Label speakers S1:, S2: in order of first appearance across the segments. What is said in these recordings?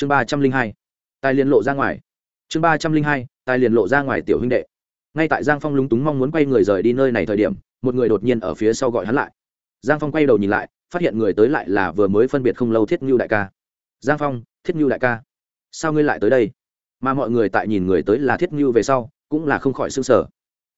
S1: chương ba trăm linh hai tài liền lộ ra ngoài. Chương ba trăm linh hai tài liền lộ ra ngoài tiểu huynh đệ. Ngay tại giang phong lúng túng mong muốn quay người rời đi nơi này thời điểm, một người đột nhiên ở phía sau gọi hắn lại. Giang phong quay đầu nhìn lại, phát hiện người tới lại là vừa mới phân biệt không lâu thiết ngưu đại ca. Giang phong, thiết ngưu đại ca, sao ngươi lại tới đây? Mà mọi người tại nhìn người tới là thiết ngưu về sau, cũng là không khỏi s ư n g sở.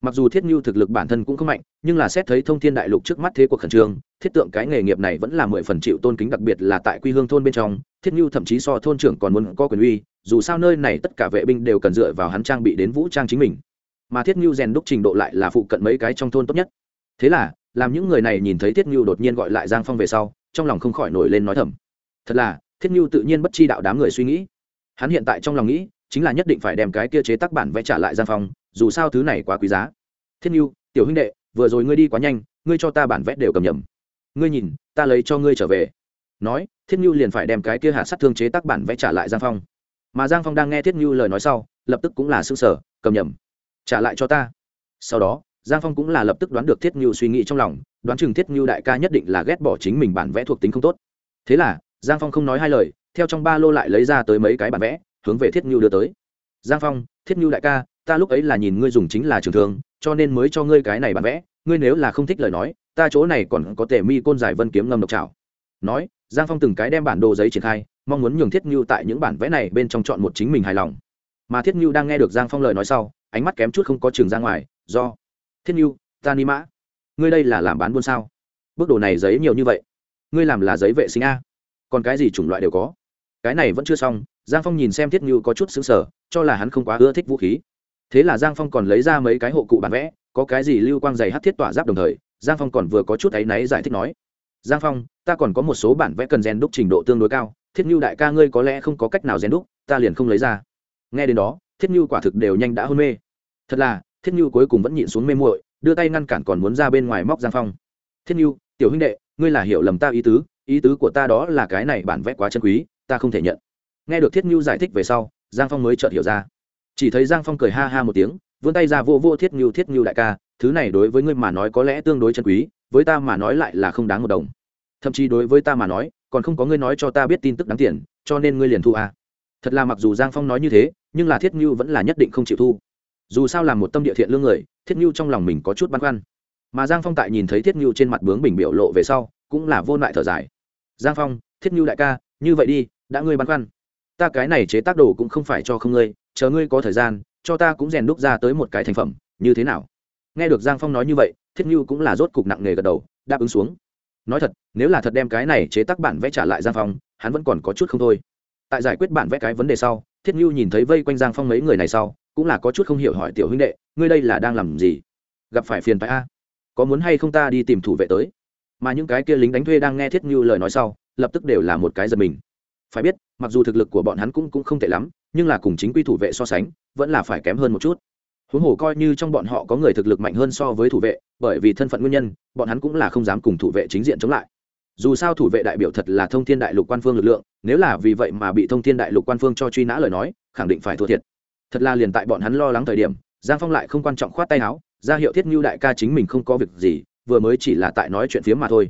S1: Mặc dù thiết ngưu thực lực bản thân cũng không mạnh, nhưng là xét thấy thông thiên đại lục trước mắt thế cuộc khẩn trương, thiết tượng cái nghề nghiệp này vẫn là mười phần chịu tôn kính đặc biệt là tại quy hương thôn bên trong thiết ngưu thậm chí so thôn trưởng còn muốn có quyền uy, dù sao nơi này tất cả vệ binh đều cần dựa vào hắn trang bị đến vũ trang chính mình. Mà thiết ngưu rèn đúc trình độ lại là phụ cận mấy cái trong thôn tốt nhất. Thế là, làm những người này nhìn thấy thiết ngưu đột nhiên gọi lại giang phong về sau, trong lòng không khỏi nổi lên nói thầm. Thật là, thiết ngưu tự nhiên bất chi đạo đám người suy nghĩ. Hắn hiện tại trong lòng nghĩ, chính là nhất định phải đem cái kia chế tác bản vẽ trả lại giang phong, dù sao thứ này quá quý giá. Thiết ngưu tiểu huynh đệ, vừa rồi ngươi đi quá nhanh, ngươi cho ta bản vẽ đều cầm nhầm. Ngươi nhìn, ta lấy cho ngươi trở về nói, thiết như liền phải đem cái kia hạ sát thương chế tác bản vẽ trả lại giang phong. Mà giang phong đang nghe thiết như lời nói sau, lập tức cũng là s ư ơ n g sở cầm nhầm. Trả lại cho ta. Sau đó, giang phong cũng là lập tức đoán được thiết như suy nghĩ trong lòng, đoán chừng thiết như đại ca nhất định là ghét bỏ chính mình bản vẽ thuộc tính không tốt. Thế là, giang phong không nói hai lời, theo trong ba lô lại lấy ra tới mấy cái bản vẽ, hướng về thiết như đưa tới. Giang phong, thiết như đại ca, ta lúc ấy là nhìn ngươi dùng chính là trường thương, cho nên mới cho ngươi cái này bản vẽ, ngươi nếu là không thích lời nói, ta chỗ này còn có tề mi côn giải vân kiếm ngâm độc trào nói giang phong từng cái đem bản đồ giấy triển khai, mong muốn nhường thiết ngưu tại những bản vẽ này bên trong chọn một chính mình hài lòng. Mà thiết ngưu đang nghe được giang phong lời nói sau, ánh mắt kém chút không có trường ra ngoài, do, thiết ngưu, ta ni mã. Ngươi đây là làm bán buôn sao? Bước đồ này giấy nhiều như vậy. Ngươi làm là giấy vệ sinh a. Còn cái gì chủng loại đều có. Cái này vẫn chưa xong, giang phong nhìn xem thiết ngưu có chút xứng sở cho là hắn không quá ưa thích vũ khí. Thế là giang phong còn lấy ra mấy cái hộ cụ bản vẽ, có cái gì lưu quang dày hát thiết tỏa giáp đồng thời, giang phong còn vừa có chút áy náy giải thích nói giang phong, ta còn có một số bản vẽ cần rèn đúc trình độ tương đối cao, thiết như đại ca ngươi có lẽ không có cách nào rèn đúc, ta liền không lấy ra. Nghe đến đó, thiết như quả thực đều nhanh đã hôn mê. Thật là, thiết như cuối cùng vẫn nhịn xuống mê muội, đưa tay ngăn cản còn muốn ra bên ngoài móc giang phong. Thiết như tiểu huynh đệ, ngươi là hiểu lầm ta ý tứ ý tứ của ta đó là cái này bản vẽ quá chân quý, ta không thể nhận. Nghe được thiết như giải thích về sau, giang phong mới chợt hiểu ra. Chỉ thấy giang phong cười ha ha một tiếng, vươn tay ra vô vô thiết như thiết như đại ca, thứ này đối với ngươi mà nói có lẽ tương đối chân quý với ta mà nói lại là không đáng một đồng. Thậm chí đối với ta mà nói, còn không có ngươi nói cho ta biết tin tức đáng tiền, cho nên ngươi liền thu à. thật là mặc dù giang phong nói như thế, nhưng là thiết ngưu vẫn là nhất định không chịu thu. Dù sao là một tâm địa thiện lương người, thiết ngưu trong lòng mình có chút băn khoăn. Mà giang phong tại nhìn thấy thiết ngưu trên mặt bướng bình biểu lộ về sau, cũng là vô lại thở dài. Giang phong, thiết ngưu đại ca, như vậy đi, đã ngươi băn khoăn. Ta cái này chế tác đồ cũng không phải cho không ngươi, chờ ngươi có thời gian, cho ta cũng rèn đúc ra tới một cái thành phẩm, như thế nào? Nghe được giang phong nói như vậy thiết ngưu cũng là rốt cục nặng nề gật đầu, đáp ứng xuống. Nói thật, nếu là thật đem cái này chế tác bản vẽ trả lại giang phong, hắn vẫn còn có chút không thôi. Tại giải quyết bản vẽ cái vấn đề sau, thiết ngưu nhìn thấy vây quanh giang phong mấy người này sau, cũng là có chút không hiểu hỏi tiểu huynh đệ, ngươi đây là đang làm gì? Gặp phải phiền phải a? Có muốn hay không ta đi tìm thủ vệ tới? Mà những cái kia lính đánh thuê đang nghe thiết ngưu lời nói sau, lập tức đều là một cái giật mình. Phải biết, mặc dù thực lực của bọn hắn cũng cũng không tệ lắm, nhưng là cùng chính quy thủ vệ so sánh, vẫn là phải kém hơn một chút huống hồ coi như trong bọn họ có người thực lực mạnh hơn so với thủ vệ, bởi vì thân phận nguyên nhân, bọn hắn cũng là không dám cùng thủ vệ chính diện chống lại. Dù sao thủ vệ đại biểu thật là thông thiên đại lục quan phương lực lượng, nếu là vì vậy mà bị thông thiên đại lục quan phương cho truy nã lời nói, khẳng định phải thua thiệt. Thật là liền tại bọn hắn lo lắng thời điểm, giang phong lại không quan trọng khoát tay áo, ra hiệu thiết ngưu đại ca chính mình không có việc gì, vừa mới chỉ là tại nói chuyện phiếm mà thôi.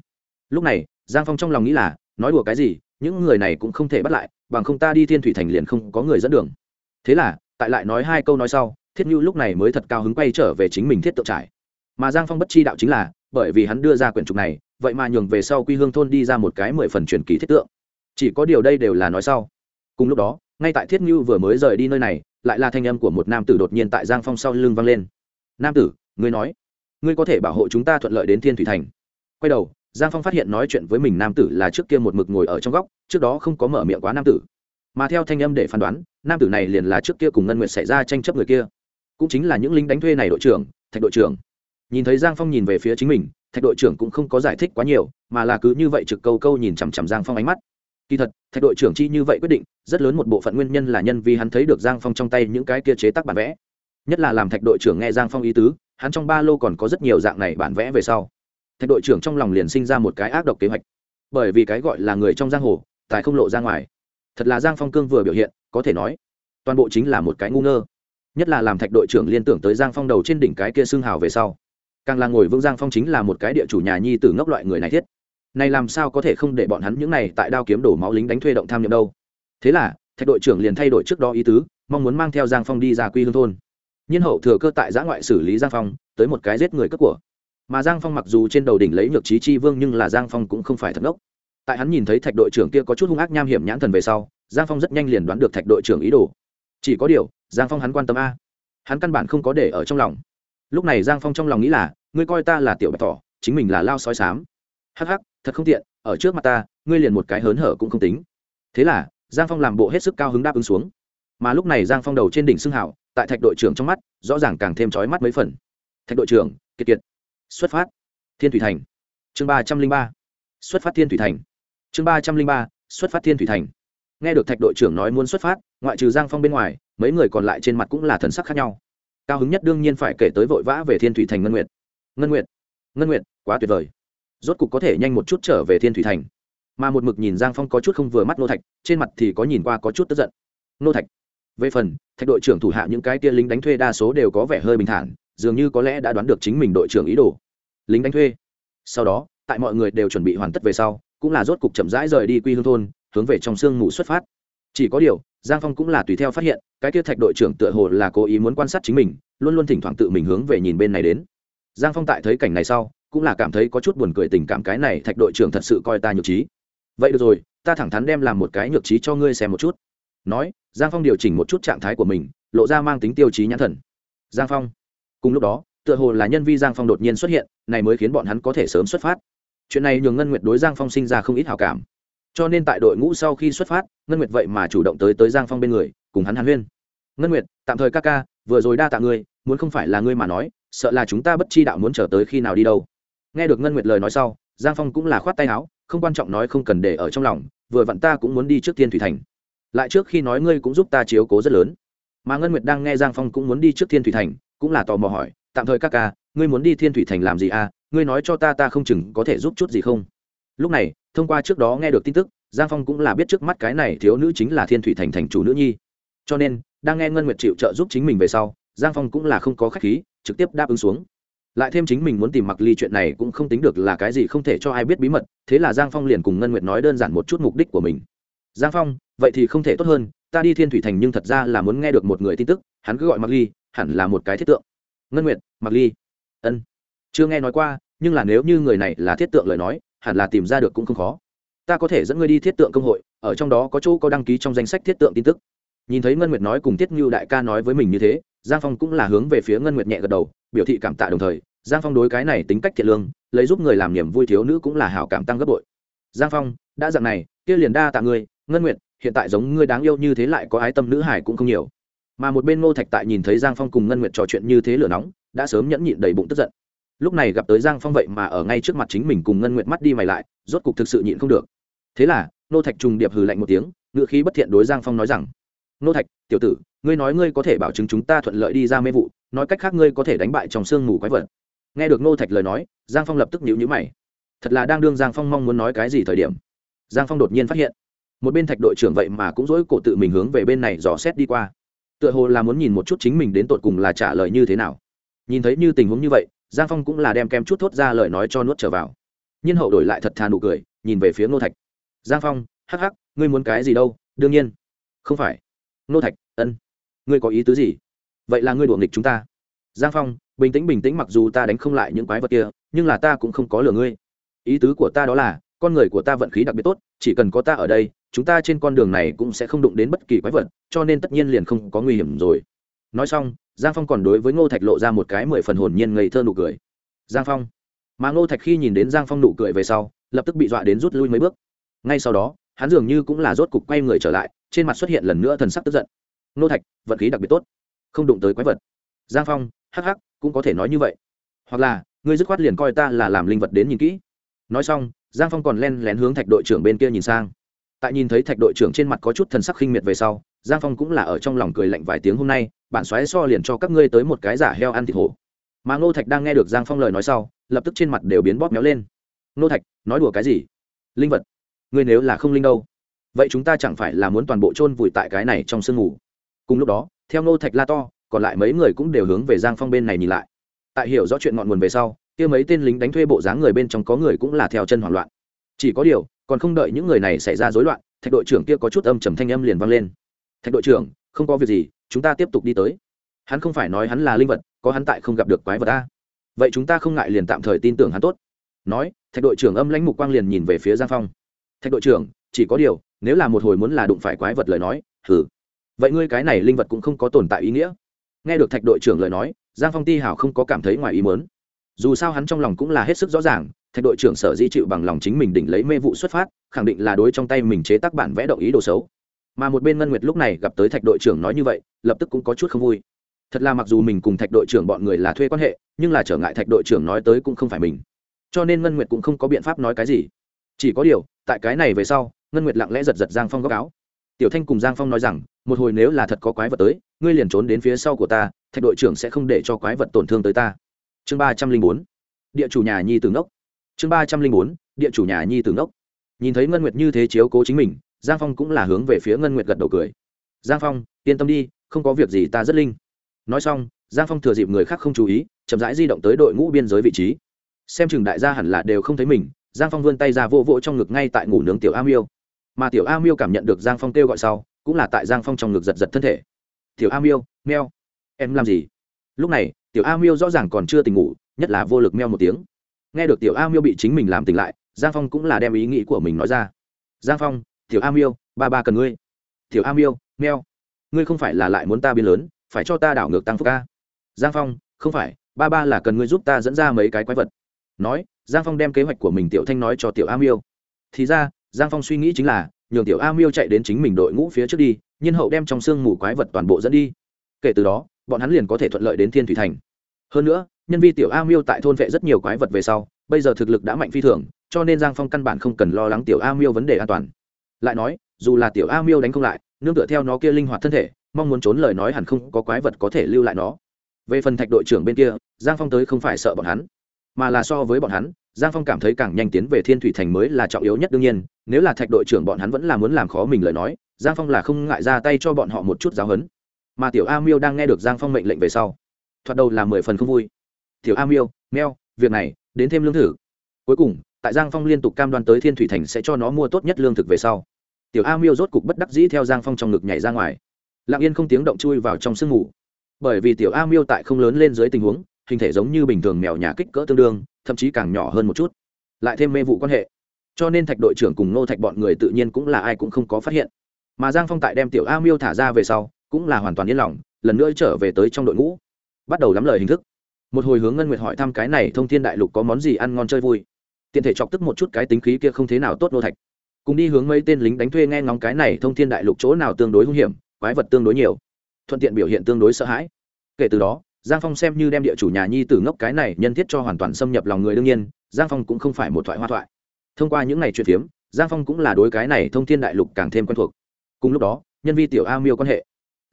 S1: Lúc này, giang phong trong lòng nghĩ là, nói đùa cái gì, những người này cũng không thể bắt lại, bằng không ta đi thiên thủy thành liền không có người dẫn đường. Thế là, tại lại nói hai câu nói sau thiết như lúc này mới thật cao hứng quay trở về chính mình thiết tượng trải. Mà giang phong bất chi đạo chính là, bởi vì hắn đưa ra quyển trục này, vậy mà nhường về sau quy hương thôn đi ra một cái mười phần truyền kỳ thiết tượng. Chỉ có điều đây đều là nói sau. Cùng lúc đó, ngay tại thiết như vừa mới rời đi nơi này, lại là thanh âm của một nam tử đột nhiên tại giang phong sau lưng vang lên. Nam tử, ngươi nói, ngươi có thể bảo hộ chúng ta thuận lợi đến thiên thủy thành. Quay đầu, giang phong phát hiện nói chuyện với mình nam tử là trước kia một mực ngồi ở trong góc, trước đó không có mở miệng quá nam tử. Mà theo thanh âm để phán đoán, nam tử này liền là trước kia cùng ngân nguyệt xảy ra tranh chấp người kia cũng chính là những lính đánh thuê này đội trưởng, thạch đội trưởng. Nhìn thấy giang phong nhìn về phía chính mình, thạch đội trưởng cũng không có giải thích quá nhiều, mà là cứ như vậy trực câu câu nhìn chằm chằm giang phong ánh mắt. Kỳ thật, thạch đội trưởng chi như vậy quyết định, rất lớn một bộ phận nguyên nhân là nhân vì hắn thấy được giang phong trong tay những cái kia chế tác bản vẽ. Nhất là làm thạch đội trưởng nghe giang phong ý tứ, hắn trong ba lô còn có rất nhiều dạng này bản vẽ về sau. Thạch đội trưởng trong lòng liền sinh ra một cái ác độc kế hoạch. Bởi vì cái gọi là người trong giang hồ, tài không lộ ra ngoài. Thật là giang phong cương vừa biểu hiện, có thể nói, toàn bộ chính là một cái ngu ngơ nhất là làm thạch đội trưởng liên tưởng tới giang phong đầu trên đỉnh cái kia xương hào về sau. Càng là ngồi vững giang phong chính là một cái địa chủ nhà nhi từ ngốc loại người này thiết. Này làm sao có thể không để bọn hắn những này tại đao kiếm đổ máu lính đánh thuê động tham nhậm đâu? Thế là, thạch đội trưởng liền thay đổi trước đó ý tứ, mong muốn mang theo giang phong đi ra quy hương thôn. Nhiên hậu thừa cơ tại giã ngoại xử lý giang phong, tới một cái giết người cướp của. Mà giang phong mặc dù trên đầu đỉnh lấy nhược trí chi vương nhưng là giang phong cũng không phải thật ngốc. Tại hắn nhìn thấy thạch đội trưởng kia có chút hung ác nham hiểm nhãn thần về sau, giang phong rất nhanh liền đoán được thạch đội trưởng ý đồ. Chỉ có điều giang phong hắn quan tâm a. Hắn căn bản không có để ở trong lòng. Lúc này giang phong trong lòng nghĩ là, ngươi coi ta là tiểu bạch thỏ, chính mình là lao sói sám hắc hắc, thật không tiện, ở trước mặt ta, ngươi liền một cái hớn hở cũng không tính. Thế là, giang phong làm bộ hết sức cao hứng đáp ứng xuống. Mà lúc này giang phong đầu trên đỉnh xưng hảo tại thạch đội trưởng trong mắt, rõ ràng càng thêm trói mắt mấy phần. Thạch đội trưởng, kiệt kiệt. Xuất phát. Thiên thủy thành. Chương ba trăm linh ba. Xuất phát thiên thủy thành. Chương ba trăm linh ba, xuất phát thiên thủy thành. Nghe được thạch đội trưởng nói muốn xuất phát, ngoại trừ giang phong bên ngoài mấy người còn lại trên mặt cũng là thần sắc khác nhau. Cao hứng nhất đương nhiên phải kể tới vội vã về thiên thủy thành ngân nguyệt. Ngân nguyệt ngân nguyệt, quá tuyệt vời. Rốt cục có thể nhanh một chút trở về thiên thủy thành. Mà một mực nhìn giang phong có chút không vừa mắt nô thạch, trên mặt thì có nhìn qua có chút tức giận. Nô thạch, về phần, thạch đội trưởng thủ hạ những cái tia lính đánh thuê đa số đều có vẻ hơi bình thản, dường như có lẽ đã đoán được chính mình đội trưởng ý đồ. Lính đánh thuê. Sau đó, tại mọi người đều chuẩn bị hoàn tất về sau, cũng là rốt cục chậm rãi rời đi quy hương thôn, hướng về trong sương mù xuất phát. Chỉ có điều giang phong cũng là tùy theo phát hiện, cái kia thạch đội trưởng tựa hồ là cố ý muốn quan sát chính mình, luôn luôn thỉnh thoảng tự mình hướng về nhìn bên này đến. Giang phong tại thấy cảnh này sau, cũng là cảm thấy có chút buồn cười tình cảm cái này thạch đội trưởng thật sự coi ta nhược trí. Vậy được rồi, ta thẳng thắn đem làm một cái nhược trí cho ngươi xem một chút. Nói, giang phong điều chỉnh một chút trạng thái của mình, lộ ra mang tính tiêu chí nhãn thần. Giang phong. Cùng lúc đó, tựa hồ là nhân vi giang phong đột nhiên xuất hiện, này mới khiến bọn hắn có thể sớm xuất phát. Chuyện này nhường ngân nguyệt đối giang phong sinh ra không ít hào cảm cho nên tại đội ngũ sau khi xuất phát, ngân nguyệt vậy mà chủ động tới tới giang phong bên người, cùng hắn hàn huyên. Ngân nguyệt, tạm thời ca ca, vừa rồi đa tạ ngươi, muốn không phải là ngươi mà nói, sợ là chúng ta bất chi đạo muốn trở tới khi nào đi đâu. Nghe được ngân nguyệt lời nói sau, giang phong cũng là khoát tay áo, không quan trọng nói không cần để ở trong lòng, vừa vặn ta cũng muốn đi trước thiên thủy thành. Lại trước khi nói ngươi cũng giúp ta chiếu cố rất lớn. Mà ngân nguyệt đang nghe giang phong cũng muốn đi trước thiên thủy thành, cũng là tò mò hỏi, tạm thời các ca, ngươi muốn đi thiên thủy thành làm gì à? Ngươi nói cho ta ta không chừng có thể giúp chút gì không? Lúc này thông qua trước đó nghe được tin tức, giang phong cũng là biết trước mắt cái này thiếu nữ chính là thiên thủy thành thành chủ nữ nhi. Cho nên, đang nghe ngân nguyệt chịu trợ giúp chính mình về sau, giang phong cũng là không có khách khí, trực tiếp đáp ứng xuống. Lại thêm chính mình muốn tìm mặc ly chuyện này cũng không tính được là cái gì không thể cho ai biết bí mật, thế là giang phong liền cùng ngân nguyệt nói đơn giản một chút mục đích của mình. Giang phong, vậy thì không thể tốt hơn, ta đi thiên thủy thành nhưng thật ra là muốn nghe được một người tin tức, hắn cứ gọi mặc ly, hẳn là một cái thiết tượng. Ngân nguyệt, mặc ly. Ân. Chưa nghe nói qua, nhưng là nếu như người này là thiết tượng lời nói hẳn là tìm ra được cũng không khó. Ta có thể dẫn ngươi đi thiết tượng công hội, ở trong đó có chỗ có đăng ký trong danh sách thiết tượng tin tức. Nhìn thấy ngân nguyệt nói cùng tiết ngưu đại ca nói với mình như thế, giang phong cũng là hướng về phía ngân nguyệt nhẹ gật đầu, biểu thị cảm tạ đồng thời, giang phong đối cái này tính cách thiện lương, lấy giúp người làm niềm vui thiếu nữ cũng là hảo cảm tăng gấp bội. Giang phong, đã dặn này, kia liền đa tạ ngươi, ngân nguyệt, hiện tại giống ngươi đáng yêu như thế lại có ái tâm nữ hải cũng không nhiều. Mà một bên ngô thạch tại nhìn thấy giang phong cùng ngân nguyệt trò chuyện như thế lửa nóng, đã sớm nhẫn nhịn đầy bụng tức giận lúc này gặp tới giang phong vậy mà ở ngay trước mặt chính mình cùng ngân nguyệt mắt đi mày lại, rốt cục thực sự nhịn không được. Thế là, nô thạch trùng điệp hừ lạnh một tiếng ngựa khí bất thiện đối giang phong nói rằng, nô thạch, tiểu tử, ngươi nói ngươi có thể bảo chứng chúng ta thuận lợi đi ra mê vụ, nói cách khác ngươi có thể đánh bại trong sương mù quái vật. Nghe được nô thạch lời nói, giang phong lập tức nhịu nhữ mày. Thật là đang đương giang phong mong muốn nói cái gì thời điểm, giang phong đột nhiên phát hiện, một bên thạch đội trưởng vậy mà cũng dỗi cổ tự mình hướng về bên này dò xét đi qua. Tựa hồ là muốn nhìn một chút chính mình đến tột cùng là trả lời như thế nào. Nhìn thấy như tình huống như vậy giang phong cũng là đem kem chút thốt ra lời nói cho nuốt trở vào. Nhiên hậu đổi lại thật thà nụ cười, nhìn về phía ngô thạch. Giang phong, hắc hắc, ngươi muốn cái gì đâu? Đương nhiên. Không phải. Ngô thạch, ân. Ngươi có ý tứ gì? Vậy là ngươi đuổi nghịch chúng ta. Giang phong, bình tĩnh bình tĩnh mặc dù ta đánh không lại những quái vật kia, nhưng là ta cũng không có lừa ngươi. Ý tứ của ta đó là, con người của ta vận khí đặc biệt tốt, chỉ cần có ta ở đây, chúng ta trên con đường này cũng sẽ không đụng đến bất kỳ quái vật, cho nên tất nhiên liền không có nguy hiểm rồi. Nói xong giang phong còn đối với ngô thạch lộ ra một cái mười phần hồn nhiên ngây thơ nụ cười. Giang phong. Mà ngô thạch khi nhìn đến giang phong nụ cười về sau, lập tức bị dọa đến rút lui mấy bước. Ngay sau đó, hắn dường như cũng là rốt cục quay người trở lại, trên mặt xuất hiện lần nữa thần sắc tức giận. Ngô thạch, vận khí đặc biệt tốt. Không đụng tới quái vật. Giang phong, hắc hắc, cũng có thể nói như vậy. Hoặc là, ngươi dứt khoát liền coi ta là làm linh vật đến nhìn kỹ. Nói xong, giang phong còn len lén hướng thạch đội trưởng bên kia nhìn sang. Tại nhìn thấy thạch đội trưởng trên mặt có chút thần sắc khinh miệt về sau, giang phong cũng là ở trong lòng cười lạnh vài tiếng hôm nay bản xoáy so liền cho các ngươi tới một cái giả heo ăn thịt hổ. Mà ngô thạch đang nghe được giang phong lời nói sau, lập tức trên mặt đều biến bóp méo lên. Ngô thạch, nói đùa cái gì? Linh vật, ngươi nếu là không linh đâu, vậy chúng ta chẳng phải là muốn toàn bộ chôn vùi tại cái này trong sương ngủ cùng lúc đó, theo ngô thạch la to, còn lại mấy người cũng đều hướng về giang phong bên này nhìn lại. Tại hiểu rõ chuyện ngọn nguồn về sau, kia mấy tên lính đánh thuê bộ dáng người bên trong có người cũng là theo chân hoảng loạn. Chỉ có điều, còn không đợi những người này xảy ra rối loạn, thạch đội trưởng kia có chút âm trầm thanh âm liền vang lên. Thạch đội trưởng, không có việc gì chúng ta tiếp tục đi tới. Hắn không phải nói hắn là linh vật, có hắn tại không gặp được quái vật ta vậy chúng ta không ngại liền tạm thời tin tưởng hắn tốt. Nói, thạch đội trưởng âm lãnh mục quang liền nhìn về phía giang phong. Thạch đội trưởng, chỉ có điều, nếu là một hồi muốn là đụng phải quái vật lời nói thử vậy ngươi cái này linh vật cũng không có tồn tại ý nghĩa. Nghe được thạch đội trưởng lời nói, giang phong ti hảo không có cảm thấy ngoài ý mớn dù sao hắn trong lòng cũng là hết sức rõ ràng, thạch đội trưởng sở di chịu bằng lòng chính mình đỉnh lấy mê vụ xuất phát, khẳng định là đối trong tay mình chế tác bản vẽ động ý đồ xấu mà một bên ngân nguyệt lúc này gặp tới thạch đội trưởng nói như vậy, lập tức cũng có chút không vui. Thật là mặc dù mình cùng thạch đội trưởng bọn người là thuê quan hệ, nhưng là trở ngại thạch đội trưởng nói tới cũng không phải mình. Cho nên ngân nguyệt cũng không có biện pháp nói cái gì. Chỉ có điều, tại cái này về sau, ngân nguyệt lặng lẽ giật giật giang phong góc áo. Tiểu thanh cùng giang phong nói rằng, một hồi nếu là thật có quái vật tới, ngươi liền trốn đến phía sau của ta, thạch đội trưởng sẽ không để cho quái vật tổn thương tới ta. Chương ba trăm linh bốn. Địa chủ nhà nhi tử ngốc. Chương ba trăm linh bốn. Địa chủ nhà nhi tử ngốc. Nhìn thấy ngân nguyệt như thế chiếu cố chính mình giang phong cũng là hướng về phía ngân nguyệt gật đầu cười. Giang phong, yên tâm đi, không có việc gì ta rất linh. Nói xong, giang phong thừa dịp người khác không chú ý, chậm rãi di động tới đội ngũ biên giới vị trí. Xem chừng đại gia hẳn là đều không thấy mình, giang phong vươn tay ra vô vỗ trong ngực ngay tại ngủ nướng tiểu a miêu. Mà tiểu a miêu cảm nhận được giang phong kêu gọi sau, cũng là tại giang phong trong ngực giật giật thân thể. Tiểu a miêu, meo. Em làm gì? Lúc này, tiểu a miêu rõ ràng còn chưa tỉnh ngủ, nhất là vô lực meo một tiếng. Nghe được tiểu a miêu bị chính mình làm tỉnh lại, giang phong cũng là đem ý nghĩ của mình nói ra. Giang phong tiểu a miêu, ba ba cần ngươi. Tiểu a miêu, meo. Ngươi không phải là lại muốn ta biến lớn, phải cho ta đảo ngược tăng phúc ca giang phong, không phải, ba ba là cần ngươi giúp ta dẫn ra mấy cái quái vật. Nói, giang phong đem kế hoạch của mình tiểu thanh nói cho tiểu a miêu. Thì ra, giang phong suy nghĩ chính là, nhường tiểu a miêu chạy đến chính mình đội ngũ phía trước đi, nhiên hậu đem trong sương mù quái vật toàn bộ dẫn đi. Kể từ đó, bọn hắn liền có thể thuận lợi đến thiên thủy thành. Hơn nữa, nhân vi tiểu a miêu tại thôn vệ rất nhiều quái vật về sau, bây giờ thực lực đã mạnh phi thường, cho nên giang phong căn bản không cần lo lắng tiểu a miêu vấn đề an toàn lại nói, dù là tiểu a miêu đánh không lại, nương tựa theo nó kia linh hoạt thân thể, mong muốn trốn lời nói hẳn không có quái vật có thể lưu lại nó. Về phần thạch đội trưởng bên kia, giang phong tới không phải sợ bọn hắn, mà là so với bọn hắn, giang phong cảm thấy càng nhanh tiến về thiên thủy thành mới là trọng yếu nhất đương nhiên, nếu là thạch đội trưởng bọn hắn vẫn là muốn làm khó mình lời nói, giang phong là không ngại ra tay cho bọn họ một chút giáo hấn mà tiểu a miêu đang nghe được giang phong mệnh lệnh về sau, thoạt đầu là mười phần không vui. Tiểu a miêu, meo, việc này, đến thêm lương thử. Cuối cùng tại giang phong liên tục cam đoan tới thiên thủy thành sẽ cho nó mua tốt nhất lương thực về sau. Tiểu a miêu rốt cục bất đắc dĩ theo giang phong trong ngực nhảy ra ngoài. Lặng yên không tiếng động chui vào trong sương ngủ bởi vì tiểu a miêu tại không lớn lên dưới tình huống, hình thể giống như bình thường mèo nhà kích cỡ tương đương, thậm chí càng nhỏ hơn một chút. Lại thêm mê vụ quan hệ. Cho nên thạch đội trưởng cùng nô thạch bọn người tự nhiên cũng là ai cũng không có phát hiện. Mà giang phong tại đem tiểu a miêu thả ra về sau, cũng là hoàn toàn yên lòng, lần nữa trở về tới trong đội ngũ. Bắt đầu lắm lời hình thức. Một hồi hướng ngân nguyệt hỏi thăm cái này thông thiên đại lục có món gì ăn ngon chơi vui tiện thể chọc tức một chút cái tính khí kia không thế nào tốt nô thạch. Cùng đi hướng mấy tên lính đánh thuê nghe ngóng cái này thông thiên đại lục chỗ nào tương đối hung hiểm, quái vật tương đối nhiều. Thuận tiện biểu hiện tương đối sợ hãi. Kể từ đó, giang phong xem như đem địa chủ nhà nhi tử ngốc cái này nhân thiết cho hoàn toàn xâm nhập lòng người đương nhiên, giang phong cũng không phải một thoại hoa thoại. Thông qua những ngày chuyện phiếm, giang phong cũng là đối cái này thông thiên đại lục càng thêm quen thuộc. Cùng lúc đó, nhân vi tiểu a miêu quan hệ.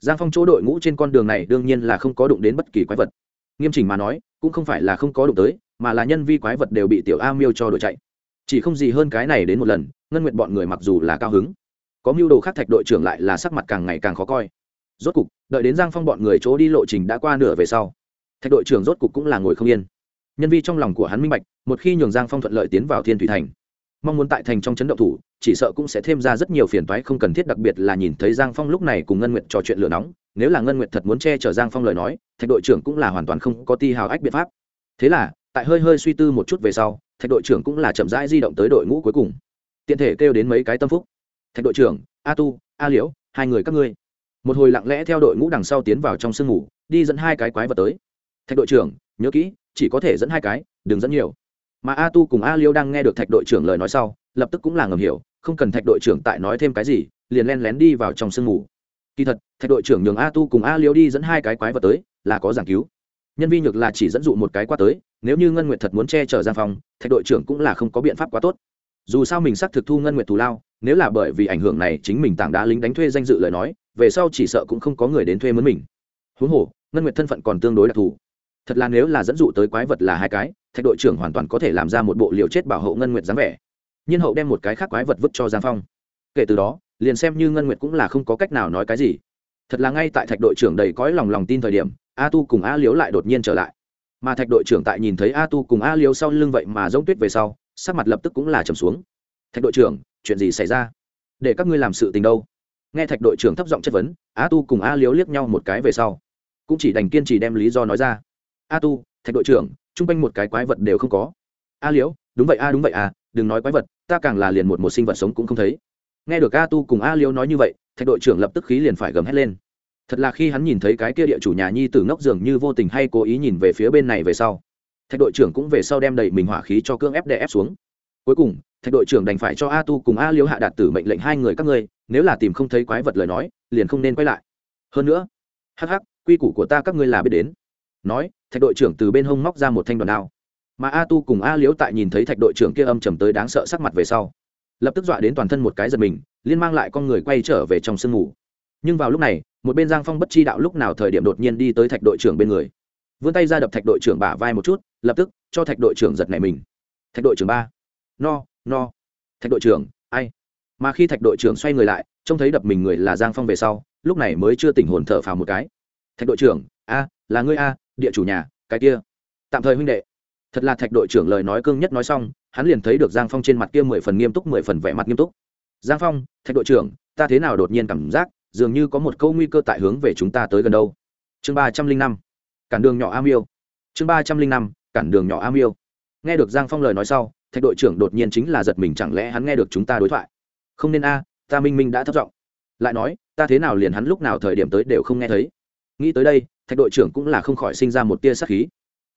S1: Giang phong chỗ đội ngũ trên con đường này đương nhiên là không có đụng đến bất kỳ quái vật. Nghiêm chỉnh mà nói, cũng không phải là không có đụng tới mà là nhân vi quái vật đều bị tiểu a miêu cho đổi chạy. Chỉ không gì hơn cái này đến một lần, ngân nguyện bọn người mặc dù là cao hứng, có mưu đồ khác thạch đội trưởng lại là sắc mặt càng ngày càng khó coi. Rốt cục, đợi đến giang phong bọn người chỗ đi lộ trình đã qua nửa về sau, thạch đội trưởng rốt cục cũng là ngồi không yên. Nhân vi trong lòng của hắn minh bạch, một khi nhường giang phong thuận lợi tiến vào thiên thủy thành, mong muốn tại thành trong chấn động thủ, chỉ sợ cũng sẽ thêm ra rất nhiều phiền toái không cần thiết, đặc biệt là nhìn thấy giang phong lúc này cùng ngân nguyện trò chuyện lửa nóng, nếu là ngân nguyện thật muốn che chở giang phong lời nói, thạch đội trưởng cũng là hoàn toàn không có ti hào ách biện pháp. Thế là tại hơi hơi suy tư một chút về sau, thạch đội trưởng cũng là chậm rãi di động tới đội ngũ cuối cùng. Tiện thể kêu đến mấy cái tâm phúc. Thạch đội trưởng, a tu, a liễu, hai người các ngươi. Một hồi lặng lẽ theo đội ngũ đằng sau tiến vào trong sương ngủ đi dẫn hai cái quái vật tới. Thạch đội trưởng, nhớ kỹ, chỉ có thể dẫn hai cái, đừng dẫn nhiều. Mà a tu cùng a liêu đang nghe được thạch đội trưởng lời nói sau, lập tức cũng là ngầm hiểu, không cần thạch đội trưởng tại nói thêm cái gì, liền len lén đi vào trong sương ngủ kỳ thật, thạch đội trưởng nhường a tu cùng a liêu đi dẫn hai cái quái vật tới, là có giảng cứu nhân vi nhược là chỉ dẫn dụ một cái qua tới, nếu như ngân nguyệt thật muốn che chở giang phong, thạch đội trưởng cũng là không có biện pháp quá tốt. Dù sao mình xác thực thu ngân nguyệt thù lao, nếu là bởi vì ảnh hưởng này chính mình tảng đá lính đánh thuê danh dự lời nói, về sau chỉ sợ cũng không có người đến thuê mướn mình. Huống hồ, ngân nguyệt thân phận còn tương đối đặc thù. Thật là nếu là dẫn dụ tới quái vật là hai cái, thạch đội trưởng hoàn toàn có thể làm ra một bộ liều chết bảo hộ ngân nguyệt dáng vẻ. Nhiên hậu đem một cái khác quái vật vứt cho giang phong. Kể từ đó, liền xem như ngân nguyệt cũng là không có cách nào nói cái gì. Thật là ngay tại thạch đội trưởng đầy cõi lòng lòng tin thời điểm a tu cùng a liếu lại đột nhiên trở lại. Mà thạch đội trưởng tại nhìn thấy a tu cùng a liếu sau lưng vậy mà giống tuyết về sau, sắc mặt lập tức cũng là trầm xuống. Thạch đội trưởng, chuyện gì xảy ra? Để các ngươi làm sự tình đâu. Nghe thạch đội trưởng thấp giọng chất vấn, a tu cùng a liếu liếc nhau một cái về sau, cũng chỉ đành kiên trì đem lý do nói ra. A tu, thạch đội trưởng, chung quanh một cái quái vật đều không có. A liếu đúng vậy a, đúng vậy à đừng nói quái vật, ta càng là liền một một sinh vật sống cũng không thấy. Nghe được a tu cùng a liếu nói như vậy, thạch đội trưởng lập tức khí liền phải gầm hét lên thật là khi hắn nhìn thấy cái kia địa chủ nhà nhi tử ngốc dường như vô tình hay cố ý nhìn về phía bên này về sau, thạch đội trưởng cũng về sau đem đầy mình hỏa khí cho cương ép đè ép xuống. Cuối cùng, thạch đội trưởng đành phải cho a tu cùng a liếu hạ đạt tử mệnh lệnh hai người các ngươi, nếu là tìm không thấy quái vật lời nói, liền không nên quay lại. Hơn nữa, hắc hắc, quy củ của ta các ngươi là biết đến. Nói, thạch đội trưởng từ bên hông móc ra một thanh đoàn đao. Mà a tu cùng a liếu tại nhìn thấy thạch đội trưởng kia âm trầm tới đáng sợ sắc mặt về sau, lập tức dọa đến toàn thân một cái giật mình, liên mang lại con người quay trở về trong sương mù. Nhưng vào lúc này một bên giang phong bất chi đạo lúc nào thời điểm đột nhiên đi tới thạch đội trưởng bên người vươn tay ra đập thạch đội trưởng bả vai một chút lập tức cho thạch đội trưởng giật nảy mình thạch đội trưởng ba no no thạch đội trưởng ai mà khi thạch đội trưởng xoay người lại trông thấy đập mình người là giang phong về sau lúc này mới chưa tỉnh hồn thở phào một cái thạch đội trưởng a là ngươi a địa chủ nhà cái kia tạm thời huynh đệ thật là thạch đội trưởng lời nói cương nhất nói xong hắn liền thấy được giang phong trên mặt kia mười phần nghiêm túc mười phần vẻ mặt nghiêm túc giang phong thạch đội trưởng ta thế nào đột nhiên cảm giác dường như có một câu nguy cơ tại hướng về chúng ta tới gần đâu. Chương ba trăm linh năm, cản đường nhỏ am yêu chương ba trăm linh năm, cản đường nhỏ am yêu nghe được giang phong lời nói sau, thạch đội trưởng đột nhiên chính là giật mình chẳng lẽ hắn nghe được chúng ta đối thoại. Không nên a, ta minh minh đã thất giọng lại nói, ta thế nào liền hắn lúc nào thời điểm tới đều không nghe thấy. Nghĩ tới đây, thạch đội trưởng cũng là không khỏi sinh ra một tia sắc khí.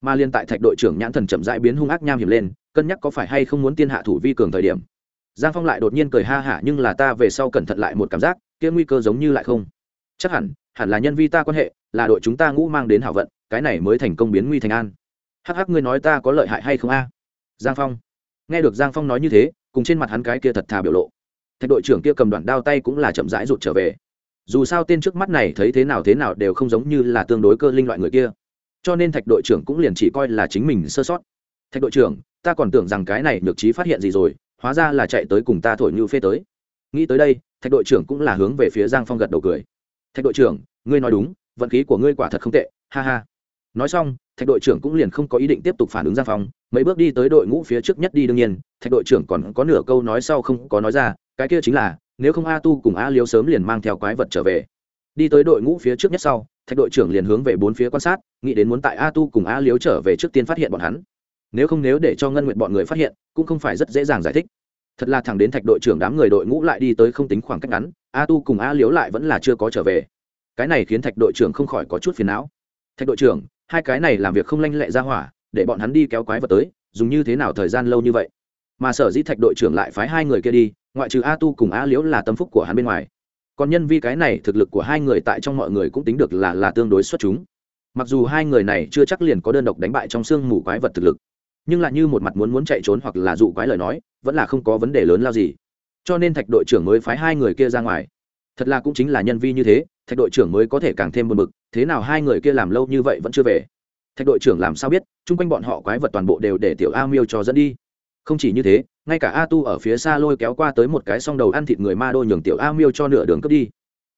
S1: Mà liên tại thạch đội trưởng nhãn thần chậm rãi biến hung ác nham hiểm lên, cân nhắc có phải hay không muốn tiên hạ thủ vi cường thời điểm giang phong lại đột nhiên cười ha hả, nhưng là ta về sau cẩn thận lại một cảm giác, kia nguy cơ giống như lại không. Chắc hẳn hẳn là nhân vi ta quan hệ, là đội chúng ta ngũ mang đến hảo vận, cái này mới thành công biến nguy thành an. Hắc hắc, ngươi nói ta có lợi hại hay không a? Giang phong. Nghe được giang phong nói như thế, cùng trên mặt hắn cái kia thật thà biểu lộ. Thạch đội trưởng kia cầm đoạn đao tay cũng là chậm rãi rụt trở về. Dù sao tên trước mắt này thấy thế nào thế nào đều không giống như là tương đối cơ linh loại người kia. Cho nên thạch đội trưởng cũng liền chỉ coi là chính mình sơ sót. Thạch đội trưởng, ta còn tưởng rằng cái này được trí phát hiện gì rồi hóa ra là chạy tới cùng ta thổi như phê tới. Nghĩ tới đây, thạch đội trưởng cũng là hướng về phía giang phong gật đầu cười. Thạch đội trưởng, ngươi nói đúng, vận khí của ngươi quả thật không tệ, ha ha. Nói xong, thạch đội trưởng cũng liền không có ý định tiếp tục phản ứng giang phong, mấy bước đi tới đội ngũ phía trước nhất đi đương nhiên, thạch đội trưởng còn có nửa câu nói sau không có nói ra, cái kia chính là, nếu không a tu cùng a liếu sớm liền mang theo quái vật trở về. Đi tới đội ngũ phía trước nhất sau, thạch đội trưởng liền hướng về bốn phía quan sát, nghĩ đến muốn tại a tu cùng a liếu trở về trước tiên phát hiện bọn hắn nếu không nếu để cho ngân nguyện bọn người phát hiện, cũng không phải rất dễ dàng giải thích. Thật là thẳng đến thạch đội trưởng đám người đội ngũ lại đi tới không tính khoảng cách ngắn, a tu cùng a liếu lại vẫn là chưa có trở về. Cái này khiến thạch đội trưởng không khỏi có chút phiền não. Thạch đội trưởng, hai cái này làm việc không lanh lẹ ra hỏa, để bọn hắn đi kéo quái vật tới, dùng như thế nào thời gian lâu như vậy? Mà sở dĩ thạch đội trưởng lại phái hai người kia đi, ngoại trừ a tu cùng a liễu là tâm phúc của hắn bên ngoài. Còn nhân vi cái này thực lực của hai người tại trong mọi người cũng tính được là là tương đối xuất chúng. Mặc dù hai người này chưa chắc liền có đơn độc đánh bại trong xương mù quái vật thực lực nhưng lại như một mặt muốn muốn chạy trốn hoặc là dụ quái lời nói, vẫn là không có vấn đề lớn lao gì. Cho nên thạch đội trưởng mới phái hai người kia ra ngoài. Thật là cũng chính là nhân vi như thế, thạch đội trưởng mới có thể càng thêm buồn bực, thế nào hai người kia làm lâu như vậy vẫn chưa về. Thạch đội trưởng làm sao biết, chung quanh bọn họ quái vật toàn bộ đều để tiểu a miêu cho dẫn đi. Không chỉ như thế, ngay cả a tu ở phía xa lôi kéo qua tới một cái song đầu ăn thịt người ma đô nhường tiểu a miêu cho nửa đường cướp đi.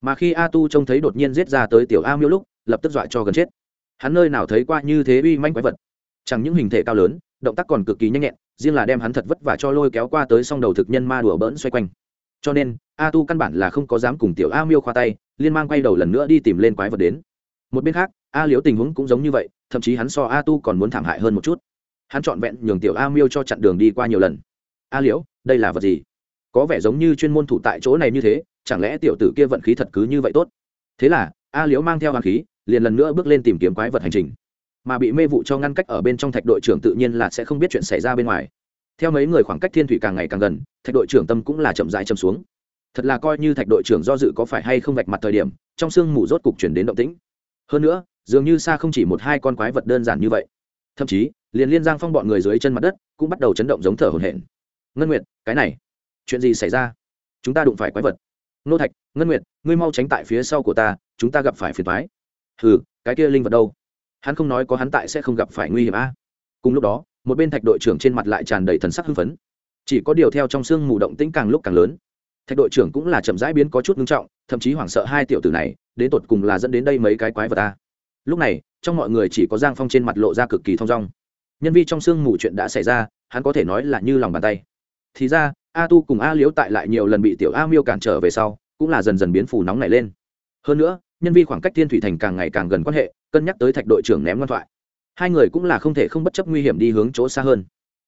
S1: Mà khi a tu trông thấy đột nhiên giết ra tới tiểu a miêu lúc, lập tức dọa cho gần chết. Hắn nơi nào thấy qua như thế uy manh quái vật? Chẳng những hình thể cao lớn động tác còn cực kỳ nhanh nhẹn, riêng là đem hắn thật vất vả cho lôi kéo qua tới song đầu thực nhân ma đùa bỡn xoay quanh. Cho nên, a tu căn bản là không có dám cùng tiểu a miêu khoa tay, liên mang quay đầu lần nữa đi tìm lên quái vật đến. Một bên khác, a liếu tình huống cũng giống như vậy, thậm chí hắn so a tu còn muốn thảm hại hơn một chút. Hắn trọn vẹn nhường tiểu a miêu cho chặn đường đi qua nhiều lần. A liễu, đây là vật gì? Có vẻ giống như chuyên môn thủ tại chỗ này như thế, chẳng lẽ tiểu tử kia vận khí thật cứ như vậy tốt? Thế là, a liễu mang theo hoàng khí, liền lần nữa bước lên tìm kiếm quái vật hành trình mà bị mê vụ cho ngăn cách ở bên trong thạch đội trưởng tự nhiên là sẽ không biết chuyện xảy ra bên ngoài. Theo mấy người khoảng cách thiên thủy càng ngày càng gần, thạch đội trưởng tâm cũng là chậm rãi chậm xuống. Thật là coi như thạch đội trưởng do dự có phải hay không vạch mặt thời điểm, trong sương mù rốt cục chuyển đến động tĩnh. Hơn nữa, dường như xa không chỉ một hai con quái vật đơn giản như vậy. Thậm chí, liền liên giang phong bọn người dưới chân mặt đất cũng bắt đầu chấn động giống thở hổn hển. Ngân nguyệt, cái này, chuyện gì xảy ra? Chúng ta đụng phải quái vật. Nô thạch, ngân nguyệt, ngươi mau tránh tại phía sau của ta, chúng ta gặp phải phiền thoái hừ, cái kia linh vật đâu? Hắn không nói có hắn tại sẽ không gặp phải nguy hiểm a. Cùng lúc đó, một bên thạch đội trưởng trên mặt lại tràn đầy thần sắc hưng phấn. Chỉ có điều theo trong sương mù động tĩnh càng lúc càng lớn. Thạch đội trưởng cũng là chậm rãi biến có chút ngưng trọng, thậm chí hoảng sợ hai tiểu tử này, đến tột cùng là dẫn đến đây mấy cái quái vật ta lúc này, trong mọi người chỉ có giang phong trên mặt lộ ra cực kỳ thong dong. Nhân vi trong sương mù chuyện đã xảy ra, hắn có thể nói là như lòng bàn tay. Thì ra, a tu cùng a liếu tại lại nhiều lần bị tiểu a miêu cản trở về sau, cũng là dần dần biến phù nóng này lên. Hơn nữa, nhân vi khoảng cách thiên thủy thành càng ngày càng gần quan hệ cân nhắc tới thạch đội trưởng ném ngoan thoại. Hai người cũng là không thể không bất chấp nguy hiểm đi hướng chỗ xa hơn.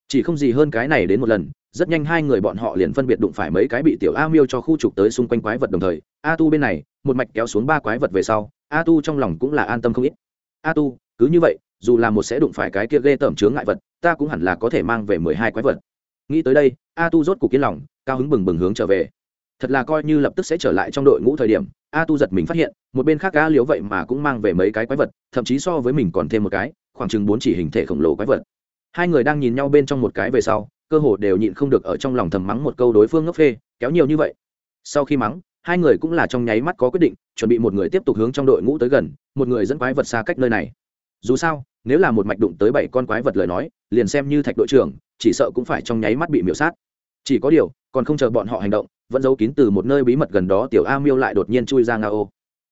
S1: Chỉ không gì hơn cái này đến một lần, rất nhanh hai người bọn họ liền phân biệt đụng phải mấy cái bị tiểu a miêu cho khu trục tới xung quanh quái vật đồng thời, a tu bên này, một mạch kéo xuống ba quái vật về sau, a tu trong lòng cũng là an tâm không ít. A tu, cứ như vậy, dù là một sẽ đụng phải cái kia ghê tởm chướng ngại vật, ta cũng hẳn là có thể mang về mười hai quái vật. Nghĩ tới đây, a tu rốt cục yên lòng, cao hứng bừng bừng hướng trở về. Thật là coi như lập tức sẽ trở lại trong đội ngũ thời điểm a tu giật mình phát hiện, một bên khác a liếu vậy mà cũng mang về mấy cái quái vật, thậm chí so với mình còn thêm một cái, khoảng chừng bốn chỉ hình thể khổng lồ quái vật. Hai người đang nhìn nhau bên trong một cái về sau, cơ hồ đều nhịn không được ở trong lòng thầm mắng một câu đối phương ngốc phê, kéo nhiều như vậy. Sau khi mắng, hai người cũng là trong nháy mắt có quyết định, chuẩn bị một người tiếp tục hướng trong đội ngũ tới gần, một người dẫn quái vật xa cách nơi này. Dù sao, nếu là một mạch đụng tới bảy con quái vật lời nói, liền xem như thạch đội trưởng, chỉ sợ cũng phải trong nháy mắt bị miễu sát. Chỉ có điều, còn không chờ bọn họ hành động vẫn giấu kín từ một nơi bí mật gần đó tiểu a miêu lại đột nhiên chui ra nga ô.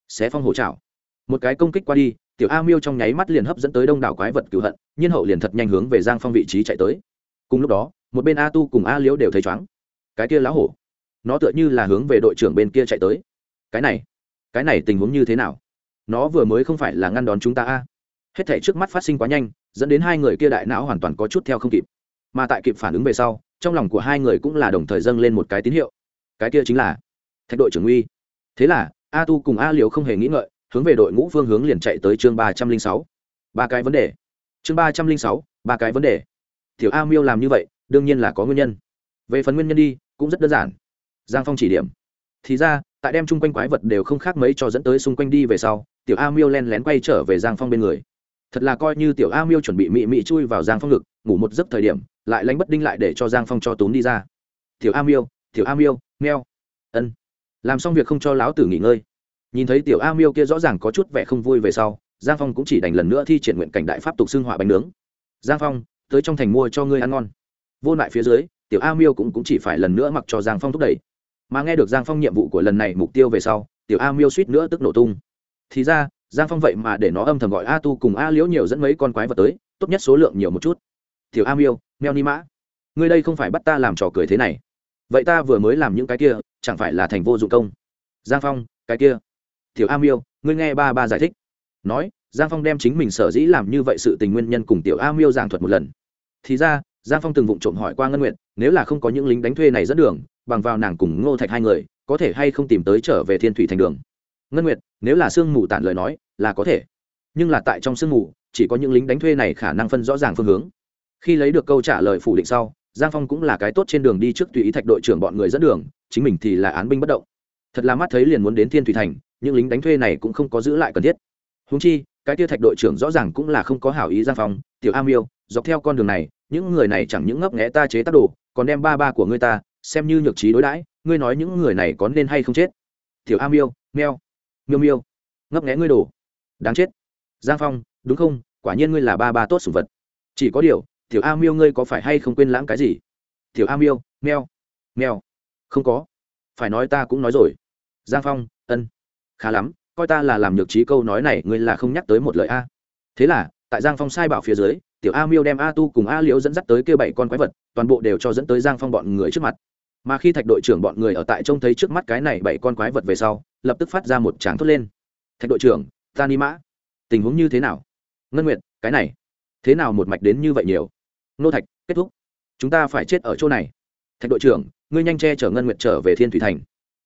S1: Xé phong hổ trào một cái công kích qua đi, tiểu a miêu trong nháy mắt liền hấp dẫn tới đông đảo quái vật cựu hận, nhiên hậu liền thật nhanh hướng về giang phong vị trí chạy tới. Cùng lúc đó, một bên a tu cùng a liễu đều thấy chóng cái kia lá hổ, nó tựa như là hướng về đội trưởng bên kia chạy tới. Cái này cái này tình huống như thế nào? Nó vừa mới không phải là ngăn đón chúng ta a. Hết thể trước mắt phát sinh quá nhanh, dẫn đến hai người kia đại não hoàn toàn có chút theo không kịp. Mà tại kịp phản ứng về sau, trong lòng của hai người cũng là đồng thời dâng lên một cái tín hiệu cái kia chính là thạch đội trưởng uy. Thế là a tu cùng a liều không hề nghĩ ngợi, hướng về đội ngũ phương hướng liền chạy tới chương ba trăm linh sáu. Ba cái vấn đề. Chương ba trăm linh sáu, ba cái vấn đề. Tiểu a miêu làm như vậy, đương nhiên là có nguyên nhân. Về phần nguyên nhân đi, cũng rất đơn giản. Giang phong chỉ điểm. Thì ra, tại đem chung quanh quái vật đều không khác mấy cho dẫn tới xung quanh đi về sau, tiểu a miêu len lén quay trở về giang phong bên người. Thật là coi như tiểu a miêu chuẩn bị mị mị chui vào giang phong ngực, ngủ một giấc thời điểm, lại lánh bất đinh lại để cho giang phong cho tốn đi ra. Tiểu a miêu, tiểu a miêu meo ân. Làm xong việc không cho lão tử nghỉ ngơi. Nhìn thấy tiểu a miêu kia rõ ràng có chút vẻ không vui về sau giang phong cũng chỉ đành lần nữa thi triển nguyện cảnh đại pháp tục xưng họa bánh nướng. Giang phong tới trong thành mua cho ngươi ăn ngon. Vô lại phía dưới tiểu a miêu cũng, cũng chỉ phải lần nữa mặc cho giang phong thúc đẩy. Mà nghe được giang phong nhiệm vụ của lần này mục tiêu về sau tiểu a miêu suýt nữa tức nổ tung. Thì ra giang phong vậy mà để nó âm thầm gọi a tu cùng a liễu nhiều dẫn mấy con quái vật tới tốt nhất số lượng nhiều một chút. Tiểu a miêu meo ni mã. Ngươi đây không phải bắt ta làm trò cười thế này vậy ta vừa mới làm những cái kia, chẳng phải là thành vô dụng công? Giang phong, cái kia. Tiểu a miêu, ngươi nghe ba ba giải thích. Nói, giang phong đem chính mình sở dĩ làm như vậy sự tình nguyên nhân cùng tiểu a miêu giảng thuật một lần. Thì ra, giang phong từng vụng trộm hỏi qua ngân nguyện nếu là không có những lính đánh thuê này dẫn đường, bằng vào nàng cùng ngô thạch hai người, có thể hay không tìm tới trở về thiên thủy thành đường? Ngân nguyệt, nếu là sương mù tản lời nói, là có thể. Nhưng là tại trong sương mù, chỉ có những lính đánh thuê này khả năng phân rõ ràng phương hướng. Khi lấy được câu trả lời phủ định sau giang phong cũng là cái tốt trên đường đi trước tùy ý thạch đội trưởng bọn người dẫn đường, chính mình thì là án binh bất động. Thật là mắt thấy liền muốn đến thiên thủy thành, những lính đánh thuê này cũng không có giữ lại cần thiết. Húng chi, cái tia thạch đội trưởng rõ ràng cũng là không có hảo ý giang phong, tiểu am yêu, dọc theo con đường này, những người này chẳng những ngấp nghẽ ta chế tác đồ, còn đem ba ba của ngươi ta, xem như nhược trí đối đãi, ngươi nói những người này có nên hay không chết? Tiểu am yêu, meo, miêu miêu, ngấp nghẽ ngươi đồ, đáng chết. Giang phong, đúng không? Quả nhiên ngươi là ba ba tốt sủng vật. Chỉ có điều tiểu a miêu, ngươi có phải hay không quên lãng cái gì? Tiểu a miêu, meo meo. Không có. Phải nói ta cũng nói rồi. Giang phong, ân. Khá lắm, coi ta là làm nhược trí câu nói này, ngươi là không nhắc tới một lời a. Thế là, tại giang phong sai bảo phía dưới, tiểu a miêu đem a tu cùng a liễu dẫn dắt tới kêu bảy con quái vật, toàn bộ đều cho dẫn tới giang phong bọn người trước mặt. Mà khi thạch đội trưởng bọn người ở tại trông thấy trước mắt cái này bảy con quái vật về sau, lập tức phát ra một tràng thốt lên. Thạch đội trưởng, ta ni mã. Tình huống như thế nào? Ngân nguyệt, cái này, thế nào một mạch đến như vậy nhiều? Nô thạch, kết thúc. Chúng ta phải chết ở chỗ này. Thạch đội trưởng, ngươi nhanh che chở ngân nguyệt trở về thiên thủy thành.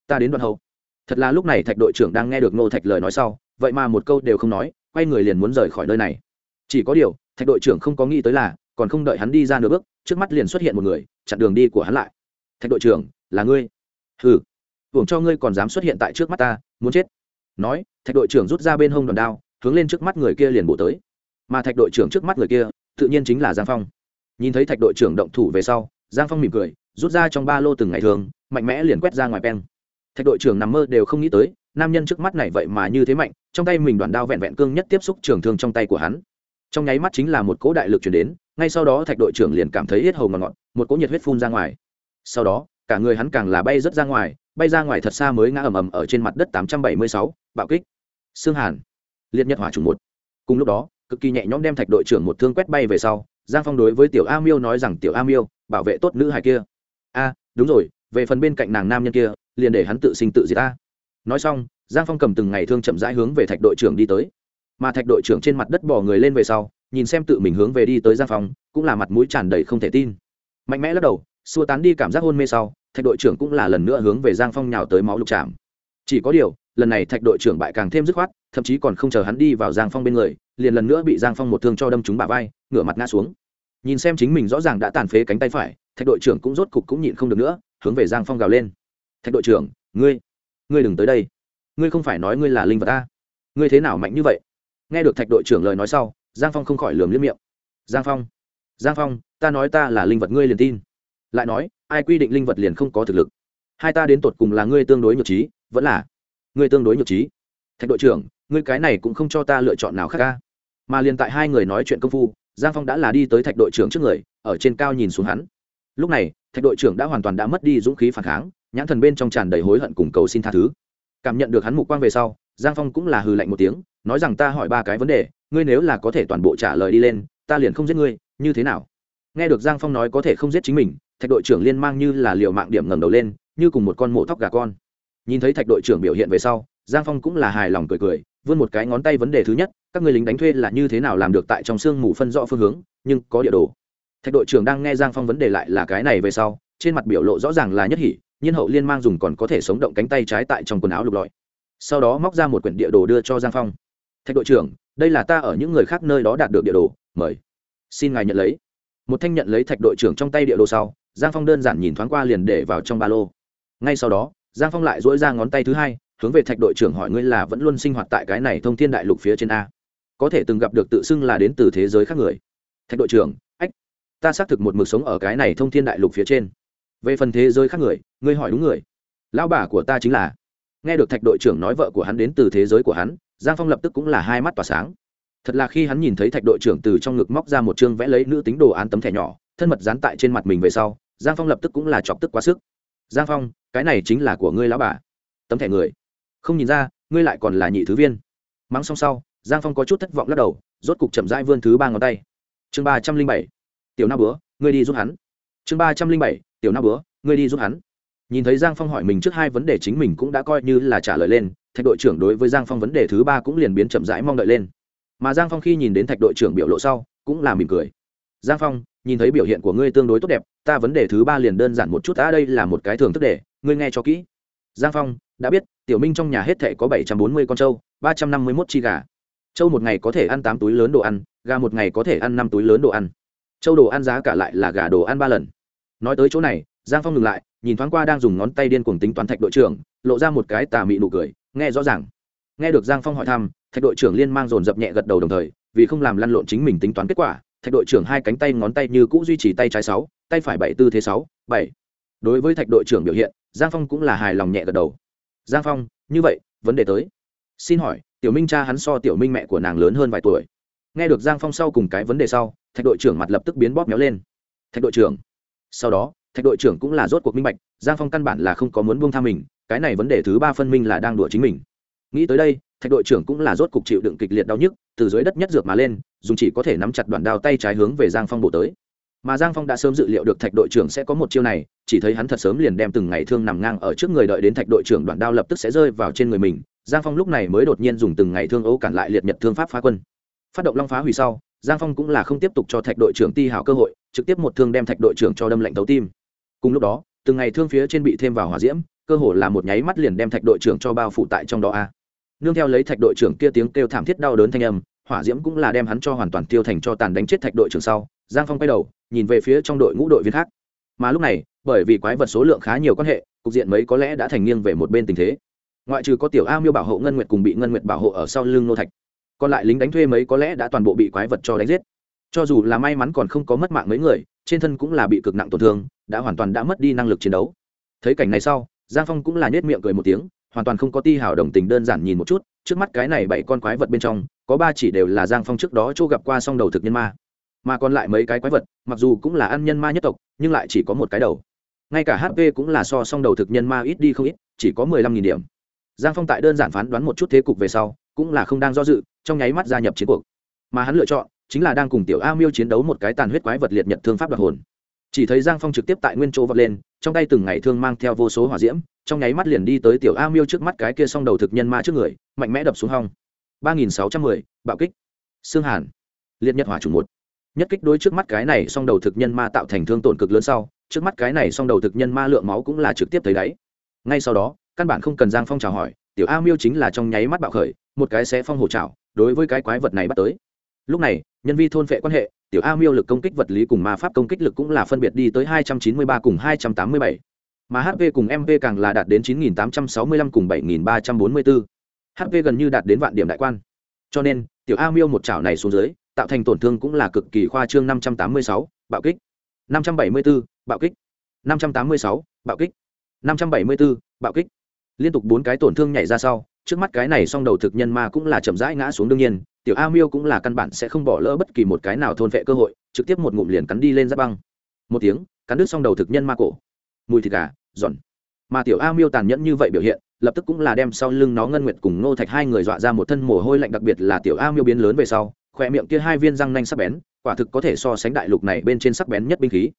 S1: Ta đến đoạn hậu. Thật là lúc này thạch đội trưởng đang nghe được nô thạch lời nói sau, vậy mà một câu đều không nói, quay người liền muốn rời khỏi nơi này. Chỉ có điều, thạch đội trưởng không có nghĩ tới là, còn không đợi hắn đi ra nửa bước, trước mắt liền xuất hiện một người, chặn đường đi của hắn lại. Thạch đội trưởng, là ngươi. Hừ. Hưởng cho ngươi còn dám xuất hiện tại trước mắt ta, muốn chết. Nói, thạch đội trưởng rút ra bên hông đòn đao, hướng lên trước mắt người kia liền bổ tới. Mà thạch đội trưởng trước mắt người kia, tự nhiên chính là giang phong nhìn thấy thạch đội trưởng động thủ về sau, giang phong mỉm cười, rút ra trong ba lô từng ngày thường, mạnh mẽ liền quét ra ngoài peng. Thạch đội trưởng nằm mơ đều không nghĩ tới, nam nhân trước mắt này vậy mà như thế mạnh, trong tay mình đoàn đao vẹn vẹn cương nhất tiếp xúc trường thương trong tay của hắn. Trong nháy mắt chính là một cỗ đại lực chuyển đến, ngay sau đó thạch đội trưởng liền cảm thấy hết hầu ngọt ngọt, một cỗ nhiệt huyết phun ra ngoài. Sau đó, cả người hắn càng là bay rớt ra ngoài, bay ra ngoài thật xa mới ngã ầm ầm ở trên mặt đất tám trăm bảy mươi sáu, bạo kích. Xương hàn, liệt nhật hỏa trùng một. Cùng lúc đó, cực kỳ nhẹ nhõm đem thạch đội trưởng một thương quét bay về sau giang phong đối với tiểu a miêu nói rằng, tiểu a miêu, bảo vệ tốt nữ hài kia. A, đúng rồi, về phần bên cạnh nàng nam nhân kia, liền để hắn tự sinh tự diệt ta. Nói xong, giang phong cầm từng ngày thương chậm rãi hướng về thạch đội trưởng đi tới. Mà thạch đội trưởng trên mặt đất bỏ người lên về sau, nhìn xem tự mình hướng về đi tới giang phong, cũng là mặt mũi tràn đầy không thể tin. Mạnh mẽ lắc đầu, xua tán đi cảm giác hôn mê sau, thạch đội trưởng cũng là lần nữa hướng về giang phong nhào tới máu lục chạm chỉ có điều, lần này thạch đội trưởng bại càng thêm dứt khoát thậm chí còn không chờ hắn đi vào giang phong bên người, liền lần nữa bị giang phong một thương cho đâm trúng bả vai, ngửa mặt ngã xuống. Nhìn xem chính mình rõ ràng đã tàn phế cánh tay phải, thạch đội trưởng cũng rốt cục cũng nhịn không được nữa, hướng về giang phong gào lên. Thạch đội trưởng, ngươi ngươi đừng tới đây. Ngươi không phải nói ngươi là linh vật ta. Ngươi thế nào mạnh như vậy? Nghe được thạch đội trưởng lời nói sau, giang phong không khỏi lườm liếm miệng. Giang phong giang phong, ta nói ta là linh vật ngươi liền tin. Lại nói, ai quy định linh vật liền không có thực lực? Hai ta đến tột cùng là ngươi tương đối nhược trí, vẫn là ngươi tương đối nhược trí thạch đội trưởng, ngươi cái này cũng không cho ta lựa chọn nào khác ca. Mà liền tại hai người nói chuyện công phu, giang phong đã là đi tới thạch đội trưởng trước người, ở trên cao nhìn xuống hắn. Lúc này, thạch đội trưởng đã hoàn toàn đã mất đi dũng khí phản kháng, nhãn thần bên trong tràn đầy hối hận cùng cầu xin tha thứ. Cảm nhận được hắn mục quang về sau, giang phong cũng là hừ lạnh một tiếng, nói rằng ta hỏi ba cái vấn đề, ngươi nếu là có thể toàn bộ trả lời đi lên, ta liền không giết ngươi, như thế nào? Nghe được giang phong nói có thể không giết chính mình, thạch đội trưởng liên mang như là liệu mạng điểm ngẩng đầu lên, như cùng một con mổ tóc gà con. Nhìn thấy thạch đội trưởng biểu hiện về sau giang phong cũng là hài lòng cười cười, vươn một cái ngón tay vấn đề thứ nhất, các người lính đánh thuê là như thế nào làm được tại trong sương mù phân rõ phương hướng, nhưng có địa đồ. Thạch đội trưởng đang nghe giang phong vấn đề lại là cái này về sau, trên mặt biểu lộ rõ ràng là nhất hỉ, nhiên hậu liên mang dùng còn có thể sống động cánh tay trái tại trong quần áo lục lọi. Sau đó móc ra một quyển địa đồ đưa cho giang phong. Thạch đội trưởng, đây là ta ở những người khác nơi đó đạt được địa đồ, mời. Xin ngài nhận lấy. Một thanh nhận lấy thạch đội trưởng trong tay địa đồ sau, giang phong đơn giản nhìn thoáng qua liền để vào trong ba lô. Ngay sau đó, giang phong lại dỗi ra ngón tay thứ hai hướng về thạch đội trưởng hỏi ngươi là vẫn luôn sinh hoạt tại cái này thông thiên đại lục phía trên a. Có thể từng gặp được tự xưng là đến từ thế giới khác người. Thạch đội trưởng, ách, ta xác thực một mực sống ở cái này thông thiên đại lục phía trên. Về phần thế giới khác người, ngươi hỏi đúng người. Lão bà của ta chính là. Nghe được thạch đội trưởng nói vợ của hắn đến từ thế giới của hắn, giang phong lập tức cũng là hai mắt tỏa sáng. Thật là khi hắn nhìn thấy thạch đội trưởng từ trong ngực móc ra một chương vẽ lấy nữ tính đồ án tấm thẻ nhỏ, thân mật dán tại trên mặt mình về sau, giang phong lập tức cũng là chọc tức quá sức. Giang phong, cái này chính là của ngươi lão bà. Tấm thẻ người không nhìn ra, ngươi lại còn là nhị thứ viên. Mắng xong sau, giang phong có chút thất vọng lắc đầu, rốt cục chậm rãi vươn thứ ba ngón tay. Chương ba trăm linh bảy, tiểu na bữa ngươi đi giúp hắn. Chương ba trăm linh bảy, tiểu na bữa ngươi đi giúp hắn. Nhìn thấy giang phong hỏi mình trước hai vấn đề chính mình cũng đã coi như là trả lời lên, thạch đội trưởng đối với giang phong vấn đề thứ ba cũng liền biến chậm rãi mong đợi lên. Mà giang phong khi nhìn đến thạch đội trưởng biểu lộ sau, cũng là mỉm cười. Giang phong, nhìn thấy biểu hiện của ngươi tương đối tốt đẹp, ta vấn đề thứ ba liền đơn giản một chút, ta đây là một cái thường thức để ngươi nghe cho kỹ giang phong đã biết, tiểu minh trong nhà hết thảy có bảy trăm bốn mươi con trâu, ba trăm năm mươi mốt chi gà. Trâu một ngày có thể ăn tám túi lớn đồ ăn, gà một ngày có thể ăn năm túi lớn đồ ăn. Trâu đồ ăn giá cả lại là gà đồ ăn ba lần. Nói tới chỗ này, giang phong ngừng lại, nhìn thoáng qua đang dùng ngón tay điên cuồng tính toán thạch đội trưởng, lộ ra một cái tà mị nụ cười, nghe rõ ràng. Nghe được giang phong hỏi thăm, thạch đội trưởng liên mang dồn dập nhẹ gật đầu đồng thời, vì không làm lăn lộn chính mình tính toán kết quả, thạch đội trưởng hai cánh tay ngón tay như cũ duy trì tay trái sáu, tay phải bảy tư thế sáu, bảy. Đối với thạch đội trưởng biểu hiện giang phong cũng là hài lòng nhẹ gật đầu. Giang phong, như vậy, vấn đề tới. Xin hỏi, tiểu minh cha hắn so tiểu minh mẹ của nàng lớn hơn vài tuổi. Nghe được giang phong sau cùng cái vấn đề sau, thạch đội trưởng mặt lập tức biến bóp méo lên. Thạch đội trưởng. Sau đó, thạch đội trưởng cũng là rốt cuộc minh bạch, giang phong căn bản là không có muốn buông tha mình, cái này vấn đề thứ ba phân minh là đang đùa chính mình. Nghĩ tới đây, thạch đội trưởng cũng là rốt cục chịu đựng kịch liệt đau nhức, từ dưới đất nhất dược mà lên, dùng chỉ có thể nắm chặt đoạn đao tay trái hướng về giang phong bộ tới mà giang phong đã sớm dự liệu được thạch đội trưởng sẽ có một chiêu này, chỉ thấy hắn thật sớm liền đem từng ngày thương nằm ngang ở trước người đợi đến thạch đội trưởng đoạn đao lập tức sẽ rơi vào trên người mình, giang phong lúc này mới đột nhiên dùng từng ngày thương ấu cản lại liệt nhật thương pháp phá quân. Phát động long phá hủy sau, giang phong cũng là không tiếp tục cho thạch đội trưởng ti hào cơ hội, trực tiếp một thương đem thạch đội trưởng cho đâm lệnh tấu tim. Cùng lúc đó, từng ngày thương phía trên bị thêm vào hỏa diễm, cơ hồ là một nháy mắt liền đem thạch đội trưởng cho bao phủ tại trong đó a. Nương theo lấy thạch đội trưởng kia tiếng kêu thảm thiết đau đớn thanh âm, hỏa diễm cũng là đem hắn cho hoàn toàn tiêu thành cho tàn đánh chết thạch đội trưởng sau giang phong quay đầu, nhìn về phía trong đội ngũ đội viên khác. Mà lúc này, bởi vì quái vật số lượng khá nhiều quan hệ, cục diện mấy có lẽ đã thành nghiêng về một bên tình thế. Ngoại trừ có tiểu a miêu bảo hộ ngân nguyệt cùng bị ngân nguyệt bảo hộ ở sau lưng nô thạch. Còn lại lính đánh thuê mấy có lẽ đã toàn bộ bị quái vật cho đánh giết. Cho dù là may mắn còn không có mất mạng mấy người, trên thân cũng là bị cực nặng tổn thương, đã hoàn toàn đã mất đi năng lực chiến đấu. Thấy cảnh này sau, giang phong cũng là nhét miệng cười một tiếng, hoàn toàn không có ti hào đồng tình đơn giản nhìn một chút, trước mắt cái này bảy con quái vật bên trong, có ba chỉ đều là giang phong trước đó chỗ gặp qua song đầu thực nhân ma mà còn lại mấy cái quái vật, mặc dù cũng là ăn nhân ma nhất tộc, nhưng lại chỉ có một cái đầu. Ngay cả hp cũng là so song đầu thực nhân ma ít đi không ít, chỉ có mười lăm nghìn điểm. Giang phong tại đơn giản phán đoán một chút thế cục về sau, cũng là không đang do dự, trong nháy mắt gia nhập chiến cuộc. Mà hắn lựa chọn, chính là đang cùng tiểu a miêu chiến đấu một cái tàn huyết quái vật liệt nhật thương pháp đoạt hồn. Chỉ thấy giang phong trực tiếp tại nguyên chỗ vật lên, trong tay từng ngày thương mang theo vô số hỏa diễm, trong nháy mắt liền đi tới tiểu a miêu trước mắt cái kia s đầu thực nhân ma trước người, mạnh mẽ đập xuống hong. ba nghìn sáu trăm mười, bạo kích. Xương hàn. Liệt nhật hỏa chủ một nhất kích đối trước mắt cái này song đầu thực nhân ma tạo thành thương tổn cực lớn sau, trước mắt cái này song đầu thực nhân ma lượng máu cũng là trực tiếp thấy đáy ngay sau đó, căn bản không cần giang phong chào hỏi, tiểu a miêu chính là trong nháy mắt bạo khởi, một cái sẽ phong hổ trào đối với cái quái vật này bắt tới lúc này, nhân vi thôn vệ quan hệ, tiểu a miêu lực công kích vật lý cùng ma pháp công kích lực cũng là phân biệt đi tới 293 cùng 287. mà hp cùng mp càng là đạt đến 9865 cùng 7344. hp gần như đạt đến vạn điểm đại quan cho nên, tiểu a miêu một chảo này xuống dưới tạo thành tổn thương cũng là cực kỳ khoa trương 586, bạo kích. 574, bạo kích. 586, bạo kích. 574, bạo kích. Liên tục bốn cái tổn thương nhảy ra sau trước mắt cái này song đầu thực nhân ma cũng là chậm rãi ngã xuống đương nhiên tiểu a miêu cũng là căn bản sẽ không bỏ lỡ bất kỳ một cái nào thôn vệ cơ hội trực tiếp một ngụm liền cắn đi lên giáp băng. Một tiếng cắn đứt song đầu thực nhân ma cổ. Mùi thịt gà giòn. Mà tiểu a miêu tàn nhẫn như vậy biểu hiện lập tức cũng là đem sau lưng nó ngân nguyệt cùng nô thạch hai người dọa ra một thân mồ hôi lạnh đặc biệt là tiểu a miêu biến lớn về sau khỏe miệng kia hai viên răng nanh sắc bén, quả thực có thể so sánh đại lục này bên trên sắc bén nhất binh khí.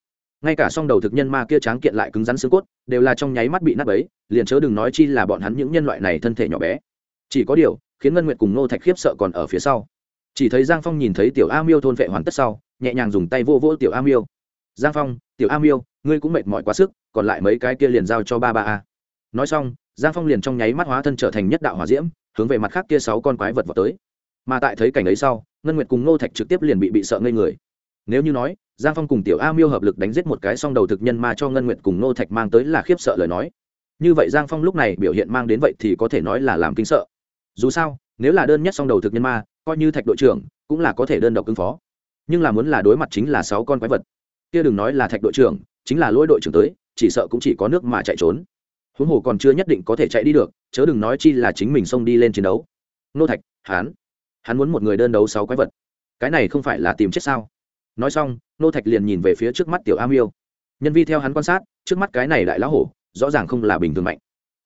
S1: Ngay cả song đầu thực nhân ma kia tráng kiện lại cứng rắn xương cốt, đều là trong nháy mắt bị nát ấy liền chớ đừng nói chi là bọn hắn những nhân loại này thân thể nhỏ bé. Chỉ có điều, khiến ngân nguyệt cùng nô thạch khiếp sợ còn ở phía sau. Chỉ thấy giang phong nhìn thấy tiểu a miêu thôn vệ hoàn tất sau, nhẹ nhàng dùng tay vô vô tiểu a miêu. Giang phong, tiểu a miêu, ngươi cũng mệt mỏi quá sức, còn lại mấy cái kia liền giao cho ba ba a. Nói xong, giang phong liền trong nháy mắt hóa thân trở thành nhất đạo hòa diễm, hướng về mặt khác kia sáu con quái vật vào tới. Mà tại thấy cảnh ấy sau ngân nguyệt cùng nô thạch trực tiếp liền bị bị sợ ngây người. Nếu như nói, giang phong cùng tiểu a miêu hợp lực đánh giết một cái song đầu thực nhân mà cho ngân nguyệt cùng nô thạch mang tới là khiếp sợ lời nói. Như vậy giang phong lúc này biểu hiện mang đến vậy thì có thể nói là làm kinh sợ. Dù sao, nếu là đơn nhất song đầu thực nhân ma, coi như thạch đội trưởng, cũng là có thể đơn độc ứng phó. Nhưng là muốn là đối mặt chính là sáu con quái vật. Kia đừng nói là thạch đội trưởng, chính là lỗi đội trưởng tới, chỉ sợ cũng chỉ có nước mà chạy trốn. Huống hồ còn chưa nhất định có thể chạy đi được, chớ đừng nói chi là chính mình xông đi lên chiến đấu. Nô thạch, hán hắn muốn một người đơn đấu sáu quái vật. Cái này không phải là tìm chết sao? Nói xong, nô thạch liền nhìn về phía trước mắt tiểu a miêu. Nhân vi theo hắn quan sát, trước mắt cái này đại lão hổ, rõ ràng không là bình thường mạnh.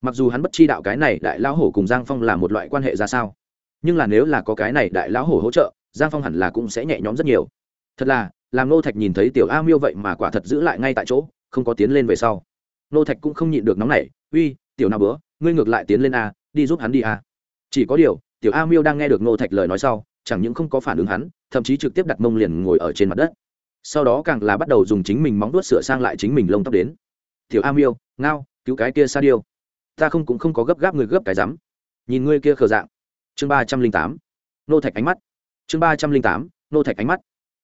S1: Mặc dù hắn bất chi đạo cái này đại lão hổ cùng giang phong là một loại quan hệ ra sao, nhưng là nếu là có cái này đại lão hổ hỗ trợ, giang phong hẳn là cũng sẽ nhẹ nhõm rất nhiều. Thật là, làm nô thạch nhìn thấy tiểu a miêu vậy mà quả thật giữ lại ngay tại chỗ, không có tiến lên về sau. Nô thạch cũng không nhịn được nóng này uy, tiểu nào bữa, ngươi ngược lại tiến lên a, đi giúp hắn đi a. Chỉ có điều tiểu a miêu đang nghe được Ngô thạch lời nói sau, chẳng những không có phản ứng hắn, thậm chí trực tiếp đặt mông liền ngồi ở trên mặt đất. Sau đó càng là bắt đầu dùng chính mình móng đuốt sửa sang lại chính mình lông tóc đến. Tiểu a miêu, ngao, cứu cái kia sa điêu. Ta không cũng không có gấp gáp người gấp cái rắm. Nhìn ngươi kia khờ dạng. Chương ba trăm linh tám. Nô thạch ánh mắt. Chương ba trăm linh tám nô thạch ánh mắt.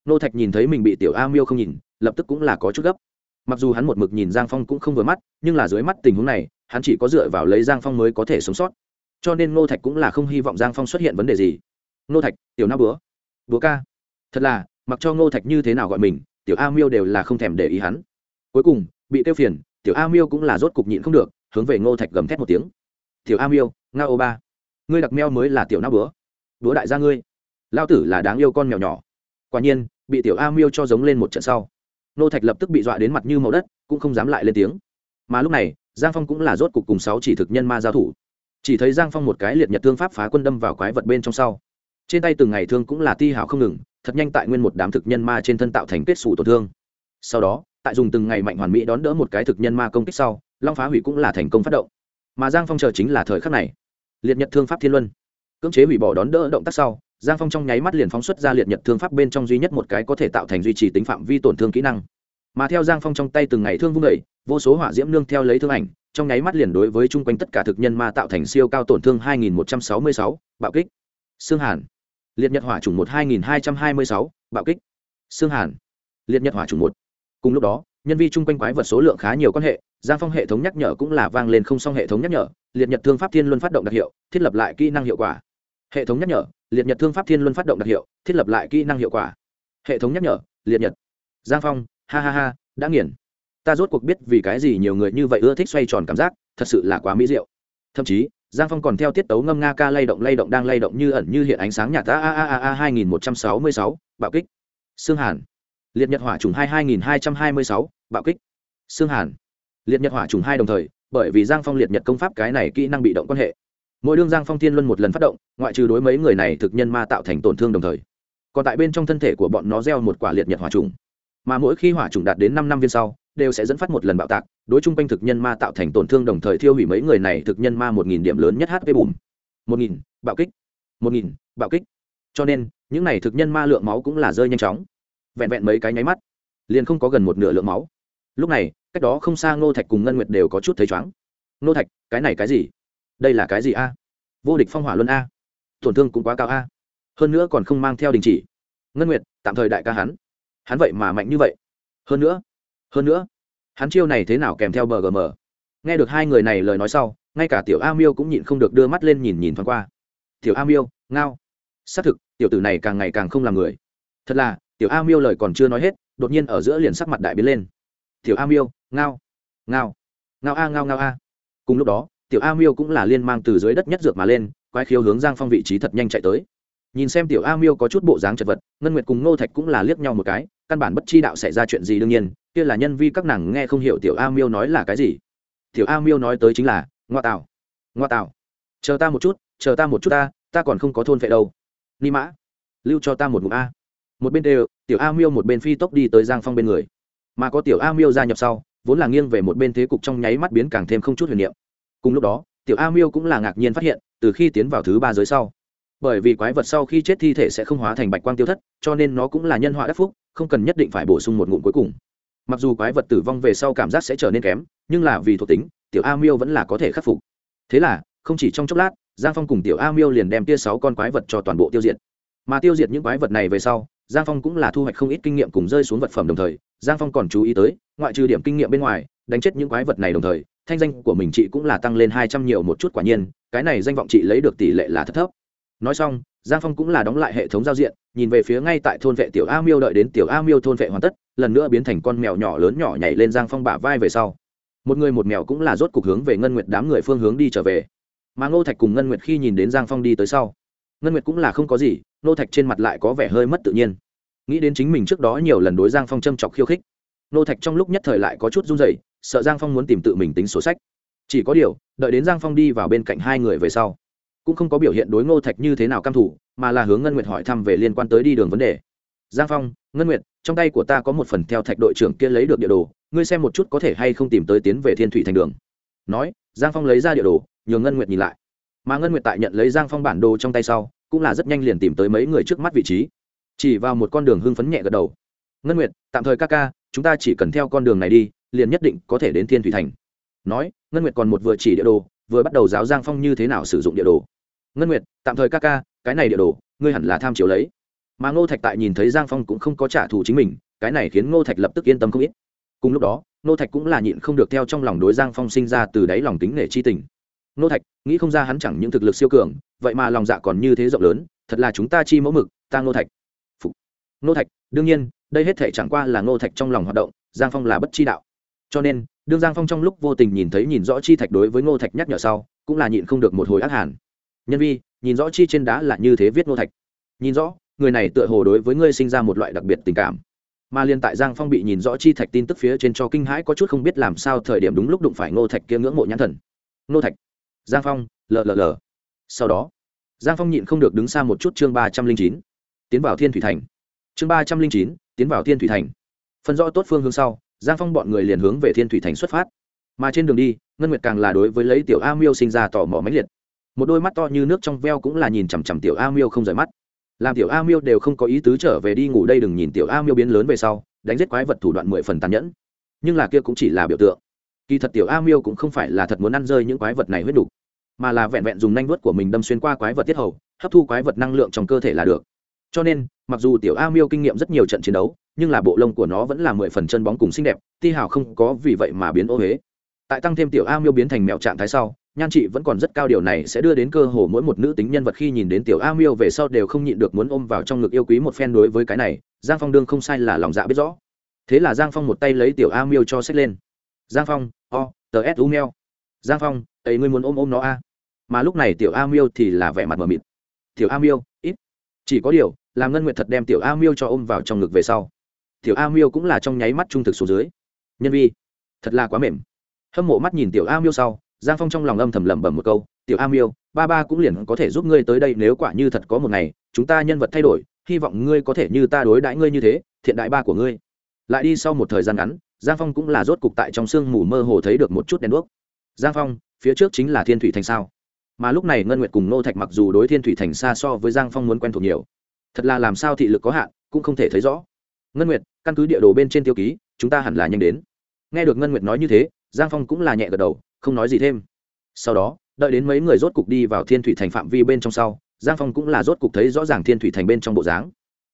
S1: Nô thạch nhìn thấy mình bị tiểu a miêu không nhìn, lập tức cũng là có chút gấp. Mặc dù hắn một mực nhìn giang phong cũng không vừa mắt, nhưng là dưới mắt tình huống này, hắn chỉ có dựa vào lấy giang phong mới có thể sống sót cho nên nô thạch cũng là không hy vọng giang phong xuất hiện vấn đề gì. Nô thạch, tiểu na búa búa ca. Thật là, mặc cho nô thạch như thế nào gọi mình, tiểu a miêu đều là không thèm để ý hắn. Cuối cùng, bị tiêu phiền, tiểu a miêu cũng là rốt cục nhịn không được, hướng về ngô thạch gầm thét một tiếng. Tiểu a miêu, nga ô ba. Ngươi đặc meo mới là tiểu na búa búa đại gia ngươi. Lao tử là đáng yêu con mèo nhỏ. Quả nhiên, bị tiểu a miêu cho giống lên một trận sau. Nô thạch lập tức bị dọa đến mặt như màu đất, cũng không dám lại lên tiếng. Mà lúc này, giang phong cũng là rốt cục cùng sáu chỉ thực nhân ma giao thủ chỉ thấy giang phong một cái liệt nhật thương pháp phá quân đâm vào quái vật bên trong sau trên tay từng ngày thương cũng là ti hào không ngừng thật nhanh tại nguyên một đám thực nhân ma trên thân tạo thành kết xù tổn thương sau đó tại dùng từng ngày mạnh hoàn mỹ đón đỡ một cái thực nhân ma công kích sau long phá hủy cũng là thành công phát động mà giang phong chờ chính là thời khắc này liệt nhật thương pháp thiên luân cưỡng chế hủy bỏ đón đỡ động tác sau giang phong trong nháy mắt liền phóng xuất ra liệt nhật thương pháp bên trong duy nhất một cái có thể tạo thành duy trì tính phạm vi tổn thương kỹ năng mà theo giang phong trong tay từng ngày thương vung đẩy vô số hỏa diễm nương theo lấy thương ảnh trong nháy mắt liền đối với chung quanh tất cả thực nhân ma tạo thành siêu cao tổn thương 2166, bạo kích. Xương hàn. Liệt nhật hỏa chủng một 2226, bạo kích. Xương hàn. Liệt nhật hỏa chủng một. Cùng lúc đó nhân vi chung quanh quái vật số lượng khá nhiều quan hệ giang phong hệ thống nhắc nhở cũng là vang lên không xong hệ thống nhắc nhở liệt nhật thương pháp thiên luân phát động đặc hiệu thiết lập lại kỹ năng hiệu quả. Hệ thống nhắc nhở liệt nhật thương pháp thiên luân phát động đặc hiệu thiết lập lại kỹ năng hiệu quả. Hệ thống nhắc nhở liệt nhật. Giang phong ha ha ha đã nghiền ta rốt cuộc biết vì cái gì nhiều người như vậy ưa thích xoay tròn cảm giác, thật sự là quá mỹ diệu. Thậm chí, giang phong còn theo tiết tấu ngâm nga ca lay động lay động đang lay động như ẩn như hiện ánh sáng nhạt, a a a a hai nghìn một trăm sáu mươi sáu, bạo kích. Xương hàn. Liệt nhật hỏa trùng hai hai nghìn hai trăm hai mươi sáu, bạo kích. Xương hàn. Liệt nhật hỏa trùng hai đồng thời, bởi vì giang phong liệt nhật công pháp cái này kỹ năng bị động quan hệ. Mỗi đương giang phong thiên luân một lần phát động, ngoại trừ đối mấy người này thực nhân ma tạo thành tổn thương đồng thời, còn tại bên trong thân thể của bọn nó gieo một quả liệt nhật hỏa trùng. Mà mỗi khi hỏa trùng đạt đến năm năm viên sau đều sẽ dẫn phát một lần bạo tạc, đối chung quanh thực nhân ma tạo thành tổn thương đồng thời thiêu hủy mấy người này thực nhân ma một nghìn điểm lớn nhất hp bùm. Một nghìn, bạo kích. Một nghìn, bạo kích. Cho nên, những này thực nhân ma lượng máu cũng là rơi nhanh chóng. Vẹn vẹn mấy cái nháy mắt, liền không có gần một nửa lượng máu. Lúc này, cách đó không xa ngô thạch cùng ngân nguyệt đều có chút thấy chóng ngô thạch, cái này cái gì? Đây là cái gì a? Vô địch phong hỏa luân a. Tổn thương cũng quá cao a. Hơn nữa còn không mang theo đình chỉ. Ngân nguyệt, tạm thời đại ca hắn. Hắn vậy mà mạnh như vậy. Hơn nữa hơn nữa, hắn chiêu này thế nào kèm theo bgm nghe được hai người này lời nói sau, ngay cả tiểu a miêu cũng nhịn không được đưa mắt lên nhìn nhìn thoáng qua. Tiểu a miêu, ngao. Xác thực, tiểu tử này càng ngày càng không làm người. Thật là, tiểu a miêu lời còn chưa nói hết, đột nhiên ở giữa liền sắc mặt đại biến lên. Tiểu a miêu, ngao. Ngao. Ngao a, ngao ngao a. Cùng lúc đó, tiểu a miêu cũng là liên mang từ dưới đất nhất dược mà lên, quái khiếu hướng giang phong vị trí thật nhanh chạy tới nhìn xem tiểu a miêu có chút bộ dáng chật vật, ngân nguyệt cùng ngô thạch cũng là liếc nhau một cái, căn bản bất chi đạo xảy ra chuyện gì đương nhiên, kia là nhân vi các nàng nghe không hiểu tiểu a miêu nói là cái gì. Tiểu a miêu nói tới chính là, ngoa tạo ngoa tạo chờ ta một chút, chờ ta một chút ta ta còn không có thôn vệ đâu. Ni mã, lưu cho ta một ngụm a. Một bên đều, tiểu a miêu một bên phi tốc đi tới giang phong bên người. Mà có tiểu a miêu gia nhập sau, vốn là nghiêng về một bên thế cục trong nháy mắt biến càng thêm không chút huyền niệm. Cùng lúc đó, tiểu a miêu cũng là ngạc nhiên phát hiện, từ khi tiến vào thứ ba giới sau bởi vì quái vật sau khi chết thi thể sẽ không hóa thành bạch quang tiêu thất, cho nên nó cũng là nhân họa đắc phúc, không cần nhất định phải bổ sung một ngụm cuối cùng. Mặc dù quái vật tử vong về sau cảm giác sẽ trở nên kém, nhưng là vì thuộc tính, tiểu a miêu vẫn là có thể khắc phục. Thế là, không chỉ trong chốc lát, giang phong cùng tiểu a miêu liền đem tia sáu con quái vật cho toàn bộ tiêu diệt. Mà tiêu diệt những quái vật này về sau, giang phong cũng là thu hoạch không ít kinh nghiệm cùng rơi xuống vật phẩm đồng thời, giang phong còn chú ý tới, ngoại trừ điểm kinh nghiệm bên ngoài, đánh chết những quái vật này đồng thời, thanh danh của mình chị cũng là tăng lên hai trăm nhiều một chút quả nhiên, cái này danh vọng chị lấy được tỷ lệ là thấp thấp nói xong, giang phong cũng là đóng lại hệ thống giao diện, nhìn về phía ngay tại thôn vệ tiểu a miêu đợi đến tiểu a miêu thôn vệ hoàn tất, lần nữa biến thành con mèo nhỏ lớn nhỏ nhảy lên giang phong bả vai về sau. Một người một mèo cũng là rốt cục hướng về ngân nguyệt đám người phương hướng đi trở về. Mà ngô thạch cùng ngân nguyệt khi nhìn đến giang phong đi tới sau, ngân nguyệt cũng là không có gì, ngô thạch trên mặt lại có vẻ hơi mất tự nhiên. Nghĩ đến chính mình trước đó nhiều lần đối giang phong châm chọc khiêu khích, ngô thạch trong lúc nhất thời lại có chút run rẩy, sợ giang phong muốn tìm tự mình tính sổ sách. Chỉ có điều, đợi đến giang phong đi vào bên cạnh hai người về sau cũng không có biểu hiện đối ngô thạch như thế nào căm thủ, mà là hướng ngân nguyệt hỏi thăm về liên quan tới đi đường vấn đề. Giang phong, ngân nguyệt, trong tay của ta có một phần theo thạch đội trưởng kia lấy được địa đồ, ngươi xem một chút có thể hay không tìm tới tiến về thiên thủy thành đường. Nói, giang phong lấy ra địa đồ, nhường ngân nguyệt nhìn lại. Mà ngân nguyệt tại nhận lấy giang phong bản đồ trong tay sau, cũng là rất nhanh liền tìm tới mấy người trước mắt vị trí. Chỉ vào một con đường hưng phấn nhẹ gật đầu. Ngân nguyệt, tạm thời ca ca, chúng ta chỉ cần theo con đường này đi, liền nhất định có thể đến thiên thủy thành. Nói, ngân nguyệt còn một vừa chỉ địa đồ, vừa bắt đầu giáo giang phong như thế nào sử dụng địa đồ ngân nguyệt, tạm thời ca ca, cái này địa đồ, ngươi hẳn là tham chiếu lấy. Mà ngô thạch tại nhìn thấy giang phong cũng không có trả thù chính mình, cái này khiến ngô thạch lập tức yên tâm không ít. Cùng lúc đó, ngô thạch cũng là nhịn không được theo trong lòng đối giang phong sinh ra từ đáy lòng tính nể chi tình. Ngô thạch, nghĩ không ra hắn chẳng những thực lực siêu cường, vậy mà lòng dạ còn như thế rộng lớn, thật là chúng ta chi mẫu mực, ta ngô thạch. Phục. ngô thạch, đương nhiên, đây hết thể chẳng qua là ngô thạch trong lòng hoạt động, giang phong là bất chi đạo. Cho nên, đương giang phong trong lúc vô tình nhìn thấy nhìn rõ chi thạch đối với ngô thạch nhắc nhở sau, cũng là nhịn không được một hồi ác hàn nhân vi, nhìn rõ chi trên đá là như thế viết ngô thạch. Nhìn rõ, người này tựa hồ đối với ngươi sinh ra một loại đặc biệt tình cảm. Mà liên tại giang phong bị nhìn rõ chi thạch tin tức phía trên cho kinh hãi có chút không biết làm sao thời điểm đúng lúc đụng phải ngô thạch kia ngưỡng mộ nhãn thần. Ngô thạch. Giang phong lll sau đó, giang phong nhịn không được đứng xa một chút chương ba trăm linh chín. Tiến vào thiên thủy thành. Chương ba trăm linh chín, tiến vào thiên thủy thành. Phân rõ tốt phương hướng sau, giang phong bọn người liền hướng về thiên thủy thành xuất phát. Mà trên đường đi, ngân nguyệt càng là đối với lấy tiểu a miêu sinh ra tò mò mãnh liệt một đôi mắt to như nước trong veo cũng là nhìn chằm chằm tiểu a miêu không rời mắt. Làm tiểu a miêu đều không có ý tứ trở về đi ngủ đây đừng nhìn tiểu a miêu biến lớn về sau, đánh giết quái vật thủ đoạn mười phần tàn nhẫn. Nhưng là kia cũng chỉ là biểu tượng. Kỳ thật tiểu a miêu cũng không phải là thật muốn ăn rơi những quái vật này huyết đục, mà là vẹn vẹn dùng nanh vuốt của mình đâm xuyên qua quái vật tiết hầu, hấp thu quái vật năng lượng trong cơ thể là được. Cho nên, mặc dù tiểu a miêu kinh nghiệm rất nhiều trận chiến đấu, nhưng là bộ lông của nó vẫn là mười phần chân bóng cùng xinh đẹp, ti hào không có vì vậy mà biến ô huế tại tăng thêm tiểu a miêu biến thành mẹo trạng thái sau nhan chị vẫn còn rất cao điều này sẽ đưa đến cơ hồ mỗi một nữ tính nhân vật khi nhìn đến tiểu a miêu về sau đều không nhịn được muốn ôm vào trong ngực yêu quý một phen đối với cái này, giang phong đương không sai là lòng dạ biết rõ. Thế là giang phong một tay lấy tiểu a miêu cho xách lên. Giang phong, o tờ s, u, meo. Giang phong, ấy ngươi muốn ôm ôm nó a? Mà lúc này tiểu a miêu thì là vẻ mặt mờ mịt. Tiểu a miêu, ít. Chỉ có điều làm ngân nguyện thật đem tiểu a miêu cho ôm vào trong ngực về sau. Tiểu a miêu cũng là trong nháy mắt trung thực xuống dưới. Nhân vi, thật là quá mềm. Hâm mộ mắt nhìn tiểu a miêu sau giang phong trong lòng âm thầm lẩm bẩm một câu, tiểu a miêu, ba ba cũng liền có thể giúp ngươi tới đây nếu quả như thật có một ngày, chúng ta nhân vật thay đổi, hy vọng ngươi có thể như ta đối đãi ngươi như thế, thiện đại ba của ngươi. Lại đi sau một thời gian ngắn, giang phong cũng là rốt cục tại trong sương mù mơ hồ thấy được một chút đèn đuốc. Giang phong, phía trước chính là thiên thủy thành sao? Mà lúc này ngân nguyệt cùng nô thạch mặc dù đối thiên thủy thành xa so với giang phong muốn quen thuộc nhiều, thật là làm sao thị lực có hạn, cũng không thể thấy rõ. Ngân nguyệt, căn cứ địa đồ bên trên tiêu ký, chúng ta hẳn là nhanh đến. Nghe được ngân nguyệt nói như thế, giang phong cũng là nhẹ gật đầu không nói gì thêm. Sau đó, đợi đến mấy người rốt cục đi vào thiên thủy thành phạm vi bên trong sau, giang phong cũng là rốt cục thấy rõ ràng thiên thủy thành bên trong bộ dáng.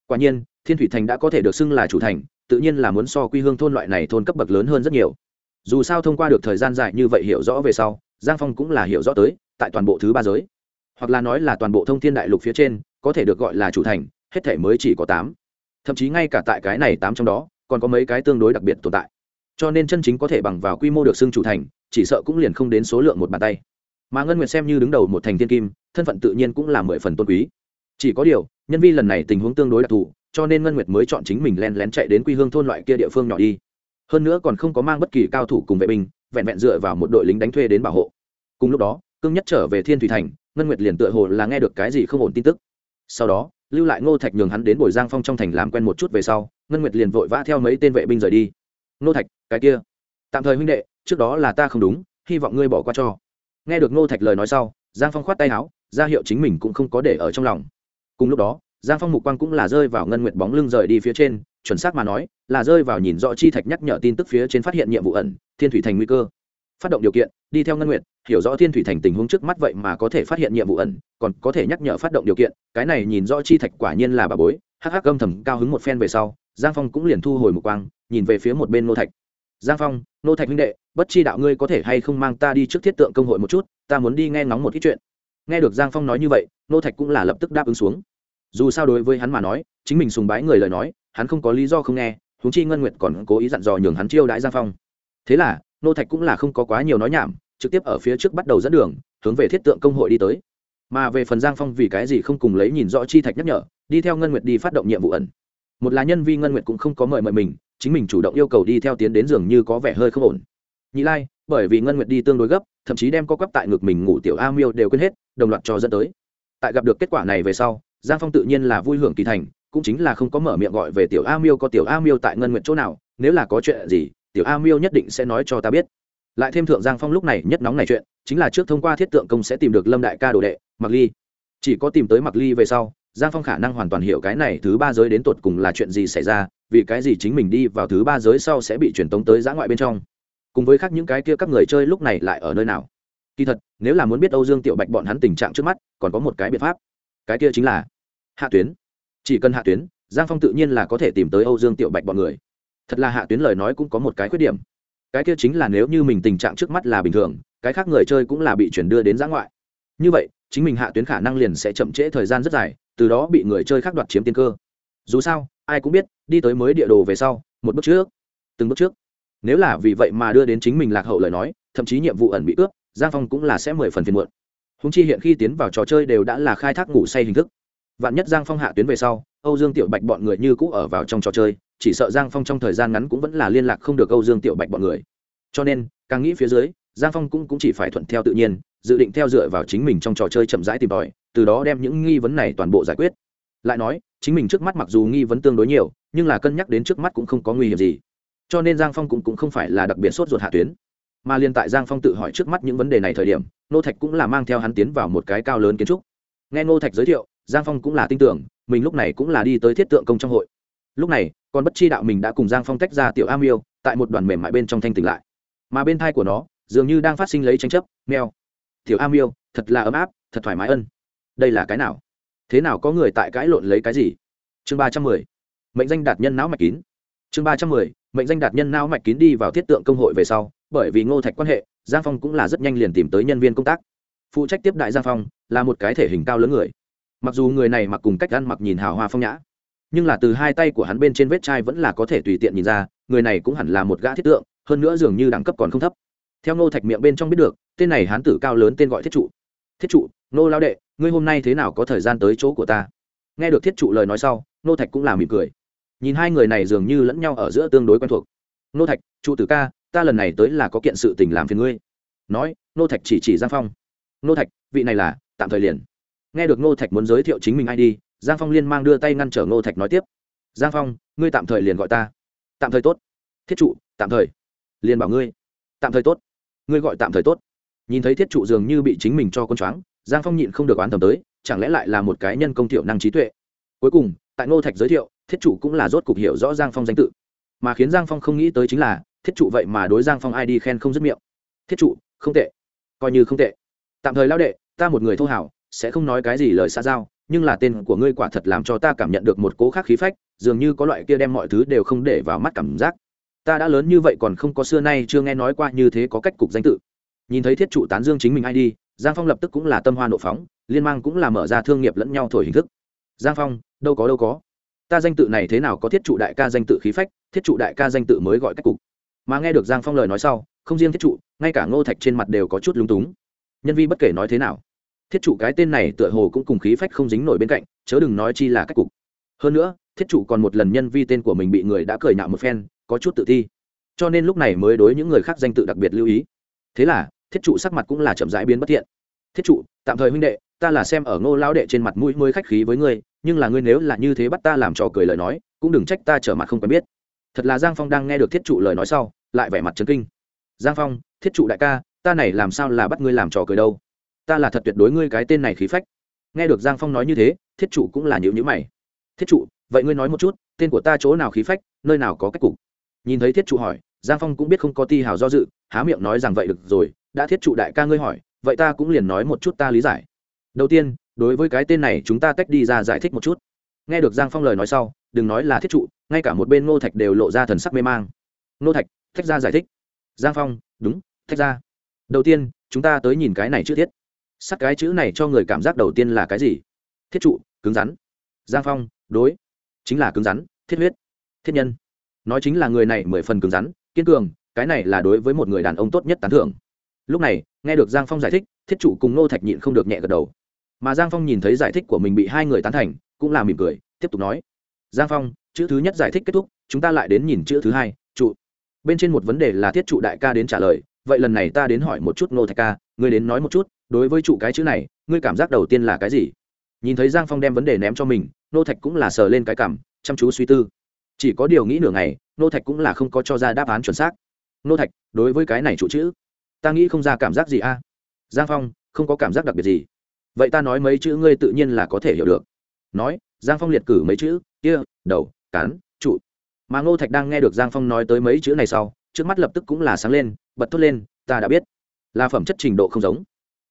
S1: Quả nhiên, thiên thủy thành đã có thể được xưng là chủ thành, tự nhiên là muốn so quy hương thôn loại này thôn cấp bậc lớn hơn rất nhiều. Dù sao thông qua được thời gian dài như vậy hiểu rõ về sau, giang phong cũng là hiểu rõ tới, tại toàn bộ thứ ba giới. Hoặc là nói là toàn bộ thông thiên đại lục phía trên, có thể được gọi là chủ thành, hết thể mới chỉ có tám. Thậm chí ngay cả tại cái này tám trong đó, còn có mấy cái tương đối đặc biệt tồn tại. Cho nên chân chính có thể bằng vào quy mô được xưng chủ thành chỉ sợ cũng liền không đến số lượng một bàn tay. Mà ngân nguyệt xem như đứng đầu một thành thiên kim, thân phận tự nhiên cũng là mười phần tôn quý. Chỉ có điều, nhân vi lần này tình huống tương đối đặc thù, cho nên ngân nguyệt mới chọn chính mình len lén chạy đến quy hương thôn loại kia địa phương nhỏ đi. Hơn nữa còn không có mang bất kỳ cao thủ cùng vệ binh, vẹn vẹn dựa vào một đội lính đánh thuê đến bảo hộ. Cùng lúc đó, cương nhất trở về thiên thủy thành, ngân nguyệt liền tựa hồ là nghe được cái gì không ổn tin tức. Sau đó, lưu lại ngô thạch nhường hắn đến bồi giang phong trong thành làm quen một chút về sau, ngân nguyệt liền vội vã theo mấy tên vệ binh rời đi. Ngô thạch, cái kia. Tạm thời huynh đệ trước đó là ta không đúng, hy vọng ngươi bỏ qua cho. Nghe được ngô thạch lời nói sau, giang phong khoát tay áo, ra hiệu chính mình cũng không có để ở trong lòng. Cùng lúc đó, giang phong mục quang cũng là rơi vào ngân nguyệt bóng lưng rời đi phía trên, chuẩn xác mà nói, là rơi vào nhìn rõ chi thạch nhắc nhở tin tức phía trên phát hiện nhiệm vụ ẩn, thiên thủy thành nguy cơ. Phát động điều kiện, đi theo ngân nguyệt, hiểu rõ thiên thủy thành tình huống trước mắt vậy mà có thể phát hiện nhiệm vụ ẩn, còn có thể nhắc nhở phát động điều kiện, cái này nhìn rõ chi thạch quả nhiên là bà bối. Hắc hắc âm thầm cao hứng một phen về sau, giang phong cũng liền thu hồi mục quang, nhìn về phía một bên Ngô thạch giang phong, nô thạch huynh đệ, bất chi đạo ngươi có thể hay không mang ta đi trước thiết tượng công hội một chút, ta muốn đi nghe ngóng một ít chuyện. Nghe được giang phong nói như vậy, nô thạch cũng là lập tức đáp ứng xuống. Dù sao đối với hắn mà nói, chính mình sùng bái người lời nói, hắn không có lý do không nghe húng chi ngân nguyệt còn cố ý dặn dò nhường hắn chiêu đãi giang phong. Thế là, nô thạch cũng là không có quá nhiều nói nhảm, trực tiếp ở phía trước bắt đầu dẫn đường, hướng về thiết tượng công hội đi tới. Mà về phần giang phong vì cái gì không cùng lấy nhìn rõ chi thạch nhắc nhở, đi theo ngân nguyệt đi phát động nhiệm vụ ẩn. Một là nhân vi ngân nguyệt cũng không có mời mời mình chính mình chủ động yêu cầu đi theo tiến đến giường như có vẻ hơi không ổn. Nhị lai, bởi vì ngân nguyệt đi tương đối gấp, thậm chí đem có quắp tại ngực mình ngủ tiểu a miêu đều quên hết, đồng loạt cho dẫn tới. Tại gặp được kết quả này về sau, giang phong tự nhiên là vui hưởng kỳ thành, cũng chính là không có mở miệng gọi về tiểu a miêu có tiểu a miêu tại ngân nguyện chỗ nào, nếu là có chuyện gì, tiểu a miêu nhất định sẽ nói cho ta biết. Lại thêm thượng giang phong lúc này nhất nóng này chuyện, chính là trước thông qua thiết tượng công sẽ tìm được lâm đại ca đồ đệ mặc ly. Chỉ có tìm tới mặc ly về sau giang phong khả năng hoàn toàn hiểu cái này thứ ba giới đến tột cùng là chuyện gì xảy ra, vì cái gì chính mình đi vào thứ ba giới sau sẽ bị truyền tống tới giã ngoại bên trong. Cùng với khác những cái kia các người chơi lúc này lại ở nơi nào? Kỳ thật, nếu là muốn biết âu dương tiểu bạch bọn hắn tình trạng trước mắt, còn có một cái biện pháp. Cái kia chính là hạ tuyến. Chỉ cần hạ tuyến, giang phong tự nhiên là có thể tìm tới âu dương tiểu bạch bọn người. Thật là hạ tuyến lời nói cũng có một cái khuyết điểm. Cái kia chính là nếu như mình tình trạng trước mắt là bình thường, cái khác người chơi cũng là bị chuyển đưa đến giã ngoại như vậy, chính mình hạ tuyến khả năng liền sẽ chậm trễ thời gian rất dài, từ đó bị người chơi khác đoạt chiếm tiên cơ. Dù sao, ai cũng biết, đi tới mới địa đồ về sau, một bước trước, từng bước trước. Nếu là vì vậy mà đưa đến chính mình lạc hậu lời nói, thậm chí nhiệm vụ ẩn bị cướp, giang phong cũng là sẽ mười phần phiền muộn. Húng chi hiện khi tiến vào trò chơi đều đã là khai thác ngủ say hình thức. Vạn nhất giang phong hạ tuyến về sau, âu dương tiểu bạch bọn người như cũ ở vào trong trò chơi, chỉ sợ giang phong trong thời gian ngắn cũng vẫn là liên lạc không được âu dương tiểu bạch bọn người. Cho nên, càng nghĩ phía dưới giang phong cũng, cũng chỉ phải thuận theo tự nhiên dự định theo dựa vào chính mình trong trò chơi chậm rãi tìm tòi từ đó đem những nghi vấn này toàn bộ giải quyết. Lại nói chính mình trước mắt mặc dù nghi vấn tương đối nhiều nhưng là cân nhắc đến trước mắt cũng không có nguy hiểm gì. Cho nên giang phong cũng, cũng không phải là đặc biệt sốt ruột hạ tuyến. Mà liên tại giang phong tự hỏi trước mắt những vấn đề này thời điểm nô thạch cũng là mang theo hắn tiến vào một cái cao lớn kiến trúc. Nghe nô thạch giới thiệu giang phong cũng là tin tưởng mình lúc này cũng là đi tới thiết tượng công trong hội. Lúc này còn bất chi đạo mình đã cùng giang phong tách ra tiểu am yêu tại một đoàn mềm mại bên trong thanh tỉnh lại. Mà bên thai của nó dường như đang phát sinh lấy tranh chấp meo tiểu am miêu, thật là ấm áp thật thoải mái ân. Đây là cái nào? Thế nào có người tại cãi lộn lấy cái gì? Chương ba trăm mười. Mệnh danh đạt nhân não mạch kín. Chương ba trăm mười. Mệnh danh đạt nhân não mạch kín đi vào thiết tượng công hội về sau bởi vì ngô thạch quan hệ giang phong cũng là rất nhanh liền tìm tới nhân viên công tác. Phụ trách tiếp đại giang phong là một cái thể hình cao lớn người. Mặc dù người này mặc cùng cách ăn mặc nhìn hào hoa phong nhã nhưng là từ hai tay của hắn bên trên vết chai vẫn là có thể tùy tiện nhìn ra người này cũng hẳn là một gã thiết tượng hơn nữa dường như đẳng cấp còn không thấp theo ngô thạch miệng bên trong biết được, tên này hán tử cao lớn tên gọi thiết trụ. Thiết trụ nô lao đệ, ngươi hôm nay thế nào có thời gian tới chỗ của ta? Nghe được thiết trụ lời nói sau nô thạch cũng là mỉm cười. Nhìn hai người này dường như lẫn nhau ở giữa tương đối quen thuộc. Nô thạch, trụ tử ca, ta lần này tới là có kiện sự tình làm phiền ngươi. Nói nô thạch chỉ chỉ giang phong. Nô thạch, vị này là, tạm thời liền. Nghe được nô thạch muốn giới thiệu chính mình ai đi, giang phong liên mang đưa tay ngăn trở nô thạch nói tiếp. Giang phong, ngươi tạm thời liền gọi ta. Tạm thời tốt. Thiết trụ, tạm thời. Liền bảo ngươi. Tạm thời tốt ngươi gọi tạm thời tốt. Nhìn thấy thiết trụ dường như bị chính mình cho con choáng, giang phong nhịn không được oán thầm tới, chẳng lẽ lại là một cái nhân công thiệu năng trí tuệ? Cuối cùng, tại ngô thạch giới thiệu, thiết trụ cũng là rốt cục hiểu rõ giang phong danh tự. Mà khiến giang phong không nghĩ tới chính là, thiết trụ vậy mà đối giang phong ai đi khen không dứt miệng. Thiết trụ, không tệ. Coi như không tệ. Tạm thời lao đệ, ta một người thô hảo, sẽ không nói cái gì lời xa giao, nhưng là tên của ngươi quả thật làm cho ta cảm nhận được một cố khác khí phách, dường như có loại kia đem mọi thứ đều không để vào mắt cảm giác ta đã lớn như vậy còn không có xưa nay chưa nghe nói qua như thế có cách cục danh tự. Nhìn thấy thiết trụ tán dương chính mình ai đi, giang phong lập tức cũng là tâm hoa nộ phóng, liên mang cũng là mở ra thương nghiệp lẫn nhau thổi hình thức. Giang phong, đâu có đâu có. Ta danh tự này thế nào có thiết trụ đại ca danh tự khí phách, thiết trụ đại ca danh tự mới gọi cách cục. Mà nghe được giang phong lời nói sau, không riêng thiết trụ, ngay cả ngô thạch trên mặt đều có chút lúng túng. Nhân vi bất kể nói thế nào, thiết trụ cái tên này tựa hồ cũng cùng khí phách không dính nổi bên cạnh, chớ đừng nói chi là cách cục. Hơn nữa, thiết trụ còn một lần nhân vi tên của mình bị người đã cười nạo một phen có chút tự thi. Cho nên lúc này mới đối những người khác danh tự đặc biệt lưu ý. Thế là, thiết trụ sắc mặt cũng là chậm rãi biến bất thiện. Thiết trụ, tạm thời huynh đệ, ta là xem ở ngô lao đệ trên mặt mũi mới khách khí với ngươi, nhưng là ngươi nếu là như thế bắt ta làm trò cười lời nói, cũng đừng trách ta trở mặt không quen biết. Thật là giang phong đang nghe được thiết trụ lời nói sau, lại vẻ mặt trấn kinh. Giang phong, thiết trụ đại ca, ta này làm sao là bắt ngươi làm trò cười đâu? Ta là thật tuyệt đối ngươi cái tên này khí phách. Nghe được giang phong nói như thế, thiết trụ cũng là nhữ nhữ mày. Thiết trụ, vậy ngươi nói một chút, tên của ta chỗ nào khí phách, nơi nào có cách cục? Nhìn thấy thiết trụ hỏi, giang phong cũng biết không có ti hào do dự, há miệng nói rằng vậy được rồi, đã thiết trụ đại ca ngươi hỏi, vậy ta cũng liền nói một chút ta lý giải. Đầu tiên, đối với cái tên này chúng ta tách đi ra giải thích một chút. Nghe được giang phong lời nói sau, đừng nói là thiết trụ, ngay cả một bên ngô thạch đều lộ ra thần sắc mê mang. Ngô thạch thách ra giải thích. Giang phong, đúng thách ra. Đầu tiên, chúng ta tới nhìn cái này chữ thiết. Sắc cái chữ này cho người cảm giác đầu tiên là cái gì? Thiết trụ, cứng rắn. Giang phong, đối. Chính là cứng rắn, thiết huyết, thiết nhân nói chính là người này mười phần cứng rắn, kiên cường, cái này là đối với một người đàn ông tốt nhất tán thưởng. Lúc này, nghe được giang phong giải thích, thiết Chủ cùng nô thạch nhịn không được nhẹ gật đầu. Mà giang phong nhìn thấy giải thích của mình bị hai người tán thành, cũng là mỉm cười, tiếp tục nói. Giang phong, chữ thứ nhất giải thích kết thúc, chúng ta lại đến nhìn chữ thứ hai, trụ. Bên trên một vấn đề là thiết trụ đại ca đến trả lời, vậy lần này ta đến hỏi một chút nô thạch ca, ngươi đến nói một chút, đối với trụ cái chữ này, ngươi cảm giác đầu tiên là cái gì? Nhìn thấy giang phong đem vấn đề ném cho mình nô thạch cũng là sờ lên cái cảm, chăm chú suy tư chỉ có điều nghĩ nửa ngày, nô thạch cũng là không có cho ra đáp án chuẩn xác. Nô thạch, đối với cái này chủ chữ, ta nghĩ không ra cảm giác gì a. Giang phong, không có cảm giác đặc biệt gì. Vậy ta nói mấy chữ ngươi tự nhiên là có thể hiểu được. Nói, giang phong liệt cử mấy chữ, kia, đầu, cán, trụ. Mà ngô thạch đang nghe được giang phong nói tới mấy chữ này sau, trước mắt lập tức cũng là sáng lên, bật thốt lên, ta đã biết. Là phẩm chất trình độ không giống.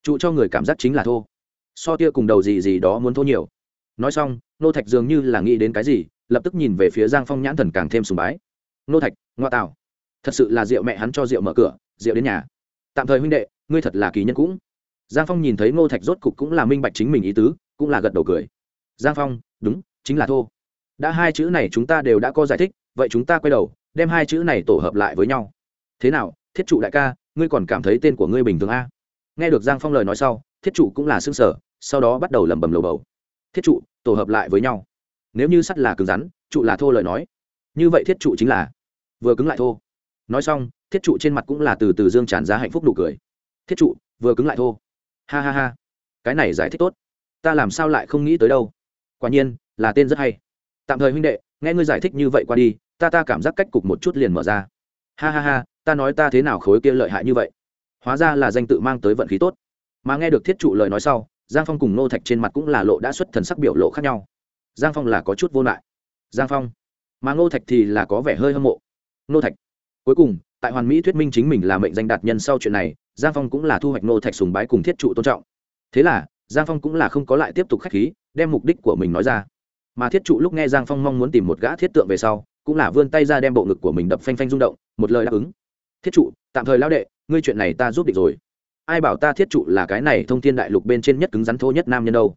S1: Trụ cho người cảm giác chính là thô. So tia cùng đầu gì gì đó muốn thô nhiều. Nói xong, Ngô thạch dường như là nghĩ đến cái gì lập tức nhìn về phía giang phong nhãn thần càng thêm sùng bái. Nô thạch, ngoa tạo. Thật sự là rượu mẹ hắn cho rượu mở cửa, rượu đến nhà. Tạm thời huynh đệ, ngươi thật là kỳ nhân cũng. Giang phong nhìn thấy ngô thạch rốt cục cũng là minh bạch chính mình ý tứ, cũng là gật đầu cười. Giang phong, đúng, chính là thô. Đã hai chữ này chúng ta đều đã có giải thích, vậy chúng ta quay đầu, đem hai chữ này tổ hợp lại với nhau. Thế nào, thiết trụ đại ca, ngươi còn cảm thấy tên của ngươi bình thường a? Nghe được giang phong lời nói sau, thiết trụ cũng là xương sở sau đó bắt đầu lẩm bẩm lầu bầu. Thiết trụ, tổ hợp lại với nhau nếu như sắt là cứng rắn, trụ là thô lời nói. Như vậy thiết trụ chính là vừa cứng lại thô. Nói xong, thiết trụ trên mặt cũng là từ từ dương tràn ra hạnh phúc nụ cười. Thiết trụ, vừa cứng lại thô. Ha ha ha. Cái này giải thích tốt. Ta làm sao lại không nghĩ tới đâu? Quả nhiên, là tên rất hay. Tạm thời huynh đệ, nghe ngươi giải thích như vậy qua đi, ta ta cảm giác cách cục một chút liền mở ra. Ha ha ha, ta nói ta thế nào khối kia lợi hại như vậy? Hóa ra là danh tự mang tới vận khí tốt. Mà nghe được thiết trụ lời nói sau, giang phong cùng nô thạch trên mặt cũng là lộ đã xuất thần sắc biểu lộ khác nhau giang phong là có chút vô lại. Giang phong? Mà ngô thạch thì là có vẻ hơi hâm mộ. Ngô thạch? Cuối cùng, tại hoàn mỹ thuyết minh chính mình là mệnh danh đạt nhân sau chuyện này, giang phong cũng là thu hoạch Ngô thạch sùng bái cùng thiết trụ tôn trọng. Thế là, giang phong cũng là không có lại tiếp tục k h á c h khí, đem mục đích của mình nói ra. Mà thiết trụ lúc nghe giang phong mong muốn tìm một gã thiết tượng về sau, cũng là vươn tay ra đem bộ ngực của mình đập phanh phanh rung động, một lời đáp ứng. Thiết trụ, tạm thời lao đệ, ngươi chuyện này ta giúp địch rồi. Ai bảo ta thiết trụ là cái này thông thiên đại lục bên trên nhất cứng rắn thô nhất nam nhân đâu?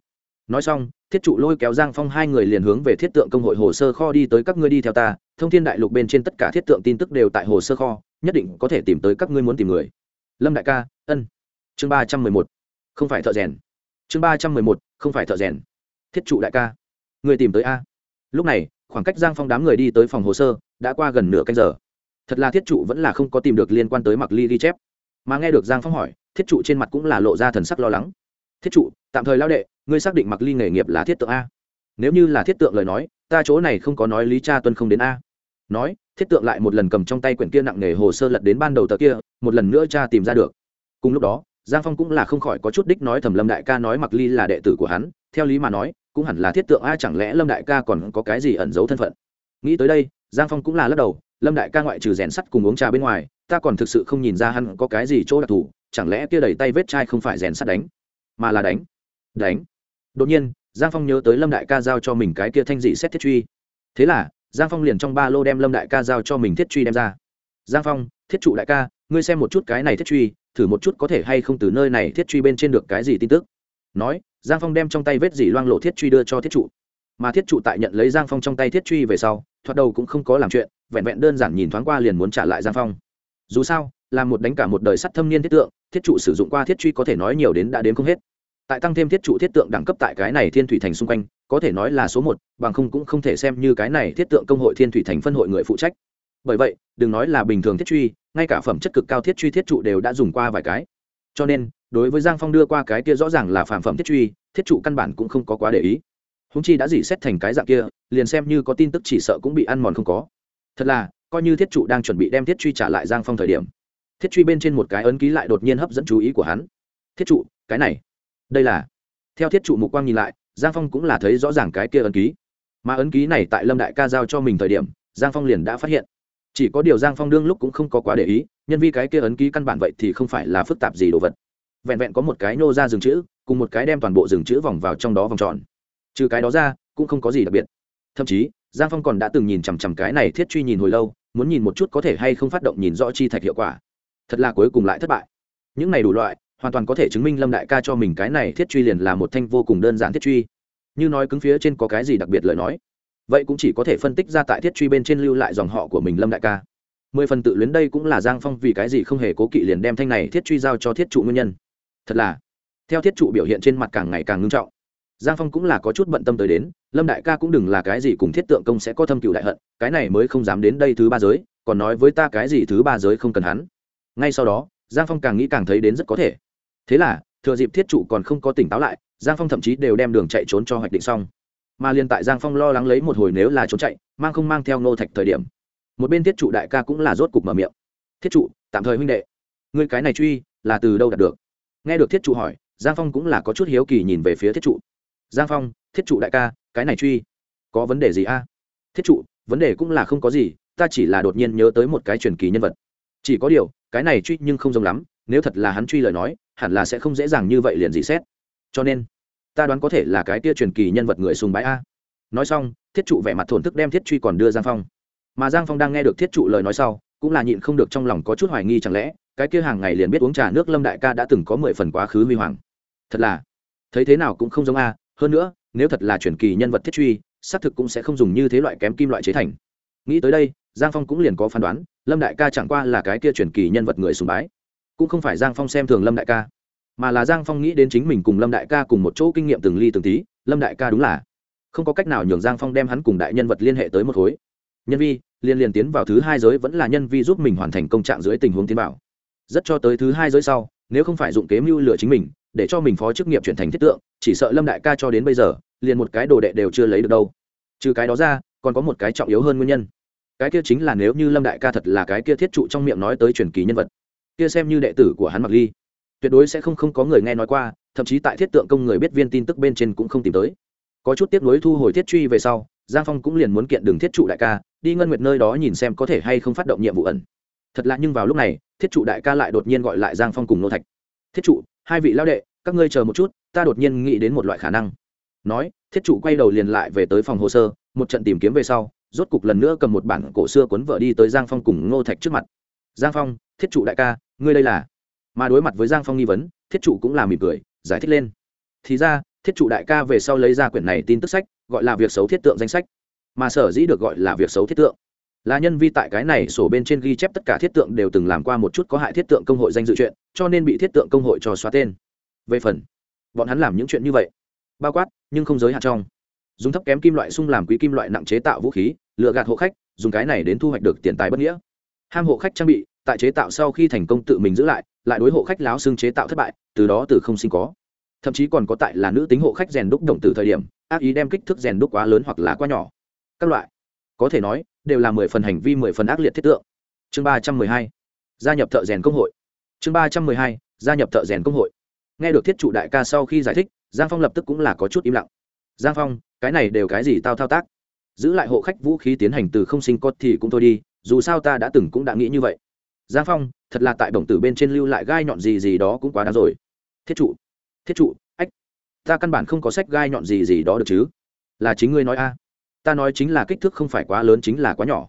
S1: Nói xong, thiết trụ lôi kéo giang phong hai người liền hướng về thiết tượng công hội hồ sơ kho đi tới các ngươi đi theo ta, thông thiên đại lục bên trên tất cả thiết tượng tin tức đều tại hồ sơ kho, nhất định có thể tìm tới các ngươi muốn tìm người. Lâm đại ca, ân. Chương ba trăm mười một. Không phải thợ rèn. Chương ba trăm mười một, không phải thợ rèn. Thiết trụ đại ca, người tìm tới a. Lúc này, khoảng cách giang phong đám người đi tới phòng hồ sơ, đã qua gần nửa canh giờ. Thật là thiết trụ vẫn là không có tìm được liên quan tới mặc ly ghi chép. Mà nghe được giang phong hỏi, thiết trụ trên mặt cũng là lộ ra thần sắc lo lắng. Thiết trụ, tạm thời lao đệ ngươi xác định mặc ly nghề nghiệp là thiết tượng a? Nếu như là thiết tượng lời nói, ta chỗ này không có nói lý cha tuân không đến a. Nói, thiết tượng lại một lần cầm trong tay quyển kia nặng nề hồ sơ lật đến ban đầu tờ kia, một lần nữa cha tìm ra được. Cùng lúc đó, giang phong cũng là không khỏi có chút đích nói thầm lâm đại ca nói mặc ly là đệ tử của hắn, theo lý mà nói, cũng hẳn là thiết tượng a, chẳng lẽ lâm đại ca còn có cái gì ẩn giấu thân phận? Nghĩ tới đây, giang phong cũng là lắc đầu, lâm đại ca ngoại trừ rèn sắt cùng uống trà bên ngoài, ta còn thực sự không nhìn ra hắn có cái gì chỗ đặc thù, chẳng lẽ kia đầy tay vết chai không phải rèn sắt đánh, mà là đánh? Đánh? Đột nhiên, giang phong nhớ tới lâm đại ca giao cho mình cái kia thanh dị xét thiết truy. Thế là, giang phong liền trong ba lô đem lâm đại ca giao cho mình thiết truy đem ra. Giang phong, thiết trụ đại ca, ngươi xem một chút cái này thiết truy, thử một chút có thể hay không từ nơi này thiết truy bên trên được cái gì tin tức. Nói, giang phong đem trong tay vết dỉ loang lộ thiết truy đưa cho thiết trụ. Mà thiết trụ tại nhận lấy giang phong trong tay thiết truy về sau, thoạt đầu cũng không có làm chuyện, vẹn vẹn đơn giản nhìn thoáng qua liền muốn trả lại giang phong. Dù sao, là một đánh cả một đời sắt thâm niên thiết tượng, thiết trụ sử dụng qua thiết truy có thể nói nhiều đến đã đến không hết tại tăng thêm thiết trụ thiết tượng đẳng cấp tại cái này thiên thủy thành xung quanh, có thể nói là số một, bằng không cũng không thể xem như cái này thiết tượng công hội thiên thủy thành phân hội người phụ trách. Bởi vậy, đừng nói là bình thường thiết truy, ngay cả phẩm chất cực cao thiết truy thiết trụ đều đã dùng qua vài cái. Cho nên, đối với giang phong đưa qua cái kia rõ ràng là phản phẩm thiết truy, thiết trụ căn bản cũng không có quá để ý. Húng chi đã dỉ xét thành cái dạng kia, liền xem như có tin tức chỉ sợ cũng bị ăn mòn không có. Thật là, coi như thiết trụ đang chuẩn bị đem thiết truy trả lại giang phong thời điểm, thiết truy bên trên một cái ấn ký lại đột nhiên hấp dẫn chú ý của hắn. Thiết trụ, cái này đây là, theo thiết trụ mục quang nhìn lại, giang phong cũng là thấy rõ ràng cái kia ấn ký. Mà ấn ký này tại lâm đại ca giao cho mình thời điểm, giang phong liền đã phát hiện. Chỉ có điều giang phong đương lúc cũng không có quá để ý, nhân vì cái kia ấn ký căn bản vậy thì không phải là phức tạp gì đồ vật. Vẹn vẹn có một cái nô ra rừng chữ, cùng một cái đem toàn bộ rừng chữ vòng vào trong đó vòng tròn. Trừ cái đó ra, cũng không có gì đặc biệt. Thậm chí, giang phong còn đã từng nhìn chằm chằm cái này thiết truy nhìn hồi lâu, muốn nhìn một chút có thể hay không phát động nhìn rõ chi thạch hiệu quả. Thật là cuối cùng lại thất bại. Những này đủ loại hoàn toàn có thể chứng minh lâm đại ca cho mình cái này thiết truy liền là một thanh vô cùng đơn giản thiết truy. Như nói cứng phía trên có cái gì đặc biệt lời nói, vậy cũng chỉ có thể phân tích ra tại thiết truy bên trên lưu lại dòng họ của mình lâm đại ca. Mười phần tự luyến đây cũng là giang phong vì cái gì không hề cố kỵ liền đem thanh này thiết truy giao cho thiết trụ nguyên nhân. Thật là, theo thiết trụ biểu hiện trên mặt càng ngày càng ngưng trọng. Giang phong cũng là có chút bận tâm tới đến, lâm đại ca cũng đừng là cái gì cùng thiết tượng công sẽ có thâm cựu đại hận, cái này mới không dám đến đây thứ ba giới, còn nói với ta cái gì thứ ba giới không cần hắn. Ngay sau đó, giang phong càng nghĩ càng thấy đến rất có thể thế là, thừa dịp thiết trụ còn không có tỉnh táo lại, giang phong thậm chí đều đem đường chạy trốn cho hoạch định xong. Mà liền tại giang phong lo lắng lấy một hồi nếu là trốn chạy, mang không mang theo nô thạch thời điểm. Một bên thiết trụ đại ca cũng là rốt cục mở miệng. Thiết trụ, tạm thời huynh đệ, ngươi cái này truy là từ đâu đạt được? Nghe được thiết trụ hỏi, giang phong cũng là có chút hiếu kỳ nhìn về phía thiết trụ. Giang phong, thiết trụ đại ca, cái này truy có vấn đề gì a? Thiết trụ, vấn đề cũng là không có gì, ta chỉ là đột nhiên nhớ tới một cái truyền kỳ nhân vật. Chỉ có điều, cái này truy nhưng không giống lắm, nếu thật là hắn truy lời nói hẳn là sẽ không dễ dàng như vậy liền dị xét. Cho nên, ta đoán có thể là cái tia truyền kỳ nhân vật người sùng bái a. Nói xong, thiết trụ vẻ mặt thổn thức đem thiết truy còn đưa giang phong. Mà giang phong đang nghe được thiết trụ lời nói sau, cũng là nhịn không được trong lòng có chút hoài nghi chẳng lẽ, cái kia hàng ngày liền biết uống trà nước lâm đại ca đã từng có mười phần quá khứ huy hoàng. Thật là, thấy thế nào cũng không giống a, hơn nữa, nếu thật là truyền kỳ nhân vật thiết truy, xác thực cũng sẽ không dùng như thế loại kém kim loại chế thành. Nghĩ tới đây, giang phong cũng liền có phán đoán, lâm đại ca chẳng qua là cái kia truyền kỳ nhân vật người sùng bái cũng không phải giang phong xem thường lâm đại ca, mà là giang phong nghĩ đến chính mình cùng lâm đại ca cùng một chỗ kinh nghiệm từng ly từng tí, lâm đại ca đúng là không có cách nào nhường giang phong đem hắn cùng đại nhân vật liên hệ tới một khối. Nhân vi, liên liên tiến vào thứ hai giới vẫn là nhân vi giúp mình hoàn thành công trạng dưới tình huống tiến bảo. Rất cho tới thứ hai giới sau, nếu không phải dụng kế mưu lừa chính mình, để cho mình phó chức nghiệp chuyển thành thiết tượng, chỉ sợ lâm đại ca cho đến bây giờ, liền một cái đồ đệ đều chưa lấy được đâu. Trừ cái đó ra, còn có một cái trọng yếu hơn nguyên nhân. Cái kia chính là nếu như lâm đại ca thật là cái kia thiết trụ trong miệng nói tới truyền kỳ nhân vật kia xem như đệ tử của hắn mặc ly. Tuyệt đối sẽ không không có người nghe nói qua, thậm chí tại thiết tượng công người biết viên tin tức bên trên cũng không tìm tới. Có chút tiếp nối thu hồi thiết truy về sau, giang phong cũng liền muốn kiện đường thiết trụ đại ca, đi ngân nguyệt nơi đó nhìn xem có thể hay không phát động nhiệm vụ ẩn. Thật lạ nhưng vào lúc này, thiết trụ đại ca lại đột nhiên gọi lại giang phong cùng nô thạch. Thiết trụ, hai vị lao đệ, các ngươi chờ một chút, ta đột nhiên nghĩ đến một loại khả năng. Nói, thiết trụ quay đầu liền lại về tới phòng hồ sơ, một trận tìm kiếm về sau, rốt cục lần nữa cầm một bản cổ xưa cuốn vợ đi tới giang phong cùng ngô thạch trước mặt. Giang phong, thiết trụ đại ca ngươi đây là? Mà đối mặt với giang phong nghi vấn, thiết trụ cũng là mỉm cười, giải thích lên. Thì ra, thiết trụ đại ca về sau lấy ra quyển này tin tức sách, gọi là việc xấu thiết tượng danh sách. Mà sở dĩ được gọi là việc xấu thiết tượng, là nhân vi tại cái này sổ bên trên ghi chép tất cả thiết tượng đều từng làm qua một chút có hại thiết tượng công hội danh dự chuyện, cho nên bị thiết tượng công hội cho xóa tên. Về phần, bọn hắn làm những chuyện như vậy, bao quát, nhưng không giới hạn trong. Dùng thấp kém kim loại sung làm quý kim loại nặng chế tạo vũ khí lựa gạt hộ khách, dùng cái này đến thu hoạch được tiền tài bất nghĩa. Ham hộ khách trang bị tại chế tạo sau khi thành công tự mình giữ lại lại đối hộ khách láo xưng chế tạo thất bại, từ đó từ không sinh có. Thậm chí còn có tại là nữ tính hộ khách rèn đúc động từ thời điểm, ác ý đem kích thước rèn đúc quá lớn hoặc là quá nhỏ. Các loại, có thể nói, đều là mười phần hành vi, mười phần ác liệt thiết tượng. Chương ba trăm mười hai, gia nhập thợ rèn công hội. Chương ba trăm mười hai, gia nhập thợ rèn công hội. Nghe được thiết trụ đại ca sau khi giải thích, giang phong lập tức cũng là có chút im lặng. Giang phong, cái này đều cái gì tao thao tác? Giữ lại hộ khách vũ khí tiến hành từ không sinh cốt thì cũng thôi đi, dù sao ta đã từng cũng đã nghĩ như vậy giang phong, thật là tại đồng tử bên trên lưu lại gai nhọn gì gì đó cũng quá đáng rồi. Thiết trụ thiết trụ, ách, ta căn bản không có sách gai nhọn gì gì đó được chứ. Là chính ngươi nói a. Ta nói chính là kích thước không phải quá lớn chính là quá nhỏ.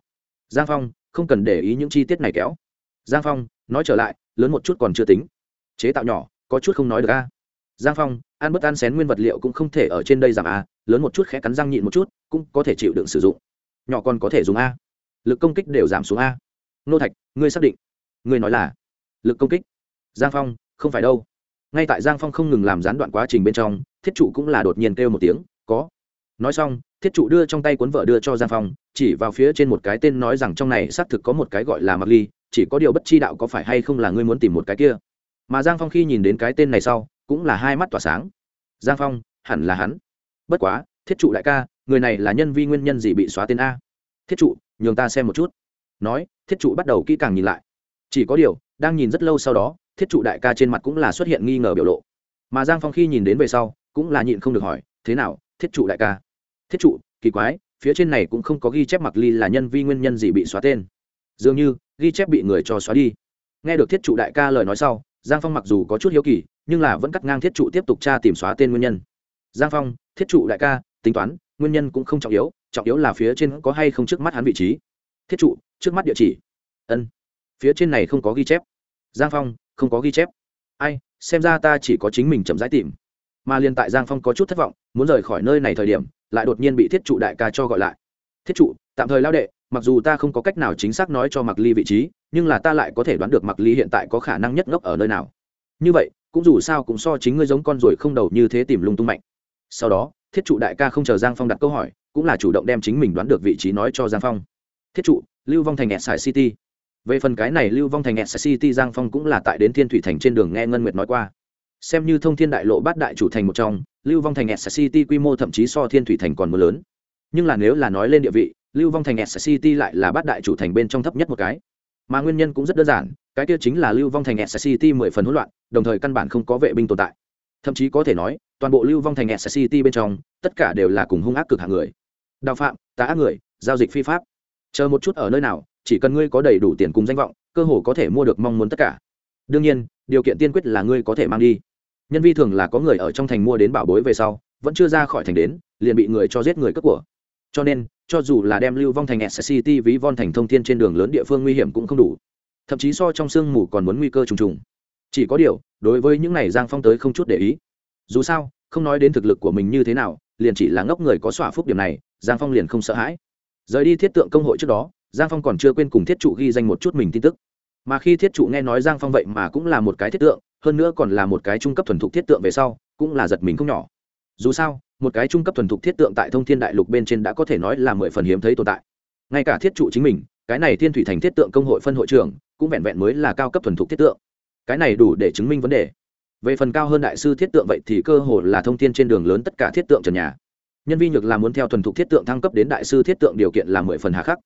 S1: Giang phong, không cần để ý những chi tiết này kéo. Giang phong, nói trở lại, lớn một chút còn chưa tính. Chế tạo nhỏ, có chút không nói được a. Giang phong, ăn bất ăn xén nguyên vật liệu cũng không thể ở trên đây giảm a, lớn một chút khẽ cắn răng nhịn một chút, cũng có thể chịu đựng sử dụng. Nhỏ còn có thể dùng a. Lực công kích đều giảm xuống a. Nô thạch, ngươi xác định ngươi nói là lực công kích. Giang phong, không phải đâu. Ngay tại giang phong không ngừng làm gián đoạn quá trình bên trong, thiết trụ cũng là đột nhiên kêu một tiếng, có. Nói xong, thiết trụ đưa trong tay cuốn vợ đưa cho giang phong, chỉ vào phía trên một cái tên nói rằng trong này xác thực có một cái gọi là mặc ly, chỉ có điều bất chi đạo có phải hay không là ngươi muốn tìm một cái kia. Mà giang phong khi nhìn đến cái tên này sau, cũng là hai mắt tỏa sáng. Giang phong, hẳn là hắn. Bất quá, thiết trụ đại ca, người này là nhân vi nguyên nhân gì bị xóa tên a? Thiết trụ, nhường ta xem một chút. Nói, thiết trụ bắt đầu kỹ càng nhìn lại chỉ có điều, đang nhìn rất lâu sau đó, thiết trụ đại ca trên mặt cũng là xuất hiện nghi ngờ biểu lộ. Mà giang phong khi nhìn đến về sau, cũng là nhịn không được hỏi, thế nào, thiết trụ đại ca? Thiết trụ, kỳ quái, phía trên này cũng không có ghi chép mặc ly là nhân vi nguyên nhân gì bị xóa tên. Dường như, ghi chép bị người cho xóa đi. Nghe được thiết trụ đại ca lời nói sau, giang phong mặc dù có chút hiếu kỳ, nhưng là vẫn cắt ngang thiết trụ tiếp tục tra tìm xóa tên nguyên nhân. Giang phong, thiết trụ đại ca, tính toán, nguyên nhân cũng không trọng yếu trọng yếu là phía trên có hay không trước mắt hắn vị trí. Thiết trụ, trước mắt địa chỉ. Ân phía trên này không có ghi chép. Giang phong, không có ghi chép. Ai, xem ra ta chỉ có chính mình chậm rãi tìm. Mà liền tại giang phong có chút thất vọng, muốn rời khỏi nơi này thời điểm, lại đột nhiên bị thiết trụ đại ca cho gọi lại. Thiết trụ, tạm thời lao đệ, mặc dù ta không có cách nào chính xác nói cho mặc ly vị trí, nhưng là ta lại có thể đoán được mặc ly hiện tại có khả năng nhất ngốc ở nơi nào. Như vậy, cũng dù sao cũng so chính ngươi giống con ruồi không đầu như thế tìm lung tung mạnh. Sau đó, thiết trụ đại ca không chờ giang phong đặt câu hỏi, cũng là chủ động đem chính mình đoán được vị trí nói cho giang phong. Thiết trụ, lưu vong thành sài city về phần cái này lưu vong thành sct city giang phong cũng là tại đến thiên thủy thành trên đường nghe ngân nguyệt nói qua. Xem như thông thiên đại lộ bát đại chủ thành một trong, lưu vong thành sct city quy mô thậm chí so thiên thủy thành còn mưa lớn. Nhưng là nếu là nói lên địa vị, lưu vong thành sct city lại là bát đại chủ thành bên trong thấp nhất một cái. Mà nguyên nhân cũng rất đơn giản, cái kia chính là lưu vong thành sct city mười phần hỗn loạn, đồng thời căn bản không có vệ binh tồn tại. Thậm chí có thể nói, toàn bộ lưu vong thành sct city bên trong, tất cả đều là cùng hung ác cực hạng người. Đào phạm, tá ác người, giao dịch phi pháp. Chờ một chút ở nơi nào chỉ cần ngươi có đầy đủ tiền cùng danh vọng, cơ hồ có thể mua được mong muốn tất cả. Đương nhiên, điều kiện tiên quyết là ngươi có thể mang đi. Nhân vi thường là có người ở trong thành mua đến bảo bối về sau, vẫn chưa ra khỏi thành đến, liền bị người cho giết người cướp của. Cho nên, cho dù là đem lưu vong thành sct city ví von thành thông thiên trên đường lớn địa phương nguy hiểm cũng không đủ. Thậm chí so trong sương mù còn muốn nguy cơ trùng trùng. Chỉ có điều, đối với những này giang phong tới không chút để ý. Dù sao, không nói đến thực lực của mình như thế nào, liền chỉ là ngốc người có xỏa phúc điểm này, giang phong liền không sợ hãi. Rời đi thiết tượng công hội trước đó giang phong còn chưa quên cùng thiết trụ ghi danh một chút mình tin tức. Mà khi thiết trụ nghe nói giang phong vậy mà cũng là một cái thiết tượng, hơn nữa còn là một cái trung cấp thuần thục thiết tượng về sau, cũng là giật mình không nhỏ. Dù sao, một cái trung cấp thuần thục thiết tượng tại thông thiên đại lục bên trên đã có thể nói là mười phần hiếm thấy tồn tại. Ngay cả thiết trụ chính mình, cái này thiên thủy thành thiết tượng công hội phân hội trưởng cũng vẹn vẹn mới là cao cấp thuần thục thiết tượng. Cái này đủ để chứng minh vấn đề. Về phần cao hơn đại sư thiết tượng vậy thì cơ hội là thông tin trên đường lớn tất cả thiết tượng trần nhà. Nhân vi nhược là muốn theo thuần thục thiết tượng thăng cấp đến đại sư thiết tượng điều kiện là mười phần hà khắc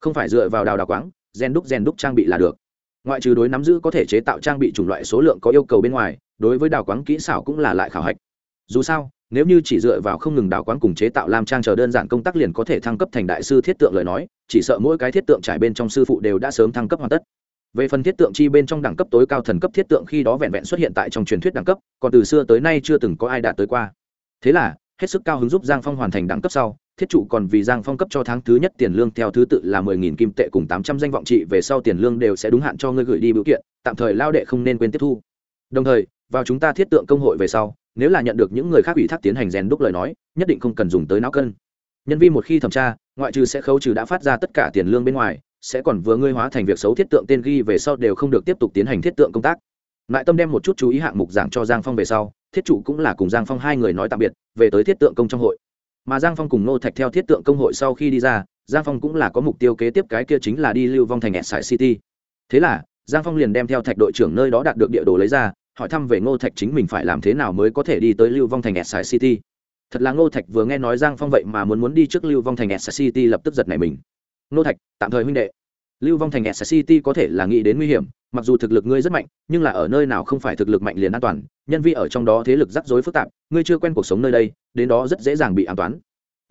S1: không phải dựa vào đào đào quáng, gen đúc gen đúc trang bị là được. Ngoại trừ đối nắm giữ có thể chế tạo trang bị chủng loại số lượng có yêu cầu bên ngoài, đối với đào quáng kỹ xảo cũng là lại khảo hạch. Dù sao, nếu như chỉ dựa vào không ngừng đào quáng cùng chế tạo làm trang chờ đơn giản công tác liền có thể thăng cấp thành đại sư thiết tượng lời nói, chỉ sợ mỗi cái thiết tượng trải bên trong sư phụ đều đã sớm thăng cấp hoàn tất. Về phần thiết tượng chi bên trong đẳng cấp tối cao thần cấp thiết tượng khi đó vẹn vẹn xuất hiện tại trong truyền thuyết đẳng cấp, còn từ xưa tới nay chưa từng có ai đạt tới qua. Thế là, hết sức cao hứng giúp giang phong hoàn thành đẳng cấp sau thiết trụ còn vì giang phong cấp cho tháng thứ nhất tiền lương theo thứ tự là mười nghìn kim tệ cùng tám trăm danh vọng trị về sau tiền lương đều sẽ đúng hạn cho ngươi gửi đi biểu kiện, tạm thời lao đệ không nên quên tiếp thu. Đồng thời, vào chúng ta thiết tượng công hội về sau, nếu là nhận được những người khác ủy thác tiến hành rèn đúc lời nói, nhất định không cần dùng tới não cân. Nhân viên một khi thẩm tra, ngoại trừ sẽ khấu trừ đã phát ra tất cả tiền lương bên ngoài, sẽ còn vừa ngươi hóa thành việc xấu thiết tượng tên ghi về sau đều không được tiếp tục tiến hành thiết tượng công tác. Lại tâm đem một chút chú ý hạng mục giảng cho giang phong về sau, thiết chủ cũng là cùng giang phong hai người nói tạm biệt, về tới thiết tượng công trong hội mà giang phong cùng nô thạch theo thiết tượng công hội sau khi đi ra, giang phong cũng là có mục tiêu kế tiếp cái kia chính là đi lưu vong thành sải city. Thế là, giang phong liền đem theo thạch đội trưởng nơi đó đạt được địa đồ lấy ra, hỏi thăm về ngô thạch chính mình phải làm thế nào mới có thể đi tới lưu vong thành sải city. Thật là ngô thạch vừa nghe nói giang phong vậy mà muốn muốn đi trước lưu vong thành sải city lập tức giật này mình. Ngô thạch, tạm thời huynh đệ lưu vong thành s city có thể là nghĩ đến nguy hiểm, mặc dù thực lực ngươi rất mạnh, nhưng là ở nơi nào không phải thực lực mạnh liền an toàn, nhân vi ở trong đó thế lực rắc rối phức tạp, ngươi chưa quen cuộc sống nơi đây, đến đó rất dễ dàng bị an toán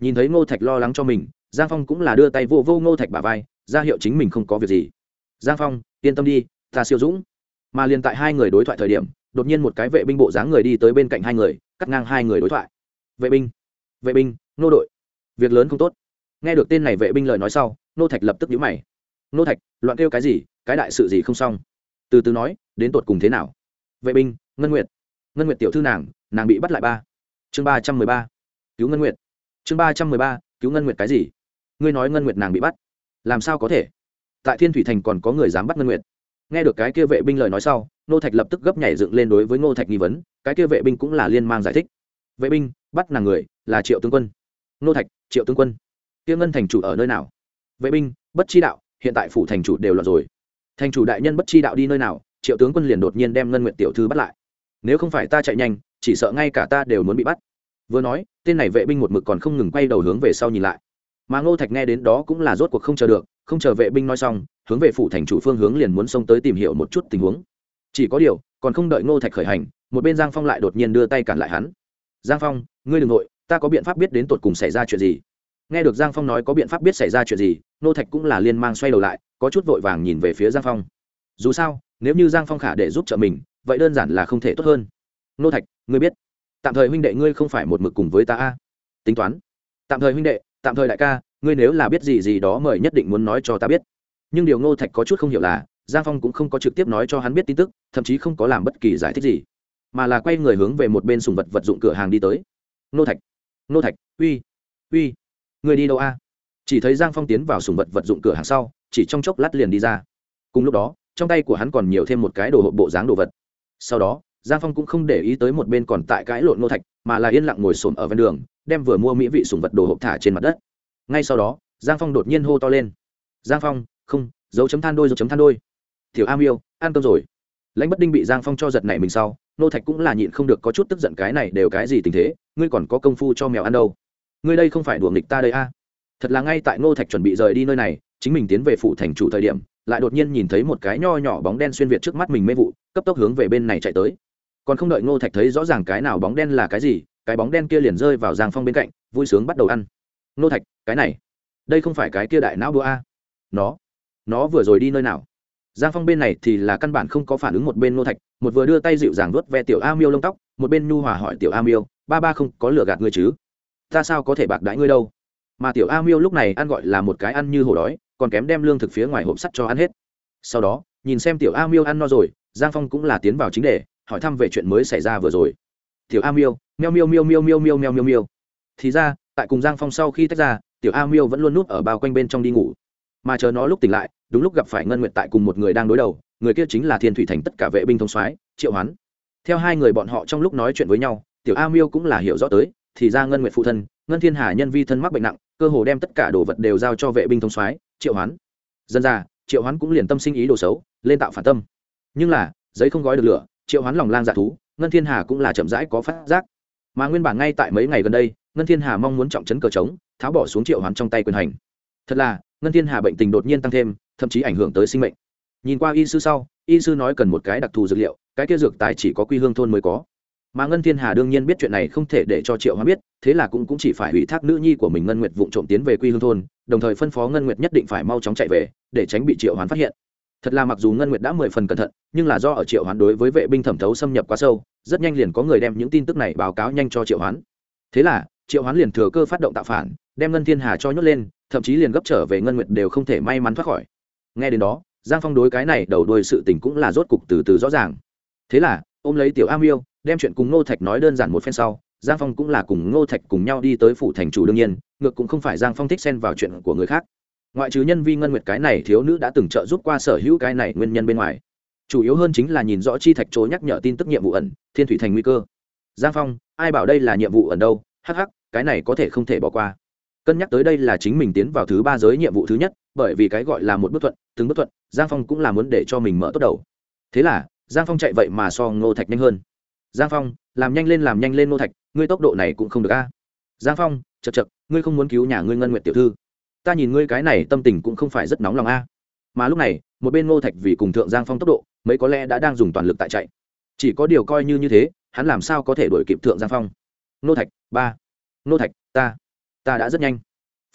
S1: nhìn thấy ngô thạch lo lắng cho mình, giang phong cũng là đưa tay vô vô ngô thạch bả vai, ra hiệu chính mình không có việc gì. Giang phong, yên tâm đi, ta siêu dũng. Mà liền tại hai người đối thoại thời điểm, đột nhiên một cái vệ binh bộ dáng người đi tới bên cạnh hai người, cắt ngang hai người đối thoại. Vệ binh vệ binh nô đội. Việc lớn không tốt. Nghe được tên này vệ binh lời nói sau nô thạch lập tức nhíu mày nô thạch, loạn kêu cái gì, cái đại sự gì không xong. Từ từ nói, đến tột cùng thế nào? Vệ binh, ngân nguyệt. Ngân nguyệt tiểu thư nàng nàng bị bắt lại ba. Chương ba trăm mười ba. Cứu ngân nguyệt. Chương ba trăm mười ba, cứu ngân nguyệt cái gì? Ngươi nói ngân nguyệt nàng bị bắt. Làm sao có thể? Tại thiên thủy thành còn có người dám bắt ngân nguyệt. Nghe được cái kia vệ binh lời nói sau, nô thạch lập tức gấp nhảy dựng lên đối với ngô thạch nghi vấn, cái kia vệ binh cũng là liên mang giải thích. Vệ binh, bắt nàng người là triệu tướng quân. Nô thạch, triệu tướng quân. Kia ngân thành chủ ở nơi nào? Vệ binh, bất chi đạo hiện tại phủ thành chủ đều loạn rồi. Thành chủ đại nhân bất chi đạo đi nơi nào, triệu tướng quân liền đột nhiên đem ngân nguyện tiểu thư bắt lại. Nếu không phải ta chạy nhanh, chỉ sợ ngay cả ta đều muốn bị bắt. Vừa nói, tên này vệ binh một mực còn không ngừng quay đầu hướng về sau nhìn lại. Mà ngô thạch nghe đến đó cũng là rốt cuộc không chờ được, không chờ vệ binh nói xong, hướng về phủ thành chủ phương hướng liền muốn xông tới tìm hiểu một chút tình huống. Chỉ có điều, còn không đợi ngô thạch khởi hành, một bên giang phong lại đột nhiên đưa tay cản lại hắn. Giang phong, ngươi đ ừ n g nội, ta có biện pháp biết đến tột cùng xảy ra chuyện gì nghe được giang phong nói có biện pháp biết xảy ra chuyện gì, Nô thạch cũng là liên mang xoay đầu lại, có chút vội vàng nhìn về phía giang phong. Dù sao, nếu như giang phong khả để giúp trợ mình, vậy đơn giản là không thể tốt hơn. Nô thạch, ngươi biết, tạm thời huynh đệ ngươi không phải một mực cùng với ta a. Tính toán. Tạm thời huynh đệ, tạm thời đại ca, ngươi nếu là biết gì gì đó mời nhất định muốn nói cho ta biết. Nhưng điều ngô thạch có chút không hiểu là, giang phong cũng không có trực tiếp nói cho hắn biết tin tức, thậm chí không có làm bất kỳ giải thích gì, mà là quay người hướng về một bên sùng vật vật dụng cửa hàng đi tới. Nô thạch Nô thạch, uy uy người đi đâu a? Chỉ thấy giang phong tiến vào sùng vật vật dụng cửa hàng sau, chỉ trong chốc lát liền đi ra. Cùng lúc đó, trong tay của hắn còn nhiều thêm một cái đồ hộp bộ dáng đồ vật. Sau đó, giang phong cũng không để ý tới một bên còn tại cãi lộn ngô thạch, mà là yên lặng ngồi xổm ở ven đường, đem vừa mua mỹ vị sùng vật đồ hộp thả trên mặt đất. Ngay sau đó, giang phong đột nhiên hô to lên. Giang phong, không, dấu chấm than đôi, dấu chấm than đôi. Tiểu am yêu ăn cơm rồi. Lãnh bất đinh bị giang phong cho giật này mình sau nô thạch cũng là nhịn không được có chút tức giận, cái này đều cái gì tình thế? Ngươi còn có công phu cho mèo ăn đâu? Ngươi đây không phải đùa nghịch ta đây a? Thật là ngay tại Ngô thạch chuẩn bị rời đi nơi này, chính mình tiến về phủ thành chủ thời điểm, lại đột nhiên nhìn thấy một cái nho nhỏ bóng đen xuyên việt trước mắt mình mê vụ, cấp tốc hướng về bên này chạy tới. Còn không đợi ngô thạch thấy rõ ràng cái nào bóng đen là cái gì, cái bóng đen kia liền rơi vào giang phong bên cạnh, vui sướng bắt đầu ăn. Ngô thạch, cái này, đây không phải cái kia đại não đua a? Nó nó vừa rồi đi nơi nào? Giang phong bên này thì là căn bản không có phản ứng một bên ngô thạch, một vừa đưa tay dịu dàng vuốt ve tiểu a miêu lông tóc, một bên nhu hòa hỏi tiểu a miêu, ba ba không có lừa gạt ngươi chứ? Ta sao có thể bạc đãi ngươi đâu? Mà tiểu a miêu lúc này ăn gọi là một cái ăn như hổ đói, còn kém đem lương thực phía ngoài hộp sắt cho ăn hết. Sau đó, nhìn xem tiểu a miêu ăn no rồi, giang phong cũng là tiến vào chính đề, hỏi thăm về chuyện mới xảy ra vừa rồi. Tiểu a miêu miêu miêu miêu miêu miêu miêu miêu miêu miêu. Thì ra, tại cùng giang phong sau khi tách ra, tiểu a miêu vẫn luôn núp ở bao quanh bên trong đi ngủ. Mà chờ nó lúc tỉnh lại, đúng lúc gặp phải ngân nguyện tại cùng một người đang đối đầu, người kia chính là thiên thủy thành tất cả vệ binh thông soái, triệu hoán. Theo hai người bọn họ trong lúc nói chuyện với nhau, tiểu a miêu cũng là hiểu rõ tới thì ra ngân nguyệt phụ thân, ngân thiên hà nhân vi thân mắc bệnh nặng, cơ hồ đem tất cả đồ vật đều giao cho vệ binh thông soái, triệu hoán. Dân ra triệu hoán cũng liền tâm sinh ý đồ xấu, lên tạo phản tâm. Nhưng là, giấy không gói được lửa, triệu hoán lòng lang dạ thú, ngân thiên hà cũng là chậm rãi có phát giác. Mà nguyên bản ngay tại mấy ngày gần đây, ngân thiên hà mong muốn trọng chấn cờ trống, tháo bỏ xuống triệu hoán trong tay quyền hành. Thật là, ngân thiên hà bệnh tình đột nhiên tăng thêm, thậm chí ảnh hưởng tới sinh mệnh. Nhìn qua y sư sau, y sư nói cần một cái đặc thù dược liệu, cái kia dược tài chỉ có quy hương thôn mới có mà ngân thiên hà đương nhiên biết chuyện này không thể để cho triệu hoa biết thế là cũng, cũng chỉ phải ủy thác nữ nhi của mình ngân nguyệt vụ trộm tiến về quy hương thôn đồng thời phân phó ngân nguyệt nhất định phải mau chóng chạy về để tránh bị triệu hoán phát hiện. Thật là mặc dù ngân nguyệt đã mười phần cẩn thận nhưng là do ở triệu hoán đối với vệ binh thẩm thấu xâm nhập quá sâu rất nhanh liền có người đem những tin tức này báo cáo nhanh cho triệu hoán. Thế là triệu hoán liền thừa cơ phát động tạo phản đem ngân thiên hà cho nhốt lên thậm chí liền gấp trở về ngân nguyệt đều không thể may mắn thoát khỏi. Nghe đến đó giang phong đối cái này đầu đuôi sự tình cũng là rốt cục từ từ rõ ràng. Thế là ôm lấy tiểu am yêu đem chuyện cùng ngô thạch nói đơn giản một phen sau, giang phong cũng là cùng ngô thạch cùng nhau đi tới phủ thành chủ đương nhiên, ngược cũng không phải giang phong thích xen vào chuyện của người khác. Ngoại trừ nhân vi ngân nguyệt cái này thiếu nữ đã từng trợ giúp qua sở hữu cái này nguyên nhân bên ngoài. Chủ yếu hơn chính là nhìn rõ chi thạch chối nhắc nhở tin tức nhiệm vụ ẩn, thiên thủy thành nguy cơ. Giang phong, ai bảo đây là nhiệm vụ ẩn đâu? Hắc hắc, cái này có thể không thể bỏ qua. Cân nhắc tới đây là chính mình tiến vào thứ ba giới nhiệm vụ thứ nhất, bởi vì cái gọi là một bước thuận, từng bước thuận, giang phong cũng là muốn để cho mình mở tốt đầu. Thế là, giang phong chạy vậy mà so ngô thạch nhanh hơn giang phong, làm nhanh lên, làm nhanh lên Nô thạch, ngươi tốc độ này cũng không được a. Giang phong chật chật ngươi không muốn cứu nhà ngươi ngân nguyện tiểu thư. Ta nhìn ngươi cái này tâm tình cũng không phải rất nóng lòng a. Mà lúc này, một bên ngô thạch vì cùng thượng giang phong tốc độ, mấy có lẽ đã đang dùng toàn lực tại chạy. Chỉ có điều coi như như thế, hắn làm sao có thể đuổi kịp thượng giang phong? Ngô thạch, ba. Ngô thạch, ta. Ta đã rất nhanh.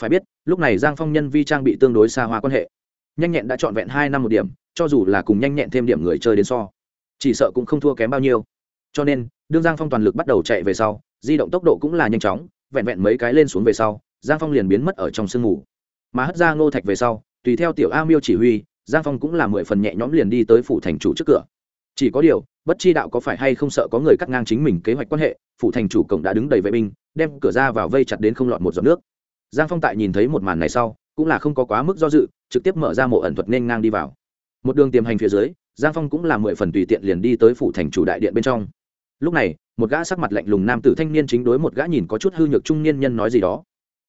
S1: Phải biết, lúc này giang phong nhân vi trang bị tương đối xa hoa quan hệ. Nhanh nhẹn đã trọn vẹn hai năm một điểm, cho dù là cùng nhanh nhẹn thêm điểm người chơi đến so, chỉ sợ cũng không thua kém bao nhiêu cho nên, đương giang phong toàn lực bắt đầu chạy về sau, di động tốc độ cũng là nhanh chóng, vẹn vẹn mấy cái lên xuống về sau, giang phong liền biến mất ở trong sương mù. Mà hất ra ngô thạch về sau, tùy theo tiểu a miêu chỉ huy, giang phong cũng là mười phần nhẹ nhõm liền đi tới phủ thành chủ trước cửa. Chỉ có điều, bất chi đạo có phải hay không sợ có người cắt ngang chính mình kế hoạch quan hệ, phủ thành chủ cổng đã đứng đầy vệ binh, đem cửa ra vào vây chặt đến không lọt một giọt nước. Giang phong tại nhìn thấy một màn này sau, cũng là không có quá mức do dự, trực tiếp mở ra mộ ẩn thuật nên ngang đi vào. Một đường tiềm hành phía dưới, giang phong cũng là mười phần tùy tiện liền đi tới phủ thành chủ đại điện bên trong lúc này, một gã sắc mặt lạnh lùng nam tử thanh niên chính đối một gã nhìn có chút hư nhược trung niên nhân nói gì đó.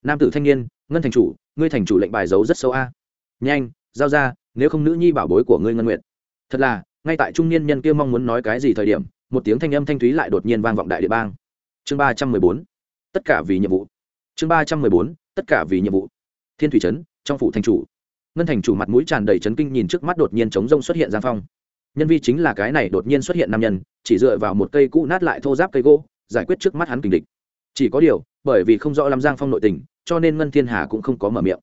S1: Nam tử thanh niên, ngân thành chủ, ngươi thành chủ lệnh bài giấu rất sâu a. Nhanh, giao ra, nếu không nữ nhi bảo bối của ngươi ngân nguyện thật là, ngay tại trung niên nhân kia mong muốn nói cái gì thời điểm, một tiếng thanh âm thanh thúy lại đột nhiên vang vọng đại địa bang. Chương ba trăm mười bốn, tất cả vì nhiệm vụ. Chương ba trăm mười bốn, tất cả vì nhiệm vụ. Thiên thủy trấn, trong phủ thành chủ. Ngân thành chủ mặt mũi tràn đầy trấn kinh nhìn trước mắt đột nhiên chống rông xuất hiện giang phong. Nhân vi chính là cái này đột nhiên xuất hiện nam nhân chỉ dựa vào một cây cũ nát lại thô giáp cây gỗ, giải quyết trước mắt hắn kình địch. Chỉ có điều, bởi vì không rõ làm giang phong nội tình, cho nên ngân thiên hà cũng không có mở miệng.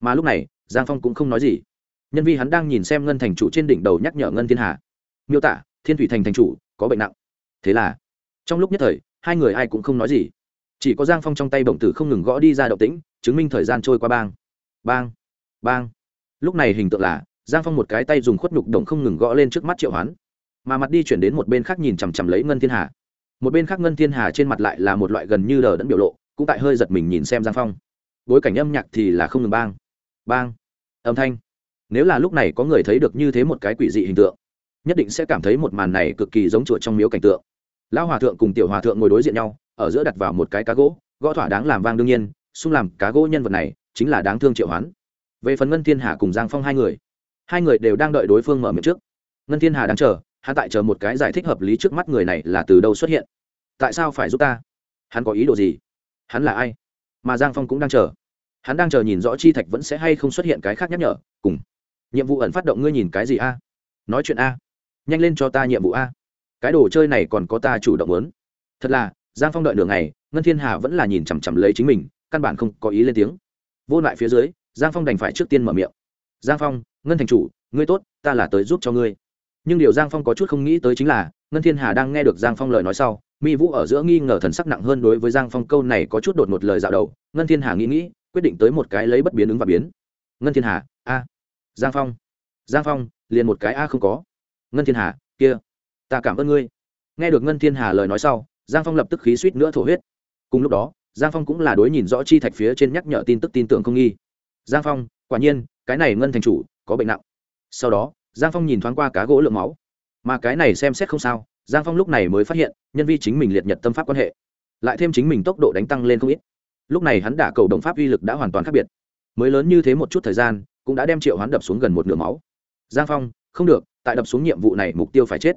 S1: Mà lúc này, giang phong cũng không nói gì. Nhân vi hắn đang nhìn xem ngân thành chủ trên đỉnh đầu nhắc nhở ngân thiên hà. Miêu tả, thiên thủy thành thành chủ, có bệnh nặng. Thế là, trong lúc nhất thời, hai người ai cũng không nói gì. Chỉ có giang phong trong tay bổng tử không ngừng gõ đi ra động tĩnh, chứng minh thời gian trôi qua bang. Bang bang. Lúc này hình tượng là, giang phong một cái tay dùng khuất nhục đồng không ngừng gõ lên trước mắt triệu hoán mà mặt đi chuyển đến một bên khác nhìn chằm chằm lấy ngân thiên hà. Một bên khác ngân thiên hà trên mặt lại là một loại gần như đờ đẫn biểu lộ, cũng tại hơi giật mình nhìn xem giang phong. Bối cảnh âm nhạc thì là không ngừng bang bang, âm thanh. Nếu là lúc này có người thấy được như thế một cái quỷ dị hình tượng, nhất định sẽ cảm thấy một màn này cực kỳ giống chuột trong miếu cảnh tượng. Lão hòa thượng cùng tiểu hòa thượng ngồi đối diện nhau, ở giữa đặt vào một cái cá gỗ, gõ thỏa đáng làm vang đương nhiên, xung làm cá gỗ nhân vật này chính là đáng thương triệu hoán. Về phần ngân thiên hà cùng giang phong hai người hai người đều đang đợi đối phương mở miệng trước. Ngân thiên hà đang chờ hắn tại chờ một cái giải thích hợp lý trước mắt người này là từ đâu xuất hiện. Tại sao phải giúp ta? Hắn có ý đồ gì? Hắn là ai? Mà giang phong cũng đang chờ. Hắn đang chờ nhìn rõ chi thạch vẫn sẽ hay không xuất hiện cái khác nhắc nhở. Cùng. Nhiệm vụ ẩn phát động ngươi nhìn cái gì a? Nói chuyện a. Nhanh lên cho ta nhiệm vụ a. Cái đồ chơi này còn có ta chủ động lớn thật là, giang phong đợi đường này ngân thiên hà vẫn là nhìn chằm chằm lấy chính mình, căn bản không có ý lên tiếng. Vô lại phía dưới, giang phong đành phải trước tiên mở miệng. Giang phong, ngân thành chủ, ngươi tốt, ta là tới giúp cho ngươi nhưng điều giang phong có chút không nghĩ tới chính là, ngân thiên hà đang nghe được giang phong lời nói sau, mi vũ ở giữa nghi ngờ thần sắc nặng hơn đối với giang phong câu này có chút đột một lời dạo đầu, ngân thiên hà nghĩ nghĩ, quyết định tới một cái lấy bất biến ứng và biến. Ngân thiên hà, a. Giang phong. Giang phong, liền một cái a không có. Ngân thiên hà, kia, ta cảm ơn ngươi. Nghe được ngân thiên hà lời nói sau, giang phong lập tức khí suýt nữa thổ huyết. Cùng lúc đó, giang phong cũng là đối nhìn rõ chi thạch phía trên nhắc nhở tin tức tin tưởng không nghi. Giang phong, quả nhiên, cái này ngân thành chủ, có bệnh nặng. Sau đó giang phong nhìn thoáng qua cá gỗ lượng máu. Mà cái này xem xét không sao, giang phong lúc này mới phát hiện, nhân vi chính mình liệt nhật tâm pháp quan hệ. Lại thêm chính mình tốc độ đánh tăng lên không ít. Lúc này hắn đả cầu đồng pháp uy lực đã hoàn toàn khác biệt. Mới lớn như thế một chút thời gian, cũng đã đem triệu hắn đập xuống gần một nửa máu. Giang phong, không được, tại đập xuống nhiệm vụ này mục tiêu phải chết.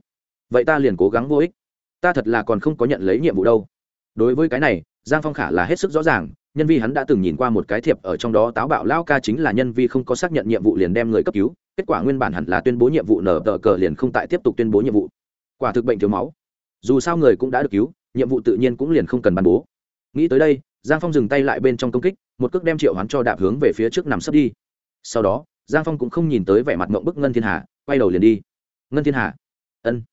S1: Vậy ta liền cố gắng vô ích. Ta thật là còn không có nhận lấy nhiệm vụ đâu. Đối với cái này, giang phong khả là hết sức rõ ràng, nhân vi hắn đã từng nhìn qua một cái thiệp ở trong đó táo bạo lao ca chính là nhân vi không có xác nhận nhiệm vụ liền đem người cấp cứu kết quả nguyên bản hẳn là tuyên bố nhiệm vụ nở tờ cờ liền không tại tiếp tục tuyên bố nhiệm vụ. Quả thực bệnh thiếu máu. Dù sao người cũng đã được cứu, nhiệm vụ tự nhiên cũng liền không cần ban bố. Nghĩ tới đây, giang phong dừng tay lại bên trong công kích, một cước đem triệu hoán cho đạp hướng về phía trước nằm sấp đi. Sau đó, giang phong cũng không nhìn tới vẻ mặt mộng bức ngân thiên hà, quay đầu liền đi. Ngân thiên hà, ân,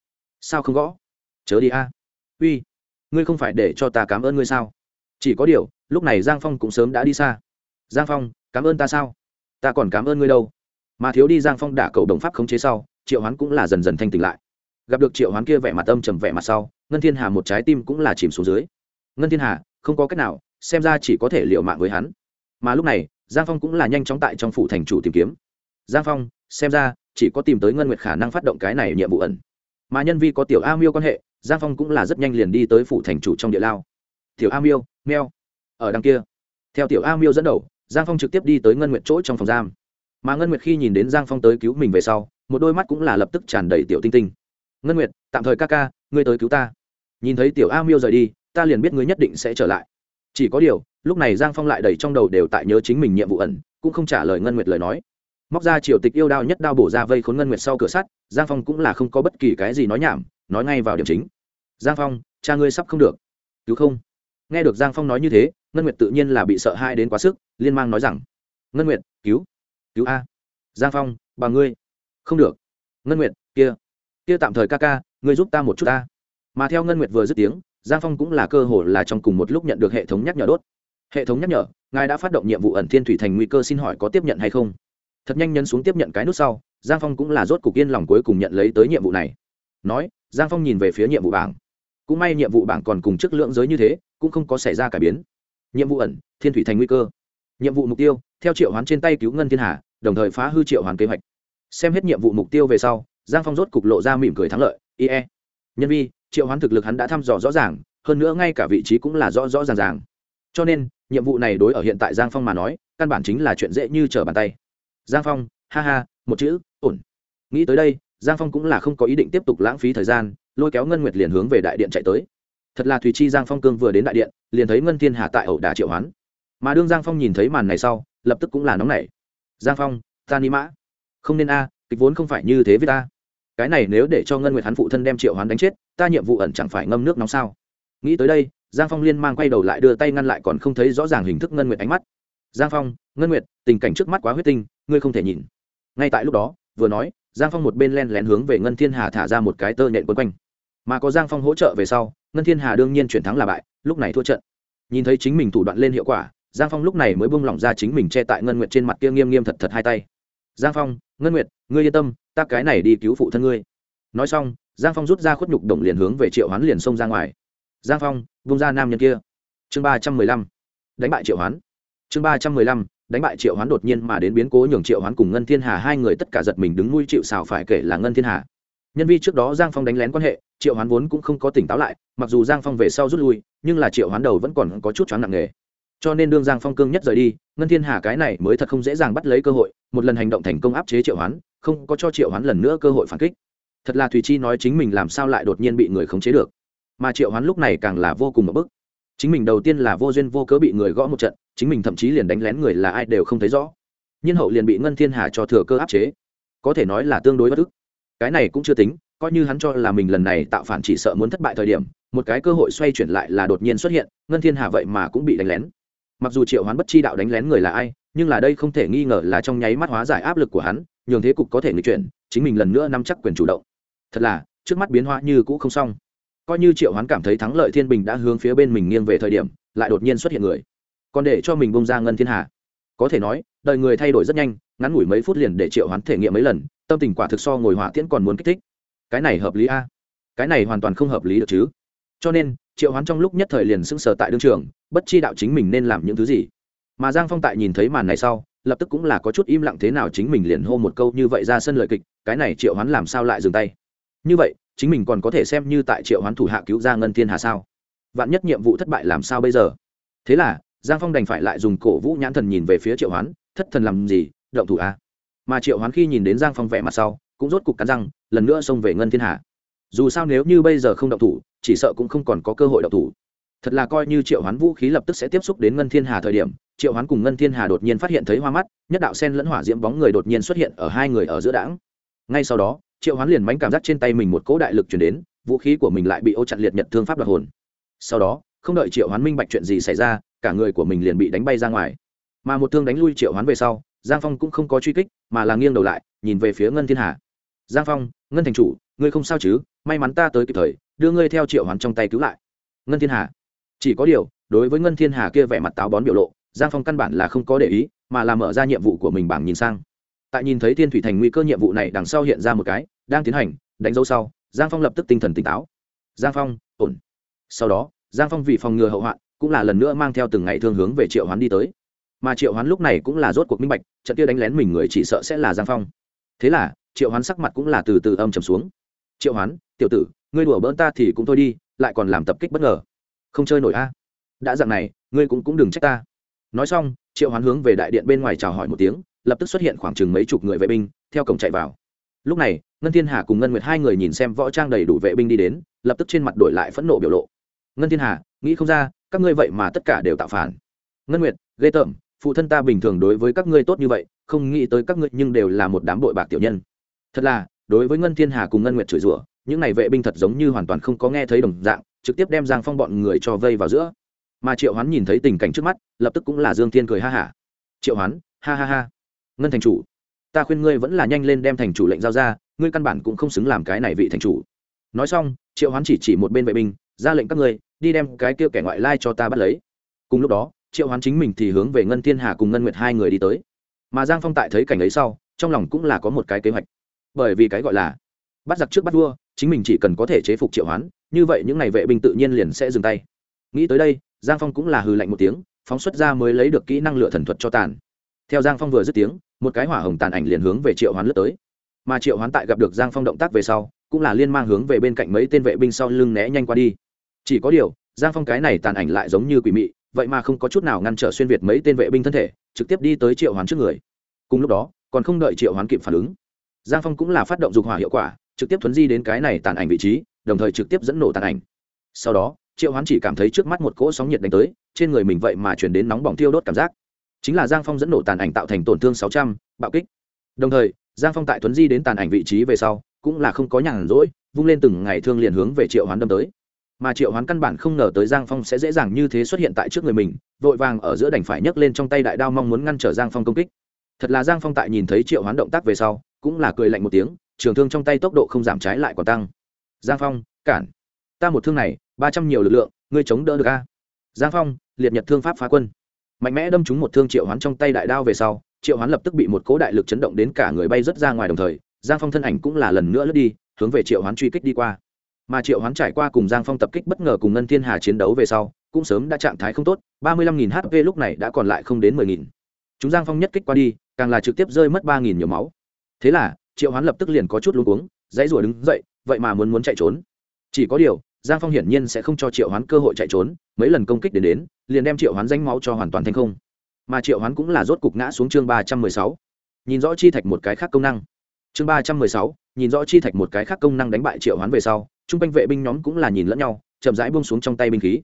S1: sao không gõ? Chớ đi a. Uy, ngươi không phải để cho ta cảm ơn ngươi sao? Chỉ có điều, lúc này giang phong cũng sớm đã đi xa. Giang phong, cảm ơn ta sao? Ta còn cảm ơn ngươi đâu? Mà thiếu đi giang phong đả cầu đồng pháp khống chế sau, triệu hoán cũng là dần dần thanh tỉnh lại. Gặp được triệu hoán kia vẻ mặt âm trầm vẻ mặt sau, ngân thiên hà một trái tim cũng là chìm xuống dưới. Ngân thiên hà, không có cách nào, xem ra chỉ có thể liệu mạng với hắn. Mà lúc này, giang phong cũng là nhanh chóng tại trong phủ thành chủ tìm kiếm. Giang phong, xem ra, chỉ có tìm tới ngân nguyệt khả năng phát động cái này nhiệm vụ ẩn. Mà nhân vi có tiểu a miêu quan hệ, giang phong cũng là rất nhanh liền đi tới phủ thành chủ trong địa lao. Tiểu a miêu, meo, ở đằng kia. Theo tiểu a miêu dẫn đầu, giang phong trực tiếp đi tới ngân nguyệt chỗ trong phòng giam mà ngân nguyệt khi nhìn đến giang phong tới cứu mình về sau một đôi mắt cũng là lập tức tràn đầy tiểu tinh tinh ngân nguyệt tạm thời ca ca ngươi tới cứu ta nhìn thấy tiểu a miêu rời đi ta liền biết ngươi nhất định sẽ trở lại chỉ có điều lúc này giang phong lại đầy trong đầu đều tại nhớ chính mình nhiệm vụ ẩn cũng không trả lời ngân nguyệt lời nói móc ra triều tịch yêu đao nhất đao bổ ra vây khốn ngân nguyệt sau cửa sắt giang phong cũng là không có bất kỳ cái gì nói nhảm nói ngay vào điểm chính giang phong cha ngươi sắp không được cứu không nghe được giang phong nói như thế ngân nguyệt tự nhiên là bị sợ hai đến quá sức liên mang nói rằng ngân nguyệt cứu cứu a. Giang phong, bà ngươi. Không được. Ngân nguyệt, kia. Kia tạm thời ca ca, ngươi giúp ta một chút ta. Mà theo ngân nguyệt vừa dứt tiếng, giang phong cũng là cơ hội là trong cùng một lúc nhận được hệ thống nhắc nhở đốt. Hệ thống nhắc nhở, ngài đã phát động nhiệm vụ ẩn thiên thủy thành nguy cơ xin hỏi có tiếp nhận hay không? Thật nhanh nhấn xuống tiếp nhận cái nút sau, giang phong cũng là rốt cục yên lòng cuối cùng nhận lấy tới nhiệm vụ này. Nói, giang phong nhìn về phía nhiệm vụ bảng. Cũng may nhiệm vụ bảng còn cùng chức lượng giới như thế, cũng không có xảy ra cải biến. Nhiệm vụ ẩn, thiên thủy thành nguy cơ. Nhiệm vụ mục tiêu, theo triệu hoán trên tay cứu ngân thiên hà đồng thời phá hư triệu hoán kế hoạch. Xem hết nhiệm vụ mục tiêu về sau, giang phong rốt cục lộ ra mỉm cười thắng lợi. Ie. Nhân vi, triệu hoán thực lực hắn đã thăm dò rõ ràng, hơn nữa ngay cả vị trí cũng là rõ rõ ràng ràng. Cho nên, nhiệm vụ này đối ở hiện tại giang phong mà nói, căn bản chính là chuyện dễ như trở bàn tay. Giang phong, ha ha, một chữ, ổn. Nghĩ tới đây, giang phong cũng là không có ý định tiếp tục lãng phí thời gian, lôi kéo ngân nguyệt liền hướng về đại điện chạy tới. Thật là thùy chi giang phong cương vừa đến đại điện, liền thấy ngân thiên hà tại ẩu đà triệu hoán. Mà đương giang phong nhìn thấy màn này sau, lập tức cũng là nóng nảy giang phong, ta ni mã. Không nên a, kịch vốn không phải như thế với ta. Cái này nếu để cho ngân nguyệt hắn phụ thân đem triệu hoán đánh chết, ta nhiệm vụ ẩn chẳng phải ngâm nước nóng sao? Nghĩ tới đây, giang phong liên mang quay đầu lại đưa tay ngăn lại còn không thấy rõ ràng hình thức ngân nguyệt ánh mắt. Giang phong, ngân nguyệt, tình cảnh trước mắt quá huyết tinh, ngươi không thể nhìn. Ngay tại lúc đó, vừa nói, giang phong một bên len lén hướng về ngân thiên hà thả ra một cái tơ nhện quấn quanh. Mà có giang phong hỗ trợ về sau, ngân thiên hà đương nhiên chuyển thắng là bại, lúc này thua trận. Nhìn thấy chính mình thủ đoạn lên hiệu quả giang phong lúc này mới buông lỏng ra chính mình che tại ngân nguyệt trên mặt kia nghiêm nghiêm thật thật hai tay. Giang phong, ngân nguyệt, ngươi yên tâm, ta cái này đi cứu phụ thân ngươi. Nói xong, giang phong rút ra khuất nhục đồng liền hướng về triệu hoán liền xông ra ngoài. Giang phong vung ra nam nhân kia. Chương ba trăm mười lăm. Đánh bại triệu hoán. Chương ba trăm mười lăm. Đánh bại triệu hoán đột nhiên mà đến biến cố nhường triệu hoán cùng ngân thiên hà hai người tất cả giật mình đứng nuôi chịu xào phải kể là ngân thiên hà. Nhân vi trước đó giang phong đánh lén quan hệ, triệu hoán vốn cũng không có tỉnh táo lại, mặc dù giang phong về sau rút lui, nhưng là triệu hoán đầu vẫn còn có chút choáng nặng nề cho nên đương giang phong cương nhất rời đi, ngân thiên hà cái này mới thật không dễ dàng bắt lấy cơ hội, một lần hành động thành công áp chế triệu hoán, không có cho triệu hoán lần nữa cơ hội phản kích. Thật là thùy chi nói chính mình làm sao lại đột nhiên bị người khống chế được. Mà triệu hoán lúc này càng là vô cùng một bức. Chính mình đầu tiên là vô duyên vô cớ bị người gõ một trận, chính mình thậm chí liền đánh lén người là ai đều không thấy rõ. Nhiên hậu liền bị ngân thiên hà cho thừa cơ áp chế. Có thể nói là tương đối bất ức. Cái này cũng chưa tính, coi như hắn cho là mình lần này tạo phản chỉ sợ muốn thất bại thời điểm, một cái cơ hội xoay chuyển lại là đột nhiên xuất hiện, ngân thiên hà vậy mà cũng bị đánh lén mặc dù triệu hoán bất chi đạo đánh lén người là ai, nhưng là đây không thể nghi ngờ là trong nháy mắt hóa giải áp lực của hắn, nhường thế cục có thể nghịch chuyển, chính mình lần nữa nắm chắc quyền chủ động. Thật là, trước mắt biến hóa như cũ không xong. Coi như triệu hoán cảm thấy thắng lợi thiên bình đã hướng phía bên mình nghiêng về thời điểm, lại đột nhiên xuất hiện người. Còn để cho mình bông ra ngân thiên hà. Có thể nói, đời người thay đổi rất nhanh, ngắn ngủi mấy phút liền để triệu hoán thể nghiệm mấy lần, tâm tình quả thực so ngồi hỏa tiễn còn muốn kích thích. Cái này hợp lý a? Cái này hoàn toàn không hợp lý được chứ. Cho nên triệu hoán trong lúc nhất thời liền sững sờ tại đương trường, bất chi đạo chính mình nên làm những thứ gì. Mà giang phong tại nhìn thấy màn này sau, lập tức cũng là có chút im lặng thế nào chính mình liền hô một câu như vậy ra sân lợi kịch, cái này triệu hoán làm sao lại dừng tay? Như vậy, chính mình còn có thể xem như tại triệu hoán thủ hạ cứu ra ngân thiên hà sao? Vạn nhất nhiệm vụ thất bại làm sao bây giờ? Thế là, giang phong đành phải lại dùng cổ vũ nhãn thần nhìn về phía triệu hoán, thất thần làm gì, động thủ a à? mà triệu hoán khi nhìn đến giang phong vẻ mặt sau, cũng rốt cục cắn răng, lần nữa xông về ngân thiên hà. Dù sao nếu như bây giờ không động thủ chỉ sợ cũng không còn có cơ hội đọc thủ. Thật là coi như triệu hoán vũ khí lập tức sẽ tiếp xúc đến ngân thiên hà thời điểm, triệu hoán cùng ngân thiên hà đột nhiên phát hiện thấy hoa mắt, nhất đạo sen lẫn hỏa diễm bóng người đột nhiên xuất hiện ở hai người ở giữa đảng ngay sau đó, triệu hoán liền mánh cảm giác trên tay mình một cỗ đại lực chuyển đến, vũ khí của mình lại bị ô chặn liệt nhận thương pháp đoạt hồn. Sau đó, không đợi triệu hoán minh bạch chuyện gì xảy ra, cả người của mình liền bị đánh bay ra ngoài. Mà một thương đánh lui triệu hoán về sau, giang phong cũng không có truy kích, mà là nghiêng đầu lại, nhìn về phía ngân thiên hà. Giang phong, ngân thành chủ, ngươi không sao chứ? May mắn ta tới kịp thời, đưa ngươi theo triệu hoán trong tay cứu lại. Ngân thiên hà, chỉ có điều, đối với ngân thiên hà kia vẻ mặt táo bón biểu lộ, giang phong căn bản là không có để ý, mà là mở ra nhiệm vụ của mình bảng nhìn sang. Tại nhìn thấy thiên thủy thành nguy cơ nhiệm vụ này đằng sau hiện ra một cái, đang tiến hành, đánh dấu sau, giang phong lập tức tinh thần tỉnh táo. Giang phong, ổn. Sau đó, giang phong vì phòng ngừa hậu hoạn, cũng là lần nữa mang theo từng ngày thương hướng về triệu hoán đi tới. Mà triệu hoán lúc này cũng là rốt cuộc minh bạch, trận kia đánh lén mình người chỉ sợ sẽ là giang phong. Thế là, triệu hoán sắc mặt cũng là từ từ âm trầm xuống triệu hoán, tiểu tử, ngươi đùa bỡn ta thì cũng thôi đi, lại còn làm tập kích bất ngờ. Không chơi nổi a. Đã dặn này, ngươi cũng cũng đừng trách ta. Nói xong, triệu hoán hướng về đại điện bên ngoài chào hỏi một tiếng, lập tức xuất hiện khoảng chừng mấy chục người vệ binh, theo cổng chạy vào. Lúc này, ngân thiên hà cùng ngân nguyệt hai người nhìn xem võ trang đầy đủ vệ binh đi đến, lập tức trên mặt đổi lại phẫn nộ biểu lộ. Ngân thiên hà, nghĩ không ra, các ngươi vậy mà tất cả đều tạo phản. Ngân nguyệt, ghê tởm, phụ thân ta bình thường đối với các ngươi tốt như vậy, không nghĩ tới các ngươi nhưng đều là một đám bội bạc tiểu nhân. Thật là đối với ngân thiên hà cùng ngân nguyệt chửi rủa, những này vệ binh thật giống như hoàn toàn không có nghe thấy đồng dạng, trực tiếp đem giang phong bọn người cho vây vào giữa. Mà triệu hoán nhìn thấy tình cảnh trước mắt, lập tức cũng là dương thiên cười ha hả. Triệu hoán, ha ha ha. Ngân thành chủ, ta khuyên ngươi vẫn là nhanh lên đem thành chủ lệnh giao ra, ngươi căn bản cũng không xứng làm cái này vị thành chủ. Nói xong, triệu hoán chỉ chỉ một bên vệ binh, ra lệnh các ngươi, đi đem cái kia kẻ ngoại lai cho ta bắt lấy. Cùng lúc đó, triệu hoán chính mình thì hướng về ngân thiên hà cùng ngân nguyệt hai người đi tới. Mà giang phong tại thấy cảnh ấy sau, trong lòng cũng là có một cái kế hoạch bởi vì cái gọi là bắt giặc trước bắt vua, chính mình chỉ cần có thể chế phục triệu hoán, như vậy những n à y vệ binh tự nhiên liền sẽ dừng tay. Nghĩ tới đây, giang phong cũng là hư lạnh một tiếng, phóng xuất ra mới lấy được kỹ năng lựa thần thuật cho tàn. Theo giang phong vừa dứt tiếng, một cái hỏa hồng tàn ảnh liền hướng về triệu hoán lướt tới. Mà triệu hoán tại gặp được giang phong động tác về sau, cũng là liên mang hướng về bên cạnh mấy tên vệ binh sau lưng né nhanh qua đi. Chỉ có điều, giang phong cái này tàn ảnh lại giống như quỷ mị, vậy mà không có chút nào ngăn trở xuyên việt mấy tên vệ binh thân thể, trực tiếp đi tới triệu hoán trước người. Cùng lúc đó, còn không đợi triệu hoán kịp phản ứng giang phong cũng là phát động dục hỏa hiệu quả, trực tiếp thuấn di đến cái này tàn ảnh vị trí, đồng thời trực tiếp dẫn nổ tàn ảnh. Sau đó, triệu hoán chỉ cảm thấy trước mắt một cỗ sóng nhiệt đánh tới, trên người mình vậy mà chuyển đến nóng bỏng tiêu đốt cảm giác. Chính là giang phong dẫn nổ tàn ảnh tạo thành tổn thương sáu trăm, bạo kích. Đồng thời, giang phong tại thuấn di đến tàn ảnh vị trí về sau, cũng là không có nhàn rỗi, vung lên từng ngày thương liền hướng về triệu hoán đâm tới. Mà triệu hoán căn bản không ngờ tới giang phong sẽ dễ dàng như thế xuất hiện tại trước người mình, vội vàng ở giữa đành phải nhấc lên trong tay đại đao mong muốn ngăn trở giang phong công kích. Thật là giang phong tại nhìn thấy triệu hoán động tác về sau cũng là cười lạnh một tiếng, trường thương trong tay tốc độ không giảm trái lại còn tăng. Giang phong, cản. Ta một thương này, ba trăm nhiều lực lượng, ngươi chống đỡ được a? Giang phong, liệt nhật thương pháp phá quân. Mạnh mẽ đâm trúng một thương triệu hoán trong tay đại đao về sau, triệu hoán lập tức bị một cố đại lực chấn động đến cả người bay rớt ra ngoài đồng thời, giang phong thân ảnh cũng là lần nữa lướt đi, hướng về triệu hoán truy kích đi qua. Mà triệu hoán trải qua cùng giang phong tập kích bất ngờ cùng ngân thiên hà chiến đấu về sau, cũng sớm đã trạng thái không tốt, ba mươi lăm nghìn hp lúc này đã còn lại không đến mười nghìn. Chúng giang phong nhất kích qua đi, càng là trực tiếp rơi mất ba nghìn nhiều máu thế là, triệu hoán lập tức liền có chút luống cuống, dãy rủa đứng dậy, vậy mà muốn muốn chạy trốn. Chỉ có điều, giang phong hiển nhiên sẽ không cho triệu hoán cơ hội chạy trốn, mấy lần công kích đến đến, liền đem triệu hoán danh máu cho hoàn toàn thành không. Mà triệu hoán cũng là rốt cục ngã xuống chương ba trăm mười sáu. Nhìn rõ chi thạch một cái khác công năng. Chương ba trăm mười sáu, nhìn rõ chi thạch một cái khác công năng đánh bại triệu hoán về sau chung quanh vệ binh nhóm cũng là nhìn lẫn nhau, chậm rãi buông xuống trong tay binh khí.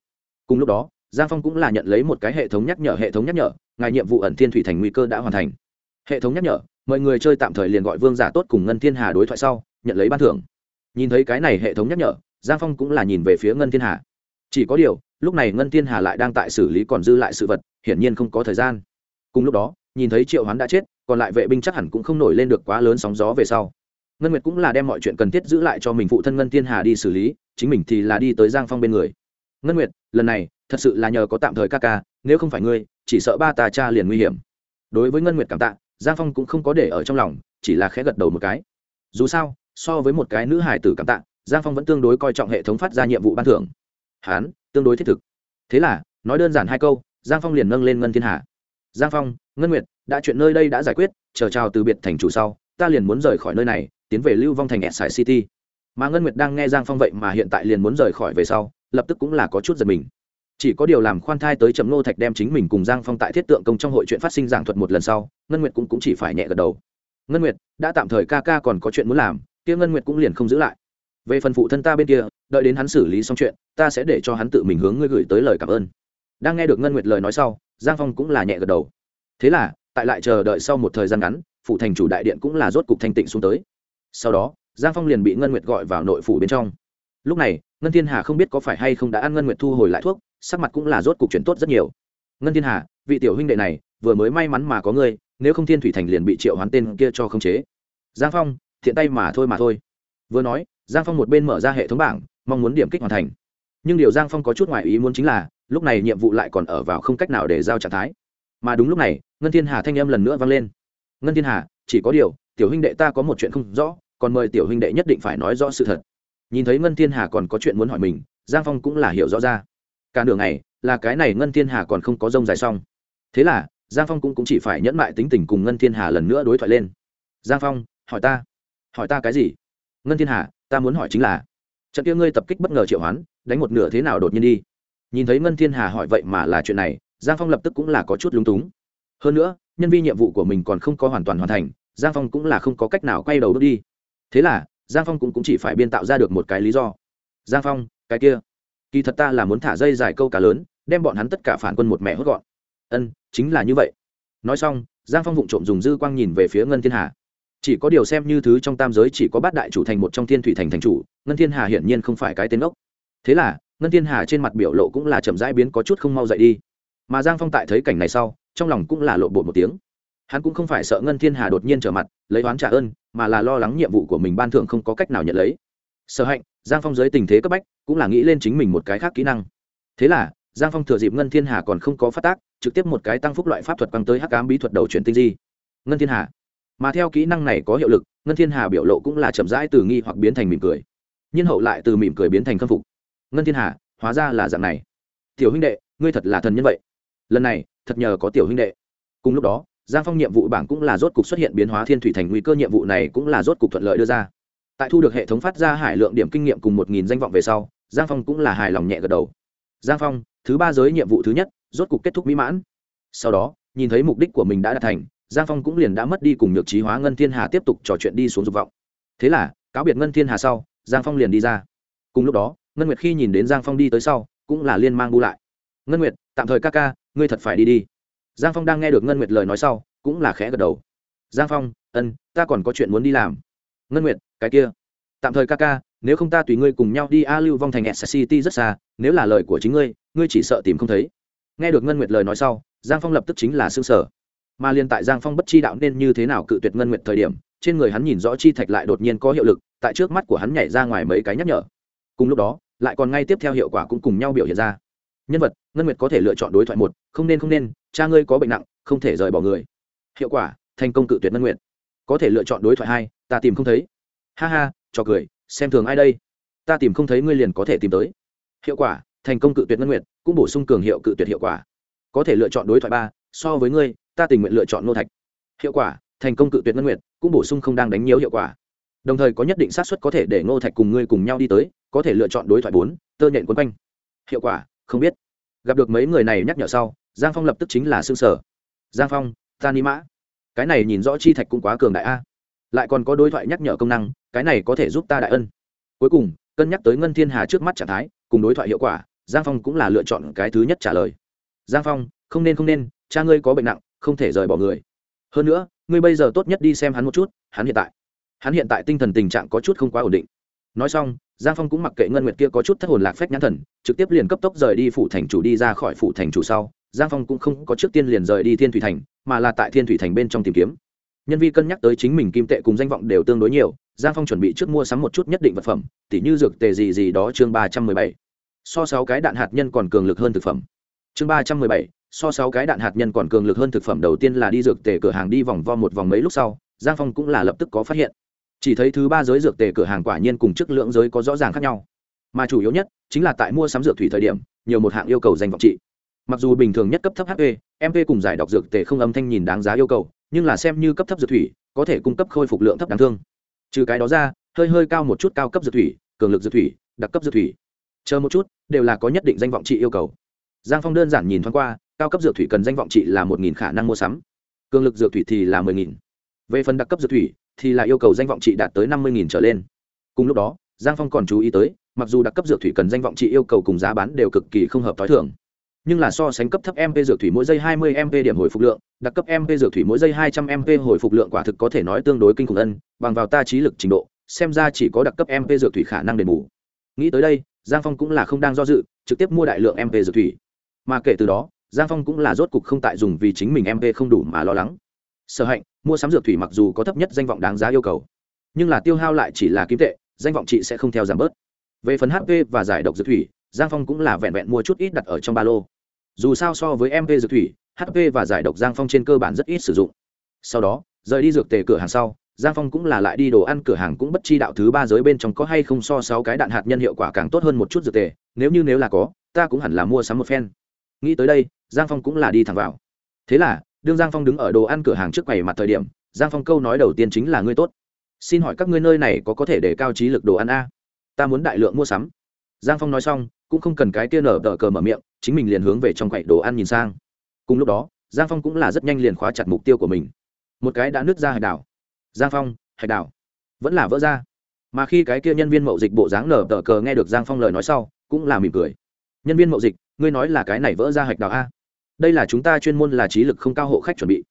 S1: Cùng lúc đó, giang phong cũng là nhận lấy một cái hệ thống nhắc nhở, hệ thống nhắc nhở, ngài nhiệm vụ ẩn thiên thủy thành nguy cơ đã hoàn thành. Hệ thống nhắc nhở mọi người chơi tạm thời liền gọi vương giả tốt cùng ngân thiên hà đối thoại sau, nhận lấy ban thưởng. Nhìn thấy cái này hệ thống nhắc nhở, giang phong cũng là nhìn về phía ngân thiên hà. Chỉ có điều, lúc này ngân thiên hà lại đang tại xử lý còn dư lại sự vật, hiển nhiên không có thời gian. Cùng lúc đó, nhìn thấy triệu hoán đã chết, còn lại vệ binh chắc hẳn cũng không nổi lên được quá lớn sóng gió về sau. Ngân nguyệt cũng là đem mọi chuyện cần thiết giữ lại cho mình phụ thân ngân thiên hà đi xử lý, chính mình thì là đi tới giang phong bên người. Ngân nguyệt, lần này, thật sự là nhờ có tạm thời ca ca, nếu không phải ngươi, chỉ sợ ba tà cha liền nguy hiểm. Đối với ngân nguyệt cảm tạ giang phong cũng không có để ở trong lòng, chỉ là khẽ gật đầu một cái. Dù sao, so với một cái nữ hải tử cảm tạ, giang phong vẫn tương đối coi trọng hệ thống phát ra nhiệm vụ ban thưởng. Hán, tương đối thiết thực. Thế là, nói đơn giản hai câu, giang phong liền nâng lên ngân thiên hà. Giang phong, ngân nguyệt, đã chuyện nơi đây đã giải quyết, chờ chào từ biệt thành chủ sau, ta liền muốn rời khỏi nơi này, tiến về lưu vong thành sài city. Mà ngân nguyệt đang nghe giang phong vậy mà hiện tại liền muốn rời khỏi về sau, lập tức cũng là có chút giật mình chỉ có điều làm khoan thai tới trầm nô thạch đem chính mình cùng giang phong tại thiết tượng công trong hội chuyện phát sinh giảng thuật một lần sau ngân nguyệt cũng, cũng chỉ phải nhẹ gật đầu. Ngân nguyệt đã tạm thời ca ca còn có chuyện muốn làm kia ngân nguyệt cũng liền không giữ lại. Về phần phụ thân ta bên kia đợi đến hắn xử lý xong chuyện ta sẽ để cho hắn tự mình hướng ngươi gửi tới lời cảm ơn. Đang nghe được ngân nguyệt lời nói sau giang phong cũng là nhẹ gật đầu. Thế là tại lại chờ đợi sau một thời gian ngắn phụ thành chủ đại điện cũng là rốt cục thanh tịnh xuống tới. Sau đó giang phong liền bị ngân nguyệt gọi vào nội phủ bên trong. Lúc này ngân thiên hà không biết có phải hay không đã ăn ngân nguyệt thu hồi lại thuốc sắc mặt cũng là rốt cục chuyển tốt rất nhiều. Ngân thiên hà, vị tiểu huynh đệ này, vừa mới may mắn mà có ngươi, nếu không thiên thủy thành liền bị triệu hoán tên kia cho khống chế. Giang phong, thiện tay mà thôi mà thôi. Vừa nói, giang phong một bên mở ra hệ thống bảng, mong muốn điểm kích hoàn thành. Nhưng điều giang phong có chút ngoại ý muốn chính là, lúc này nhiệm vụ lại còn ở vào không cách nào để giao trạng thái. Mà đúng lúc này, ngân thiên hà thanh âm lần nữa vang lên. Ngân thiên hà, chỉ có điều, tiểu huynh đệ ta có một chuyện không rõ, còn mời tiểu huynh đệ nhất định phải nói rõ sự thật. Nhìn thấy ngân thiên hà còn có chuyện muốn hỏi mình, giang phong cũng là hiểu rõ ra cả đường này là cái này ngân thiên hà còn không có rông dài xong. Thế là giang phong cũng, cũng chỉ phải nhẫn mại tính tình cùng ngân thiên hà lần nữa đối thoại lên. Giang phong hỏi ta. Hỏi ta cái gì? Ngân thiên hà ta muốn hỏi chính là trận kia ngươi tập kích bất ngờ triệu hoán đánh một nửa thế nào đột nhiên đi? Nhìn thấy ngân thiên hà hỏi vậy mà là chuyện này giang phong lập tức cũng là có chút lúng túng. Hơn nữa nhân viên nhiệm vụ của mình còn không có hoàn toàn hoàn thành giang phong cũng là không có cách nào quay đầu bước đi. Thế là giang phong cũng, cũng chỉ phải biên tạo ra được một cái lý do. Giang phong cái kia kỳ thật ta là muốn thả dây dài câu cá lớn, đem bọn hắn tất cả phản quân một mẹ hốt gọn. Ân, chính là như vậy. Nói xong, giang phong vụng trộm dùng dư quang nhìn về phía ngân thiên hà. Chỉ có điều xem như thứ trong tam giới chỉ có bát đại chủ thành một trong thiên thủy thành thành chủ, ngân thiên hà hiển nhiên không phải cái tên ốc thế là, ngân thiên hà trên mặt biểu lộ cũng là chậm rãi biến có chút không mau dậy đi. Mà giang phong tại thấy cảnh này sau, trong lòng cũng là lộ bột một tiếng. Hắn cũng không phải sợ ngân thiên hà đột nhiên trở mặt, lấy oán trả ơn, mà là lo lắng nhiệm vụ của mình ban thưởng không có cách nào nhận lấy. Sở hạnh, giang phong dưới tình thế cấp bách cũng là nghĩ lên chính mình một cái khác kỹ năng. Thế là, giang phong thừa dịp ngân thiên hà còn không có phát tác, trực tiếp một cái tăng phúc loại pháp thuật quăng tới hắc ám bí thuật đầu chuyển tinh di. Ngân thiên hà. Mà theo kỹ năng này có hiệu lực, ngân thiên hà biểu lộ cũng là chậm rãi từ nghi hoặc biến thành mỉm cười. Nhiên hậu lại từ mỉm cười biến thành khâm phục. Ngân thiên hà, hóa ra là dạng này. Tiểu huynh đệ, ngươi thật là thần nhân vậy. Lần này, thật nhờ có tiểu huynh đệ. Cùng lúc đó, giang phong nhiệm vụ bảng cũng là rốt cục xuất hiện biến hóa thiên thủy thành nguy cơ, nhiệm vụ này cũng là rốt cục thuận lợi đưa ra tại thu được hệ thống phát ra hải lượng điểm kinh nghiệm cùng một nghìn danh vọng về sau, giang phong cũng là hài lòng nhẹ gật đầu. Giang phong, thứ ba giới nhiệm vụ thứ nhất, rốt cục kết thúc mỹ mãn. Sau đó, nhìn thấy mục đích của mình đã đạt thành, giang phong cũng liền đã mất đi cùng nhược trí hóa ngân thiên hà tiếp tục trò chuyện đi xuống dục vọng. Thế là, cáo biệt ngân thiên hà sau, giang phong liền đi ra. Cùng lúc đó, ngân nguyệt khi nhìn đến giang phong đi tới sau, cũng là liên mang bu lại. Ngân nguyệt, tạm thời ca ca, ngươi thật phải đi đi. Giang phong đang nghe được ngân nguyệt lời nói sau, cũng là khẽ gật đầu. Giang phong, ân, ta còn có chuyện muốn đi làm ngân nguyệt, cái kia. Tạm thời ca ca, nếu không ta tùy ngươi cùng nhau đi, a lưu vong thành s city rất xa, nếu là lời của chính ngươi ngươi chỉ sợ tìm không thấy. Nghe được ngân nguyệt lời nói sau, giang phong lập tức chính là xương sở. Mà liên tại giang phong bất chi đạo nên như thế nào cự tuyệt ngân nguyệt thời điểm, trên người hắn nhìn rõ chi thạch lại đột nhiên có hiệu lực, tại trước mắt của hắn nhảy ra ngoài mấy cái nhắc nhở. Cùng lúc đó, lại còn ngay tiếp theo hiệu quả cũng cùng nhau biểu hiện ra. Nhân vật, ngân nguyệt có thể lựa chọn đối thoại một, không nên không nên, cha ngươi có bệnh nặng, không thể rời bỏ người. Hiệu quả, thành công cự tuyệt ngân nguyệt có thể lựa chọn đối thoại hai, ta tìm không thấy. Ha ha cho cười, xem thường ai đây? Ta tìm không thấy ngươi liền có thể tìm tới. Hiệu quả, thành công cự tuyệt ngân nguyệt, cũng bổ sung cường hiệu cự tuyệt hiệu quả. Có thể lựa chọn đối thoại ba, so với ngươi, ta tình nguyện lựa chọn nô thạch. Hiệu quả, thành công cự tuyệt ngân nguyệt, cũng bổ sung không đang đánh nhiều hiệu quả. Đồng thời có nhất định xác suất có thể để ngô thạch cùng ngươi cùng nhau đi tới, có thể lựa chọn đối thoại bốn, tơ nhện quấn quanh. Hiệu quả, không biết. Gặp được mấy người này nhắc nhở sau, giang phong lập tức chính là xương sở giang phong, ta ni mã cái này nhìn rõ chi thạch cũng quá cường đại a. À. Lại còn có đối thoại nhắc nhở công năng, cái này có thể giúp ta đại ân. Cuối cùng, cân nhắc tới ngân thiên hà trước mắt trạng thái, cùng đối thoại hiệu quả, giang phong cũng là lựa chọn cái thứ nhất trả lời. Giang phong, không nên không nên, cha ngươi có bệnh nặng, không thể rời bỏ người. Hơn nữa, ngươi bây giờ tốt nhất đi xem hắn một chút, hắn hiện tại. Hắn hiện tại tinh thần tình trạng có chút không quá ổn định. Nói xong, giang phong cũng mặc kệ ngân nguyệt kia có chút thất hồn lạc phách nhãn thần, trực tiếp liền cấp tốc rời đi phủ thành chủ đi ra khỏi phủ thành chủ sau. Giang phong cũng không có trước tiên liền rời đi thiên thủy thành mà là tại thiên thủy thành bên trong tìm kiếm. Nhân vi cân nhắc tới chính mình kim tệ cùng danh vọng đều tương đối nhiều, giang phong chuẩn bị trước mua sắm một chút nhất định vật phẩm, tỉ như dược tề gì gì đó chương ba trăm mười bảy. So sáu cái đạn hạt nhân còn cường lực hơn thực phẩm. Chương ba trăm mười bảy, so sáu cái đạn hạt nhân còn cường lực hơn thực phẩm đầu tiên là đi dược tề cửa hàng đi vòng vo một vòng mấy lúc sau, giang phong cũng là lập tức có phát hiện. Chỉ thấy thứ ba giới dược tề cửa hàng quả nhiên cùng chức lượng giới có rõ ràng khác nhau. Mà chủ yếu nhất chính là tại mua sắm dược thủy thời điểm, nhiều một hạng yêu cầu danh vọng trị mặc dù bình thường nhất cấp thấp hp mp cùng giải đọc dược tề không âm thanh nhìn đáng giá yêu cầu, nhưng là xem như cấp thấp dược thủy, có thể cung cấp khôi phục lượng thấp đáng thương. Trừ cái đó ra, hơi hơi cao một chút cao cấp dược thủy, cường lực dược thủy, đặc cấp dược thủy. Chờ một chút, đều là có nhất định danh vọng trị yêu cầu. Giang phong đơn giản nhìn thoáng qua, cao cấp dược thủy cần danh vọng trị là một nghìn khả năng mua sắm. Cường lực dược thủy thì là mười nghìn. Về phần đặc cấp dược thủy, thì là yêu cầu danh vọng trị đạt tới năm mươi nghìn trở lên. Cùng lúc đó, giang phong còn chú ý tới, mặc dù đặc cấp dược thủy cần danh vọng trị yêu cầu cùng giá bán đều cực kỳ không hợp t h ó i thưởng nhưng là so sánh cấp thấp mp dược thủy mỗi giây 20 mp điểm hồi phục lượng, đặc cấp mp dược thủy mỗi giây 200 mp hồi phục lượng quả thực có thể nói tương đối kinh khủng ân, bằng vào ta trí lực trình độ, xem ra chỉ có đặc cấp mp dược thủy khả năng đền bù. Nghĩ tới đây, giang phong cũng là không đang do dự, trực tiếp mua đại lượng mp dược thủy. Mà kể từ đó, giang phong cũng là rốt cục không tại dùng vì chính mình mp không đủ mà lo lắng. Sở hạnh, mua sắm dược thủy mặc dù có thấp nhất danh vọng đáng giá yêu cầu, nhưng là tiêu hao lại chỉ là kim tệ, danh vọng chị sẽ không theo giảm bớt. Về phần hp và giải độc dược thủy, giang phong cũng là vẹn vẹn mua chút ít đặt ở trong ba lô dù sao so với mp dược thủy hp và giải độc giang phong trên cơ bản rất ít sử dụng. Sau đó, rời đi dược tề cửa hàng sau, giang phong cũng là lại đi đồ ăn cửa hàng cũng bất chi đạo thứ ba giới bên trong có hay không so sáu cái đạn hạt nhân hiệu quả càng tốt hơn một chút dược tề, nếu như nếu là có, ta cũng hẳn là mua sắm một phen. Nghĩ tới đây, giang phong cũng là đi thẳng vào. Thế là, đương giang phong đứng ở đồ ăn cửa hàng trước quầy mặt thời điểm, giang phong câu nói đầu tiên chính là ngươi tốt. Xin hỏi các ngươi nơi này có có thể để cao trí lực đồ ăn a? Ta muốn đại lượng mua sắm. Giang phong nói xong, cũng không cần cái tia nở tờ cờ mở miệng chính mình liền hướng về trong quậy đồ ăn nhìn sang. Cùng lúc đó, giang phong cũng là rất nhanh liền khóa chặt mục tiêu của mình. Một cái đã nứt ra hạch đảo. Giang phong, hạch đảo. Vẫn là vỡ ra. Mà khi cái kia nhân viên mậu dịch bộ dáng nở tờ cờ nghe được giang phong lời nói sau, cũng là mỉm cười. Nhân viên mậu dịch, ngươi nói là cái này vỡ ra hạch đảo a? Đây là chúng ta chuyên môn là trí lực không cao hộ khách chuẩn bị.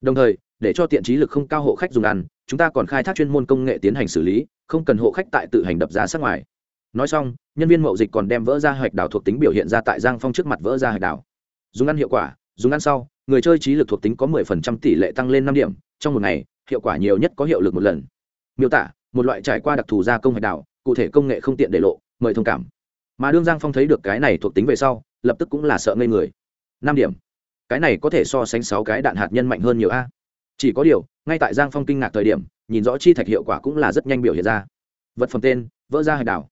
S1: Đồng thời, để cho tiện trí lực không cao hộ khách dùng ăn, chúng ta còn khai thác chuyên môn công nghệ tiến hành xử lý, không cần hộ khách tại tự hành đập ra sát ngoài nói xong, nhân viên mậu dịch còn đem vỡ ra hạch đảo thuộc tính biểu hiện ra tại giang phong trước mặt vỡ ra hạch đảo. Dùng ăn hiệu quả, dùng ăn sau, người chơi trí lực thuộc tính có 10% tỷ lệ tăng lên năm điểm, trong một ngày, hiệu quả nhiều nhất có hiệu lực một lần. Miêu tả, một loại trải qua đặc thù gia công hạch đảo, cụ thể công nghệ không tiện để lộ, mời thông cảm. Mà đương giang phong thấy được cái này thuộc tính về sau, lập tức cũng là sợ ngây người. Năm điểm. Cái này có thể so sánh sáu cái đạn hạt nhân mạnh hơn nhiều a. Chỉ có điều, ngay tại giang phong kinh ngạc thời điểm, nhìn rõ chi thạch hiệu quả cũng là rất nhanh biểu hiện ra. Vật phẩm tên, vỡ ra hạch đảo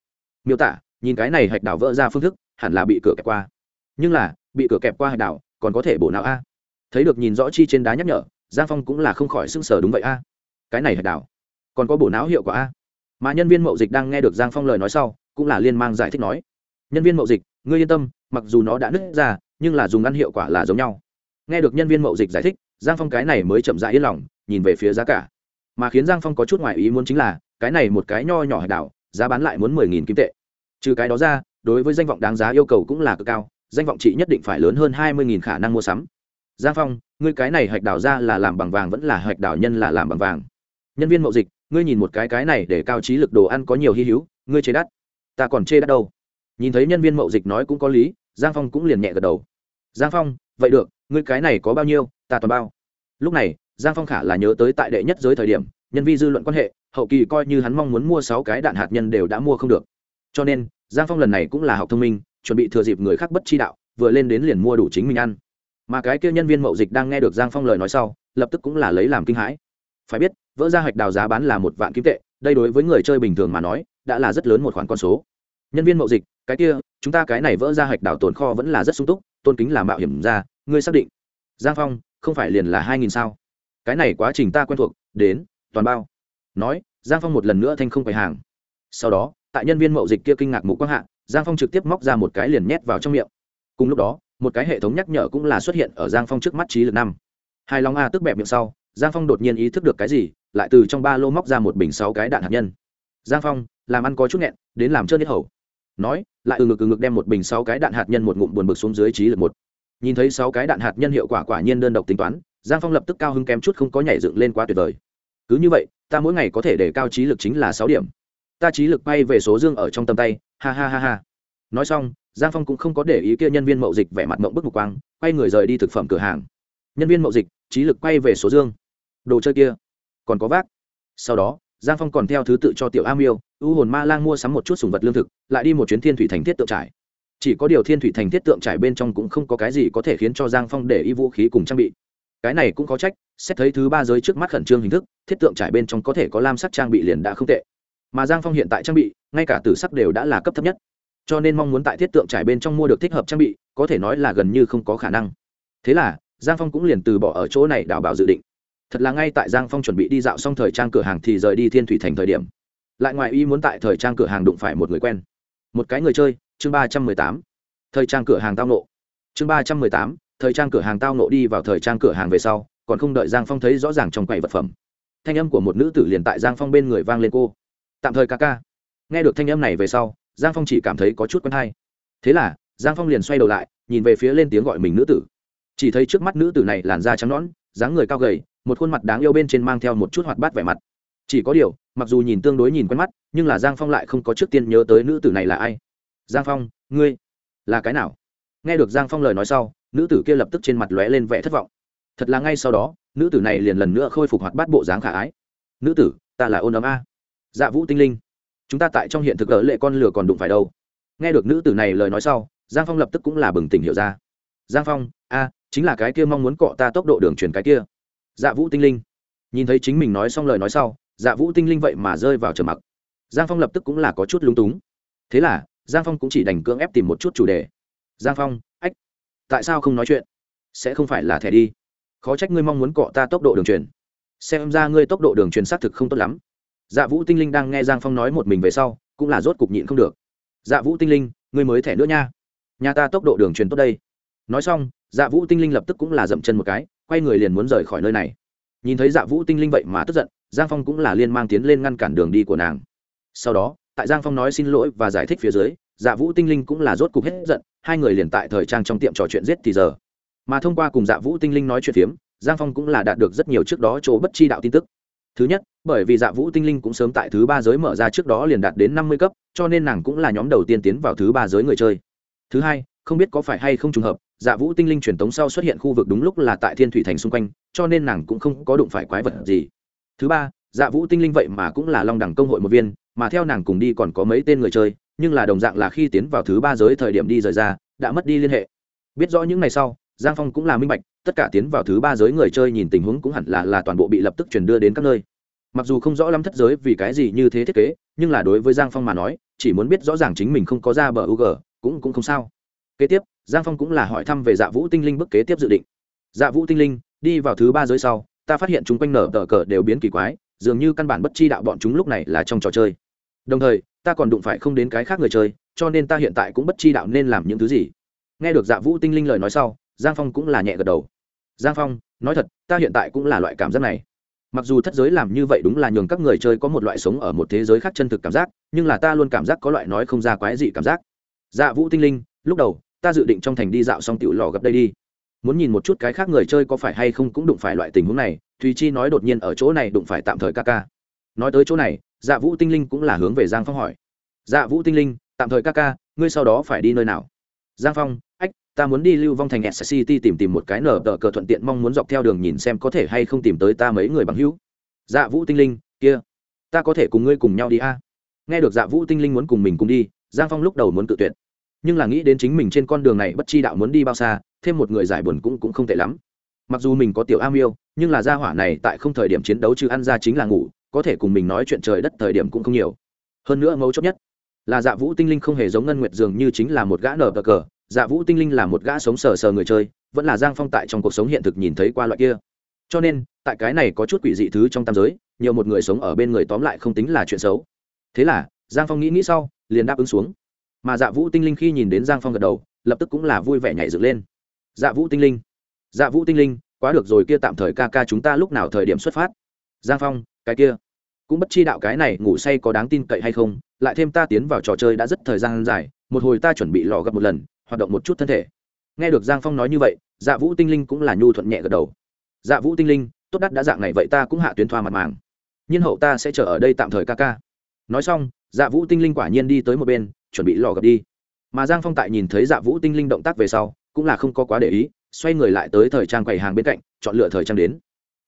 S1: miêu tả, nhìn cái này hạch đảo vỡ ra phương thức, hẳn là bị cửa kẹp qua. Nhưng là, bị cửa kẹp qua hạch đảo, còn có thể bổ não a. Thấy được nhìn rõ chi trên đá nhắc nhở, giang phong cũng là không khỏi sưng sờ đúng vậy a. Cái này hạch đảo, còn có bổ não hiệu quả a. Mà nhân viên mậu dịch đang nghe được giang phong lời nói sau, cũng là liên mang giải thích nói. Nhân viên mậu dịch, ngươi yên tâm, mặc dù nó đã nứt ra, nhưng là dùng ăn hiệu quả là giống nhau. Nghe được nhân viên mậu dịch giải thích, giang phong cái này mới chậm rãi yên lòng, nhìn về phía giá cả. Mà khiến giang phong có chút ngoại ý muốn chính là, cái này một cái nho nhỏ hạch đảo, giá bán lại muốn mười nghìn kim tệ trừ cái đó ra, đối với danh vọng đáng giá yêu cầu cũng là cực cao, danh vọng chị nhất định phải lớn hơn hai mươi nghìn khả năng mua sắm. Giang phong, ngươi cái này hạch đảo ra là làm bằng vàng vẫn là hạch đảo nhân là làm bằng vàng. Nhân viên mậu dịch, ngươi nhìn một cái cái này để cao trí lực đồ ăn có nhiều hy hữu, ngươi chế đắt. Ta còn chê đắt đâu? Nhìn thấy nhân viên mậu dịch nói cũng có lý, giang phong cũng liền nhẹ gật đầu. Giang phong, vậy được, ngươi cái này có bao nhiêu, ta toàn bao. Lúc này, giang phong khả là nhớ tới tại đệ nhất giới thời điểm, nhân vi dư luận quan hệ, hậu kỳ coi như hắn mong muốn mua sáu cái đạn hạt nhân đều đã mua không được cho nên, giang phong lần này cũng là học thông minh, chuẩn bị thừa dịp người khác bất chi đạo, vừa lên đến liền mua đủ chính mình ăn. Mà cái kia nhân viên mậu dịch đang nghe được giang phong lời nói sau, lập tức cũng là lấy làm kinh hãi. Phải biết, vỡ ra hạch đào giá bán là một vạn kim tệ, đây đối với người chơi bình thường mà nói, đã là rất lớn một khoản con số. Nhân viên mậu dịch, cái kia, chúng ta cái này vỡ ra hạch đào tồn kho vẫn là rất sung túc, tôn kính là mạo hiểm ra, ngươi xác định. Giang phong, không phải liền là hai nghìn sao? Cái này quá trình ta quen thuộc, đến, toàn bao. Nói, giang phong một lần nữa thanh không quầy hàng. Sau đó tại nhân viên mậu dịch kia kinh ngạc mục quang hạ, giang phong trực tiếp móc ra một cái liền nhét vào trong miệng. Cùng lúc đó, một cái hệ thống nhắc nhở cũng là xuất hiện ở giang phong trước mắt trí lực năm. Hai long a tức bẹp miệng sau, giang phong đột nhiên ý thức được cái gì, lại từ trong ba lô móc ra một bình sáu cái đạn hạt nhân. Giang phong, làm ăn có chút nghẹn, đến làm trơn nhất hầu. Nói, lại ừ ngực ừ ngực đem một bình sáu cái đạn hạt nhân một ngụm buồn bực xuống dưới trí lực một. Nhìn thấy sáu cái đạn hạt nhân hiệu quả quả nhiên đơn độc tính toán, giang phong lập tức cao hưng kém chút không có nhảy dựng lên quá tuyệt vời. Cứ như vậy, ta mỗi ngày có thể để cao trí lực chính là sáu điểm ta trí lực bay về số dương ở trong tầm tay, ha ha ha ha. Nói xong, giang phong cũng không có để ý kia nhân viên mậu dịch vẻ mặt mộng bức mục quang, quay người rời đi thực phẩm cửa hàng. Nhân viên mậu dịch, trí lực quay về số dương. Đồ chơi kia, còn có vác. Sau đó, giang phong còn theo thứ tự cho tiểu a miêu ưu hồn ma lang mua sắm một chút sùng vật lương thực, lại đi một chuyến thiên thủy thành thiết tượng trải. Chỉ có điều thiên thủy thành thiết tượng trải bên trong cũng không có cái gì có thể khiến cho giang phong để y vũ khí cùng trang bị. Cái này cũng có trách, xét thấy thứ ba giới trước mắt khẩn trương hình thức, thiết tượng trải bên trong có thể có lam sắc trang bị liền đã không tệ mà giang phong hiện tại trang bị, ngay cả tử sắc đều đã là cấp thấp nhất. Cho nên mong muốn tại thiết tượng trải bên trong mua được thích hợp trang bị, có thể nói là gần như không có khả năng. Thế là, giang phong cũng liền từ bỏ ở chỗ này đảo bảo dự định. Thật là ngay tại giang phong chuẩn bị đi dạo xong thời trang cửa hàng thì rời đi thiên thủy thành thời điểm. Lại ngoài y muốn tại thời trang cửa hàng đụng phải một người quen. Một cái người chơi, chương ba trăm mười tám. Thời trang cửa hàng tao nộ. Chương ba trăm mười tám, thời trang cửa hàng tao nộ đi vào thời trang cửa hàng về sau, còn không đợi giang phong thấy rõ ràng trong quầy vật phẩm. Thanh âm của một nữ tử liền tại giang phong bên người vang lên cô tạm thời ca ca. Nghe được thanh âm này về sau, giang phong chỉ cảm thấy có chút quen hay. Thế là, giang phong liền xoay đầu lại, nhìn về phía lên tiếng gọi mình nữ tử. Chỉ thấy trước mắt nữ tử này làn da trắng nõn, dáng người cao gầy, một khuôn mặt đáng yêu bên trên mang theo một chút hoạt bát vẻ mặt. Chỉ có điều, mặc dù nhìn tương đối nhìn quen mắt, nhưng là giang phong lại không có trước tiên nhớ tới nữ tử này là ai. Giang phong, ngươi là cái nào? Nghe được giang phong lời nói sau, nữ tử kia lập tức trên mặt lóe lên vẻ thất vọng. Thật là ngay sau đó, nữ tử này liền lần nữa khôi phục hoạt bát bộ dáng khả ái. Nữ tử, ta là ôn ấm a dạ vũ tinh linh, chúng ta tại trong hiện thực ở lệ con lửa còn đụng phải đâu? Nghe được nữ tử này lời nói sau, giang phong lập tức cũng là bừng tỉnh hiểu ra. Giang phong, a, chính là cái kia mong muốn cọ ta tốc độ đường truyền cái kia. Dạ vũ tinh linh, nhìn thấy chính mình nói xong lời nói sau dạ vũ tinh linh vậy mà rơi vào trầm mặc. Giang phong lập tức cũng là có chút lúng túng. Thế là, giang phong cũng chỉ đành cưỡng ép tìm một chút chủ đề. Giang phong, ách, tại sao không nói chuyện? Sẽ không phải là thẻ đi. Khó trách ngươi mong muốn cọ ta tốc độ đường truyền. Xem ra ngươi tốc độ đường truyền xác thực không tốt lắm dạ vũ tinh linh đang nghe giang phong nói một mình về sau, cũng là rốt cục nhịn không được. Dạ vũ tinh linh, ngươi mới thẻ nữa nha. Nhà ta tốc độ đường truyền tốt đây. Nói xong dạ vũ tinh linh lập tức cũng là dậm chân một cái, quay người liền muốn rời khỏi nơi này. Nhìn thấy dạ vũ tinh linh vậy mà tức giận, giang phong cũng là liên mang tiến lên ngăn cản đường đi của nàng. Sau đó, tại giang phong nói xin lỗi và giải thích phía dưới dạ vũ tinh linh cũng là rốt cục hết giận, hai người liền tại thời trang trong tiệm trò chuyện giết thì giờ. Mà thông qua cùng dạ vũ tinh linh nói chuyện phiếm, giang phong cũng là đạt được rất nhiều trước đó chỗ bất chi đạo tin tức thứ nhất, bởi vì dạ vũ tinh linh cũng sớm tại thứ ba giới mở ra trước đó liền đạt đến năm mươi cấp, cho nên nàng cũng là nhóm đầu tiên tiến vào thứ ba giới người chơi. Thứ hai, không biết có phải hay không trùng hợp dạ vũ tinh linh truyền tống sau xuất hiện khu vực đúng lúc là tại thiên thủy thành xung quanh, cho nên nàng cũng không có đụng phải quái vật gì. Thứ ba dạ vũ tinh linh vậy mà cũng là long đẳng công hội một viên, mà theo nàng cùng đi còn có mấy tên người chơi, nhưng là đồng dạng là khi tiến vào thứ ba giới thời điểm đi rời ra, đã mất đi liên hệ. Biết rõ những ngày sau giang phong cũng là minh bạch, tất cả tiến vào thứ ba giới người chơi nhìn tình huống cũng hẳn là là toàn bộ bị lập tức chuyển đưa đến các nơi. Mặc dù không rõ lắm thất giới vì cái gì như thế thiết kế, nhưng là đối với giang phong mà nói, chỉ muốn biết rõ ràng chính mình không có ra bờ ug cũng cũng không sao. Kế tiếp, giang phong cũng là hỏi thăm về dạ vũ tinh linh bức kế tiếp dự định. Dạ vũ tinh linh, đi vào thứ ba giới sau, ta phát hiện chúng quanh nở tờ cờ đều biến kỳ quái, dường như căn bản bất chi đạo bọn chúng lúc này là trong trò chơi. Đồng thời, ta còn đụng phải không đến cái khác người chơi, cho nên ta hiện tại cũng bất chi đạo nên làm những thứ gì. Nghe được dạ vũ tinh linh lời nói sau giang phong cũng là nhẹ gật đầu. Giang phong, nói thật, ta hiện tại cũng là loại cảm giác này. Mặc dù thất giới làm như vậy đúng là nhường các người chơi có một loại sống ở một thế giới khác chân thực cảm giác, nhưng là ta luôn cảm giác có loại nói không ra quái dị cảm giác. Dạ vũ tinh linh, lúc đầu, ta dự định trong thành đi dạo xong tiểu lò gặp đây đi. Muốn nhìn một chút cái khác người chơi có phải hay không cũng đụng phải loại tình huống này, thùy chi nói đột nhiên ở chỗ này đụng phải tạm thời ca ca. Nói tới chỗ này dạ vũ tinh linh cũng là hướng về giang phong hỏi. Dạ vũ tinh linh, tạm thời ca ca, ngươi sau đó phải đi nơi nào? Giang phong, ách ta muốn đi lưu vong thành s city tìm tìm một cái nở tờ cờ thuận tiện, mong muốn dọc theo đường nhìn xem có thể hay không tìm tới ta mấy người bằng hữu. Dạ vũ tinh linh, kia, ta có thể cùng ngươi cùng nhau đi a. Nghe được dạ vũ tinh linh muốn cùng mình cùng đi, giang phong lúc đầu muốn tự tuyệt. Nhưng là nghĩ đến chính mình trên con đường này bất chi đạo muốn đi bao xa, thêm một người giải buồn cũng cũng không tệ lắm. Mặc dù mình có tiểu am yêu, nhưng là gia hỏa này tại không thời điểm chiến đấu chứ ăn ra chính là ngủ, có thể cùng mình nói chuyện trời đất thời điểm cũng không nhiều. Hơn nữa mấu chốt nhất là dạ vũ tinh linh không hề giống ngân nguyệt dường như chính là một gã nở bờ cờ dạ vũ tinh linh là một gã sống sờ sờ người chơi, vẫn là giang phong tại trong cuộc sống hiện thực nhìn thấy qua loại kia. Cho nên, tại cái này có chút quỷ dị thứ trong tam giới, nhiều một người sống ở bên người tóm lại không tính là chuyện xấu. Thế là, giang phong nghĩ nghĩ sau, liền đáp ứng xuống. Mà dạ vũ tinh linh khi nhìn đến giang phong gật đầu, lập tức cũng là vui vẻ nhảy dựng lên. Dạ vũ tinh linh dạ vũ tinh linh, quá được rồi kia tạm thời ca ca chúng ta lúc nào thời điểm xuất phát? Giang phong, cái kia. Cũng bất chi đạo cái này ngủ say có đáng tin cậy hay không, lại thêm ta tiến vào trò chơi đã rất thời gian dài, một hồi ta chuẩn bị lò gặp một lần hoạt động một chút thân thể. Nghe được giang phong nói như vậy dạ vũ tinh linh cũng là nhu thuận nhẹ gật đầu. Dạ vũ tinh linh, tốt đắt đã dạng này vậy ta cũng hạ tuyến thoa mặt màng. Nhiên hậu ta sẽ chờ ở đây tạm thời ca ca. Nói xong dạ vũ tinh linh quả nhiên đi tới một bên, chuẩn bị lò gặp đi. Mà giang phong tại nhìn thấy dạ vũ tinh linh động tác về sau, cũng là không có quá để ý, xoay người lại tới thời trang quầy hàng bên cạnh, chọn lựa thời trang đến.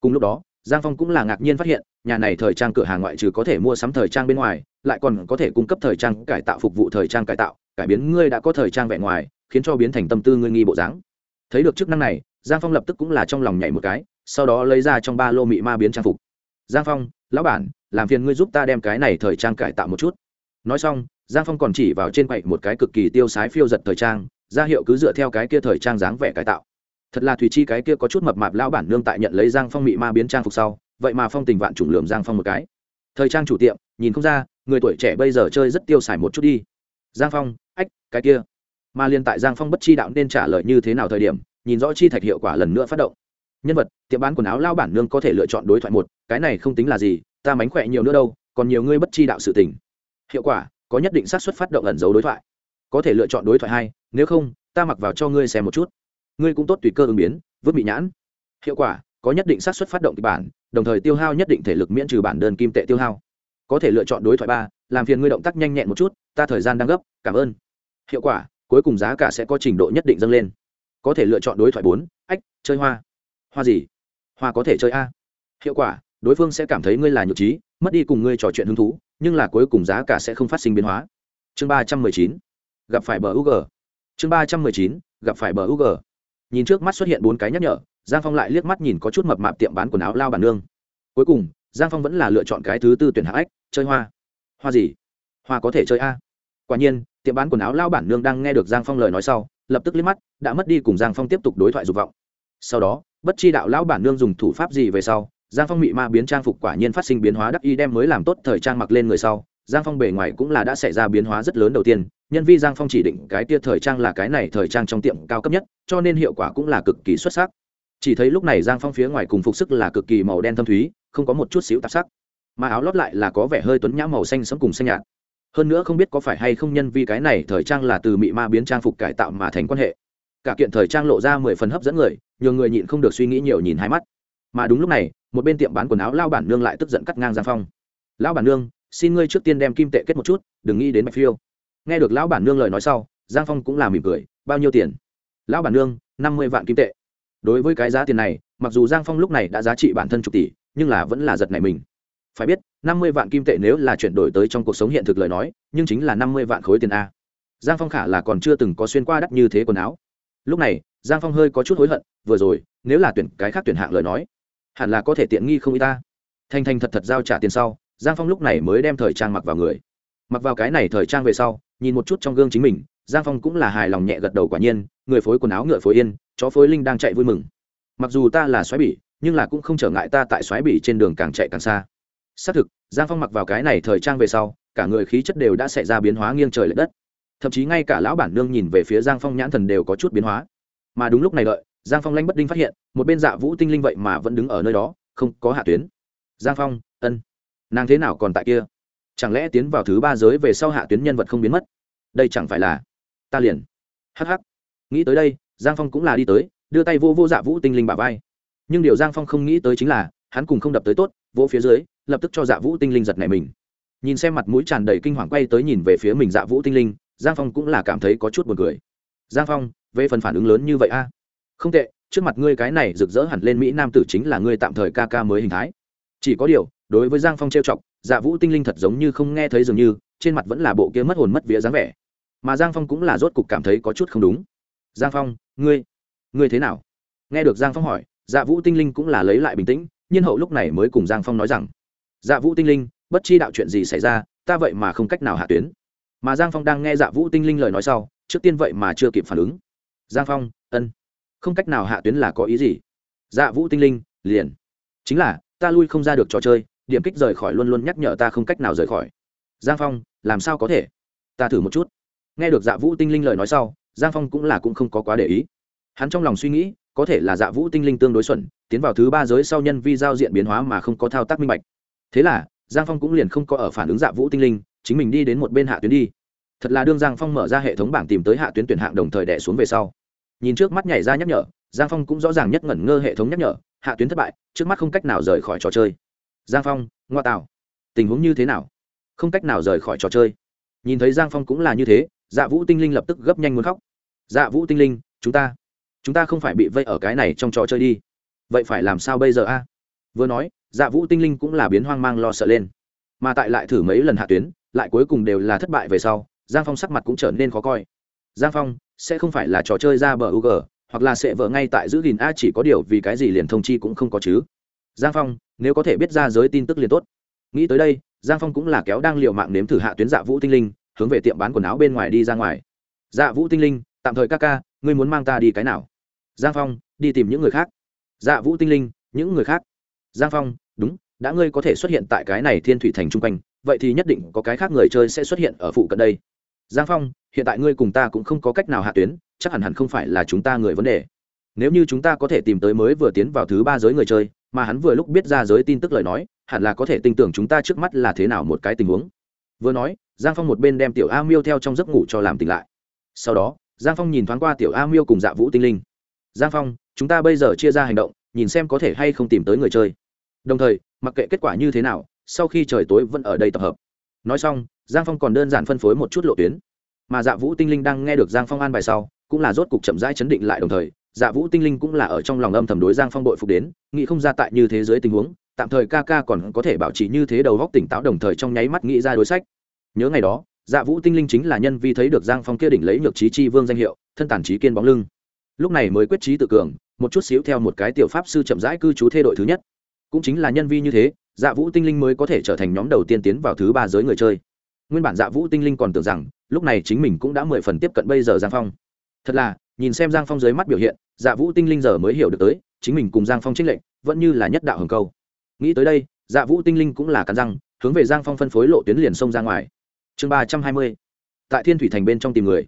S1: Cùng lúc đó, giang phong cũng là ngạc nhiên phát hiện, nhà này thời trang cửa hàng ngoại trừ có thể mua sắm thời trang bên ngoài, lại còn có thể cung cấp thời trang cải tạo phục vụ thời trang cải tạo cải biến ngươi đã có thời trang vẻ ngoài, khiến cho biến thành tâm tư ngươi nghi bộ dáng. Thấy được chức năng này, giang phong lập tức cũng là trong lòng nhảy một cái, sau đó lấy ra trong ba lô mị ma biến trang phục. Giang phong, lão bản, làm phiền ngươi giúp ta đem cái này thời trang cải tạo một chút. Nói xong, giang phong còn chỉ vào trên quậy một cái cực kỳ tiêu sái phiêu giật thời trang, ra hiệu cứ dựa theo cái kia thời trang dáng vẻ cải tạo. Thật là thùy chi cái kia có chút mập mạp lão bản nương tại nhận lấy giang phong mị ma biến trang phục sau, vậy mà phong tình vạn chủng lườm giang phong một cái. Thời trang chủ tiệm, nhìn không ra, người tuổi trẻ bây giờ chơi rất tiêu xài một chút đi. Giang phong ách, cái kia. Mà liên tại giang phong bất chi đạo nên trả lời như thế nào thời điểm, nhìn rõ chi thạch hiệu quả lần nữa phát động. Nhân vật, tiệm bán quần áo lao bản nương có thể lựa chọn đối thoại một, cái này không tính là gì, ta mánh khỏe nhiều nữa đâu, còn nhiều ngươi bất chi đạo sự tình. Hiệu quả, có nhất định xác suất phát động ẩn dấu đối thoại. Có thể lựa chọn đối thoại hai, nếu không, ta mặc vào cho ngươi xem một chút. Ngươi cũng tốt tùy cơ ứng biến, vứt bị nhãn. Hiệu quả, có nhất định xác suất phát động kịch bản, đồng thời tiêu hao nhất định thể lực miễn trừ bản đơn kim tệ tiêu hao. Có thể lựa chọn đối thoại ba, làm phiền ngươi động tác nhanh nhẹn một chút, ta thời gian đang gấp, cảm ơn hiệu quả, cuối cùng giá cả sẽ có trình độ nhất định dâng lên. Có thể lựa chọn đối thoại bốn, ách, chơi hoa. Hoa gì? Hoa có thể chơi a. Hiệu quả, đối phương sẽ cảm thấy ngươi là nhược trí, mất đi cùng ngươi trò chuyện hứng thú, nhưng là cuối cùng giá cả sẽ không phát sinh biến hóa. Chương ba trăm mười chín, gặp phải bờ u g chương ba trăm mười chín, gặp phải bờ u g nhìn trước mắt xuất hiện bốn cái nhắc nhở, giang phong lại liếc mắt nhìn có chút mập mạp tiệm bán quần áo lao bản nương. Cuối cùng, giang phong vẫn là lựa chọn cái thứ tư tuyển hạ ách chơi hoa. Hoa gì? Hoa có thể chơi a quả nhiên, tiệm bán quần áo lao bản nương đang nghe được giang phong lời nói sau, lập tức liếc mắt, đã mất đi cùng giang phong tiếp tục đối thoại dục vọng. Sau đó, bất chi đạo lão bản nương dùng thủ pháp gì về sau, giang phong bị ma biến trang phục quả nhiên phát sinh biến hóa đắc y đem mới làm tốt thời trang mặc lên người sau, giang phong bề ngoài cũng là đã xảy ra biến hóa rất lớn đầu tiên, nhân vi giang phong chỉ định cái tia thời trang là cái này thời trang trong tiệm cao cấp nhất, cho nên hiệu quả cũng là cực kỳ xuất sắc. Chỉ thấy lúc này giang phong phía ngoài cùng phục sức là cực kỳ màu đen thâm thúy, không có một chút xíu tạp sắc. Mà áo lót lại là có vẻ hơi tuấn nhã màu xanh sẫm cùng xanh nhạt hơn nữa không biết có phải hay không nhân vì cái này thời trang là từ mị ma biến trang phục cải tạo mà thành quan hệ. Cả kiện thời trang lộ ra mười phần hấp dẫn người nhiều người nhịn không được suy nghĩ nhiều nhìn hai mắt. Mà đúng lúc này, một bên tiệm bán quần áo lao bản nương lại tức giận cắt ngang giang phong. Lão bản nương, xin ngươi trước tiên đem kim tệ kết một chút, đừng nghĩ đến bạch phiêu. Nghe được lão bản nương lời nói sau, giang phong cũng là mỉm cười, bao nhiêu tiền? Lão bản nương, năm mươi vạn kim tệ. Đối với cái giá tiền này, mặc dù giang phong lúc này đã giá trị bản thân chục tỷ, nhưng là vẫn là giật này mình phải biết, năm mươi vạn kim tệ nếu là chuyển đổi tới trong cuộc sống hiện thực lời nói, nhưng chính là năm mươi vạn khối tiền a. Giang phong khả là còn chưa từng có xuyên qua đắt như thế quần áo. Lúc này, giang phong hơi có chút hối hận, vừa rồi, nếu là tuyển cái khác tuyển hạng lời nói, hẳn là có thể tiện nghi không y ta. Thanh thanh thật thật giao trả tiền sau, giang phong lúc này mới đem thời trang mặc vào người. Mặc vào cái này thời trang về sau, nhìn một chút trong gương chính mình, giang phong cũng là hài lòng nhẹ gật đầu quả nhiên, người phối quần áo ngựa phối yên, chó phối linh đang chạy vui mừng. Mặc dù ta là xoáy bỉ, nhưng là cũng không trở ngại ta tại xoáy bỉ trên đường càng chạy càng xa xác thực, giang phong mặc vào cái này thời trang về sau, cả người khí chất đều đã xảy ra biến hóa nghiêng trời l ệ đất. Thậm chí ngay cả lão bản nương nhìn về phía giang phong nhãn thần đều có chút biến hóa. Mà đúng lúc này đợi, giang phong lanh bất đinh phát hiện, một bên dạ vũ tinh linh vậy mà vẫn đứng ở nơi đó, không có hạ tuyến. Giang phong, ân. Nàng thế nào còn tại kia? Chẳng lẽ tiến vào thứ ba giới về sau hạ tuyến nhân vật không biến mất? Đây chẳng phải là ta liền. Hh nghĩ tới đây, giang phong cũng là đi tới, đưa tay vô vô dạ vũ tinh linh bà vai. Nhưng điều giang phong không nghĩ tới chính là hắn cùng không đập tới tốt, vỗ phía dưới, lập tức cho dạ vũ tinh linh giật này mình. Nhìn xem mặt mũi tràn đầy kinh hoàng quay tới nhìn về phía mình dạ vũ tinh linh, giang phong cũng là cảm thấy có chút buồn cười. Giang phong, về phần phản ứng lớn như vậy a? Không tệ, trước mặt ngươi cái này rực rỡ hẳn lên mỹ nam tử chính là ngươi tạm thời ca ca mới hình thái. Chỉ có điều, đối với giang phong trêu chọc dạ vũ tinh linh thật giống như không nghe thấy dường như, trên mặt vẫn là bộ kia mất hồn mất vía dáng vẻ. Mà giang phong cũng là rốt cục cảm thấy có chút không đúng. Giang phong, ngươi ngươi thế nào? Nghe được giang phong hỏi dạ vũ tinh linh cũng là lấy lại bình tĩnh nhiên hậu lúc này mới cùng giang phong nói rằng dạ vũ tinh linh, bất chi đạo chuyện gì xảy ra, ta vậy mà không cách nào hạ tuyến. Mà giang phong đang nghe dạ vũ tinh linh lời nói sau, trước tiên vậy mà chưa kịp phản ứng. Giang phong, ân, không cách nào hạ tuyến là có ý gì? Dạ vũ tinh linh, liền. Chính là, ta lui không ra được trò chơi, điểm kích rời khỏi luôn luôn nhắc nhở ta không cách nào rời khỏi. Giang phong, làm sao có thể? Ta thử một chút. Nghe được dạ vũ tinh linh lời nói sau, giang phong cũng là cũng không có quá để ý. Hắn trong lòng suy nghĩ có thể là dạ vũ tinh linh tương đối xuẩn, tiến vào thứ ba giới sau nhân vi giao diện biến hóa mà không có thao tác minh bạch. Thế là, giang phong cũng liền không có ở phản ứng dạ vũ tinh linh, chính mình đi đến một bên hạ tuyến đi. Thật là đương giang phong mở ra hệ thống bảng tìm tới hạ tuyến tuyển hạng đồng thời đẻ xuống về sau. Nhìn trước mắt nhảy ra nhắc nhở, giang phong cũng rõ ràng nhất ngẩn ngơ hệ thống nhắc nhở, hạ tuyến thất bại, trước mắt không cách nào rời khỏi trò chơi. Giang phong, ngoa tạo. Tình huống như thế nào? Không cách nào rời khỏi trò chơi. Nhìn thấy giang phong cũng là như thế dạ vũ tinh linh lập tức gấp nhanh muốn khóc. Dạ vũ tinh linh, chúng ta chúng ta không phải bị vây ở cái này trong trò chơi đi. Vậy phải làm sao bây giờ a? Vừa nói dạ vũ tinh linh cũng là biến hoang mang lo sợ lên. Mà tại lại thử mấy lần hạ tuyến, lại cuối cùng đều là thất bại về sau, giang phong sắc mặt cũng trở nên khó coi. Giang phong, sẽ không phải là trò chơi ra bờ u g hoặc là sẽ vợ ngay tại giữ gìn a, chỉ có điều vì cái gì liền thông chi cũng không có chứ. Giang phong, nếu có thể biết ra giới tin tức liền tốt. Nghĩ tới đây, giang phong cũng là kéo đang l i ề u mạng nếm thử hạ tuyến dạ vũ tinh linh, hướng về tiệm bán quần áo bên ngoài đi ra ngoài. Dạ vũ tinh linh, tạm thời ca ca ngươi muốn mang ta đi cái nào? Giang phong, đi tìm những người khác. Dạ vũ tinh linh, những người khác. Giang phong, đúng, đã ngươi có thể xuất hiện tại cái này thiên thủy thành chung quanh, vậy thì nhất định có cái khác người chơi sẽ xuất hiện ở phụ cận đây. Giang phong, hiện tại ngươi cùng ta cũng không có cách nào hạ tuyến, chắc hẳn hẳn không phải là chúng ta người vấn đề. Nếu như chúng ta có thể tìm tới mới vừa tiến vào thứ ba giới người chơi, mà hắn vừa lúc biết ra giới tin tức lời nói, hẳn là có thể tin tưởng chúng ta trước mắt là thế nào một cái tình huống. Vừa nói, giang phong một bên đem tiểu a miêu theo trong giấc ngủ cho làm tỉnh lại. Sau đó giang phong nhìn thoáng qua tiểu a miêu cùng dạ vũ tinh linh. Giang phong, chúng ta bây giờ chia ra hành động, nhìn xem có thể hay không tìm tới người chơi. Đồng thời, mặc kệ kết quả như thế nào, sau khi trời tối vẫn ở đây tập hợp. Nói xong, giang phong còn đơn giản phân phối một chút lộ tuyến. Mà dạ vũ tinh linh đang nghe được giang phong an bài sau, cũng là rốt cục chậm rãi chấn định lại đồng thời dạ vũ tinh linh cũng là ở trong lòng âm thầm đối giang phong đội phục đến, nghĩ không ra tại như thế giới tình huống, tạm thời ca ca còn có thể bảo trì như thế đầu góc tỉnh táo đồng thời trong nháy mắt nghĩ ra đối sách. Nhớ ngày đó dạ vũ tinh linh chính là nhân vi thấy được giang phong kia đỉnh lấy nhược trí chi vương danh hiệu, thân tàn trí kiên bóng lưng. Lúc này mới quyết trí tự cường, một chút xíu theo một cái tiểu pháp sư chậm rãi cư trú thê đội thứ nhất. Cũng chính là nhân vi như thế dạ vũ tinh linh mới có thể trở thành nhóm đầu tiên tiến vào thứ ba giới người chơi. Nguyên bản dạ vũ tinh linh còn tưởng rằng, lúc này chính mình cũng đã mười phần tiếp cận bây giờ giang phong. Thật là, nhìn xem giang phong dưới mắt biểu hiện dạ vũ tinh linh giờ mới hiểu được tới, chính mình cùng giang phong trích lệnh vẫn như là nhất đạo hồng câu. Nghĩ tới đây dạ vũ tinh linh cũng là cắn răng, hướng về giang phong phân phối lộ tuyến liền sông ra ngoài chương ba trăm hai mươi. Tại thiên thủy thành bên trong tìm người.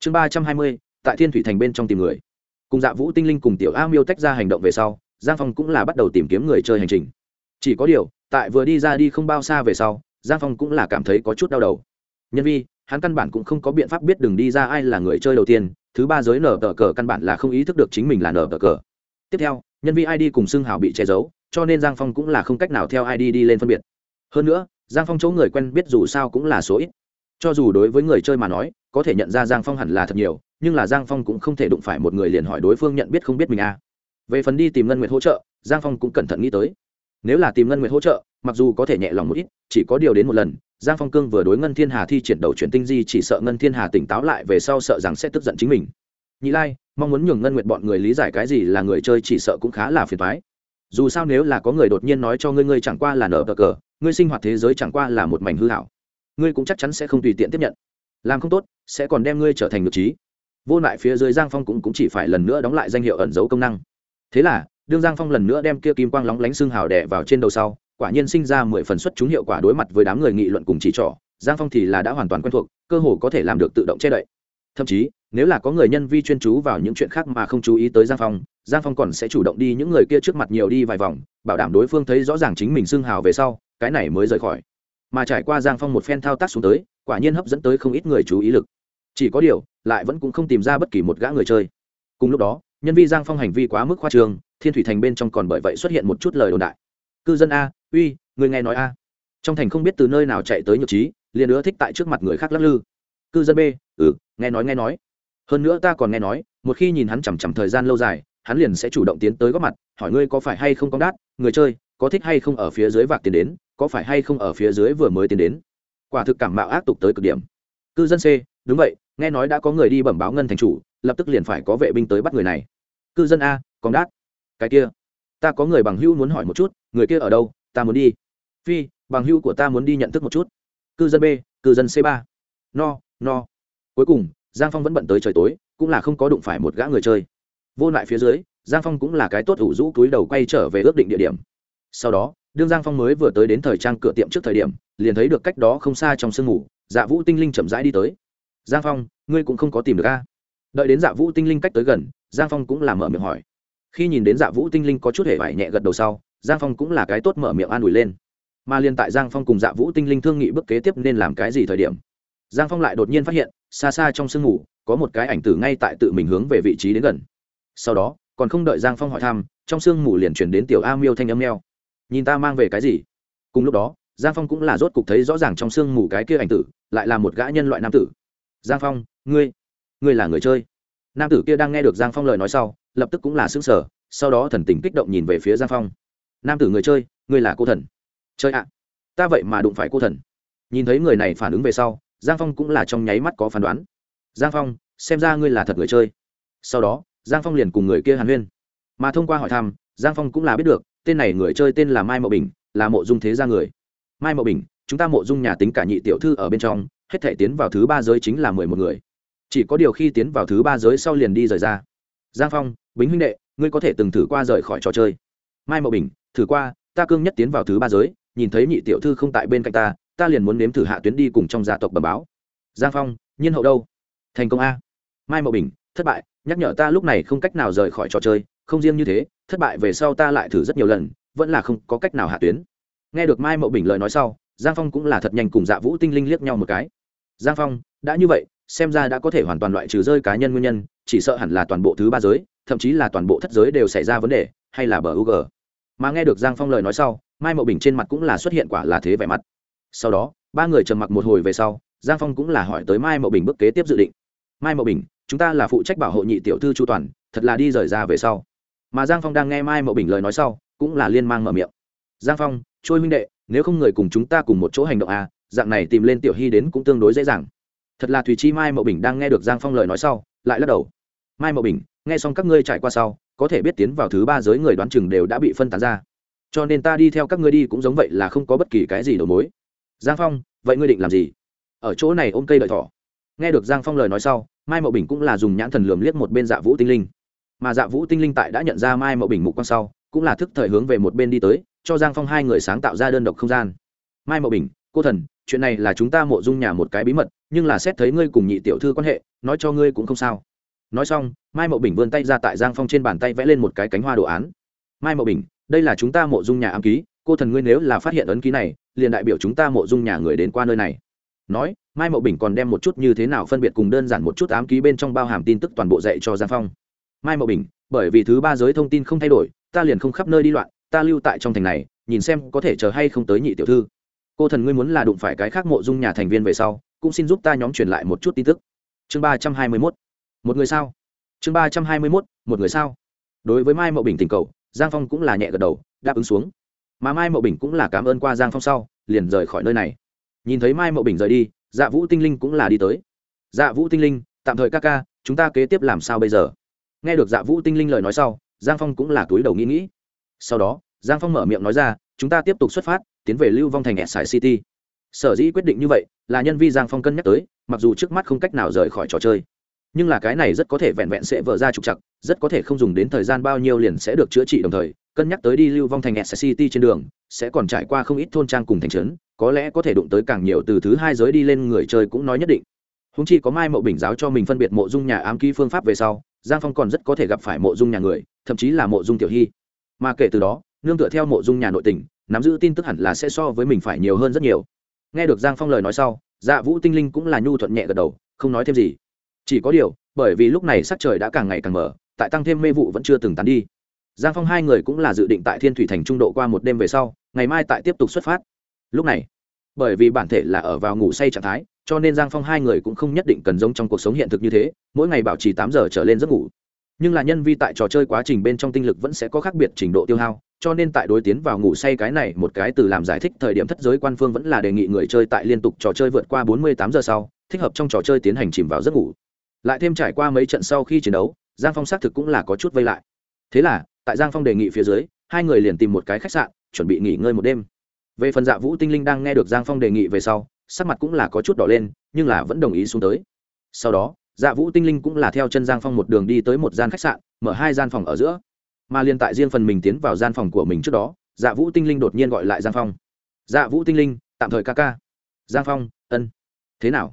S1: Chương ba trăm hai mươi, tại thiên thủy thành bên trong tìm người. Cùng dạ vũ, tinh linh cùng tiểu a miêu tách ra hành động về sau, giang phong cũng là bắt đầu tìm kiếm người chơi hành trình. Chỉ có điều, tại vừa đi ra đi không bao xa về sau, giang phong cũng là cảm thấy có chút đau đầu. Nhân vi, hắn căn bản cũng không có biện pháp biết đừng đi ra ai là người chơi đầu tiên, thứ ba giới nở tờ cờ căn bản là không ý thức được chính mình là nở tờ cờ. Tiếp theo, nhân vi id cùng xưng hào bị che giấu, cho nên giang phong cũng là không cách nào theo id đi lên phân biệt. Hơn nữa giang phong chỗ người quen biết dù sao cũng là số ít. Cho dù đối với người chơi mà nói, có thể nhận ra giang phong hẳn là thật nhiều, nhưng là giang phong cũng không thể đụng phải một người liền hỏi đối phương nhận biết không biết mình a à. về phần đi tìm ngân nguyệt hỗ trợ, giang phong cũng cẩn thận nghĩ tới. Nếu là tìm ngân nguyệt hỗ trợ, mặc dù có thể nhẹ lòng một ít, chỉ có điều đến một lần, giang phong cương vừa đối ngân thiên hà thi triển đầu chuyển tinh di chỉ sợ ngân thiên hà tỉnh táo lại về sau sợ rằng sẽ tức giận chính mình. Nhị lai, mong muốn nhường ngân nguyệt bọn người lý giải cái gì là người chơi chỉ sợ cũng khá là phiền thoái dù sao nếu là có người đột nhiên nói cho ngươi ngươi chẳng qua là nở cờ cờ ngươi sinh hoạt thế giới chẳng qua là một mảnh hư hảo. Ngươi cũng chắc chắn sẽ không tùy tiện tiếp nhận. Làm không tốt sẽ còn đem ngươi trở thành ngược trí. Vô lại phía dưới giang phong cũng, cũng chỉ phải lần nữa đóng lại danh hiệu ẩn dấu công năng. Thế là đương giang phong lần nữa đem kia kim quang lóng lánh xương hào đẻ vào trên đầu sau quả nhiên sinh ra mười phần xuất chúng hiệu quả đối mặt với đám người nghị luận cùng chỉ trỏ giang phong thì là đã hoàn toàn quen thuộc cơ hồ có thể làm được tự động che đậy. Thậm chí nếu là có người nhân vi chuyên chú vào những chuyện khác mà không chú ý tới giang phong giang phong còn sẽ chủ động đi những người kia trước mặt nhiều đi vài vòng, bảo đảm đối phương thấy rõ ràng chính mình xưng hào về sau, cái này mới rời khỏi. Mà trải qua giang phong một phen thao tác xuống tới, quả nhiên hấp dẫn tới không ít người chú ý lực. Chỉ có điều, lại vẫn cũng không tìm ra bất kỳ một gã người chơi. Cùng lúc đó, nhân vi giang phong hành vi quá mức khoa trường thiên thủy thành bên trong còn bởi vậy xuất hiện một chút lời đồn đại. Cư dân a, uy, người nghe nói a. Trong thành không biết từ nơi nào chạy tới nhược trí, liền ưa thích tại trước mặt người khác lắc lư. Cư dân b ừ nghe nói nghe nói. Hơn nữa ta còn nghe nói, một khi nhìn hắn chằm chằm thời gian lâu dài hắn liền sẽ chủ động tiến tới góp mặt, hỏi ngươi có phải hay không có đát, người chơi, có thích hay không ở phía dưới vạc tiền đến, có phải hay không ở phía dưới vừa mới tiến đến. Quả thực cảm mạo ác tục tới cực điểm. Cư dân c, đúng vậy, nghe nói đã có người đi bẩm báo ngân thành chủ, lập tức liền phải có vệ binh tới bắt người này. Cư dân a còn đát. Cái kia, ta có người bằng hữu muốn hỏi một chút, người kia ở đâu, ta muốn đi. Phi, bằng hữu của ta muốn đi nhận thức một chút. Cư dân b, cư dân c ba. No no. Cuối cùng, giang phong vẫn bận tới trời tối, cũng là không có đụng phải một gã người chơi vô lại phía dưới, giang phong cũng là cái tốt ủ rũ túi đầu quay trở về ước định địa điểm. Sau đó, đương giang phong mới vừa tới đến thời trang cửa tiệm trước thời điểm, liền thấy được cách đó không xa trong sương ngủ dạ vũ tinh linh chậm rãi đi tới. Giang phong, ngươi cũng không có tìm được a? Đợi đến dạ vũ tinh linh cách tới gần, giang phong cũng là mở miệng hỏi. Khi nhìn đến dạ vũ tinh linh có chút hề vải nhẹ gật đầu sau, giang phong cũng là cái tốt mở miệng an ủi lên. Mà liên tại giang phong cùng dạ vũ tinh linh thương nghị bước kế tiếp nên làm cái gì thời điểm, giang phong lại đột nhiên phát hiện, xa xa trong sương ngủ có một cái ảnh tử ngay tại tự mình hướng về vị trí đến gần sau đó, còn không đợi giang phong hỏi thăm, trong sương mù liền chuyển đến tiểu a miêu thanh âm neo nhìn ta mang về cái gì? Cùng lúc đó, giang phong cũng là rốt cục thấy rõ ràng trong sương mù cái kia ảnh tử, lại là một gã nhân loại nam tử. Giang phong, ngươi ngươi là người chơi. Nam tử kia đang nghe được giang phong lời nói sau, lập tức cũng là xứng sở sau đó thần tình kích động nhìn về phía giang phong. Nam tử người chơi, ngươi là cô thần. Chơi ạ, ta vậy mà đụng phải cô thần. Nhìn thấy người này phản ứng về sau, giang phong cũng là trong nháy mắt có phán đoán. Giang phong, xem ra ngươi là thật người chơi. Sau đó giang phong liền cùng người kia hàn huyên. Mà thông qua hỏi thăm, giang phong cũng là biết được, tên này người chơi tên là mai mậu bình, là mộ dung thế gia người. Mai mậu bình, chúng ta mộ dung nhà tính cả nhị tiểu thư ở bên trong, hết thể tiến vào thứ ba giới chính là mười một người. Chỉ có điều khi tiến vào thứ ba giới sau liền đi rời ra. Giang phong, bính huynh đệ, ngươi có thể từng thử qua rời khỏi trò chơi. Mai mậu bình, thử qua, ta cương nhất tiến vào thứ ba giới, nhìn thấy nhị tiểu thư không tại bên cạnh ta ta liền muốn nếm thử hạ tuyến đi cùng trong gia tộc bờ báo. Giang phong, nhiên hậu đâu? Thành công a. Mai mậu bình, thất bại nhắc nhở ta lúc này không cách nào rời khỏi trò chơi, không riêng như thế, thất bại về sau ta lại thử rất nhiều lần, vẫn là không có cách nào hạ tuyến. Nghe được mai mậu bình lời nói sau, giang phong cũng là thật nhanh cùng dạ vũ tinh linh liếc nhau một cái. Giang phong, đã như vậy, xem ra đã có thể hoàn toàn loại trừ rơi cá nhân nguyên nhân, chỉ sợ hẳn là toàn bộ thứ ba giới, thậm chí là toàn bộ thất giới đều xảy ra vấn đề, hay là bờ u g mà nghe được giang phong lời nói sau, mai mậu bình trên mặt cũng là xuất hiện quả là thế vẻ mặt. Sau đó, ba người trầm mặc một hồi về sau, giang phong cũng là hỏi tới mai mậu bình bước kế tiếp dự định. Mai mậu bình chúng ta là phụ trách bảo hộ nhị tiểu thư chu toàn, thật là đi rời ra về sau. Mà giang phong đang nghe mai mậu bình lời nói sau, cũng là liên mang mở miệng. Giang phong, trôi huynh đệ, nếu không người cùng chúng ta cùng một chỗ hành động à dạng này tìm lên tiểu hy đến cũng tương đối dễ dàng. Thật là thùy chi mai mậu bình đang nghe được giang phong lời nói sau, lại lắc đầu. Mai mậu bình, nghe xong các ngươi trải qua sau, có thể biết tiến vào thứ ba giới người đoán chừng đều đã bị phân tán ra. Cho nên ta đi theo các ngươi đi cũng giống vậy là không có bất kỳ cái gì đầu mối. Giang phong, vậy ngươi định làm gì? Ở chỗ này ôm cây đợi thỏ nghe được giang phong lời nói sau, mai mậu bình cũng là dùng nhãn thần lườm liếc một bên dạ vũ tinh linh. Mà dạ vũ tinh linh tại đã nhận ra mai mậu bình mục quan sau, cũng là thức thời hướng về một bên đi tới, cho giang phong hai người sáng tạo ra đơn độc không gian. Mai mậu bình, cô thần, chuyện này là chúng ta mộ dung nhà một cái bí mật, nhưng là xét thấy ngươi cùng nhị tiểu thư quan hệ, nói cho ngươi cũng không sao. Nói xong, mai mậu bình vươn tay ra tại giang phong trên bàn tay vẽ lên một cái cánh hoa đồ án. Mai mậu bình, đây là chúng ta mộ dung nhà ám ký, cô thần ngươi nếu là phát hiện ấn ký này, liền đại biểu chúng ta mộ dung nhà người đến qua nơi này nói, mai mậu bình còn đem một chút như thế nào phân biệt cùng đơn giản một chút ám ký bên trong bao hàm tin tức toàn bộ dạy cho giang phong. Mai mậu bình, bởi vì thứ ba giới thông tin không thay đổi, ta liền không khắp nơi đi loạn, ta lưu tại trong thành này, nhìn xem có thể chờ hay không tới nhị tiểu thư. Cô thần ngươi muốn là đụng phải cái khác mộ dung nhà thành viên về sau, cũng xin giúp ta nhóm truyền lại một chút tin tức. Chương ba trăm hai mươi mốt. Một người sao? Chương ba trăm hai mươi mốt, một người sao? Đối với mai mậu bình tình cầu, giang phong cũng là nhẹ gật đầu, đáp ứng xuống. Mà mai mậu bình cũng là cảm ơn qua giang phong sau, liền rời khỏi nơi này nhìn thấy mai mậu bình rời đi dạ vũ tinh linh cũng là đi tới. Dạ vũ tinh linh, tạm thời ca ca, chúng ta kế tiếp làm sao bây giờ? Nghe được dạ vũ tinh linh lời nói sau, giang phong cũng là túi đầu nghĩ nghĩ. Sau đó, giang phong mở miệng nói ra, chúng ta tiếp tục xuất phát, tiến về lưu vong thành sài city. Sở dĩ quyết định như vậy, là nhân vi giang phong cân nhắc tới, mặc dù trước mắt không cách nào rời khỏi trò chơi. Nhưng là cái này rất có thể vẹn vẹn sẽ vỡ ra trục chặt rất có thể không dùng đến thời gian bao nhiêu liền sẽ được chữa trị đồng thời, cân nhắc tới đi lưu vong thành s city trên đường, sẽ còn trải qua không ít thôn trang cùng thành trấn có lẽ có thể đụng tới càng nhiều từ thứ hai giới đi lên người chơi cũng nói nhất định. Húng chi có mai mậu bình giáo cho mình phân biệt mộ dung nhà ám ký phương pháp về sau, giang phong còn rất có thể gặp phải mộ dung nhà người, thậm chí là mộ dung tiểu hy. Mà kể từ đó, nương tựa theo mộ dung nhà nội tình, nắm giữ tin tức hẳn là sẽ so với mình phải nhiều hơn rất nhiều. Nghe được giang phong lời nói sau dạ vũ tinh linh cũng là nhu thuận nhẹ gật đầu, không nói thêm gì. Chỉ có điều, bởi vì lúc này sắc trời đã càng ngày càng mở tại tăng thêm mê vụ vẫn chưa từng tán đi. Giang phong hai người cũng là dự định tại thiên thủy thành trung độ qua một đêm về sau, ngày mai tại tiếp tục xuất phát lúc này, bởi vì bản thể là ở vào ngủ say trạng thái, cho nên giang phong hai người cũng không nhất định cần giống trong cuộc sống hiện thực như thế, mỗi ngày bảo trì tám giờ trở lên giấc ngủ. Nhưng là nhân vi tại trò chơi quá trình bên trong tinh lực vẫn sẽ có khác biệt trình độ tiêu hao, cho nên tại đối tiến vào ngủ say cái này một cái từ làm giải thích thời điểm thất giới quan phương vẫn là đề nghị người chơi tại liên tục trò chơi vượt qua 48 giờ sau, thích hợp trong trò chơi tiến hành chìm vào giấc ngủ. Lại thêm trải qua mấy trận sau khi chiến đấu, giang phong xác thực cũng là có chút vây lại. Thế là, tại giang phong đề nghị phía dưới, hai người liền tìm một cái khách sạn, chuẩn bị nghỉ ngơi một đêm về phần dạ vũ tinh linh đang nghe được giang phong đề nghị về sau, sắc mặt cũng là có chút đỏ lên, nhưng là vẫn đồng ý xuống tới. Sau đó dạ vũ tinh linh cũng là theo chân giang phong một đường đi tới một gian khách sạn, mở hai gian phòng ở giữa. Mà liên tại riêng phần mình tiến vào gian phòng của mình trước đó dạ vũ tinh linh đột nhiên gọi lại giang phong. Dạ vũ tinh linh, tạm thời ca ca. Giang phong, ân. Thế nào?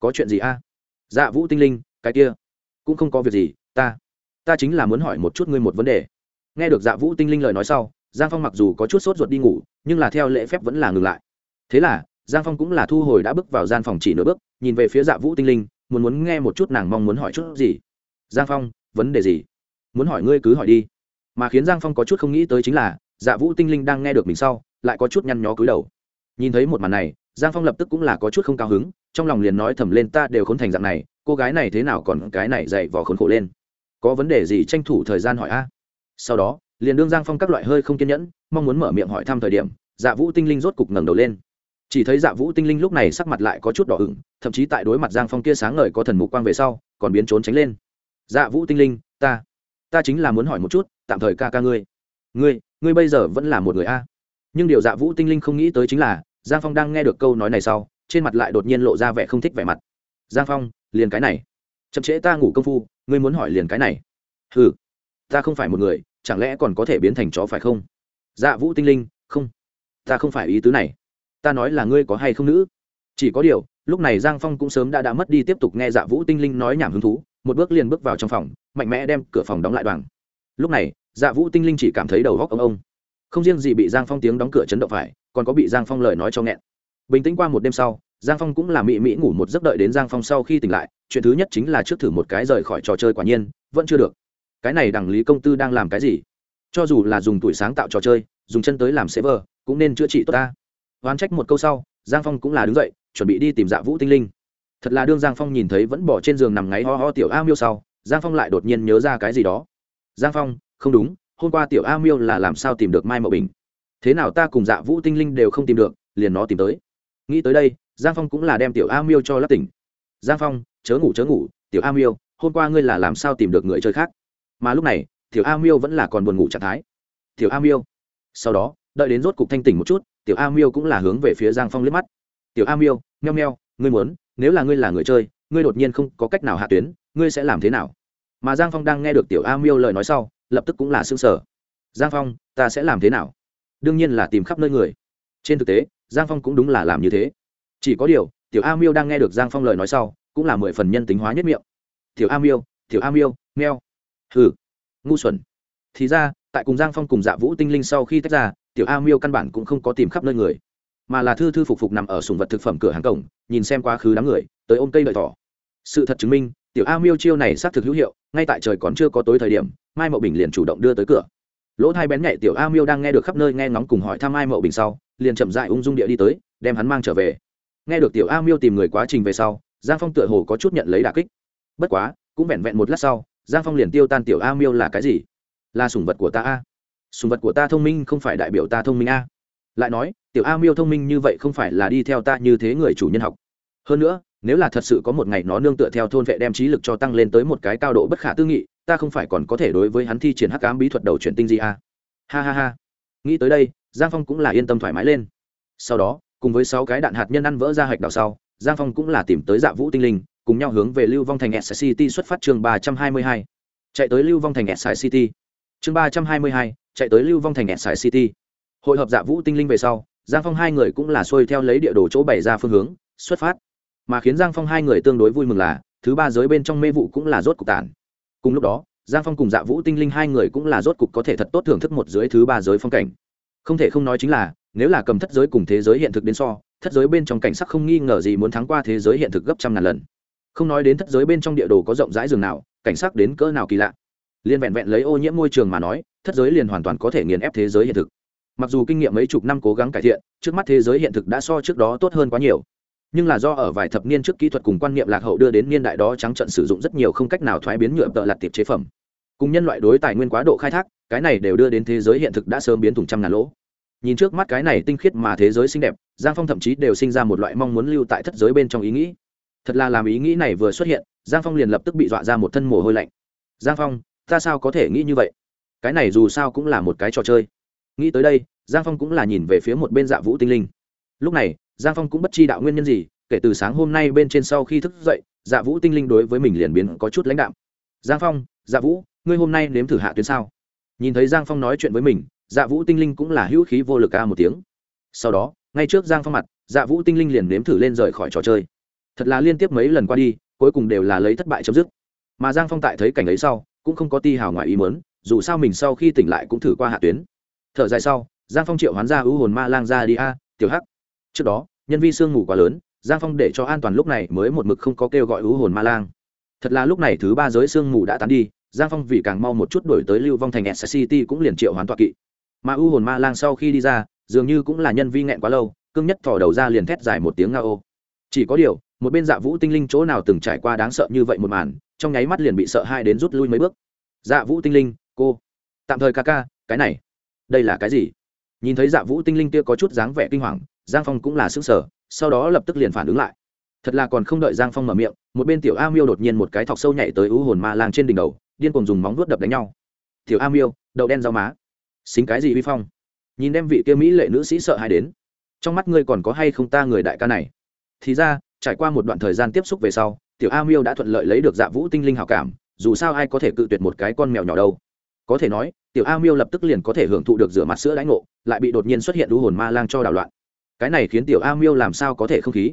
S1: Có chuyện gì a? Dạ vũ tinh linh, cái kia. Cũng không có việc gì, ta. Ta chính là muốn hỏi một chút ngươi một vấn đề. Nghe được dạ vũ tinh linh lời nói sau giang phong mặc dù có chút sốt ruột đi ngủ, nhưng là theo lễ phép vẫn là ngừng lại. Thế là, giang phong cũng là thu hồi đã bước vào gian phòng chỉ nửa bước, nhìn về phía dạ vũ tinh linh, muốn muốn nghe một chút nàng mong muốn hỏi chút gì. Giang phong, vấn đề gì? Muốn hỏi ngươi cứ hỏi đi. Mà khiến giang phong có chút không nghĩ tới chính là dạ vũ tinh linh đang nghe được mình sau, lại có chút nhăn nhó cúi đầu. Nhìn thấy một màn này, giang phong lập tức cũng là có chút không cao hứng, trong lòng liền nói thầm lên, ta đều khốn thành dạng này, cô gái này thế nào còn cái này dậy vò khốn khổ lên? Có vấn đề gì tranh thủ thời gian hỏi a? Sau đó liền đương giang phong các loại hơi không kiên nhẫn, mong muốn mở miệng hỏi thăm thời điểm dạ vũ tinh linh rốt cục ngẩng đầu lên. Chỉ thấy dạ vũ tinh linh lúc này sắc mặt lại có chút đỏ ửng, thậm chí tại đối mặt giang phong kia sáng ngời có thần mục quang về sau, còn biến trốn tránh lên. Dạ vũ tinh linh, ta ta chính là muốn hỏi một chút, tạm thời ca ca ngươi ngươi ngươi bây giờ vẫn là một người a? Nhưng điều dạ vũ tinh linh không nghĩ tới chính là, giang phong đang nghe được câu nói này sau, trên mặt lại đột nhiên lộ ra vẻ không thích vẻ mặt. Giang phong, liền cái này. Chậm trễ ta ngủ công phu, ngươi muốn hỏi liền cái này. Ừ ta không phải một người chẳng lẽ còn có thể biến thành chó phải không? Dạ vũ tinh linh, không. Ta không phải ý tứ này. Ta nói là ngươi có hay không nữ? Chỉ có điều, lúc này giang phong cũng sớm đã đã mất đi tiếp tục nghe dạ vũ tinh linh nói nhảm hứng thú, một bước liền bước vào trong phòng, mạnh mẽ đem cửa phòng đóng lại đoàn lúc này dạ vũ tinh linh chỉ cảm thấy đầu góc ông ông. Không riêng gì bị giang phong tiếng đóng cửa chấn động phải, còn có bị giang phong lời nói cho nghẹn. Bình tĩnh qua một đêm sau, giang phong cũng là mị mỹ ngủ một giấc đợi đến giang phong sau khi tỉnh lại, chuyện thứ nhất chính là trước thử một cái rời khỏi trò chơi quả nhiên, vẫn chưa được cái này đằng lý công tư đang làm cái gì? Cho dù là dùng tuổi sáng tạo trò chơi, dùng chân tới làm server, cũng nên chữa trị tốt ta. Oán trách một câu sau, giang phong cũng là đứng dậy, chuẩn bị đi tìm dạ vũ tinh linh. Thật là đương giang phong nhìn thấy vẫn bỏ trên giường nằm ngáy ho ho tiểu a miêu sau, giang phong lại đột nhiên nhớ ra cái gì đó. Giang phong, không đúng, hôm qua tiểu a miêu là làm sao tìm được mai mậu bình? Thế nào ta cùng dạ vũ tinh linh đều không tìm được, liền nó tìm tới. Nghĩ tới đây, giang phong cũng là đem tiểu a miêu cho lắp tỉnh. Giang phong, chớ ngủ chớ ngủ, tiểu a miêu, hôm qua ngươi là làm sao tìm được người chơi khác? Mà lúc này, tiểu a miêu vẫn là còn buồn ngủ trạng thái. Tiểu a miêu. Sau đó, đợi đến rốt cục thanh tỉnh một chút, tiểu a miêu cũng là hướng về phía giang phong liếc mắt. Tiểu a miêu, meo meo, ngươi muốn, nếu là ngươi là người chơi, ngươi đột nhiên không có cách nào hạ tuyến, ngươi sẽ làm thế nào? Mà giang phong đang nghe được tiểu a miêu lời nói sau, lập tức cũng là s ư ơ n g sở giang phong, ta sẽ làm thế nào? Đương nhiên là tìm khắp nơi người. Trên thực tế, giang phong cũng đúng là làm như thế. Chỉ có điều, tiểu a miêu đang nghe được giang phong lời nói sau, cũng là mười phần nhân tính hóa nhất miệng. Tiểu a miêu, tiểu a miêu, meo hừ. Ngu xuẩn. Thì ra, tại cùng giang phong cùng dạ vũ tinh linh sau khi tách ra, tiểu a miêu căn bản cũng không có tìm khắp nơi người. Mà là thư thư phục phục nằm ở sùng vật thực phẩm cửa hàng cổng, nhìn xem quá khứ đám người, tới ôm cây đợi thỏ. Sự thật chứng minh, tiểu a miêu chiêu này xác thực hữu hiệu, ngay tại trời còn chưa có tối thời điểm, mai mậu bình liền chủ động đưa tới cửa. Lỗ thai bén nhạy tiểu a miêu đang nghe được khắp nơi nghe ngóng cùng hỏi thăm mai mậu bình sau, liền chậm dại ung dung địa đi tới, đem hắn mang trở về. Nghe được tiểu a miêu tìm người quá trình về sau, giang phong tựa hồ có chút nhận lấy đà kích. Bất quá, cũng vẹn vẹn một lát sau giang phong liền tiêu tan tiểu a miêu là cái gì? Là sùng vật của ta a. Sùng vật của ta thông minh không phải đại biểu ta thông minh a. Lại nói, tiểu a miêu thông minh như vậy không phải là đi theo ta như thế người chủ nhân học. Hơn nữa, nếu là thật sự có một ngày nó nương tựa theo thôn vệ đem trí lực cho tăng lên tới một cái cao độ bất khả tư nghị, ta không phải còn có thể đối với hắn thi triển hắc ám bí thuật đầu chuyển tinh gì a. Ha ha ha. Nghĩ tới đây, giang phong cũng là yên tâm thoải mái lên. Sau đó, cùng với sáu cái đạn hạt nhân ăn vỡ ra hạch đào sau, giang phong cũng là tìm tới dạ vũ tinh linh cùng nhau hướng về lưu vong thành s city xuất phát chương ba trăm hai mươi hai. Chạy tới lưu vong thành s city chương ba trăm hai mươi hai, chạy tới lưu vong thành s city hội hợp dạ vũ tinh linh về sau, giang phong hai người cũng là xuôi theo lấy địa đồ chỗ bày ra phương hướng, xuất phát. Mà khiến giang phong hai người tương đối vui mừng là, thứ ba giới bên trong mê vụ cũng là rốt cục tản cùng lúc đó, giang phong cùng dạ vũ tinh linh hai người cũng là rốt cục có thể thật tốt thưởng thức một dưới thứ ba giới phong cảnh. Không thể không nói chính là, nếu là cầm thất giới cùng thế giới hiện thực đến so, thất giới bên trong cảnh sắc không nghi ngờ gì muốn thắng qua thế giới hiện thực gấp trăm ngàn lần không nói đến thất giới bên trong địa đồ có rộng rãi rừng nào, cảnh sắc đến cỡ nào kỳ lạ. Liên vẹn vẹn lấy ô nhiễm môi trường mà nói, thất giới liền hoàn toàn có thể nghiền ép thế giới hiện thực. Mặc dù kinh nghiệm mấy chục năm cố gắng cải thiện, trước mắt thế giới hiện thực đã so trước đó tốt hơn quá nhiều. Nhưng là do ở vài thập niên trước kỹ thuật cùng quan niệm lạc hậu đưa đến niên đại đó trắng trận sử dụng rất nhiều không cách nào thoái biến nhựa tợ lặt tiệp chế phẩm. Cùng nhân loại đối tài nguyên quá độ khai thác, cái này đều đưa đến thế giới hiện thực đã sớm biến thùng trăm ngàn lỗ. Nhìn trước mắt cái này tinh khiết mà thế giới xinh đẹp, giang phong thậm chí đều sinh ra một loại mong muốn lưu tại thất giới bên trong ý nghĩ thật là làm ý nghĩ này vừa xuất hiện, giang phong liền lập tức bị dọa ra một thân mồ hôi lạnh. Giang phong, ta sao có thể nghĩ như vậy? Cái này dù sao cũng là một cái trò chơi. Nghĩ tới đây, giang phong cũng là nhìn về phía một bên dạ vũ tinh linh. Lúc này, giang phong cũng bất chi đạo nguyên nhân gì, kể từ sáng hôm nay bên trên sau khi thức dậy dạ vũ tinh linh đối với mình liền biến có chút lãnh đạm. Giang phong dạ vũ, ngươi hôm nay nếm thử hạ tuyến sao? Nhìn thấy giang phong nói chuyện với mình dạ vũ tinh linh cũng là hữu khí vô lực ca một tiếng. Sau đó, ngay trước giang phong mặt dạ vũ tinh linh liền nếm thử lên rời khỏi trò chơi thật là liên tiếp mấy lần qua đi, cuối cùng đều là lấy thất bại chấm dứt. Mà giang phong tại thấy cảnh ấy sau, cũng không có ti hào ngoài ý mớn dù sao mình sau khi tỉnh lại cũng thử qua hạ tuyến. Thở dài sau, giang phong triệu hoán ra ưu hồn ma lang ra đi a, tiểu hắc. Trước đó, nhân vi sương ngủ quá lớn, giang phong để cho an toàn lúc này mới một mực không có kêu gọi ưu hồn ma lang. Thật là lúc này thứ ba giới sương mù đã tán đi, giang phong vì càng mau một chút đổi tới lưu vong thành s city cũng liền triệu hoán toạ kỵ. Mà ưu hồn ma lang sau khi đi ra, dường như cũng là nhân vi nghẹn quá lâu cưng nhất thỏ đầu ra liền thét dài một tiếng nga ô chỉ có điều một bên dạ vũ tinh linh chỗ nào từng trải qua đáng sợ như vậy một màn, trong nháy mắt liền bị sợ hai đến rút lui mấy bước. Dạ vũ tinh linh, cô. Tạm thời ca ca, cái này. Đây là cái gì? Nhìn thấy dạ vũ tinh linh kia có chút dáng vẻ kinh hoàng, giang phong cũng là xứng sở sau đó lập tức liền phản ứng lại. Thật là còn không đợi giang phong mở miệng, một bên tiểu a miêu đột nhiên một cái thọc sâu nhảy tới ưu hồn ma lang trên đỉnh đầu, điên cùng dùng móng vuốt đập đánh nhau. Tiểu a miêu, đậu đen rau má. Xính cái gì vi phong? Nhìn đem vị kia mỹ lệ nữ sĩ sợ hãi đến. Trong mắt ngươi còn có hay không ta người đại ca này? Thì ra trải qua một đoạn thời gian tiếp xúc về sau, tiểu a miêu đã thuận lợi lấy được dạ vũ tinh linh hảo cảm, dù sao ai có thể cự tuyệt một cái con mèo nhỏ đâu. Có thể nói, tiểu a miêu lập tức liền có thể hưởng thụ được rửa mặt sữa đánh ngộ, lại bị đột nhiên xuất hiện đu hồn ma lang cho đảo loạn. Cái này khiến tiểu a miêu làm sao có thể không khí?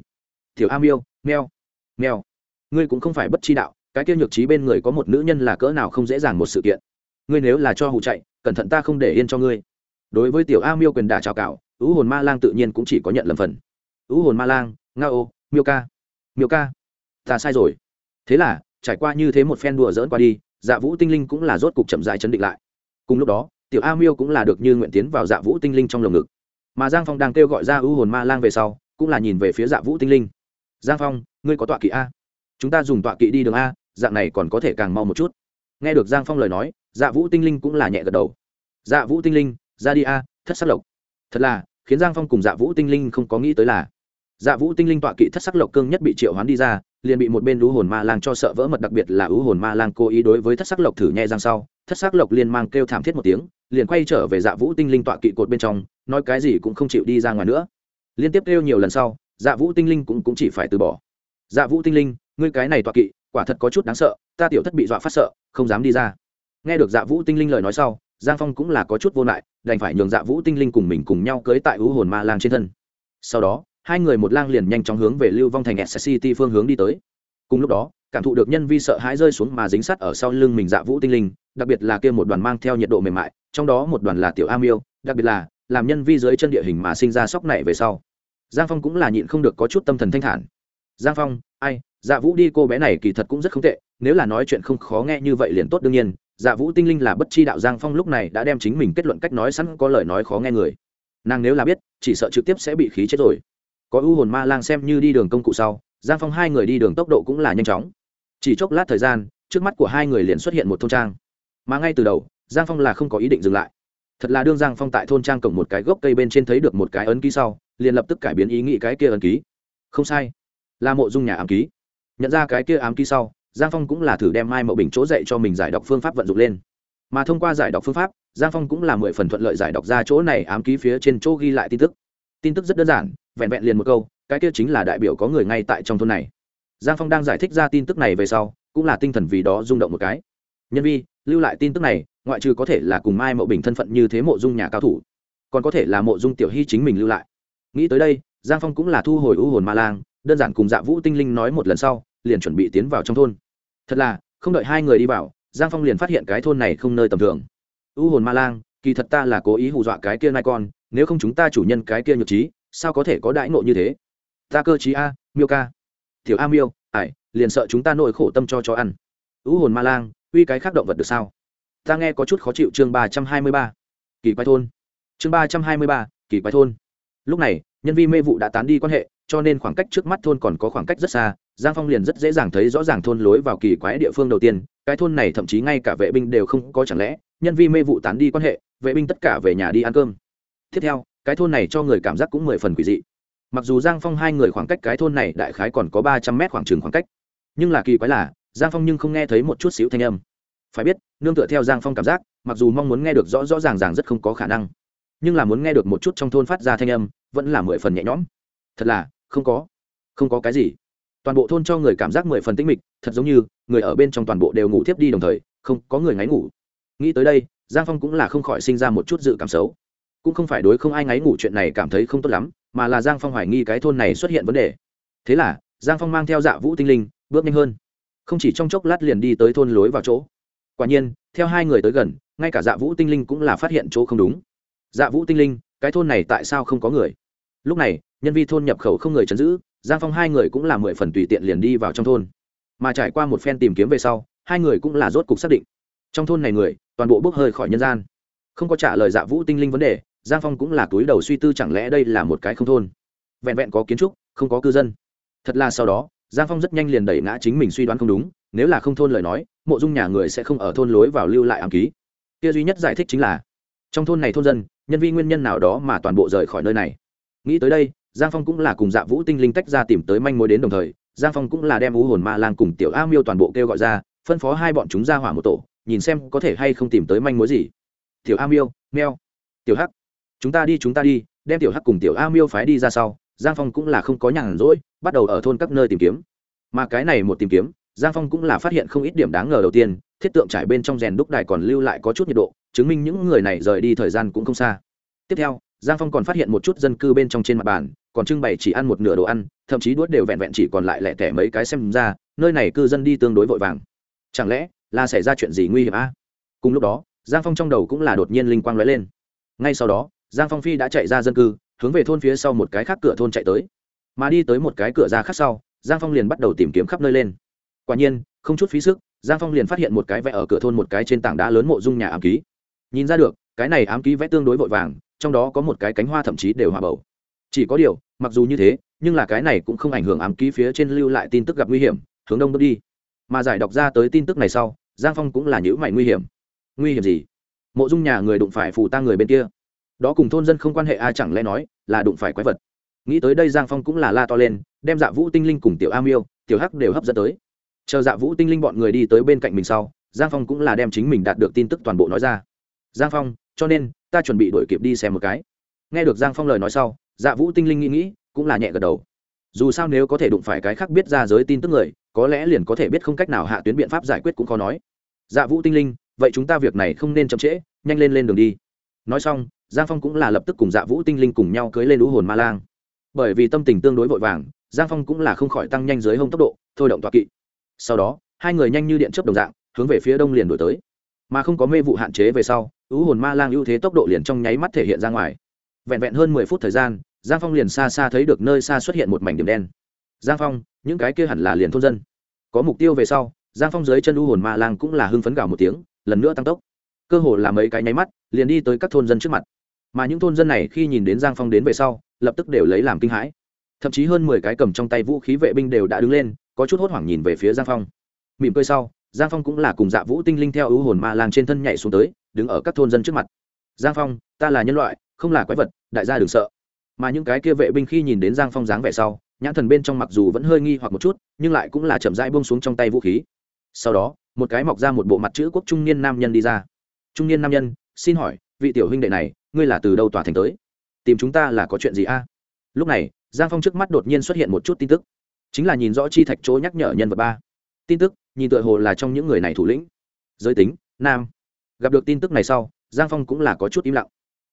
S1: Tiểu a miêu meo meo ngươi cũng không phải bất chi đạo, cái kia nhược trí bên người có một nữ nhân là cỡ nào không dễ dàng một sự kiện. Ngươi nếu là cho hụ chạy, cẩn thận ta không để yên cho ngươi. Đối với tiểu a miêu quyền đả trào cạo ứ hồn ma lang tự nhiên cũng chỉ có nhận lầm phần. Ứ hồn ma lang nga ô miêu ca miêu ca, ta sai rồi. Thế là, trải qua như thế một phen đùa dỡn qua đi dạ vũ tinh linh cũng là rốt cục chậm dài chấn định lại. Cùng lúc đó, tiểu a miêu cũng là được như nguyện tiến vào dạ vũ tinh linh trong lồng ngực. Mà giang phong đang kêu gọi ra ưu hồn ma lang về sau, cũng là nhìn về phía dạ vũ tinh linh. Giang phong, ngươi có tọa kỵ a? Chúng ta dùng tọa kỵ đi đường a, dạng này còn có thể càng mau một chút. Nghe được giang phong lời nói dạ vũ tinh linh cũng là nhẹ gật đầu. Dạ vũ tinh linh, ra đi a, thất sắc lộc. Thật là, khiến giang phong cùng dạ vũ tinh linh không có nghĩ tới là dạ vũ tinh linh tọa kỵ thất sắc lộc cương nhất bị triệu hoán đi ra liền bị một bên lũ hồn ma lang cho sợ vỡ mật đặc biệt là u hồn ma lang cố ý đối với thất sắc lộc thử nhẹ răng sau. Thất sắc lộc liền mang kêu thảm thiết một tiếng liền quay trở về dạ vũ tinh linh tọa kỵ cột bên trong nói cái gì cũng không chịu đi ra ngoài nữa. Liên tiếp kêu nhiều lần sau dạ vũ tinh linh cũng, cũng chỉ phải từ bỏ. Dạ vũ tinh linh ngươi cái này tọa kỵ quả thật có chút đáng sợ ta tiểu thất bị dọa phát sợ không dám đi ra. Nghe được dạ vũ tinh linh lời nói sau giang phong cũng là có chút vô lại đành phải nhường dạ vũ tinh linh cùng mình cùng nhau cưới tại ưu hồn ma lang trên thân. Sau đó hai người một lang liền nhanh chóng hướng về lưu vong thành s city phương hướng đi tới. Cùng lúc đó, cảm thụ được nhân vi sợ hãi rơi xuống mà dính sắt ở sau lưng mình dạ vũ tinh linh, đặc biệt là kia một đoàn mang theo nhiệt độ mềm mại, trong đó một đoàn là tiểu a miêu, đặc biệt là làm nhân vi dưới chân địa hình mà sinh ra sóc này về sau. Giang phong cũng là nhịn không được có chút tâm thần thanh thản. Giang phong, ai dạ vũ đi cô bé này kỳ thật cũng rất không tệ, nếu là nói chuyện không khó nghe như vậy liền tốt đương nhiên. Dạ vũ tinh linh là bất chi đạo giang phong lúc này đã đem chính mình kết luận cách nói sẵn có lời nói khó nghe người. Nàng nếu là biết, chỉ sợ trực tiếp sẽ bị khí chết rồi có u hồn ma lang xem như đi đường công cụ sau, giang phong hai người đi đường tốc độ cũng là nhanh chóng. Chỉ chốc lát thời gian, trước mắt của hai người liền xuất hiện một thôn trang. Mà ngay từ đầu, giang phong là không có ý định dừng lại. Thật là đương giang phong tại thôn trang cổng một cái gốc cây bên trên thấy được một cái ấn ký sau, liền lập tức cải biến ý nghĩ cái kia ấn ký. Không sai. Là mộ dung nhà ám ký. Nhận ra cái kia ám ký sau, giang phong cũng là thử đem mai mậu bình chỗ dạy cho mình giải đọc phương pháp vận dụng lên. Mà thông qua giải đọc phương pháp, giang phong cũng là mười phần thuận lợi giải đọc ra chỗ này ám ký phía trên chỗ ghi lại tin tức. Tin tức rất đơn giản vẹn vẹn liền một câu, cái kia chính là đại biểu có người ngay tại trong thôn này. Giang phong đang giải thích ra tin tức này về sau, cũng là tinh thần vì đó rung động một cái. Nhân vi, lưu lại tin tức này, ngoại trừ có thể là cùng mai mậu bình thân phận như thế mộ dung nhà cao thủ, còn có thể là mộ dung tiểu hy chính mình lưu lại. Nghĩ tới đây, giang phong cũng là thu hồi u hồn ma lang, đơn giản cùng dạ vũ tinh linh nói một lần sau, liền chuẩn bị tiến vào trong thôn. Thật là, không đợi hai người đi vào, giang phong liền phát hiện cái thôn này không nơi tầm thường. U hồn ma lang, kỳ thật ta là cố ý hù dọa cái kia nai con, nếu không chúng ta chủ nhân cái kia nhược trí sao có thể có đãi nộ như thế? Ta cơ chí a, miêu ca. Tiểu a miêu, ải, liền sợ chúng ta nội khổ tâm cho cho ăn. U hồn ma lang, uy cái khác động vật được sao? Ta nghe có chút khó chịu chương ba trăm hai mươi ba. Kỳ quái thôn. Chương ba trăm hai mươi ba, kỳ quái thôn. Lúc này, nhân vi mê vụ đã tán đi quan hệ, cho nên khoảng cách trước mắt thôn còn có khoảng cách rất xa, giang phong liền rất dễ dàng thấy rõ ràng thôn lối vào kỳ quái địa phương đầu tiên, cái thôn này thậm chí ngay cả vệ binh đều không có, chẳng lẽ, nhân vi mê vụ tán đi quan hệ, vệ binh tất cả về nhà đi ăn cơm. Tiếp theo cái thôn này cho người cảm giác cũng mười phần quỷ dị. Mặc dù giang phong hai người khoảng cách cái thôn này đại khái còn có ba trăm mét khoảng trường khoảng cách, nhưng là kỳ quái là, giang phong nhưng không nghe thấy một chút xíu thanh âm. Phải biết, nương tựa theo giang phong cảm giác, mặc dù mong muốn nghe được rõ rõ ràng ràng rất không có khả năng, nhưng là muốn nghe được một chút trong thôn phát ra thanh âm, vẫn là mười phần nhẹ nhõm. Thật là, không có không có cái gì. Toàn bộ thôn cho người cảm giác mười phần tĩnh mịch, thật giống như, người ở bên trong toàn bộ đều ngủ thiếp đi đồng thời, không có người ngáy ngủ. Nghĩ tới đây, giang phong cũng là không khỏi sinh ra một chút dự cảm xấu cũng không phải đối không ai ngáy ngủ chuyện này cảm thấy không tốt lắm, mà là giang phong hoài nghi cái thôn này xuất hiện vấn đề. Thế là, giang phong mang theo dạ vũ tinh linh, bước nhanh hơn. Không chỉ trong chốc lát liền đi tới thôn lối vào chỗ. Quả nhiên, theo hai người tới gần, ngay cả dạ vũ tinh linh cũng là phát hiện chỗ không đúng. Dạ vũ tinh linh, cái thôn này tại sao không có người? Lúc này, nhân vi thôn nhập khẩu không người chấn giữ, giang phong hai người cũng là mười phần tùy tiện liền đi vào trong thôn. Mà trải qua một phen tìm kiếm về sau, hai người cũng là rốt cục xác định. Trong thôn này người, toàn bộ bốc hơi khỏi nhân gian. Không có trả lời dạ vũ tinh linh vấn đề giang phong cũng là túi đầu suy tư chẳng lẽ đây là một cái không thôn. Vẹn vẹn có kiến trúc, không có cư dân. Thật là sau đó, giang phong rất nhanh liền đẩy ngã chính mình suy đoán không đúng, nếu là không thôn lời nói, mộ dung nhà người sẽ không ở thôn lối vào lưu lại ám ký. Kia duy nhất giải thích chính là, trong thôn này thôn dân, nhân viên nguyên nhân nào đó mà toàn bộ rời khỏi nơi này. Nghĩ tới đây, giang phong cũng là cùng dạ vũ tinh linh tách ra tìm tới manh mối đến đồng thời, giang phong cũng là đem u hồn ma lang cùng tiểu a miêu toàn bộ kêu gọi ra, phân phó hai bọn chúng ra hỏa một tổ, nhìn xem có thể hay không tìm tới manh mối gì. Tiểu a miêu, meo. Tiểu hắc chúng ta đi, chúng ta đi, đem tiểu hắc cùng tiểu a miêu phái đi ra sau, giang phong cũng là không có nhàn rỗi, bắt đầu ở thôn các nơi tìm kiếm. Mà cái này một tìm kiếm, giang phong cũng là phát hiện không ít điểm đáng ngờ đầu tiên, thiết tượng trải bên trong rèn đúc đài còn lưu lại có chút nhiệt độ, chứng minh những người này rời đi thời gian cũng không xa. Tiếp theo, giang phong còn phát hiện một chút dân cư bên trong trên mặt bàn, còn trưng bày chỉ ăn một nửa đồ ăn, thậm chí đuốt đều vẹn vẹn chỉ còn lại lẻ tẻ mấy cái xem ra, nơi này cư dân đi tương đối vội vàng. Chẳng lẽ là xảy ra chuyện gì nguy hiểm a? Cùng lúc đó, giang phong trong đầu cũng là đột nhiên linh quang lóe lên. Ngay sau đó giang phong phi đã chạy ra dân cư, hướng về thôn phía sau một cái khác cửa thôn chạy tới. Mà đi tới một cái cửa ra khác sau, giang phong liền bắt đầu tìm kiếm khắp nơi lên. Quả nhiên, không chút phí sức, giang phong liền phát hiện một cái vẽ ở cửa thôn một cái trên tảng đá lớn mộ dung nhà ám ký. Nhìn ra được, cái này ám ký vẽ tương đối vội vàng, trong đó có một cái cánh hoa thậm chí đều hòa bầu. Chỉ có điều, mặc dù như thế, nhưng là cái này cũng không ảnh hưởng ám ký phía trên lưu lại tin tức gặp nguy hiểm, hướng đông bước đi. Mà giải đọc ra tới tin tức này sau, giang phong cũng là nhữ mày nguy hiểm. Nguy hiểm gì? Mộ dung nhà người đụng phải phù ta người bên kia đó cùng thôn dân không quan hệ ai chẳng lẽ nói là đụng phải quái vật? Nghĩ tới đây giang phong cũng là la to lên, đem dạ vũ tinh linh cùng tiểu a miêu tiểu hắc đều hấp dẫn tới. Chờ dạ vũ tinh linh bọn người đi tới bên cạnh mình sau, giang phong cũng là đem chính mình đạt được tin tức toàn bộ nói ra. Giang phong, cho nên ta chuẩn bị đổi kịp đi xem một cái. Nghe được giang phong lời nói sau dạ vũ tinh linh nghĩ nghĩ, cũng là nhẹ gật đầu. Dù sao nếu có thể đụng phải cái khác biết ra giới tin tức người, có lẽ liền có thể biết không cách nào hạ tuyến biện pháp giải quyết cũng khó nói. Dạ vũ tinh linh, vậy chúng ta việc này không nên chậm trễ, nhanh lên lên đường đi. Nói xong giang phong cũng là lập tức cùng dạ vũ tinh linh cùng nhau cưới lên lũ hồn ma lang. Bởi vì tâm tình tương đối vội vàng, giang phong cũng là không khỏi tăng nhanh dưới hông tốc độ, thôi động toạ kỵ. Sau đó, hai người nhanh như điện chấp đồng dạng, hướng về phía đông liền đổi tới. Mà không có mê vụ hạn chế về sau, lũ hồn ma lang ưu thế tốc độ liền trong nháy mắt thể hiện ra ngoài. Vẹn vẹn hơn mười phút thời gian, giang phong liền xa xa thấy được nơi xa xuất hiện một mảnh điểm đen. Giang phong, những cái kia hẳn là liền thôn dân. Có mục tiêu về sau, giang phong dưới chân u hồn ma lang cũng là hưng phấn gào một tiếng, lần nữa tăng tốc. Cơ hồ là mấy cái nháy mắt, liền đi tới các thôn dân trước mặt mà những thôn dân này khi nhìn đến giang phong đến về sau, lập tức đều lấy làm kinh hãi. Thậm chí hơn mười cái cầm trong tay vũ khí vệ binh đều đã đứng lên, có chút hốt hoảng nhìn về phía giang phong. Mỉm cười sau, giang phong cũng là cùng dạ vũ tinh linh theo ưu hồn ma lang trên thân nhảy xuống tới, đứng ở các thôn dân trước mặt. Giang phong, ta là nhân loại, không là quái vật, đại gia đừng sợ. Mà những cái kia vệ binh khi nhìn đến giang phong dáng vẻ sau, nhãn thần bên trong mặc dù vẫn hơi nghi hoặc một chút, nhưng lại cũng là chậm rãi bông xuống trong tay vũ khí. Sau đó, một cái mọc ra một bộ mặt chữ quốc trung niên nam nhân đi ra. Trung niên nam nhân, xin hỏi vị tiểu huynh đệ này, ngươi là từ đâu tòa thành tới? Tìm chúng ta là có chuyện gì a? Lúc này, giang phong trước mắt đột nhiên xuất hiện một chút tin tức. Chính là nhìn rõ chi thạch chỗ nhắc nhở nhân vật ba. Tin tức, nhìn tựa hồ là trong những người này thủ lĩnh. Giới tính, nam. Gặp được tin tức này sau, giang phong cũng là có chút im lặng.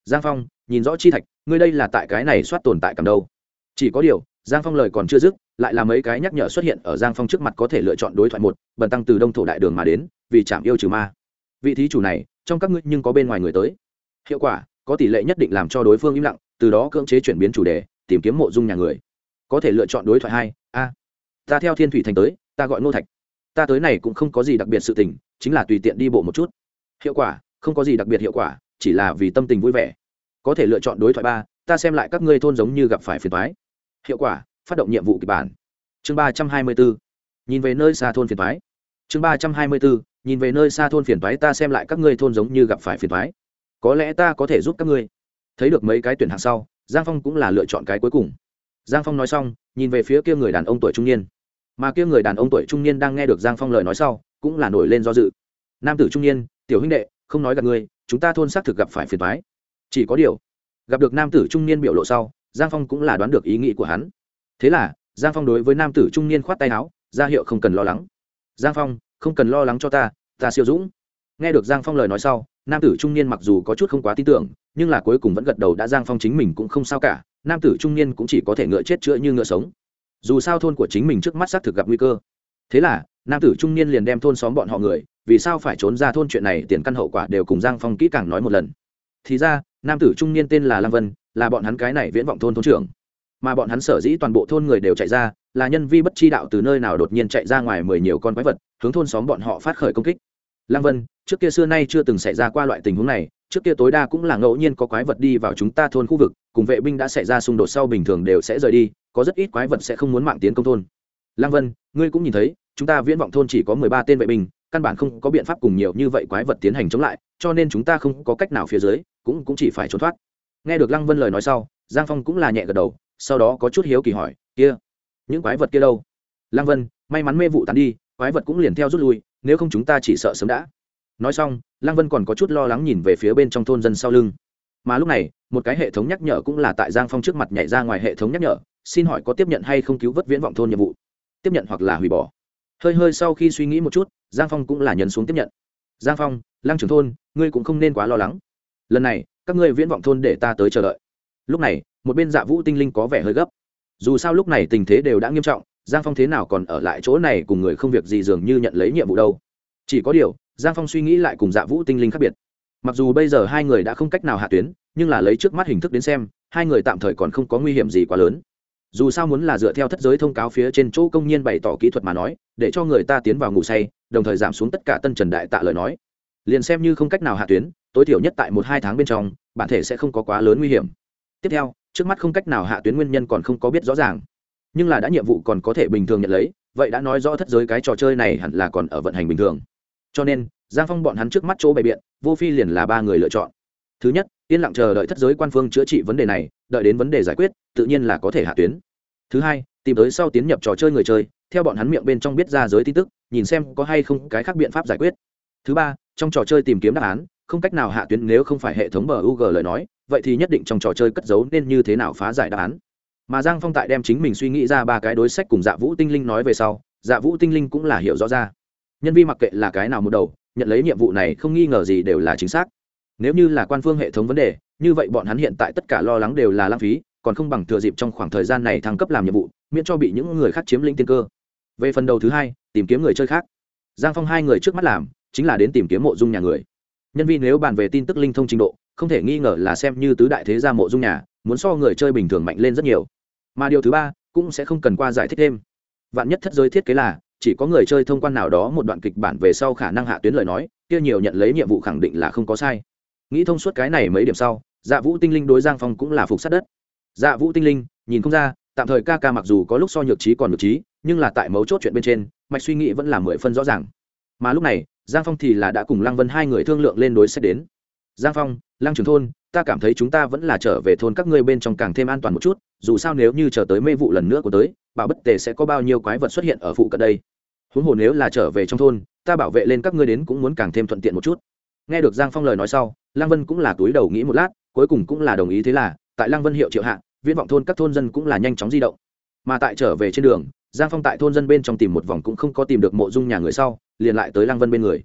S1: Giang phong, nhìn rõ chi thạch, ngươi đây là tại cái này soát tồn tại cầm đâu? Chỉ có điều, giang phong lời còn chưa dứt, lại là mấy cái nhắc nhở xuất hiện ở giang phong trước mặt có thể lựa chọn đối thoại một, bần tăng từ đông thổ đại đường mà đến, vì chạm yêu trừ ma. Vị thí chủ này, trong các ngươi nhưng có bên ngoài người tới hiệu quả, có tỷ lệ nhất định làm cho đối phương im lặng, từ đó cưỡng chế chuyển biến chủ đề, tìm kiếm mộ dung nhà người. Có thể lựa chọn đối thoại hai, a. Ta theo thiên thủy thành tới, ta gọi ngô thạch. Ta tới này cũng không có gì đặc biệt sự tình, chính là tùy tiện đi bộ một chút. Hiệu quả, không có gì đặc biệt hiệu quả, chỉ là vì tâm tình vui vẻ. Có thể lựa chọn đối thoại ba, ta xem lại các ngươi thôn giống như gặp phải phiền thoái hiệu quả, phát động nhiệm vụ kịch bản. Chương ba trăm hai mươi bốn nhìn về nơi xa thôn phiền thoái chương ba trăm hai mươi bốn nhìn về nơi xa thôn phiền thoái ta xem lại các ngươi thôn giống như gặp phải phiền thoái có lẽ ta có thể giúp các ngươi. Thấy được mấy cái tuyển hạng sau, giang phong cũng là lựa chọn cái cuối cùng. Giang phong nói xong, nhìn về phía kia người đàn ông tuổi trung niên. Mà kia người đàn ông tuổi trung niên đang nghe được giang phong lời nói sau, cũng là nổi lên do dự. Nam tử trung niên, tiểu huynh đệ, không nói gặp ngươi, chúng ta thôn xác thực gặp phải phiền thoái chỉ có điều. Gặp được nam tử trung niên biểu lộ sau, giang phong cũng là đoán được ý nghĩ của hắn. Thế là, giang phong đối với nam tử trung niên khoát tay áo, ra hiệu không cần lo lắng. Giang phong, không cần lo lắng cho ta ta siêu dũng. Nghe được giang phong lời nói sau nam tử trung niên mặc dù có chút không quá tin tưởng, nhưng là cuối cùng vẫn gật đầu đã giang phong chính mình cũng không sao cả, nam tử trung niên cũng chỉ có thể ngựa chết chữa như ngựa sống. Dù sao thôn của chính mình trước mắt xác thực gặp nguy cơ. Thế là, nam tử trung niên liền đem thôn xóm bọn họ người, vì sao phải trốn ra thôn chuyện này tiền căn hậu quả đều cùng giang phong kỹ càng nói một lần. Thì ra, nam tử trung niên tên là lam vân, là bọn hắn cái này viễn vọng thôn thôn trưởng. Mà bọn hắn sở dĩ toàn bộ thôn người đều chạy ra, là nhân vi bất chi đạo từ nơi nào đột nhiên chạy ra ngoài mười nhiều con quái vật, hướng thôn xóm bọn họ phát khởi công kích lăng vân, trước kia xưa nay chưa từng xảy ra qua loại tình huống này, trước kia tối đa cũng là ngẫu nhiên có quái vật đi vào chúng ta thôn khu vực, cùng vệ binh đã xảy ra xung đột sau bình thường đều sẽ rời đi, có rất ít quái vật sẽ không muốn mạng tiến công thôn. Lăng vân, ngươi cũng nhìn thấy, chúng ta viễn vọng thôn chỉ có mười ba tên vệ binh, căn bản không có biện pháp cùng nhiều như vậy quái vật tiến hành chống lại, cho nên chúng ta không có cách nào phía dưới, cũng cũng chỉ phải trốn thoát. Nghe được lăng vân lời nói sau, giang phong cũng là nhẹ gật đầu, sau đó có chút hiếu kỳ hỏi, kia, những quái vật kia đâu? Lăng vân, may mắn mê vụ tán đi, quái vật cũng liền theo rút lui nếu không chúng ta chỉ sợ sớm đã. Nói xong, lăng vân còn có chút lo lắng nhìn về phía bên trong thôn dân sau lưng. Mà lúc này, một cái hệ thống nhắc nhở cũng là tại giang phong trước mặt nhảy ra ngoài hệ thống nhắc nhở, xin hỏi có tiếp nhận hay không cứu vớt viễn vọng thôn nhiệm vụ? Tiếp nhận hoặc là hủy bỏ? Hơi hơi sau khi suy nghĩ một chút, giang phong cũng là nhấn xuống tiếp nhận. Giang phong, lăng trưởng thôn, ngươi cũng không nên quá lo lắng. Lần này, các ngươi viễn vọng thôn để ta tới chờ đợi. Lúc này, một bên dạ vũ tinh linh có vẻ hơi gấp. Dù sao lúc này tình thế đều đã nghiêm trọng giang phong thế nào còn ở lại chỗ này cùng người không việc gì dường như nhận lấy nhiệm vụ đâu. Chỉ có điều, giang phong suy nghĩ lại cùng dạ vũ tinh linh khác biệt. Mặc dù bây giờ hai người đã không cách nào hạ tuyến, nhưng là lấy trước mắt hình thức đến xem, hai người tạm thời còn không có nguy hiểm gì quá lớn. Dù sao muốn là dựa theo thất giới thông cáo phía trên chỗ công nhân bày tỏ kỹ thuật mà nói, để cho người ta tiến vào ngủ say, đồng thời giảm xuống tất cả tân trần đại tạ lời nói. Liền xem như không cách nào hạ tuyến, tối thiểu nhất tại một hai tháng bên trong, bản thể sẽ không có quá lớn nguy hiểm. Tiếp theo, trước mắt không cách nào hạ tuyến nguyên nhân còn không có biết rõ ràng nhưng là đã nhiệm vụ còn có thể bình thường nhận lấy, vậy đã nói rõ thất giới cái trò chơi này hẳn là còn ở vận hành bình thường. Cho nên, giang phong bọn hắn trước mắt chỗ bày biện, vô phi liền là ba người lựa chọn. Thứ nhất, yên lặng chờ đợi thất giới quan phương chữa trị vấn đề này, đợi đến vấn đề giải quyết, tự nhiên là có thể hạ tuyến. Thứ hai, tìm tới sau tiến nhập trò chơi người chơi, theo bọn hắn miệng bên trong biết ra giới tin tức, nhìn xem có hay không cái khác biện pháp giải quyết. Thứ ba, trong trò chơi tìm kiếm đáp án, không cách nào hạ tuyến nếu không phải hệ thống bờ u g lời nói, vậy thì nhất định trong trò chơi cất giấu nên như thế nào phá giải đáp án mà giang phong tại đem chính mình suy nghĩ ra ba cái đối sách cùng dạ vũ tinh linh nói về sau dạ vũ tinh linh cũng là hiểu rõ ra nhân vi mặc kệ là cái nào một đầu nhận lấy nhiệm vụ này không nghi ngờ gì đều là chính xác nếu như là quan phương hệ thống vấn đề như vậy bọn hắn hiện tại tất cả lo lắng đều là lãng phí còn không bằng thừa dịp trong khoảng thời gian này thăng cấp làm nhiệm vụ miễn cho bị những người khác chiếm lĩnh tiên cơ về phần đầu thứ hai tìm kiếm người chơi khác giang phong hai người trước mắt làm chính là đến tìm kiếm mộ dung nhà người nhân Vi nếu bàn về tin tức linh thông trình độ không thể nghi ngờ là xem như tứ đại thế gia mộ dung nhà muốn so người chơi bình thường mạnh lên rất nhiều. Mà điều thứ ba, cũng sẽ không cần qua giải thích thêm. Vạn nhất thất giới thiết kế là, chỉ có người chơi thông quan nào đó một đoạn kịch bản về sau khả năng hạ tuyến lời nói, kia nhiều nhận lấy nhiệm vụ khẳng định là không có sai. Nghĩ thông suốt cái này mấy điểm sau dạ vũ tinh linh đối giang phong cũng là phục sát đất. Dạ vũ tinh linh, nhìn không ra, tạm thời ca ca mặc dù có lúc so nhược trí còn nhược trí, nhưng là tại mấu chốt chuyện bên trên, mạch suy nghĩ vẫn là mười phân rõ ràng. Mà lúc này, giang phong thì là đã cùng lăng vân hai người thương lượng lên đối sách đến. Giang phong, lăng trường thôn ta cảm thấy chúng ta vẫn là trở về thôn các ngươi bên trong càng thêm an toàn một chút, dù sao nếu như chờ tới mê vụ lần nữa của tới bảo bất tề sẽ có bao nhiêu quái vật xuất hiện ở phụ cận đây. Huống hồ nếu là trở về trong thôn, ta bảo vệ lên các ngươi đến cũng muốn càng thêm thuận tiện một chút. Nghe được giang phong lời nói sau, lăng vân cũng là túi đầu nghĩ một lát, cuối cùng cũng là đồng ý thế là, tại lăng vân hiệu triệu hạ, viễn vọng thôn các thôn dân cũng là nhanh chóng di động. Mà tại trở về trên đường, giang phong tại thôn dân bên trong tìm một vòng cũng không có tìm được mộ dung nhà người sau, liền lại tới lăng vân bên người.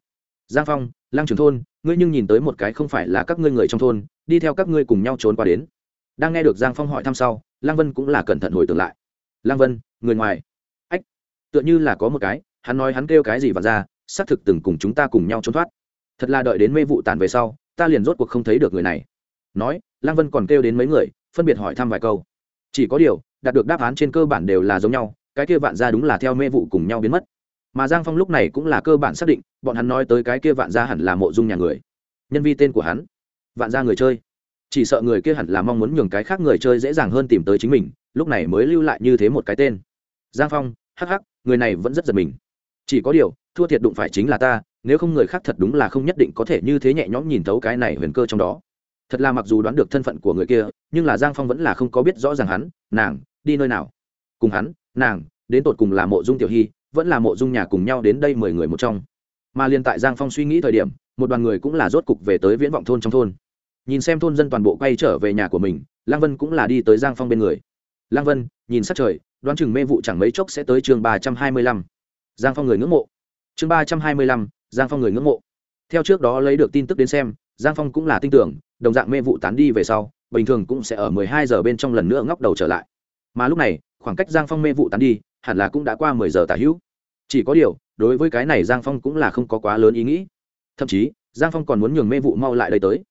S1: Giang phong, lăng trường thôn, ngươi nhưng nhìn tới một cái không phải là các ngươi người trong thôn đi theo các ngươi cùng nhau trốn qua đến. Đang nghe được giang phong hỏi thăm sau, lăng vân cũng là cẩn thận hồi tưởng lại. Lăng vân, người ngoài. Ách, tựa như là có một cái, hắn nói hắn kêu cái gì và ra, xác thực từng cùng chúng ta cùng nhau trốn thoát. Thật là đợi đến mê vụ tàn về sau, ta liền rốt cuộc không thấy được người này. Nói, lăng vân còn kêu đến mấy người, phân biệt hỏi thăm vài câu. Chỉ có điều, đạt được đáp án trên cơ bản đều là giống nhau, cái kia vạn ra đúng là theo mê vụ cùng nhau biến mất. Mà giang phong lúc này cũng là cơ bản xác định, bọn hắn nói tới cái kia vạn ra hẳn là mộ dung nhà người. Nhân vi tên của hắn vạn ra người chơi. Chỉ sợ người kia hẳn là mong muốn nhường cái khác người chơi dễ dàng hơn tìm tới chính mình, lúc này mới lưu lại như thế một cái tên. Giang phong, hắc hắc, người này vẫn rất giật mình. Chỉ có điều, thua thiệt đụng phải chính là ta, nếu không người khác thật đúng là không nhất định có thể như thế nhẹ nhõm nhìn thấu cái này huyền cơ trong đó. Thật là mặc dù đoán được thân phận của người kia, nhưng là giang phong vẫn là không có biết rõ ràng hắn, nàng, đi nơi nào. Cùng hắn, nàng, đến tột cùng là mộ dung tiểu hy, vẫn là mộ dung nhà cùng nhau đến đây mười người một trong. Mà liên tại giang phong suy nghĩ thời điểm một đoàn người cũng là rốt cục về tới viễn vọng thôn trong thôn. Nhìn xem thôn dân toàn bộ quay trở về nhà của mình, lăng vân cũng là đi tới giang phong bên người. Lăng vân, nhìn sát trời, đoán chừng mê vụ chẳng mấy chốc sẽ tới chương ba trăm hai mươi lăm. Giang phong người ngưỡng mộ. Chương ba trăm hai mươi lăm, giang phong người ngưỡng mộ. Theo trước đó lấy được tin tức đến xem, giang phong cũng là tin tưởng, đồng dạng mê vụ tán đi về sau, bình thường cũng sẽ ở mười hai giờ bên trong lần nữa ngóc đầu trở lại. Mà lúc này, khoảng cách giang phong mê vụ tán đi, hẳn là cũng đã qua mười giờ tả hữu. Chỉ có điều, đối với cái này giang phong cũng là không có quá lớn ý nghĩ thậm chí, giang phong còn muốn nhường mê vụ mau lại đây tới.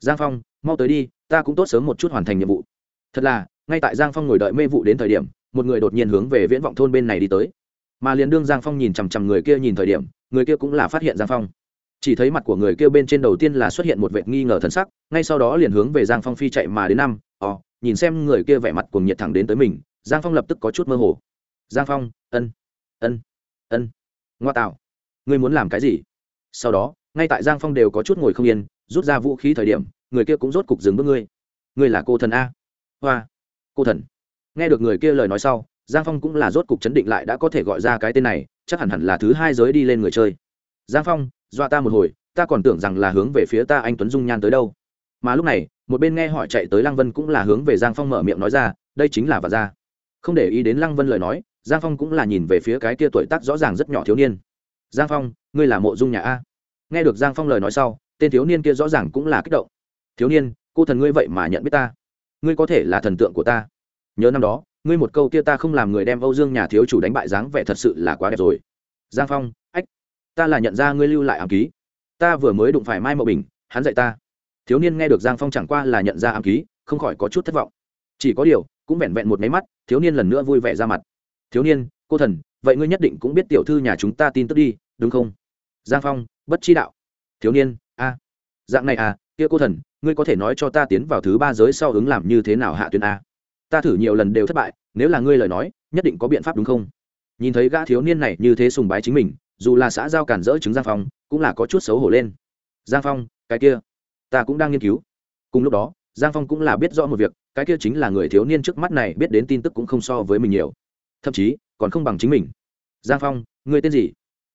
S1: Giang phong, mau tới đi, ta cũng tốt sớm một chút hoàn thành nhiệm vụ. Thật là, ngay tại giang phong ngồi đợi mê vụ đến thời điểm, một người đột nhiên hướng về viễn vọng thôn bên này đi tới. Mà liền đương giang phong nhìn chằm chằm người kia nhìn thời điểm, người kia cũng là phát hiện giang phong. Chỉ thấy mặt của người kia bên trên đầu tiên là xuất hiện một vệt nghi ngờ thân sắc, ngay sau đó liền hướng về giang phong phi chạy mà đến năm ò nhìn xem người kia vẻ mặt cùng nhiệt thẳng đến tới mình, giang phong lập tức có chút mơ hồ. Giang phong, ân ân ân, ngoa tạo. Ngươi muốn làm cái gì? Sau đó ngay tại giang phong đều có chút ngồi không yên, rút ra vũ khí thời điểm, người kia cũng rốt cục dừng bước ngươi. Ngươi là cô thần a. Hoa. Cô thần. Nghe được người kia lời nói sau, giang phong cũng là rốt cục chấn định lại đã có thể gọi ra cái tên này, chắc hẳn hẳn là thứ hai giới đi lên người chơi. Giang phong, dọa ta một hồi, ta còn tưởng rằng là hướng về phía ta anh tuấn dung nhan tới đâu. Mà lúc này, một bên nghe hỏi chạy tới lăng vân cũng là hướng về giang phong mở miệng nói ra, đây chính là và ra. Không để ý đến lăng vân lời nói, giang phong cũng là nhìn về phía cái kia tuổi tác rõ ràng rất nhỏ thiếu niên. Giang phong, ngươi là mộ dung nhà a nghe được giang phong lời nói sau, tên thiếu niên kia rõ ràng cũng là kích động. Thiếu niên, cô thần ngươi vậy mà nhận biết ta? Ngươi có thể là thần tượng của ta. Nhớ năm đó, ngươi một câu kia ta không làm người đem âu dương nhà thiếu chủ đánh bại dáng vẻ thật sự là quá đẹp rồi. Giang phong, ách, ta là nhận ra ngươi lưu lại ám ký. Ta vừa mới đụng phải mai mậu bình, hắn dạy ta. Thiếu niên nghe được giang phong chẳng qua là nhận ra ám ký, không khỏi có chút thất vọng. Chỉ có điều, cũng vẹn vẹn một máy mắt, thiếu niên lần nữa vui vẻ ra mặt. Thiếu niên, cô thần, vậy ngươi nhất định cũng biết tiểu thư nhà chúng ta tin tức đi, đúng không? Giang phong, bất chi đạo. Thiếu niên, a. Dạng này à kia cô thần, ngươi có thể nói cho ta tiến vào thứ ba giới sau ứng làm như thế nào hạ tuyến a. Ta thử nhiều lần đều thất bại, nếu là ngươi lời nói, nhất định có biện pháp đúng không? Nhìn thấy gã thiếu niên này như thế sùng bái chính mình, dù là xã giao cản rỡ chứng giang phong, cũng là có chút xấu hổ lên. Giang phong, cái kia, ta cũng đang nghiên cứu. Cùng lúc đó, giang phong cũng là biết rõ một việc, cái kia chính là người thiếu niên trước mắt này biết đến tin tức cũng không so với mình nhiều. Thậm chí, còn không bằng chính mình. Giang phong người tên gì?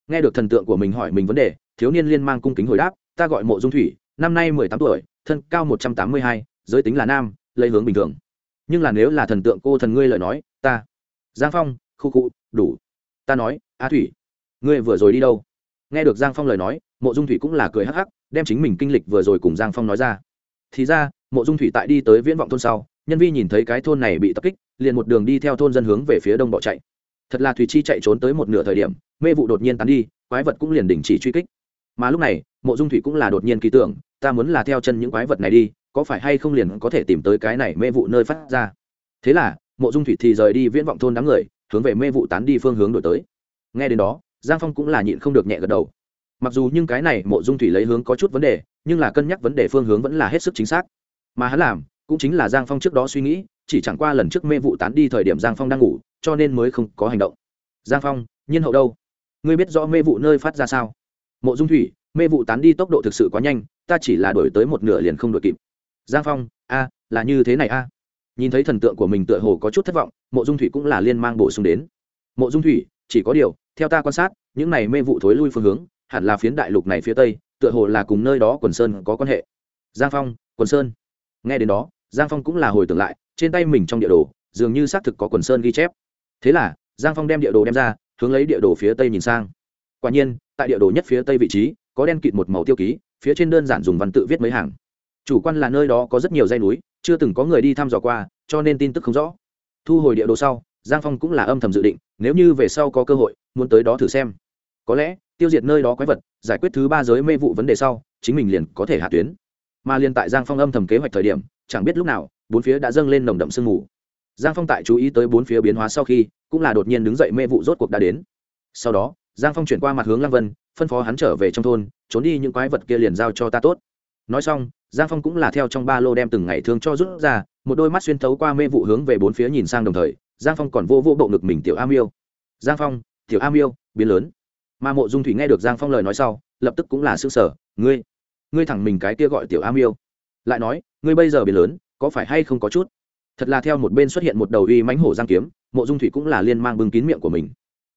S1: Nghe được thần tượng của mình hỏi mình vấn đề, thiếu niên liên mang cung kính hồi đáp, ta gọi mộ dung thủy, năm nay mười tám tuổi, thân cao một trăm tám mươi hai, giới tính là nam, lấy hướng bình thường. Nhưng là nếu là thần tượng cô thần ngươi lời nói, ta, giang phong, khu cụ đủ. Ta nói, a thủy, ngươi vừa rồi đi đâu? Nghe được giang phong lời nói, mộ dung thủy cũng là cười hắc hắc, đem chính mình kinh lịch vừa rồi cùng giang phong nói ra. Thì ra, mộ dung thủy tại đi tới viễn vọng thôn sau, nhân vi nhìn thấy cái thôn này bị tập kích, liền một đường đi theo thôn dân hướng về phía đông bỏ chạy thật là thùy chi chạy trốn tới một nửa thời điểm, mê vụ đột nhiên tán đi, quái vật cũng liền đình chỉ truy kích. Mà lúc này, mộ dung thủy cũng là đột nhiên kỳ tưởng, ta muốn là theo chân những quái vật này đi, có phải hay không liền có thể tìm tới cái này mê vụ nơi phát ra? Thế là, mộ dung thủy thì rời đi viễn vọng thôn đám người, hướng về mê vụ tán đi phương hướng đổi tới. Nghe đến đó, giang phong cũng là nhịn không được nhẹ gật đầu. Mặc dù nhưng cái này mộ dung thủy lấy hướng có chút vấn đề, nhưng là cân nhắc vấn đề phương hướng vẫn là hết sức chính xác. Mà hắn làm, cũng chính là giang phong trước đó suy nghĩ chỉ chẳng qua lần trước mê vụ tán đi thời điểm giang phong đang ngủ, cho nên mới không có hành động. Giang phong, nhiên hậu đâu? Ngươi biết rõ mê vụ nơi phát ra sao? Mộ dung thủy, mê vụ tán đi tốc độ thực sự quá nhanh, ta chỉ là đổi tới một nửa liền không đổi kịp. Giang phong, a, là như thế này a. Nhìn thấy thần tượng của mình tựa hồ có chút thất vọng, mộ dung thủy cũng là liên mang bổ sung đến. Mộ dung thủy, chỉ có điều, theo ta quan sát, những này mê vụ thối lui phương hướng, hẳn là phiến đại lục này phía tây, tựa hồ là cùng nơi đó quần sơn có quan hệ. Giang phong, quần sơn. Nghe đến đó, giang phong cũng là hồi tưởng lại trên tay mình trong địa đồ, dường như xác thực có quần sơn ghi chép. Thế là, giang phong đem địa đồ đem ra, hướng lấy địa đồ phía tây nhìn sang. Quả nhiên, tại địa đồ nhất phía tây vị trí, có đen kịt một màu tiêu ký, phía trên đơn giản dùng văn tự viết mấy hàng. Chủ quan là nơi đó có rất nhiều dây núi, chưa từng có người đi thăm dò qua, cho nên tin tức không rõ. Thu hồi địa đồ sau, giang phong cũng là âm thầm dự định, nếu như về sau có cơ hội, muốn tới đó thử xem. Có lẽ, tiêu diệt nơi đó quái vật, giải quyết thứ ba giới mê vụ vấn đề sau, chính mình liền có thể hạ tuyến. Mà liền tại giang phong âm thầm kế hoạch thời điểm, chẳng biết lúc nào bốn phía đã dâng lên nồng đậm sương mù. Giang phong tại chú ý tới bốn phía biến hóa sau khi, cũng là đột nhiên đứng dậy mê vụ rốt cuộc đã đến. Sau đó, giang phong chuyển qua mặt hướng lăng vân, phân phó hắn trở về trong thôn, trốn đi những quái vật kia liền giao cho ta tốt. Nói xong, giang phong cũng là theo trong ba lô đem từng ngày thương cho rút ra, một đôi mắt xuyên thấu qua mê vụ hướng về bốn phía nhìn sang đồng thời, giang phong còn vô vô bộ ngực mình tiểu am yêu giang phong, tiểu am yêu biến lớn. Mà mộ dung thủy nghe được giang phong lời nói sau, lập tức cũng là s ư ơ n g sở, ngươi ngươi thẳng mình cái kia gọi tiểu am yêu lại nói, ngươi bây giờ biến lớn có phải hay không có chút? Thật là theo một bên xuất hiện một đầu uy mánh hổ giang kiếm, mộ dung thủy cũng là liên mang bưng kín miệng của mình.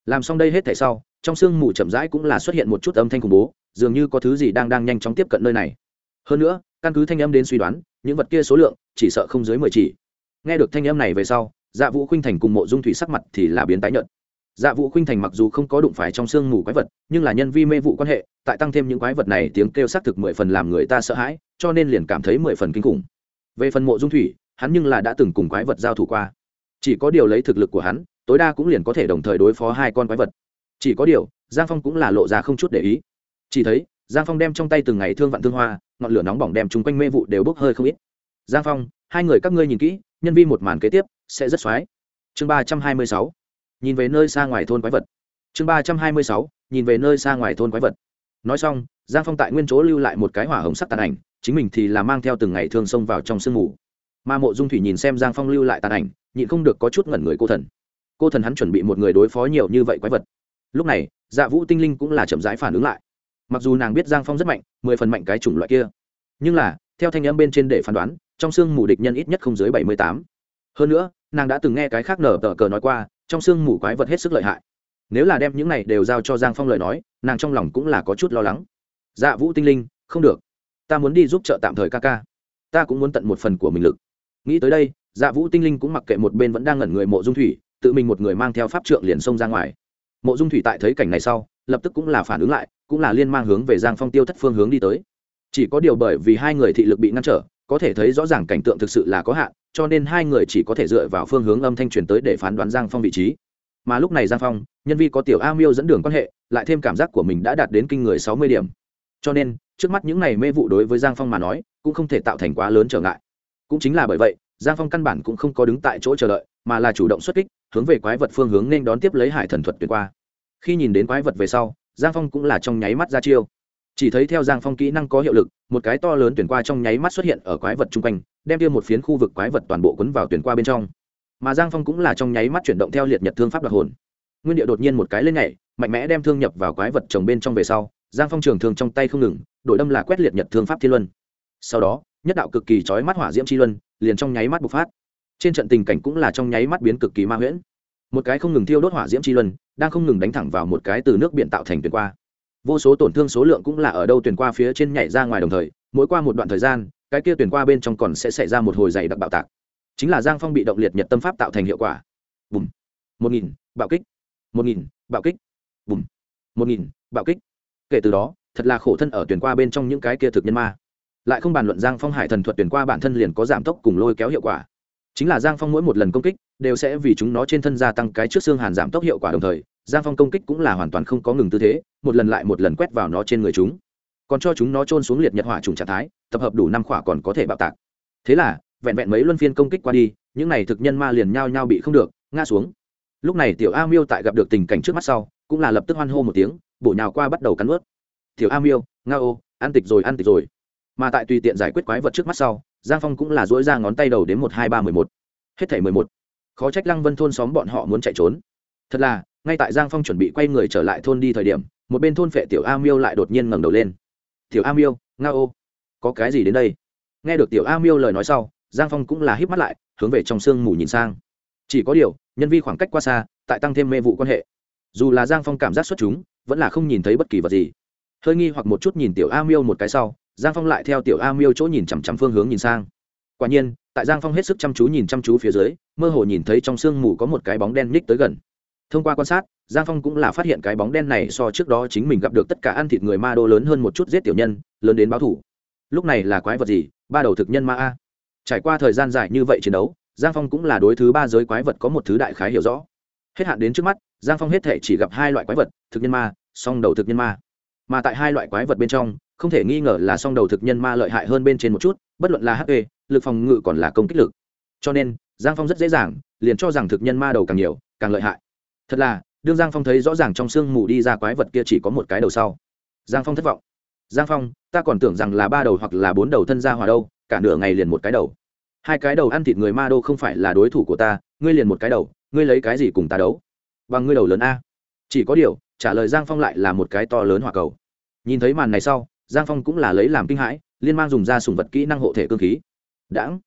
S1: Làm xong đây hết thể sau, trong sương mù chậm rãi cũng là xuất hiện một chút âm thanh khủng bố, dường như có thứ gì đang đang nhanh chóng tiếp cận nơi này. Hơn nữa, căn cứ thanh âm đến suy đoán, những vật kia số lượng, chỉ sợ không dưới mười chỉ. Nghe được thanh âm này về sau dạ vũ khuynh thành cùng mộ dung thủy sắc mặt thì là biến tái nhợt. Dạ vũ khuynh thành mặc dù không có đụng phải trong sương mù quái vật, nhưng là nhân vi mê vụ quan hệ, tại tăng thêm những quái vật này, tiếng kêu xác thực mười phần làm người ta sợ hãi, cho nên liền cảm thấy mười phần kinh khủng về phần mộ dung thủy, hắn nhưng là đã từng cùng quái vật giao thủ qua. Chỉ có điều lấy thực lực của hắn, tối đa cũng liền có thể đồng thời đối phó hai con quái vật. Chỉ có điều, giang phong cũng là lộ ra không chút để ý. Chỉ thấy, giang phong đem trong tay từng ngày thương vạn thương hoa, ngọn lửa nóng bỏng đem chung quanh mê vụ đều bốc hơi không ít. Giang phong, hai người các ngươi nhìn kỹ, nhân vi một màn kế tiếp, sẽ rất x chương ba trăm hai mươi sáu. Nhìn về nơi xa ngoài thôn quái vật. Chương ba trăm hai mươi sáu. Nhìn về nơi xa ngoài thôn quái vật. Nói xong, giang phong tại nguyên chỗ lưu lại một cái hỏa hồng sắc tàn ảnh chính mình thì là mang theo từng ngày thương xông vào trong sương mù. Mà mộ dung thủy nhìn xem giang phong lưu lại tàn ảnh, nhịn không được có chút ngẩn người cô thần. Cô thần hắn chuẩn bị một người đối phó nhiều như vậy quái vật. Lúc này dạ vũ tinh linh cũng là chậm rãi phản ứng lại. Mặc dù nàng biết giang phong rất mạnh, mười phần mạnh cái chủng loại kia, nhưng là, theo thanh âm bên trên để phán đoán, trong sương mù địch nhân ít nhất không dưới bảy mươi tám. Hơn nữa, nàng đã từng nghe cái khác nở tờ cờ nói qua, trong sương mù quái vật hết sức lợi hại. Nếu là đem những này đều giao cho giang phong lời nói, nàng trong lòng cũng là có chút lo lắng. Dạ vũ tinh linh, không được ta muốn đi giúp trợ tạm thời ca ca. Ta cũng muốn tận một phần của mình lực. Nghĩ tới đây dạ vũ tinh linh cũng mặc kệ một bên vẫn đang ngẩn người mộ dung thủy, tự mình một người mang theo pháp trượng liền xông ra ngoài. Mộ dung thủy tại thấy cảnh này sau, lập tức cũng là phản ứng lại, cũng là liên mang hướng về giang phong tiêu thất phương hướng đi tới. Chỉ có điều bởi vì hai người thị lực bị ngăn trở, có thể thấy rõ ràng cảnh tượng thực sự là có hạn, cho nên hai người chỉ có thể dựa vào phương hướng âm thanh truyền tới để phán đoán giang phong vị trí. Mà lúc này giang phong, nhân vi có tiểu a miêu dẫn đường quan hệ, lại thêm cảm giác của mình đã đạt đến kinh người sáu mươi điểm cho nên, trước mắt những này mê vụ đối với giang phong mà nói, cũng không thể tạo thành quá lớn trở ngại. Cũng chính là bởi vậy, giang phong căn bản cũng không có đứng tại chỗ chờ đợi, mà là chủ động xuất kích, hướng về quái vật phương hướng nên đón tiếp lấy hải thần thuật tuyệt qua. Khi nhìn đến quái vật về sau, giang phong cũng là trong nháy mắt ra chiêu. Chỉ thấy theo giang phong kỹ năng có hiệu lực, một cái to lớn tuyển qua trong nháy mắt xuất hiện ở quái vật chung quanh, đem tiêu một phiến khu vực quái vật toàn bộ quấn vào tuyển qua bên trong. Mà giang phong cũng là trong nháy mắt chuyển động theo liệt nhật thương pháp đặc hồn. Nguyên địa đột nhiên một cái lên nhảy, mạnh mẽ đem thương nhập vào quái vật trồng bên trong về sau giang phong trường thương trong tay không ngừng, đội đâm là quét liệt nhật thương pháp thiên luân. Sau đó, nhất đạo cực kỳ trói mắt hỏa diễm chi luân, liền trong nháy mắt bộc phát. Trên trận tình cảnh cũng là trong nháy mắt biến cực kỳ ma huyễn. Một cái không ngừng thiêu đốt hỏa diễm chi luân, đang không ngừng đánh thẳng vào một cái từ nước biển tạo thành tuyển qua. Vô số tổn thương số lượng cũng là ở đâu tuyển qua phía trên nhảy ra ngoài đồng thời, mỗi qua một đoạn thời gian, cái kia tuyển qua bên trong còn sẽ xảy ra một hồi dày đặc bạo tạc. Chính là giang phong bị động liệt nhật tâm pháp tạo thành hiệu quả. Bùm. Một nghìn, bạo kích. Một nghìn, bạo kích. Bùm. Một nghìn, bạo kích kể từ đó, thật là khổ thân ở tuyển qua bên trong những cái kia thực nhân ma. Lại không bàn luận giang phong hải thần thuật tuyển qua bản thân liền có giảm tốc cùng lôi kéo hiệu quả. Chính là giang phong mỗi một lần công kích, đều sẽ vì chúng nó trên thân gia tăng cái trước xương hàn giảm tốc hiệu quả đồng thời, giang phong công kích cũng là hoàn toàn không có ngừng tư thế, một lần lại một lần quét vào nó trên người chúng. Còn cho chúng nó trôn xuống liệt nhật hỏa trùng trạng thái, tập hợp đủ năm khỏa còn có thể bạo tạc. Thế là, vẹn vẹn mấy luân phiên công kích qua đi, những này thực nhân ma liền nhao nhao bị không được, ngã xuống. Lúc này tiểu a miêu tại gặp được tình cảnh trước mắt sau, cũng là lập tức hoan hô một tiếng bổ nhào qua bắt đầu cắn ướt tiểu a miêu, nga ô, ăn tịch rồi, ăn tịch rồi. Mà tại tùy tiện giải quyết quái vật trước mắt sau, giang phong cũng là dỗi ra ngón tay đầu đến một, hai, ba, mười một. Hết thảy mười một. Khó trách lăng vân thôn xóm bọn họ muốn chạy trốn. Thật là, ngay tại giang phong chuẩn bị quay người trở lại thôn đi thời điểm, một bên thôn phệ tiểu a miêu lại đột nhiên ngẩng đầu lên. Tiểu a miêu, nga ô, có cái gì đến đây? Nghe được tiểu a miêu lời nói sau, giang phong cũng là híp mắt lại, hướng về trong sương mù nhìn sang. Chỉ có điều, nhân vi khoảng cách qua xa, tại tăng thêm mê vụ quan hệ. Dù là giang phong cảm giác xuất chúng vẫn là không nhìn thấy bất kỳ vật gì. Hơi nghi hoặc một chút nhìn tiểu a miêu một cái sau, giang phong lại theo tiểu a miêu chỗ nhìn chằm chằm phương hướng nhìn sang. Quả nhiên, tại giang phong hết sức chăm chú nhìn chăm chú phía dưới, mơ hồ nhìn thấy trong sương mù có một cái bóng đen ních tới gần. Thông qua quan sát, giang phong cũng là phát hiện cái bóng đen này so trước đó chính mình gặp được tất cả ăn thịt người ma đô lớn hơn một chút giết tiểu nhân, lớn đến báo thủ. Lúc này là quái vật gì? Ba đầu thực nhân ma a. Trải qua thời gian dài như vậy chiến đấu, giang phong cũng là đối thứ ba giới quái vật có một thứ đại khái hiểu rõ. Hết hạn đến trước mắt giang phong hết thể chỉ gặp hai loại quái vật, thực nhân ma, song đầu thực nhân ma. Mà tại hai loại quái vật bên trong, không thể nghi ngờ là song đầu thực nhân ma lợi hại hơn bên trên một chút, bất luận là hp lực phòng ngự còn là công kích lực. Cho nên, giang phong rất dễ dàng, liền cho rằng thực nhân ma đầu càng nhiều, càng lợi hại. Thật là, đương giang phong thấy rõ ràng trong sương mù đi ra quái vật kia chỉ có một cái đầu sau. Giang phong thất vọng. Giang phong, ta còn tưởng rằng là ba đầu hoặc là bốn đầu thân ra hòa đâu, cả nửa ngày liền một cái đầu. Hai cái đầu ăn thịt người ma đô không phải là đối thủ của ta, ngươi liền một cái đầu, ngươi lấy cái gì cùng ta đấu? Bằng ngươi đầu lớn a. Chỉ có điều, trả lời giang phong lại là một cái to lớn hỏa cầu. Nhìn thấy màn này sau, giang phong cũng là lấy làm kinh hãi, liên mang dùng ra sùng vật kỹ năng hộ thể cơ khí. Đãng.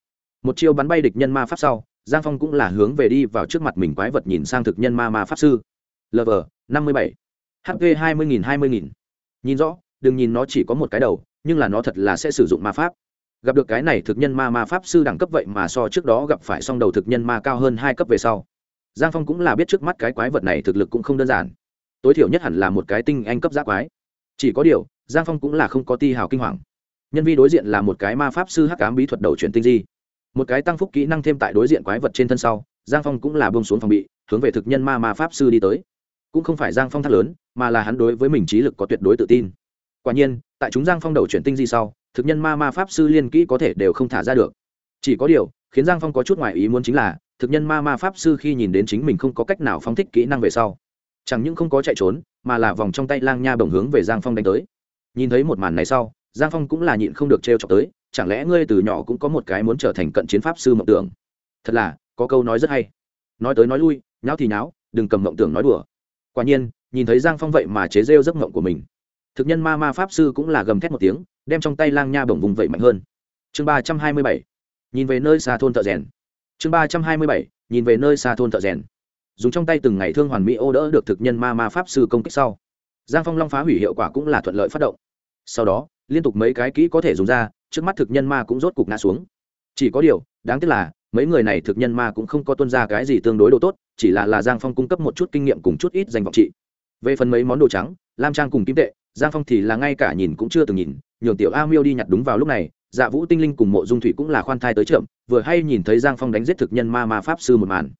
S1: Một chiêu bắn bay địch nhân ma pháp sau, giang phong cũng là hướng về đi vào trước mặt mình quái vật nhìn sang thực nhân ma ma pháp sư. Lv năm mươi bảy. Hp hai mươi nghìn, hai mươi nghìn. Nhìn rõ, đừng nhìn nó chỉ có một cái đầu, nhưng là nó thật là sẽ sử dụng ma pháp. Gặp được cái này thực nhân ma ma pháp sư đẳng cấp vậy mà so trước đó gặp phải song đầu thực nhân ma cao hơn hai cấp về sau giang phong cũng là biết trước mắt cái quái vật này thực lực cũng không đơn giản. Tối thiểu nhất hẳn là một cái tinh anh cấp giác quái. Chỉ có điều, giang phong cũng là không có ti hào kinh hoàng. Nhân vi đối diện là một cái ma pháp sư hắc cám bí thuật đầu chuyển tinh di. Một cái tăng phúc kỹ năng thêm tại đối diện quái vật trên thân sau, giang phong cũng là bông xuống phòng bị, hướng về thực nhân ma ma pháp sư đi tới. Cũng không phải giang phong thắt lớn, mà là hắn đối với mình trí lực có tuyệt đối tự tin. Quả nhiên, tại chúng giang phong đầu chuyển tinh di sau, thực nhân ma ma pháp sư liên kỹ có thể đều không thả ra được. Chỉ có điều, khiến giang phong có chút ngoại ý muốn chính là thực nhân ma ma pháp sư khi nhìn đến chính mình không có cách nào phóng thích kỹ năng về sau. Chẳng những không có chạy trốn, mà là vòng trong tay lang nha bồng hướng về giang phong đánh tới. Nhìn thấy một màn này sau, giang phong cũng là nhịn không được t r e o chọc tới, chẳng lẽ ngươi từ nhỏ cũng có một cái muốn trở thành cận chiến pháp sư mộng tưởng? Thật là, có câu nói rất hay. Nói tới nói lui, nháo thì nháo, đừng cầm mộng tưởng nói đùa. Quả nhiên, nhìn thấy giang phong vậy mà chế rêu giấc mộng của mình. Thực nhân ma ma pháp sư cũng là gầm thét một tiếng, đem trong tay lang nha bồng vùng vậy mạnh hơn. Chương ba trăm hai mươi bảy. Nhìn về nơi xa thôn thợ rèn chương ba trăm hai mươi bảy, nhìn về nơi xa thôn thợ rèn. Dùng trong tay từng ngày thương hoàn mỹ ô đỡ được thực nhân ma ma pháp sư công kích sau. Giang phong long phá hủy hiệu quả cũng là thuận lợi phát động. Sau đó, liên tục mấy cái kỹ có thể dùng ra, trước mắt thực nhân ma cũng rốt cục ngã xuống. Chỉ có điều, đáng tiếc là, mấy người này thực nhân ma cũng không có tuân ra cái gì tương đối đồ tốt, chỉ là là giang phong cung cấp một chút kinh nghiệm cùng chút ít danh vọng trị. Về phần mấy món đồ trắng, lam trang cùng kim tệ, giang phong thì là ngay cả nhìn cũng chưa từng nhìn, nhường tiểu a miêu đi nhặt đúng vào lúc này dạ vũ tinh linh cùng mộ dung thủy cũng là khoan thai tới trượm vừa hay nhìn thấy giang phong đánh giết thực nhân ma ma pháp sư một màn.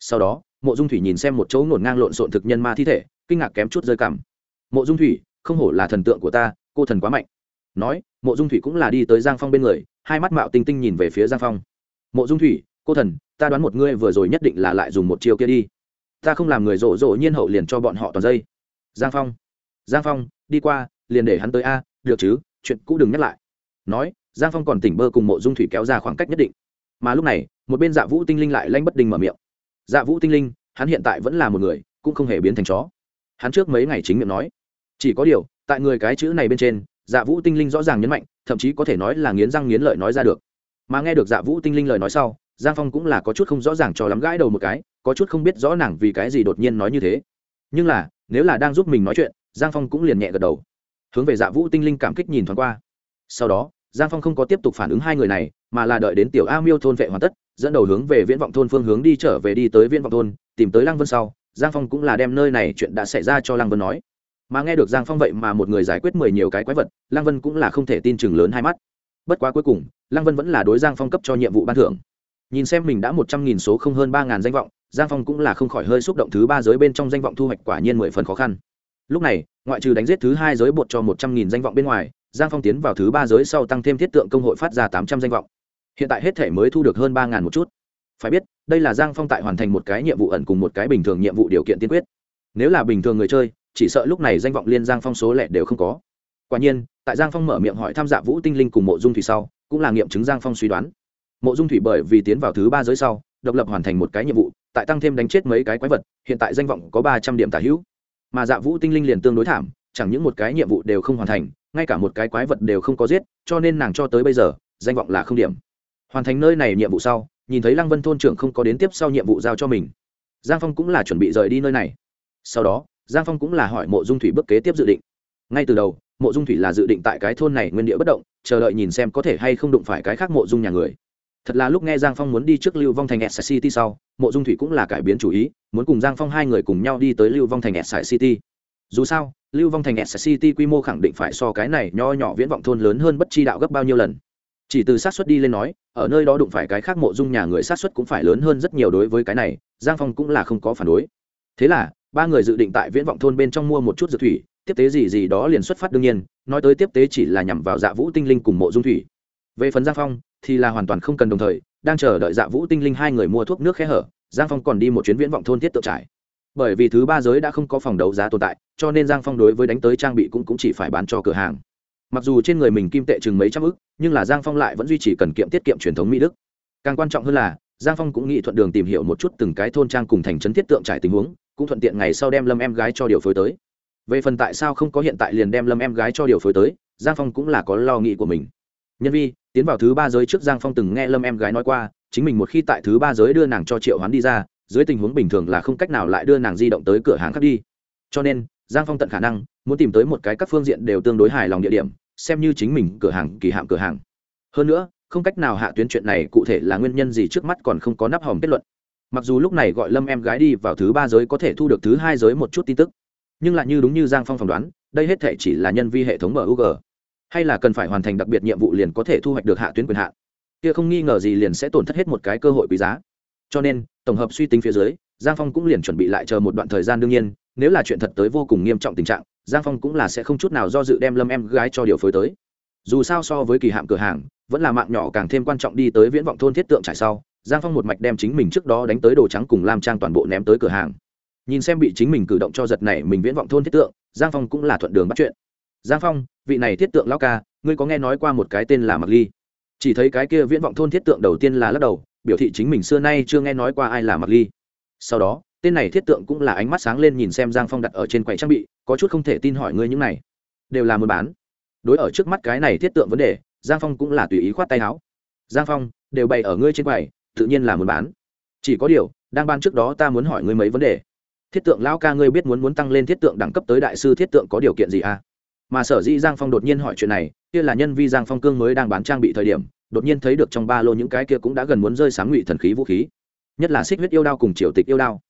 S1: Sau đó, mộ dung thủy nhìn xem một chỗ ngổn ngang lộn xộn thực nhân ma thi thể, kinh ngạc kém chút rơi cảm mộ dung thủy, không hổ là thần tượng của ta, cô thần quá mạnh. Nói, mộ dung thủy cũng là đi tới giang phong bên người, hai mắt mạo tinh tinh nhìn về phía giang phong. Mộ dung thủy, cô thần, ta đoán một ngươi vừa rồi nhất định là lại dùng một chiêu kia đi. Ta không làm người rộ rộ nhiên hậu liền cho bọn họ toàn dây. Giang phong. Giang phong, đi qua, liền để hắn tới a, được chứ, chuyện cũ đừng nhắc lại. Nói giang phong còn tỉnh bơ cùng mộ dung thủy kéo ra khoảng cách nhất định. Mà lúc này, một bên dạ vũ tinh linh lại lanh bất đình mở miệng. Dạ vũ tinh linh, hắn hiện tại vẫn là một người, cũng không hề biến thành chó. Hắn trước mấy ngày chính miệng nói. Chỉ có điều, tại người cái chữ này bên trên dạ vũ tinh linh rõ ràng nhấn mạnh, thậm chí có thể nói là nghiến răng nghiến lợi nói ra được. Mà nghe được dạ vũ tinh linh lời nói sau, giang phong cũng là có chút không rõ ràng cho lắm gãi đầu một cái, có chút không biết rõ nàng vì cái gì đột nhiên nói như thế. Nhưng là, nếu là đang giúp mình nói chuyện, giang phong cũng liền nhẹ gật đầu. Hướng về dạ vũ tinh linh cảm kích nhìn thoáng qua. Sau đó giang phong không có tiếp tục phản ứng hai người này, mà là đợi đến tiểu a miêu thôn vệ hoàn tất, dẫn đầu hướng về viễn vọng thôn phương hướng đi trở về đi tới viễn vọng thôn, tìm tới lăng vân sau, giang phong cũng là đem nơi này chuyện đã xảy ra cho lăng vân nói. Mà nghe được giang phong vậy mà một người giải quyết mười nhiều cái quái vật, lăng vân cũng là không thể tin chừng lớn hai mắt. Bất quá cuối cùng, lăng vân vẫn là đối giang phong cấp cho nhiệm vụ ban thưởng. Nhìn xem mình đã một trăm nghìn số không hơn ba ngàn danh vọng, giang phong cũng là không khỏi hơi xúc động thứ ba giới bên trong danh vọng thu hoạch quả nhiên mười phần khó khăn. Lúc này, ngoại trừ đánh giết thứ hai giới bột cho một trăm nghìn danh vọng bên ngoài giang phong tiến vào thứ ba giới sau tăng thêm thiết tượng công hội phát ra tám trăm danh vọng. Hiện tại hết thể mới thu được hơn ba ngàn một chút. Phải biết, đây là giang phong tại hoàn thành một cái nhiệm vụ ẩn cùng một cái bình thường nhiệm vụ điều kiện tiên quyết. Nếu là bình thường người chơi, chỉ sợ lúc này danh vọng liên giang phong số lẻ đều không có. Quả nhiên, tại giang phong mở miệng hỏi tham dạ vũ tinh linh cùng mộ dung thủy sau, cũng là nghiệm chứng giang phong suy đoán. Mộ dung thủy bởi vì tiến vào thứ ba giới sau, độc lập hoàn thành một cái nhiệm vụ, tại tăng thêm đánh chết mấy cái quái vật, hiện tại danh vọng có ba trăm điểm tả hữu. Mà dạ vũ tinh linh liền tương đối thảm, chẳng những một cái nhiệm vụ đều không hoàn thành ngay cả một cái quái vật đều không có giết, cho nên nàng cho tới bây giờ, danh vọng là không điểm. Hoàn thành nơi này nhiệm vụ sau, nhìn thấy lăng vân thôn trưởng không có đến tiếp sau nhiệm vụ giao cho mình. Giang phong cũng là chuẩn bị rời đi nơi này. Sau đó, giang phong cũng là hỏi mộ dung thủy bước kế tiếp dự định. Ngay từ đầu, mộ dung thủy là dự định tại cái thôn này nguyên địa bất động, chờ đợi nhìn xem có thể hay không đụng phải cái khác mộ dung nhà người. Thật là lúc nghe giang phong muốn đi trước lưu vong thành s city sau, mộ dung thủy cũng là cải biến chủ ý, muốn cùng giang phong hai người cùng nhau đi tới lưu vong thành s city dù sao, lưu vong thành sct city quy mô khẳng định phải so cái này nho nhỏ viễn vọng thôn lớn hơn bất chi đạo gấp bao nhiêu lần. Chỉ từ sát xuất đi lên nói, ở nơi đó đụng phải cái khác mộ dung nhà người sát xuất cũng phải lớn hơn rất nhiều đối với cái này, giang phong cũng là không có phản đối. Thế là, ba người dự định tại viễn vọng thôn bên trong mua một chút dược thủy, tiếp tế gì gì đó liền xuất phát đương nhiên, nói tới tiếp tế chỉ là nhằm vào dạ vũ tinh linh cùng mộ dung thủy. Về phần giang phong, thì là hoàn toàn không cần đồng thời, đang chờ đợi dạ vũ tinh linh hai người mua thuốc nước khe hở, giang phong còn đi một chuyến viễn vọng thôn thiết tự trải bởi vì thứ ba giới đã không có phòng đấu giá tồn tại cho nên giang phong đối với đánh tới trang bị cũng, cũng chỉ phải bán cho cửa hàng. Mặc dù trên người mình kim tệ chừng mấy trăm ức nhưng là giang phong lại vẫn duy trì cần kiệm tiết kiệm truyền thống mỹ đức. Càng quan trọng hơn là giang phong cũng nghĩ thuận đường tìm hiểu một chút từng cái thôn trang cùng thành trấn thiết tượng trải tình huống cũng thuận tiện ngày sau đem lâm em gái cho điều phối tới. Về phần tại sao không có hiện tại liền đem lâm em gái cho điều phối tới giang phong cũng là có lo nghĩ của mình. Nhân vi tiến vào thứ ba giới trước giang phong từng nghe lâm em gái nói qua chính mình một khi tại thứ ba giới đưa nàng cho triệu hoán đi ra dưới tình huống bình thường là không cách nào lại đưa nàng di động tới cửa hàng khác đi. Cho nên, giang phong tận khả năng muốn tìm tới một cái các phương diện đều tương đối hài lòng địa điểm, xem như chính mình cửa hàng, kỳ hạm cửa hàng. Hơn nữa, không cách nào hạ tuyến chuyện này cụ thể là nguyên nhân gì trước mắt còn không có nắp hòm kết luận. Mặc dù lúc này gọi lâm em gái đi vào thứ ba giới có thể thu được thứ hai giới một chút tin tức, nhưng lại như đúng như giang phong phỏng đoán, đây hết thể chỉ là nhân vi hệ thống mug hay là cần phải hoàn thành đặc biệt nhiệm vụ liền có thể thu hoạch được hạ tuyến quyền hạn. Kia không nghi ngờ gì liền sẽ tổn thất hết một cái cơ hội quý giá cho nên, tổng hợp suy tính phía dưới, giang phong cũng liền chuẩn bị lại chờ một đoạn thời gian đương nhiên, nếu là chuyện thật tới vô cùng nghiêm trọng tình trạng, giang phong cũng là sẽ không chút nào do dự đem lâm em gái cho điều phối tới. Dù sao so với kỳ hạm cửa hàng, vẫn là mạng nhỏ càng thêm quan trọng đi tới viễn vọng thôn thiết tượng trải sau, giang phong một mạch đem chính mình trước đó đánh tới đồ trắng cùng lam trang toàn bộ ném tới cửa hàng. Nhìn xem bị chính mình cử động cho giật này mình viễn vọng thôn thiết tượng, giang phong cũng là thuận đường bắt chuyện. Giang phong, vị này thiết tượng lao ca, ngươi có nghe nói qua một cái tên là mặc ly? Chỉ thấy cái kia viễn vọng thôn thiết tượng đầu tiên là lắc đầu biểu thị chính mình xưa nay chưa nghe nói qua ai là mặc ly. Sau đó, tên này thiết tượng cũng là ánh mắt sáng lên nhìn xem giang phong đặt ở trên quầy trang bị, có chút không thể tin hỏi ngươi những này. Đều là muốn bán. Đối ở trước mắt cái này thiết tượng vấn đề, giang phong cũng là tùy ý khoát tay áo. Giang phong, đều bày ở ngươi trên quầy, tự nhiên là muốn bán. Chỉ có điều, đang ban trước đó ta muốn hỏi ngươi mấy vấn đề. Thiết tượng lão ca ngươi biết muốn muốn tăng lên thiết tượng đẳng cấp tới đại sư thiết tượng có điều kiện gì à? Mà sở dĩ giang phong đột nhiên hỏi chuyện này, kia là nhân vi giang phong cương mới đang bán trang bị thời điểm đột nhiên thấy được trong ba lô những cái kia cũng đã gần muốn rơi sáng ngụy thần khí vũ khí. Nhất là xích huyết yêu đao cùng triều tịch yêu đao.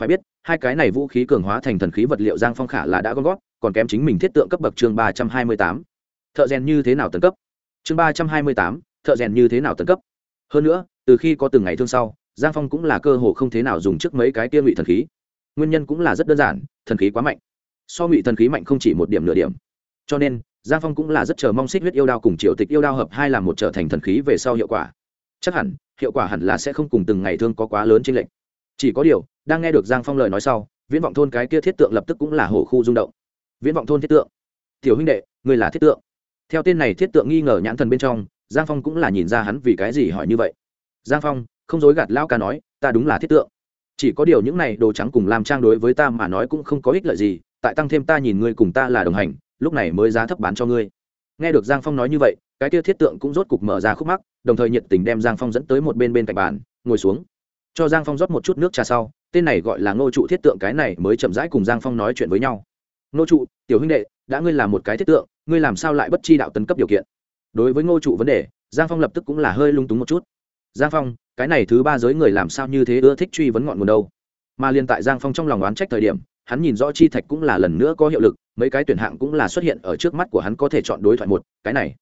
S1: Phải biết, hai cái này vũ khí cường hóa thành thần khí vật liệu giang phong khả là đã gom gót còn kém chính mình thiết tượng cấp bậc chương ba trăm hai mươi tám. Thợ rèn như thế nào tấn cấp? Chương ba trăm hai mươi tám, thợ rèn như thế nào tấn cấp? Hơn nữa, từ khi có từng ngày thương sau, giang phong cũng là cơ hồ không thế nào dùng trước mấy cái kia ngụy thần khí. Nguyên nhân cũng là rất đơn giản, thần khí quá mạnh. So ngụy thần khí mạnh không chỉ một điểm nửa điểm. Cho nên giang phong cũng là rất chờ mong xích huyết yêu đao cùng triều tịch yêu đao hợp hai làm một trở thành thần khí về sau hiệu quả. Chắc hẳn, hiệu quả hẳn là sẽ không cùng từng ngày thương có quá lớn trên lệnh chỉ có điều, đang nghe được giang phong lời nói sau, viễn vọng thôn cái kia thiết tượng lập tức cũng là hổ khu rung động. Viễn vọng thôn thiết tượng. Tiểu huynh đệ người là thiết tượng. Theo tên này thiết tượng nghi ngờ nhãn thần bên trong, giang phong cũng là nhìn ra hắn vì cái gì hỏi như vậy. Giang phong, không dối gạt lao ca nói, ta đúng là thiết tượng. Chỉ có điều những này đồ trắng cùng làm trang đối với ta mà nói cũng không có ích lợi gì, tại tăng thêm ta nhìn ngươi cùng ta là đồng hành lúc này mới giá thấp bán cho ngươi. Nghe được giang phong nói như vậy, cái kia thiết tượng cũng rốt cục mở ra khúc mắc, đồng thời nhiệt tình đem giang phong dẫn tới một bên bên cạnh bàn, ngồi xuống. Cho giang phong rót một chút nước trà sau, tên này gọi là ngô trụ thiết tượng cái này mới chậm rãi cùng giang phong nói chuyện với nhau. Ngô trụ, tiểu huynh đệ, đã ngươi là một cái thiết tượng, ngươi làm sao lại bất chi đạo tấn cấp điều kiện? Đối với ngô trụ vấn đề, giang phong lập tức cũng là hơi lung túng một chút. Giang phong, cái này thứ ba giới người làm sao như thế ưa thích truy vấn ngọn nguồn đâu? Mà liên tại giang phong trong lòng oán trách thời điểm, hắn nhìn rõ chi thạch cũng là lần nữa có hiệu lực mấy cái tuyển hạng cũng là xuất hiện ở trước mắt của hắn có thể chọn đối thoại một, cái này.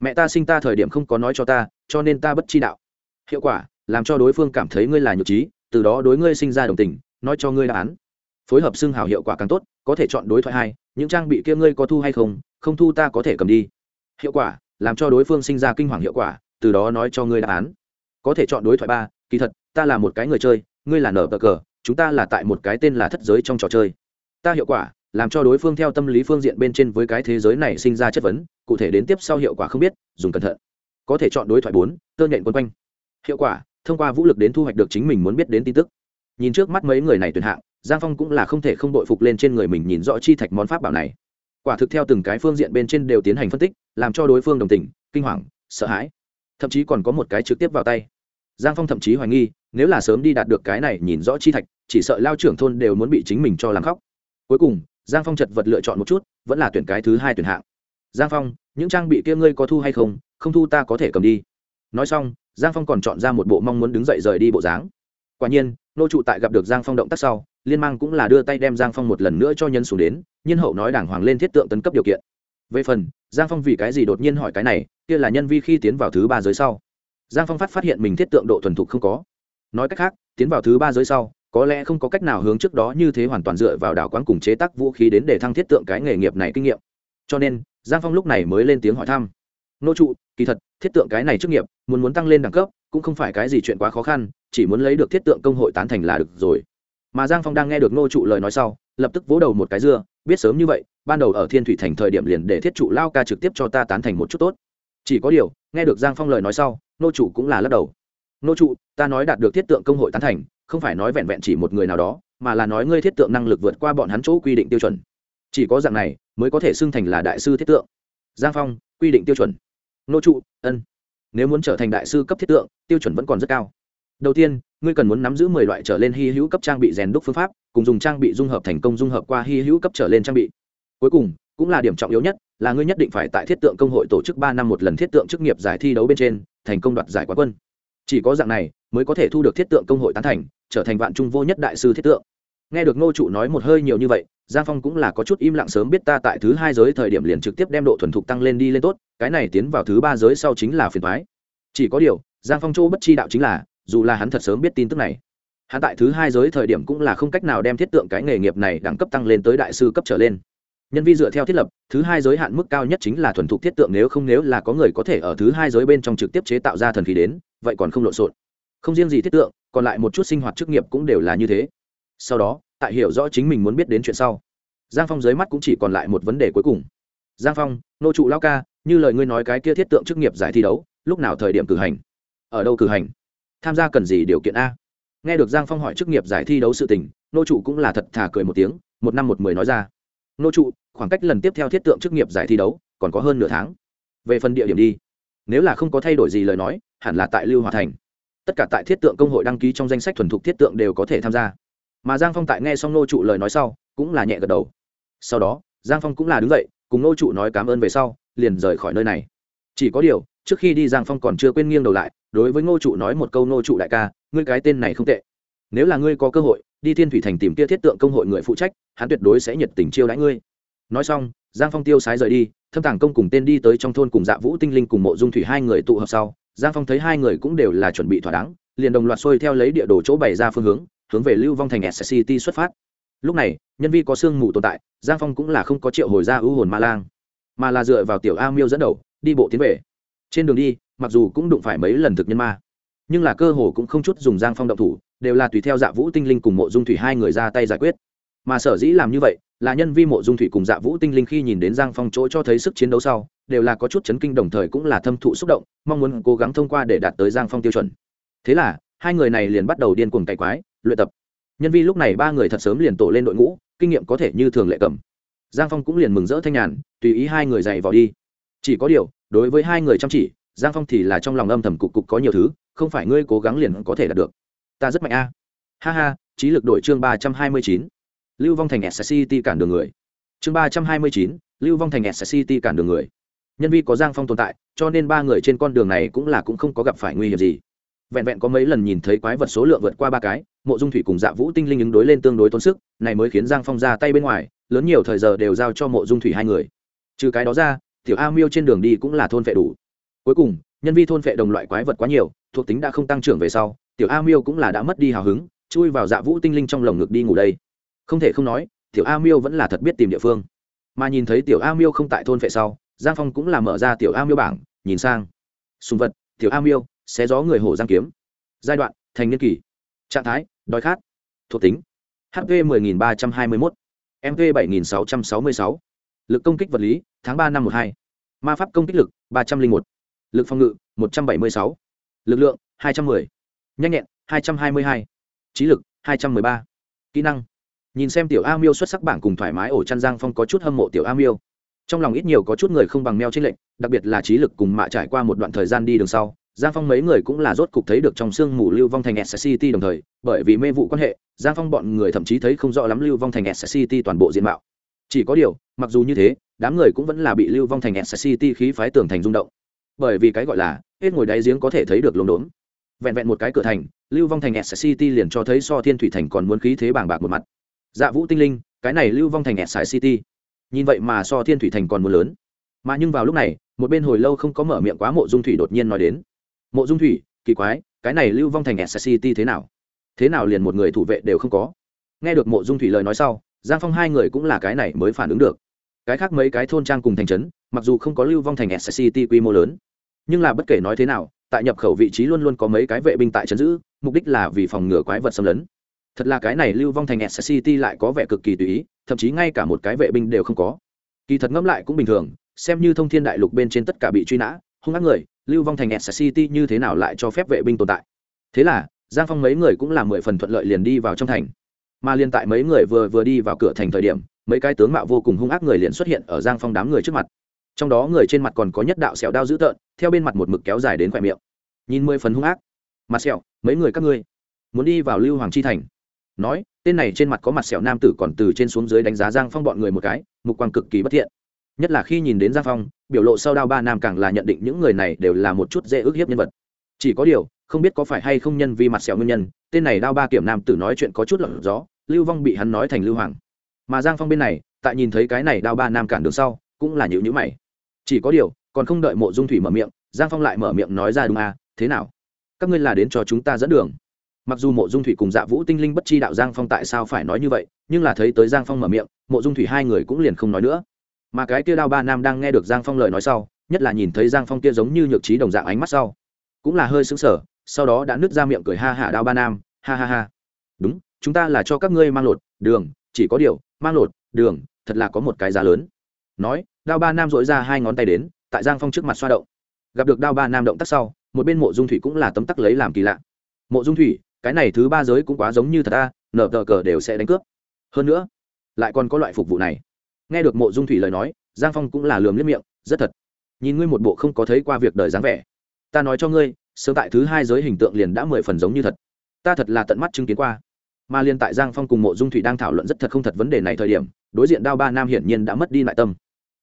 S1: Mẹ ta sinh ta thời điểm không có nói cho ta, cho nên ta bất chi đạo. Hiệu quả, làm cho đối phương cảm thấy ngươi là nhược trí, từ đó đối ngươi sinh ra đồng tình, nói cho ngươi đáp án. Phối hợp xưng hào hiệu quả càng tốt, có thể chọn đối thoại hai, những trang bị kia ngươi có thu hay không không thu ta có thể cầm đi. Hiệu quả, làm cho đối phương sinh ra kinh hoàng hiệu quả, từ đó nói cho ngươi đáp án. Có thể chọn đối thoại ba, kỳ thật, ta là một cái người chơi, ngươi là nở bờ cờ, chúng ta là tại một cái tên là thất giới trong trò chơi. Ta hiệu quả làm cho đối phương theo tâm lý phương diện bên trên với cái thế giới này sinh ra chất vấn, cụ thể đến tiếp sau hiệu quả không biết, dùng cẩn thận. Có thể chọn đối thoại bốn, tơ nhện quân quanh. Hiệu quả, thông qua vũ lực đến thu hoạch được chính mình muốn biết đến tin tức. Nhìn trước mắt mấy người này tuyệt hạng, giang phong cũng là không thể không đội phục lên trên người mình nhìn rõ chi thạch món pháp bảo này. Quả thực theo từng cái phương diện bên trên đều tiến hành phân tích, làm cho đối phương đồng tình, kinh hoàng, sợ hãi. Thậm chí còn có một cái trực tiếp vào tay. Giang phong thậm chí hoài nghi, nếu là sớm đi đạt được cái này nhìn rõ chi thạch, chỉ sợ lao trưởng thôn đều muốn bị chính mình cho làm khóc. Cuối cùng giang phong chật vật lựa chọn một chút, vẫn là tuyển cái thứ hai tuyển hạng. Giang phong, những trang bị kia ngươi có thu hay không? Không thu ta có thể cầm đi. Nói xong, giang phong còn chọn ra một bộ mong muốn đứng dậy rời đi bộ dáng. Quả nhiên, nô trụ tại gặp được giang phong động tác sau, liên mang cũng là đưa tay đem giang phong một lần nữa cho nhân xuống đến nhân hậu nói đàng hoàng lên thiết tượng tấn cấp điều kiện. Về phần, giang phong vì cái gì đột nhiên hỏi cái này, kia là nhân vi khi tiến vào thứ ba giới sau. Giang phong phát phát hiện mình thiết tượng độ thuần thục không có. Nói cách khác, tiến vào thứ ba giới sau có lẽ không có cách nào hướng trước đó như thế hoàn toàn dựa vào đảo quán cùng chế tác vũ khí đến để thăng thiết tượng cái nghề nghiệp này kinh nghiệm. Cho nên, giang phong lúc này mới lên tiếng hỏi thăm. Nô trụ, kỳ thật, thiết tượng cái này trước nghiệp, muốn muốn tăng lên đẳng cấp, cũng không phải cái gì chuyện quá khó khăn, chỉ muốn lấy được thiết tượng công hội tán thành là được rồi. Mà giang phong đang nghe được nô trụ lời nói sau, lập tức vỗ đầu một cái dưa, biết sớm như vậy, ban đầu ở thiên thủy thành thời điểm liền để thiết trụ lao ca trực tiếp cho ta tán thành một chút tốt. Chỉ có điều, nghe được giang phong lời nói sau, nô trụ cũng là lắc đầu. Nô trụ, ta nói đạt được thiết tượng công hội tán thành không phải nói vẹn vẹn chỉ một người nào đó, mà là nói ngươi thiết tượng năng lực vượt qua bọn hắn chỗ quy định tiêu chuẩn. Chỉ có dạng này mới có thể xưng thành là đại sư thiết tượng. Giang phong, quy định tiêu chuẩn. Nô trụ, ân. Nếu muốn trở thành đại sư cấp thiết tượng, tiêu chuẩn vẫn còn rất cao. Đầu tiên, ngươi cần muốn nắm giữ mười loại trở lên hy hữu cấp trang bị rèn đúc phương pháp, cùng dùng trang bị dung hợp thành công dung hợp qua hy hữu cấp trở lên trang bị. Cuối cùng, cũng là điểm trọng yếu nhất, là ngươi nhất định phải tại thiết tượng công hội tổ chức ba năm một lần thiết tượng chức nghiệp giải thi đấu bên trên, thành công đoạt giải quán quân. Chỉ có dạng này, mới có thể thu được thiết tượng công hội tán thành trở thành vạn trung vô nhất đại sư thiết tượng. Nghe được ngô trụ nói một hơi nhiều như vậy, giang phong cũng là có chút im lặng sớm biết ta tại thứ hai giới thời điểm liền trực tiếp đem độ thuần thục tăng lên đi lên tốt, cái này tiến vào thứ ba giới sau chính là phiền thoái chỉ có điều, giang phong châu bất chi đạo chính là, dù là hắn thật sớm biết tin tức này, hắn tại thứ hai giới thời điểm cũng là không cách nào đem thiết tượng cái nghề nghiệp này đẳng cấp tăng lên tới đại sư cấp trở lên. Nhân vi dựa theo thiết lập, thứ hai giới hạn mức cao nhất chính là thuần thục thiết tượng, nếu không nếu là có người có thể ở thứ hai giới bên trong trực tiếp chế tạo ra thần khí đến, vậy còn không lộn xộn. Không riêng gì thiết tượng còn lại một chút sinh hoạt chức nghiệp cũng đều là như thế. Sau đó, tại hiểu rõ chính mình muốn biết đến chuyện sau, giang phong dưới mắt cũng chỉ còn lại một vấn đề cuối cùng. Giang phong, nô trụ lao ca, như lời ngươi nói cái kia thiết tượng chức nghiệp giải thi đấu, lúc nào thời điểm cử hành? Ở đâu cử hành? Tham gia cần gì điều kiện a? Nghe được giang phong hỏi chức nghiệp giải thi đấu sự tình, nô trụ cũng là thật thà cười một tiếng, một năm một mười nói ra. Nô trụ, khoảng cách lần tiếp theo thiết tượng chức nghiệp giải thi đấu, còn có hơn nửa tháng. Về phần địa điểm đi, nếu là không có thay đổi gì lời nói, hẳn là tại lưu hòa thành tất cả tại thiết tượng công hội đăng ký trong danh sách thuần thục thiết tượng đều có thể tham gia. Mà giang phong tại nghe xong nô trụ lời nói sau, cũng là nhẹ gật đầu. Sau đó, giang phong cũng là đứng dậy, cùng nô trụ nói cảm ơn về sau, liền rời khỏi nơi này. Chỉ có điều, trước khi đi giang phong còn chưa quên nghiêng đầu lại, đối với ngô trụ nói một câu, ngô trụ đại ca, ngươi cái tên này không tệ. Nếu là ngươi có cơ hội, đi thiên thủy thành tìm kia thiết tượng công hội người phụ trách, hắn tuyệt đối sẽ nhiệt tình chiêu đãi ngươi. Nói xong, giang phong tiêu sái rời đi, thâm tàng công cùng tên đi tới trong thôn cùng dạ vũ tinh linh cùng mộ dung thủy hai người tụ hợp sau giang phong thấy hai người cũng đều là chuẩn bị thỏa đáng, liền đồng loạt xuôi theo lấy địa đồ chỗ bày ra phương hướng hướng về lưu vong thành s city xuất phát. Lúc này, nhân vi có sương mù tồn tại, giang phong cũng là không có triệu hồi ra ưu hồn ma lang, mà là dựa vào tiểu a miêu dẫn đầu, đi bộ tiến về. Trên đường đi, mặc dù cũng đụng phải mấy lần thực nhân ma, nhưng là cơ hồ cũng không chút dùng giang phong động thủ, đều là tùy theo dạ vũ tinh linh cùng mộ dung thủy hai người ra tay giải quyết mà sở dĩ làm như vậy là nhân vi mộ dung thủy cùng dạ vũ tinh linh khi nhìn đến giang phong chỗ cho thấy sức chiến đấu sau, đều là có chút chấn kinh đồng thời cũng là thâm thụ xúc động, mong muốn cố gắng thông qua để đạt tới giang phong tiêu chuẩn. Thế là, hai người này liền bắt đầu điên cuồng cày quái, luyện tập. Nhân vi lúc này ba người thật sớm liền tổ lên đội ngũ, kinh nghiệm có thể như thường lệ cầm. Giang phong cũng liền mừng rỡ thanh nhàn, tùy ý hai người dày vào đi. Chỉ có điều, đối với hai người chăm chỉ, giang phong thì là trong lòng âm thầm cục cục có nhiều thứ, không phải ngươi cố gắng liền có thể đạt được. Ta rất mạnh a. Ha ha, trí lực đội chương ba trăm hai mươi chín lưu vong thành sct city cản đường người. Chương ba trăm hai mươi chín, lưu vong thành sct city cản đường người. Nhân vi có giang phong tồn tại, cho nên ba người trên con đường này cũng là cũng không có gặp phải nguy hiểm gì. Vẹn vẹn có mấy lần nhìn thấy quái vật số lượng vượt qua ba cái, mộ dung thủy cùng dạ vũ tinh linh ứng đối lên tương đối tốn sức, này mới khiến giang phong ra tay bên ngoài, lớn nhiều thời giờ đều giao cho mộ dung thủy hai người. Trừ cái đó ra, tiểu a miêu trên đường đi cũng là thôn vệ đủ. Cuối cùng, nhân vi thôn vệ đồng loại quái vật quá nhiều, thuộc tính đã không tăng trưởng về sau, tiểu a miêu cũng là đã mất đi hào hứng, chui vào dạ vũ tinh linh trong lồng ngực đi ngủ đây không thể không nói, tiểu a miêu vẫn là thật biết tìm địa phương. Mà nhìn thấy tiểu a miêu không tại thôn vệ sau, giang phong cũng là mở ra tiểu a miêu bảng, nhìn sang. Sùng vật, tiểu a miêu, xé gió người hổ giang kiếm. Giai đoạn, thành niên kỳ trạng thái, đói khát. Thuộc tính hp một mươi ba trăm hai mươi mốt mp 7666. lực công kích vật lý, tháng ba năm một hai. Ma pháp công kích lực, ba trăm linh một. Lực phòng ngự, một trăm bảy mươi sáu. Lực lượng, hai trăm m ư ơ i nhanh nhẹn, hai trăm hai mươi hai. Trí lực, hai trăm m ư ơ i ba. Kỹ năng nhìn xem tiểu a miêu xuất sắc bảng cùng thoải mái ổ chăn giang phong có chút hâm mộ tiểu a miêu. Trong lòng ít nhiều có chút người không bằng meo trên lệnh đặc biệt là trí lực cùng mạ trải qua một đoạn thời gian đi đường sau, giang phong mấy người cũng là rốt cục thấy được trong sương mù lưu vong thành s city đồng thời, bởi vì mê vụ quan hệ, giang phong bọn người thậm chí thấy không rõ lắm lưu vong thành s city toàn bộ diện mạo. Chỉ có điều, mặc dù như thế, đám người cũng vẫn là bị lưu vong thành s city khí phái tường thành rung động. Bởi vì cái gọi là, hết ngồi đáy giếng có thể thấy được lốm đốm. Vẹn vẹn một cái cửa thành, lưu vong thành s city liền cho thấy so thiên thủy thành còn muốn khí thế bàng bạc một mặt dạ vũ tinh linh, cái này lưu vong thành s city. Nhìn vậy mà so thiên thủy thành còn muốn lớn. Mà nhưng vào lúc này, một bên hồi lâu không có mở miệng quá mộ dung thủy đột nhiên nói đến. Mộ dung thủy, kỳ quái, cái này lưu vong thành s city thế nào? Thế nào liền một người thủ vệ đều không có? Nghe được mộ dung thủy lời nói sau, giang phong hai người cũng là cái này mới phản ứng được. Cái khác mấy cái thôn trang cùng thành trấn, mặc dù không có lưu vong thành s city quy mô lớn, nhưng là bất kể nói thế nào, tại nhập khẩu vị trí luôn luôn có mấy cái vệ binh tại trấn giữ, mục đích là vì phòng ngừa quái vật xâm lấn thật là cái này lưu vong thành s city lại có vẻ cực kỳ tùy ý, thậm chí ngay cả một cái vệ binh đều không có. Kỳ thật ngẫm lại cũng bình thường, xem như thông thiên đại lục bên trên tất cả bị truy nã, hung ác người, lưu vong thành s city như thế nào lại cho phép vệ binh tồn tại? Thế là, giang phong mấy người cũng là mười phần thuận lợi liền đi vào trong thành. Mà liên tại mấy người vừa vừa đi vào cửa thành thời điểm, mấy cái tướng mạo vô cùng hung ác người liền xuất hiện ở giang phong đám người trước mặt. Trong đó người trên mặt còn có nhất đạo sẹo đao dữ tợn, theo bên mặt một mực kéo dài đến khoe miệng. Nhìn mười phần hung ác. Mặt sẹo, mấy người các ngươi, muốn đi vào lưu hoàng chi thành nói, tên này trên mặt có mặt sẹo nam tử còn từ trên xuống dưới đánh giá giang phong bọn người một cái, mục quang cực kỳ bất thiện. Nhất là khi nhìn đến giang phong, biểu lộ sau đao ba nam càng là nhận định những người này đều là một chút dễ ước hiếp nhân vật. Chỉ có điều, không biết có phải hay không nhân vì mặt sẹo nguyên nhân, tên này đao ba kiểm nam tử nói chuyện có chút lỏng gió, lưu vong bị hắn nói thành lưu hoàng. Mà giang phong bên này, tại nhìn thấy cái này đao ba nam cản đường sau, cũng là nhữ nhữ mày. Chỉ có điều, còn không đợi mộ dung thủy mở miệng, giang phong lại mở miệng nói ra đúng à thế nào? Các ngươi là đến cho chúng ta dẫn đường mặc dù mộ dung thủy cùng dạ vũ tinh linh bất chi đạo giang phong tại sao phải nói như vậy, nhưng là thấy tới giang phong mở miệng, mộ dung thủy hai người cũng liền không nói nữa. Mà cái kia đao ba nam đang nghe được giang phong lời nói sau, nhất là nhìn thấy giang phong kia giống như nhược trí đồng dạng ánh mắt sau, cũng là hơi xứng sở sau đó đã nứt ra miệng cười ha hạ đao ba nam, ha ha ha. Đúng, chúng ta là cho các ngươi mang lột, đường, chỉ có điều, mang lột, đường, thật là có một cái giá lớn. Nói, đao ba nam dội ra hai ngón tay đến, tại giang phong trước mặt xoa động. Gặp được đao ba nam động tác sau, một bên mộ dung thủy cũng là tấm tắc lấy làm kỳ lạ. Mộ dung thủy cái này thứ ba giới cũng quá giống như thật ta nở tờ cờ đều sẽ đánh cướp. Hơn nữa, lại còn có loại phục vụ này. Nghe được mộ dung thủy lời nói, giang phong cũng là lườm liếc miệng, rất thật. Nhìn ngươi một bộ không có thấy qua việc đời dáng vẻ. Ta nói cho ngươi, sớm tại thứ hai giới hình tượng liền đã mười phần giống như thật. Ta thật là tận mắt chứng kiến qua. Mà liên tại giang phong cùng mộ dung thủy đang thảo luận rất thật không thật vấn đề này thời điểm, đối diện đao ba nam hiển nhiên đã mất đi lại tâm.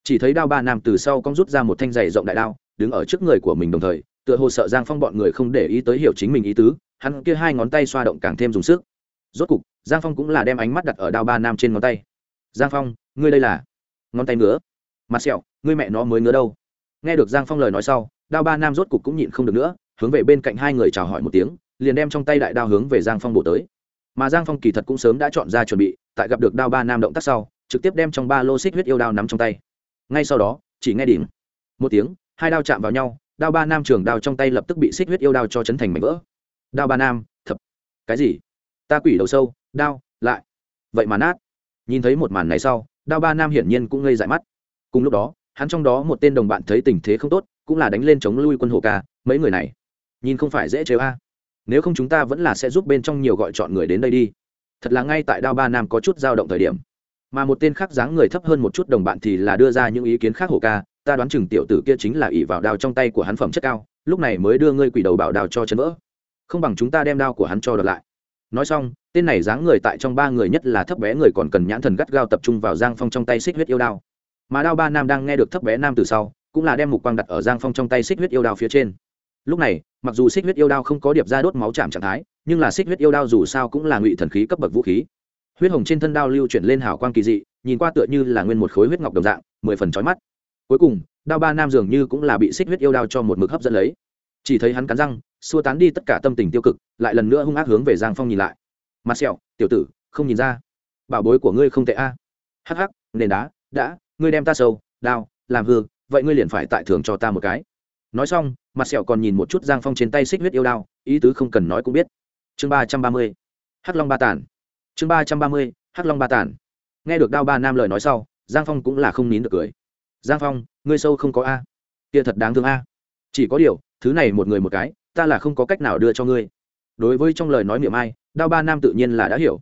S1: Chỉ thấy đao ba nam từ sau cong rút ra một thanh giày rộng đại đao, đứng ở trước người của mình đồng thời tựa hồ sợ giang phong bọn người không để ý tới hiểu chính mình ý tứ, hắn kia hai ngón tay xoa động càng thêm dùng sức. Rốt cục, giang phong cũng là đem ánh mắt đặt ở đao ba nam trên ngón tay. Giang phong, ngươi đây là? Ngón tay ngứa. Mặt sẹo, ngươi mẹ nó mới ngứa đâu? Nghe được giang phong lời nói sau, đao ba nam rốt cục cũng nhịn không được nữa, hướng về bên cạnh hai người chào hỏi một tiếng, liền đem trong tay đại đao hướng về giang phong bổ tới. Mà giang phong kỳ thật cũng sớm đã chọn ra chuẩn bị, tại gặp được đao ba nam động tác sau, trực tiếp đem trong ba lô xích huyết yêu đao nắm trong tay. Ngay sau đó, chỉ nghe đỉnh, một tiếng, hai đao chạm vào nhau đao ba nam trường đao trong tay lập tức bị xích huyết yêu đao cho chấn thành mảnh vỡ. Đao ba nam, thập. Cái gì? Ta quỷ đầu sâu, đao, lại. Vậy mà nát. Nhìn thấy một màn này sau, đao ba nam hiển nhiên cũng ngây dại mắt. Cùng lúc đó, hắn trong đó một tên đồng bạn thấy tình thế không tốt, cũng là đánh lên chống lui quân hồ ca, mấy người này. Nhìn không phải dễ chế a. Nếu không chúng ta vẫn là sẽ giúp bên trong nhiều gọi chọn người đến đây đi. Thật là ngay tại đao ba nam có chút dao động thời điểm. Mà một tên khác dáng người thấp hơn một chút đồng bạn thì là đưa ra những ý kiến khác hồ ca ta đoán chừng tiểu tử kia chính là ỷ vào đao trong tay của hắn phẩm chất cao, lúc này mới đưa ngươi quỷ đầu bảo đao cho chấn vỡ. Không bằng chúng ta đem đao của hắn cho đợt lại. Nói xong, tên này dáng người tại trong ba người nhất là thấp bé người còn cần nhãn thần gắt gao tập trung vào giang phong trong tay xích huyết yêu đao. Mà đao ba nam đang nghe được thấp bé nam từ sau, cũng là đem mục quang đặt ở giang phong trong tay xích huyết yêu đao phía trên. Lúc này, mặc dù xích huyết yêu đao không có điệp ra đốt máu chạm trạng thái, nhưng là xích huyết yêu đao dù sao cũng là ngụy thần khí cấp bậc vũ khí. Huyết hồng trên thân đao lưu chuyển lên hào quang kỳ dị, nhìn qua tựa như là nguyên một khối huyết ngọc đồng dạng, mười phần trói mắt cuối cùng, đao ba nam dường như cũng là bị xích huyết yêu đao cho một mực hấp dẫn lấy. Chỉ thấy hắn cắn răng, xua tán đi tất cả tâm tình tiêu cực, lại lần nữa hung ác hướng về giang phong nhìn lại. Mặt sẹo, tiểu tử, không nhìn ra. Bảo bối của ngươi không tệ a. À. hắc hắc, nền đá, đã, ngươi đem ta sâu, đao, làm hư, vậy ngươi liền phải tại thường cho ta một cái. Nói xong, mặt sẹo còn nhìn một chút giang phong trên tay xích huyết yêu đao, ý tứ không cần nói cũng biết. Chương ba trăm ba mươi, hắc long ba tản. Chương ba trăm ba mươi, hắc long ba tản. Nghe được đao ba nam lời nói sau, giang phong cũng là không nín được cười giang phong, ngươi sâu không có a. Kia thật đáng thương a. Chỉ có điều, thứ này một người một cái, ta là không có cách nào đưa cho ngươi. Đối với trong lời nói miệng ai, đao ba nam tự nhiên là đã hiểu.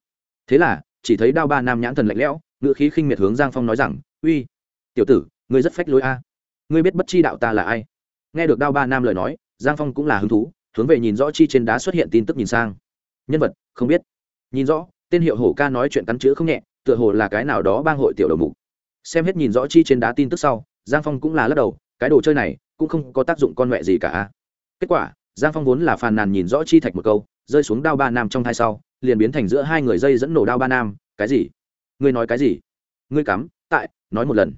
S1: Thế là, chỉ thấy đao ba nam nhãn thần lạnh lẽo ngự khí khinh miệt hướng giang phong nói rằng, uy, tiểu tử, ngươi rất phách lối a. Ngươi biết bất chi đạo ta là ai? Nghe được đao ba nam lời nói, giang phong cũng là hứng thú, hướng về nhìn rõ chi trên đá xuất hiện tin tức nhìn sang. Nhân vật, không biết. Nhìn rõ, tên hiệu hổ ca nói chuyện cắn chữ không nhẹ, tựa hồ là cái nào đó bang hội tiểu đầu mục xem hết nhìn rõ chi trên đá tin tức sau, giang phong cũng là lắc đầu, cái đồ chơi này cũng không có tác dụng con mẹ gì cả. Kết quả, giang phong vốn là phàn nàn nhìn rõ chi thạch một câu, rơi xuống đao ba nam trong hai sau, liền biến thành giữa hai người dây dẫn nổ đao ba nam. Cái gì? Ngươi nói cái gì? Ngươi cắm, tại, nói một lần.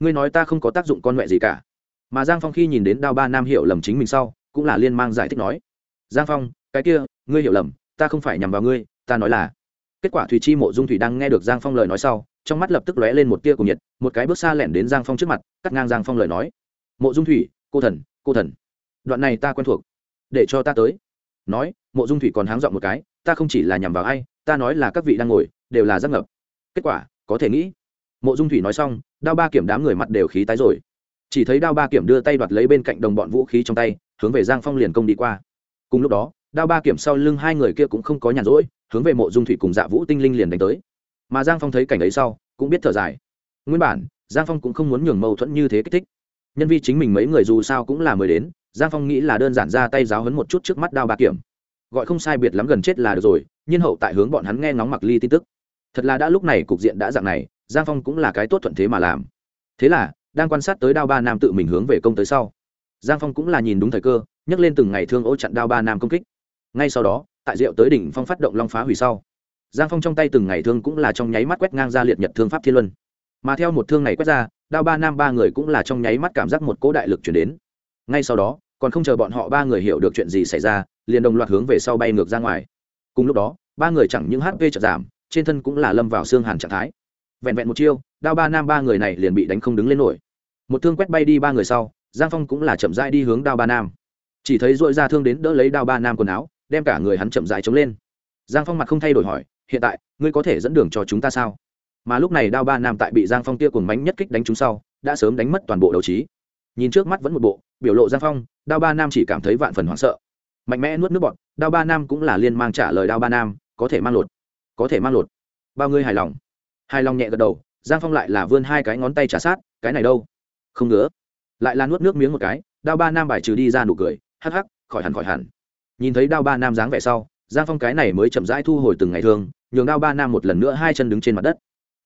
S1: Ngươi nói ta không có tác dụng con mẹ gì cả. Mà giang phong khi nhìn đến đao ba nam hiểu lầm chính mình sau, cũng là liên mang giải thích nói. Giang phong, cái kia, ngươi hiểu lầm, ta không phải nhằm vào ngươi, ta nói là. Kết quả thùy chi mộ dung thủy đang nghe được giang phong lời nói sau trong mắt lập tức lóe lên một tia cùng nhiệt, một cái bước xa lẻn đến giang phong trước mặt, cắt ngang giang phong lời nói. Mộ dung thủy, cô thần cô thần, đoạn này ta quen thuộc, để cho ta tới. Nói, mộ dung thủy còn háng dọn một cái, ta không chỉ là nhằm vào ai, ta nói là các vị đang ngồi, đều là giác ngập. Kết quả, có thể nghĩ, mộ dung thủy nói xong, đao ba kiểm đám người mặt đều khí tái rồi. Chỉ thấy đao ba kiểm đưa tay đoạt lấy bên cạnh đồng bọn vũ khí trong tay, hướng về giang phong liền công đi qua. Cùng lúc đó, đao ba kiểm sau lưng hai người kia cũng không có nhàn rỗi, hướng về mộ dung thủy cùng dạ vũ tinh linh liền đánh tới mà giang phong thấy cảnh ấy sau cũng biết thở dài nguyên bản giang phong cũng không muốn nhường mâu thuẫn như thế kích thích nhân vi chính mình mấy người dù sao cũng là mới đến giang phong nghĩ là đơn giản ra tay giáo hấn một chút trước mắt đao ba kiểm gọi không sai biệt lắm gần chết là được rồi nhiên hậu tại hướng bọn hắn nghe ngóng mặc ly tin tức thật là đã lúc này cục diện đã dạng này giang phong cũng là cái tốt thuận thế mà làm thế là đang quan sát tới đao ba nam tự mình hướng về công tới sau giang phong cũng là nhìn đúng thời cơ nhấc lên từng ngày thương ô chặn đao ba nam công kích ngay sau đó tại rượu tới đỉnh phong phát động long phá hủy sau giang phong trong tay từng ngày thương cũng là trong nháy mắt quét ngang ra liệt nhật thương pháp thiên luân. Mà theo một thương này quét ra, đao ba nam ba người cũng là trong nháy mắt cảm giác một cỗ đại lực chuyển đến. Ngay sau đó, còn không chờ bọn họ ba người hiểu được chuyện gì xảy ra, liền đồng loạt hướng về sau bay ngược ra ngoài. Cùng lúc đó, ba người chẳng những hp chật giảm, trên thân cũng là lâm vào xương hàn trạng thái. Vẹn vẹn một chiêu, đao ba nam ba người này liền bị đánh không đứng lên nổi. Một thương quét bay đi ba người sau, giang phong cũng là chậm rãi đi hướng đao ba nam. Chỉ thấy dội ra thương đến đỡ lấy đao ba nam quần áo, đem cả người hắn chậm rãi chống lên. Giang phong mặt không thay đổi hỏi hiện tại, ngươi có thể dẫn đường cho chúng ta sao? Mà lúc này đao ba nam tại bị giang phong tia cùng mánh nhất kích đánh chúng sau, đã sớm đánh mất toàn bộ đấu trí. Nhìn trước mắt vẫn một bộ, biểu lộ giang phong, đao ba nam chỉ cảm thấy vạn phần hoảng sợ. Mạnh mẽ nuốt nước bọn đao ba nam cũng là liên mang trả lời đao ba nam, có thể mang lột, có thể mang lột. Bao ngươi hài lòng. Hài lòng nhẹ gật đầu, giang phong lại là vươn hai cái ngón tay trả sát, cái này đâu? Không ngứa. Lại là nuốt nước miếng một cái, đao ba nam bài trừ đi ra nụ cười, hắc hắc, khỏi hẳn khỏi hẳn. Nhìn thấy đao ba nam dáng vẻ sau giang phong cái này mới chậm rãi thu hồi từng ngày thương, nhường đao ba nam một lần nữa hai chân đứng trên mặt đất.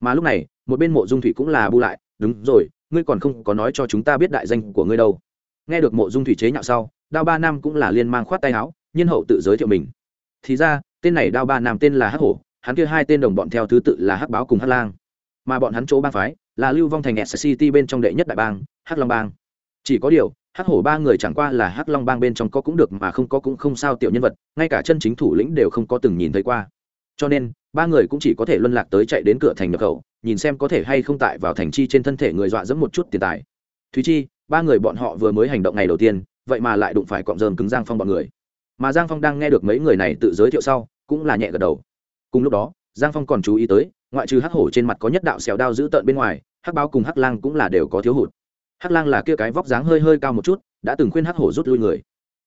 S1: Mà lúc này, một bên mộ dung thủy cũng là bu lại, đúng rồi, ngươi còn không có nói cho chúng ta biết đại danh của ngươi đâu. Nghe được mộ dung thủy chế nhạo sau, đao ba nam cũng là liên mang khoát tay áo nhân hậu tự giới thiệu mình. Thì ra, tên này đao ba nam tên là hắc hổ, hắn kia hai tên đồng bọn theo thứ tự là hắc báo cùng hắc lang. Mà bọn hắn chỗ bang phái là lưu vong thành s city bên trong đệ nhất đại bang, hắc long bang. Chỉ có điều hắc hổ ba người chẳng qua là hắc long bang bên trong có cũng được mà không có cũng không sao tiểu nhân vật, ngay cả chân chính thủ lĩnh đều không có từng nhìn thấy qua. Cho nên, ba người cũng chỉ có thể luân lạc tới chạy đến cửa thành nhập khẩu, nhìn xem có thể hay không tại vào thành chi trên thân thể người dọa dẫm một chút tiền tài. Thúy chi, ba người bọn họ vừa mới hành động ngày đầu tiên, vậy mà lại đụng phải cọng rơm cứng giang phong bọn người. Mà giang phong đang nghe được mấy người này tự giới thiệu sau, cũng là nhẹ gật đầu. Cùng lúc đó, giang phong còn chú ý tới, ngoại trừ hắc hổ trên mặt có nhất đạo xẻo đao giữ tợn bên ngoài, hắc báo cùng hắc lang cũng là đều có thiếu hụt hắc lang là kia cái vóc dáng hơi hơi cao một chút, đã từng khuyên hắc hổ rút lui người.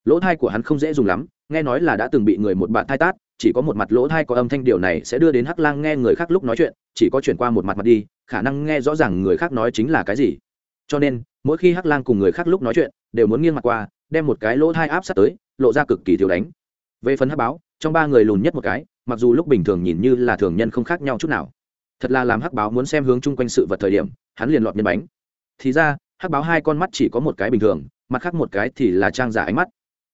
S1: Lỗ thai của hắn không dễ dùng lắm, nghe nói là đã từng bị người một bạn thai tát, chỉ có một mặt lỗ thai có âm thanh điều này sẽ đưa đến hắc lang nghe người khác lúc nói chuyện, chỉ có chuyển qua một mặt mặt đi, khả năng nghe rõ ràng người khác nói chính là cái gì. Cho nên, mỗi khi hắc lang cùng người khác lúc nói chuyện, đều muốn nghiêng mặt qua, đem một cái lỗ thai áp sát tới, lộ ra cực kỳ thiếu đánh. Về phần hắc báo, trong ba người lùn nhất một cái, mặc dù lúc bình thường nhìn như là thường nhân không khác nhau chút nào. Thật là làm hắc báo muốn xem hướng chung quanh sự vật thời điểm, hắn liền lọt nhân bánh. Thì ra hắc báo hai con mắt chỉ có một cái bình thường, mặt khác một cái thì là trang giả ánh mắt.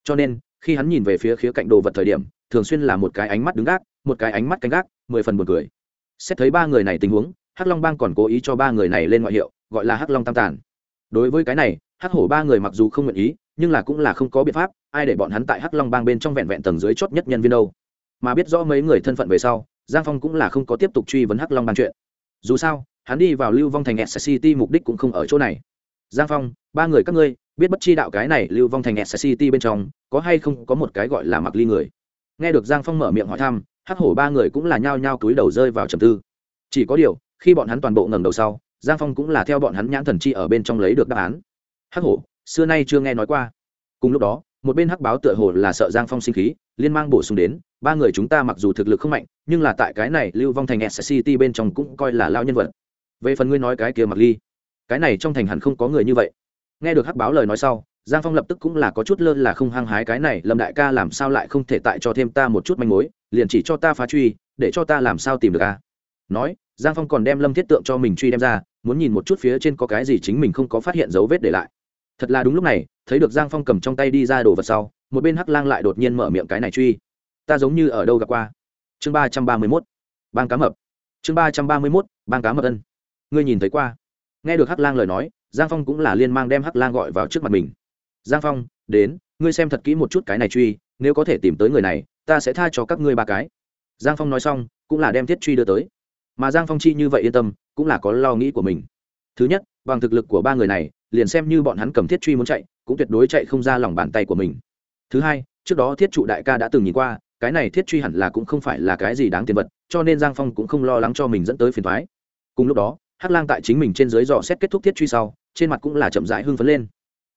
S1: Cho nên, khi hắn nhìn về phía khía cạnh đồ vật thời điểm, thường xuyên là một cái ánh mắt đứng gác, một cái ánh mắt canh gác, mười phần buồn cười. Xét thấy ba người này tình huống, hắc long bang còn cố ý cho ba người này lên ngoại hiệu, gọi là hắc long tam tàn đối với cái này, hắc hổ ba người mặc dù không nguyện ý, nhưng là cũng là không có biện pháp, ai để bọn hắn tại hắc long bang bên trong vẹn vẹn tầng dưới chót nhất nhân viên đâu. Mà biết rõ mấy người thân phận về sau, giang phong cũng là không có tiếp tục truy vấn hắc long bang chuyện. Dù sao, hắn đi vào lưu vong thành s city mục đích cũng không ở chỗ này giang phong, ba người các ngươi, biết bất chi đạo cái này lưu vong thành s city bên trong, có hay không có một cái gọi là mặc ly người? Nghe được giang phong mở miệng hỏi thăm, hắc hổ ba người cũng là nhao nhao túi đầu rơi vào trầm tư. Chỉ có điều, khi bọn hắn toàn bộ ngẩng đầu sau, giang phong cũng là theo bọn hắn nhãn thần chi ở bên trong lấy được đáp án. Hắc hổ, xưa nay chưa nghe nói qua. Cùng lúc đó, một bên hắc báo tựa hồ là sợ giang phong sinh khí, liên mang bổ sung đến, ba người chúng ta mặc dù thực lực không mạnh, nhưng là tại cái này lưu vong thành s city bên trong cũng coi là lao nhân vật. Về phần ngươi nói cái kia mặc ly cái này trong thành hẳn không có người như vậy. Nghe được hắc báo lời nói sau, giang phong lập tức cũng là có chút lơ là không hăng hái cái này, lâm đại ca làm sao lại không thể tại cho thêm ta một chút manh mối, liền chỉ cho ta phá truy, để cho ta làm sao tìm được a nói, giang phong còn đem lâm thiết tượng cho mình truy đem ra, muốn nhìn một chút phía trên có cái gì chính mình không có phát hiện dấu vết để lại. Thật là đúng lúc này, thấy được giang phong cầm trong tay đi ra đồ vật sau, một bên hắc lang lại đột nhiên mở miệng cái này truy. Ta giống như ở đâu gặp qua? Chương ba trăm ba mươi mốt, bang cá mập. Chương ba trăm ba mươi mốt, bang cá mập ân. Ngươi nhìn thấy qua? Nghe được hắc lang lời nói, giang phong cũng là liên mang đem hắc lang gọi vào trước mặt mình. Giang phong, đến, ngươi xem thật kỹ một chút cái này truy, nếu có thể tìm tới người này, ta sẽ tha cho các ngươi ba cái. Giang phong nói xong, cũng là đem thiết truy đưa tới. Mà giang phong chi như vậy yên tâm, cũng là có lo nghĩ của mình. Thứ nhất, bằng thực lực của ba người này, liền xem như bọn hắn cầm thiết truy muốn chạy, cũng tuyệt đối chạy không ra lòng bàn tay của mình. Thứ hai, trước đó thiết trụ đại ca đã từng nhìn qua, cái này thiết truy hẳn là cũng không phải là cái gì đáng tiền vật, cho nên giang phong cũng không lo lắng cho mình dẫn tới phiền thoái cùng lúc đó hắc lang tại chính mình trên dưới dò xét kết thúc thiết truy sau, trên mặt cũng là chậm rãi hưng phấn lên.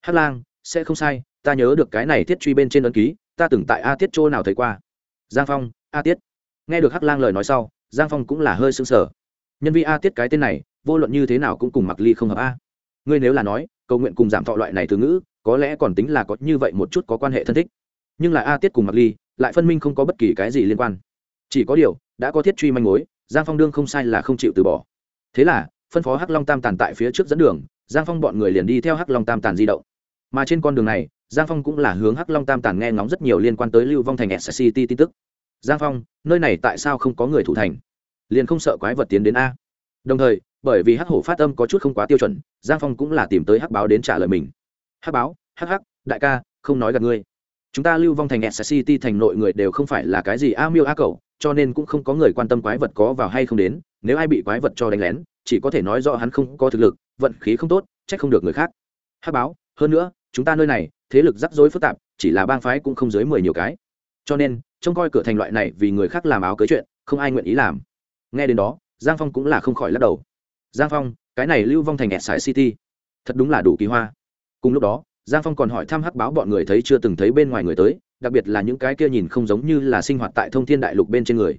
S1: Hắc lang, sẽ không sai, ta nhớ được cái này thiết truy bên trên ấn ký, ta từng tại a tiết chỗ nào thấy qua. Giang phong, a tiết. Nghe được hắc lang lời nói sau, giang phong cũng là hơi sưng sở nhân vi a tiết cái tên này, vô luận như thế nào cũng cùng mặc ly không hợp a. Ngươi nếu là nói, cầu nguyện cùng giảm thọ loại này từ ngữ, có lẽ còn tính là có như vậy một chút có quan hệ thân thích. Nhưng là a tiết cùng mặc ly, lại phân minh không có bất kỳ cái gì liên quan. Chỉ có điều, đã có thiết truy manh mối, giang phong đương không sai là không chịu từ bỏ thế là, phân phó hắc long tam tàn tại phía trước dẫn đường, giang phong bọn người liền đi theo hắc long tam tàn di động. Mà trên con đường này, giang phong cũng là hướng hắc long tam tàn nghe ngóng rất nhiều liên quan tới lưu vong thành s city tin tức. Giang phong, nơi này tại sao không có người thủ thành? Liền không sợ quái vật tiến đến a. Đồng thời, bởi vì hắc hổ phát âm có chút không quá tiêu chuẩn, giang phong cũng là tìm tới hắc báo đến trả lời mình. Hắc báo, hắc hắc, đại ca, không nói gặp ngươi. Chúng ta lưu vong thành s city thành nội người đều không phải là cái gì a miêu a cầu cho nên cũng không có người quan tâm quái vật có vào hay không đến, nếu ai bị quái vật cho đánh lén, chỉ có thể nói rõ hắn không có thực lực, vận khí không tốt, trách không được người khác. Hát báo, hơn nữa, chúng ta nơi này, thế lực rắc rối phức tạp, chỉ là bang phái cũng không dưới mười nhiều cái. Cho nên, trông coi cửa thành loại này vì người khác làm áo cưới chuyện, không ai nguyện ý làm. Nghe đến đó, giang phong cũng là không khỏi lắc đầu. Giang phong, cái này lưu vong thành ẹt sải city, thật đúng là đủ kỳ hoa. Cùng lúc đó, giang phong còn hỏi thăm hắc báo bọn người thấy chưa từng thấy bên ngoài người tới đặc biệt là những cái kia nhìn không giống như là sinh hoạt tại thông thiên đại lục bên trên người.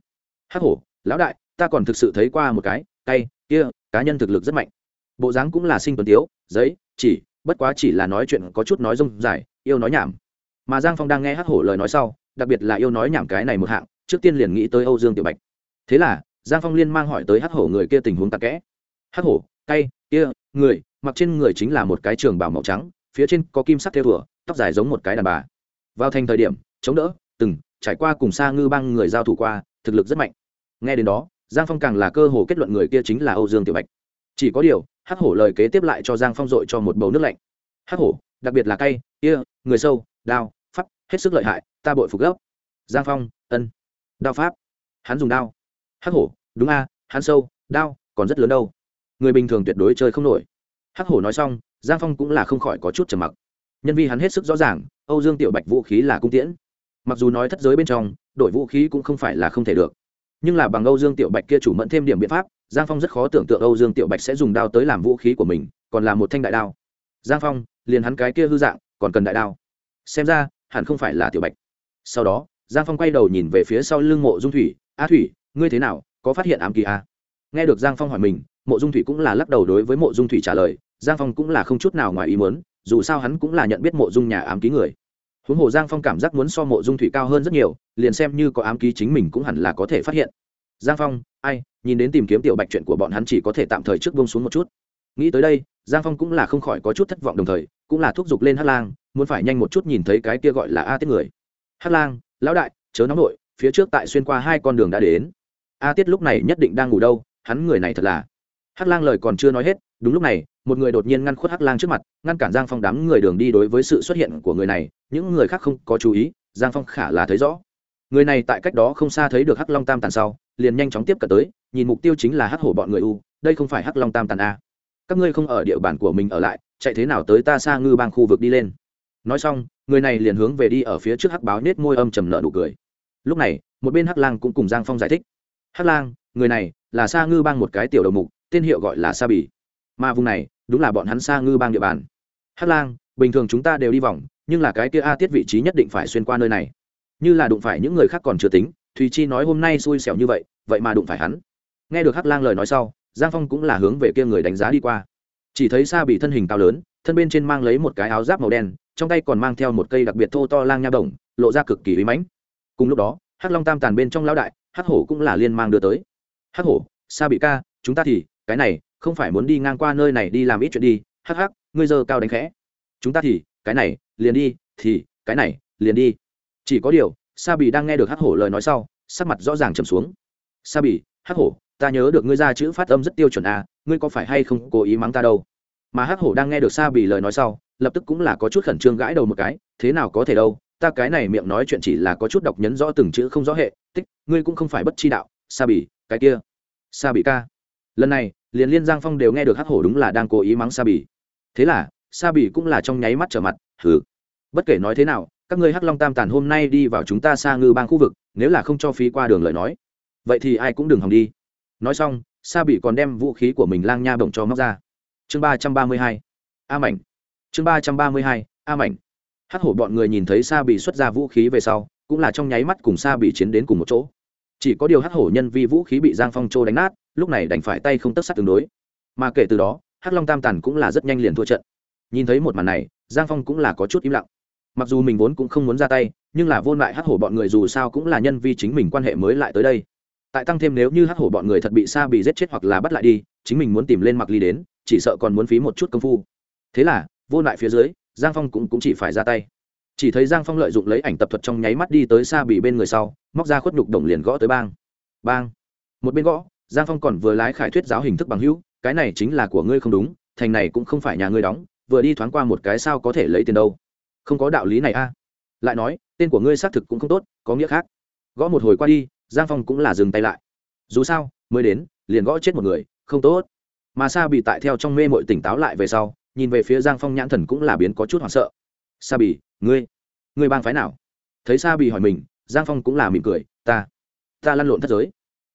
S1: Hắc hổ, lão đại, ta còn thực sự thấy qua một cái, tay, kia, cá nhân thực lực rất mạnh. Bộ dáng cũng là sinh tuấn tiếu, giấy, chỉ, bất quá chỉ là nói chuyện có chút nói rông dài, yêu nói nhảm. Mà giang phong đang nghe hắc hổ lời nói sau, đặc biệt là yêu nói nhảm cái này một hạng, trước tiên liền nghĩ tới âu dương tiểu bạch. Thế là, giang phong liên mang hỏi tới hắc hổ người kia tình huống tạc kẽ. Hắc hổ, cay, kia, người, mặc trên người chính là một cái trường bảo màu trắng, phía trên có kim sắc theo thửa tóc dài giống một cái đàn bà vào thành thời điểm, chống đỡ, từng, trải qua cùng xa ngư băng người giao thủ qua, thực lực rất mạnh. Nghe đến đó, giang phong càng là cơ hồ kết luận người kia chính là âu dương tiểu bạch. Chỉ có điều, hắc hổ lời kế tiếp lại cho giang phong dội cho một bầu nước lạnh. Hắc hổ, đặc biệt là cay, kia, người sâu, đao, pháp, hết sức lợi hại, ta bội phục gốc. Giang phong, ân. Đao pháp. Hắn dùng đao. Hắc hổ, đúng a, hắn sâu, đao, còn rất lớn đâu. Người bình thường tuyệt đối chơi không nổi. Hắc hổ nói xong, giang phong cũng là không khỏi có chút trầm mặc nhân vi hắn hết sức rõ ràng, âu dương tiểu bạch vũ khí là cung tiễn. Mặc dù nói thất giới bên trong, đổi vũ khí cũng không phải là không thể được. Nhưng là bằng âu dương tiểu bạch kia chủ mẫn thêm điểm biện pháp, giang phong rất khó tưởng tượng âu dương tiểu bạch sẽ dùng đao tới làm vũ khí của mình, còn là một thanh đại đao. Giang phong, liền hắn cái kia hư dạng, còn cần đại đao. Xem ra, hẳn không phải là tiểu bạch. Sau đó, giang phong quay đầu nhìn về phía sau lưng mộ dung thủy, a thủy, ngươi thế nào, có phát hiện ám kỳ a à? nghe được giang phong hỏi mình, mộ dung thủy cũng là lắc đầu đối với mộ dung thủy trả lời, giang phong cũng là không chút nào ngoài ý muốn dù sao hắn cũng là nhận biết mộ dung nhà ám ký người. Huống hồ giang phong cảm giác muốn so mộ dung thủy cao hơn rất nhiều, liền xem như có ám ký chính mình cũng hẳn là có thể phát hiện. Giang phong, ai, nhìn đến tìm kiếm tiểu bạch chuyện của bọn hắn chỉ có thể tạm thời trước bông xuống một chút. Nghĩ tới đây, giang phong cũng là không khỏi có chút thất vọng đồng thời, cũng là thúc giục lên hát lang, muốn phải nhanh một chút nhìn thấy cái kia gọi là a tiết người. Hát lang, lão đại, chớ nóng nội, phía trước tại xuyên qua hai con đường đã đến. A tiết lúc này nhất định đang ngủ đâu, hắn người này thật là. Hát lang lời còn chưa nói hết, đúng lúc này một người đột nhiên ngăn khuất hắc lang trước mặt, ngăn cản giang phong đám người đường đi đối với sự xuất hiện của người này, những người khác không có chú ý, giang phong khả là thấy rõ. Người này tại cách đó không xa thấy được hắc long tam tàn sau, liền nhanh chóng tiếp cận tới, nhìn mục tiêu chính là hắc hổ bọn người u, đây không phải hắc long tam tàn a. Các ngươi không ở địa bàn của mình ở lại, chạy thế nào tới ta xa ngư bang khu vực đi lên. Nói xong, người này liền hướng về đi ở phía trước hắc báo nết môi âm trầm nợ nụ cười. Lúc này, một bên hắc lang cũng cùng giang phong giải thích. Hắc lang, người này là sa ngư bang một cái tiểu đầu mục, tên hiệu gọi là sa bỉ mà vùng này đúng là bọn hắn xa ngư bang địa bàn. Hắc lang, bình thường chúng ta đều đi vòng, nhưng là cái kia a tiết vị trí nhất định phải xuyên qua nơi này. Như là đụng phải những người khác còn chưa tính, thùy chi nói hôm nay xui xẻo như vậy vậy mà đụng phải hắn. Nghe được hắc lang lời nói sau, giang phong cũng là hướng về kia người đánh giá đi qua. Chỉ thấy sa bị thân hình cao lớn, thân bên trên mang lấy một cái áo giáp màu đen, trong tay còn mang theo một cây đặc biệt thô to lang nha đồng, lộ ra cực kỳ uy mãnh. Cùng lúc đó, hắc long tam tàn bên trong lão đại, hắc hổ cũng là liên mang đưa tới. Hắc hổ, sa bị ca, chúng ta thì, cái này không phải muốn đi ngang qua nơi này đi làm ít chuyện đi, hắc hắc, ngươi giờ cao đánh khẽ. Chúng ta thì, cái này, liền đi, thì, cái này, liền đi. Chỉ có điều sa bì đang nghe được hắc hổ lời nói sau, sắc mặt rõ ràng trầm xuống. Sa bì hắc hổ, ta nhớ được ngươi ra chữ phát âm rất tiêu chuẩn à ngươi có phải hay không cố ý mắng ta đâu? Mà hắc hổ đang nghe được sa bì lời nói sau, lập tức cũng là có chút khẩn trương gãi đầu một cái, thế nào có thể đâu, ta cái này miệng nói chuyện chỉ là có chút đọc nhấn rõ từng chữ không rõ hệ, tích, ngươi cũng không phải bất chi đạo sa bì cái kia. Sa bì ca. Lần này liền liên giang phong đều nghe được hắc hổ đúng là đang cố ý mắng sa bì. thế là, sa bì cũng là trong nháy mắt trở mặt, hừ. bất kể nói thế nào, các ngươi hắc long tam tàn hôm nay đi vào chúng ta xa ngư bang khu vực, nếu là không cho phí qua đường lời nói, vậy thì ai cũng đừng hòng đi. nói xong, sa bỉ còn đem vũ khí của mình lang nha bổng cho móc ra. chương ba trăm ba mươi hai, a mảnh. chương ba trăm ba mươi hai, a mảnh. hắc hổ bọn người nhìn thấy sa bỉ xuất ra vũ khí về sau, cũng là trong nháy mắt cùng sa bỉ chiến đến cùng một chỗ. chỉ có điều hắc hổ nhân vì vũ khí bị giang phong châu đánh nát lúc này đành phải tay không tất sát tương đối. Mà kể từ đó hắc long tam tàn cũng là rất nhanh liền thua trận. Nhìn thấy một màn này giang phong cũng là có chút im lặng. Mặc dù mình vốn cũng không muốn ra tay nhưng là vô lại hắc hổ bọn người dù sao cũng là nhân vi chính mình quan hệ mới lại tới đây. Tại tăng thêm nếu như hắc hổ bọn người thật bị sa bị giết chết hoặc là bắt lại đi chính mình muốn tìm lên mặc ly đến chỉ sợ còn muốn phí một chút công phu. Thế là vô lại phía dưới giang phong cũng, cũng chỉ phải ra tay. Chỉ thấy giang phong lợi dụng lấy ảnh tập thuật trong nháy mắt đi tới sa bị bên người sau móc ra khuất nhục đồng liền gõ tới bang. Bang. Một bên gõ giang phong còn vừa lái khải thuyết giáo hình thức bằng hữu, cái này chính là của ngươi không đúng, thành này cũng không phải nhà ngươi đóng, vừa đi thoáng qua một cái sao có thể lấy tiền đâu. Không có đạo lý này a. À. Lại nói, tên của ngươi xác thực cũng không tốt, có nghĩa khác. Gõ một hồi qua đi, giang phong cũng là dừng tay lại. Dù sao, mới đến, liền gõ chết một người, không tốt. Mà sa bị tại theo trong mê mội tỉnh táo lại về sau, nhìn về phía giang phong nhãn thần cũng là biến có chút hoảng sợ. Sa bì, ngươi ngươi bang phái nào? Thấy sa bì hỏi mình, giang phong cũng là mỉm cười, ta ta lăn lộn thất giới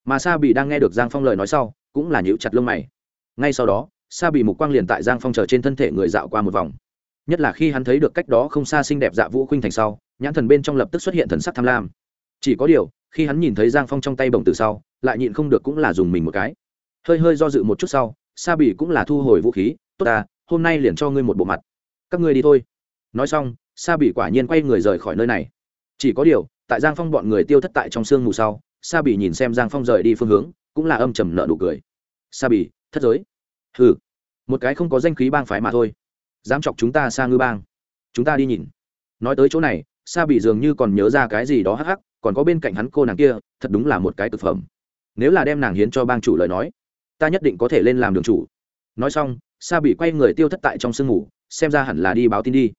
S1: mà sa bì đang nghe được giang phong lời nói sau, cũng là nhíu chặt lông mày. Ngay sau đó, sa bì mục quang liền tại giang phong chờ trên thân thể người dạo qua một vòng. Nhất là khi hắn thấy được cách đó không xa xinh đẹp dạ vũ khuynh thành sau, nhãn thần bên trong lập tức xuất hiện thần sắc tham lam. Chỉ có điều, khi hắn nhìn thấy giang phong trong tay bồng từ sau, lại nhịn không được cũng là dùng mình một cái. Hơi hơi do dự một chút sau, sa bỉ cũng là thu hồi vũ khí, tốt ta, hôm nay liền cho ngươi một bộ mặt. Các ngươi đi thôi. Nói xong, sa bỉ quả nhiên quay người rời khỏi nơi này. Chỉ có điều, tại giang phong bọn người tiêu thất tại trong sương mù sau sa bỉ nhìn xem giang phong rời đi phương hướng, cũng là âm trầm nợ nụ cười. Sa bỉ thất giới. Hừ. Một cái không có danh khí bang phái mà thôi. Dám chọc chúng ta xa ngư bang. Chúng ta đi nhìn. Nói tới chỗ này sa Bỉ dường như còn nhớ ra cái gì đó hắc hắc, còn có bên cạnh hắn cô nàng kia, thật đúng là một cái thực phẩm. Nếu là đem nàng hiến cho bang chủ lời nói, ta nhất định có thể lên làm đường chủ. Nói xong sa bị quay người tiêu thất tại trong sương ngủ, xem ra hẳn là đi báo tin đi.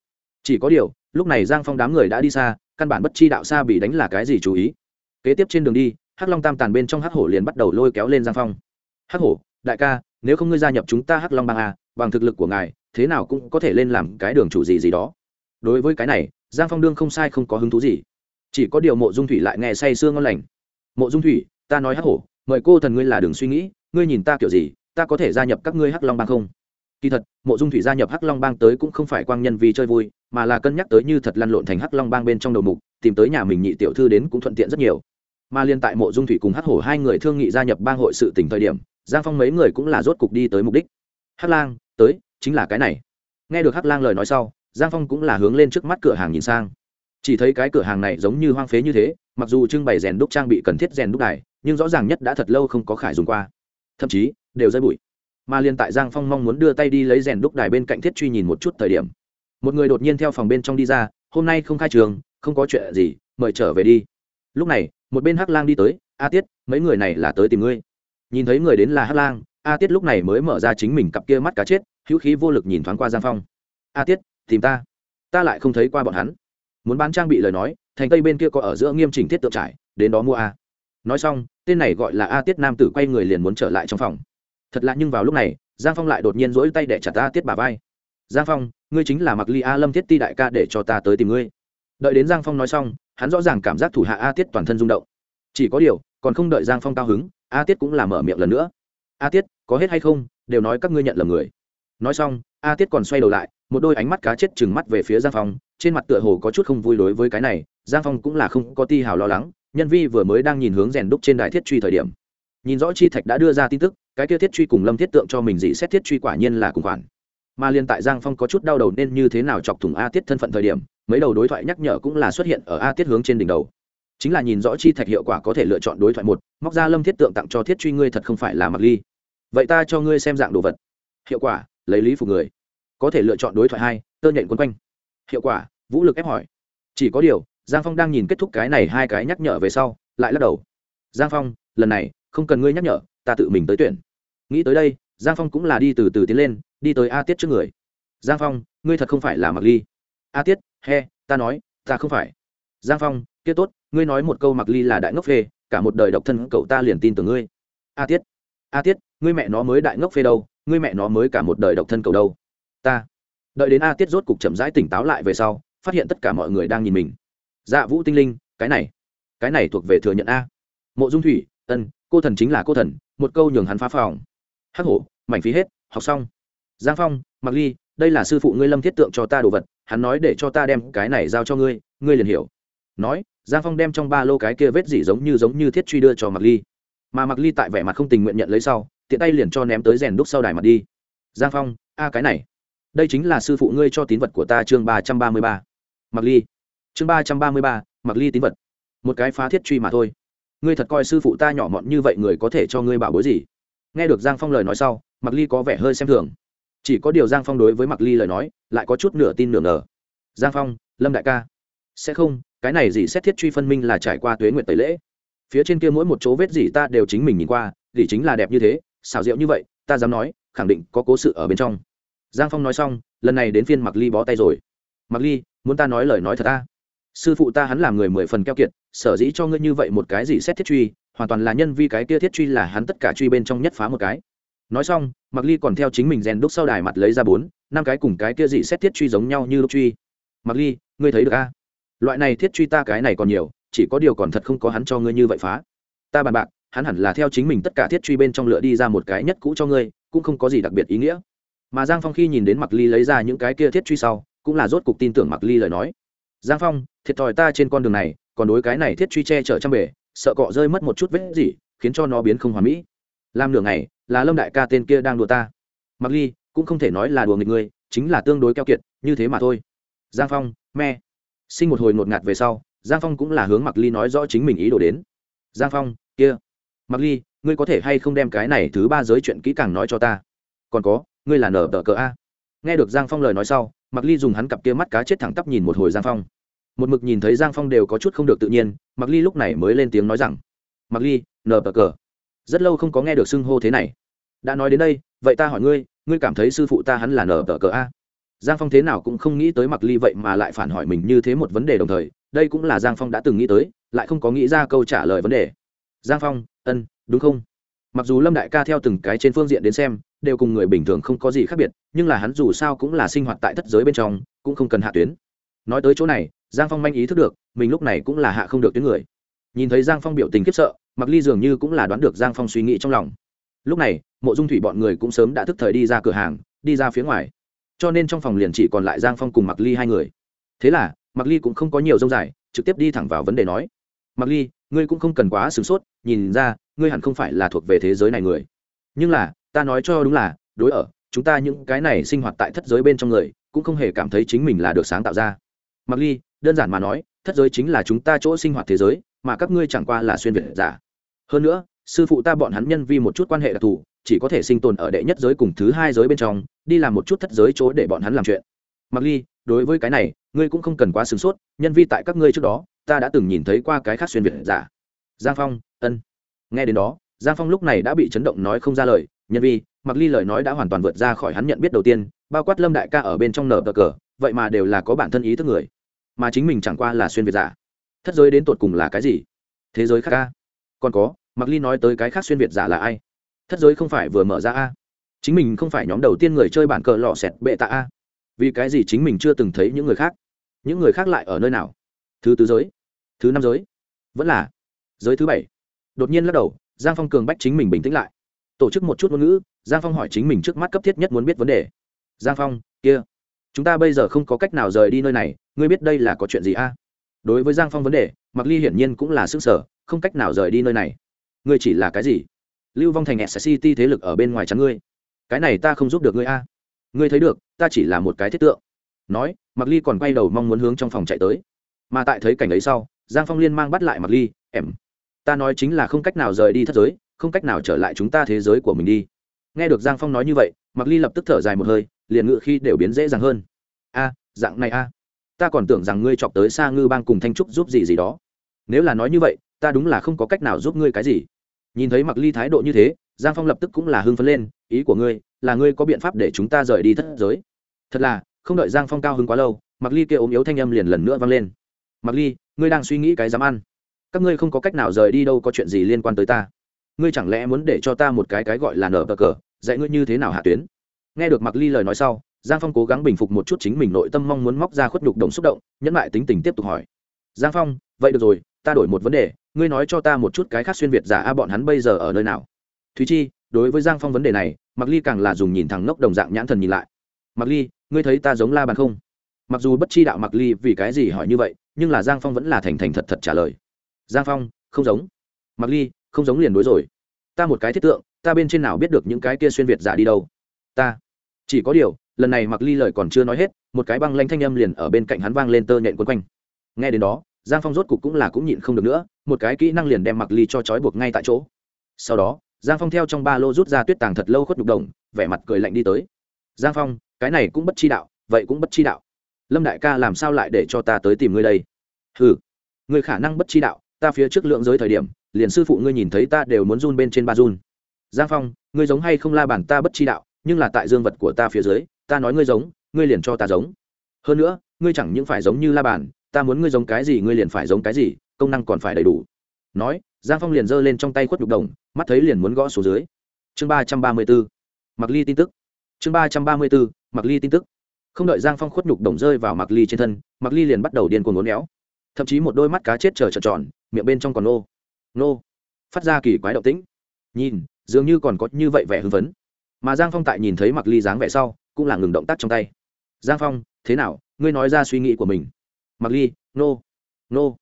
S1: Chỉ có điều, lúc này giang phong đám người đã đi xa, căn bản bất chi đạo sa bị đánh là cái gì chú ý kế tiếp trên đường đi hắc long tam tàn bên trong hắc hổ liền bắt đầu lôi kéo lên giang phong. Hắc hổ đại ca nếu không ngươi gia nhập chúng ta hắc long bang à, bằng thực lực của ngài thế nào cũng có thể lên làm cái đường chủ gì gì đó. Đối với cái này giang phong đương không sai không có hứng thú gì. Chỉ có điều mộ dung thủy lại nghe say sương ngon lành. Mộ dung thủy ta nói hắc hổ mời cô thần ngươi là đường suy nghĩ ngươi nhìn ta kiểu gì ta có thể gia nhập các ngươi hắc long bang không? Kỳ thật mộ dung thủy gia nhập hắc long bang tới cũng không phải quang nhân vì chơi vui mà là cân nhắc tới như thật lăn lộn thành hắc long bang bên trong đầu mục tìm tới nhà mình nhị tiểu thư đến cũng thuận tiện rất nhiều mà liên tại mộ dung thủy cùng hắc hổ hai người thương nghị gia nhập bang hội sự tỉnh thời điểm, giang phong mấy người cũng là rốt cục đi tới mục đích. Hắc lang, tới, chính là cái này. Nghe được hắc lang lời nói sau, giang phong cũng là hướng lên trước mắt cửa hàng nhìn sang. Chỉ thấy cái cửa hàng này giống như hoang phế như thế, mặc dù trưng bày rèn đúc trang bị cần thiết rèn đúc đài, nhưng rõ ràng nhất đã thật lâu không có khải dùng qua. Thậm chí, đều rơi bụi. Mà liên tại giang phong mong muốn đưa tay đi lấy rèn đúc đài bên cạnh thiết truy nhìn một chút thời điểm, một người đột nhiên theo phòng bên trong đi ra, hôm nay không khai trường, không có chuyện gì, mời trở về đi lúc này, một bên hắc lang đi tới, a tiết, mấy người này là tới tìm ngươi? Nhìn thấy người đến là hắc lang, a tiết lúc này mới mở ra chính mình cặp kia mắt cá chết, hữu khí vô lực nhìn thoáng qua giang phong. A tiết, tìm ta. Ta lại không thấy qua bọn hắn. Muốn bán trang bị lời nói, thành tây bên kia có ở giữa nghiêm chỉnh thiết tượng trải, đến đó mua a. Nói xong, tên này gọi là a tiết nam tử quay người liền muốn trở lại trong phòng. Thật lạ nhưng vào lúc này, giang phong lại đột nhiên rỗi tay để chặt a tiết bà vai. Giang phong, ngươi chính là mặc ly a lâm thiết ti đại ca để cho ta tới tìm ngươi đợi đến giang phong nói xong, hắn rõ ràng cảm giác thủ hạ a tiết toàn thân rung động. Chỉ có điều, còn không đợi giang phong cao hứng, a tiết cũng là mở miệng lần nữa. A tiết, có hết hay không? Đều nói các ngươi nhận lầm người. Nói xong, a tiết còn xoay đầu lại, một đôi ánh mắt cá chết chừng mắt về phía giang phong, trên mặt tựa hồ có chút không vui đối với cái này, giang phong cũng là không có ti hào lo lắng, nhân vi vừa mới đang nhìn hướng rèn đúc trên đài thiết truy thời điểm. Nhìn rõ chi thạch đã đưa ra tin tức, cái kia thiết truy cùng lâm thiết tượng cho mình dị xét thiết truy quả nhiên là cùng khoản mà liên tại giang phong có chút đau đầu nên như thế nào chọc thủng a tiết thân phận thời điểm, mấy đầu đối thoại nhắc nhở cũng là xuất hiện ở a tiết hướng trên đỉnh đầu. Chính là nhìn rõ chi thạch hiệu quả có thể lựa chọn đối thoại một, móc ra lâm thiết tượng tặng cho thiết truy ngươi thật không phải là mặc ly. Vậy ta cho ngươi xem dạng đồ vật. Hiệu quả, lấy lý phục người. Có thể lựa chọn đối thoại hai, tơ nhện quân quanh. Hiệu quả, vũ lực ép hỏi. Chỉ có điều, giang phong đang nhìn kết thúc cái này hai cái nhắc nhở về sau, lại lắc đầu. Giang phong, lần này, không cần ngươi nhắc nhở, ta tự mình tới tuyển. Nghĩ tới đây, giang phong cũng là đi từ từ tiến lên đi tới a tiết trước người. Giang phong, ngươi thật không phải là mặc ly. A tiết, he, ta nói, ta không phải. Giang phong, kia tốt, ngươi nói một câu mặc ly là đại ngốc phê, cả một đời độc thân cậu ta liền tin tưởng ngươi. A tiết a tiết, ngươi mẹ nó mới đại ngốc phê đâu, ngươi mẹ nó mới cả một đời độc thân cậu đâu. Ta. Đợi đến a tiết rốt cục chậm rãi tỉnh táo lại về sau, phát hiện tất cả mọi người đang nhìn mình. Dạ vũ tinh linh, cái này cái này thuộc về thừa nhận a. Mộ dung thủy, ân, cô thần chính là cô thần, một câu nhường hắn phá phòng. Hắc hổ, mảnh phí hết, học xong giang phong mặc ly, đây là sư phụ ngươi lâm thiết tượng cho ta đồ vật, hắn nói để cho ta đem cái này giao cho ngươi ngươi liền hiểu. Nói, giang phong đem trong ba lô cái kia vết dỉ giống như giống như thiết truy đưa cho mặc ly. Mà mặc ly tại vẻ mặt không tình nguyện nhận lấy sau, tiện tay liền cho ném tới rèn đúc sau đài mặt đi. Giang phong, a, cái này. Đây chính là sư phụ ngươi cho tín vật của ta chương ba trăm ba mươi ba. Mặc ly. Chương ba trăm ba mươi ba mặc ly tín vật. Một cái phá thiết truy mà thôi. Ngươi thật coi sư phụ ta nhỏ mọn như vậy người có thể cho ngươi bảo bối gì? Nghe được giang phong lời nói sau mặc ly có vẻ hơi xem thường chỉ có điều giang phong đối với mặc ly lời nói, lại có chút nửa tin nửa ngờ. Giang phong, lâm đại ca. Sẽ không, cái này gì xét thiết truy phân minh là trải qua tuế nguyện tẩy lễ. Phía trên kia mỗi một chỗ vết gì ta đều chính mình nhìn qua, gì chính là đẹp như thế, xảo diệu như vậy, ta dám nói, khẳng định có cố sự ở bên trong. Giang phong nói xong, lần này đến phiên mặc ly bó tay rồi. Mặc ly, muốn ta nói lời nói thật ta? Sư phụ ta hắn làm người mười phần keo kiệt, sở dĩ cho ngươi như vậy một cái gì xét thiết truy, hoàn toàn là nhân vi cái kia thiết truy là hắn tất cả truy bên trong nhất phá một cái nói xong mặc ly còn theo chính mình rèn đúc sau đài mặt lấy ra bốn, năm cái cùng cái kia gì xét thiết truy giống nhau như lúc truy. Mặc ly, ngươi thấy được a loại này thiết truy ta cái này còn nhiều, chỉ có điều còn thật không có hắn cho ngươi như vậy phá. Ta bàn bạc, hắn hẳn là theo chính mình tất cả thiết truy bên trong lựa đi ra một cái nhất cũ cho ngươi, cũng không có gì đặc biệt ý nghĩa. Mà giang phong khi nhìn đến mặc ly lấy ra những cái kia thiết truy sau, cũng là rốt cục tin tưởng mặc ly lời nói. Giang phong, thiệt thòi ta trên con đường này, còn đối cái này thiết truy che chở trăm bể, sợ cọ rơi mất một chút vết gì, khiến cho nó biến không hoàn mỹ làm nửa ngày, là lâm đại ca tên kia đang đùa ta. Mặc ly, cũng không thể nói là đùa nghịch ngươi, chính là tương đối keo kiệt, như thế mà thôi. Giang phong me sinh một hồi ngột ngạt về sau, giang phong cũng là hướng mặc ly nói rõ chính mình ý đồ đến. Giang phong, kia. Mặc ly, ngươi có thể hay không đem cái này thứ ba giới chuyện kỹ càng nói cho ta? Còn có, ngươi là nở tờ cờ a. Nghe được giang phong lời nói sau, mặc ly dùng hắn cặp kia mắt cá chết thẳng tắp nhìn một hồi giang phong. Một mực nhìn thấy giang phong đều có chút không được tự nhiên, mặc ly lúc này mới lên tiếng nói rằng, mặc ly, nở tờ cờ rất lâu không có nghe được xưng hô thế này. Đã nói đến đây, vậy ta hỏi ngươi ngươi cảm thấy sư phụ ta hắn là nở tờ cờ a? Giang phong thế nào cũng không nghĩ tới mặc ly vậy mà lại phản hỏi mình như thế một vấn đề đồng thời, đây cũng là giang phong đã từng nghĩ tới, lại không có nghĩ ra câu trả lời vấn đề. Giang phong, ân, đúng không? Mặc dù lâm đại ca theo từng cái trên phương diện đến xem, đều cùng người bình thường không có gì khác biệt, nhưng là hắn dù sao cũng là sinh hoạt tại thất giới bên trong, cũng không cần hạ tuyến. Nói tới chỗ này, giang phong manh ý thức được, mình lúc này cũng là hạ không được tuyến người. Nhìn thấy giang phong biểu tình khiếp sợ mặc ly dường như cũng là đoán được giang phong suy nghĩ trong lòng. Lúc này, mộ dung thủy bọn người cũng sớm đã thức thời đi ra cửa hàng, đi ra phía ngoài. Cho nên trong phòng liền chỉ còn lại giang phong cùng mặc ly hai người. Thế là mặc ly cũng không có nhiều dông dài, trực tiếp đi thẳng vào vấn đề nói. Mặc ly, ngươi cũng không cần quá sửng sốt, nhìn ra, ngươi hẳn không phải là thuộc về thế giới này người. Nhưng là, ta nói cho đúng là, đối ở, chúng ta những cái này sinh hoạt tại thất giới bên trong người, cũng không hề cảm thấy chính mình là được sáng tạo ra. Mặc ly, đơn giản mà nói, thất giới chính là chúng ta chỗ sinh hoạt thế giới, mà các ngươi chẳng qua là xuyên việt giả hơn nữa, sư phụ ta bọn hắn nhân vi một chút quan hệ đặc thù, chỉ có thể sinh tồn ở đệ nhất giới cùng thứ hai giới bên trong, đi làm một chút thất giới chỗ để bọn hắn làm chuyện. Mặc ly, đối với cái này, ngươi cũng không cần quá sửng sốt, nhân vi tại các ngươi trước đó, ta đã từng nhìn thấy qua cái khác xuyên việt giả. Giang phong, ân. Nghe đến đó, giang phong lúc này đã bị chấn động nói không ra lời, nhân vi, mặc ly lời nói đã hoàn toàn vượt ra khỏi hắn nhận biết đầu tiên, bao quát lâm đại ca ở bên trong nở cờ cờ, vậy mà đều là có bản thân ý thức người. Mà chính mình chẳng qua là xuyên việt giả. Thất giới đến tột cùng là cái gì? Thế giới khác ca? Còn có mặc ly nói tới cái khác xuyên việt giả là ai? Thất giới không phải vừa mở ra a. Chính mình không phải nhóm đầu tiên người chơi bản cờ lò xẹt bệ tạ a. Vì cái gì chính mình chưa từng thấy những người khác? Những người khác lại ở nơi nào? Thứ tứ giới. Thứ năm giới. Vẫn là giới thứ bảy. Đột nhiên lắc đầu, giang phong cường bách chính mình bình tĩnh lại. Tổ chức một chút ngôn ngữ, giang phong hỏi chính mình trước mắt cấp thiết nhất muốn biết vấn đề. Giang phong, kia, chúng ta bây giờ không có cách nào rời đi nơi này, ngươi biết đây là có chuyện gì a? Đối với giang phong vấn đề mặc ly hiển nhiên cũng là xương sở không cách nào rời đi nơi này ngươi chỉ là cái gì? Lưu vong thành sct city thế lực ở bên ngoài chắn ngươi. Cái này ta không giúp được ngươi a. Ngươi thấy được, ta chỉ là một cái thiết tượng. Nói mặc ly còn quay đầu mong muốn hướng trong phòng chạy tới. Mà tại thấy cảnh ấy sau, giang phong liên mang bắt lại mặc ly, em, ta nói chính là không cách nào rời đi thất giới, không cách nào trở lại chúng ta thế giới của mình đi. Nghe được giang phong nói như vậy mặc ly lập tức thở dài một hơi, liền ngự khi đều biến dễ dàng hơn. A, dạng này a. Ta còn tưởng rằng ngươi chọc tới xa ngư bang cùng thanh trúc giúp gì gì đó. Nếu là nói như vậy, ta đúng là không có cách nào giúp ngươi cái gì nhìn thấy mặc ly thái độ như thế, giang phong lập tức cũng là hưng phấn lên, ý của ngươi là ngươi có biện pháp để chúng ta rời đi thất giới? Thật là, không đợi giang phong cao hứng quá lâu mặc ly kia ốm yếu thanh âm liền lần nữa vang lên. Mặc ly, ngươi đang suy nghĩ cái dám ăn. Các ngươi không có cách nào rời đi đâu, có chuyện gì liên quan tới ta? Ngươi chẳng lẽ muốn để cho ta một cái cái gọi là nở bờ cờ, dạy ngươi như thế nào hạ tuyến? Nghe được mặc ly lời nói sau, giang phong cố gắng bình phục một chút chính mình nội tâm mong muốn móc ra khuất nhục đồng xúc động, nhẫn lại tính tình tiếp tục hỏi. Giang phong, vậy được rồi, ta đổi một vấn đề ngươi nói cho ta một chút cái khác xuyên việt giả a, bọn hắn bây giờ ở nơi nào? Thúy chi, đối với giang phong vấn đề này mặc ly càng là dùng nhìn thẳng ngốc đồng dạng nhãn thần nhìn lại. Mặc ly, ngươi thấy ta giống la bàn không? Mặc dù bất chi đạo mặc ly vì cái gì hỏi như vậy, nhưng là giang phong vẫn là thành thành thật thật trả lời. Giang phong, không giống. Mặc ly, không giống liền đối rồi. Ta một cái thiết tượng, ta bên trên nào biết được những cái kia xuyên việt giả đi đâu? Ta. Chỉ có điều, lần này mặc ly lời còn chưa nói hết, một cái băng lanh thanh âm liền ở bên cạnh hắn vang lên tơ nhện quấn quanh. Nghe đến đó giang phong rốt cục cũng là cũng nhịn không được nữa, một cái kỹ năng liền đem mặc ly cho trói buộc ngay tại chỗ. Sau đó, giang phong theo trong ba lô rút ra tuyết tàng thật lâu khuất nhục đồng, vẻ mặt cười lạnh đi tới. Giang phong, cái này cũng bất chi đạo, vậy cũng bất chi đạo. Lâm đại ca làm sao lại để cho ta tới tìm ngươi đây? Ừ ngươi khả năng bất chi đạo, ta phía trước lượng giới thời điểm, liền sư phụ ngươi nhìn thấy ta đều muốn run bên trên ba run. Giang phong, ngươi giống hay không la bản ta bất chi đạo, nhưng là tại dương vật của ta phía dưới, ta nói ngươi giống, ngươi liền cho ta giống. Hơn nữa, ngươi chẳng những phải giống như la bản ta muốn ngươi giống cái gì ngươi liền phải giống cái gì, công năng còn phải đầy đủ. Nói, giang phong liền giơ lên trong tay khuất nhục đồng, mắt thấy liền muốn gõ xuống dưới. Chương ba trăm ba mươi b ố mặc ly tin tức. Chương ba trăm ba mươi b ố mặc ly tin tức. Không đợi giang phong khuất nhục đồng rơi vào mặc ly trên thân, mặc ly liền bắt đầu điên cuồng ngốn éo. Thậm chí một đôi mắt cá chết chờ trợn tròn, miệng bên trong còn nô. Nô. Phát ra kỳ quái động tĩnh. Nhìn, dường như còn có như vậy vẻ hưng phấn. Mà giang phong tại nhìn thấy mặc ly dáng vẻ sau, cũng là ngừng động tác trong tay. Giang phong, thế nào? Ngươi nói ra suy nghĩ của mình mặc ly, nô nô.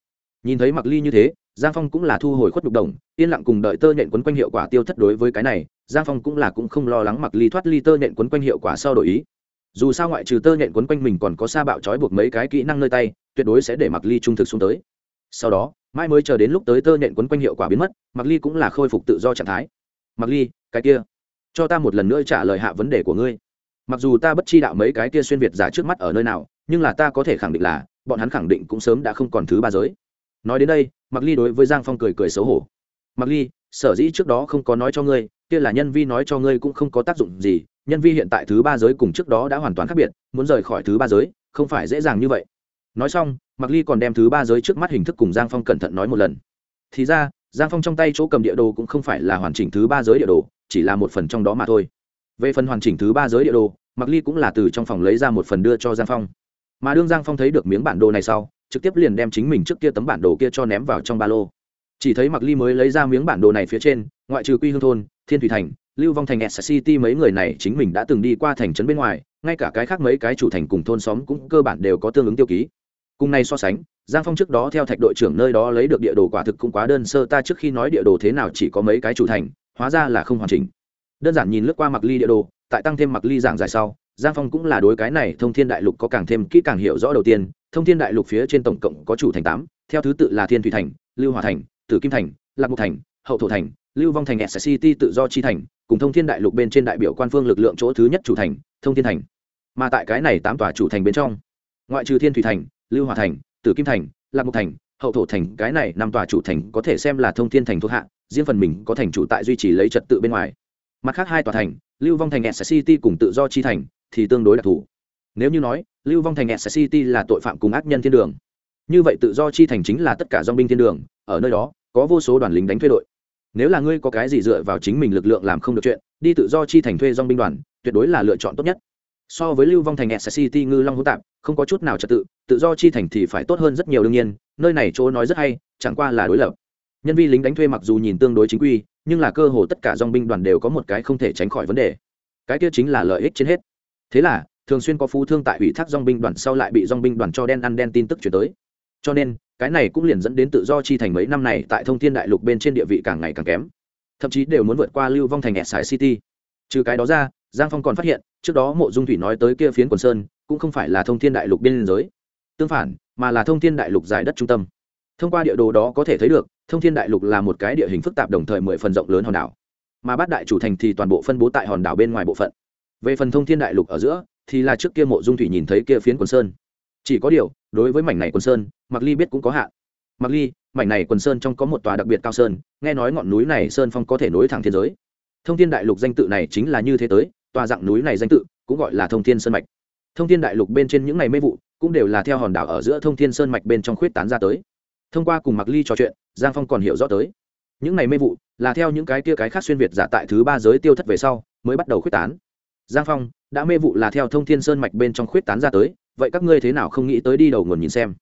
S1: Nhìn thấy mặc ly như thế, giang phong cũng là thu hồi khuất đục đồng, yên lặng cùng đợi tơ nhện quấn quanh hiệu quả tiêu thất đối với cái này, giang phong cũng là cũng không lo lắng mặc ly thoát ly tơ nhện quấn quanh hiệu quả sau đổi ý. Dù sao ngoại trừ tơ nhện quấn quanh mình còn có sa bạo trói buộc mấy cái kỹ năng nơi tay, tuyệt đối sẽ để mặc ly trung thực xuống tới. Sau đó mai mới chờ đến lúc tới tơ nhện quấn quanh hiệu quả biến mất mặc ly cũng là khôi phục tự do trạng thái. Mặc ly, cái kia, cho ta một lần nữa trả lời hạ vấn đề của ngươi. Mặc dù ta bất chi đạo mấy cái kia xuyên việt giả trước mắt ở nơi nào, nhưng là ta có thể khẳng định là bọn hắn khẳng định cũng sớm đã không còn thứ ba giới. Nói đến đây mặc ly đối với giang phong cười cười xấu hổ. Mặc ly, sở dĩ trước đó không có nói cho ngươi, kia là nhân vi nói cho ngươi cũng không có tác dụng gì, nhân vi hiện tại thứ ba giới cùng trước đó đã hoàn toàn khác biệt, muốn rời khỏi thứ ba giới, không phải dễ dàng như vậy. Nói xong mặc ly còn đem thứ ba giới trước mắt hình thức cùng giang phong cẩn thận nói một lần. Thì ra, giang phong trong tay chỗ cầm địa đồ cũng không phải là hoàn chỉnh thứ ba giới địa đồ, chỉ là một phần trong đó mà thôi. Về phần hoàn chỉnh thứ ba giới địa đồ mặc ly cũng là từ trong phòng lấy ra một phần đưa cho giang phong mà đương giang phong thấy được miếng bản đồ này sau trực tiếp liền đem chính mình trước kia tấm bản đồ kia cho ném vào trong ba lô chỉ thấy mặc ly mới lấy ra miếng bản đồ này phía trên ngoại trừ quy hương thôn thiên thủy thành lưu vong thành s city mấy người này chính mình đã từng đi qua thành trấn bên ngoài ngay cả cái khác mấy cái chủ thành cùng thôn xóm cũng cơ bản đều có tương ứng tiêu ký cùng này so sánh giang phong trước đó theo thạch đội trưởng nơi đó lấy được địa đồ quả thực cũng quá đơn sơ ta trước khi nói địa đồ thế nào chỉ có mấy cái chủ thành hóa ra là không hoàn chỉnh đơn giản nhìn lướt qua mặc ly địa đồ tại tăng thêm mặc ly giảng dài sau giang phong cũng là đối cái này thông thiên đại lục có càng thêm kỹ càng hiểu rõ đầu tiên. Thông thiên đại lục phía trên tổng cộng có chủ thành tám, theo thứ tự là thiên thủy thành, lưu hòa thành, tử kim thành, lạc mục thành, hậu thổ thành, lưu vong thành, s city tự do chi thành, cùng thông thiên đại lục bên trên đại biểu quan phương lực lượng chỗ thứ nhất chủ thành, thông thiên thành. Mà tại cái này tám tòa chủ thành bên trong, ngoại trừ thiên thủy thành, lưu hòa thành, tử kim thành, lạc mục thành, hậu thổ thành, cái này năm tòa chủ thành có thể xem là thông thiên thành thuộc hạ, riêng phần mình có thành chủ tại duy trì lấy trật tự bên ngoài. Mặt khác hai tòa thành, lưu vong thành, s city cùng tự do chi thành thì tương đối đặc thù. Nếu như nói, lưu vong thành s city là tội phạm cùng ác nhân thiên đường, như vậy tự do chi thành chính là tất cả dong binh thiên đường, ở nơi đó, có vô số đoàn lính đánh thuê đội. Nếu là ngươi có cái gì dựa vào chính mình lực lượng làm không được chuyện, đi tự do chi thành thuê dong binh đoàn, tuyệt đối là lựa chọn tốt nhất. So với lưu vong thành s city, ngư long hữu tạp, không có chút nào trật tự tự do chi thành thì phải tốt hơn rất nhiều đương nhiên, nơi này chỗ nói rất hay, chẳng qua là đối lập. Nhân viên lính đánh thuê mặc dù nhìn tương đối chính quy, nhưng là cơ hồ tất cả dong binh đoàn đều có một cái không thể tránh khỏi vấn đề. Cái kia chính là lợi ích trên hết thế là, thường xuyên có phú thương tại ủy thác dong binh đoàn sau lại bị dong binh đoàn cho đen ăn đen tin tức chuyển tới. Cho nên, cái này cũng liền dẫn đến tự do chi thành mấy năm này tại thông thiên đại lục bên trên địa vị càng ngày càng kém. Thậm chí đều muốn vượt qua lưu vong thành sài city. Trừ cái đó ra, giang phong còn phát hiện, trước đó mộ dung thủy nói tới kia phiến quần sơn, cũng không phải là thông thiên đại lục biên giới, tương phản, mà là thông thiên đại lục giải đất trung tâm. Thông qua địa đồ đó có thể thấy được, thông thiên đại lục là một cái địa hình phức tạp đồng thời mười phần rộng lớn hòn đảo. Mà bát đại chủ thành thì toàn bộ phân bố tại hòn đảo bên ngoài bộ phận về phần thông thiên đại lục ở giữa, thì là trước kia mộ dung thủy nhìn thấy kia phiến quần sơn. Chỉ có điều, đối với mảnh này quần sơn mặc ly biết cũng có hạn. Mặc ly, mảnh này quần sơn trong có một tòa đặc biệt cao sơn, nghe nói ngọn núi này sơn phong có thể nối thẳng thiên giới. Thông thiên đại lục danh tự này chính là như thế tới, tòa dạng núi này danh tự cũng gọi là thông thiên sơn mạch. Thông thiên đại lục bên trên những ngày mê vụ cũng đều là theo hòn đảo ở giữa thông thiên sơn mạch bên trong khuyết tán ra tới. Thông qua cùng mặc ly trò chuyện, giang phong còn hiểu rõ tới. Những ngày mê vụ là theo những cái kia cái khác xuyên việt giả tại thứ ba giới tiêu thất về sau, mới bắt đầu khuyết tán giang phong, đã mê vụ là theo thông thiên sơn mạch bên trong khuyết tán ra tới, vậy các ngươi thế nào không nghĩ tới đi đầu nguồn nhìn xem?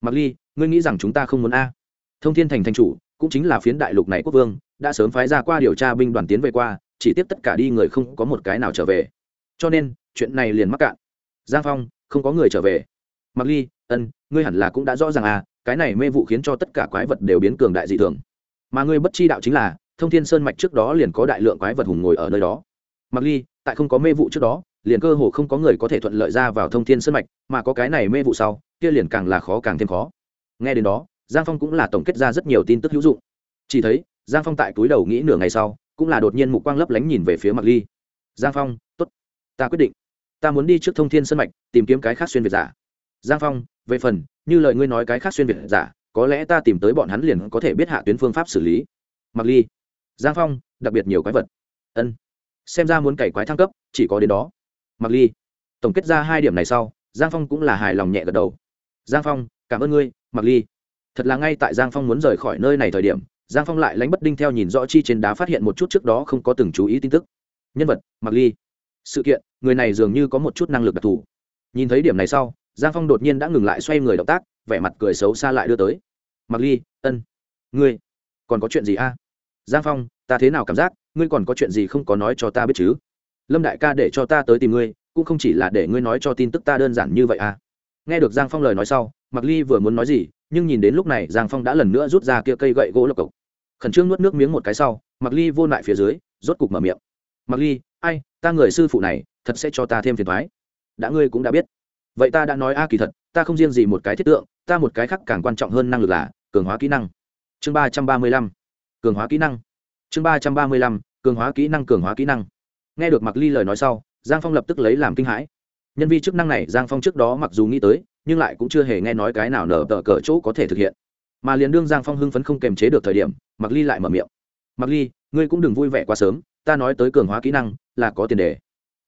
S1: Mặc ly, ngươi nghĩ rằng chúng ta không muốn a? Thông thiên thành thành chủ, cũng chính là phiến đại lục này quốc vương, đã sớm phái ra qua điều tra binh đoàn tiến về qua, chỉ tiếp tất cả đi người không có một cái nào trở về. Cho nên, chuyện này liền mắc cạn. Giang phong, không có người trở về. Mặc ly, ân, ngươi hẳn là cũng đã rõ ràng à cái này mê vụ khiến cho tất cả quái vật đều biến cường đại dị thường. Mà ngươi bất chi đạo chính là, thông thiên sơn mạch trước đó liền có đại lượng quái vật hùng ngồi ở nơi đó. Mặc ly tại không có mê vụ trước đó, liền cơ hồ không có người có thể thuận lợi ra vào thông thiên sân mạch, mà có cái này mê vụ sau, kia liền càng là khó càng thêm khó. Nghe đến đó, giang phong cũng là tổng kết ra rất nhiều tin tức hữu dụng. Chỉ thấy, giang phong tại túi đầu nghĩ nửa ngày sau, cũng là đột nhiên mục quang lấp lánh nhìn về phía mặc ly. Giang phong t ố t ta quyết định. Ta muốn đi trước thông thiên sân mạch, tìm kiếm cái khác xuyên việt giả. Giang phong, về phần, như lời ngươi nói cái khác xuyên việt giả, có lẽ ta tìm tới bọn hắn liền có thể biết hạ tuyến phương pháp xử lý. Mặc ly. Giang phong, đặc biệt nhiều quái vật. Ân xem ra muốn cày quái thăng cấp, chỉ có đến đó. Mặc ly, tổng kết ra hai điểm này sau, giang phong cũng là hài lòng nhẹ gật đầu. Giang phong, cảm ơn ngươi, mặc ly. Thật là ngay tại giang phong muốn rời khỏi nơi này thời điểm, giang phong lại lánh bất đinh theo nhìn rõ chi trên đá phát hiện một chút trước đó không có từng chú ý tin tức. Nhân vật, mặc ly. Sự kiện, người này dường như có một chút năng lực đặc thù. Nhìn thấy điểm này sau, giang phong đột nhiên đã ngừng lại xoay người động tác, vẻ mặt cười xấu xa lại đưa tới. Mặc ly, ân. Ngươi, còn có chuyện gì a? Giang phong, ta thế nào cảm giác ngươi còn có chuyện gì không có nói cho ta biết chứ? Lâm đại ca để cho ta tới tìm ngươi, cũng không chỉ là để ngươi nói cho tin tức ta đơn giản như vậy à. Nghe được giang phong lời nói sau mặc ly vừa muốn nói gì, nhưng nhìn đến lúc này giang phong đã lần nữa rút ra kia cây gậy gỗ lộc cộc. Khẩn trương nuốt nước miếng một cái sau mặc ly vô lại phía dưới, rốt cục mở miệng. Mặc ly, ai, ta người sư phụ này, thật sẽ cho ta thêm phiền thoái đã ngươi cũng đã biết. Vậy ta đã nói a kỳ thật, ta không riêng gì một cái thiết tượng, ta một cái khác càng quan trọng hơn năng lực là cường hóa kỹ năng. Chương ba trăm ba mươi lăm. Cường hóa kỹ năng chương ba trăm ba mươi lăm, cường hóa kỹ năng, cường hóa kỹ năng. Nghe được mặc ly lời nói sau, giang phong lập tức lấy làm kinh hãi. Nhân vi chức năng này, giang phong trước đó mặc dù nghĩ tới, nhưng lại cũng chưa hề nghe nói cái nào nở tờ cờ chỗ có thể thực hiện. Mà liền đương giang phong hưng phấn không kềm chế được thời điểm mặc ly lại mở miệng. Mặc ly, ngươi cũng đừng vui vẻ quá sớm, ta nói tới cường hóa kỹ năng là có tiền đề.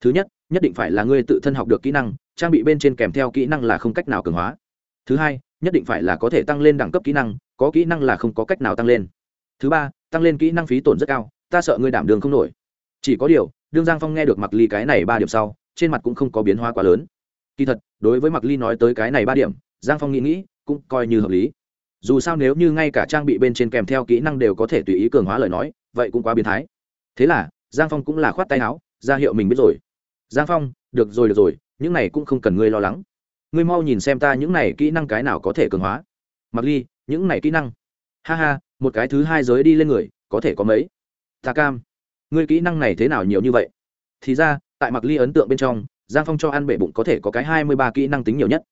S1: Thứ nhất nhất định phải là ngươi tự thân học được kỹ năng, trang bị bên trên kèm theo kỹ năng là không cách nào cường hóa. Thứ hai, nhất định phải là có thể tăng lên đẳng cấp kỹ năng, có kỹ năng là không có cách nào tăng lên. Thứ ba tăng lên kỹ năng phí tổn rất cao, ta sợ ngươi đảm đường không nổi. Chỉ có điều, đương giang phong nghe được mặc ly cái này ba điểm sau, trên mặt cũng không có biến hóa quá lớn. Kỳ thật, đối với mặc ly nói tới cái này ba điểm, giang phong nghĩ nghĩ, cũng coi như hợp lý. Dù sao nếu như ngay cả trang bị bên trên kèm theo kỹ năng đều có thể tùy ý cường hóa lời nói, vậy cũng quá biến thái. Thế là, giang phong cũng là khoát tay áo, ra hiệu mình biết rồi. Giang phong, được rồi được rồi, những này cũng không cần ngươi lo lắng. Ngươi mau nhìn xem ta những này kỹ năng cái nào có thể cường hóa. Mặc ly, những này kỹ năng. Ha ha một cái thứ hai giới đi lên người, có thể có mấy? Ta cam. Ngươi kỹ năng này thế nào nhiều như vậy? Thì ra, tại mặc ly ấn tượng bên trong, giang phong cho ăn bể bụng có thể có cái hai mươi ba kỹ năng tính nhiều nhất.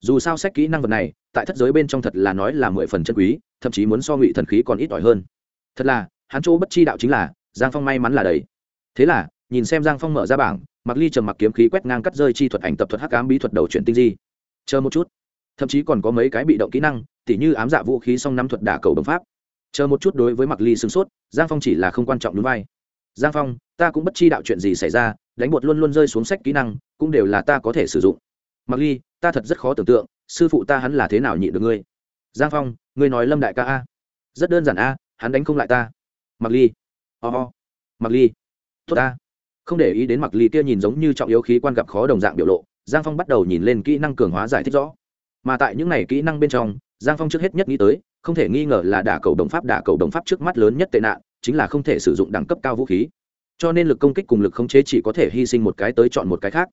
S1: Dù sao sách kỹ năng vật này, tại thất giới bên trong thật là nói là mười phần chân quý, thậm chí muốn so ngụy thần khí còn ít ỏi hơn. Thật là, hắn chỗ bất chi đạo chính là, giang phong may mắn là đấy. Thế là, nhìn xem giang phong mở ra bảng mặc ly trầm mặc kiếm khí quét ngang cắt rơi chi thuật ảnh tập thuật hắc ám bí thuật đầu chuyển tinh di. Chờ một chút. Thậm chí còn có mấy cái bị động kỹ năng, tỉ như ám dạ vũ khí song năm thuật đả cầu đồng pháp chờ một chút đối với mặc ly sửng sốt, giang phong chỉ là không quan trọng đúng vai. Giang phong, ta cũng bất chi đạo chuyện gì xảy ra, đánh bột luôn luôn rơi xuống sách kỹ năng, cũng đều là ta có thể sử dụng. Mặc ly, ta thật rất khó tưởng tượng, sư phụ ta hắn là thế nào nhịn được ngươi? Giang phong, ngươi nói lâm đại ca a. Rất đơn giản a, hắn đánh không lại ta. Mặc ly, ho、oh. mặc ly, tốt ta. Không để ý đến mặc ly kia nhìn giống như trọng yếu khí quan gặp khó đồng dạng biểu lộ, giang phong bắt đầu nhìn lên kỹ năng cường hóa giải thích rõ. Mà tại những n à y kỹ năng bên trong, giang phong trước hết nhất nghĩ tới không thể nghi ngờ là đả cầu đồng pháp đả cầu đồng pháp trước mắt lớn nhất tệ nạn, chính là không thể sử dụng đẳng cấp cao vũ khí. Cho nên lực công kích cùng lực khống chế chỉ có thể hy sinh một cái tới chọn một cái khác.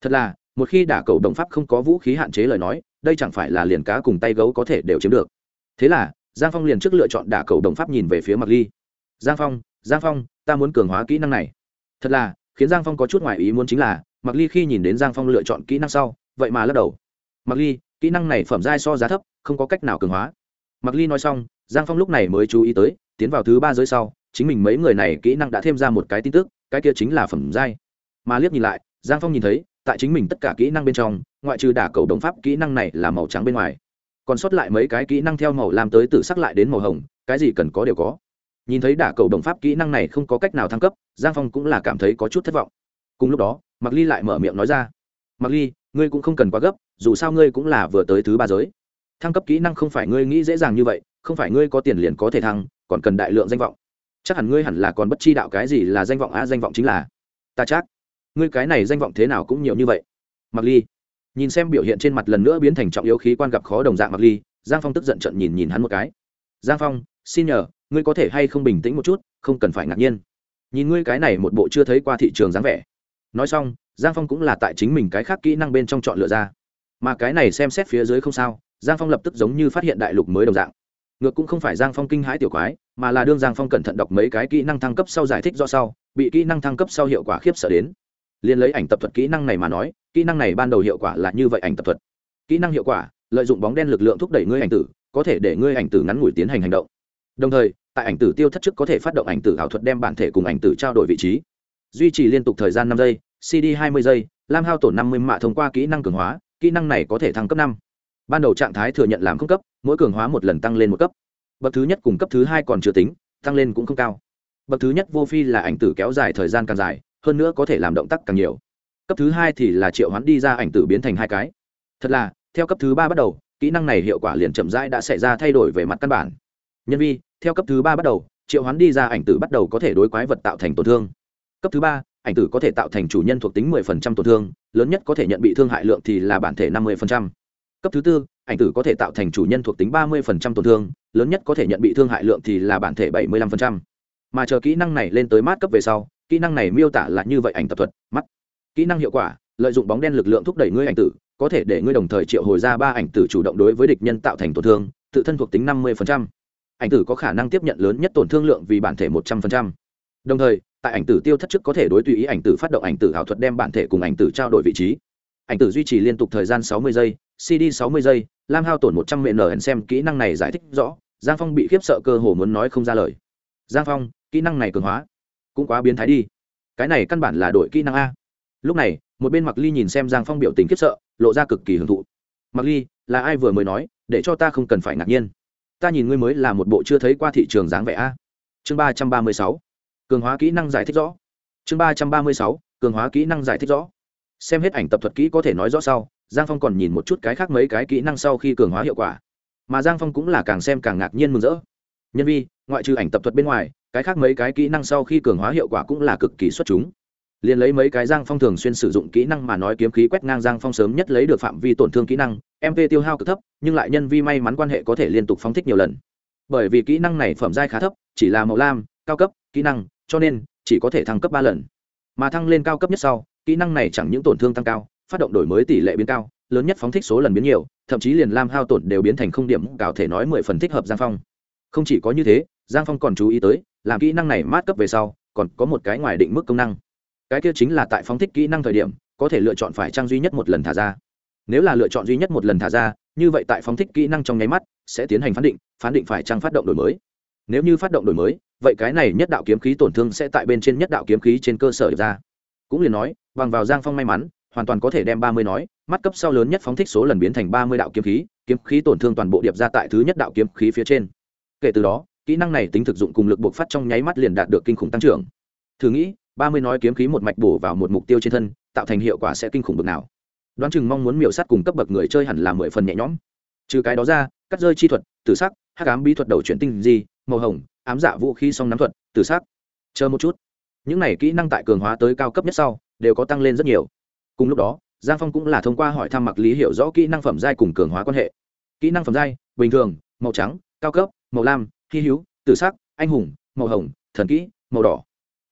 S1: Thật là, một khi đả cầu đồng pháp không có vũ khí hạn chế lời nói, đây chẳng phải là liền cá cùng tay gấu có thể đều chiếm được. Thế là, giang phong liền trước lựa chọn đả cầu đồng pháp nhìn về phía mặc ly. Giang phong giang phong, ta muốn cường hóa kỹ năng này. Thật là, khiến giang phong có chút ngoại ý muốn chính là mặc ly khi nhìn đến giang phong lựa chọn kỹ năng sau, vậy mà lắc đầu. Mặc ly, kỹ năng này phẩm giai so giá thấp, không có cách nào cường hóa mặc ly nói xong, giang phong lúc này mới chú ý tới, tiến vào thứ ba giới sau, chính mình mấy người này kỹ năng đã thêm ra một cái tin tức, cái kia chính là phẩm giai. Mà liếc nhìn lại, giang phong nhìn thấy, tại chính mình tất cả kỹ năng bên trong, ngoại trừ đả cầu đồng pháp kỹ năng này là màu trắng bên ngoài. Còn sót lại mấy cái kỹ năng theo màu làm tới từ sắc lại đến màu hồng, cái gì cần có đều có. Nhìn thấy đả cầu đồng pháp kỹ năng này không có cách nào thăng cấp, giang phong cũng là cảm thấy có chút thất vọng. Cùng lúc đó mặc ly lại mở miệng nói ra mặc ly, ngươi cũng không cần quá gấp, dù sao ngươi cũng là vừa tới thứ ba giới thăng cấp kỹ năng không phải ngươi nghĩ dễ dàng như vậy, không phải ngươi có tiền liền có thể thăng, còn cần đại lượng danh vọng. Chắc hẳn ngươi hẳn là còn bất chi đạo cái gì là danh vọng á, danh vọng chính là ta chắc. Ngươi cái này danh vọng thế nào cũng nhiều như vậy. Mặc ly, nhìn xem biểu hiện trên mặt lần nữa biến thành trọng yếu khí quan gặp khó đồng dạng mặc ly, giang phong tức giận trận nhìn nhìn hắn một cái. Giang phong, xin nhờ, ngươi có thể hay không bình tĩnh một chút, không cần phải ngạc nhiên. Nhìn ngươi cái này một bộ chưa thấy qua thị trường dáng vẻ. Nói xong, giang phong cũng là tại chính mình cái khác kỹ năng bên trong chọn lựa ra. Mà cái này xem xét phía dưới không sao giang phong lập tức giống như phát hiện đại lục mới đồng dạng. Ngược cũng không phải giang phong kinh hãi tiểu quái, mà là đương giang phong cẩn thận đọc mấy cái kỹ năng thăng cấp sau giải thích do sau, bị kỹ năng thăng cấp sau hiệu quả khiếp sợ đến. Liên lấy ảnh tập thuật kỹ năng này mà nói, kỹ năng này ban đầu hiệu quả là như vậy ảnh tập thuật. Kỹ năng hiệu quả, lợi dụng bóng đen lực lượng thúc đẩy ngươi ảnh tử, có thể để ngươi ảnh tử ngắn ngủi tiến hành hành động. Đồng thời, tại ảnh tử tiêu thất chức có thể phát động ảnh tử ảo thuật đem bản thể cùng ảnh tử trao đổi vị trí. Duy trì liên tục thời gian năm giây cd hai mươi giây, lam hao tổn năm mươi mạ thông qua kỹ năng cường hóa, kỹ năng này có thể thăng cấp năm ban đầu trạng thái thừa nhận làm không cấp, mỗi cường hóa một lần tăng lên một cấp. Bậc thứ nhất cùng cấp thứ hai còn chưa tính, tăng lên cũng không cao. Bậc thứ nhất vô phi là ảnh tử kéo dài thời gian càng dài, hơn nữa có thể làm động tác càng nhiều. Cấp thứ hai thì là triệu hoán đi ra ảnh tử biến thành hai cái. Thật là, theo cấp thứ ba bắt đầu, kỹ năng này hiệu quả liền chậm rãi đã xảy ra thay đổi về mặt căn bản. Nhân vi, theo cấp thứ ba bắt đầu, triệu hoán đi ra ảnh tử bắt đầu có thể đối quái vật tạo thành tổn thương. Cấp thứ ba, ảnh tử có thể tạo thành chủ nhân thuộc tính 10% tổn thương, lớn nhất có thể nhận bị thương hại lượng thì là bản thể 50% cấp thứ tư, ảnh tử có thể tạo thành chủ nhân thuộc tính 30% tổn thương, lớn nhất có thể nhận bị thương hại lượng thì là bản thể 75%. mà chờ kỹ năng này lên tới mát cấp về sau, kỹ năng này miêu tả là như vậy ảnh tập thuật, mắt kỹ năng hiệu quả, lợi dụng bóng đen lực lượng thúc đẩy ngươi ảnh tử, có thể để ngươi đồng thời triệu hồi ra ba ảnh tử chủ động đối với địch nhân tạo thành tổn thương, tự thân thuộc tính 50%. ảnh tử có khả năng tiếp nhận lớn nhất tổn thương lượng vì bản thể 100%. đồng thời, tại ảnh tử tiêu thất trước có thể đối tùy ý ảnh tử phát động ảnh tử ảo thuật đem bản thể cùng ảnh tử trao đổi vị trí ảnh tử duy trì liên tục thời gian 60 giây cd 60 giây, lam hao tổn 100 mn nn xem kỹ năng này giải thích rõ, giang phong bị khiếp sợ cơ hồ muốn nói không ra lời. Giang phong, kỹ năng này cường hóa, cũng quá biến thái đi. Cái này căn bản là đội kỹ năng a. Lúc này, một bên mặc ly nhìn xem giang phong biểu tình khiếp sợ, lộ ra cực kỳ hưởng thụ. Mặc ly, là ai vừa mới nói, để cho ta không cần phải ngạc nhiên. Ta nhìn ngươi mới là một bộ chưa thấy qua thị trường dáng vẻ a. Chương ba trăm ba mươi sáu. Cường hóa kỹ năng giải thích rõ. Chương ba trăm ba mươi sáu. Cường hóa kỹ năng giải thích rõ xem hết ảnh tập thuật kỹ có thể nói rõ sau, giang phong còn nhìn một chút cái khác mấy cái kỹ năng sau khi cường hóa hiệu quả. Mà giang phong cũng là càng xem càng ngạc nhiên mừng rỡ. Nhân vi, ngoại trừ ảnh tập thuật bên ngoài, cái khác mấy cái kỹ năng sau khi cường hóa hiệu quả cũng là cực kỳ xuất chúng. Liền lấy mấy cái giang phong thường xuyên sử dụng kỹ năng mà nói kiếm khí quét ngang giang phong sớm nhất lấy được phạm vi tổn thương kỹ năng mp tiêu hao cực thấp, nhưng lại nhân vi may mắn quan hệ có thể liên tục phóng thích nhiều lần. Bởi vì kỹ năng này phẩm giai khá thấp, chỉ là màu lam, cao cấp, kỹ năng, cho nên chỉ có thể thăng cấp ba lần. Mà thăng lên cao cấp nhất sau kỹ năng này chẳng những tổn thương tăng cao, phát động đổi mới tỷ lệ biến cao, lớn nhất phóng thích số lần biến nhiều, thậm chí liền lam hao tổn đều biến thành không điểm, cào thể nói mười phần thích hợp giang phong. Không chỉ có như thế, giang phong còn chú ý tới, làm kỹ năng này mát cấp về sau, còn có một cái ngoài định mức công năng. Cái kia chính là tại phóng thích kỹ năng thời điểm, có thể lựa chọn phải trang duy nhất một lần thả ra. Nếu là lựa chọn duy nhất một lần thả ra, như vậy tại phóng thích kỹ năng trong nháy mắt, sẽ tiến hành phán định phán định phải trang phát động đổi mới. Nếu như phát động đổi mới, vậy cái này nhất đạo kiếm khí tổn thương sẽ tại bên trên nhất đạo kiếm khí trên cơ sở ra. Cũng liền nói bằng vào giang phong may mắn, hoàn toàn có thể đem ba mươi nói, mắt cấp sau lớn nhất phóng thích số lần biến thành ba mươi đạo kiếm khí kiếm khí tổn thương toàn bộ điệp ra tại thứ nhất đạo kiếm khí phía trên. Kể từ đó, kỹ năng này tính thực dụng cùng lực buộc phát trong nháy mắt liền đạt được kinh khủng tăng trưởng. Thử nghĩ, ba mươi nói kiếm khí một mạch bổ vào một mục tiêu trên thân, tạo thành hiệu quả sẽ kinh khủng bực nào. Đoán chừng mong muốn miểu sát cùng cấp bậc người chơi hẳn là mười phần nhẹ nhõm. Trừ cái đó ra, cắt rơi chi thuật, tử sắc, hắc ám bí thuật đầu chuyển tinh di, màu hồng, ám dạ vũ khí song nắm thuật, tử sắc. Chờ một chút. Những này kỹ năng tại cường hóa tới cao cấp nhất sau đều có tăng lên rất nhiều. Cùng lúc đó, giang phong cũng là thông qua hỏi thăm mặc lý hiểu rõ kỹ năng phẩm giai cùng cường hóa quan hệ. Kỹ năng phẩm giai, bình thường, màu trắng, cao cấp, màu lam, hy hữu, tử sắc, anh hùng, màu hồng, thần kỹ, màu đỏ.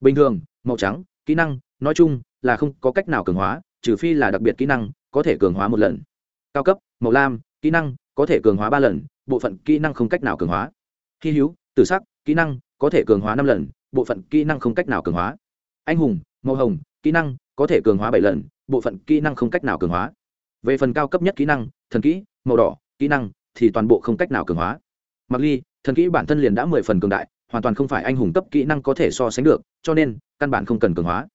S1: Bình thường, màu trắng, kỹ năng, nói chung là không có cách nào cường hóa, trừ phi là đặc biệt kỹ năng, có thể cường hóa một lần. Cao cấp, màu lam, kỹ năng, có thể cường hóa ba lần, bộ phận kỹ năng không cách nào cường hóa. Hy hữu, tử sắc, kỹ năng, có thể cường hóa năm lần, bộ phận kỹ năng không cách nào cường hóa. Anh hùng, màu hồng kỹ năng có thể cường hóa bảy lần, bộ phận kỹ năng không cách nào cường hóa. Về phần cao cấp nhất kỹ năng, thần kỹ, màu đỏ, kỹ năng thì toàn bộ không cách nào cường hóa. Mặc ly, thần kỹ bản thân liền đã mười phần cường đại, hoàn toàn không phải anh hùng cấp kỹ năng có thể so sánh được, cho nên, căn bản không cần cường hóa.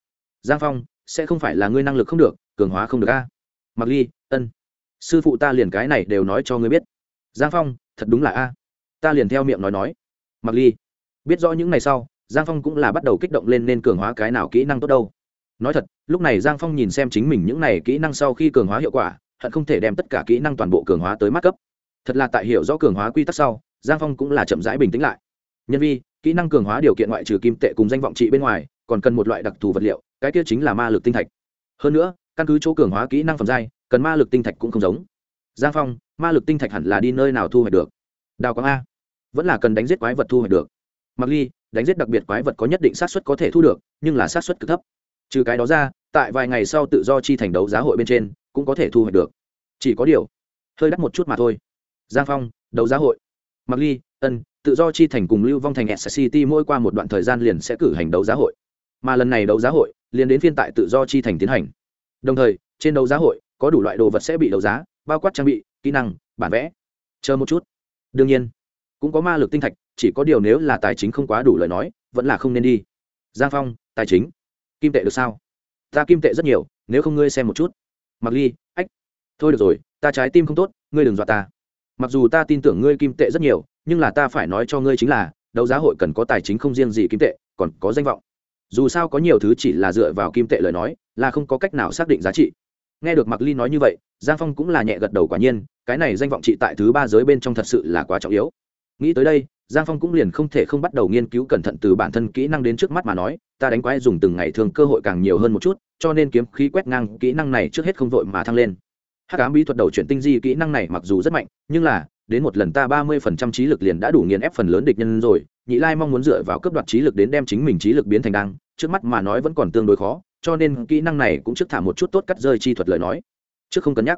S1: Giang phong, sẽ không phải là ngươi năng lực không được, cường hóa không được a. Mặc ly, ân. Sư phụ ta liền cái này đều nói cho ngươi biết. Giang phong, thật đúng là a. Ta liền theo miệng nói nói. Mặc ly, biết rõ những ngày sau, giang phong cũng là bắt đầu kích động lên nên cường hóa cái nào kỹ năng tốt đâu nói thật, lúc này giang phong nhìn xem chính mình những này kỹ năng sau khi cường hóa hiệu quả, hận không thể đem tất cả kỹ năng toàn bộ cường hóa tới mắt cấp. Thật là tại hiểu rõ cường hóa quy tắc sau, giang phong cũng là chậm rãi bình tĩnh lại. Nhân vi, kỹ năng cường hóa điều kiện ngoại trừ kim tệ cùng danh vọng trị bên ngoài, còn cần một loại đặc thù vật liệu, cái kia chính là ma lực tinh thạch. Hơn nữa, căn cứ chỗ cường hóa kỹ năng phẩm giai, cần ma lực tinh thạch cũng không giống. Giang phong, ma lực tinh thạch hẳn là đi nơi nào thu hoạch được? Đào quang a. Vẫn là cần đánh giết quái vật thu hoạch được. Mặc ly, đánh giết đặc biệt quái vật có nhất định xác suất có thể thu được, nhưng là xác suất cực thấp trừ cái đó ra, tại vài ngày sau tự do chi thành đấu giá hội bên trên, cũng có thể thu hoạch được. Chỉ có điều, hơi đắt một chút mà thôi. Giang phong, đấu giá hội. Mặc ly, ân, tự do chi thành cùng lưu vong thành s city mỗi qua một đoạn thời gian liền sẽ cử hành đấu giá hội. Mà lần này đấu giá hội, liền đến phiên tại tự do chi thành tiến hành. Đồng thời, trên đấu giá hội, có đủ loại đồ vật sẽ bị đấu giá, bao quát trang bị, kỹ năng, bản vẽ. Chờ một chút. Đương nhiên, cũng có ma lực tinh thạch, chỉ có điều nếu là tài chính không quá đủ lời nói, vẫn là không nên đi. Giang phong, tài chính kim tệ được sao? Ta kim tệ rất nhiều, nếu không ngươi xem một chút. Mặc ly, ách. Thôi được rồi, ta trái tim không tốt, ngươi đừng dọa ta. Mặc dù ta tin tưởng ngươi kim tệ rất nhiều, nhưng là ta phải nói cho ngươi chính là, đấu giá hội cần có tài chính không riêng gì kim tệ, còn có danh vọng. Dù sao có nhiều thứ chỉ là dựa vào kim tệ lời nói, là không có cách nào xác định giá trị. Nghe được mặc ly nói như vậy, giang phong cũng là nhẹ gật đầu quả nhiên, cái này danh vọng trị tại thứ ba giới bên trong thật sự là quá trọng yếu. Nghĩ tới đây giang phong cũng liền không thể không bắt đầu nghiên cứu cẩn thận từ bản thân kỹ năng đến trước mắt mà nói, ta đánh quái dùng từng ngày thường cơ hội càng nhiều hơn một chút, cho nên kiếm khí quét ngang kỹ năng này trước hết không vội mà thăng lên. Hắc ám bí thuật đầu chuyển tinh di kỹ năng này mặc dù rất mạnh, nhưng là, đến một lần ta ba mươi phần trăm trí lực liền đã đủ nghiền ép phần lớn địch nhân rồi, nhị lai mong muốn dựa vào cấp đoạt trí lực đến đem chính mình trí lực biến thành đăng, trước mắt mà nói vẫn còn tương đối khó, cho nên kỹ năng này cũng trước thả một chút tốt cắt rơi chi thuật lời nói. Trước không cân nhắc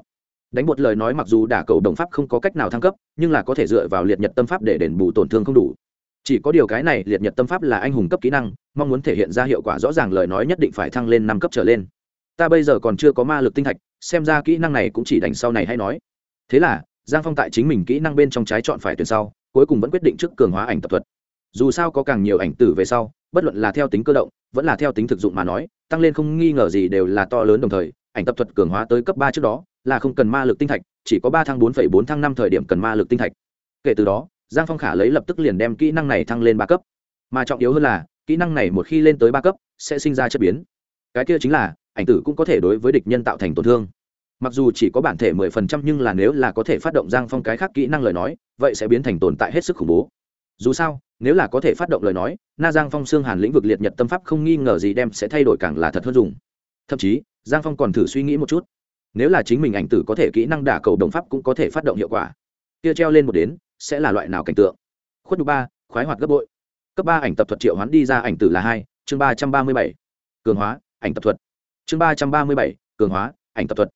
S1: đánh một lời nói mặc dù đả cầu đồng pháp không có cách nào thăng cấp, nhưng là có thể dựa vào liệt nhật tâm pháp để đền bù tổn thương không đủ. Chỉ có điều cái này liệt nhật tâm pháp là anh hùng cấp kỹ năng, mong muốn thể hiện ra hiệu quả rõ ràng lời nói nhất định phải thăng lên năm cấp trở lên. Ta bây giờ còn chưa có ma lực tinh thạch, xem ra kỹ năng này cũng chỉ đành sau này hay nói. Thế là, giang phong tại chính mình kỹ năng bên trong trái chọn phải tuyển sau, cuối cùng vẫn quyết định trước cường hóa ảnh tập thuật. Dù sao có càng nhiều ảnh tử về sau, bất luận là theo tính cơ động, vẫn là theo tính thực dụng mà nói, tăng lên không nghi ngờ gì đều là to lớn đồng thời, ảnh tập thuật cường hóa tới cấp ba trước đó là không cần ma lực tinh thạch, chỉ có ba thăng bốn bốn thăng năm thời điểm cần ma lực tinh thạch. Kể từ đó, giang phong khả lấy lập tức liền đem kỹ năng này thăng lên ba cấp. Mà trọng yếu hơn là, kỹ năng này một khi lên tới ba cấp, sẽ sinh ra chất biến. Cái kia chính là, ảnh tử cũng có thể đối với địch nhân tạo thành tổn thương. Mặc dù chỉ có bản thể mười phần trăm nhưng là nếu là có thể phát động giang phong cái khác kỹ năng lời nói, vậy sẽ biến thành tồn tại hết sức khủng bố. Dù sao, nếu là có thể phát động lời nói, na giang phong xương hàn lĩnh vực liệt nhật tâm pháp không nghi ngờ gì đem sẽ thay đổi càng là thật hơn dùng. Thậm chí, giang phong còn thử suy nghĩ một chút nếu là chính mình ảnh tử có thể kỹ năng đả cầu đồng pháp cũng có thể phát động hiệu quả. Kia treo lên một đến, sẽ là loại nào cảnh tượng? Khuất nhục ba, khoái hoạt gấp bội. Cấp ba ảnh tập thuật triệu hoán đi ra ảnh tử là hai, chương ba trăm ba mươi bảy, cường hóa, ảnh tập thuật. Chương ba trăm ba mươi bảy, cường hóa, ảnh tập thuật.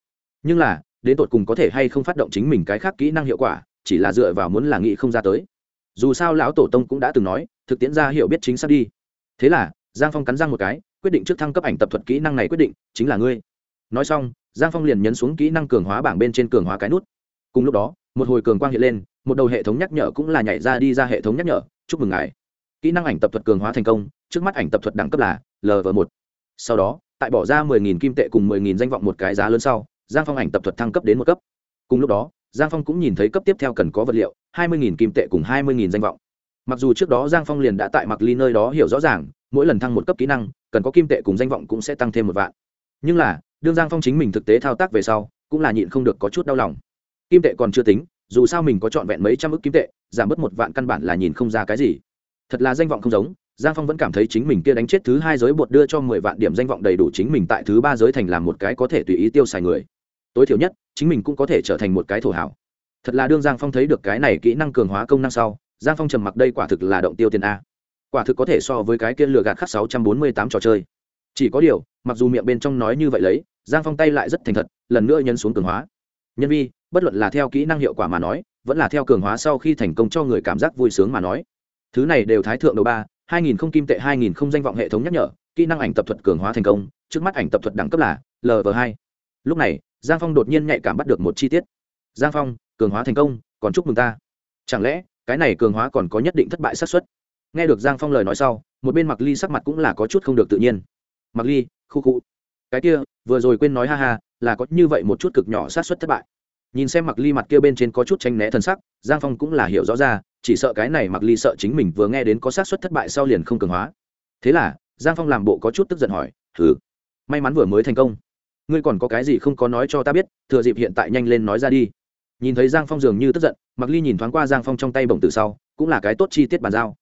S1: Nhưng là, đến tột cùng có thể hay không phát động chính mình cái khác kỹ năng hiệu quả, chỉ là dựa vào muốn là nghị không ra tới. Dù sao lão tổ tông cũng đã từng nói, thực tiễn ra hiểu biết chính xác đi. Thế là, giang phong cắn răng một cái, quyết định trước thăng cấp ảnh tập thuật kỹ năng này quyết định, chính là ngươi nói xong, giang phong liền nhấn xuống kỹ năng cường hóa bảng bên trên cường hóa cái nút. Cùng lúc đó, một hồi cường quang hiện lên, một đầu hệ thống nhắc nhở cũng là nhảy ra đi ra hệ thống nhắc nhở. Chúc mừng ngài. Kỹ năng ảnh tập thuật cường hóa thành công, trước mắt ảnh tập thuật đẳng cấp là lv một. Sau đó, tại bỏ ra mười nghìn kim tệ cùng mười nghìn danh vọng một cái giá lớn sau, giang phong ảnh tập thuật thăng cấp đến một cấp. Cùng lúc đó, giang phong cũng nhìn thấy cấp tiếp theo cần có vật liệu, hai mươi nghìn kim tệ cùng hai mươi nghìn danh vọng. Mặc dù trước đó giang phong liền đã tại mặc ly nơi đó hiểu rõ ràng, mỗi lần thăng một cấp kỹ năng, cần có kim tệ cùng danh vọng cũng sẽ tăng thêm một vạn. Nhưng là đương giang phong chính mình thực tế thao tác về sau, cũng là nhịn không được có chút đau lòng. Kim tệ còn chưa tính, dù sao mình có trọn vẹn mấy trăm ước kim tệ, giảm bớt một vạn căn bản là nhìn không ra cái gì. Thật là danh vọng không giống, giang phong vẫn cảm thấy chính mình kia đánh chết thứ hai giới bột đưa cho mười vạn điểm danh vọng đầy đủ chính mình tại thứ ba giới thành làm một cái có thể tùy ý tiêu xài người. Tối thiểu nhất, chính mình cũng có thể trở thành một cái thổ hảo. Thật là đương giang phong thấy được cái này kỹ năng cường hóa công năng sau, giang phong trầm mặc đây quả thực là động tiêu tiền a. Quả thực có thể so với cái kia lừa gạt khắc sáu trăm bốn mươi tám trò chơi. Chỉ có điều, mặc dù miệng bên trong nói như vậy lấy giang phong tay lại rất thành thật, lần nữa nhấn xuống cường hóa. Nhân vi, bất luận là theo kỹ năng hiệu quả mà nói, vẫn là theo cường hóa sau khi thành công cho người cảm giác vui sướng mà nói. Thứ này đều thái thượng đầu ba, hai nghìn không kim tệ, hai nghìn không danh vọng hệ thống nhắc nhở, kỹ năng ảnh tập thuật cường hóa thành công, trước mắt ảnh tập thuật đẳng cấp là lv hai. Lúc này, giang phong đột nhiên nhạy cảm bắt được một chi tiết. Giang phong, cường hóa thành công, còn chúc mừng ta. Chẳng lẽ, cái này cường hóa còn có nhất định thất bại xác suất? Nghe được giang phong lời nói sau, một bên mặc ly sắc mặt cũng là có chút không được tự nhiên. Mặc ly, khu khu cái kia, vừa rồi quên nói ha ha, là có như vậy một chút cực nhỏ sát suất thất bại. Nhìn xem mặc ly mặt kia bên trên có chút tranh né thân sắc, giang phong cũng là hiểu rõ ra, chỉ sợ cái này mặc ly sợ chính mình vừa nghe đến có sát suất thất bại sau liền không cường hóa. Thế là, giang phong làm bộ có chút tức giận hỏi thử may mắn vừa mới thành công. Ngươi còn có cái gì không có nói cho ta biết, thừa dịp hiện tại nhanh lên nói ra đi. Nhìn thấy giang phong dường như tức giận mặc ly nhìn thoáng qua giang phong trong tay bổng từ sau, cũng là cái tốt chi tiết bàn giao.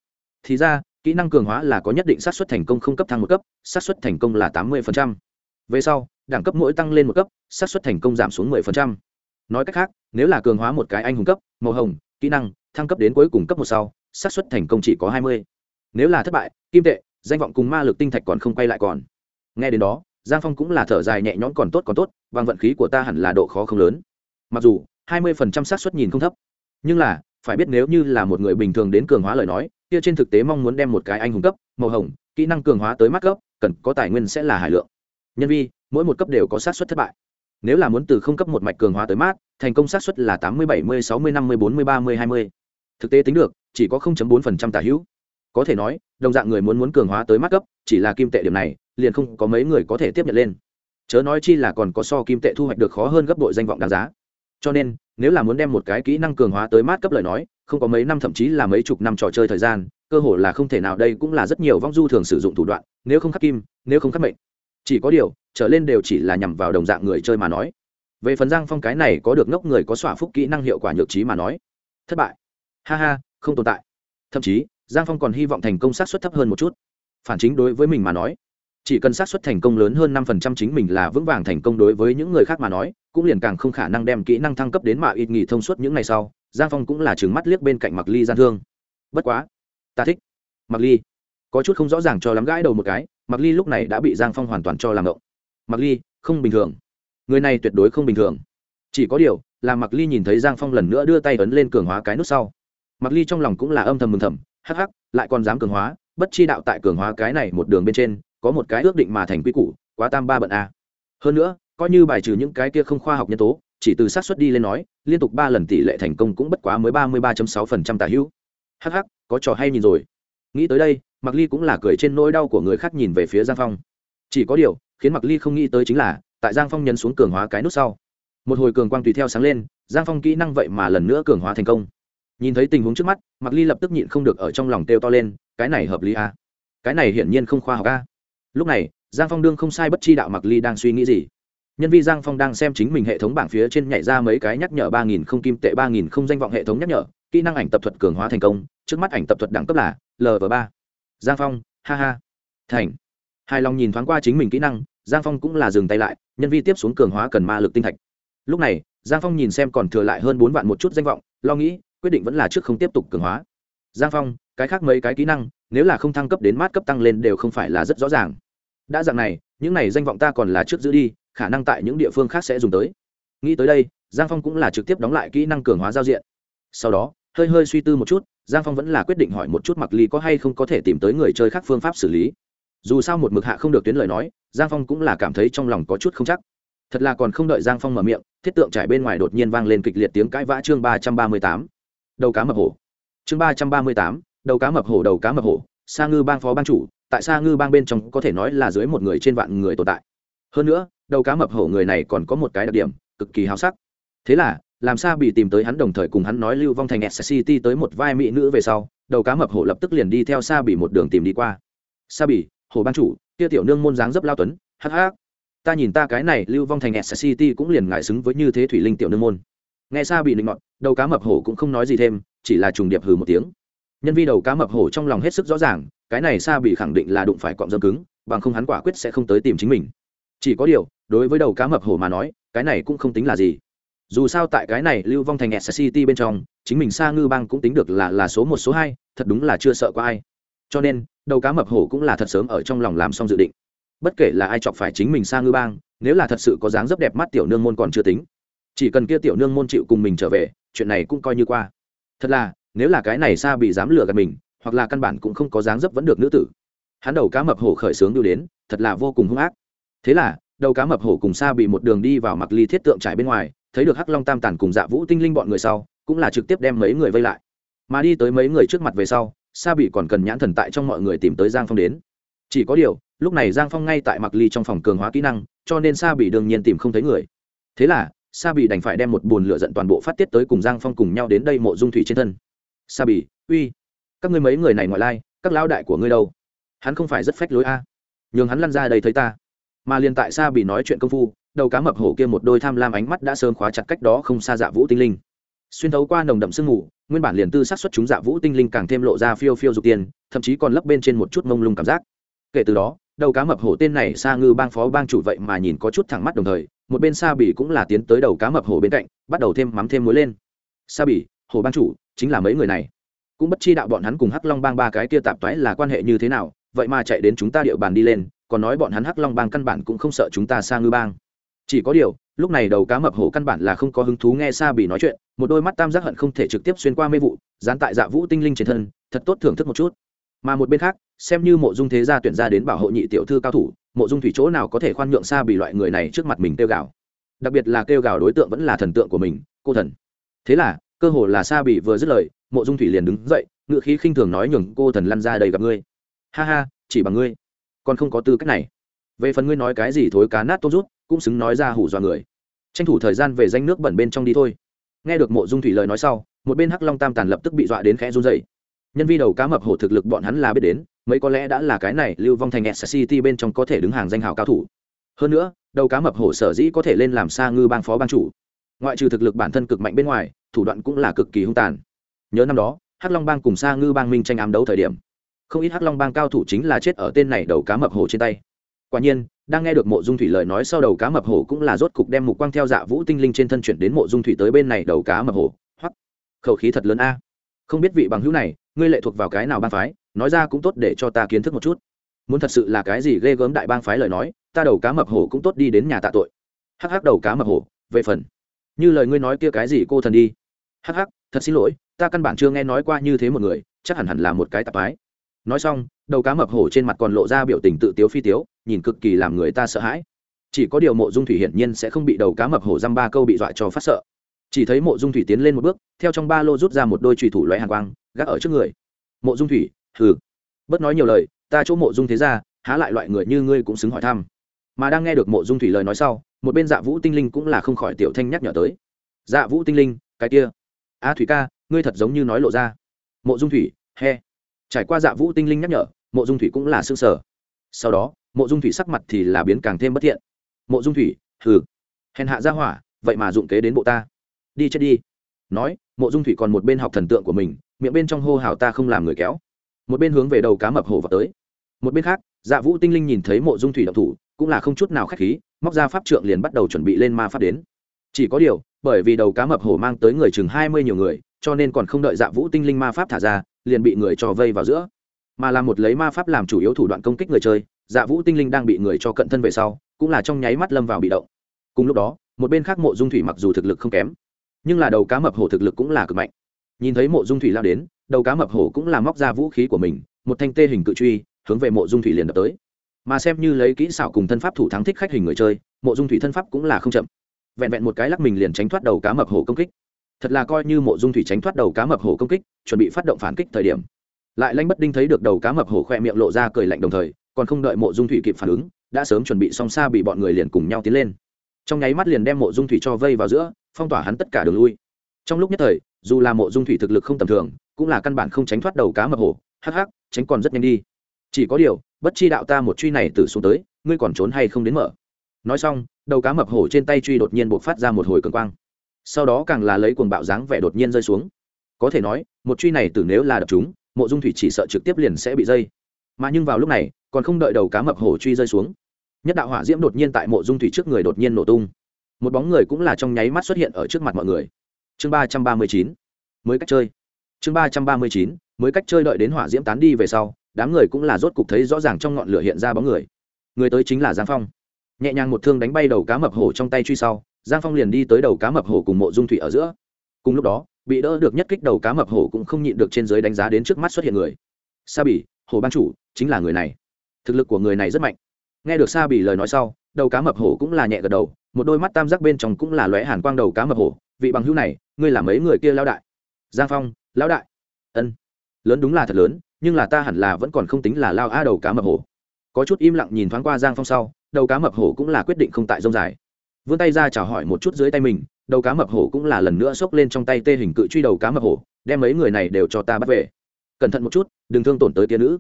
S1: Thì ra, kỹ năng cường hóa là có nhất định xác suất thành công không cấp thăng một cấp, xác suất thành công là tám mươi phần trăm về sau, đẳng cấp mỗi tăng lên một cấp, xác suất thành công giảm xuống 10%. nói cách khác, nếu là cường hóa một cái anh hùng cấp, màu hồng, kỹ năng, thăng cấp đến cuối cùng cấp một sau, xác suất thành công chỉ có 20. nếu là thất bại, kim tệ, danh vọng cùng ma lực tinh thạch còn không quay lại còn nghe đến đó, giang phong cũng là thở dài nhẹ nhõm còn tốt còn tốt, bằng vận khí của ta hẳn là độ khó không lớn mặc dù 20% xác suất nhìn không thấp nhưng là, phải biết nếu như là một người bình thường đến cường hóa lời nói, kia trên thực tế mong muốn đem một cái anh hùng cấp, màu hồng, kỹ năng cường hóa tới mắt cấp, cần có tài nguyên sẽ là hải lượng nhân vi, mỗi một cấp đều có sát suất thất bại. Nếu là muốn từ không cấp một mạch cường hóa tới mát, thành công sát suất là tám mươi bảy mươi, sáu mươi, năm mươi, bốn mươi, ba mươi, hai mươi. Thực tế tính được, chỉ có bốn tả hữu. Có thể nói, đồng dạng người muốn muốn cường hóa tới mát cấp, chỉ là kim tệ điểm này, liền không có mấy người có thể tiếp nhận lên. Chớ nói chi là còn có so kim tệ thu hoạch được khó hơn gấp đội danh vọng đáng giá. Cho nên, nếu là muốn đem một cái kỹ năng cường hóa tới mát cấp lời nói, không có mấy năm thậm chí là mấy chục năm trò chơi thời gian, cơ hội là không thể nào. Đây cũng là rất nhiều vong du thường sử dụng thủ đoạn, nếu không khắc kim, nếu không khắc mệnh chỉ có điều, trở lên đều chỉ là nhằm vào đồng dạng người chơi mà nói. Về phần giang phong cái này có được ngốc người có xỏa phúc kỹ năng hiệu quả nhược trí mà nói, thất bại. Ha ha, không tồn tại. Thậm chí, giang phong còn hy vọng thành công sát xuất thấp hơn một chút. Phản chính đối với mình mà nói, chỉ cần sát xuất thành công lớn hơn năm phần trăm chính mình là vững vàng thành công đối với những người khác mà nói, cũng liền càng không khả năng đem kỹ năng thăng cấp đến mạ ít nghỉ thông suốt những ngày sau, giang phong cũng là chừng mắt liếc bên cạnh mặc ly gian thương. Bất quá, ta thích mặc ly. Có chút không rõ ràng cho lắm gãi đầu một cái mặc ly lúc này đã bị giang phong hoàn toàn cho làm ngộng. Mặc ly, không bình thường. Người này tuyệt đối không bình thường. Chỉ có điều, là mặc ly nhìn thấy giang phong lần nữa đưa tay ấn lên cường hóa cái nút sau. Mặc ly trong lòng cũng là âm thầm mừng thầm, hắc hắc, lại còn dám cường hóa, bất chi đạo tại cường hóa cái này một đường bên trên, có một cái ước định mà thành quy củ, quá tam ba bận a. Hơn nữa, coi như bài trừ những cái kia không khoa học nhân tố, chỉ từ sát xuất đi lên nói, liên tục ba lần tỷ lệ thành công cũng bất quá mới ba mươi ba sáu phần trăm tả hữu. Hh có trò hay nhìn rồi. Nghĩ tới đây mặc ly cũng là cười trên nỗi đau của người khác nhìn về phía giang phong. Chỉ có điều, khiến mặc ly không nghĩ tới chính là, tại giang phong nhấn xuống cường hóa cái nút sau. Một hồi cường quang tùy theo sáng lên, giang phong kỹ năng vậy mà lần nữa cường hóa thành công. Nhìn thấy tình huống trước mắt mặc ly lập tức nhịn không được ở trong lòng têu to lên, cái này hợp lý à? cái này hiển nhiên không khoa học a à? lúc này, giang phong đương không sai bất chi đạo mặc ly đang suy nghĩ gì. Nhân viên giang phong đang xem chính mình hệ thống bảng phía trên nhảy ra mấy cái nhắc nhở ba nghìn không kim tệ, ba nghìn không danh vọng hệ thống nhắc nhở, kỹ năng ảnh tập thuật cường hóa thành công, trước mắt ảnh tập thuật đẳng cấp là lv ba giang phong, ha ha. Thành. Hài lòng nhìn thoáng qua chính mình kỹ năng, giang phong cũng là dừng tay lại, nhân vi tiếp xuống cường hóa cần ma lực tinh thạch. Lúc này, giang phong nhìn xem còn thừa lại hơn bốn vạn một chút danh vọng, lo nghĩ, quyết định vẫn là trước không tiếp tục cường hóa. Giang phong, cái khác mấy cái kỹ năng, nếu là không thăng cấp đến mát cấp tăng lên đều không phải là rất rõ ràng. Đã dạng này, những này danh vọng ta còn là trước giữ đi, khả năng tại những địa phương khác sẽ dùng tới. Nghĩ tới đây, giang phong cũng là trực tiếp đóng lại kỹ năng cường hóa giao diện. Sau đó hơi hơi suy tư một chút, giang phong vẫn là quyết định hỏi một chút mặc ly có hay không có thể tìm tới người chơi khác phương pháp xử lý. Dù sao một mực hạ không được tuyến lời nói, giang phong cũng là cảm thấy trong lòng có chút không chắc. Thật là còn không đợi giang phong mở miệng, thiết tượng trải bên ngoài đột nhiên vang lên kịch liệt tiếng cãi vã chương ba trăm ba mươi tám. Đầu cá mập hổ. Chương ba trăm ba mươi tám, đầu cá mập hổ, đầu cá mập hổ. Sa ngư bang phó bang chủ, tại sa ngư bang bên trong có thể nói là dưới một người trên vạn người tồn tại. Hơn nữa, đầu cá mập hổ người này còn có một cái đặc điểm, cực kỳ hào sắc. Thế là làm sao bị tìm tới hắn đồng thời cùng hắn nói lưu vong thành s tới một vai mỹ nữ về sau, đầu cá mập hổ lập tức liền đi theo sa bị một đường tìm đi qua. Sa bỉ hồ ban chủ, kia tiểu nương môn dáng dấp lao tuấn hh ta nhìn ta cái này, lưu vong thành s cũng liền ngại xứng với như thế thủy linh tiểu nương môn. Nghe sa bị định ngọn đầu cá mập hổ cũng không nói gì thêm, chỉ là trùng điệp hừ một tiếng. Nhân vi đầu cá mập hổ trong lòng hết sức rõ ràng, cái này sa bị khẳng định là đụng phải cọm dâm cứng, bằng không hắn quả quyết sẽ không tới tìm chính mình. Chỉ có điều, đối với đầu cá mập hổ mà nói, cái này cũng không tính là gì dù sao tại cái này lưu vong thành s city bên trong, chính mình xa ngư bang cũng tính được là là số một, số hai, thật đúng là chưa sợ có ai. Cho nên, đầu cá mập hổ cũng là thật sớm ở trong lòng làm xong dự định. Bất kể là ai chọc phải chính mình xa ngư bang, nếu là thật sự có dáng dấp đẹp mắt tiểu nương môn còn chưa tính. Chỉ cần kia tiểu nương môn chịu cùng mình trở về, chuyện này cũng coi như qua. Thật là, nếu là cái này xa bị dám lừa gạt mình, hoặc là căn bản cũng không có dáng dấp vẫn được nữ tử. Hắn đầu cá mập hổ khởi sướng đưa đến, thật là vô cùng hung ác. Thế là, đầu cá mập hổ cùng xa bị một đường đi vào mặc ly thiết tượng trải bên ngoài thấy được hắc long tam tản cùng dạ vũ tinh linh bọn người sau, cũng là trực tiếp đem mấy người vây lại. Mà đi tới mấy người trước mặt về sau, sa bị còn cần nhãn thần tại trong mọi người tìm tới giang phong đến. Chỉ có điều, lúc này giang phong ngay tại mặc ly trong phòng cường hóa kỹ năng, cho nên sa bị đương nhiên tìm không thấy người. Thế là, sa bị đành phải đem một bồn lửa giận toàn bộ phát tiết tới cùng giang phong cùng nhau đến đây mộ dung thủy trên thân. Sa bị uy, các ngươi mấy người này ngoại lai, các lão đại của ngươi đâu? Hắn không phải rất phách lối a. Nhường hắn lăn ra đây thấy ta. Mà liền tại sa bị nói chuyện công phu đầu cá mập hổ kia một đôi tham lam ánh mắt đã sớm khóa chặt cách đó không xa dạ vũ tinh linh. Xuyên thấu qua nồng đậm sương mù, nguyên bản liền tư sát xuất chúng dạ vũ tinh linh càng thêm lộ ra phiêu phiêu dục tiền, thậm chí còn lấp bên trên một chút mông lung cảm giác. Kể từ đó, đầu cá mập hổ tên này sa ngư bang phó bang chủ vậy mà nhìn có chút thẳng mắt đồng thời, một bên sa bỉ cũng là tiến tới đầu cá mập hổ bên cạnh, bắt đầu thêm mắm thêm muối lên. Sa bỉ, hổ bang chủ, chính là mấy người này. Cũng bất chi đạo bọn hắn cùng hắc long bang ba cái kia tạp toái là quan hệ như thế nào, vậy mà chạy đến chúng ta địa bàn đi lên, còn nói bọn hắn hắc long bang căn bản cũng không sợ chúng ta sa ngư bang chỉ có điều, lúc này đầu cá mập hổ căn bản là không có hứng thú nghe sa bỉ nói chuyện, một đôi mắt tam giác hận không thể trực tiếp xuyên qua mê vụ, dán tại dạ vũ tinh linh trên thân, thật tốt thưởng thức một chút. Mà một bên khác, xem như mộ dung thế gia tuyển ra đến bảo hộ nhị tiểu thư cao thủ, mộ dung thủy chỗ nào có thể khoan nhượng xa bị loại người này trước mặt mình kêu gào. Đặc biệt là kêu gào đối tượng vẫn là thần tượng của mình, cô thần. Thế là, cơ hồ là xa bị vừa dứt lời, mộ dung thủy liền đứng dậy ngự khí khinh thường nói nhường cô thần lăn ra đầy gặp ngươi. Ha ha, chỉ bằng ngươi. Còn không có tư cách này. Về phần ngươi nói cái gì thối cá nát tốt rút cũng xứng nói ra hủ dọa người. Tranh thủ thời gian về danh nước bẩn bên trong đi thôi. Nghe được mộ dung thủy lời nói sau, một bên hắc long tam tàn lập tức bị dọa đến khẽ run dày nhân vi đầu cá mập hổ thực lực bọn hắn là biết đến, mấy có lẽ đã là cái này lưu vong thành s city bên trong có thể đứng hàng danh hào cao thủ. Hơn nữa, đầu cá mập hổ sở dĩ có thể lên làm xa ngư bang phó bang chủ. Ngoại trừ thực lực bản thân cực mạnh bên ngoài, thủ đoạn cũng là cực kỳ hung tàn. Nhớ năm đó, hắc long bang cùng xa ngư bang minh tranh ám đấu thời điểm, không ít hắc long bang cao thủ chính là chết ở tên này đầu cá mập hổ trên tay. Quả nhiên đang nghe được mộ dung thủy lời nói sau đầu cá mập hổ cũng là rốt cục đem mục quang theo dạ vũ tinh linh trên thân chuyển đến mộ dung thủy tới bên này đầu cá mập hổ. Hoắc. Khẩu khí thật lớn a. Không biết vị bằng hữu này, ngươi lệ thuộc vào cái nào bang phái, nói ra cũng tốt để cho ta kiến thức một chút. Muốn thật sự là cái gì ghê gớm đại bang phái lời nói, ta đầu cá mập hổ cũng tốt đi đến nhà tạ tội. Hắc hắc đầu cá mập hổ, về phần. Như lời ngươi nói kia cái gì cô thần đi. Hắc hắc, thật xin lỗi, ta căn bản chưa nghe nói qua như thế một người, chắc hẳn hẳn là một cái tạp ái nói xong, đầu cá mập hổ trên mặt còn lộ ra biểu tình tự tiếu phi tiếu nhìn cực kỳ làm người ta sợ hãi. Chỉ có điều mộ dung thủy hiển nhiên sẽ không bị đầu cá mập hổ dăm ba câu bị dọa cho phát sợ. Chỉ thấy mộ dung thủy tiến lên một bước, theo trong ba lô rút ra một đôi trùy thủ loại hàng quang, gác ở trước người. Mộ dung thủy, hừ. Bớt nói nhiều lời, ta chỗ mộ dung thế ra, há lại loại người như ngươi cũng xứng hỏi thăm. Mà đang nghe được mộ dung thủy lời nói sau, một bên dạ vũ tinh linh cũng là không khỏi tiểu thanh nhắc nhở tới. Dạ vũ tinh linh, cái kia. A thủy ca, ngươi thật giống như nói lộ ra. Mộ dung thủy, he. Trải qua dạ vũ tinh linh nhắc nhở, mộ dung thủy cũng là s ư ơ n g sở sau đó mộ dung thủy sắc mặt thì là biến càng thêm bất thiện. Mộ dung thủy, hừ, hèn hạ ra hỏa, vậy mà dụng kế đến bộ ta. Đi chết đi. Nói, mộ dung thủy còn một bên học thần tượng của mình, miệng bên trong hô hào ta không làm người kéo. Một bên hướng về đầu cá mập hổ vào tới. Một bên khác dạ vũ tinh linh nhìn thấy mộ dung thủy độc thủ, cũng là không chút nào k h á c h khí, móc ra pháp trượng liền bắt đầu chuẩn bị lên ma pháp đến. Chỉ có điều, bởi vì đầu cá mập hổ mang tới người chừng hai mươi nhiều người, cho nên còn không đợi dạ vũ tinh linh ma pháp thả ra, liền bị người trò vây vào giữa. Mà là một lấy ma pháp làm chủ yếu thủ đoạn công kích người chơi dạ vũ tinh linh đang bị người cho cận thân về sau, cũng là trong nháy mắt lâm vào bị động. Cùng lúc đó, một bên khác mộ dung thủy mặc dù thực lực không kém, nhưng là đầu cá mập hổ thực lực cũng là cực mạnh. Nhìn thấy mộ dung thủy lao đến, đầu cá mập hổ cũng là móc ra vũ khí của mình, một thanh tê hình cự truy, hướng về mộ dung thủy liền đập tới. Mà xem như lấy kỹ xảo cùng thân pháp thủ thắng thích khách hình người chơi, mộ dung thủy thân pháp cũng là không chậm. Vẹn vẹn một cái lắc mình liền tránh thoát đầu cá mập hổ công kích. Thật là coi như mộ dung thủy tránh thoát đầu cá mập hổ công kích, chuẩn bị phát động phản kích thời điểm. Lại lanh bất đinh thấy được đầu cá mập hổ khoe miệng lộ ra cười lạnh đồng thời còn không đợi mộ dung thủy kịp phản ứng, đã sớm chuẩn bị xong xa bị bọn người liền cùng nhau tiến lên. Trong nháy mắt liền đem mộ dung thủy cho vây vào giữa, phong tỏa hắn tất cả đường lui. Trong lúc nhất thời, dù là mộ dung thủy thực lực không tầm thường, cũng là căn bản không tránh thoát đầu cá mập hổ, hắc hắc, tránh còn rất nhanh đi. Chỉ có điều, bất chi đạo ta một truy này từ xuống tới, ngươi còn trốn hay không đến mở? Nói xong, đầu cá mập hổ trên tay truy đột nhiên buộc phát ra một hồi cường quang. Sau đó càng là lấy cuồng bạo dáng vẻ đột nhiên rơi xuống. Có thể nói, một truy này từ nếu là đập chúng, mộ dung thủy chỉ sợ trực tiếp liền sẽ bị dây. Mà nhưng vào lúc này còn không đợi đầu cá mập hổ truy rơi xuống. Nhất đạo hỏa diễm đột nhiên tại mộ dung thủy trước người đột nhiên nổ tung. Một bóng người cũng là trong nháy mắt xuất hiện ở trước mặt mọi người. Chương ba trăm ba mươi chín, mới cách chơi. Chương ba trăm ba mươi chín, mới cách chơi đợi đến hỏa diễm tán đi về sau, đám người cũng là rốt cục thấy rõ ràng trong ngọn lửa hiện ra bóng người. Người tới chính là giang phong. Nhẹ nhàng một thương đánh bay đầu cá mập hổ trong tay truy sau, giang phong liền đi tới đầu cá mập hổ cùng mộ dung thủy ở giữa. Cùng lúc đó, bị đỡ được nhất kích đầu cá mập hổ cũng không nhịn được trên giới đánh giá đến trước mắt xuất hiện người. Sa bỉ, hồ ban chủ, chính là người này thực lực của người này rất mạnh. Nghe được sa bỉ lời nói sau, đầu cá mập hổ cũng là nhẹ gật đầu, một đôi mắt tam giác bên trong cũng là lóe hàn quang đầu cá mập hổ, vị bằng hữu này, ngươi là mấy người kia lao đại? Giang phong, lão đại. Ân, lớn đúng là thật lớn, nhưng là ta hẳn là vẫn còn không tính là lao a đầu cá mập hổ. Có chút im lặng nhìn thoáng qua giang phong sau, đầu cá mập hổ cũng là quyết định không tại rông dài. Vươn tay ra chào hỏi một chút dưới tay mình, đầu cá mập hổ cũng là lần nữa xốc lên trong tay tê hình cự truy đầu cá mập hổ, đem mấy người này đều cho ta bắt về. Cẩn thận một chút, đừng thương tổn tới tia nữ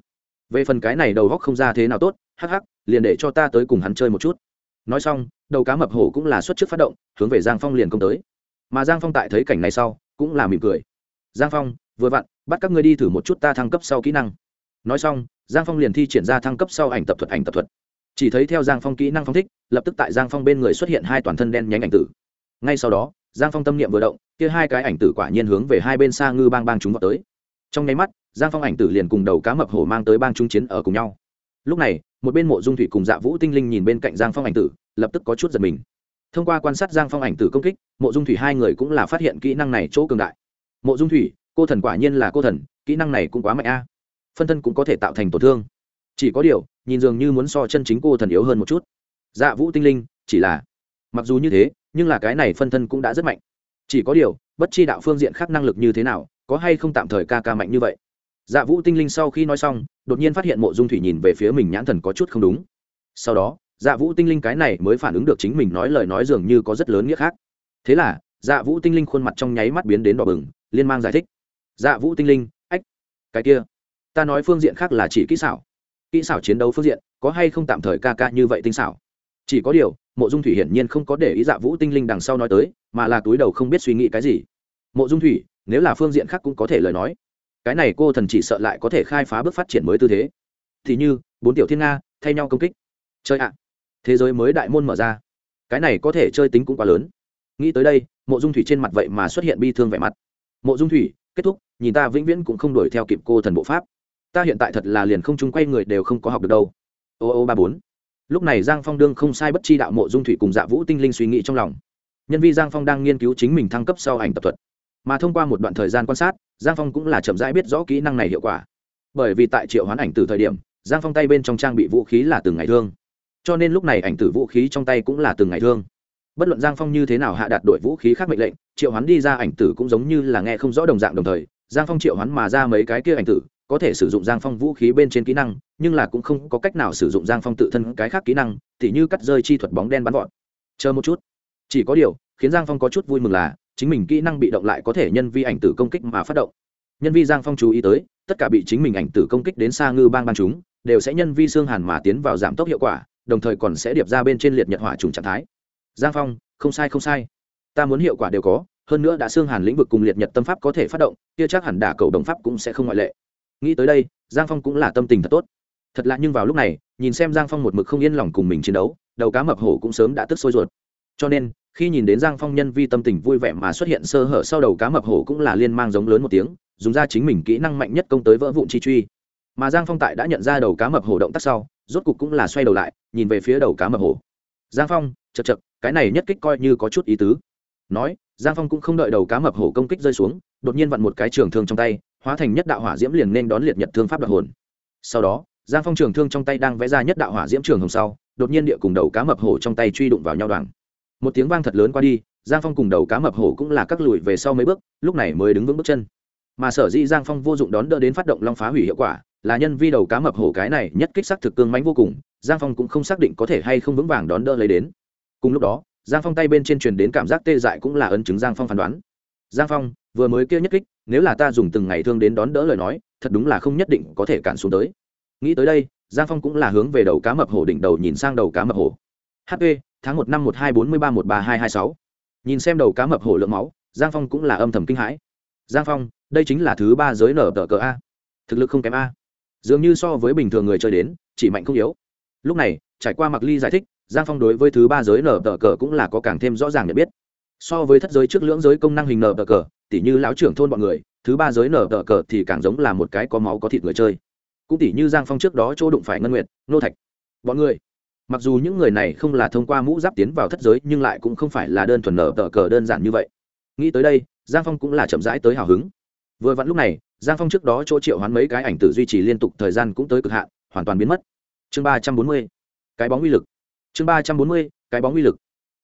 S1: về phần cái này đầu góc không ra thế nào tốt, hắc hắc, liền để cho ta tới cùng hắn chơi một chút. Nói xong, đầu cá mập hổ cũng là xuất trước phát động, hướng về giang phong liền công tới. Mà giang phong tại thấy cảnh này sau, cũng là mỉm cười. Giang phong, vừa vặn, bắt các ngươi đi thử một chút ta thăng cấp sau kỹ năng. Nói xong, giang phong liền thi triển ra thăng cấp sau ảnh tập thuật, ảnh tập thuật. Chỉ thấy theo giang phong kỹ năng phong thích, lập tức tại giang phong bên người xuất hiện hai toàn thân đen nhánh ảnh tử. Ngay sau đó, giang phong tâm niệm vừa động, kia hai cái ảnh tử quả nhiên hướng về hai bên xa ngư bang bang chúng vào tới. Trong nháy mắt giang phong ảnh tử liền cùng đầu cá mập hổ mang tới bang trung chiến ở cùng nhau. Lúc này, một bên mộ dung thủy cùng dạ vũ tinh linh nhìn bên cạnh giang phong ảnh tử, lập tức có chút giật mình. Thông qua quan sát giang phong ảnh tử công kích, mộ dung thủy hai người cũng là phát hiện kỹ năng này chỗ cường đại. Mộ dung thủy, cô thần quả nhiên là cô thần, kỹ năng này cũng quá mạnh a. Phân thân cũng có thể tạo thành tổn thương. Chỉ có điều, nhìn dường như muốn so chân chính cô thần yếu hơn một chút. Dạ vũ tinh linh, chỉ là, mặc dù như thế, nhưng là cái này phân thân cũng đã rất mạnh. Chỉ có điều, bất chi đạo phương diện khác năng lực như thế nào, có hay không tạm thời ca ca mạnh như vậy? Dạ vũ tinh linh sau khi nói xong, đột nhiên phát hiện mộ dung thủy nhìn về phía mình nhãn thần có chút không đúng. Sau đó dạ vũ tinh linh cái này mới phản ứng được chính mình nói lời nói dường như có rất lớn nghĩa khác. Thế là dạ vũ tinh linh khuôn mặt trong nháy mắt biến đến đỏ bừng, liên mang giải thích. Dạ vũ tinh linh, ách, cái kia, ta nói phương diện khác là chỉ kỹ xảo. Kỹ xảo chiến đấu phương diện, có hay không tạm thời ca ca như vậy tinh xảo? Chỉ có điều, mộ dung thủy hiển nhiên không có để ý dạ vũ tinh linh đằng sau nói tới, mà là túi đầu không biết suy nghĩ cái gì. Mộ dung thủy, nếu là phương diện khác cũng có thể lời nói cái này cô thần chỉ sợ lại có thể khai phá bước phát triển mới tư thế. Thì như, bốn tiểu thiên nga, thay nhau công kích. Chơi ạ, thế giới mới đại môn mở ra. Cái này có thể chơi tính cũng quá lớn. Nghĩ tới đây, mộ dung thủy trên mặt vậy mà xuất hiện bi thương vẻ mặt. Mộ dung thủy, kết thúc, nhìn ta vĩnh viễn cũng không đuổi theo kịp cô thần bộ pháp. Ta hiện tại thật là liền không chung quay người đều không có học được đâu. Ô ô ba bốn. Lúc này giang phong đương không sai bất chi đạo mộ dung thủy cùng dạ vũ tinh linh suy nghĩ trong lòng. Nhân vi giang phong đang nghiên cứu chính mình thăng cấp sau ảnh tập thuật mà thông qua một đoạn thời gian quan sát, giang phong cũng là chậm rãi biết rõ kỹ năng này hiệu quả. Bởi vì tại triệu hoán ảnh từ thời điểm, giang phong tay bên trong trang bị vũ khí là từng ngày thương. Cho nên lúc này ảnh tử vũ khí trong tay cũng là từng ngày thương. Bất luận giang phong như thế nào hạ đạt đội vũ khí khác mệnh lệnh, triệu hoán đi ra ảnh tử cũng giống như là nghe không rõ đồng dạng đồng thời, giang phong triệu hoán mà ra mấy cái kia ảnh tử, có thể sử dụng giang phong vũ khí bên trên kỹ năng, nhưng là cũng không có cách nào sử dụng giang phong tự thân cái khác kỹ năng t h như cắt rơi chi thuật bóng đen bắn gọn chờ một chút. Chỉ có điều, khiến giang phong có chút vui mừng là chính mình kỹ năng bị động lại có thể nhân vi ảnh tử công kích mà phát động. Nhân vi giang phong chú ý tới, tất cả bị chính mình ảnh tử công kích đến xa ngư bang ban chúng, đều sẽ nhân vi xương hàn mà tiến vào giảm tốc hiệu quả, đồng thời còn sẽ điệp ra bên trên liệt nhật hỏa trùng trạng thái. Giang phong, không sai không sai. Ta muốn hiệu quả đều có, hơn nữa đã xương hàn lĩnh vực cùng liệt nhật tâm pháp có thể phát động, kia chắc hẳn đả cầu đồng pháp cũng sẽ không ngoại lệ. Nghĩ tới đây, giang phong cũng là tâm tình thật tốt. Thật lạ nhưng vào lúc này, nhìn xem giang phong một mực không yên lòng cùng mình chiến đấu, đầu cá mập hổ cũng sớm đã tức sôi ruột. Cho nên khi nhìn đến giang phong nhân vi tâm tình vui vẻ mà xuất hiện sơ hở sau đầu cá mập hổ cũng là liên mang giống lớn một tiếng, dùng ra chính mình kỹ năng mạnh nhất công tới vỡ vụn chi truy. Mà giang phong tại đã nhận ra đầu cá mập hổ động tác sau, rốt cục cũng là xoay đầu lại, nhìn về phía đầu cá mập hổ. Giang phong chật chật cái này nhất kích coi như có chút ý tứ. Nói, giang phong cũng không đợi đầu cá mập hổ công kích rơi xuống, đột nhiên vặn một cái trường thương trong tay, hóa thành nhất đạo hỏa diễm liền nên đón liệt nhật thương pháp đoạt hồn. Sau đó, giang phong trường thương trong tay đang vẽ ra nhất đạo hỏa diễm trường hồng sau, đột nhiên địa cùng đầu cá mập hổ trong tay truy đụng vào nhau đoàn một tiếng vang thật lớn qua đi, giang phong cùng đầu cá mập hổ cũng là các lùi về sau mấy bước, lúc này mới đứng vững bước chân. Mà sở dĩ giang phong vô dụng đón đỡ đến phát động long phá hủy hiệu quả, là nhân vi đầu cá mập hổ cái này nhất kích sắc thực cương mánh vô cùng, giang phong cũng không xác định có thể hay không vững vàng đón đỡ lấy đến. Cùng lúc đó, giang phong tay bên trên truyền đến cảm giác tê dại cũng là ấn chứng giang phong phán đoán. Giang phong, vừa mới kia nhất kích, nếu là ta dùng từng ngày thương đến đón đỡ lời nói, thật đúng là không nhất định có thể cản xuống tới. Nghĩ tới đây, giang phong cũng là hướng về đầu cá mập hổ đỉnh đầu nhìn sang đầu cá mập hổ. Hp tháng một năm một hai bốn mươi ba một ba hai hai sáu. Nhìn xem đầu cá mập hổ lượng máu, giang phong cũng là âm thầm kinh hãi. Giang phong, đây chính là thứ ba giới nở tờ cờ a. Thực lực không kém a. Dường như so với bình thường người chơi đến, chỉ mạnh không yếu. Lúc này, trải qua mặc ly giải thích, giang phong đối với thứ ba giới nở tờ cờ cũng là có càng thêm rõ ràng nhận biết. So với thất giới trước lưỡng giới công năng hình nở tờ cờ, tỉ như lão trưởng thôn bọn người, thứ ba giới nở tờ cờ thì càng giống là một cái có máu có thịt người chơi. Cũng tỉ như giang phong trước đó chỗ đụng phải ngân nguyệt, nô thạch. Bọn người mặc dù những người này không là thông qua mũ giáp tiến vào thất giới, nhưng lại cũng không phải là đơn thuần nở tờ cờ đơn giản như vậy. Nghĩ tới đây, giang phong cũng là chậm rãi tới hào hứng. Vừa vặn lúc này, giang phong trước đó chỗ triệu hoán mấy cái ảnh tử duy trì liên tục thời gian cũng tới cực hạn, hoàn toàn biến mất. Chương ba trăm bốn mươi, cái bóng uy lực. Chương ba trăm bốn mươi, cái bóng uy lực.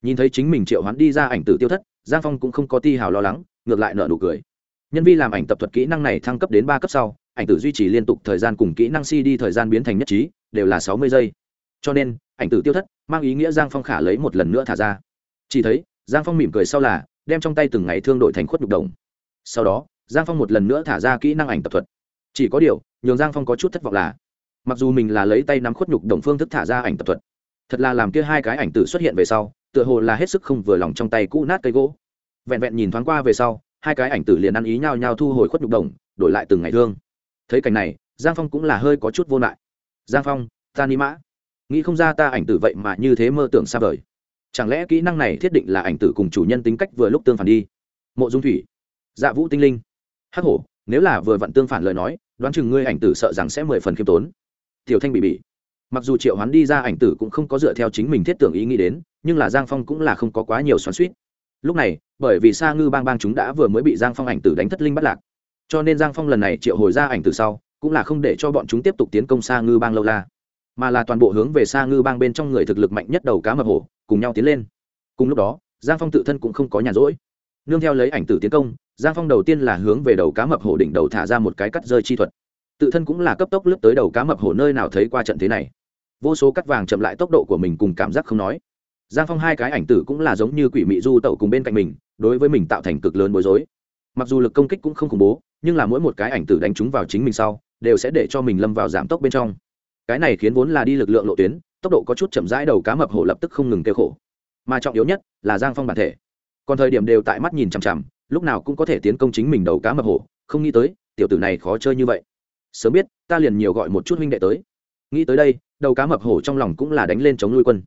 S1: Nhìn thấy chính mình triệu hoán đi ra ảnh tử tiêu thất, giang phong cũng không có ti hào lo lắng, ngược lại nợ nụ cười. Nhân vi làm ảnh tập thuật kỹ năng này thăng cấp đến ba cấp sau, ảnh tử duy trì liên tục thời gian cùng kỹ năng cd thời gian biến thành nhất trí, đều là sáu mươi giây. Cho nên ảnh tử tiêu thất, mang ý nghĩa giang phong khả lấy một lần nữa thả ra. Chỉ thấy, giang phong mỉm cười sau là, đem trong tay từng ngày thương đội thành khuất nhục đồng. Sau đó, giang phong một lần nữa thả ra kỹ năng ảnh tập thuật. Chỉ có điều, nhường giang phong có chút thất vọng là, mặc dù mình là lấy tay nắm khuất nhục đồng phương thức thả ra ảnh tập thuật, thật là làm kia hai cái ảnh tử xuất hiện về sau, tựa hồ là hết sức không vừa lòng trong tay cũ nát cây gỗ. Vẹn vẹn nhìn thoáng qua về sau, hai cái ảnh tử liền ăn ý nhau nhau thu hồi khuất nhục đồng, đổi lại từng ngày thương. Thấy cảnh này, giang phong cũng là hơi có chút vô lại. Giang phong, ta ni mã nghĩ không ra ta ảnh tử vậy mà như thế mơ tưởng xa vời. Chẳng lẽ kỹ năng này thiết định là ảnh tử cùng chủ nhân tính cách vừa lúc tương phản đi? Mộ dung thủy. Dạ vũ tinh linh. Hắc hổ, nếu là vừa vặn tương phản lời nói, đoán chừng ngươi ảnh tử sợ rằng sẽ mười phần khiêm tốn. Tiểu thanh bị bị mặc dù triệu hoán đi ra ảnh tử cũng không có dựa theo chính mình thiết tưởng ý nghĩ đến, nhưng là giang phong cũng là không có quá nhiều xoắn suýt lúc này, bởi vì sa ngư bang bang chúng đã vừa mới bị giang phong ảnh tử đánh thất linh bắt lạc. Cho nên giang phong lần này triệu hồi ra ảnh tử sau, cũng là không để cho bọn chúng tiếp tục tiến công sa ngư bang lâu la mà là toàn bộ hướng về sa ngư bang bên trong người thực lực mạnh nhất đầu cá mập hổ, cùng nhau tiến lên. Cùng lúc đó, giang phong tự thân cũng không có nhàn rỗi. Nương theo lấy ảnh tử tiến công, giang phong đầu tiên là hướng về đầu cá mập hổ đỉnh đầu thả ra một cái cắt rơi chi thuật. Tự thân cũng là cấp tốc lướt tới đầu cá mập hổ nơi nào thấy qua trận thế này. Vô số cắt vàng chậm lại tốc độ của mình cùng cảm giác không nói. Giang phong hai cái ảnh tử cũng là giống như quỷ mị du tẩu cùng bên cạnh mình, đối với mình tạo thành cực lớn bối rối. Mặc dù lực công kích cũng không khủng bố, nhưng là mỗi một cái ảnh tử đánh trúng vào chính mình sau, đều sẽ để cho mình lâm vào giảm tốc bên trong cái này khiến vốn là đi lực lượng lộ tuyến, tốc độ có chút chậm rãi, đầu cá mập hổ lập tức không ngừng kêu khổ. Mà trọng yếu nhất là giang phong bản thể. Còn thời điểm đều tại mắt nhìn chằm chằm, lúc nào cũng có thể tiến công chính mình đầu cá mập hổ, không nghĩ tới, tiểu tử này khó chơi như vậy. Sớm biết, ta liền nhiều gọi một chút huynh đệ tới. Nghĩ tới đây, đầu cá mập hổ trong lòng cũng là đánh lên chống nuôi quân.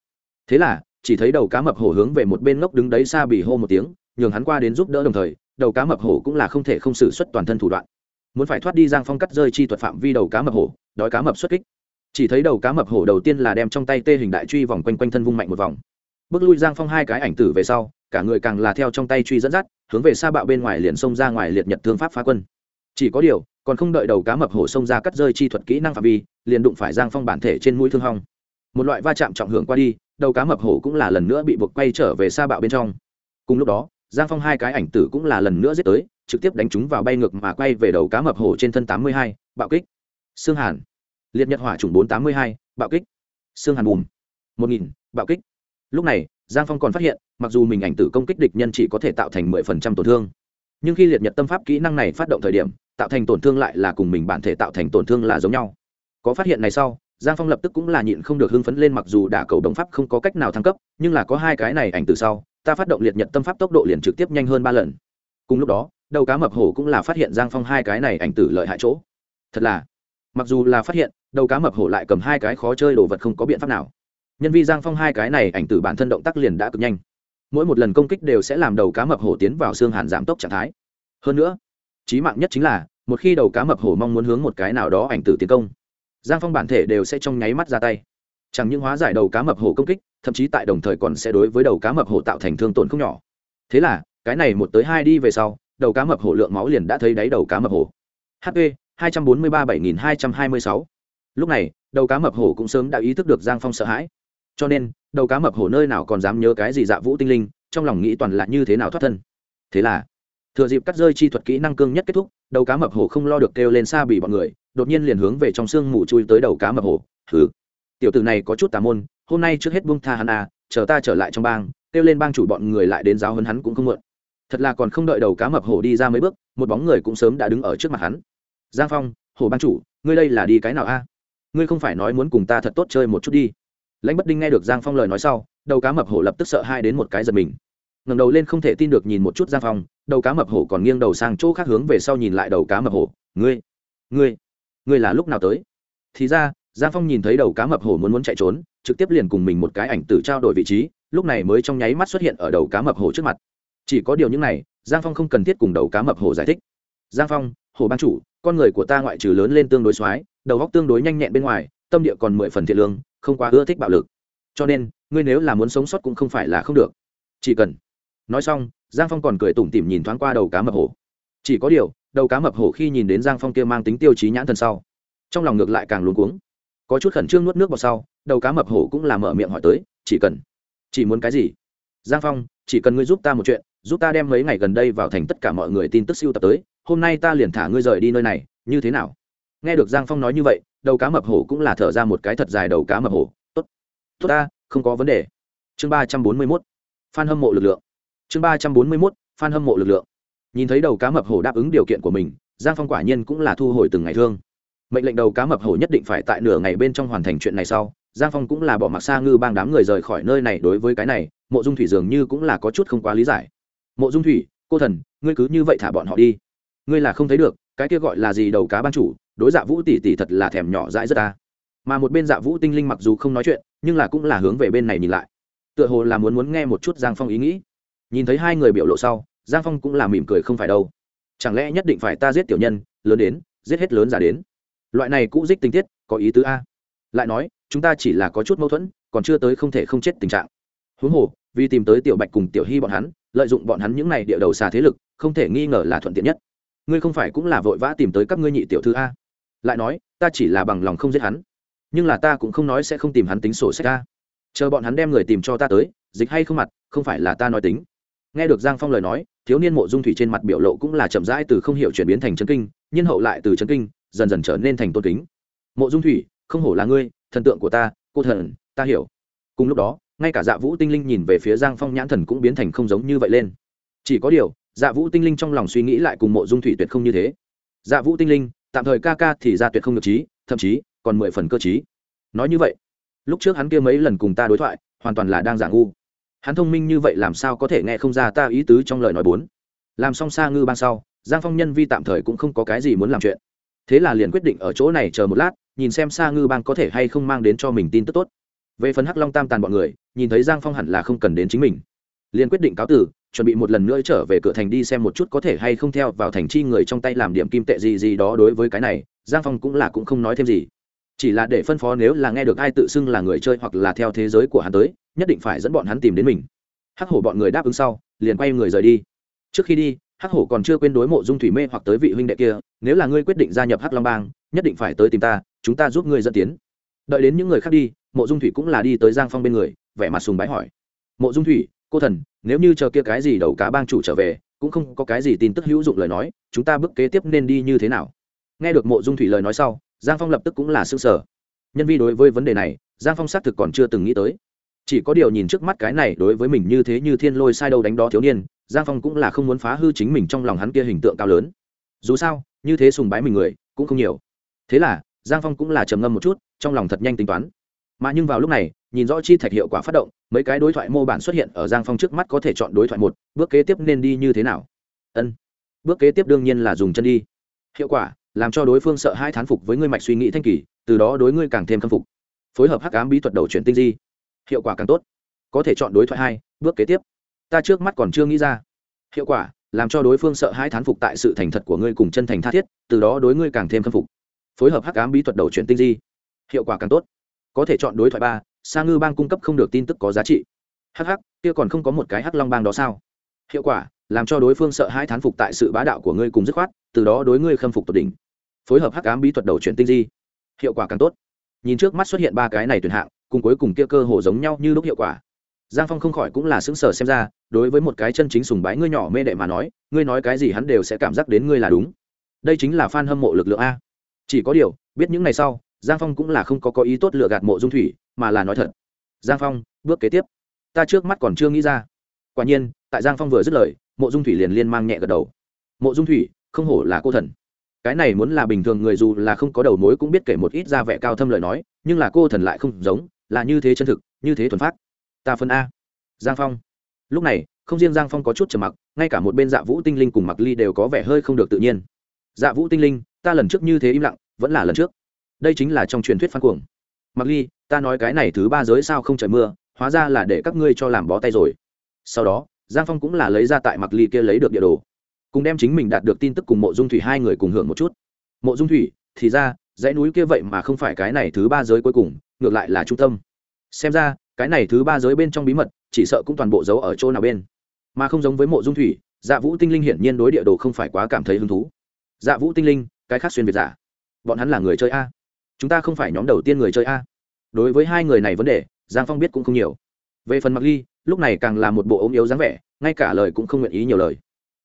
S1: Thế là, chỉ thấy đầu cá mập hổ hướng về một bên ngốc đứng đấy xa bì hô một tiếng, nhường hắn qua đến giúp đỡ đồng thời, đầu cá mập hổ cũng là không thể không xử suất toàn thân thủ đoạn. Muốn phải thoát đi giang phong cắt rơi chi thuật phạm vi đầu cá mập hổ, đói cá mập xuất kích chỉ thấy đầu cá mập hổ đầu tiên là đem trong tay tê hình đại truy vòng quanh quanh thân vung mạnh một vòng. Bước lui giang phong hai cái ảnh tử về sau, cả người càng là theo trong tay truy dẫn dắt, hướng về xa bạo bên ngoài liền xông ra ngoài liệt nhật thương pháp phá quân. Chỉ có điều, còn không đợi đầu cá mập hổ xông ra cắt rơi chi thuật kỹ năng phạm vi, liền đụng phải giang phong bản thể trên mũi thương hong. Một loại va chạm trọng hưởng qua đi, đầu cá mập hổ cũng là lần nữa bị buộc quay trở về xa bạo bên trong. Cùng lúc đó, giang phong hai cái ảnh tử cũng là lần nữa giết tới, trực tiếp đánh chúng vào bay ngược mà quay về đầu cá mập hổ trên thân tám mươi hai, bạo kích. Xương hàn liệt nhật hỏa chủng bốn tám mươi hai, bạo kích. Xương hàn bùm. một nghìn, bạo kích. Lúc này, giang phong còn phát hiện, mặc dù mình ảnh tử công kích địch nhân chỉ có thể tạo thành mười phần trăm tổn thương, nhưng khi liệt nhật tâm pháp kỹ năng này phát động thời điểm, tạo thành tổn thương lại là cùng mình bản thể tạo thành tổn thương là giống nhau. Có phát hiện này sau, giang phong lập tức cũng là nhịn không được hưng phấn lên mặc dù đả cầu đồng pháp không có cách nào thăng cấp, nhưng là có hai cái này ảnh từ sau, ta phát động liệt nhật tâm pháp tốc độ liền trực tiếp nhanh hơn ba lần. Cùng lúc đó, đầu cá mập hổ cũng là phát hiện giang phong hai cái này ảnh tử lợi hại chỗ. Thật là mặc dù là phát hiện, đầu cá mập hổ lại cầm hai cái khó chơi đồ vật không có biện pháp nào. Nhân vi giang phong hai cái này ảnh tử bản thân động tác liền đã cực nhanh. Mỗi một lần công kích đều sẽ làm đầu cá mập hổ tiến vào xương hàn giảm tốc trạng thái. Hơn nữa trí mạng nhất chính là, một khi đầu cá mập hổ mong muốn hướng một cái nào đó ảnh tử tiến công, giang phong bản thể đều sẽ trong nháy mắt ra tay. Chẳng những hóa giải đầu cá mập hổ công kích, thậm chí tại đồng thời còn sẽ đối với đầu cá mập hổ tạo thành thương tổn không nhỏ. Thế là, cái này một tới hai đi về sau, đầu cá mập hổ lượng máu liền đã thấy đáy đầu cá mập hổ. Hp hai trăm bốn mươi ba bảy nghìn hai trăm hai mươi sáu. Lúc này, đầu cá mập hổ cũng sớm đã ý thức được giang phong sợ hãi. Cho nên, đầu cá mập hổ nơi nào còn dám nhớ cái gì dạ vũ tinh linh, trong lòng nghĩ toàn là như thế nào thoát thân. Thế là, thừa dịp cắt rơi chi thuật kỹ năng cương nhất kết thúc, đầu cá mập hổ không lo được kêu lên xa bị bọn người, đột nhiên liền hướng về trong xương mù chui tới đầu cá mập hổ. Thử tiểu tử này có chút tà môn, hôm nay trước hết buông tha hắn à chờ ta trở lại trong bang, kêu lên bang chủ bọn người lại đến giáo huấn hắn cũng không mượn thật là còn không đợi đầu cá mập hổ đi ra mấy bước, một bóng người cũng sớm đã đứng ở trước mặt hắn giang phong hổ bang chủ, ngươi đây là đi cái nào a? Ngươi không phải nói muốn cùng ta thật tốt chơi một chút đi. Lãnh bất đinh nghe được giang phong lời nói sau, đầu cá mập hổ lập tức sợ hai đến một cái giật mình. Ngẩng đầu lên không thể tin được nhìn một chút giang phong, đầu cá mập hổ còn nghiêng đầu sang chỗ khác hướng về sau nhìn lại đầu cá mập hổ. Ngươi ngươi ngươi là lúc nào tới? Thì ra, giang phong nhìn thấy đầu cá mập hổ muốn muốn chạy trốn, trực tiếp liền cùng mình một cái ảnh tử trao đổi vị trí, lúc này mới trong nháy mắt xuất hiện ở đầu cá mập hổ trước mặt. Chỉ có điều những này, giang phong không cần thiết cùng đầu cá mập hổ giải thích giang phong, hồ ban chủ, con người của ta ngoại trừ lớn lên tương đối x đầu góc tương đối nhanh nhẹn bên ngoài, tâm địa còn mười phần thiện lương, không quá ưa thích bạo lực. Cho nên, ngươi nếu là muốn sống sót cũng không phải là không được. Chỉ cần. Nói xong, giang phong còn cười tủm tỉm nhìn thoáng qua đầu cá mập hổ. Chỉ có điều, đầu cá mập hổ khi nhìn đến giang phong kia mang tính tiêu chí nhãn thần sau, trong lòng ngược lại càng luống cuống. Có chút khẩn trương nuốt nước vào sau, đầu cá mập hổ cũng làm mở miệng hỏi tới, chỉ cần. Chỉ muốn cái gì? Giang phong, chỉ cần ngươi giúp ta một chuyện, giúp ta đem mấy ngày gần đây vào thành tất cả mọi người tin tức siêu tập tới hôm nay ta liền thả ngươi rời đi nơi này, như thế nào? Nghe được giang phong nói như vậy, đầu cá mập hổ cũng là thở ra một cái thật dài đầu cá mập hổ. Tốt. Tốt ta, không có vấn đề. Chương ba trăm bốn mươi mốt. Phan hâm mộ lực lượng. Chương ba trăm bốn mươi mốt, phan hâm mộ lực lượng. Nhìn thấy đầu cá mập hổ đáp ứng điều kiện của mình, giang phong quả nhiên cũng là thu hồi từng ngày thương. Mệnh lệnh đầu cá mập hổ nhất định phải tại nửa ngày bên trong hoàn thành chuyện này sau, giang phong cũng là bỏ mặc xa ngư bang đám người rời khỏi nơi này đối với cái này, mộ dung thủy dường như cũng là có chút không quá lý giải. Mộ dung thủy, cô thần, ngươi cứ như vậy thả bọn họ đi ngươi là không thấy được, cái kia gọi là gì đầu cá ban chủ, đối dạ vũ tỷ tỷ thật là thèm nhỏ dãi rất ta. Mà một bên dạ vũ tinh linh mặc dù không nói chuyện, nhưng là cũng là hướng về bên này nhìn lại. Tựa hồ là muốn muốn nghe một chút giang phong ý nghĩ. Nhìn thấy hai người biểu lộ sau, giang phong cũng là mỉm cười không phải đâu. Chẳng lẽ nhất định phải ta giết tiểu nhân, lớn đến, giết hết lớn giả đến? Loại này cũ dích tình tiết, có ý tứ a? Lại nói, chúng ta chỉ là có chút mâu thuẫn, còn chưa tới không thể không chết tình trạng. Huống hồ, vì tìm tới tiểu bạch cùng tiểu hy bọn hắn, lợi dụng bọn hắn những này địa đầu xa thế lực, không thể nghi ngờ là thuận tiện nhất ngươi không phải cũng là vội vã tìm tới các ngươi nhị tiểu thư a? Lại nói, ta chỉ là bằng lòng không giết hắn. Nhưng là ta cũng không nói sẽ không tìm hắn tính sổ sách a. Chờ bọn hắn đem người tìm cho ta tới, dịch hay không mặt, không phải là ta nói tính. Nghe được giang phong lời nói, thiếu niên mộ dung thủy trên mặt biểu lộ cũng là chậm rãi từ không hiểu chuyển biến thành chân kinh, nhiên hậu lại từ chân kinh, dần dần trở nên thành tôn kính. Mộ dung thủy, không hổ là ngươi, thần tượng của ta, cô thần, ta hiểu. Cùng lúc đó, ngay cả dạ vũ tinh linh nhìn về phía giang phong nhãn thần cũng biến thành không giống như vậy lên. Chỉ có điều dạ vũ tinh linh trong lòng suy nghĩ lại cùng mộ dung thủy tuyệt không như thế. Dạ vũ tinh linh, tạm thời ca ca thì ra tuyệt không được trí, thậm chí còn mười phần cơ trí. Nói như vậy, lúc trước hắn kia mấy lần cùng ta đối thoại, hoàn toàn là đang giả ngu. Hắn thông minh như vậy làm sao có thể nghe không ra ta ý tứ trong lời nói bốn? Làm xong xa ngư ban sau, giang phong nhân vi tạm thời cũng không có cái gì muốn làm chuyện. Thế là liền quyết định ở chỗ này chờ một lát, nhìn xem xa ngư bang có thể hay không mang đến cho mình tin tức tốt. Về phần hắc long tam tàn bọn người, nhìn thấy giang phong hẳn là không cần đến chính mình liền quyết định cáo tử chuẩn bị một lần nữa trở về cửa thành đi xem một chút có thể hay không theo vào thành chi người trong tay làm điểm kim tệ gì gì đó đối với cái này, giang phong cũng là cũng không nói thêm gì. Chỉ là để phân phó nếu là nghe được ai tự xưng là người chơi hoặc là theo thế giới của hắn tới, nhất định phải dẫn bọn hắn tìm đến mình. Hắc hổ bọn người đáp ứng sau, liền quay người rời đi. Trước khi đi, hắc hổ còn chưa quên đối mộ dung thủy mê hoặc tới vị huynh đệ kia, nếu là ngươi quyết định gia nhập hắc long bang, nhất định phải tới tìm ta, chúng ta giúp ngươi dẫn tiến. Đợi đến những người khác đi, mộ dung thủy cũng là đi tới giang phong bên người, vẻ mặt sùng bái hỏi. Mộ dung thủy cô thần, nếu như chờ kia cái gì đầu cá bang chủ trở về, cũng không có cái gì tin tức hữu dụng lời nói, chúng ta bước kế tiếp nên đi như thế nào? Nghe được mộ dung thủy lời nói sau, giang phong lập tức cũng là s ư ơ n g sở nhân vi đối với vấn đề này, giang phong xác thực còn chưa từng nghĩ tới. Chỉ có điều nhìn trước mắt cái này đối với mình như thế như thiên lôi sai đâu đánh đó thiếu niên, giang phong cũng là không muốn phá hư chính mình trong lòng hắn kia hình tượng cao lớn. Dù sao, như thế sùng bái mình người, cũng không nhiều. Thế là, giang phong cũng là trầm ngâm một chút, trong lòng thật nhanh tính toán. Mà nhưng vào lúc này nhìn rõ chi thạch hiệu quả phát động, mấy cái đối thoại mô bản xuất hiện ở giang phong trước mắt có thể chọn đối thoại một, bước kế tiếp nên đi như thế nào? Ân. Bước kế tiếp đương nhiên là dùng chân đi. Hiệu quả, làm cho đối phương sợ hai thán phục với ngươi mạch suy nghĩ thanh kỳ, từ đó đối ngươi càng thêm khâm phục. Phối hợp hắc ám bí thuật đầu chuyển tinh di. Hiệu quả càng tốt. Có thể chọn đối thoại hai, bước kế tiếp. Ta trước mắt còn chưa nghĩ ra. Hiệu quả, làm cho đối phương sợ hai thán phục tại sự thành thật của ngươi cùng chân thành tha thiết, từ đó đối ngươi càng thêm khâm phục. Phối hợp hắc ám bí thuật đầu chuyển tinh di. Hiệu quả càng tốt có thể chọn đối thoại ba, sa ngư bang cung cấp không được tin tức có giá trị. Hắc hắc, kia còn không có một cái hắc long bang đó sao? Hiệu quả, làm cho đối phương sợ hai thán phục tại sự bá đạo của ngươi cùng dứt khoát, từ đó đối ngươi khâm phục tột đỉnh. Phối hợp hắc ám bí thuật đầu chuyển tinh di. Hiệu quả càng tốt. Nhìn trước mắt xuất hiện ba cái này tuyển hạng, cùng cuối cùng kia cơ hồ giống nhau như lúc hiệu quả. Giang phong không khỏi cũng là xứng sờ xem ra, đối với một cái chân chính sùng bái ngươi nhỏ mê đệ mà nói, ngươi nói cái gì hắn đều sẽ cảm giác đến ngươi là đúng. Đây chính là f a n hâm mộ lực lượng a. Chỉ có điều, biết những ngày sau giang phong cũng là không có có ý tốt lựa gạt mộ dung thủy, mà là nói thật. Giang phong, bước kế tiếp. Ta trước mắt còn chưa nghĩ ra. Quả nhiên, tại giang phong vừa dứt lời, mộ dung thủy liền liên mang nhẹ gật đầu. Mộ dung thủy, không hổ là cô thần. Cái này muốn là bình thường người dù là không có đầu mối cũng biết kể một ít ra vẻ cao thâm lời nói, nhưng là cô thần lại không giống, là như thế chân thực, như thế thuần phát ta phân a. Giang phong. Lúc này, không riêng giang phong có chút trầm mặc, ngay cả một bên dạ vũ tinh linh cùng mặc ly đều có vẻ hơi không được tự nhiên. Dạ vũ tinh linh, ta lần trước như thế im lặng, vẫn là lần trước đây chính là trong truyền thuyết phan cuồng. Mặc ly, ta nói cái này thứ ba giới sao không trời mưa, hóa ra là để các ngươi cho làm bó tay rồi. Sau đó, giang phong cũng là lấy ra tại mặc ly kia lấy được địa đồ, cùng đem chính mình đạt được tin tức cùng mộ dung thủy hai người cùng hưởng một chút. Mộ dung thủy, thì ra, dãy núi kia vậy mà không phải cái này thứ ba giới cuối cùng, ngược lại là trung tâm. Xem ra, cái này thứ ba giới bên trong bí mật, chỉ sợ cũng toàn bộ giấu ở chỗ nào bên. Mà không giống với mộ dung thủy dạ vũ tinh linh hiển nhiên đối địa đồ không phải quá cảm thấy hứng thú. Dạ vũ tinh linh, cái khác xuyên việt giả. Bọn hắn là người chơi a chúng ta không phải nhóm đầu tiên người chơi a. Đối với hai người này vấn đề, giang phong biết cũng không nhiều. Về phần mặc ly, lúc này càng là một bộ ốm yếu dáng vẻ, ngay cả lời cũng không nguyện ý nhiều lời.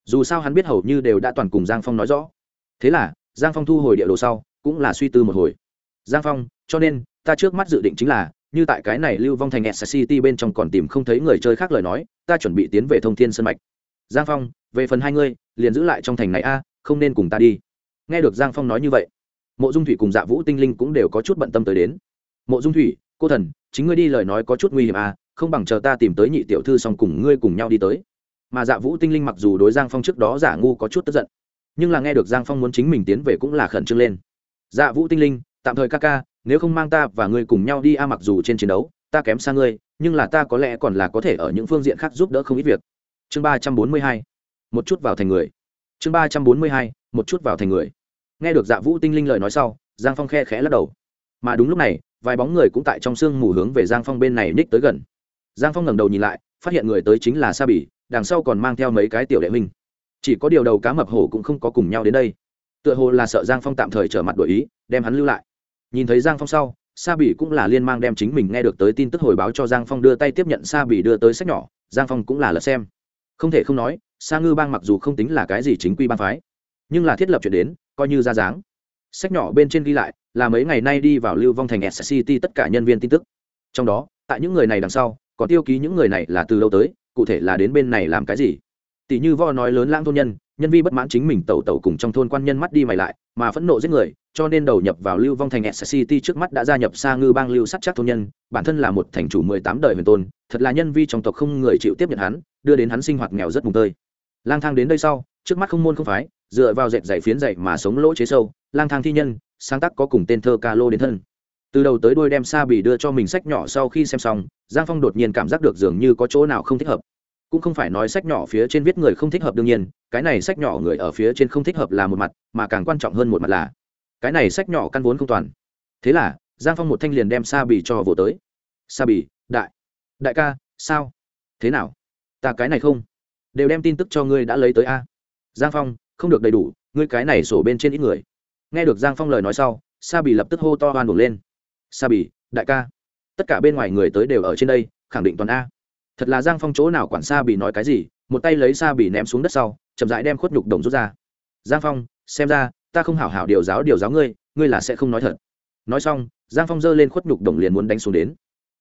S1: Dù sao hắn biết hầu như đều đã toàn cùng giang phong nói rõ. Thế là, giang phong thu hồi địa đồ sau, cũng là suy tư một hồi. Giang phong, cho nên, ta trước mắt dự định chính là, như tại cái này lưu vong thành s city bên trong còn tìm không thấy người chơi khác lời nói, ta chuẩn bị tiến về thông thiên sân mạch. Giang phong, về phần hai ngươi liền giữ lại trong thành này a, không nên cùng ta đi. Nghe được giang phong nói như vậy mộ dung thủy cùng dạ vũ tinh linh cũng đều có chút bận tâm tới đến. Mộ dung thủy, cô thần, chính ngươi đi lời nói có chút nguy hiểm à không bằng chờ ta tìm tới nhị tiểu thư xong cùng ngươi cùng nhau đi tới. Mà dạ vũ tinh linh mặc dù đối giang phong trước đó giả ngu có chút tức giận, nhưng là nghe được giang phong muốn chính mình tiến về cũng là khẩn trương lên. Dạ vũ tinh linh, tạm thời ca ca, nếu không mang ta và ngươi cùng nhau đi a mặc dù trên chiến đấu, ta kém xa ngươi, nhưng là ta có lẽ còn là có thể ở những phương diện khác giúp đỡ không ít việc. Chương ba trăm bốn mươi hai, một chút vào thành người. Chương ba trăm bốn mươi hai, một chút vào thành người nghe được dạ vũ tinh linh lời nói sau, giang phong khe khẽ lắc đầu. Mà đúng lúc này, vài bóng người cũng tại trong sương mù hướng về giang phong bên này ních tới gần. Giang phong ngẩng đầu nhìn lại, phát hiện người tới chính là sa bỉ, đằng sau còn mang theo mấy cái tiểu đệ minh chỉ có điều đầu cá mập hổ cũng không có cùng nhau đến đây. Tựa hồ là sợ giang phong tạm thời trở mặt đổi ý, đem hắn lưu lại. Nhìn thấy giang phong sau, sa bỉ cũng là liên mang đem chính mình nghe được tới tin tức hồi báo cho giang phong đưa tay tiếp nhận sa bỉ đưa tới sách nhỏ, giang phong cũng là lật xem. Không thể không nói, sa ngư bang mặc dù không tính là cái gì chính quy bang phái nhưng là thiết lập chuyện đến, coi như ra dáng. Sách nhỏ bên trên ghi lại, là mấy ngày nay đi vào lưu vong thành sct city tất cả nhân viên tin tức. Trong đó, tại những người này đằng sau có tiêu ký những người này là từ lâu tới, cụ thể là đến bên này làm cái gì. Tỷ như vo nói lớn lãng thôn nhân nhân vi bất mãn chính mình tẩu tẩu cùng trong thôn quan nhân mắt đi mày lại, mà phẫn nộ giết người, cho nên đầu nhập vào lưu vong thành sct city trước mắt đã gia nhập xa ngư bang lưu sắt chắc thôn nhân, bản thân là một thành chủ mười tám đời huyền tôn, thật là nhân vi trong tộc không người chịu tiếp nhận hắn, đưa đến hắn sinh hoạt nghèo rất mùng tơi. Lang thang đến đây sau, trước mắt không môn không phái dựa vào dệt dày phiến dày mà sống lỗ chế sâu, lang thang thi nhân, sáng tác có cùng tên thơ ca lô đến thân. Từ đầu tới đuôi đem sa bì đưa cho mình sách nhỏ sau khi xem xong, giang phong đột nhiên cảm giác được dường như có chỗ nào không thích hợp. Cũng không phải nói sách nhỏ phía trên viết người không thích hợp đương nhiên, cái này sách nhỏ người ở phía trên không thích hợp là một mặt, mà càng quan trọng hơn một mặt là, cái này sách nhỏ căn vốn không toàn. Thế là, giang phong một thanh liền đem sa bì cho vỗ tới. Sa bì, đại đại ca, sao? Thế nào? Ta cái này không? Đều đem tin tức cho ngươi đã lấy tới a. Giang phong không được đầy đủ, ngươi cái này sổ bên trên ít người. Nghe được giang phong lời nói sau, sa bì lập tức hô to hoan đổ lên. Sa bì, đại ca, tất cả bên ngoài người tới đều ở trên đây, khẳng định toàn a. Thật là giang phong chỗ nào quản sa bì nói cái gì, một tay lấy sa bì ném xuống đất sau, chậm rãi đem khuất nhục đồng rút ra. Giang phong, xem ra, ta không hảo hảo điều giáo điều giáo ngươi ngươi là sẽ không nói thật. Nói xong, giang phong giơ lên khuất nhục đồng liền muốn đánh xuống đến.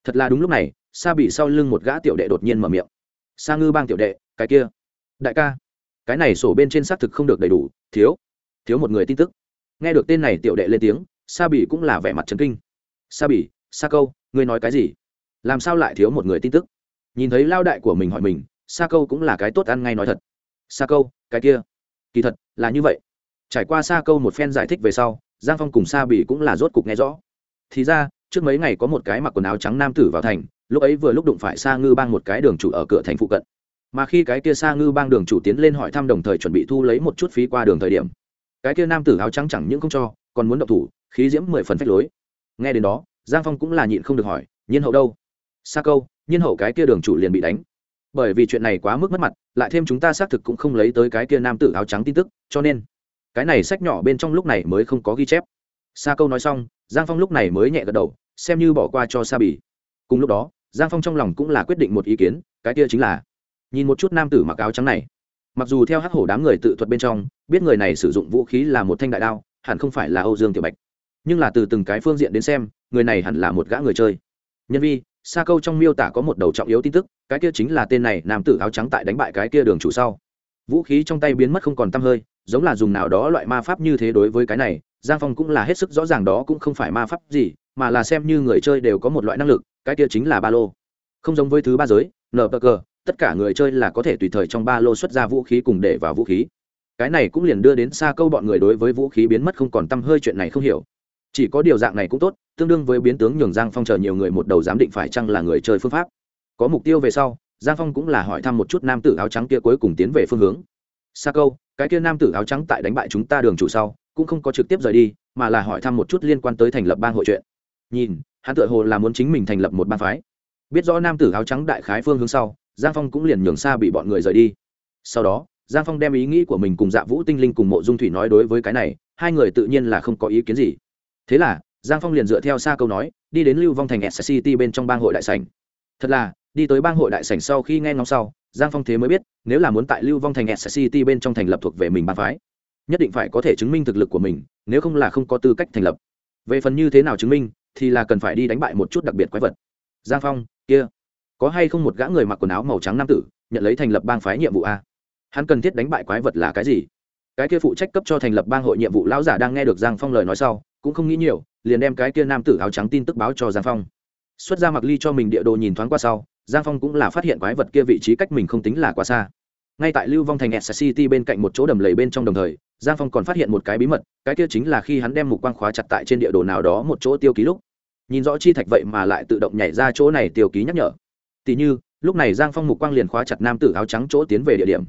S1: Thật là đúng lúc này, sa bị sau lưng một gã tiểu đệ đột nhiên mở miệng. Sa ngư bang tiểu đệ, cái kia. Đại ca cái này sổ bên trên xác thực không được đầy đủ, thiếu thiếu một người tin tức. Nghe được tên này tiểu đệ lên tiếng sa bỉ cũng là vẻ mặt trấn kinh. Sa bỉ sa câu ngươi nói cái gì? Làm sao lại thiếu một người tin tức? Nhìn thấy lao đại của mình hỏi mình sa câu cũng là cái tốt ăn ngay nói thật. Sa câu cái kia, kỳ thật là như vậy. Trải qua sa câu một phen giải thích về sau, giang phong cùng sa bỉ cũng là rốt cục nghe rõ. Thì ra, trước mấy ngày có một cái mặc quần áo trắng nam tử vào thành, lúc ấy vừa lúc đụng phải sa ngư bang một cái đường chủ ở cửa thành phụ cận mà khi cái kia xa ngư bang đường chủ tiến lên hỏi thăm đồng thời chuẩn bị thu lấy một chút phí qua đường thời điểm, cái kia nam tử áo trắng chẳng những không cho, còn muốn động thủ, khí diễm mười phần phách lối. Nghe đến đó, giang phong cũng là nhịn không được hỏi, nhiên hậu đâu? Sa câu, nhiên hậu cái kia đường chủ liền bị đánh. Bởi vì chuyện này quá mức mất mặt, lại thêm chúng ta xác thực cũng không lấy tới cái kia nam tử áo trắng tin tức, cho nên cái này sách nhỏ bên trong lúc này mới không có ghi chép. Sa câu nói xong, giang phong lúc này mới nhẹ gật đầu, xem như bỏ qua cho sa bỉ cùng lúc đó, giang phong trong lòng cũng là quyết định một ý kiến, cái kia chính là nhìn một chút nam tử mặc áo trắng này. Mặc dù theo hắc hổ đám người tự thuật bên trong, biết người này sử dụng vũ khí là một thanh đại đao, hẳn không phải là âu dương tiểu bạch. Nhưng là từ từng cái phương diện đến xem, người này hẳn là một gã người chơi. Nhân vi xa câu trong miêu tả có một đầu trọng yếu tin tức, cái kia chính là tên này nam tử áo trắng tại đánh bại cái kia đường chủ sau. Vũ khí trong tay biến mất không còn t hơi, giống là dùng nào đó loại ma pháp như thế đối với cái này, giang phong cũng là hết sức rõ ràng đó cũng không phải ma pháp gì, mà là xem như người chơi đều có một loại năng lực, cái kia chính là ba lô. Không giống với thứ ba giới nờ bờ cờ tất cả người chơi là có thể tùy thời trong ba lô xuất ra vũ khí cùng để vào vũ khí. Cái này cũng liền đưa đến xa câu bọn người đối với vũ khí biến mất không còn t hơi chuyện này không hiểu. Chỉ có điều dạng này cũng tốt, tương đương với biến tướng nhường giang phong chờ nhiều người một đầu giám định phải chăng là người chơi phương pháp. Có mục tiêu về sau, giang phong cũng là hỏi thăm một chút nam tử áo trắng kia cuối cùng tiến về phương hướng. Xa câu, cái kia nam tử áo trắng tại đánh bại chúng ta đường chủ sau, cũng không có trực tiếp rời đi, mà là hỏi thăm một chút liên quan tới thành lập bang hội chuyện. Nhìn, hắn tự hồ là muốn chính mình thành lập một bang phái. Biết rõ nam tử áo trắng đại khái phương hướng sau giang phong cũng liền nhường xa bị bọn người rời đi. Sau đó, giang phong đem ý nghĩ của mình cùng dạ vũ tinh linh cùng mộ dung thủy nói đối với cái này, hai người tự nhiên là không có ý kiến gì. Thế là, giang phong liền dựa theo xa câu nói, đi đến lưu vong thành sct city bên trong bang hội đại sảnh. Thật là, đi tới bang hội đại sảnh sau khi nghe ngóng sau, giang phong thế mới biết, nếu là muốn tại lưu vong thành sct city bên trong thành lập thuộc về mình bang phái, nhất định phải có thể chứng minh thực lực của mình, nếu không là không có tư cách thành lập. Về phần như thế nào chứng minh, thì là cần phải đi đánh bại một chút đặc biệt quái vật. Giang phong, kia có hay không một gã người mặc quần áo màu trắng nam tử, nhận lấy thành lập bang phái nhiệm vụ a. Hắn cần thiết đánh bại quái vật là cái gì? Cái kia phụ trách cấp cho thành lập bang hội nhiệm vụ lão giả đang nghe được giang phong lời nói sau, cũng không nghĩ nhiều, liền đem cái kia nam tử áo trắng tin tức báo cho giang phong. Xuất ra mặc ly cho mình địa đồ nhìn thoáng qua sau, giang phong cũng là phát hiện quái vật kia vị trí cách mình không tính là quá xa. Ngay tại lưu vong thành s city bên cạnh một chỗ đầm lầy bên trong đồng thời, giang phong còn phát hiện một cái bí mật, cái kia chính là khi hắn đem mục quang khóa chặt tại trên địa đồ nào đó một chỗ tiêu ký lúc. Nhìn rõ chi thạch vậy mà lại tự động nhảy ra chỗ này tiêu ký nhắc nhở tỉ như, lúc này giang phong mục quang liền khóa chặt nam tử áo trắng chỗ tiến về địa điểm.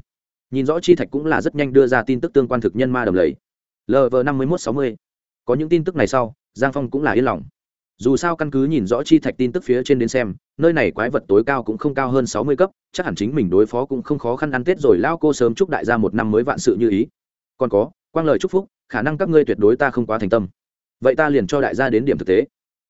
S1: Nhìn rõ chi thạch cũng là rất nhanh đưa ra tin tức tương quan thực nhân ma đầm lầy. Lv năm mươi một sáu mươi. Có những tin tức này sau, giang phong cũng là yên lòng. Dù sao căn cứ nhìn rõ chi thạch tin tức phía trên đến xem, nơi này quái vật tối cao cũng không cao hơn sáu mươi cấp, chắc hẳn chính mình đối phó cũng không khó khăn ăn tết rồi lao cô sớm chúc đại gia một năm mới vạn sự như ý. Còn có, quang lời chúc phúc, khả năng các ngươi tuyệt đối ta không quá thành tâm. Vậy ta liền cho đại gia đến điểm thực tế.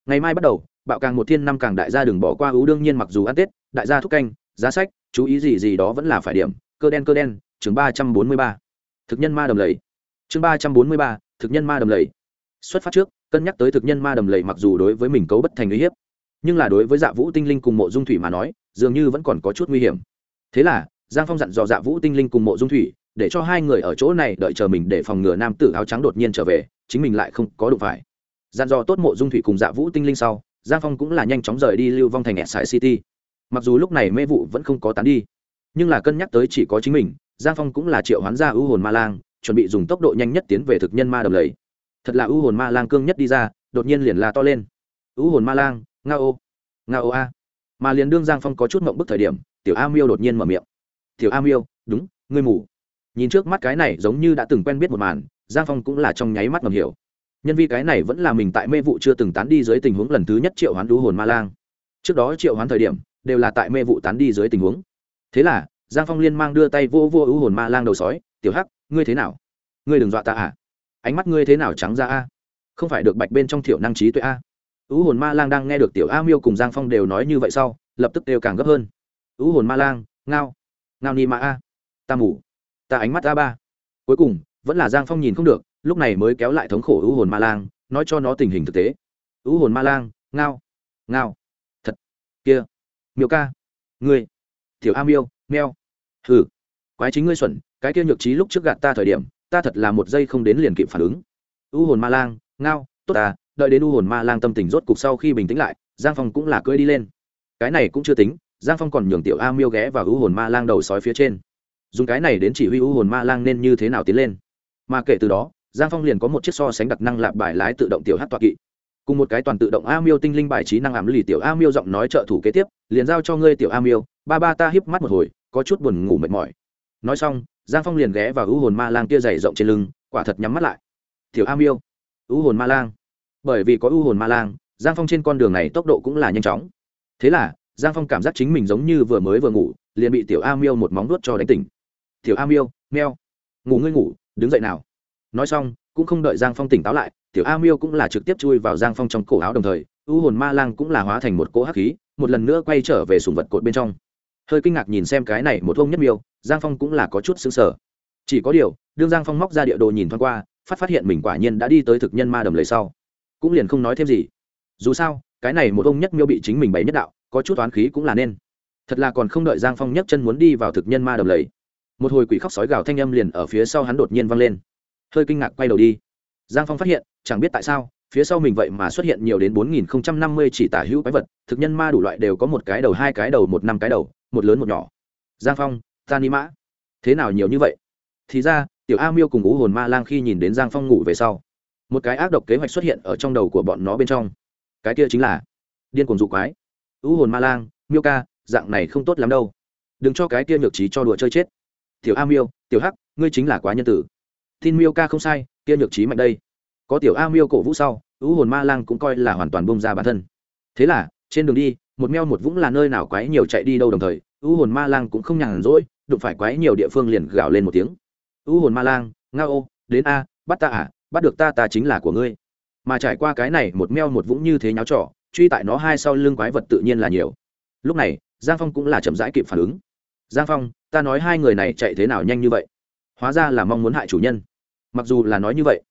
S1: Ngày mai bắt đầu bạo càng một thiên năm càng đại gia đừng bỏ qua ưu đương nhiên mặc dù ăn tết, đại gia thúc canh, giá sách, chú ý gì gì đó vẫn là phải điểm. Cơ đen cơ đen, chương ba trăm bốn mươi ba. Thực nhân ma đầm lầy. Chương ba trăm bốn mươi ba, thực nhân ma đầm lầy. Xuất phát trước, cân nhắc tới thực nhân ma đầm lầy mặc dù đối với mình cấu bất thành uy hiếp, nhưng là đối với dạ vũ tinh linh cùng mộ dung thủy mà nói, dường như vẫn còn có chút nguy hiểm. Thế là, giang phong dặn dò dạ vũ tinh linh cùng mộ dung thủy, để cho hai người ở chỗ này đợi chờ mình để phòng ngừa nam tử áo trắng đột nhiên trở về, chính mình lại không có đụng phải. Dặn dò tốt mộ dung thủy cùng dạ vũ tinh linh sau giang phong cũng là nhanh chóng rời đi lưu vong thành sài city. Mặc dù lúc này mê vụ vẫn không có tán đi, nhưng là cân nhắc tới chỉ có chính mình, giang phong cũng là triệu hoán ra ưu hồn ma lang, chuẩn bị dùng tốc độ nhanh nhất tiến về thực nhân ma đầm lầy. Thật là ưu hồn ma lang cương nhất đi ra, đột nhiên liền la to lên. Ưu hồn ma lang, nga ô. Nga ô a. Mà liền đương giang phong có chút mộng bức thời điểm, tiểu a miêu đột nhiên mở miệng. Tiểu a miêu, đúng, ngươi mù. Nhìn trước mắt cái này giống như đã từng quen biết một màn, giang phong cũng là trong nháy mắt ngầm hiểu nhân vi cái này vẫn là mình tại mê vụ chưa từng tán đi dưới tình huống lần thứ nhất triệu hoán đu hồn ma lang. Trước đó triệu hoán thời điểm, đều là tại mê vụ tán đi dưới tình huống. Thế là, giang phong liên mang đưa tay vô vô ưu hồn ma lang đầu sói, tiểu hắc, ngươi thế nào? Ngươi đừng dọa ta à? Ánh mắt ngươi thế nào trắng ra a? Không phải được bạch bên trong thiểu năng trí tuệ a? Ưu hồn ma lang đang nghe được tiểu a miêu cùng giang phong đều nói như vậy sau, lập tức đều càng gấp hơn. Ưu hồn ma lang, ngao ngao ni ma a, ta mủ ta ánh mắt a ba. Cuối cùng, vẫn là giang phong nhìn không được lúc này mới kéo lại thống khổ ưu hồn ma lang, nói cho nó tình hình thực tế. Ưu hồn ma lang, ngao ngao, thật, kia, miêu ca, ngươi, tiểu a miêu, meo, hừ, quái chính ngươi xuẩn, cái kia nhược trí lúc trước gạt ta thời điểm, ta thật là một giây không đến liền kịp phản ứng. U hồn ma lang, ngao, tốt ta đợi đến u hồn ma lang tâm tình rốt cục sau khi bình tĩnh lại, giang phong cũng là cưỡi đi lên. Cái này cũng chưa tính, giang phong còn nhường tiểu a miêu ghé vào u hồn ma lang đầu sói phía trên. Dùng cái này đến chỉ huy u hồn ma lang nên như thế nào tiến lên. Mà kể từ đó giang phong liền có một chiếc so sánh đặc năng lạp bài lái tự động tiểu hát toa kỵ. Cùng một cái toàn tự động a miêu tinh linh bài trí năng ảm lì tiểu a miêu giọng nói trợ thủ kế tiếp, liền giao cho ngươi tiểu a miêu, ba ba ta híp mắt một hồi, có chút buồn ngủ mệt mỏi. Nói xong, giang phong liền ghé vào hữu hồn ma lang kia dày rộng trên lưng, quả thật nhắm mắt lại. Tiểu a miêu hữu hồn ma lang. Bởi vì có hữu hồn ma lang, giang phong trên con đường này tốc độ cũng là nhanh chóng. Thế là, giang phong cảm giác chính mình giống như vừa mới vừa ngủ, liền bị tiểu a miêu một móng nuốt cho đánh tỉnh. Tiểu a miêu, meo. Ngủ ngươi ngủ, đứng dậy nào nói xong, cũng không đợi giang phong tỉnh táo lại, tiểu a miêu cũng là trực tiếp chui vào giang phong trong cổ áo đồng thời, U hồn ma lang cũng là hóa thành một cỗ hắc khí, một lần nữa quay trở về sùng vật cột bên trong. Hơi kinh ngạc nhìn xem cái này một ông nhất miêu, giang phong cũng là có chút xứng sở chỉ có điều, đương giang phong móc ra địa đồ nhìn thoáng qua, phát phát hiện mình quả nhiên đã đi tới thực nhân ma đầm lầy sau. Cũng liền không nói thêm gì. Dù sao, cái này một ông nhất miêu bị chính mình bày nhất đạo, có chút toán khí cũng là nên. Thật là còn không đợi giang phong nhấc chân muốn đi vào thực nhân ma đầm lầy. Một hồi quỷ khóc sói gào thanh âm liền ở phía sau hắn đột nhiên vang lên hơi kinh ngạc quay đầu đi. Giang phong phát hiện, chẳng biết tại sao, phía sau mình vậy mà xuất hiện nhiều đến bốn nghìn năm mươi chỉ tả hữu quái vật, thực nhân ma đủ loại đều có một cái đầu, hai cái đầu, một năm cái đầu, một lớn một nhỏ. Giang phong, ta ni mã. Thế nào nhiều như vậy? Thì ra, tiểu a miêu cùng ngũ hồn ma lang khi nhìn đến giang phong ngủ về sau, một cái ác độc kế hoạch xuất hiện ở trong đầu của bọn nó bên trong. Cái kia chính là điên cuồng dụ quái. Ngũ hồn ma lang, miêu ca, dạng này không tốt lắm đâu. Đừng cho cái kia nhược trí cho đùa chơi chết. Tiểu a miêu, tiểu hắc, ngươi chính là quá nhân tử tin miêu ca không sai, kia nhược trí mạnh đây. Có tiểu a miêu cổ vũ sau, ưu hồn ma lang cũng coi là hoàn toàn bông ra bản thân. Thế là, trên đường đi, một meo một vũng là nơi nào quái nhiều chạy đi đâu đồng thời, ưu hồn ma lang cũng không nhàn rỗi, đụng phải quái nhiều địa phương liền gào lên một tiếng. Ưu hồn ma lang nga ô đến a, bắt ta à bắt được ta ta chính là của ngươi. Mà trải qua cái này một meo một vũng như thế nháo trỏ truy tại nó hai sau lưng quái vật tự nhiên là nhiều. Lúc này, giang phong cũng là chậm rãi kịp phản ứng. Giang phong, ta nói hai người này chạy thế nào nhanh như vậy? Hóa ra là mong muốn hại chủ nhân. Mặc dù là nói như vậy,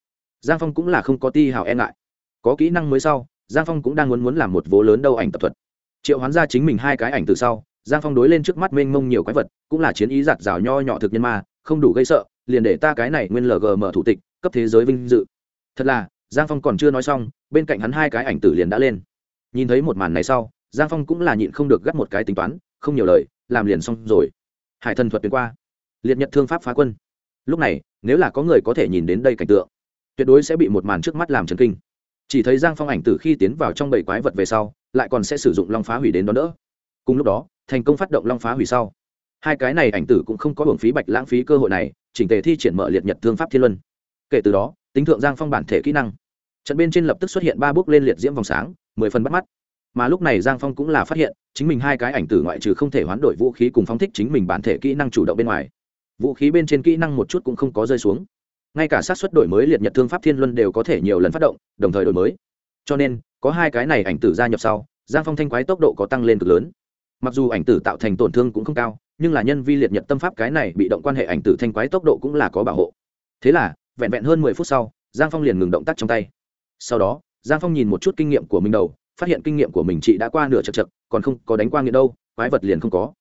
S1: giang phong cũng là không có ti hào e ngại. Có kỹ năng mới sau, giang phong cũng đang muốn muốn làm một vố lớn đâu ảnh tập thuật. Triệu hoán ra chính mình hai cái ảnh từ sau, giang phong đối lên trước mắt mênh mông nhiều quái vật, cũng là chiến ý giặt rào nho nhỏ thực nhân ma, không đủ gây sợ, liền để ta cái này nguyên lg mở thủ tịch, cấp thế giới vinh dự. Thật là, giang phong còn chưa nói xong, bên cạnh hắn hai cái ảnh tử liền đã lên. Nhìn thấy một màn này sau, giang phong cũng là nhịn không được gắt một cái tính toán, không nhiều lời, làm liền xong rồi. Hải thần thuật tuyến qua. Liệt nhật thương pháp phá quân lúc này, nếu là có người có thể nhìn đến đây cảnh tượng, tuyệt đối sẽ bị một màn trước mắt làm chấn kinh. Chỉ thấy giang phong ảnh từ khi tiến vào trong bầy quái vật về sau, lại còn sẽ sử dụng long phá hủy đến đó nữa cùng lúc đó, thành công phát động long phá hủy sau. Hai cái này ảnh tử cũng không có hưởng phí bạch lãng phí cơ hội này, chỉnh tề thi triển mở liệt nhật thương pháp thiên luân. Kể từ đó, tính thượng giang phong bản thể kỹ năng. Trận bên trên lập tức xuất hiện ba bước lên liệt diễm vòng sáng, mười phần bắt mắt. Mà lúc này giang phong cũng là phát hiện, chính mình hai cái ảnh tử ngoại trừ không thể hoán đổi vũ khí cùng phong thích chính mình bản thể kỹ năng chủ động bên ngoài vũ khí bên trên kỹ năng một chút cũng không có rơi xuống. Ngay cả sát xuất đổi mới liệt nhật thương pháp thiên luân đều có thể nhiều lần phát động, đồng thời đổi mới. Cho nên, có hai cái này ảnh tử gia nhập sau, giang phong thanh quái tốc độ có tăng lên cực lớn. Mặc dù ảnh tử tạo thành tổn thương cũng không cao, nhưng là nhân vi liệt nhật tâm pháp cái này bị động quan hệ ảnh tử thanh quái tốc độ cũng là có bảo hộ. Thế là, vẹn vẹn hơn mười phút sau, giang phong liền ngừng động tác trong tay. Sau đó, giang phong nhìn một chút kinh nghiệm của mình đầu, phát hiện kinh nghiệm của mình chị đã qua nửa chật chật còn không có đánh qua nghĩa đâu, quái vật liền không có.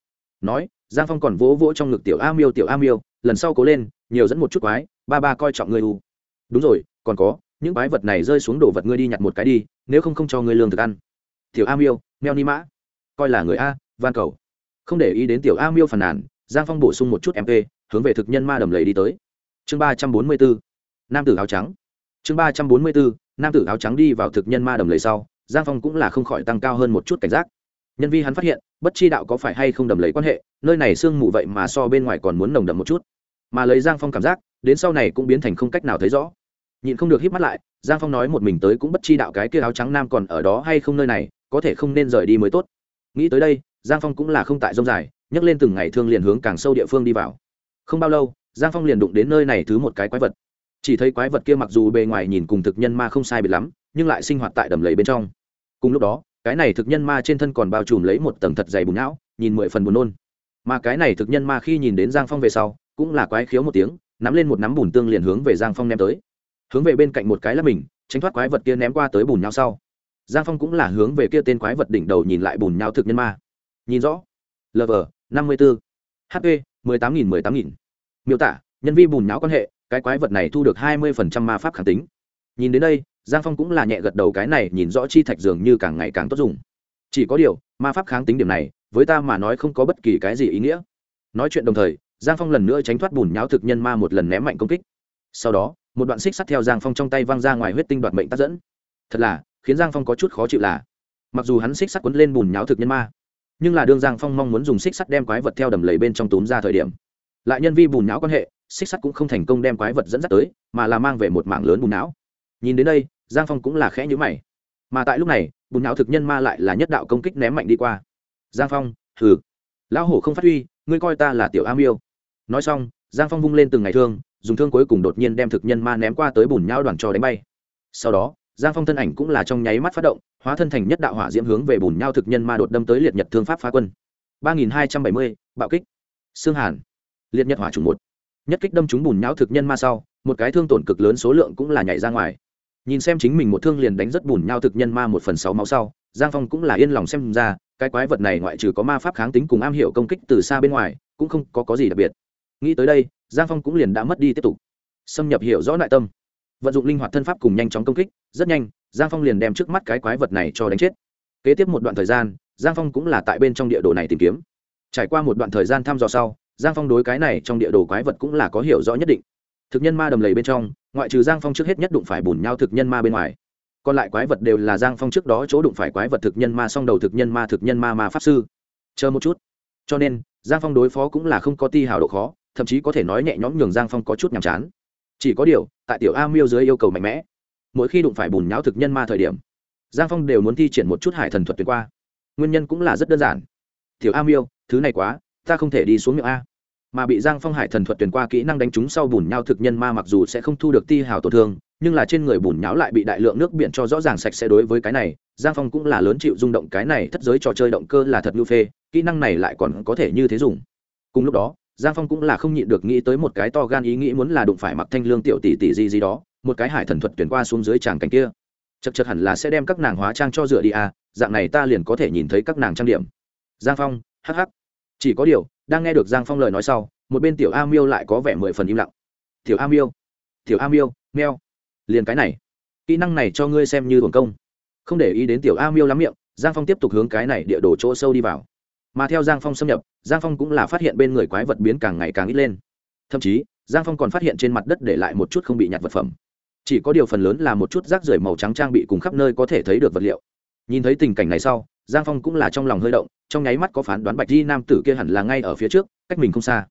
S1: Nói giang phong còn vỗ vỗ trong ngực tiểu a miêu, tiểu a miêu, lần sau cố lên, nhiều dẫn một chút quái, ba ba coi trọng ngươi u. Đúng rồi, còn có, những quái vật này rơi xuống đổ vật ngươi đi nhặt một cái đi, nếu không không cho ngươi lương thực ăn. Tiểu a miêu, meo ni mã. Coi là người a, van cầu. Không để ý đến tiểu a miêu phàn nàn, giang phong bổ sung một chút mp hướng về thực nhân ma đầm lầy đi tới. Chương ba trăm bốn mươi bốn nam tử áo trắng. Chương ba trăm bốn mươi bốn nam tử áo trắng đi vào thực nhân ma đầm lầy sau, giang phong cũng là không khỏi tăng cao hơn một chút cảnh giác nhân vi hắn phát hiện, bất chi đạo có phải hay không đầm lầy quan hệ, nơi này sương mù vậy mà so bên ngoài còn muốn nồng đậm một chút. Mà lấy giang phong cảm giác, đến sau này cũng biến thành không cách nào thấy rõ. Nhịn không được hít mắt lại, giang phong nói một mình tới cũng bất chi đạo cái kia áo trắng nam còn ở đó hay không nơi này, có thể không nên rời đi mới tốt. Nghĩ tới đây, giang phong cũng là không tại rông dài, nhấc lên từng ngày thương liền hướng càng sâu địa phương đi vào. Không bao lâu, giang phong liền đụng đến nơi này thứ một cái quái vật. Chỉ thấy quái vật kia mặc dù bề ngoài nhìn cùng thực nhân ma không sai biệt lắm, nhưng lại sinh hoạt tại đầm lầy bên trong. Cùng lúc đó cái này thực nhân ma trên thân còn bao trùm lấy một tầng thật dày bùn não, nhìn mười phần buồn nôn. Mà cái này thực nhân ma khi nhìn đến giang phong về sau, cũng là quái khiếu một tiếng, nắm lên một nắm bùn tương liền hướng về giang phong ném tới. Hướng về bên cạnh một cái là mình, tránh thoát quái vật kia ném qua tới bùn nhau sau. Giang phong cũng là hướng về kia tên quái vật đỉnh đầu nhìn lại bùn nhau thực nhân ma. Nhìn rõ. Lv năm mươi bốn hp mười tám nghìn, mười tám nghìn. Miêu tả, nhân vi bùn nháo quan hệ, cái quái vật này thu được hai mươi phần trăm ma pháp khẳng tính. Nhìn đến đây giang phong cũng là nhẹ gật đầu cái này nhìn rõ chi thạch dường như càng ngày càng tốt dùng. Chỉ có điều, ma pháp kháng tính điểm này, với ta mà nói không có bất kỳ cái gì ý nghĩa. Nói chuyện đồng thời, giang phong lần nữa tránh thoát bùn nháo thực nhân ma một lần ném mạnh công kích. Sau đó, một đoạn xích sắt theo giang phong trong tay văng ra ngoài huyết tinh đoạt mệnh tác dẫn. Thật là, khiến giang phong có chút khó chịu là, mặc dù hắn xích sắt quấn lên bùn nháo thực nhân ma, nhưng là đương giang phong mong muốn dùng xích sắt đem quái vật theo đầm lầy bên trong túm ra thời điểm, lại nhân vi bùn nháo quan hệ, xích sắt cũng không thành công đem quái vật dẫn dắt tới, mà là mang về một mảng lớn bùn não nhìn đến đây giang phong cũng là khẽ nhữ mày. Mà tại lúc này, bùn não thực nhân ma lại là nhất đạo công kích ném mạnh đi qua. Giang phong, hừ. Lão hổ không phát huy, ngươi coi ta là tiểu am yêu nói xong, giang phong vung lên từng ngày thương, dùng thương cuối cùng đột nhiên đem thực nhân ma ném qua tới bùn nhau đoàn trò đánh bay. Sau đó, giang phong thân ảnh cũng là trong nháy mắt phát động, hóa thân thành nhất đạo hỏa diễm hướng về bùn nhau thực nhân ma đột đâm tới liệt nhật thương pháp phá quân. ba nghìn hai trăm bảy mươi, bạo kích. Xương hàn. Liệt nhật hỏa trùng một. Nhất kích đâm trúng bùn nhau thực nhân ma sau, một cái thương tổn cực lớn số lượng cũng là nhảy ra ngoài nhìn xem chính mình một thương liền đánh rất bùn nhau thực nhân ma một phần sáu máu sau giang phong cũng là yên lòng xem ra cái quái vật này ngoại trừ có ma pháp kháng tính cùng am hiểu công kích từ xa bên ngoài cũng không có, có gì đặc biệt. Nghĩ tới đây giang phong cũng liền đã mất đi tiếp tục xâm nhập hiểu rõ nội tâm. Vận dụng linh hoạt thân pháp cùng nhanh chóng công kích rất nhanh giang phong liền đem trước mắt cái quái vật này cho đánh chết. Kế tiếp một đoạn thời gian giang phong cũng là tại bên trong địa đồ này tìm kiếm. Trải qua một đoạn thời gian thăm dò sau giang phong đối cái này trong địa đồ quái vật cũng là có hiểu rõ nhất định thực nhân ma đầm lầy bên trong, ngoại trừ giang phong trước hết nhất đụng phải bùn nhau thực nhân ma bên ngoài. Còn lại quái vật đều là giang phong trước đó chỗ đụng phải quái vật thực nhân ma song đầu thực nhân ma thực nhân ma ma pháp sư. Chờ một chút. Cho nên, giang phong đối phó cũng là không có ti hào độ khó, thậm chí có thể nói nhẹ nhõm nhường giang phong có chút nhàm chán. Chỉ có điều, tại tiểu a miêu dưới yêu cầu mạnh mẽ, mỗi khi đụng phải bùn nháo thực nhân ma thời điểm, giang phong đều muốn thi triển một chút hải thần thuật tuyệt qua. Nguyên nhân cũng là rất đơn giản. Tiểu a miêu, thứ này quá, ta không thể đi xuống miệng a mà bị giang phong hải thần thuật tuyển qua kỹ năng đánh trúng sau bùn nhau thực nhân ma mặc dù sẽ không thu được ti hào tổn thương, nhưng là trên người bùn nháo lại bị đại lượng nước biển cho rõ ràng sạch sẽ đối với cái này. Giang phong cũng là lớn chịu rung động cái này thất giới trò chơi động cơ là thật ngưu phê, kỹ năng này lại còn có thể như thế dùng. Cùng lúc đó, giang phong cũng là không nhịn được nghĩ tới một cái to gan ý nghĩ muốn là đụng phải mặc thanh lương tiểu tỷ tỷ gì gì đó, một cái hải thần thuật tuyển qua xuống dưới tràng cảnh kia. Chật chật hẳn là sẽ đem các nàng hóa trang cho rửa đi à dạng này ta liền có thể nhìn thấy các nàng trang điểm. Giang phong hh chỉ có điều đang nghe được giang phong lời nói sau, một bên tiểu a miêu lại có vẻ mười phần im lặng. Tiểu a miêu, tiểu a miêu, meo, liền cái này. Kỹ năng này cho ngươi xem như hưởng công. Không để ý đến tiểu a miêu lắm miệng, giang phong tiếp tục hướng cái này địa đồ chỗ sâu đi vào. Mà theo giang phong xâm nhập, giang phong cũng là phát hiện bên người quái vật biến càng ngày càng ít lên. Thậm chí, giang phong còn phát hiện trên mặt đất để lại một chút không bị nhặt vật phẩm. Chỉ có điều phần lớn là một chút rác rưởi màu trắng trang bị cùng khắp nơi có thể thấy được vật liệu nhìn thấy tình cảnh này sau, giang phong cũng là trong lòng hơi động, trong nháy mắt có phán đoán bạch di nam tử kia hẳn là ngay ở phía trước, cách mình không xa.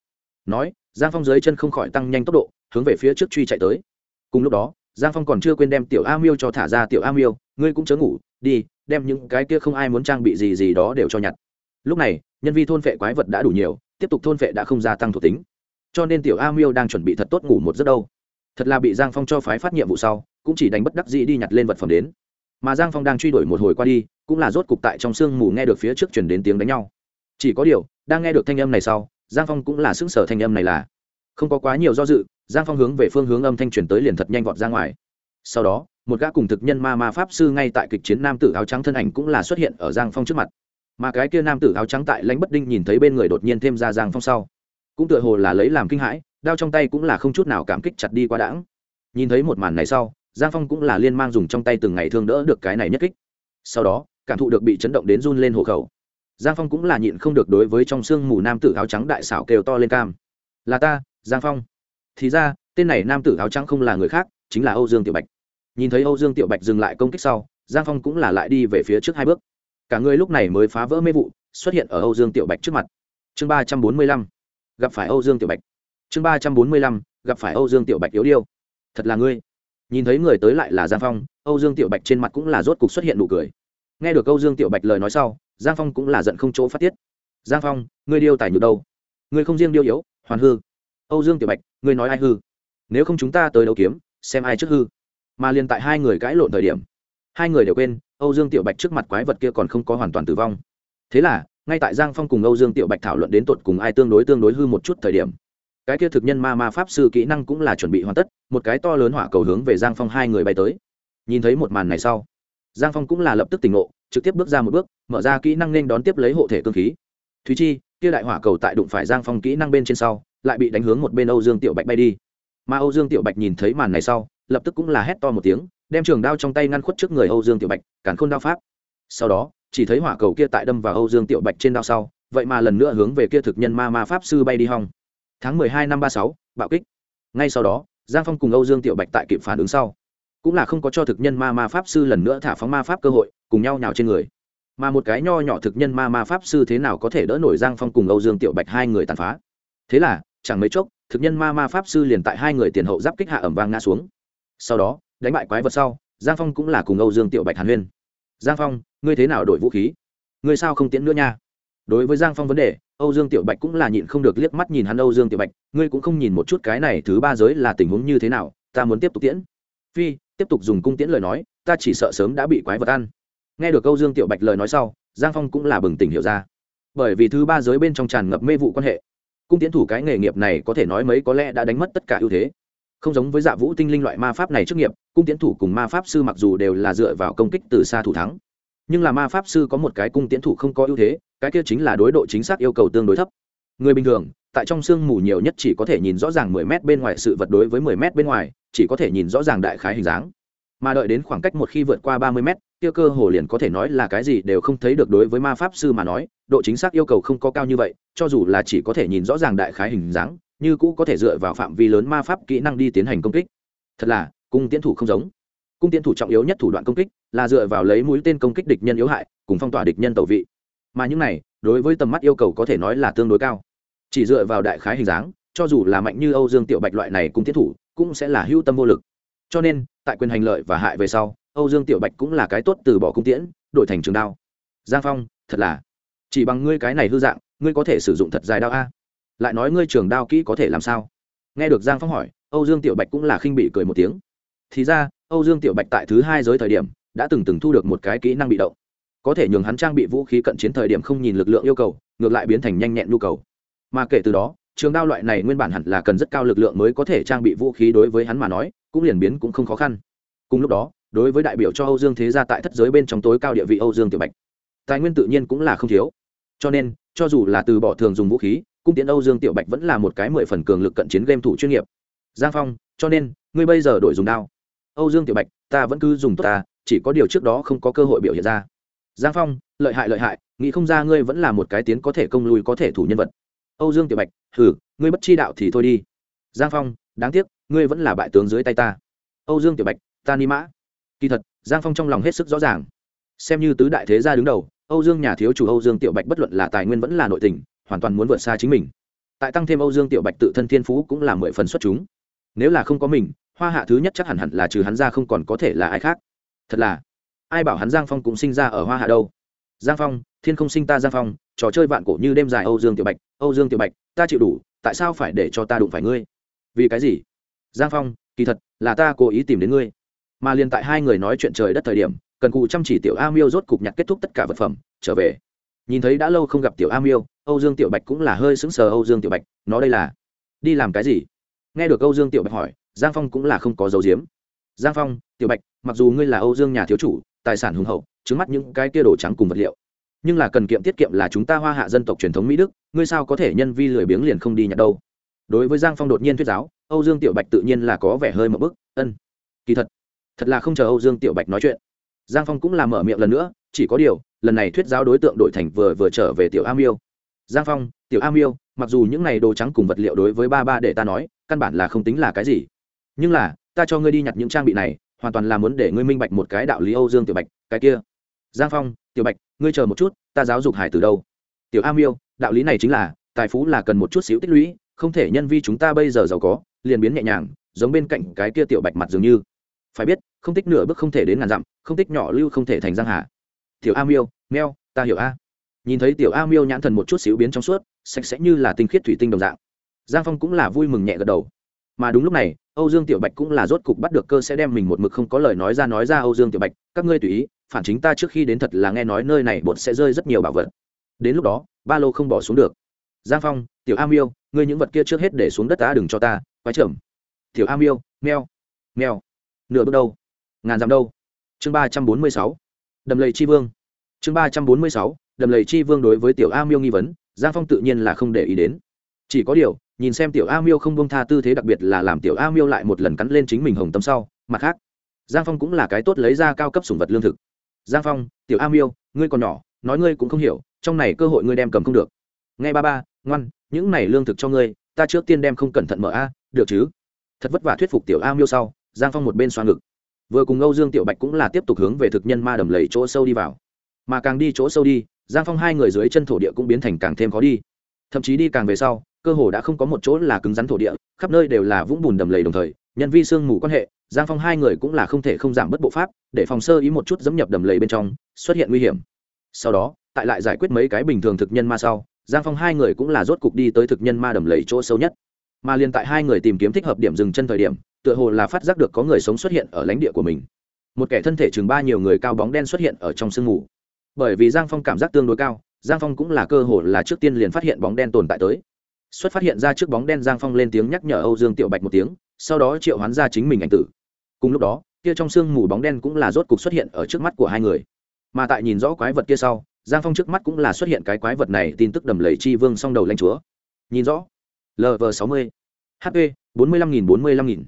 S1: Nói, giang phong dưới chân không khỏi tăng nhanh tốc độ, hướng về phía trước truy chạy tới. Cùng lúc đó, giang phong còn chưa quên đem tiểu a miêu cho thả ra tiểu a miêu, ngươi cũng chớ ngủ, đi, đem những cái kia không ai muốn trang bị gì gì đó đều cho nhặt. Lúc này, nhân vi thôn vệ quái vật đã đủ nhiều, tiếp tục thôn vệ đã không gia tăng thuộc tính. Cho nên tiểu a miêu đang chuẩn bị thật tốt ngủ một giấc đâu. Thật là bị giang phong cho phái phát nhiệm vụ sau, cũng chỉ đánh bất đắc dĩ đi nhặt lên vật phẩm đến mà giang phong đang truy đuổi một hồi qua đi, cũng là rốt cục tại trong sương mù nghe được phía trước chuyển đến tiếng đánh nhau. Chỉ có điều, đang nghe được thanh âm này sau, giang phong cũng là xứng sở thanh âm này là. Không có quá nhiều do dự, giang phong hướng về phương hướng âm thanh truyền tới liền thật nhanh vọt ra ngoài. Sau đó, một gã cùng thực nhân ma ma pháp sư ngay tại kịch chiến nam tử áo trắng thân ảnh cũng là xuất hiện ở giang phong trước mặt. Mà cái kia nam tử áo trắng tại lãnh bất đinh nhìn thấy bên người đột nhiên thêm ra giang phong sau, cũng tựa hồ là lấy làm kinh hãi, đao trong tay cũng là không chút nào cảm kích chặt đi quá đãng. Nhìn thấy một màn này sau giang phong cũng là liên mang dùng trong tay từng ngày thương đỡ được cái này nhất kích. Sau đó, cảm thụ được bị chấn động đến run lên hộ khẩu. Giang phong cũng là nhịn không được đối với trong sương mù nam tử áo trắng đại xảo kêu to lên cam. Là ta, giang phong. Thì ra, tên này nam tử áo trắng không là người khác, chính là âu dương tiểu bạch. Nhìn thấy âu dương tiểu bạch dừng lại công kích sau, giang phong cũng là lại đi về phía trước hai bước. Cả người lúc này mới phá vỡ mê vụ, xuất hiện ở âu dương tiểu bạch trước mặt. Chương ba trăm bốn mươi lăm, gặp phải âu dương tiểu bạch. Chương ba trăm bốn mươi lăm, gặp phải âu dương tiểu bạch yếu điêu. Thật là ngươi nhìn thấy người tới lại là giang phong, âu dương tiểu bạch trên mặt cũng là rốt cục xuất hiện nụ cười. Nghe được âu dương tiểu bạch lời nói sau, giang phong cũng là giận không chỗ phát tiết. Giang phong, ngươi điêu tài nhược đâu? Ngươi không riêng điêu yếu, hoàn hư. Âu dương tiểu bạch, ngươi nói ai hư? Nếu không chúng ta tới đấu kiếm, xem ai trước hư. Mà liền tại hai người cãi lộn thời điểm, hai người đều quên, âu dương tiểu bạch trước mặt quái vật kia còn không có hoàn toàn tử vong. Thế là, ngay tại giang phong cùng âu dương tiểu bạch thảo luận đến tột cùng ai tương đối tương đối hư một chút thời điểm cái kia thực nhân ma ma pháp sư kỹ năng cũng là chuẩn bị hoàn tất, một cái to lớn hỏa cầu hướng về giang phong hai người bay tới. Nhìn thấy một màn này sau, giang phong cũng là lập tức tỉnh ngộ, trực tiếp bước ra một bước, mở ra kỹ năng nên đón tiếp lấy hộ thể cơ khí. Thúy chi, kia đại hỏa cầu tại đụng phải giang phong kỹ năng bên trên sau, lại bị đánh hướng một bên âu dương tiểu bạch bay đi. Mà âu dương tiểu bạch nhìn thấy màn này sau, lập tức cũng là hét to một tiếng, đem trường đao trong tay ngăn khuất trước người âu dương tiểu bạch, cản khôn đao pháp. Sau đó, chỉ thấy hỏa cầu kia tại đâm vào âu dương tiểu bạch trên đao sau, vậy mà lần nữa hướng về kia thực nhân ma ma pháp sư bay đi hong tháng mười hai năm ba sáu, bạo kích. Ngay sau đó, giang phong cùng âu dương tiểu bạch tại kịp phản ứng sau, cũng là không có cho thực nhân ma ma pháp sư lần nữa thả phóng ma pháp cơ hội, cùng nhau nhào trên người. Mà một cái nho nhỏ thực nhân ma ma pháp sư thế nào có thể đỡ nổi giang phong cùng âu dương tiểu bạch hai người tàn phá? Thế là, chẳng mấy chốc, thực nhân ma ma pháp sư liền tại hai người tiền hậu giáp kích hạ ẩm vang ngã xuống. Sau đó, đánh bại quái vật sau, giang phong cũng là cùng âu dương tiểu bạch hàn huyên. Giang phong, ngươi thế nào đổi vũ khí? Ngươi sao không tiễn nữa nha? Đối với giang phong vấn đề âu dương tiểu bạch cũng là nhịn không được liếc mắt nhìn hắn, âu dương tiểu bạch, ngươi cũng không nhìn một chút cái này thứ ba giới là tình huống như thế nào, ta muốn tiếp tục tiễn. Phi, tiếp tục dùng cung tiễn lời nói, ta chỉ sợ sớm đã bị quái vật ăn. Nghe được âu dương tiểu bạch lời nói sau, giang phong cũng là bừng tỉnh hiểu ra. Bởi vì thứ ba giới bên trong tràn ngập mê vụ quan hệ, cung tiễn thủ cái nghề nghiệp này có thể nói mấy có lẽ đã đánh mất tất cả ưu thế. Không giống với dạ vũ tinh linh loại ma pháp này trước nghiệp, cung tiễn thủ cùng ma pháp sư mặc dù đều là dựa vào công kích từ xa thủ thắng nhưng là ma pháp sư có một cái cung tiễn thủ không có ưu thế, cái kia chính là đối độ chính xác yêu cầu tương đối thấp. Người bình thường, tại trong sương mù nhiều nhất chỉ có thể nhìn rõ ràng 10 mét bên ngoài sự vật đối với 10 mét bên ngoài, chỉ có thể nhìn rõ ràng đại khái hình dáng. Mà đợi đến khoảng cách một khi vượt qua 30 mét, kia cơ hồ liền có thể nói là cái gì đều không thấy được đối với ma pháp sư mà nói, độ chính xác yêu cầu không có cao như vậy, cho dù là chỉ có thể nhìn rõ ràng đại khái hình dáng, như cũ có thể dựa vào phạm vi lớn ma pháp kỹ năng đi tiến hành công kích. Thật là, cung tiến thủ không giống. Cung tiến thủ trọng yếu nhất thủ đoạn công kích là dựa vào lấy mũi tên công kích địch nhân yếu hại, cùng phong tỏa địch nhân tẩu vị. Mà những này, đối với tầm mắt yêu cầu có thể nói là tương đối cao. Chỉ dựa vào đại khái hình dáng, cho dù là mạnh như âu dương tiểu bạch loại này cũng thiết thủ, cũng sẽ là hữu tâm vô lực. Cho nên, tại quyền hành lợi và hại về sau, âu dương tiểu bạch cũng là cái tốt từ bỏ cung tiễn, đổi thành trường đao. Giang phong, thật là, chỉ bằng ngươi cái này hư dạng, ngươi có thể sử dụng thật dài đao a? Lại nói ngươi trường đao kỹ có thể làm sao? Nghe được giang phong hỏi, âu dương tiểu bạch cũng là khinh bị cười một tiếng. Thì ra, âu dương tiểu bạch tại thứ hai giới thời điểm đã từng từng thu được một cái kỹ năng bị động. Có thể nhường hắn trang bị vũ khí cận chiến thời điểm không nhìn lực lượng yêu cầu, ngược lại biến thành nhanh nhẹn nhu cầu. Mà kể từ đó, trường đao loại này nguyên bản hẳn là cần rất cao lực lượng mới có thể trang bị vũ khí đối với hắn mà nói, cũng liền biến cũng không khó khăn. Cùng lúc đó, đối với đại biểu cho âu dương thế gia tại thất giới bên trong tối cao địa vị âu dương tiểu bạch, tài nguyên tự nhiên cũng là không thiếu. Cho nên, cho dù là từ bỏ thường dùng vũ khí, cung tiến âu dương tiểu bạch vẫn là một cái mười phần cường lực cận chiến game thủ chuyên nghiệp. Giang phong, cho nên, ngươi bây giờ đổi dùng đao. Âu dương tiểu bạch, ta vẫn cứ dùng tốt ta chỉ có điều trước đó không có cơ hội biểu hiện ra. Giang phong, lợi hại lợi hại, nghĩ không ra ngươi vẫn là một cái tiến có thể công lùi có thể thủ nhân vật. Âu dương tiểu bạch hử ngươi bất chi đạo thì thôi đi. Giang phong, đáng tiếc, ngươi vẫn là bại tướng dưới tay ta. Âu dương tiểu bạch, ta ni mã. Kỳ thật, giang phong trong lòng hết sức rõ ràng. Xem như tứ đại thế gia đứng đầu, âu dương nhà thiếu chủ âu dương tiểu bạch bất luận là tài nguyên vẫn là nội tình, hoàn toàn muốn vượt xa chính mình. Tại tăng thêm âu dương tiểu bạch tự thân thiên phú cũng là mười phần xuất chúng. Nếu là không có mình, hoa hạ thứ nhất chắc hẳn hẳn là trừ hắn ra không còn có thể là ai khác thật là. Ai bảo hắn giang phong cũng sinh ra ở hoa hạ đâu? Giang phong, thiên không sinh ta giang phong, trò chơi vạn cổ như đêm dài âu dương tiểu bạch, âu dương tiểu bạch, ta chịu đủ, tại sao phải để cho ta đụng phải ngươi? Vì cái gì? Giang phong, kỳ thật, là ta cố ý tìm đến ngươi. Mà liền tại hai người nói chuyện trời đất thời điểm, cần cụ chăm chỉ tiểu a miêu rốt cục nhặt kết thúc tất cả vật phẩm, trở về. Nhìn thấy đã lâu không gặp tiểu a miêu, âu dương tiểu bạch cũng là hơi sững sờ âu dương tiểu bạch, nó đây là đi làm cái gì? Nghe được âu dương tiểu bạch hỏi, giang phong cũng là không có dấu diếm giang phong, tiểu bạch, mặc dù ngươi là âu dương nhà thiếu chủ, tài sản hùng hậu, trứng mắt những cái kia đồ trắng cùng vật liệu. Nhưng là cần kiệm tiết kiệm là chúng ta hoa hạ dân tộc truyền thống mỹ đức, ngươi sao có thể nhân vi lười biếng liền không đi nhặt đâu? Đối với giang phong đột nhiên thuyết giáo, âu dương tiểu bạch tự nhiên là có vẻ hơi một bức, ân. Kỳ thật thật là không chờ âu dương tiểu bạch nói chuyện. Giang phong cũng làm mở miệng lần nữa, chỉ có điều, lần này thuyết giáo đối tượng đổi thành vừa vừa trở về tiểu a miêu. Giang phong, tiểu a miêu, mặc dù những này đồ trắng cùng vật liệu đối với ba ba để ta nói, căn bản là không tính là cái gì. Nhưng là ta cho ngươi đi nhặt những trang bị này, hoàn toàn là muốn để ngươi minh bạch một cái đạo lý âu dương tiểu bạch, cái kia. Giang phong, tiểu bạch, ngươi chờ một chút, ta giáo dục hải từ đâu? Tiểu a miêu, đạo lý này chính là, tài phú là cần một chút xíu tích lũy, không thể nhân vi chúng ta bây giờ giàu có, liền biến nhẹ nhàng, giống bên cạnh cái kia tiểu bạch mặt dường như. Phải biết, không tích nửa bước không thể đến ngàn dặm, không tích nhỏ lưu không thể thành giang hà. Tiểu a miêu meo ta hiểu a. Nhìn thấy tiểu a miêu nhãn thần một chút xíu biến trong suốt, sạch sẽ như là tinh khiết thủy tinh đồng dạng. Giang phong cũng là vui mừng nhẹ gật đầu mà đúng lúc này, âu dương tiểu bạch cũng là rốt cục bắt được cơ sẽ đem mình một mực không có lời nói ra nói ra âu dương tiểu bạch, các ngươi tùy ý, phản chính ta trước khi đến thật là nghe nói nơi này bột sẽ rơi rất nhiều bảo vật. Đến lúc đó, ba lô không bỏ xuống được. Giang phong, tiểu a miêu, ngươi những vật kia trước hết để xuống đất ta đừng cho ta, quái trưởng tiểu a miêu, meo meo. Nửa bước đâu? Ngàn dặm đâu? Chương ba trăm bốn mươi sáu. Đầm lầy chi vương. Chương ba trăm bốn mươi sáu. Đầm lầy chi vương đối với tiểu a miêu nghi vấn, giang phong tự nhiên là không để ý đến. Chỉ có điều nhìn xem tiểu a miêu không bông tha tư thế đặc biệt là làm tiểu a miêu lại một lần cắn lên chính mình hồng tâm sau, mặt khác, giang phong cũng là cái tốt lấy ra cao cấp sủng vật lương thực. Giang phong, tiểu a miêu, ngươi còn nhỏ, nói ngươi cũng không hiểu, trong này cơ hội ngươi đem cầm không được. Nghe ba ba, ngoan, những này lương thực cho ngươi, ta trước tiên đem không cẩn thận mở a, được chứ? Thật vất vả thuyết phục tiểu a miêu sau, giang phong một bên xoa ngực. Vừa cùng âu dương tiểu bạch cũng là tiếp tục hướng về thực nhân ma đầm lầy chỗ sâu đi vào. Mà càng đi chỗ sâu đi, giang phong hai người dưới chân thổ địa cũng biến thành càng thêm khó đi. Thậm chí đi càng về sau cơ hồ đã không có một chỗ là cứng rắn thổ địa, khắp nơi đều là vũng bùn đầm lầy đồng thời, nhân vi sương mù quan hệ, giang phong hai người cũng là không thể không giảm bất bộ pháp, để phòng sơ ý một chút dẫm nhập đầm lầy bên trong, xuất hiện nguy hiểm. Sau đó, tại lại giải quyết mấy cái bình thường thực nhân ma sau, giang phong hai người cũng là rốt cục đi tới thực nhân ma đầm lầy chỗ sâu nhất. Mà liền tại hai người tìm kiếm thích hợp điểm dừng chân thời điểm, tựa hồ là phát giác được có người sống xuất hiện ở lãnh địa của mình. Một kẻ thân thể chừng ba nhiều người cao bóng đen xuất hiện ở trong sương mù. Bởi vì giang phong cảm giác tương đối cao, giang phong cũng là cơ hồ là trước tiên liền phát hiện bóng đen tồn tại tới xuất phát hiện ra trước bóng đen giang phong lên tiếng nhắc nhở âu dương tiểu bạch một tiếng, sau đó triệu hoán ra chính mình ảnh tử. Cùng lúc đó, kia trong sương mù bóng đen cũng là rốt cục xuất hiện ở trước mắt của hai người. Mà tại nhìn rõ quái vật kia sau, giang phong trước mắt cũng là xuất hiện cái quái vật này tin tức đầm lầy chi vương song đầu lanh chúa. Nhìn rõ. Lv sáu mươi. Hp bốn mươi lăm nghìn bốn mươi lăm nghìn.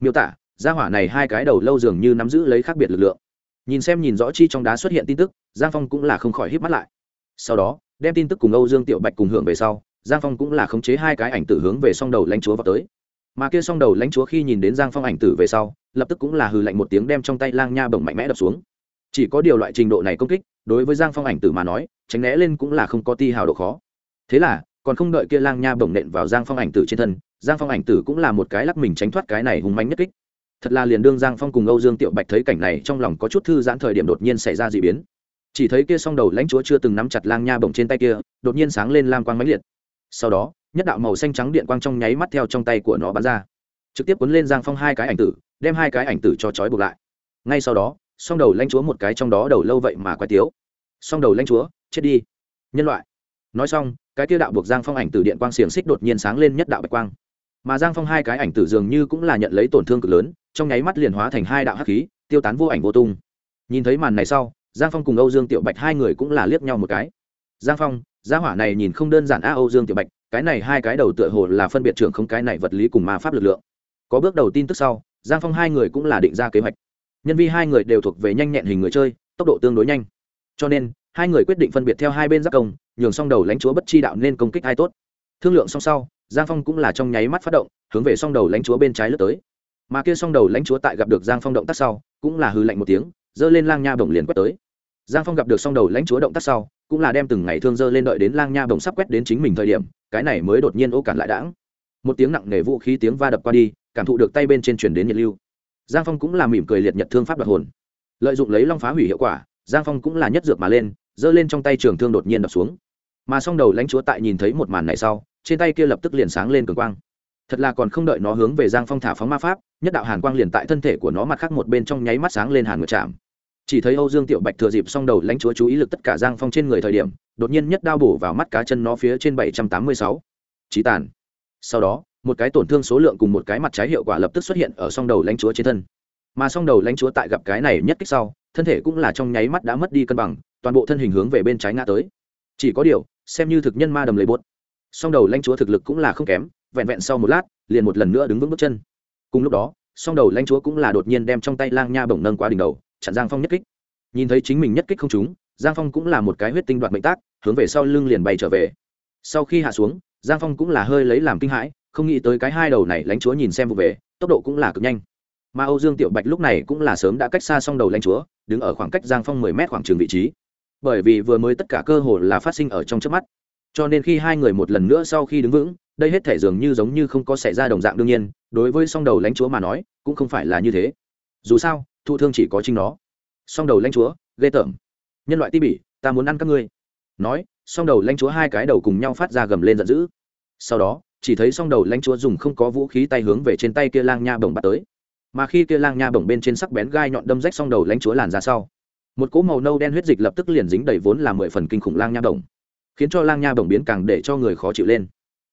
S1: Miêu tả, gia hỏa này hai cái đầu lâu dường như nắm giữ lấy khác biệt lực lượng. Nhìn xem nhìn rõ chi trong đá xuất hiện tin tức, giang phong cũng là không khỏi hít mắt lại. Sau đó, đem tin tức cùng âu dương tiểu bạch cùng hưởng về sau giang phong cũng là khống chế hai cái ảnh tử hướng về song đầu lãnh chúa vào tới. Mà kia song đầu lãnh chúa khi nhìn đến giang phong ảnh tử về sau, lập tức cũng là hừ lạnh một tiếng đem trong tay lang nha bổng mạnh mẽ đập xuống. Chỉ có điều loại trình độ này công kích, đối với giang phong ảnh tử mà nói, tránh né lên cũng là không có ti hào độ khó. Thế là, còn không đợi kia lang nha bổng nện vào giang phong ảnh tử trên thân, giang phong ảnh tử cũng là một cái lắc mình tránh thoát cái này hùng mánh nhất kích. Thật là liền đương giang phong cùng âu dương tiểu bạch thấy cảnh này trong lòng có chút thư giãn thời điểm đột nhiên xảy ra d ị biến. Chỉ thấy kia s o n g đầu lãnh chúa chưa từng nắm chặt lang nha bổng trên tay kia, đột nhiên sáng lên lam quang mãnh liệt sau đó, nhất đạo màu xanh trắng điện quang trong nháy mắt theo trong tay của nó bắn ra. Trực tiếp cuốn lên giang phong hai cái ảnh tử, đem hai cái ảnh tử cho trói buộc lại. Ngay sau đó s o n g đầu lãnh chúa một cái trong đó đầu lâu vậy mà quay tiếu. S o n g đầu lãnh chúa, chết đi. Nhân loại. Nói xong, cái tiêu đạo buộc giang phong ảnh tử điện quang xiềng xích đột nhiên sáng lên nhất đạo bạch quang. Mà giang phong hai cái ảnh tử dường như cũng là nhận lấy tổn thương cực lớn, trong nháy mắt liền hóa thành hai đạo hắc khí, tiêu tán vô ảnh vô tung. Nhìn thấy màn này sau, giang phong cùng âu dương tiểu bạch hai người cũng là liếc nhau một cái giang phong, gia hỏa này nhìn không đơn giản a âu dương tiểu bạch, cái này hai cái đầu tựa hồ là phân biệt trưởng không cái này vật lý cùng ma pháp lực lượng. Có bước đầu tin tức sau, giang phong hai người cũng là định ra kế hoạch. Nhân vi hai người đều thuộc về nhanh nhẹn hình người chơi, tốc độ tương đối nhanh. Cho nên, hai người quyết định phân biệt theo hai bên giác công, nhường xong đầu lãnh chúa bất chi đạo nên công kích ai tốt. Thương lượng xong sau, giang phong cũng là trong nháy mắt phát động, hướng về xong đầu lãnh chúa bên trái lướt tới. Mà kia song đầu lãnh chúa tại gặp được giang phong động tác sau, cũng là hư lạnh một tiếng, giơ lên lang nha bổng liền quét tới. Giang phong gặp được song đầu lãnh chúa động tác sau cũng là đem từng ngày thương dơ lên đợi đến lang nha bồng sắp quét đến chính mình thời điểm, cái này mới đột nhiên ô cản lại đãng. Một tiếng nặng nề vũ khí tiếng va đập qua đi, cảm thụ được tay bên trên chuyển đến nhiệt lưu. Giang phong cũng là mỉm cười liệt nhật thương pháp đoạt hồn. Lợi dụng lấy long phá hủy hiệu quả, giang phong cũng là nhất dược mà lên, giơ lên trong tay trường thương đột nhiên đập xuống. Mà s đầu lãnh chúa tại nhìn thấy một màn này sau, trên tay kia lập tức liền sáng lên cường quang. Thật là còn không đợi nó hướng về giang phong thả phóng ma pháp, nhất đạo hàn quang liền tại thân thể của nó mặt khác một bên trong nháy mắt sáng lên hàn ngược chạm chỉ thấy âu dương tiểu bạch thừa dịp xong đầu lãnh chúa chú ý lực tất cả giang phong trên người thời điểm, đột nhiên nhất đao bổ vào mắt cá chân nó phía trên bảy trăm tám mươi sáu. Trí tàn. Sau đó, một cái tổn thương số lượng cùng một cái mặt trái hiệu quả lập tức xuất hiện ở song đầu lãnh chúa trên thân. Mà song đầu lãnh chúa tại gặp cái này nhất kích sau, thân thể cũng là trong nháy mắt đã mất đi cân bằng, toàn bộ thân hình hướng về bên trái ngã tới. Chỉ có điều, xem như thực nhân ma đầm lấy bốt song đầu lãnh chúa thực lực cũng là không kém, vẹn vẹn sau một lát, liền một lần nữa đứng vững bước chân. Cùng lúc đó, song đầu lãnh chúa cũng là đột nhiên đem trong tay lang nha bổng nâng qua đỉnh đầu chặn giang phong nhất kích. Nhìn thấy chính mình nhất kích không trúng, giang phong cũng là một cái huyết tinh đoạt mệnh tác, hướng về sau lưng liền bay trở về. Sau khi hạ xuống, giang phong cũng là hơi lấy làm kinh hãi, không nghĩ tới cái hai đầu này lãnh chúa nhìn xem vụ về, tốc độ cũng là cực nhanh. Mà âu dương tiểu bạch lúc này cũng là sớm đã cách xa xong đầu lãnh chúa, đứng ở khoảng cách giang phong mười mét khoảng trường vị trí. Bởi vì vừa mới tất cả cơ hội là phát sinh ở trong trước mắt. Cho nên khi hai người một lần nữa sau khi đứng vững, đây hết thể dường như giống như không có xảy ra đồng dạng đương nhiên, đối với song đầu lãnh chúa mà nói, cũng không phải là như thế. Dù sao thụ thương chỉ có chính nó. Song đầu lãnh chúa, ghê tởm. Nhân loại ti bỉ, ta muốn ăn các ngươi. Nói, song đầu lãnh chúa hai cái đầu cùng nhau phát ra gầm lên giận dữ. Sau đó, chỉ thấy song đầu lãnh chúa dùng không có vũ khí tay hướng về trên tay kia lang nha bồng bắt tới. Mà khi kia lang nha bồng bên trên sắc bén gai nhọn đâm rách song đầu lãnh chúa làn ra sau, một cỗ màu nâu đen huyết dịch lập tức liền dính đầy vốn là mười phần kinh khủng lang nha bồng khiến cho lang nha bồng biến càng để cho người khó chịu lên.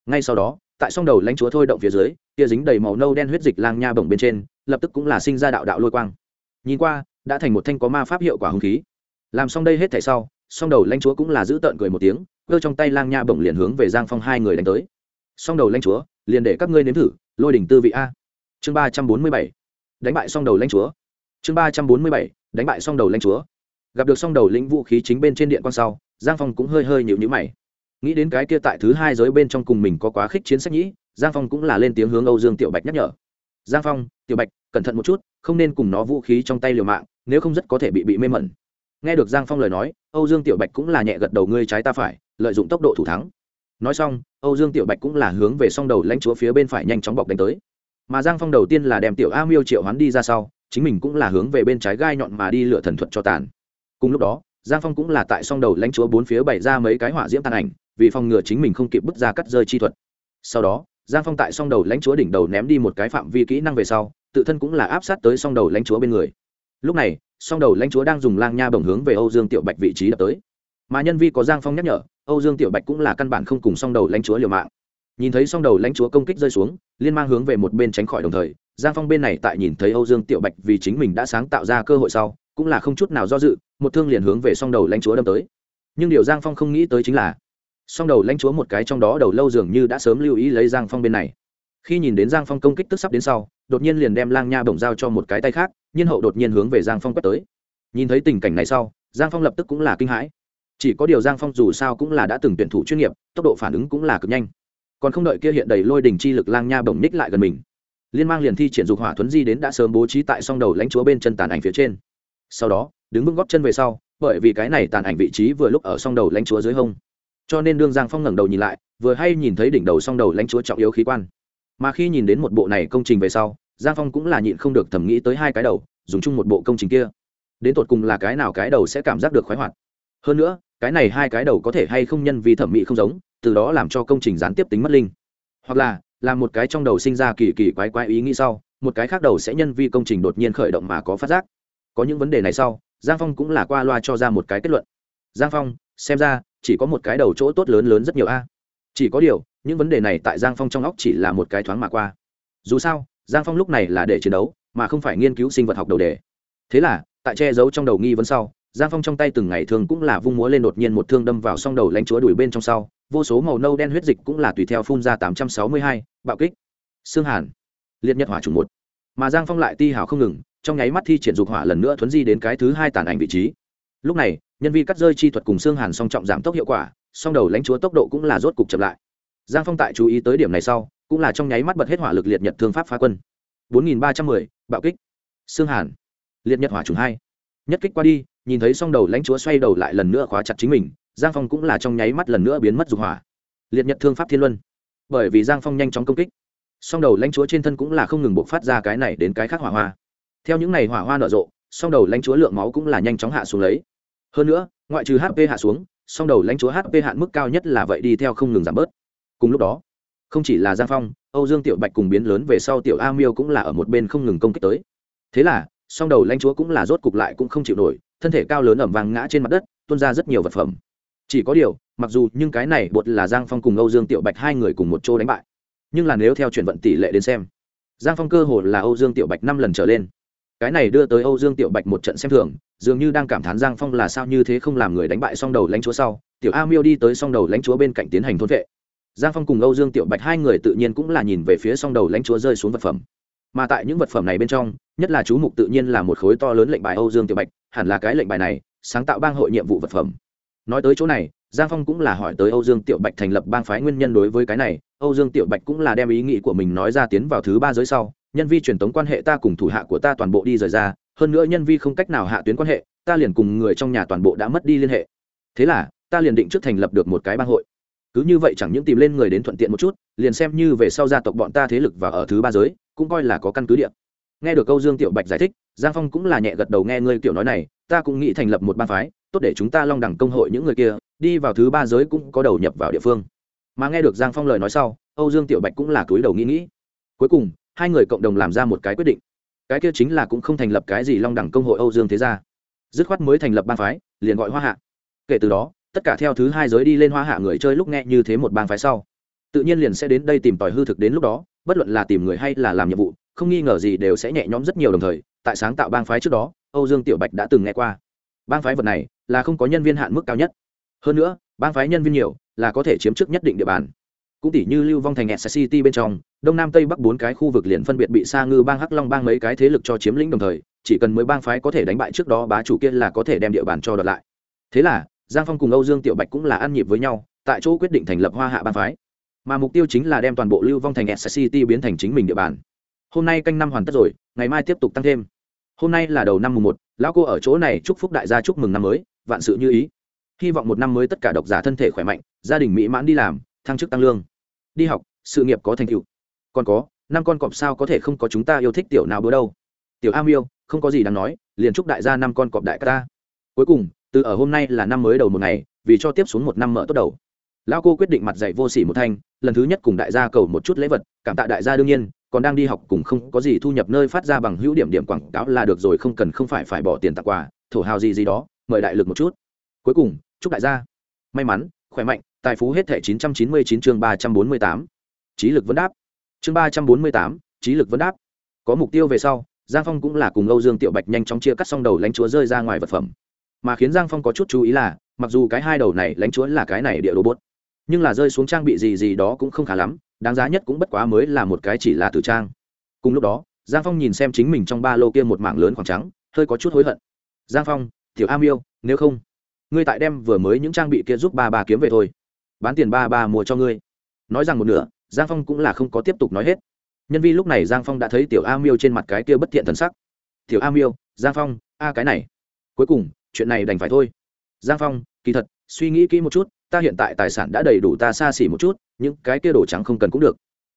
S1: Ngay sau đó, tại song đầu lãnh chúa thôi động phía dưới, kia dính đầy màu nâu đen huyết dịch lang nha bồng bên trên, lập tức cũng là sinh ra đạo đạo lôi quang nhìn qua, đã thành một thanh có ma pháp hiệu quả hung khí. Làm xong đây hết thảy sau, song đầu lãnh chúa cũng là giữ tợn cười một tiếng, cơ trong tay lang nha bổng liền hướng về giang phong hai người đánh tới. Song đầu lãnh chúa, liền để các ngươi nếm thử, lôi đỉnh tư vị a. Chương ba trăm bốn mươi bảy. Đánh bại song đầu lãnh chúa. Chương ba trăm bốn mươi bảy. Đánh bại song đầu lãnh chúa. Gặp được song đầu lĩnh vũ khí chính bên trên điện quan sau, giang phong cũng hơi hơi nhịu nhữ mày. Nghĩ đến cái kia tại thứ hai giới bên trong cùng mình có quá khích chiến sách nhĩ, giang phong cũng là lên tiếng hướng âu dương tiểu bạch nhắc nhở. Giang phong, tiểu bạch, cẩn thận một chút không nên cùng nó vũ khí trong tay liều mạng, nếu không rất có thể bị bị mê mẩn. Nghe được giang phong lời nói, âu dương tiểu bạch cũng là nhẹ gật đầu, ngươi trái ta phải, lợi dụng tốc độ thủ thắng. Nói xong, âu dương tiểu bạch cũng là hướng về song đầu lãnh chúa phía bên phải nhanh chóng bọc đánh tới. Mà giang phong đầu tiên là đem tiểu a miêu triệu hoán đi ra sau, chính mình cũng là hướng về bên trái gai nhọn mà đi lựa thần thuật cho tàn. Cùng lúc đó, giang phong cũng là tại song đầu lãnh chúa bốn phía bày ra mấy cái hỏa diễm tàn ảnh, vì phòng ngừa chính mình không kịp bước ra cắt rơi chi thuật. Sau đó, giang phong tại song đầu lãnh chúa đỉnh đầu ném đi một cái phạm vi kỹ năng về sau tự thân cũng là áp sát tới song đầu lãnh chúa bên người. Lúc này, song đầu lãnh chúa đang dùng lang nha bổng hướng về âu dương tiểu bạch vị trí đập tới. Mà nhân vi có giang phong nhắc nhở, âu dương tiểu bạch cũng là căn bản không cùng song đầu lãnh chúa liều mạng. Nhìn thấy song đầu lãnh chúa công kích rơi xuống, liên mang hướng về một bên tránh khỏi đồng thời, giang phong bên này tại nhìn thấy âu dương tiểu bạch vì chính mình đã sáng tạo ra cơ hội sau, cũng là không chút nào do dự, một thương liền hướng về song đầu lãnh chúa đâm tới. Nhưng điều giang phong không nghĩ tới chính là, song đầu lãnh chúa một cái trong đó đầu lâu dường như đã sớm lưu ý lấy giang phong bên này khi nhìn đến giang phong công kích tức sắp đến sau, đột nhiên liền đem lang nha bổng giao cho một cái tay khác, nhiên hậu đột nhiên hướng về giang phong quét tới. Nhìn thấy tình cảnh này sau, giang phong lập tức cũng là kinh hãi. Chỉ có điều giang phong dù sao cũng là đã từng tuyển thủ chuyên nghiệp, tốc độ phản ứng cũng là cực nhanh. Còn không đợi kia hiện đầy lôi đình chi lực lang nha bổng ních lại gần mình. Liên mang liền thi triển dục hỏa thuấn di đến đã sớm bố trí tại song đầu lãnh chúa bên chân tàn ảnh phía trên. Sau đó, đứng vững góp chân về sau, bởi vì cái này tàn ảnh vị trí vừa lúc ở song đầu lãnh chúa dưới hông. Cho nên đương giang phong ngẩng đầu nhìn lại, vừa hay nhìn thấy đỉnh đầu song đầu lãnh chúa trọng yếu khí quan mà khi nhìn đến một bộ này công trình về sau, giang phong cũng là nhịn không được thầm nghĩ tới hai cái đầu, dùng chung một bộ công trình kia. Đến tột cùng là cái nào cái đầu sẽ cảm giác được khoái hoạt? Hơn nữa, cái này hai cái đầu có thể hay không nhân vì thẩm mỹ không giống, từ đó làm cho công trình gián tiếp tính mất linh. Hoặc là, làm một cái trong đầu sinh ra kỳ kỳ quái quái ý nghĩ sau, một cái khác đầu sẽ nhân vi công trình đột nhiên khởi động mà có phát giác. Có những vấn đề này sau, giang phong cũng là qua loa cho ra một cái kết luận. Giang phong, xem ra, chỉ có một cái đầu chỗ tốt lớn lớn rất nhiều a. Chỉ có điều những vấn đề này tại giang phong trong óc chỉ là một cái thoáng mà qua. Dù sao, giang phong lúc này là để chiến đấu, mà không phải nghiên cứu sinh vật học đầu đề. Thế là, tại che giấu trong đầu nghi vấn sau, giang phong trong tay từng ngày thường cũng là vung múa lên đột nhiên một thương đâm vào song đầu lãnh chúa đuổi bên trong sau, vô số màu nâu đen huyết dịch cũng là tùy theo phun ra tám trăm sáu mươi hai, bạo kích. Xương hàn, liệt nhật hỏa chủng một. Mà giang phong lại ti hào không ngừng, trong nháy mắt thi triển dục hỏa lần nữa thuấn di đến cái thứ hai tàn ảnh vị trí. Lúc này, nhân vi cắt rơi chi thuật cùng xương hàn song trọng giảm tốc hiệu quả, song đầu lãnh chúa tốc độ cũng là rốt cục chậm lại giang phong tại chú ý tới điểm này sau, cũng là trong nháy mắt bật hết hỏa lực liệt nhật thương pháp phá quân. Bốn nghìn ba trăm mười, bạo kích. Xương hàn. Liệt nhật hỏa trùng hai. Nhất kích qua đi, nhìn thấy song đầu lãnh chúa xoay đầu lại lần nữa khóa chặt chính mình, giang phong cũng là trong nháy mắt lần nữa biến mất dục hỏa. Liệt nhật thương pháp thiên luân. Bởi vì giang phong nhanh chóng công kích, song đầu lãnh chúa trên thân cũng là không ngừng bộc phát ra cái này đến cái khác hỏa hoa. Theo những ngày hỏa hoa nở rộ, song đầu lãnh chúa lượng máu cũng là nhanh chóng hạ xuống lấy. Hơn nữa, ngoại trừ hp hạ xuống, song đầu lãnh chúa hp hạn mức cao nhất là vậy đi theo không ngừng giảm bớt cùng lúc đó, không chỉ là giang phong, âu dương tiểu bạch cùng biến lớn về sau tiểu a miêu cũng là ở một bên không ngừng công kích tới. Thế là, song đầu lãnh chúa cũng là rốt cục lại cũng không chịu nổi, thân thể cao lớn ẩm vàng ngã trên mặt đất, tuôn ra rất nhiều vật phẩm. Chỉ có điều, mặc dù nhưng cái này bột là giang phong cùng âu dương tiểu bạch hai người cùng một chỗ đánh bại. Nhưng là nếu theo chuyển vận tỷ lệ đến xem, giang phong cơ hồ là âu dương tiểu bạch năm lần trở lên. Cái này đưa tới âu dương tiểu bạch một trận xem thường, dường như đang cảm thán giang phong là sao như thế không làm người đánh bại song đầu lãnh chúa sau. Tiểu a miêu đi tới song đầu lãnh chúa bên cạnh tiến hành thôn vệ giang phong cùng âu dương tiểu bạch hai người tự nhiên cũng là nhìn về phía song đầu lãnh chúa rơi xuống vật phẩm. Mà tại những vật phẩm này bên trong, nhất là chú mục tự nhiên là một khối to lớn lệnh bài âu dương tiểu bạch, hẳn là cái lệnh bài này, sáng tạo bang hội nhiệm vụ vật phẩm. Nói tới chỗ này, giang phong cũng là hỏi tới âu dương tiểu bạch thành lập bang phái nguyên nhân đối với cái này. Âu dương tiểu bạch cũng là đem ý nghĩ của mình nói ra tiến vào thứ ba giới sau. Nhân vi truyền thống quan hệ ta cùng thủ hạ của ta toàn bộ đi rời ra. Hơn nữa nhân vi không cách nào hạ tuyến quan hệ, ta liền cùng người trong nhà toàn bộ đã mất đi liên hệ. Thế là, ta liền định trước thành lập được một cái bang hội cứ như vậy chẳng những tìm lên người đến thuận tiện một chút, liền xem như về sau gia tộc bọn ta thế lực và ở thứ ba giới, cũng coi là có căn cứ địa. Nghe được câu dương tiểu bạch giải thích, giang phong cũng là nhẹ gật đầu nghe ngươi kiểu nói này, ta cũng nghĩ thành lập một ban phái, tốt để chúng ta long đẳng công hội những người kia, đi vào thứ ba giới cũng có đầu nhập vào địa phương. Mà nghe được giang phong lời nói sau, âu dương tiểu bạch cũng là túi đầu nghĩ nghĩ. Cuối cùng, hai người cộng đồng làm ra một cái quyết định. Cái kia chính là cũng không thành lập cái gì long đẳng công hội âu dương thế gia. Dứt khoát mới thành lập ban phái, liền gọi hoa hạ. Kể từ đó tất cả theo thứ hai giới đi lên hoa hạ người chơi lúc nghe như thế một bang phái sau. Tự nhiên liền sẽ đến đây tìm tòi hư thực đến lúc đó, bất luận là tìm người hay là làm nhiệm vụ, không nghi ngờ gì đều sẽ nhẹ nhõm rất nhiều đồng thời, tại sáng tạo bang phái trước đó, âu dương tiểu bạch đã từng nghe qua. Bang phái vật này là không có nhân viên hạn mức cao nhất. Hơn nữa, bang phái nhân viên nhiều là có thể chiếm chức nhất định địa bàn. Cũng tỷ như lưu vong thành s city bên trong, đông nam tây bắc bốn cái khu vực liền phân biệt bị sa ngư bang, hắc long bang mấy cái thế lực cho chiếm lĩnh đồng thời, chỉ cần mới bang phái có thể đánh bại trước đó bá chủ kia là có thể đem địa bàn cho đợt lại. Thế là giang phong cùng âu dương tiểu bạch cũng là ăn nhịp với nhau, tại chỗ quyết định thành lập hoa hạ bang phái. Mà mục tiêu chính là đem toàn bộ lưu vong thành sct city biến thành chính mình địa bàn. Hôm nay canh năm hoàn tất rồi, ngày mai tiếp tục tăng thêm. Hôm nay là đầu năm mùng một, lão cô ở chỗ này chúc phúc đại gia chúc mừng năm mới, vạn sự như ý. Hy vọng một năm mới tất cả độc giả thân thể khỏe mạnh, gia đình mỹ mãn đi làm, thăng chức tăng lương. Đi học, sự nghiệp có thành tựu. Còn có, năm con cọp sao có thể không có chúng ta yêu thích tiểu nào bữa đâu. Tiểu am yêu, không có gì đáng nói, liền chúc đại gia năm con cọp đại ca ta. Cuối cùng từ ở hôm nay là năm mới đầu một ngày vì cho tiếp xuống một năm mở tốt đầu lão cô quyết định mặt dạy vô sỉ một thanh lần thứ nhất cùng đại gia cầu một chút lễ vật cảm tạ đại gia đương nhiên còn đang đi học cùng không có gì thu nhập nơi phát ra bằng hữu điểm điểm quảng cáo là được rồi không cần không phải phải bỏ tiền tặng quà thổ hào gì gì đó mời đại lực một chút cuối cùng chúc đại gia may mắn khỏe mạnh tài phú hết thẻ 999 chương 348. Trí lực vấn đáp. Chương 348, trí lực vấn đáp. Có mục tiêu về sau, Giang Phong cũng là cùng Âu Dương Tiểu Bạch nhanh chóng chia cắt xong đầu lãnh chúa rơi ra ngoài vật phẩm. Mà khiến Giang Phong có chút chú ý là, mặc dù cái hai đầu này lãnh chúa là cái này địa đồ bốt, nhưng là rơi xuống trang bị gì gì đó cũng không khá lắm, đáng giá nhất cũng bất quá mới là một cái chỉ là tử trang. Cùng lúc đó, Giang Phong nhìn xem chính mình trong ba lô kia một mảng lớn khoảng trắng, hơi có chút hối hận. Giang Phong, Tiểu am yêu nếu không, ngươi tại đem vừa mới những trang bị kia giúp ba ba kiếm về thôi. Bán tiền ba ba mua cho ngươi. Nói rằng một nửa giang phong cũng là không có tiếp tục nói hết. Nhân vi lúc này giang phong đã thấy tiểu a miêu trên mặt cái kia bất thiện thần sắc. Tiểu a miêu giang phong a cái này. Cuối cùng chuyện này đành phải thôi. Giang phong, kỳ thật, suy nghĩ kỹ một chút, ta hiện tại tài sản đã đầy đủ ta xa xỉ một chút, những cái kia đồ trắng không cần cũng được.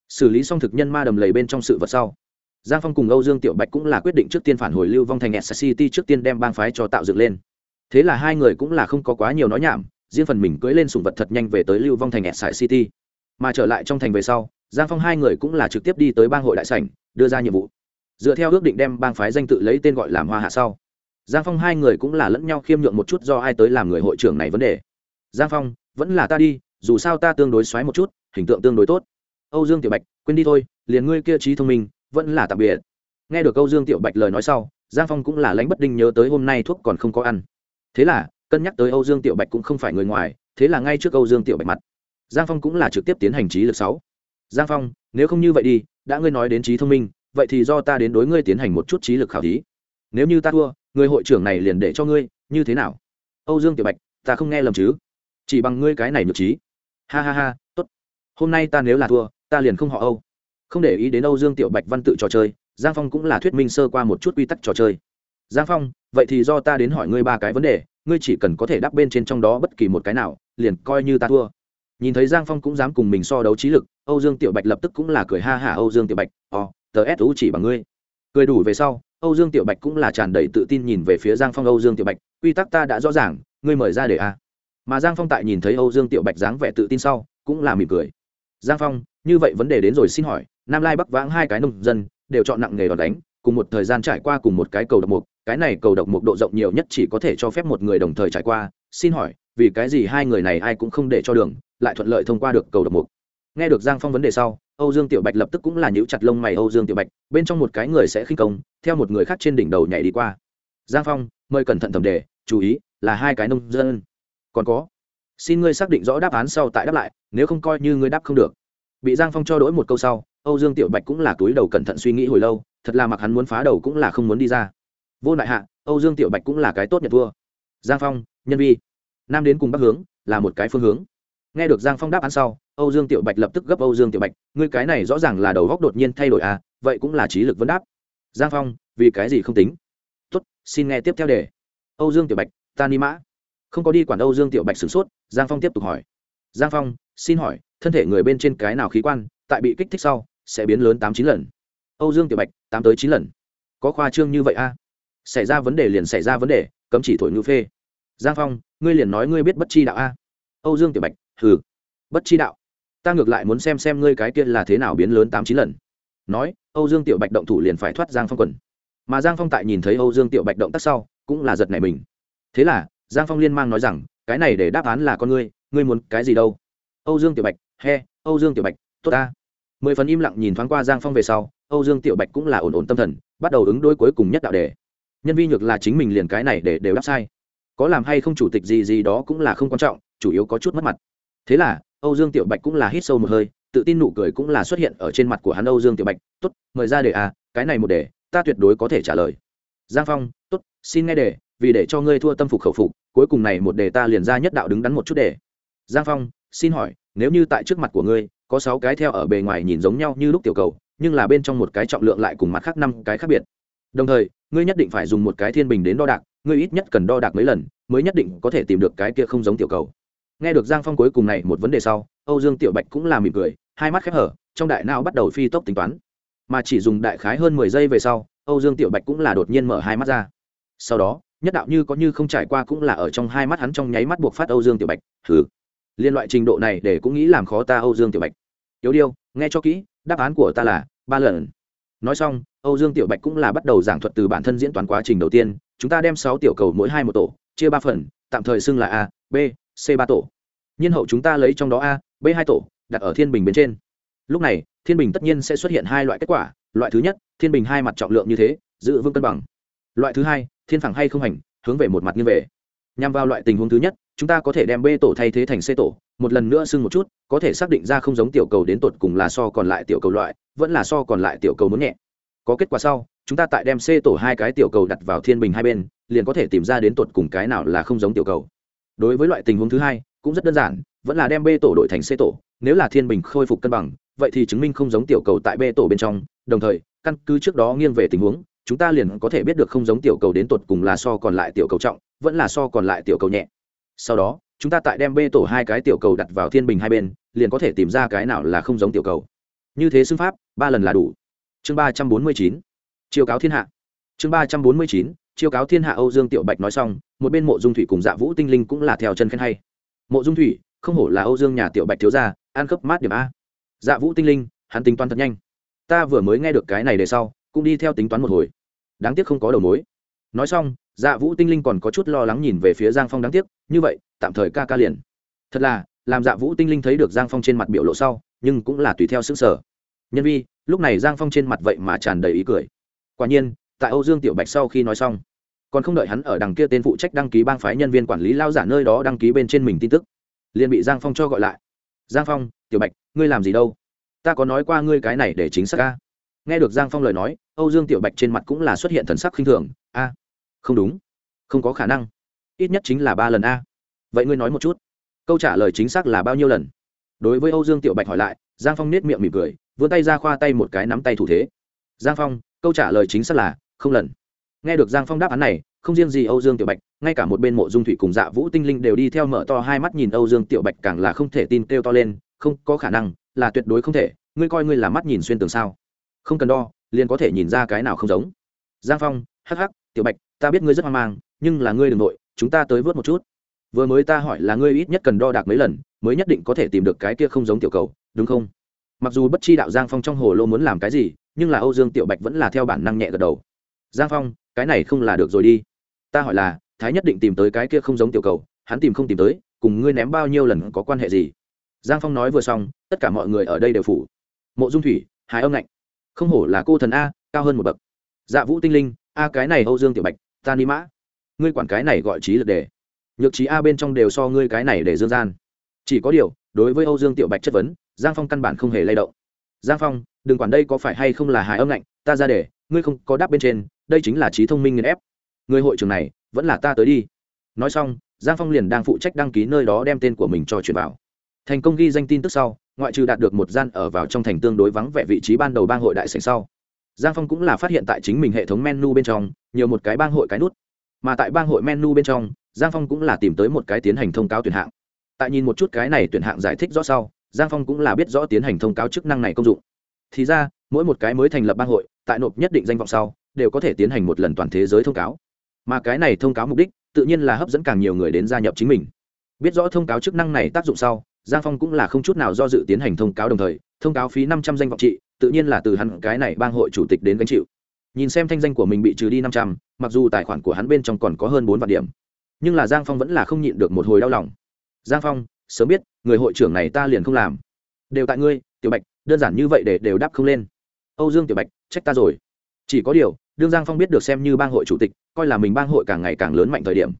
S1: Xử lý xong thực nhân ma đầm lầy bên trong sự vật sau, giang phong cùng âu dương tiểu bạch cũng là quyết định trước tiên phản hồi lưu vong thành s city trước tiên đem bang phái cho tạo dựng lên. Thế là hai người cũng là không có quá nhiều nói nhảm, riêng phần mình cưỡi lên sùng vật thật nhanh về tới lưu vong thành s city. Mà trở lại trong thành về sau, giang phong hai người cũng là trực tiếp đi tới bang hội đại sảnh, đưa ra nhiệm vụ. Dựa theo ước định đem bang phái danh tự lấy tên gọi làm hoa hạ sau giang phong hai người cũng là lẫn nhau khiêm nhượng một chút do ai tới làm người hội trưởng này vấn đề. Giang phong, vẫn là ta đi, dù sao ta tương đối xoáy một chút, hình tượng tương đối tốt. Âu dương tiểu bạch, quên đi thôi, liền ngươi kia trí thông minh, vẫn là tạm biệt. Nghe được âu dương tiểu bạch lời nói sau, giang phong cũng là lánh bất đinh nhớ tới hôm nay thuốc còn không có ăn. Thế là, cân nhắc tới âu dương tiểu bạch cũng không phải người ngoài, thế là ngay trước âu dương tiểu bạch mặt. Giang phong cũng là trực tiếp tiến hành trí lực sáu. Giang phong, nếu không như vậy đi, đã ngươi nói đến trí thông minh, vậy thì do ta đến đối ngươi tiến hành một chút trí lực khảo thí. Nếu như ta thua người hội trưởng này liền để cho ngươi, như thế nào? Âu dương tiểu bạch, ta không nghe lầm chứ? Chỉ bằng ngươi cái này nhược trí. Ha ha ha, tốt. Hôm nay ta nếu là thua, ta liền không họ âu. Không để ý đến âu dương tiểu bạch văn tự trò chơi, giang phong cũng là thuyết minh sơ qua một chút quy tắc trò chơi. Giang phong, vậy thì do ta đến hỏi ngươi ba cái vấn đề, ngươi chỉ cần có thể đáp bên trên trong đó bất kỳ một cái nào, liền coi như ta thua. Nhìn thấy giang phong cũng dám cùng mình so đấu trí lực, âu dương tiểu bạch lập tức cũng là cười ha hả âu dương tiểu bạch ò tờ s chỉ bằng ngươi. Cười đủ về sau âu dương tiểu bạch cũng là tràn đầy tự tin nhìn về phía giang phong. Âu dương tiểu bạch, quy tắc ta đã rõ ràng, ngươi mời ra để a. Mà giang phong tại nhìn thấy âu dương tiểu bạch dáng vẻ tự tin sau, cũng là mỉm cười. Giang phong, như vậy vấn đề đến rồi xin hỏi, nam lai bắc vãng hai cái nông dân, đều chọn nặng nghề đòn đánh, cùng một thời gian trải qua cùng một cái cầu độc mục, cái này cầu độc mục độ rộng nhiều nhất chỉ có thể cho phép một người đồng thời trải qua, xin hỏi, vì cái gì hai người này ai cũng không để cho đường, lại thuận lợi thông qua được cầu độc mục? Nghe được giang phong vấn đề sau, âu dương tiểu bạch lập tức cũng là nhíu chặt lông mày âu dương tiểu bạch, bên trong một cái người sẽ khinh công, theo một người khác trên đỉnh đầu nhảy đi qua. Giang phong, mời cẩn thận thẩm đề, chú ý, là hai cái nông dân. Còn có, xin ngươi xác định rõ đáp án sau tại đáp lại, nếu không coi như ngươi đáp không được. Bị giang phong cho đổi một câu sau, âu dương tiểu bạch cũng là túi đầu cẩn thận suy nghĩ hồi lâu, thật là mặc hắn muốn phá đầu cũng là không muốn đi ra. Vô lại hạ, âu dương tiểu bạch cũng là cái tốt nhận thua giang phong, nhân vi. Nam đến cùng bắc hướng, là một cái phương hướng. Nghe được giang phong đáp án sau âu dương tiểu bạch lập tức gấp âu dương tiểu bạch, ngươi cái này rõ ràng là đầu góc đột nhiên thay đổi à vậy cũng là trí lực vấn đáp. Giang phong, vì cái gì không tính? Tốt, xin nghe tiếp theo đề. Âu dương tiểu bạch, ta ni mã. Không có đi quản âu dương tiểu bạch sửng sốt, giang phong tiếp tục hỏi. Giang phong, xin hỏi, thân thể người bên trên cái nào khí quan, tại bị kích thích sau, sẽ biến lớn tám chín lần? Âu dương tiểu bạch, tám tới chín lần. Có khoa trương như vậy a à? xảy ra vấn đề liền xảy ra vấn đề, cấm chỉ thổi ngư phê. Giang phong, ngươi liền nói ngươi biết bất chi đạo a âu dương tiểu bạch, hừ. Bất chi đạo ta ngược lại muốn xem xem ngươi cái kia là thế nào biến lớn tám chín lần. Nói, âu dương tiểu bạch động thủ liền phải thoát giang phong quần. Mà giang phong tại nhìn thấy âu dương tiểu bạch động tác sau, cũng là giật nảy mình. Thế là, giang phong liên mang nói rằng, cái này để đáp án là con ngươi ngươi muốn cái gì đâu? Âu dương tiểu bạch, he, âu dương tiểu bạch, tốt ta. Mười phần im lặng nhìn thoáng qua giang phong về sau, âu dương tiểu bạch cũng là ổn ổn tâm thần, bắt đầu ứng đối cuối cùng nhất đạo đề. Nhân vi nhược là chính mình liền cái này để đều đáp sai. Có làm hay không chủ tịch gì gì đó cũng là không quan trọng, chủ yếu có chút mất mặt. Thế là âu dương tiểu bạch cũng là hít sâu một hơi tự tin nụ cười cũng là xuất hiện ở trên mặt của hắn âu dương tiểu bạch tốt, mời ra đề à cái này một đề ta tuyệt đối có thể trả lời. Giang phong tốt, xin nghe đề vì để cho ngươi thua tâm phục khẩu phục cuối cùng này một đề ta liền ra nhất đạo đứng đắn một chút đề giang phong xin hỏi nếu như tại trước mặt của ngươi có sáu cái theo ở bề ngoài nhìn giống nhau như lúc tiểu cầu nhưng là bên trong một cái trọng lượng lại cùng mặt khác năm cái khác biệt. Đồng thời ngươi nhất định phải dùng một cái thiên bình đến đo đạc ngươi ít nhất cần đo đạc mấy lần mới nhất định có thể tìm được cái kia không giống tiểu cầu nghe được giang phong cuối cùng này một vấn đề sau, âu dương tiểu bạch cũng là mỉm cười, hai mắt khép hở, trong đại não bắt đầu phi tốc tính toán. Mà chỉ dùng đại khái hơn mười giây về sau, âu dương tiểu bạch cũng là đột nhiên mở hai mắt ra. Sau đó, nhất đạo như có như không trải qua cũng là ở trong hai mắt hắn trong nháy mắt buộc phát âu dương tiểu bạch. Thử liên loại trình độ này để cũng nghĩ làm khó ta âu dương tiểu bạch. Yếu điêu, nghe cho kỹ, đáp án của ta là ba lần. Nói xong, âu dương tiểu bạch cũng là bắt đầu giảng thuật từ bản thân diễn toán quá trình đầu tiên. Chúng ta đem sáu tiểu cầu mỗi hai một tổ, chia ba phần, tạm thời xưng là a, b c ba tổ. Nhiên hậu chúng ta lấy trong đó a, b hai tổ, đặt ở thiên bình bên trên. Lúc này, thiên bình tất nhiên sẽ xuất hiện hai loại kết quả. Loại thứ nhất, thiên bình hai mặt trọng lượng như thế, giữ vững cân bằng. Loại thứ hai, thiên phẳng hay không hành, hướng về một mặt như về. Nhằm vào loại tình huống thứ nhất, chúng ta có thể đem b tổ thay thế thành c tổ, một lần nữa xưng một chút, có thể xác định ra không giống tiểu cầu đến tột cùng là so còn lại tiểu cầu loại, vẫn là so còn lại tiểu cầu muốn nhẹ. Có kết quả sau, chúng ta tại đem c tổ hai cái tiểu cầu đặt vào thiên bình hai bên, liền có thể tìm ra đến tột cùng cái nào là không giống tiểu cầu đối với loại tình huống thứ hai, cũng rất đơn giản, vẫn là đem b tổ đội thành c tổ, nếu là thiên bình khôi phục cân bằng, vậy thì chứng minh không giống tiểu cầu tại b tổ bên trong. Đồng thời, căn cứ trước đó nghiêng về tình huống, chúng ta liền có thể biết được không giống tiểu cầu đến tột cùng là so còn lại tiểu cầu trọng, vẫn là so còn lại tiểu cầu nhẹ. Sau đó, chúng ta tại đem bê tổ hai cái tiểu cầu đặt vào thiên bình hai bên, liền có thể tìm ra cái nào là không giống tiểu cầu. Như thế xưng pháp, ba lần là đủ. Chương ba trăm bốn mươi chín. Chiêu cáo thiên hạ. Chương ba trăm bốn mươi chín. Chiêu cáo thiên hạ âu dương tiểu bạch nói xong một bên mộ dung thủy cùng dạ vũ tinh linh cũng là theo chân khen hay. Mộ dung thủy, không hổ là âu dương nhà tiểu bạch thiếu gia, ăn khớp mát điểm a. Dạ vũ tinh linh, hắn tính toán thật nhanh. Ta vừa mới nghe được cái này để sau, cũng đi theo tính toán một hồi. Đáng tiếc không có đầu mối. Nói xong dạ vũ tinh linh còn có chút lo lắng nhìn về phía giang phong đáng tiếc, như vậy, tạm thời ca ca liền. Thật là, làm dạ vũ tinh linh thấy được giang phong trên mặt biểu lộ sau, nhưng cũng là tùy theo xứng sở nhân vi, lúc này giang phong trên mặt vậy mà tràn đầy ý cười. Quả nhiên, tại âu dương tiểu bạch sau khi nói xong còn không đợi hắn ở đằng kia tên phụ trách đăng ký bang phái nhân viên quản lý lao giả nơi đó đăng ký bên trên mình tin tức, liền bị giang phong cho gọi lại. Giang phong, tiểu bạch, ngươi làm gì đâu? Ta có nói qua ngươi cái này để chính xác ca nghe được giang phong lời nói, âu dương tiểu bạch trên mặt cũng là xuất hiện thần sắc khinh thường. A, không đúng, không có khả năng. Ít nhất chính là ba lần a. Vậy ngươi nói một chút, câu trả lời chính xác là bao nhiêu lần? Đối với âu dương tiểu bạch hỏi lại, giang phong nết miệng mỉm cười, vươn tay ra khoa tay một cái nắm tay thủ thế. Giang phong, câu trả lời chính xác là không lần nghe được giang phong đáp án này, không riêng gì âu dương tiểu bạch, ngay cả một bên mộ dung thủy cùng dạ vũ tinh linh đều đi theo mở to hai mắt nhìn âu dương tiểu bạch càng là không thể tin kêu to lên, không có khả năng, là tuyệt đối không thể, ngươi coi ngươi là mắt nhìn xuyên tường sao? Không cần đo, liền có thể nhìn ra cái nào không giống. Giang phong, hắc hắc, tiểu bạch, ta biết ngươi rất hoang mang, nhưng là ngươi đ ừ n g nội, chúng ta tới vớt một chút. Vừa mới ta hỏi là ngươi ít nhất cần đo đạc mấy lần, mới nhất định có thể tìm được cái kia không giống tiểu cầu, đúng không? Mặc dù bất chi đạo giang phong trong hồ lô muốn làm cái gì, nhưng là âu dương tiểu bạch vẫn là theo bản năng nhẹ gật đầu. Giang phong cái này không là được rồi đi. Ta hỏi là, thái nhất định tìm tới cái kia không giống tiểu cầu, hắn tìm không tìm tới, cùng ngươi ném bao nhiêu lần có quan hệ gì? Giang phong nói vừa xong, tất cả mọi người ở đây đều phủ. Mộ dung thủy hải âm ngạnh. Không hổ là cô thần a, cao hơn một bậc. Dạ vũ tinh linh, a cái này âu dương tiểu bạch, ta ni mã. Ngươi quản cái này gọi trí lực đề. Nhược trí a bên trong đều so ngươi cái này để dương gian. Chỉ có điều, đối với âu dương tiểu bạch chất vấn, giang phong căn bản không hề lay động. Giang phong, đừng quản đây có phải hay không là hài âm ngạnh, ta ra để, ngươi không có đáp bên trên đây chính là trí thông minh nghiên ép. Người hội trưởng này, vẫn là ta tới đi. Nói xong, giang phong liền đang phụ trách đăng ký nơi đó đem tên của mình cho truyền vào. Thành công ghi danh tin tức sau, ngoại trừ đạt được một gian ở vào trong thành tương đối vắng vẻ vị trí ban đầu bang hội đại sảnh sau, giang phong cũng là phát hiện tại chính mình hệ thống menu bên trong, nhiều một cái bang hội cái nút. Mà tại bang hội menu bên trong, giang phong cũng là tìm tới một cái tiến hành thông cáo tuyển hạng. Tại nhìn một chút cái này tuyển hạng giải thích rõ sau, giang phong cũng là biết rõ tiến hành thông cáo chức năng này công dụng. Thì ra, mỗi một cái mới thành lập bang hội, tại nộp nhất định danh vọng sau đều có thể tiến hành một lần toàn thế giới thông cáo. Mà cái này thông cáo mục đích, tự nhiên là hấp dẫn càng nhiều người đến gia nhập chính mình. Biết rõ thông cáo chức năng này tác dụng sau, giang phong cũng là không chút nào do dự tiến hành thông cáo đồng thời, thông cáo phí năm trăm danh vọng trị, tự nhiên là từ hắn cái này bang hội chủ tịch đến gánh chịu. Nhìn xem thanh danh của mình bị trừ đi năm trăm, mặc dù tài khoản của hắn bên trong còn có hơn bốn vạn điểm, nhưng là giang phong vẫn là không nhịn được một hồi đau lòng. Giang phong, sớm biết, người hội trưởng này ta liền không làm. Đều tại ngươi, tiểu bạch, đơn giản như vậy để đều đáp không lên. Âu dương tiểu bạch, trách ta rồi. Chỉ có điều đương giang phong biết được xem như bang hội chủ tịch coi là mình bang hội càng ngày càng lớn mạnh thời điểm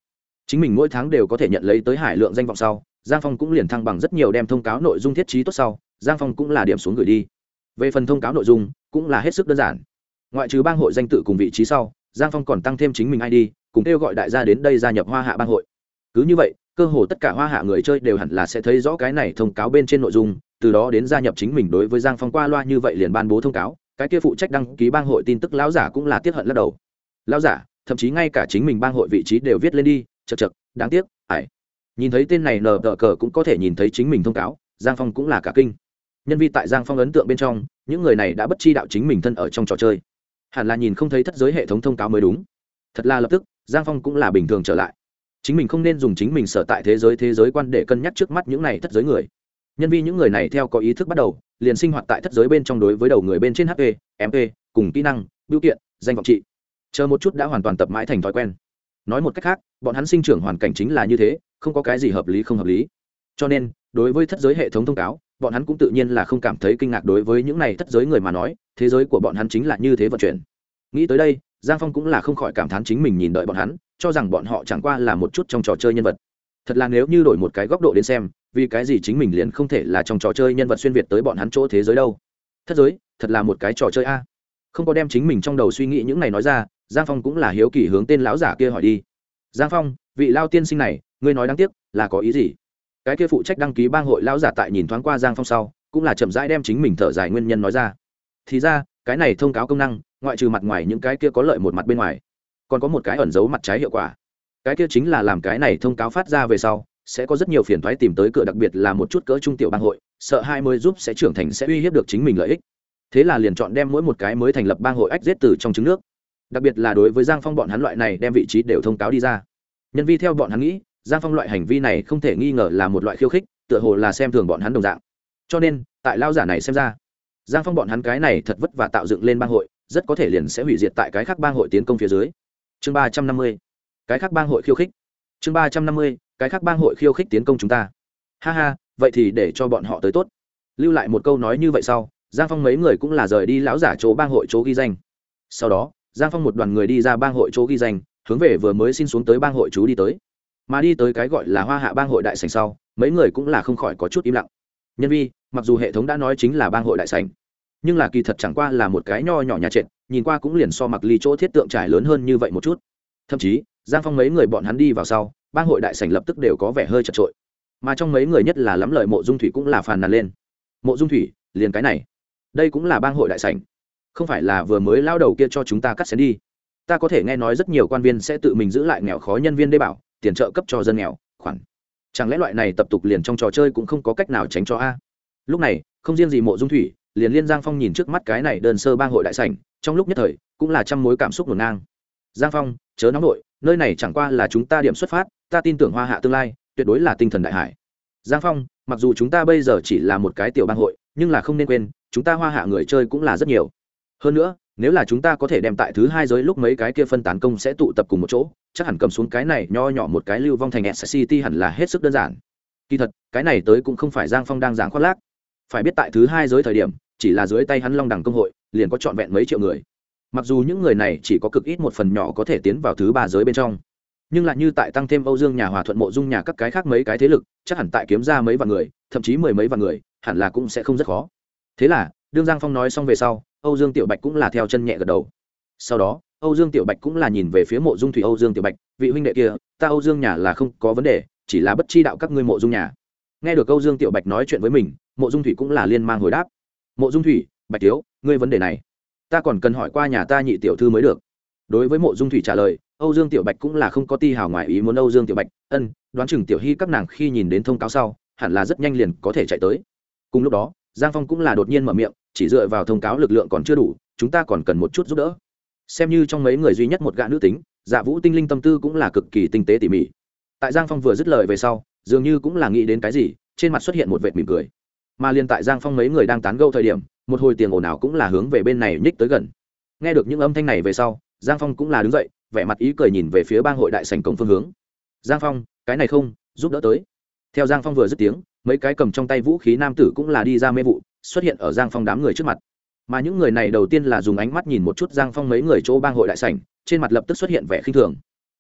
S1: chính mình mỗi tháng đều có thể nhận lấy tới hải lượng danh vọng sau giang phong cũng liền thăng bằng rất nhiều đem thông cáo nội dung thiết trí tốt sau giang phong cũng là điểm xuống gửi đi về phần thông cáo nội dung cũng là hết sức đơn giản ngoại trừ bang hội danh tự cùng vị trí sau giang phong còn tăng thêm chính mình id cùng kêu gọi đại gia đến đây gia nhập hoa hạ bang hội cứ như vậy cơ hồ tất cả hoa hạ người chơi đều hẳn là sẽ thấy rõ cái này thông cáo bên trên nội dung từ đó đến gia nhập chính mình đối với giang phong qua loa như vậy liền ban bố thông cáo cái kia phụ trách đăng ký bang hội tin tức lão giả cũng là tiết hận lắc đầu. Lão giả, thậm chí ngay cả chính mình bang hội vị trí đều viết lên đi, chật chật, đáng tiếc, ải. Nhìn thấy tên này nờ tờ cờ cũng có thể nhìn thấy chính mình thông cáo, giang phong cũng là cả kinh. Nhân vi tại giang phong ấn tượng bên trong, những người này đã bất chi đạo chính mình thân ở trong trò chơi. Hẳn là nhìn không thấy thất giới hệ thống thông cáo mới đúng. Thật là lập tức, giang phong cũng là bình thường trở lại. Chính mình không nên dùng chính mình sở tại thế giới thế giới quan để cân nhắc trước mắt những này thất giới người. Nhân vi những người này theo có ý thức bắt đầu liền sinh hoạt tại thất giới bên trong đối với đầu người bên trên hp mp cùng kỹ năng, biểu kiện, danh vọng trị. Chờ một chút đã hoàn toàn tập mãi thành thói quen. Nói một cách khác, bọn hắn sinh trưởng hoàn cảnh chính là như thế, không có cái gì hợp lý không hợp lý. Cho nên, đối với thất giới hệ thống thông cáo, bọn hắn cũng tự nhiên là không cảm thấy kinh ngạc đối với những này thất giới người mà nói, thế giới của bọn hắn chính là như thế vận chuyển. Nghĩ tới đây, giang phong cũng là không khỏi cảm thán chính mình nhìn đợi bọn hắn, cho rằng bọn họ chẳng qua là một chút trong trò chơi nhân vật. Thật là nếu như đổi một cái góc độ đến xem vì cái gì chính mình liền không thể là trong trò chơi nhân vật xuyên việt tới bọn hắn chỗ thế giới đâu? Thất giới, thật là một cái trò chơi a. Không có đem chính mình trong đầu suy nghĩ những này nói ra, giang phong cũng là hiếu kỳ hướng tên lão giả kia hỏi đi. Giang phong, vị lao tiên sinh này, ngươi nói đáng tiếc, là có ý gì? Cái kia phụ trách đăng ký bang hội lão giả tại nhìn thoáng qua giang phong sau, cũng là chậm rãi đem chính mình thở dài nguyên nhân nói ra. Thì ra, cái này thông cáo công năng, ngoại trừ mặt ngoài những cái kia có lợi một mặt bên ngoài, còn có một cái ẩn giấu mặt trái hiệu quả. Cái kia chính là làm cái này thông cáo phát ra về sau sẽ có rất nhiều phiền thoái tìm tới cửa, đặc biệt là một chút cỡ trung tiểu bang hội, sợ hai mươi giúp sẽ trưởng thành sẽ uy hiếp được chính mình lợi ích. Thế là liền chọn đem mỗi một cái mới thành lập bang hội ách giết từ trong trứng nước. Đặc biệt là đối với giang phong bọn hắn loại này đem vị trí đều thông cáo đi ra. Nhân vi theo bọn hắn nghĩ, giang phong loại hành vi này không thể nghi ngờ là một loại khiêu khích, tựa hồ là xem thường bọn hắn đồng dạng. Cho nên, tại lao giả này xem ra, giang phong bọn hắn cái này thật vất và tạo dựng lên bang hội, rất có thể liền sẽ hủy diệt tại cái khác bang hội tiến công phía dưới. Chương ba trăm năm mươi. Cái khác bang hội khiêu khích. Chương ba trăm năm mươi cái khác bang hội khiêu khích tiến công chúng ta. Ha ha, vậy thì để cho bọn họ tới tốt. Lưu lại một câu nói như vậy sau, giang phong mấy người cũng là rời đi lão giả chỗ bang hội chỗ ghi danh. Sau đó, giang phong một đoàn người đi ra bang hội chỗ ghi danh, hướng về vừa mới xin xuống tới bang hội chú đi tới. Mà đi tới cái gọi là hoa hạ bang hội đại sành sau, mấy người cũng là không khỏi có chút im lặng. Nhân vi, mặc dù hệ thống đã nói chính là bang hội đại sành nhưng là kỳ thật chẳng qua là một cái nho nhỏ nhà trệt, nhìn qua cũng liền so mặc ly chỗ thiết tượng trải lớn hơn như vậy một chút. Thậm chí, giang phong mấy người bọn hắn đi vào sau bang hội đại sảnh lập tức đều có vẻ hơi chật trội. Mà trong mấy người nhất là lắm lời mộ dung thủy cũng là phàn nàn lên. Mộ dung thủy liền cái này. Đây cũng là bang hội đại sảnh, không phải là vừa mới lao đầu kia cho chúng ta cắt xén đi. Ta có thể nghe nói rất nhiều quan viên sẽ tự mình giữ lại nghèo khó nhân viên đê bảo tiền trợ cấp cho dân nghèo khoản. Chẳng lẽ loại này tập tục liền trong trò chơi cũng không có cách nào tránh cho a? Lúc này không riêng gì mộ dung thủy liền liên giang phong nhìn trước mắt cái này đơn sơ bang hội đại sảnh trong lúc nhất thời cũng là trăm mối cảm xúc ngổn ngang. Giang phong chớ nóng nội nơi này chẳng qua là chúng ta điểm xuất phát ta tin tưởng hoa hạ tương lai, tuyệt đối là tinh thần đại hải. Giang phong, mặc dù chúng ta bây giờ chỉ là một cái tiểu bang hội, nhưng là không nên quên, chúng ta hoa hạ người chơi cũng là rất nhiều. Hơn nữa, nếu là chúng ta có thể đem tại thứ hai giới lúc mấy cái kia phân tán công sẽ tụ tập cùng một chỗ, chắc hẳn cầm xuống cái này nho nhỏ một cái lưu vong thành s hẳn là hết sức đơn giản. Kỳ thật, cái này tới cũng không phải giang phong đang giảng khoác lác. Phải biết tại thứ hai giới thời điểm, chỉ là dưới tay hắn long đẳng công hội, liền có trọn vẹn mấy triệu người. Mặc dù những người này chỉ có cực ít một phần nhỏ có thể tiến vào thứ ba giới bên trong nhưng lại như tại tăng thêm âu dương nhà hòa thuận mộ dung nhà các cái khác mấy cái thế lực, chắc hẳn tại kiếm ra mấy vạn người, thậm chí mười mấy vạn người, hẳn là cũng sẽ không rất khó. Thế là, đương giang phong nói xong về sau, âu dương tiểu bạch cũng là theo chân nhẹ gật đầu. Sau đó, âu dương tiểu bạch cũng là nhìn về phía mộ dung thủy âu dương tiểu bạch, vị huynh đệ kia, ta âu dương nhà là không có vấn đề, chỉ là bất chi đạo các ngươi mộ dung nhà. Nghe được âu dương tiểu bạch nói chuyện với mình, mộ dung thủy cũng là liên mang hồi đáp. Mộ dung thủy, bạch tiếu ngươi vấn đề này, ta còn cần hỏi qua nhà ta nhị tiểu thư mới được. Đối với mộ dung thủy trả lời âu dương tiểu bạch cũng là không có ti hào ngoại ý muốn âu dương tiểu bạch, ân, đoán chừng tiểu hy các nàng khi nhìn đến thông cáo sau, hẳn là rất nhanh liền có thể chạy tới. Cùng lúc đó, giang phong cũng là đột nhiên mở miệng, chỉ dựa vào thông cáo lực lượng còn chưa đủ, chúng ta còn cần một chút giúp đỡ. Xem như trong mấy người duy nhất một gã nữ tính dạ vũ tinh linh tâm tư cũng là cực kỳ tinh tế tỉ mỉ. Tại giang phong vừa dứt lời về sau, dường như cũng là nghĩ đến cái gì, trên mặt xuất hiện một vệt mỉm cười. Mà liên tại giang phong mấy người đang tán gẫu thời điểm, một hồi tiền ồn ào cũng là hướng về bên này nhích tới gần. Nghe được những âm thanh này về sau, giang phong cũng là đứng dậy vẻ mặt ý cười nhìn về phía bang hội đại sành cổng phương hướng. Giang phong, cái này không, giúp đỡ tới. Theo giang phong vừa dứt tiếng, mấy cái cầm trong tay vũ khí nam tử cũng là đi ra mê vụ, xuất hiện ở giang phong đám người trước mặt. Mà những người này đầu tiên là dùng ánh mắt nhìn một chút giang phong mấy người chỗ bang hội đại sảnh, trên mặt lập tức xuất hiện vẻ khinh thường.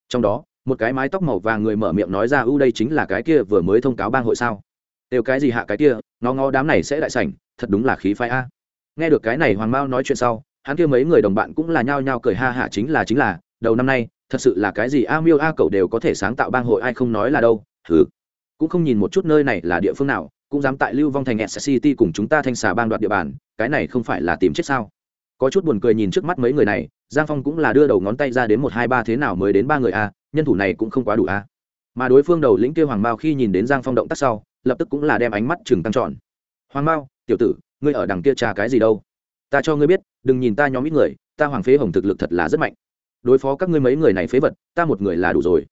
S1: Trong đó, một cái mái tóc màu vàng người mở miệng nói ra ưu đây chính là cái kia vừa mới thông cáo bang hội sao? Đều cái gì hạ cái kia, ngó ngó đám này sẽ đại sảnh, thật đúng là khí phái a. Nghe được cái này hoàng mao nói chuyện sau, hắn kia mấy người đồng bạn cũng là nhao nhao cười ha hả, chính là chính là đầu năm nay thật sự là cái gì a miêu a cậu đều có thể sáng tạo bang hội ai không nói là đâu Thứ, cũng không nhìn một chút nơi này là địa phương nào cũng dám tại lưu vong thành s city cùng chúng ta thanh xà bang đoạt địa bàn cái này không phải là tìm chết sao? Có chút buồn cười nhìn trước mắt mấy người này giang phong cũng là đưa đầu ngón tay ra đến một hai ba thế nào mới đến ba người a nhân thủ này cũng không quá đủ a. Mà đối phương đầu lĩnh kêu hoàng mao khi nhìn đến giang phong động tác sau lập tức cũng là đem ánh mắt chừng tăng trọn. Hoàng mao tiểu tử ngươi ở đằng kia trà cái gì đâu? Ta cho ngươi biết đừng nhìn ta nhóm ít người ta hoàng phế hồng thực lực thật là rất mạnh đối phó các ngươi mấy người này phế vật, ta một người là đủ rồi.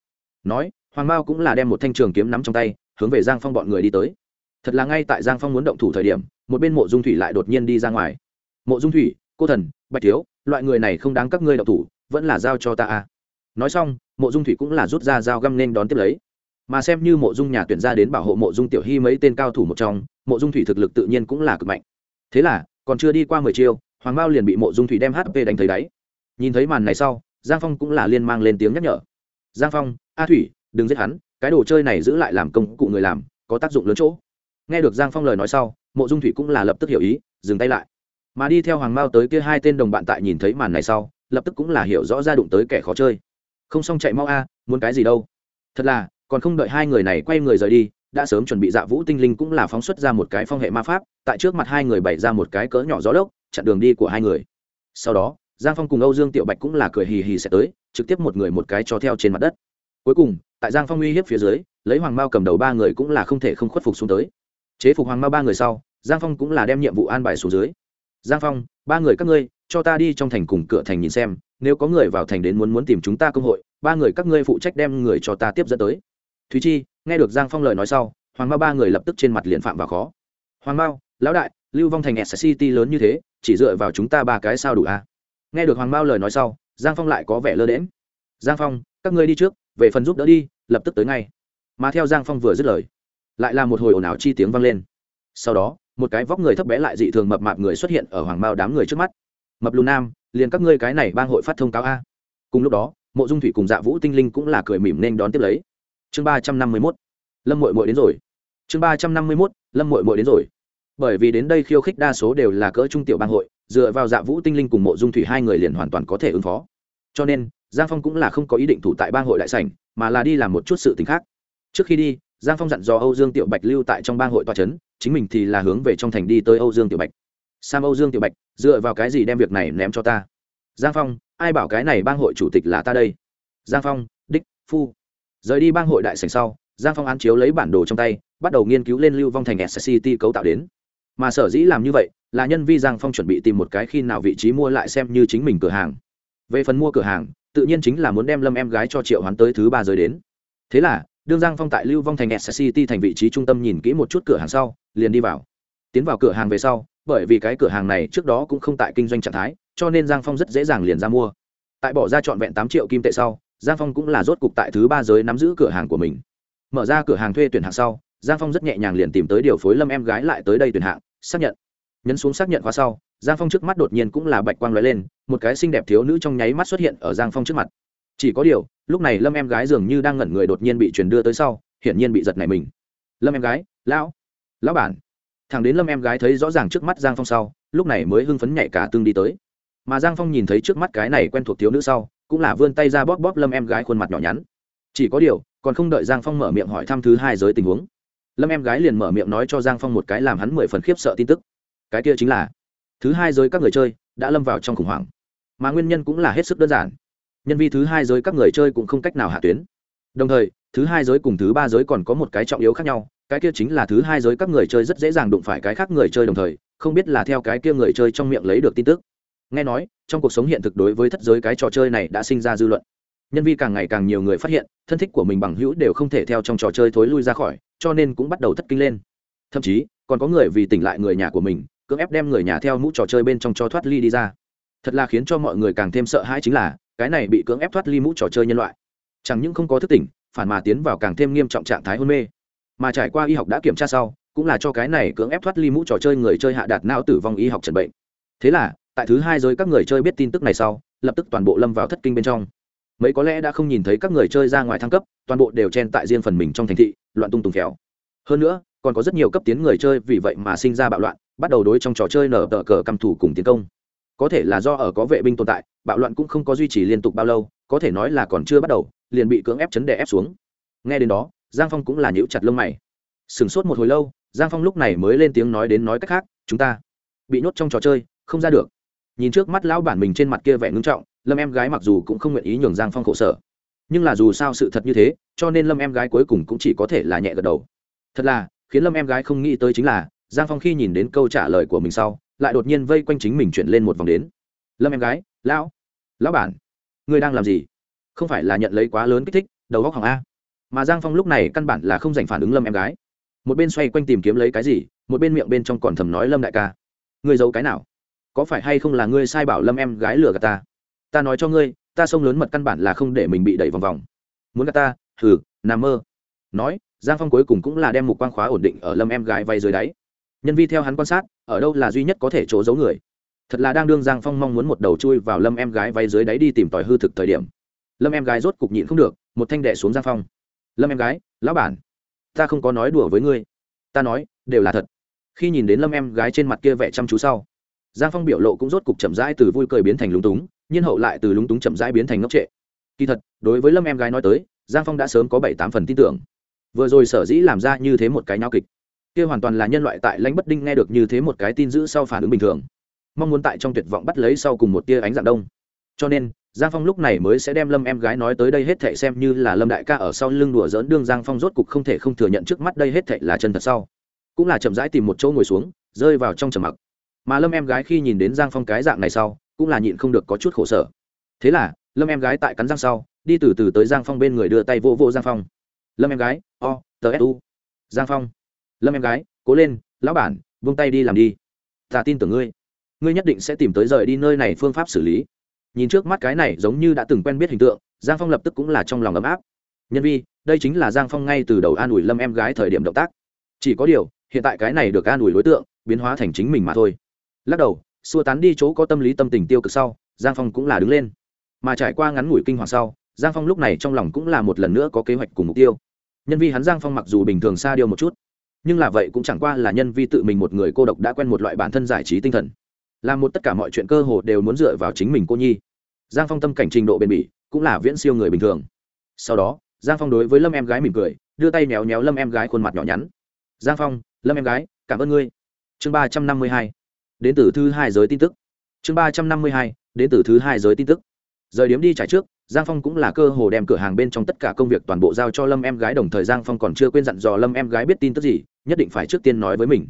S1: Nói, hoàng mao cũng là đem một thanh trường kiếm nắm trong tay, hướng về giang phong bọn người đi tới. Thật là ngay tại giang phong muốn động thủ thời điểm, một bên mộ dung thủy lại đột nhiên đi ra ngoài. Mộ dung thủy, cô thần, bạch thiếu, loại người này không đáng các ngươi động thủ, vẫn là giao cho ta à. nói xong, mộ dung thủy cũng là rút ra dao găm nên đón tiếp lấy. Mà xem như mộ dung nhà tuyển ra đến bảo hộ mộ dung tiểu hy mấy tên cao thủ một trong, mộ dung thủy thực lực tự nhiên cũng là cực mạnh. Thế là, còn chưa đi qua mười chiêu, hoàng mao liền bị mộ dung thủy đem hp đánh thấy đáy. Nhìn thấy màn này sau giang phong cũng là liên mang lên tiếng nhắc nhở. Giang phong, a thủy, đừng giết hắn, cái đồ chơi này giữ lại làm công cụ người làm, có tác dụng lớn chỗ. Nghe được giang phong lời nói sau, mộ dung thủy cũng là lập tức hiểu ý, dừng tay lại. Mà đi theo hoàng mao tới kia hai tên đồng bạn tại nhìn thấy màn này sau, lập tức cũng là hiểu rõ ra đụng tới kẻ khó chơi. Không xong chạy mau a, muốn cái gì đâu. Thật là, còn không đợi hai người này quay người rời đi, đã sớm chuẩn bị dạ vũ tinh linh cũng là phóng xuất ra một cái phong hệ ma pháp, tại trước mặt hai người bày ra một cái cỡ nhỏ gió lốc, chặn đường đi của hai người. Sau đó giang phong cùng âu dương tiểu bạch cũng là cười hì hì sẽ tới, trực tiếp một người một cái cho theo trên mặt đất. Cuối cùng, tại giang phong uy hiếp phía dưới, lấy hoàng mao cầm đầu ba người cũng là không thể không khuất phục xuống tới. Chế phục hoàng mao ba người sau, giang phong cũng là đem nhiệm vụ an bài xuống dưới. Giang phong, ba người các ngươi, cho ta đi trong thành cùng cửa thành nhìn xem, nếu có người vào thành đến muốn muốn tìm chúng ta công hội, ba người các ngươi phụ trách đem người cho ta tiếp dẫn tới. Thúy chi, nghe được giang phong lời nói sau, hoàng mao ba người lập tức trên mặt liền phạm vào khó. Hoàng mao, lão đại, lưu vong thành s city lớn như thế, chỉ dựa vào chúng ta ba cái sao đủ à? Nghe được hoàng mao lời nói sau, giang phong lại có vẻ lơ đễm giang phong, các ngươi đi trước, về phần giúp đỡ đi, lập tức tới ngay. Mà theo giang phong vừa dứt lời, lại là một hồi ồn ào chi tiếng vang lên. Sau đó, một cái vóc người thấp bé lại dị thường mập mạp người xuất hiện ở hoàng mao đám người trước mắt. Mập lù nam, liền các ngươi cái này bang hội phát thông cáo a. Cùng lúc đó, mộ dung thủy cùng dạ vũ tinh linh cũng là cười mỉm nên đón tiếp lấy. Chương ba trăm năm mươi mốt, lâm mội mội đến rồi. Chương ba trăm năm mươi mốt, lâm mội mội đến rồi. Bởi vì đến đây khiêu khích đa số đều là cỡ trung tiểu bang hội dựa vào dạ vũ tinh linh cùng mộ dung thủy hai người liền hoàn toàn có thể ứng phó. Cho nên, giang phong cũng là không có ý định thủ tại bang hội đại sảnh, mà là đi làm một chút sự t ì n h khác. Trước khi đi, giang phong dặn dò âu dương tiểu bạch lưu tại trong bang hội toa c h ấ n chính mình thì là hướng về trong thành đi tới âu dương tiểu bạch. Sam âu dương tiểu bạch, dựa vào cái gì đem việc này ném cho ta? Giang phong, ai bảo cái này bang hội chủ tịch là ta đây? Giang phong, đích, phu. Rời đi bang hội đại sảnh sau, giang phong án chiếu lấy bản đồ trong tay, bắt đầu nghiên cứu lên lưu vong thành sct city cấu tạo đến mà sở dĩ làm như vậy là nhân vi giang phong chuẩn bị tìm một cái khi nào vị trí mua lại xem như chính mình cửa hàng. Về phần mua cửa hàng, tự nhiên chính là muốn đem lâm em gái cho triệu hoán tới thứ ba giới đến. Thế là, đương giang phong tại lưu vong thành s city thành vị trí trung tâm nhìn kỹ một chút cửa hàng sau, liền đi vào. Tiến vào cửa hàng về sau, bởi vì cái cửa hàng này trước đó cũng không tại kinh doanh trạng thái, cho nên giang phong rất dễ dàng liền ra mua. Tại bỏ ra trọn vẹn tám triệu kim tệ sau, giang phong cũng là rốt cục tại thứ ba giới nắm giữ cửa hàng của mình. Mở ra cửa hàng thuê tuyển hàng sau giang phong rất nhẹ nhàng liền tìm tới điều phối lâm em gái lại tới đây tuyển hạng, xác nhận. Nhấn xuống xác nhận khóa sau, giang phong trước mắt đột nhiên cũng là bạch quang lóe lên, một cái xinh đẹp thiếu nữ trong nháy mắt xuất hiện ở giang phong trước mặt. Chỉ có điều, lúc này lâm em gái dường như đang ngẩn người đột nhiên bị truyền đưa tới sau, hiển nhiên bị giật này mình. Lâm em gái, lão lão bản. Thằng đến lâm em gái thấy rõ ràng trước mắt giang phong sau, lúc này mới hưng phấn nhảy cả tương đi tới. Mà giang phong nhìn thấy trước mắt cái này quen thuộc thiếu nữ sau, cũng là vươn tay ra bóp bóp lâm em gái khuôn mặt nhỏ nhắn. Chỉ có điều, còn không đợi giang phong mở miệng hỏi thăm thứ hai giới tình huống lâm em gái liền mở miệng nói cho giang phong một cái làm hắn mười phần khiếp sợ tin tức. Cái kia chính là, thứ hai giới các người chơi đã lâm vào trong khủng hoảng. Mà nguyên nhân cũng là hết sức đơn giản. Nhân vi thứ hai giới các người chơi cũng không cách nào hạ tuyến. Đồng thời, thứ hai giới cùng thứ ba giới còn có một cái trọng yếu khác nhau, cái kia chính là thứ hai giới các người chơi rất dễ dàng đụng phải cái khác người chơi đồng thời, không biết là theo cái kia người chơi trong miệng lấy được tin tức. Nghe nói, trong cuộc sống hiện thực đối với thất giới cái trò chơi này đã sinh ra dư luận nhân vi càng ngày càng nhiều người phát hiện, thân thích của mình bằng hữu đều không thể theo trong trò chơi thối lui ra khỏi, cho nên cũng bắt đầu thất kinh lên. Thậm chí, còn có người vì tỉnh lại người nhà của mình, cưỡng ép đem người nhà theo mũ trò chơi bên trong cho thoát ly đi ra. Thật là khiến cho mọi người càng thêm sợ hãi chính là, cái này bị cưỡng ép thoát ly mũ trò chơi nhân loại. Chẳng những không có thức tỉnh, phản mà tiến vào càng thêm nghiêm trọng trạng thái hôn mê. Mà trải qua y học đã kiểm tra sau, cũng là cho cái này cưỡng ép thoát ly mũ trò chơi người chơi hạ đạt não tử vong y học trần bệnh. Thế là, tại thứ hai giới các người chơi biết tin tức này sau, lập tức toàn bộ lâm vào thất kinh bên trong mấy có lẽ đã không nhìn thấy các người chơi ra ngoài thăng cấp, toàn bộ đều chen tại riêng phần mình trong thành thị, loạn tung tùng khéo hơn nữa, còn có rất nhiều cấp tiến người chơi vì vậy mà sinh ra bạo loạn, bắt đầu đối trong trò chơi nở tờ cờ cầm thủ cùng tiến công. Có thể là do ở có vệ binh tồn tại, bạo loạn cũng không có duy trì liên tục bao lâu, có thể nói là còn chưa bắt đầu, liền bị cưỡng ép chấn đè ép xuống. Nghe đến đó, giang phong cũng là nhíu chặt lông mày. Sửng sốt một hồi lâu, giang phong lúc này mới lên tiếng nói đến nói cách khác, chúng ta bị nhốt trong trò chơi, không ra được nhìn trước mắt lão bản mình trên mặt kia vẻ ngưng trọng, lâm em gái mặc dù cũng không nguyện ý nhường giang phong khổ sở, nhưng là dù sao sự thật như thế, cho nên lâm em gái cuối cùng cũng chỉ có thể là nhẹ gật đầu. Thật là, khiến lâm em gái không nghĩ tới chính là, giang phong khi nhìn đến câu trả lời của mình sau, lại đột nhiên vây quanh chính mình chuyển lên một vòng đến. Lâm em gái, lão lão bản, ngươi đang làm gì? Không phải là nhận lấy quá lớn kích thích, đầu góc hỏng a? Mà giang phong lúc này căn bản là không dành phản ứng lâm em gái. Một bên xoay quanh tìm kiếm lấy cái gì, một bên miệng bên trong còn thầm nói lâm đại ca. Người giấu cái nào? Có phải hay không là ngươi sai bảo lâm em gái lừa gạt ta? Ta nói cho ngươi, ta sông lớn mật căn bản là không để mình bị đẩy vòng vòng. Muốn gạt ta? Hừ, nằm mơ. Nói, giang phong cuối cùng cũng là đem một quang khóa ổn định ở lâm em gái vay dưới đáy. Nhân vi theo hắn quan sát, ở đâu là duy nhất có thể chỗ giấu người? Thật là đang đương giang phong mong muốn một đầu chui vào lâm em gái vay dưới đáy đi tìm tòi hư thực thời điểm. Lâm em gái rốt cục nhịn không được, một thanh đệ xuống giang phong. Lâm em gái, lão bản, ta không có nói đùa với ngươi. Ta nói, đều là thật. Khi nhìn đến lâm em gái trên mặt kia vẻ chăm chú sau giang phong biểu lộ cũng rốt cục chậm rãi từ vui cười biến thành lúng túng, nhiên hậu lại từ lúng túng chậm rãi biến thành ngốc trệ. Kỳ thật, đối với lâm em gái nói tới, giang phong đã sớm có bảy tám phần tin tưởng. Vừa rồi sở dĩ làm ra như thế một cái nhau kịch, kia hoàn toàn là nhân loại tại lãnh bất đinh nghe được như thế một cái tin dữ sau phản ứng bình thường. Mong muốn tại trong tuyệt vọng bắt lấy sau cùng một tia ánh dạng đông. Cho nên, giang phong lúc này mới sẽ đem lâm em gái nói tới đây hết thệ xem như là lâm đại ca ở sau lưng đùa dỡn đương giang phong rốt cục không thể không thừa nhận trước mắt đây hết thệ là chân thật sau. Cũng là chậm rãi tìm một chỗ ngồi xuống, rơi vào trong trầm mặc mà lâm em gái khi nhìn đến giang phong cái dạng này sau, cũng là nhịn không được có chút khổ sở. Thế là, lâm em gái tại cắn răng sau, đi từ từ tới giang phong bên người đưa tay vô vô giang phong. Lâm em gái, o, tờ su giang phong. Lâm em gái, cố lên, lão bản, vung tay đi làm đi. Ta tin tưởng ngươi. Ngươi nhất định sẽ tìm tới rời đi nơi này phương pháp xử lý. Nhìn trước mắt cái này giống như đã từng quen biết hình tượng, giang phong lập tức cũng là trong lòng ấm áp. Nhân vi, đây chính là giang phong ngay từ đầu an ủi lâm em gái thời điểm động tác. Chỉ có điều, hiện tại cái này được an ủi đối tượng, biến hóa thành chính mình mà thôi lắc đầu, xua tán đi chỗ có tâm lý tâm tình tiêu cực sau, giang phong cũng là đứng lên. Mà trải qua ngắn ngủi kinh hoàng sau, giang phong lúc này trong lòng cũng là một lần nữa có kế hoạch cùng mục tiêu. Nhân vi hắn giang phong mặc dù bình thường xa điều một chút, nhưng là vậy cũng chẳng qua là nhân vi tự mình một người cô độc đã quen một loại bản thân giải trí tinh thần. Làm một tất cả mọi chuyện cơ hồ đều muốn dựa vào chính mình cô nhi. Giang phong tâm cảnh trình độ bền bỉ, cũng là viễn siêu người bình thường. Sau đó, giang phong đối với lâm em gái mỉm cười, đưa tay méo méo lâm em gái khuôn mặt nhỏ nhắn. Giang phong, lâm em gái, cảm ơn ngươi. Chương ba trăm năm mươi hai đến từ thứ hai giới tin tức. Chương ba trăm năm mươi hai, đến từ thứ hai giới tin tức. Rời điếm đi trải trước, giang phong cũng là cơ hồ đem cửa hàng bên trong tất cả công việc toàn bộ giao cho lâm em gái, đồng thời giang phong còn chưa quên dặn dò lâm em gái biết tin tức gì, nhất định phải trước tiên nói với mình.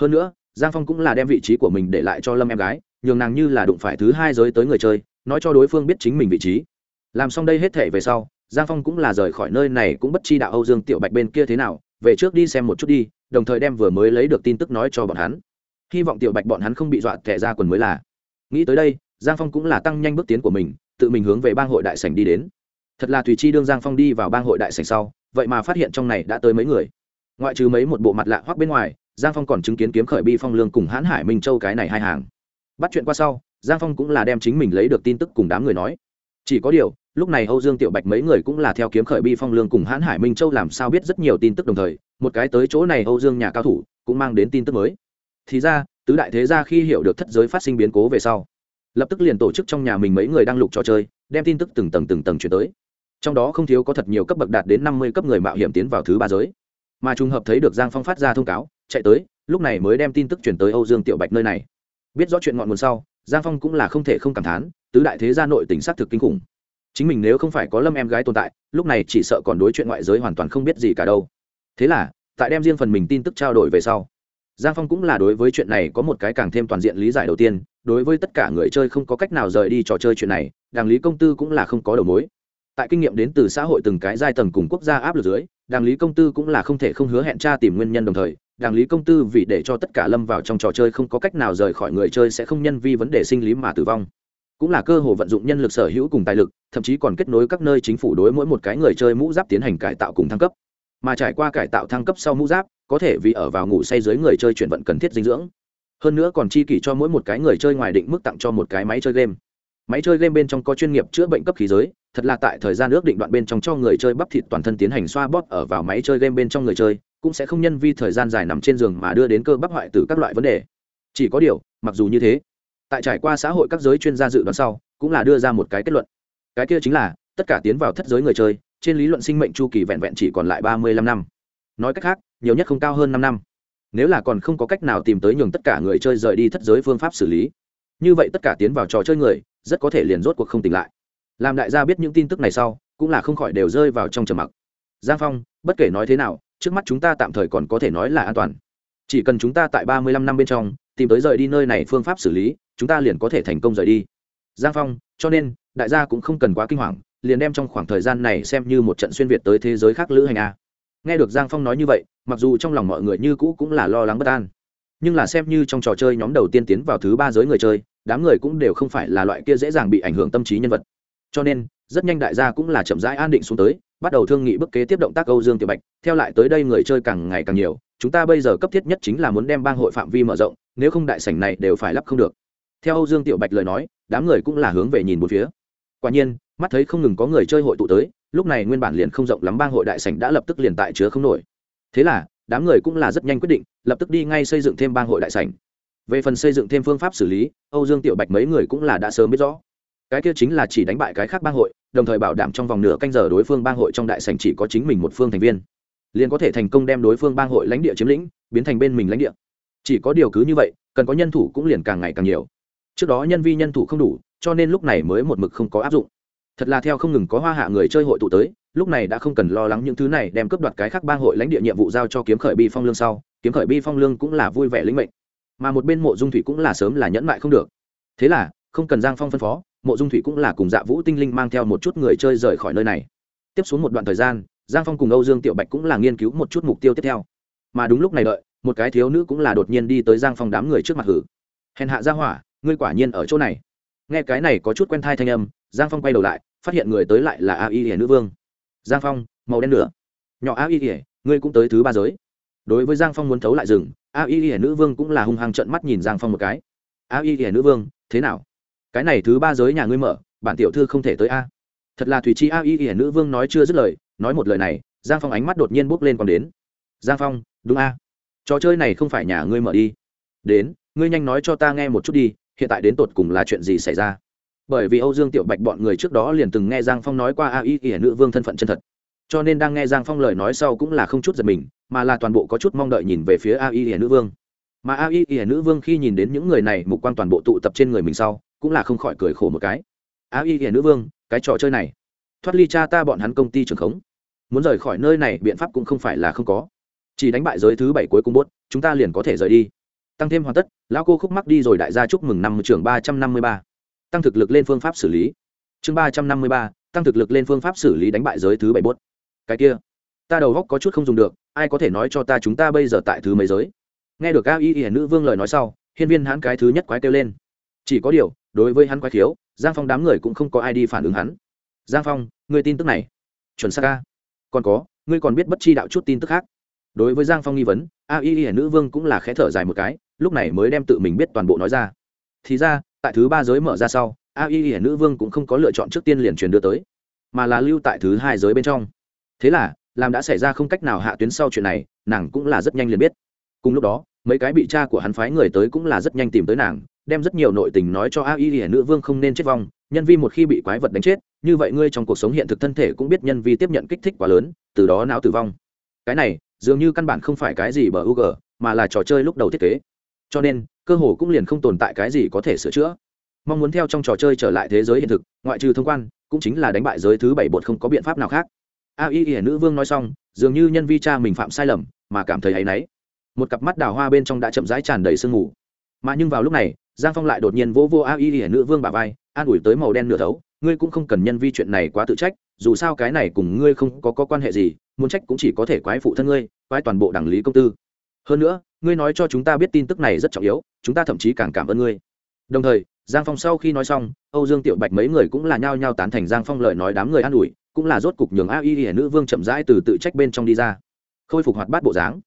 S1: Hơn nữa, giang phong cũng là đem vị trí của mình để lại cho lâm em gái, nhường nàng như là đụng phải thứ hai giới tới người chơi, nói cho đối phương biết chính mình vị trí. Làm xong đây hết thể về sau, giang phong cũng là rời khỏi nơi này, cũng bất chi đạo âu dương tiểu bạch bên kia thế nào, về trước đi xem một chút đi, đồng thời đem vừa mới lấy được tin tức nói cho bọn hắn hy vọng tiểu bạch bọn hắn không bị dọa thẻ ra quần mới là. Nghĩ tới đây, giang phong cũng là tăng nhanh bước tiến của mình, tự mình hướng về bang hội đại sảnh đi đến. Thật là tùy chi đương giang phong đi vào bang hội đại sảnh sau, vậy mà phát hiện trong này đã tới mấy người. Ngoại trừ mấy một bộ mặt lạ hoắc bên ngoài, giang phong còn chứng kiến kiếm khởi bi phong lương cùng hãn hải minh châu cái này hai hàng. Bắt chuyện qua sau, giang phong cũng là đem chính mình lấy được tin tức cùng đám người nói. Chỉ có điều, lúc này âu dương tiểu bạch mấy người cũng là theo kiếm khởi bi phong lương cùng hãn hải minh châu làm sao biết rất nhiều tin tức đồng thời, một cái tới chỗ này âu dương nhà cao thủ cũng mang đến tin tức mới thì ra, tứ đại thế gia khi hiểu được thất giới phát sinh biến cố về sau, lập tức liền tổ chức trong nhà mình mấy người đang lục trò chơi, đem tin tức từng tầng từng tầng chuyển tới. Trong đó không thiếu có thật nhiều cấp bậc đạt đến năm mươi cấp người mạo hiểm tiến vào thứ ba giới. Mà trùng hợp thấy được giang phong phát ra thông cáo, chạy tới, lúc này mới đem tin tức chuyển tới âu dương tiểu bạch nơi này. Biết rõ chuyện ngọn nguồn sau, giang phong cũng là không thể không cảm thán, tứ đại thế gia nội tỉnh xác thực kinh khủng. Chính mình nếu không phải có lâm em gái tồn tại, lúc này chỉ sợ còn đối chuyện ngoại giới hoàn toàn không biết gì cả đâu. Thế là, tại đem riêng phần mình tin tức trao đổi về sau giang phong cũng là đối với chuyện này có một cái càng thêm toàn diện lý giải đầu tiên, đối với tất cả người chơi không có cách nào rời đi trò chơi chuyện này, đảng lý công tư cũng là không có đầu mối. Tại kinh nghiệm đến từ xã hội từng cái giai tầng cùng quốc gia áp lực dưới, đảng lý công tư cũng là không thể không hứa hẹn tra tìm nguyên nhân đồng thời, đảng lý công tư vì để cho tất cả lâm vào trong trò chơi không có cách nào rời khỏi người chơi sẽ không nhân vi vấn đề sinh lý mà tử vong. Cũng là cơ hội vận dụng nhân lực sở hữu cùng tài lực, thậm chí còn kết nối các nơi chính phủ đối mỗi một cái người chơi mũ giáp tiến hành cải tạo cùng thăng cấp mà trải qua cải tạo thăng cấp sau mũ giáp, có thể vì ở vào ngủ say dưới người chơi chuyển vận cần thiết dinh dưỡng. Hơn nữa còn chi kỷ cho mỗi một cái người chơi ngoài định mức tặng cho một cái máy chơi game. Máy chơi game bên trong có chuyên nghiệp chữa bệnh cấp khí giới, thật là tại thời gian ước định đoạn bên trong cho người chơi bắp thịt toàn thân tiến hành xoa bóp ở vào máy chơi game bên trong người chơi, cũng sẽ không nhân vi thời gian dài nằm trên giường mà đưa đến cơ bắp hoại từ các loại vấn đề. Chỉ có điều, mặc dù như thế, tại trải qua xã hội các giới chuyên gia dự đoán sau, cũng là đưa ra một cái kết luận. Cái kia chính là, tất cả tiến vào thất giới người chơi trên lý luận sinh mệnh chu kỳ vẹn vẹn chỉ còn lại ba mươi lăm năm. Nói cách khác, nhiều nhất không cao hơn năm năm. Nếu là còn không có cách nào tìm tới nhường tất cả người chơi rời đi thất giới phương pháp xử lý, như vậy tất cả tiến vào trò chơi người, rất có thể liền rốt cuộc không tỉnh lại. Làm đại gia biết những tin tức này sau, cũng là không khỏi đều rơi vào trong trầm mặc. Giang phong, bất kể nói thế nào, trước mắt chúng ta tạm thời còn có thể nói là an toàn. Chỉ cần chúng ta tại ba mươi lăm năm bên trong, tìm tới rời đi nơi này phương pháp xử lý, chúng ta liền có thể thành công rời đi. Giang phong, cho nên, đại gia cũng không cần quá kinh hoàng liền đem trong khoảng thời gian này xem như một trận xuyên việt tới thế giới khác lữ hành a. Nghe được giang phong nói như vậy, mặc dù trong lòng mọi người như cũ cũng là lo lắng bất an, nhưng là xem như trong trò chơi nhóm đầu tiên tiến vào thứ ba giới người chơi, đám người cũng đều không phải là loại kia dễ dàng bị ảnh hưởng tâm trí nhân vật. Cho nên, rất nhanh đại gia cũng là chậm rãi an định xuống tới, bắt đầu thương nghị bức kế tiếp động tác âu dương tiểu bạch. Theo lại tới đây người chơi càng ngày càng nhiều, chúng ta bây giờ cấp thiết nhất chính là muốn đem bang hội phạm vi mở rộng, nếu không đại sảnh này đều phải lắp không được. Theo âu dương tiểu bạch lời nói, đám người cũng là hướng về nhìn một phía. Quả nhiên mắt thấy không ngừng có người chơi hội tụ tới, lúc này nguyên bản liền không rộng lắm bang hội đại sảnh đã lập tức liền tại chứa không nổi. Thế là, đám người cũng là rất nhanh quyết định, lập tức đi ngay xây dựng thêm bang hội đại sảnh. Về phần xây dựng thêm phương pháp xử lý, âu dương tiểu bạch mấy người cũng là đã sớm biết rõ. Cái kia chính là chỉ đánh bại cái khác bang hội, đồng thời bảo đảm trong vòng nửa canh giờ đối phương bang hội trong đại sảnh chỉ có chính mình một phương thành viên. Liền có thể thành công đem đối phương bang hội lãnh địa chiếm lĩnh, biến thành bên mình lãnh địa. Chỉ có điều cứ như vậy, cần có nhân thủ cũng liền càng ngày càng nhiều. Trước đó nhân vi nhân thủ không đủ, cho nên lúc này mới một mực không có áp dụng thật là theo không ngừng có hoa hạ người chơi hội tụ tới, lúc này đã không cần lo lắng những thứ này đem cướp đoạt cái khác bang hội lãnh địa nhiệm vụ giao cho kiếm khởi bi phong lương sau, kiếm khởi bi phong lương cũng là vui vẻ lĩnh mệnh. Mà một bên mộ dung thủy cũng là sớm là nhẫn mại không được. Thế là, không cần giang phong phân phó, mộ dung thủy cũng là cùng dạ vũ tinh linh mang theo một chút người chơi rời khỏi nơi này. Tiếp xuống một đoạn thời gian, giang phong cùng âu dương tiểu bạch cũng là nghiên cứu một chút mục tiêu tiếp theo. Mà đúng lúc này đợi, một cái thiếu nữ cũng là đột nhiên đi tới giang phong đám người trước mặt hử. Hèn hạ ra hỏa, ngươi quả nhiên ở chỗ này. Nghe cái này có chút quen thai thanh âm giang phong quay đầu lại, phát hiện người tới lại là a y nữ vương. Giang phong, màu đen lửa nhỏ a y ngươi cũng tới thứ ba giới. Đối với giang phong muốn thấu lại rừng, a y nữ vương cũng là hung hăng trận mắt nhìn giang phong một cái. A y nữ vương, thế nào? Cái này thứ ba giới nhà ngươi mở, bản tiểu thư không thể tới a. Thật là thủy chi a y nữ vương nói chưa dứt lời, nói một lời này, giang phong ánh mắt đột nhiên bốc lên còn đến. Giang phong, đúng a. Trò chơi này không phải nhà ngươi mở đi. Đến, ngươi nhanh nói cho ta nghe một chút đi, hiện tại đến tột cùng là chuyện gì xảy ra? Bởi vì âu dương tiểu bạch bọn người trước đó liền từng nghe giang phong nói qua a y ỉa nữ vương thân phận chân thật. Cho nên đang nghe giang phong lời nói sau cũng là không chút giật mình, mà là toàn bộ có chút mong đợi nhìn về phía a y ỉa nữ vương. Mà a y ỉa nữ vương khi nhìn đến những người này mục quan toàn bộ tụ tập trên người mình sau, cũng là không khỏi cười khổ một cái. A y ỉa nữ vương, cái trò chơi này, thoát ly cha ta bọn hắn công ty trường khống. Muốn rời khỏi nơi này biện pháp cũng không phải là không có. Chỉ đánh bại giới thứ bảy cuối cùng bốt, chúng ta liền có thể rời đi. Tăng thêm hoàn tất, lão cô khúc mắc đi rồi đại gia chúc mừng năm trường ba trăm năm mươi ba tăng thực lực lên phương pháp xử lý. Chương ba trăm năm mươi ba, tăng thực lực lên phương pháp xử lý đánh bại giới thứ bảy bốt. Cái kia, ta đầu góc có chút không dùng được, ai có thể nói cho ta chúng ta bây giờ tại thứ mấy giới? Nghe được a y y nữ vương lời nói sau, hiên viên hắn cái thứ nhất quái kêu lên. Chỉ có điều, đối với hắn quái thiếu giang phong đám người cũng không có ai đi phản ứng hắn. Giang phong người tin tức này. Chuẩn xác ca còn có, ngươi còn biết bất chi đạo chút tin tức khác. Đối với giang phong nghi vấn, a y y nữ vương cũng là khẽ thở dài một cái, lúc này mới đem tự mình biết toàn bộ nói ra. Thì ra tại thứ ba giới mở ra sau, a y y nữ vương cũng không có lựa chọn trước tiên liền truyền đưa tới, mà là lưu tại thứ hai giới bên trong. Thế là, làm đã xảy ra không cách nào hạ tuyến sau chuyện này, nàng cũng là rất nhanh liền biết. Cùng lúc đó, mấy cái bị cha của hắn phái người tới cũng là rất nhanh tìm tới nàng, đem rất nhiều nội tình nói cho a y y nữ vương không nên chết vong, nhân vi một khi bị quái vật đánh chết, như vậy ngươi trong cuộc sống hiện thực thân thể cũng biết nhân vi tiếp nhận kích thích quá lớn, từ đó não tử vong. Cái này, dường như căn bản không phải cái gì bờ u g mà là trò chơi lúc đầu thiết kế cho nên cơ hồ cũng liền không tồn tại cái gì có thể sửa chữa. Mong muốn theo trong trò chơi trở lại thế giới hiện thực ngoại trừ thông quan cũng chính là đánh bại giới thứ bảy bột không có biện pháp nào khác. A y y nữ vương nói xong dường như nhân vi cha mình phạm sai lầm mà cảm thấy áy náy. Một cặp mắt đào hoa bên trong đã chậm rãi tràn đầy sương mù. Mà nhưng vào lúc này giang phong lại đột nhiên vỗ vô a y y nữ vương bà vai an ủi tới màu đen nửa thấu ngươi cũng không cần nhân vi chuyện này quá tự trách dù sao cái này cùng ngươi không có, có quan hệ gì muốn trách cũng chỉ có thể quái phụ thân ngươi quái toàn bộ đảng lý công tư. Hơn nữa ngươi nói cho chúng ta biết tin tức này rất trọng yếu, chúng ta thậm chí càng cảm ơn ngươi. Đồng thời, giang phong sau khi nói xong, âu dương tiểu bạch mấy người cũng là nhao nhao tán thành giang phong lời nói đám người an ủi, cũng là rốt cục nhường a y hiển nữ vương chậm rãi từ tự trách bên trong đi ra. Khôi phục hoạt bát bộ dáng.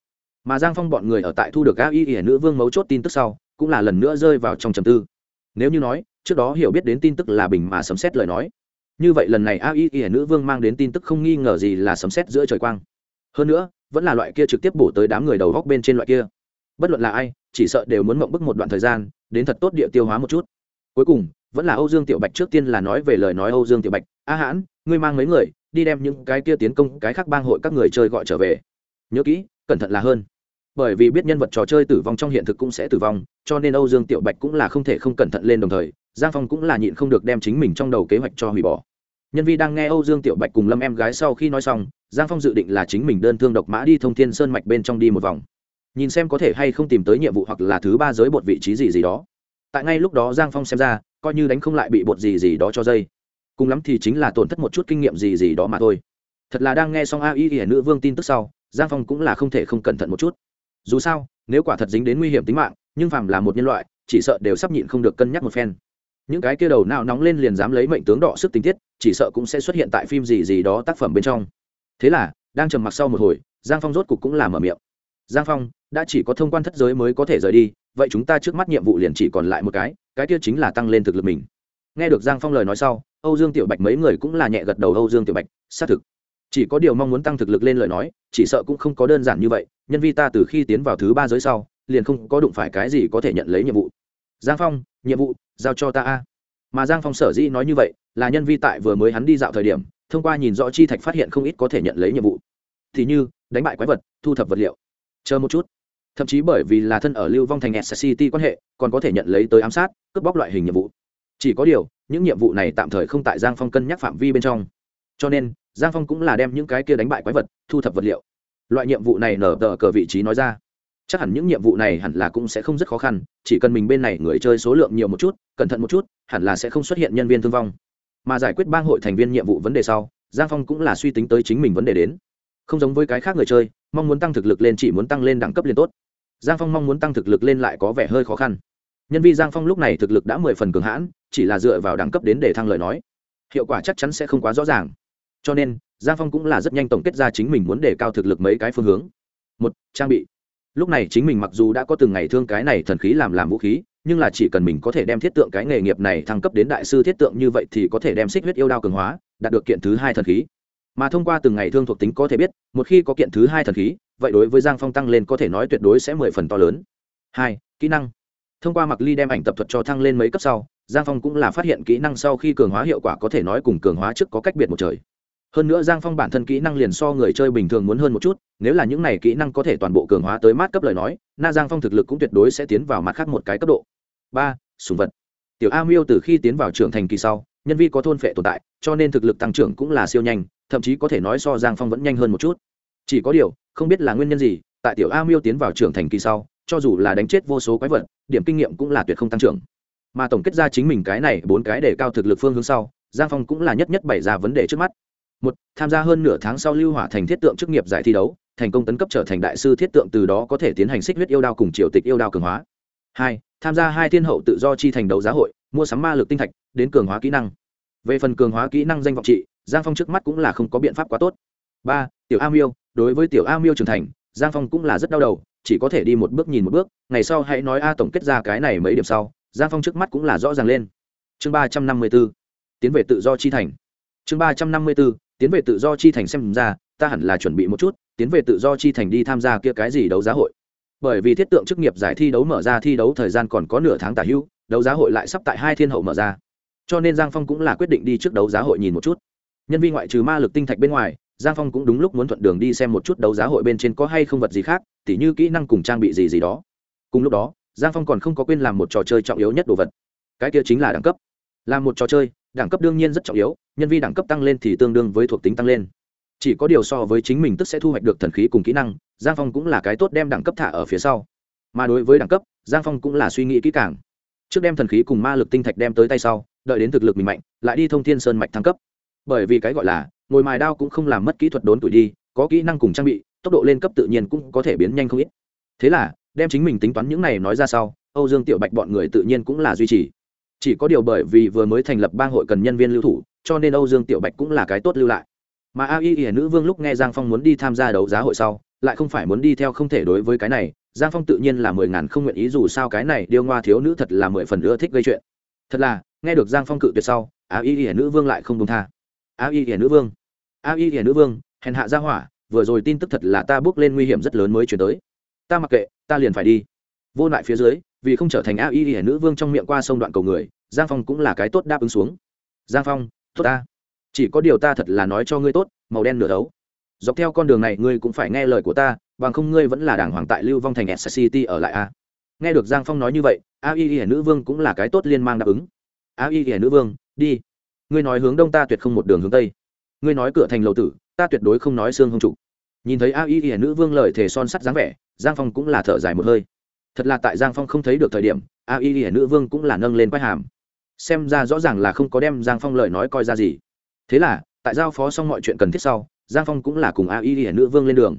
S1: Mà giang phong bọn người ở tại thu được a y hiển nữ vương mấu chốt tin tức sau, cũng là lần nữa rơi vào trong trầm tư. Nếu như nói, trước đó hiểu biết đến tin tức là bình mà sấm xét lời nói. Như vậy lần này a y Hiển nữ vương mang đến tin tức không nghi ngờ gì là sấm xét giữa trời quang. Hơn nữa, vẫn là loại kia trực tiếp bổ tới đám người đầu góc bên trên loại kia bất luận là ai, chỉ sợ đều muốn mộng bức một đoạn thời gian, đến thật tốt địa tiêu hóa một chút. Cuối cùng, vẫn là âu dương tiểu bạch trước tiên là nói về lời nói âu dương tiểu bạch, a hãn, ngươi mang mấy người, đi đem những cái kia tiến công, cái khác bang hội các người chơi gọi trở về. Nhớ kỹ, cẩn thận là hơn. Bởi vì biết nhân vật trò chơi tử vong trong hiện thực cũng sẽ tử vong, cho nên âu dương tiểu bạch cũng là không thể không cẩn thận lên đồng thời, giang phong cũng là nhịn không được đem chính mình trong đầu kế hoạch cho hủy bỏ. Nhân vi đang nghe âu dương tiểu bạch cùng lâm em gái sau khi nói xong, giang phong dự định là chính mình đơn thương độc mã đi thông thiên sơn mạch bên trong đi một vòng nhìn xem có thể hay không tìm tới nhiệm vụ hoặc là thứ ba giới bột vị trí gì gì đó. Tại ngay lúc đó giang phong xem ra, coi như đánh không lại bị bột gì gì đó cho dây. Cùng lắm thì chính là tổn thất một chút kinh nghiệm gì gì đó mà thôi. Thật là đang nghe xong a y hiển nữ vương tin tức sau, giang phong cũng là không thể không cẩn thận một chút. Dù sao, nếu quả thật dính đến nguy hiểm tính mạng, nhưng phàm là một nhân loại, chỉ sợ đều sắp nhịn không được cân nhắc một phen. Những cái kia đầu nào nóng lên liền dám lấy mệnh tướng đỏ sức tình tiết, chỉ sợ cũng sẽ xuất hiện tại phim gì gì đó tác phẩm bên trong. Thế là, đang trầm mặc sau một hồi, giang phong rốt cục cũng là mở miệng giang phong, đã chỉ có thông quan thất giới mới có thể rời đi, vậy chúng ta trước mắt nhiệm vụ liền chỉ còn lại một cái cái kia chính là tăng lên thực lực mình. Nghe được giang phong lời nói sau, âu dương tiểu bạch mấy người cũng là nhẹ gật đầu, âu dương tiểu bạch, xác thực. Chỉ có điều mong muốn tăng thực lực lên lời nói, chỉ sợ cũng không có đơn giản như vậy, nhân vi ta từ khi tiến vào thứ ba giới sau, liền không có đụng phải cái gì có thể nhận lấy nhiệm vụ. Giang phong, nhiệm vụ, giao cho ta a. Mà giang phong sở dĩ nói như vậy, là nhân vi tại vừa mới hắn đi dạo thời điểm, thông qua nhìn rõ chi thạch phát hiện không ít có thể nhận lấy nhiệm vụ. Thì như, đánh bại quái vật, thu thập vật liệu chờ một chút. Thậm chí bởi vì là thân ở lưu vong thành sct quan hệ, còn có thể nhận lấy tới ám sát, cướp bóc loại hình nhiệm vụ. Chỉ có điều, những nhiệm vụ này tạm thời không tại giang phong cân nhắc phạm vi bên trong. Cho nên, giang phong cũng là đem những cái kia đánh bại quái vật, thu thập vật liệu. Loại nhiệm vụ này nở tờ cờ vị trí nói ra. Chắc hẳn những nhiệm vụ này hẳn là cũng sẽ không rất khó khăn, chỉ cần mình bên này người chơi số lượng nhiều một chút, cẩn thận một chút, hẳn là sẽ không xuất hiện nhân viên thương vong. Mà giải quyết bang hội thành viên nhiệm vụ vấn đề sau, giang phong cũng là suy tính tới chính mình vấn đề đến. Không giống với cái khác người chơi mong muốn tăng thực lực lên chỉ muốn tăng lên đẳng cấp liền tốt. Giang phong mong muốn tăng thực lực lên lại có vẻ hơi khó khăn. Nhân vi giang phong lúc này thực lực đã mười phần cường hãn, chỉ là dựa vào đẳng cấp đến để thăng lời nói. Hiệu quả chắc chắn sẽ không quá rõ ràng. Cho nên, giang phong cũng là rất nhanh tổng kết ra chính mình muốn đề cao thực lực mấy cái phương hướng. Một, trang bị. Lúc này chính mình mặc dù đã có từng ngày thương cái này thần khí làm làm vũ khí, nhưng là chỉ cần mình có thể đem thiết tượng cái nghề nghiệp này thăng cấp đến đại sư thiết tượng như vậy thì có thể đem xích huyết yêu đao cường hóa, đạt được kiện thứ hai thần khí mà thông qua từng ngày thương thuộc tính có thể biết, một khi có kiện thứ hai thần khí, vậy đối với giang phong tăng lên có thể nói tuyệt đối sẽ mười phần to lớn. Hai, kỹ năng. Thông qua mặc ly đem ảnh tập thuật cho thăng lên mấy cấp sau, giang phong cũng là phát hiện kỹ năng sau khi cường hóa hiệu quả có thể nói cùng cường hóa trước có cách biệt một trời. Hơn nữa giang phong bản thân kỹ năng liền so người chơi bình thường muốn hơn một chút, nếu là những này kỹ năng có thể toàn bộ cường hóa tới mát cấp lời nói, na giang phong thực lực cũng tuyệt đối sẽ tiến vào mặt khác một cái cấp độ. Ba sùng vật. Tiểu a miêu từ khi tiến vào trưởng thành kỳ sau, nhân vi có thôn phệ tồn tại, cho nên thực lực tăng trưởng cũng là siêu nhanh thậm chí có thể nói so giang phong vẫn nhanh hơn một chút. Chỉ có điều, không biết là nguyên nhân gì, tại tiểu a miêu tiến vào trưởng thành kỳ sau, cho dù là đánh chết vô số quái vật, điểm kinh nghiệm cũng là tuyệt không tăng trưởng. Mà tổng kết ra chính mình cái này bốn cái để cao thực lực phương hướng sau, giang phong cũng là nhất nhất bày ra vấn đề trước mắt. Một, tham gia hơn nửa tháng sau lưu hỏa thành thiết tượng chức nghiệp giải thi đấu, thành công tấn cấp trở thành đại sư thiết tượng từ đó có thể tiến hành xích huyết yêu đao cùng triều tịch yêu đao cường hóa. Hai, tham gia hai thiên hậu tự do chi thành đấu giá hội, mua sắm ma lực tinh thạch, đến cường hóa kỹ năng. Về phần cường hóa kỹ năng danh vọng trị giang phong trước mắt cũng là không có biện pháp quá tốt. Ba, tiểu a miêu, đối với tiểu a miêu trưởng thành, giang phong cũng là rất đau đầu, chỉ có thể đi một bước nhìn một bước, ngày sau hãy nói a tổng kết ra cái này mấy điểm sau, giang phong trước mắt cũng là rõ ràng lên. Chương ba trăm năm mươi b ố tiến về tự do chi thành. Chương ba trăm năm mươi b ố tiến về tự do chi thành xem ra, ta hẳn là chuẩn bị một chút, tiến về tự do chi thành đi tham gia kia cái gì đấu giá hội. Bởi vì thiết tượng chức nghiệp giải thi đấu mở ra thi đấu thời gian còn có nửa tháng tả hưu, đấu giá hội lại sắp tại hai thiên hậu mở ra. Cho nên giang phong cũng là quyết định đi trước đấu giá hội nhìn một chút nhân viên ngoại trừ ma lực tinh thạch bên ngoài, giang phong cũng đúng lúc muốn thuận đường đi xem một chút đấu giá hội bên trên có hay không vật gì khác, tỉ như kỹ năng cùng trang bị gì gì đó. Cùng lúc đó, giang phong còn không có quên làm một trò chơi trọng yếu nhất đồ vật. Cái kia chính là đẳng cấp. Làm một trò chơi, đẳng cấp đương nhiên rất trọng yếu, nhân viên đẳng cấp tăng lên thì tương đương với thuộc tính tăng lên. Chỉ có điều so với chính mình tức sẽ thu hoạch được thần khí cùng kỹ năng, giang phong cũng là cái tốt đem đẳng cấp thả ở phía sau. Mà đối với đẳng cấp, giang phong cũng là suy nghĩ kỹ càng. Trước đem thần khí cùng ma lực tinh thạch đem tới tay sau, đợi đến thực lực mình mạnh, lại đi thông thiên sơn mạch thăng cấp bởi vì cái gọi là ngồi mài đao cũng không làm mất kỹ thuật đốn tuổi đi, có kỹ năng cùng trang bị, tốc độ lên cấp tự nhiên cũng có thể biến nhanh không ít. Thế là, đem chính mình tính toán những này nói ra sau, âu dương tiểu bạch bọn người tự nhiên cũng là duy trì. Chỉ có điều bởi vì vừa mới thành lập bang hội cần nhân viên lưu thủ, cho nên âu dương tiểu bạch cũng là cái tốt lưu lại. Mà a y y nữ vương lúc nghe giang phong muốn đi tham gia đấu giá hội sau, lại không phải muốn đi theo không thể đối với cái này, giang phong tự nhiên là mười ngàn không nguyện ý dù sao cái này điêu ngoa thiếu nữ thật là mười phần ưa thích gây chuyện. Thật là, nghe được giang phong cự tuyệt sau, a y y nữ vương lại không đúng tha a y hiển nữ vương. A y hiển nữ vương, hèn hạ ra hỏa, vừa rồi tin tức thật là ta bước lên nguy hiểm rất lớn mới chuyển tới. Ta mặc kệ, ta liền phải đi. Vô lại phía dưới, vì không trở thành a y hiển nữ vương trong miệng qua sông đoạn cầu người, giang phong cũng là cái tốt đáp ứng xuống. Giang phong, tốt ta. Chỉ có điều ta thật là nói cho ngươi tốt, màu đen nửa đấu. Dọc theo con đường này, ngươi cũng phải nghe lời của ta, bằng không ngươi vẫn là đảng hoàng tại lưu vong thành s city ở lại a. Nghe được giang phong nói như vậy, a y hiển nữ vương cũng là cái tốt liên mang đáp ứng. A y hiển nữ vương, đi ngươi nói hướng đông ta tuyệt không một đường hướng tây. Ngươi nói cửa thành lầu tử, ta tuyệt đối không nói xương hông trụ. Nhìn thấy a y y nữ vương lời thề son sắt dáng vẻ, giang phong cũng là thở dài một hơi. Thật là tại giang phong không thấy được thời điểm, a y y nữ vương cũng là nâng lên quái hàm. Xem ra rõ ràng là không có đem giang phong lời nói coi ra gì. Thế là, tại giao phó xong mọi chuyện cần thiết sau, giang phong cũng là cùng a y y nữ vương lên đường.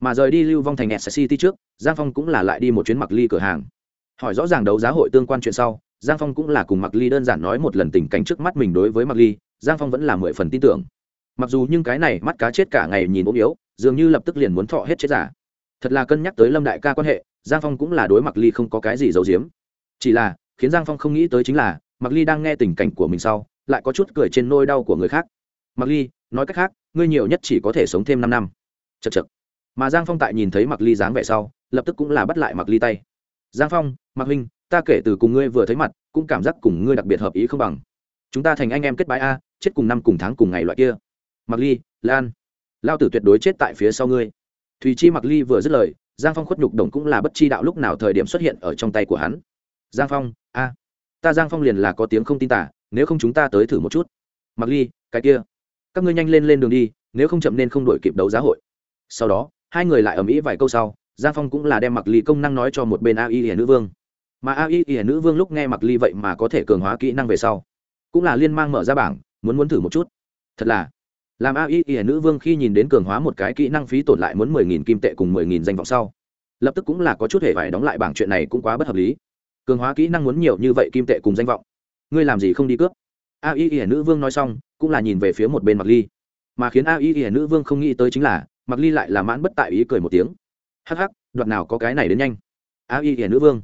S1: Mà rời đi lưu vong thành s city trước, giang phong cũng là lại đi một chuyến mặc ly cửa hàng. Hỏi rõ ràng đấu giá hội tương quan chuyện sau giang phong cũng là cùng mặc ly đơn giản nói một lần tình cảnh trước mắt mình đối với mặc ly, giang phong vẫn là mười phần tin tưởng. Mặc dù nhưng cái này mắt cá chết cả ngày nhìn ốm yếu, dường như lập tức liền muốn thọ hết chết giả. Thật là cân nhắc tới lâm đại ca quan hệ, giang phong cũng là đối mặc ly không có cái gì giấu giếm. Chỉ là, khiến giang phong không nghĩ tới chính là mặc ly đang nghe tình cảnh của mình sau, lại có chút cười trên nôi đau của người khác. Mặc ly, nói cách khác, ngươi nhiều nhất chỉ có thể sống thêm năm năm. Chật chật mà giang phong tại nhìn thấy mặc ly dáng vẻ sau, lập tức cũng là bắt lại mặc ly tay. Giang phong mặc huynh ta kể từ cùng ngươi vừa thấy mặt, cũng cảm giác cùng ngươi đặc biệt hợp ý không bằng. Chúng ta thành anh em kết bái a, chết cùng năm cùng tháng cùng ngày loại kia. Mặc ly, lan. Lao tử tuyệt đối chết tại phía sau ngươi. Thùy chi mặc ly vừa dứt lời, giang phong khuất nhục đồng cũng là bất chi đạo lúc nào thời điểm xuất hiện ở trong tay của hắn. Giang phong, a. Ta giang phong liền là có tiếng không tin tả, nếu không chúng ta tới thử một chút. Mặc ly, cái kia. Các ngươi nhanh lên lên đường đi, nếu không chậm nên không đổi kịp đấu giá hội. Sau đó, hai người lại ở mỹ vài câu sau, giang phong cũng là đem mặc ly công năng nói cho một bên a y hiển nữ vương mà a y hiển nữ vương lúc nghe mặc ly vậy mà có thể cường hóa kỹ năng về sau, cũng là liên mang mở ra bảng, muốn muốn thử một chút. Thật là, làm a y hiển nữ vương khi nhìn đến cường hóa một cái kỹ năng phí tổn lại muốn mười nghìn kim tệ cùng mười nghìn danh vọng sau, lập tức cũng là có chút hề phải đóng lại bảng chuyện này cũng quá bất hợp lý. Cường hóa kỹ năng muốn nhiều như vậy kim tệ cùng danh vọng, ngươi làm gì không đi cướp? A y hiển nữ vương nói xong, cũng là nhìn về phía một bên mặc ly, mà khiến a y hiển nữ vương không nghĩ tới chính là, mặc ly lại là mãn bất tại ý cười một tiếng. Hắc hắc, đoạn nào có cái này đến nhanh? A y hiển nữ vương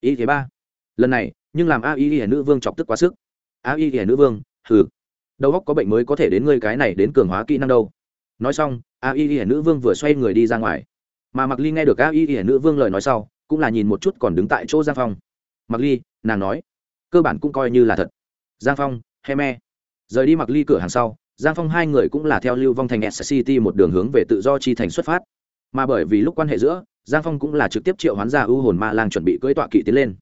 S1: ý thế ba. Lần này, nhưng làm a y hiển nữ vương chọc tức quá sức. A y hiển nữ vương, hừ. Đầu óc có bệnh mới có thể đến ngươi cái này đến cường hóa kỹ năng đâu. Nói xong, a y hiển nữ vương vừa xoay người đi ra ngoài. Mà mặc ly nghe được a y hiển nữ vương lời nói sau, cũng là nhìn một chút còn đứng tại chỗ giang phong. Mặc ly, nàng nói, cơ bản cũng coi như là thật. Giang phong, he me. Rời đi mặc ly cửa hàng sau, giang phong hai người cũng là theo lưu vong thành s city một đường hướng về tự do chi thành xuất phát. Mà bởi vì lúc quan hệ giữa giang phong cũng là trực tiếp triệu hoán ra ưu hồn ma lang chuẩn bị cưỡi tọa kỵ tiến lên.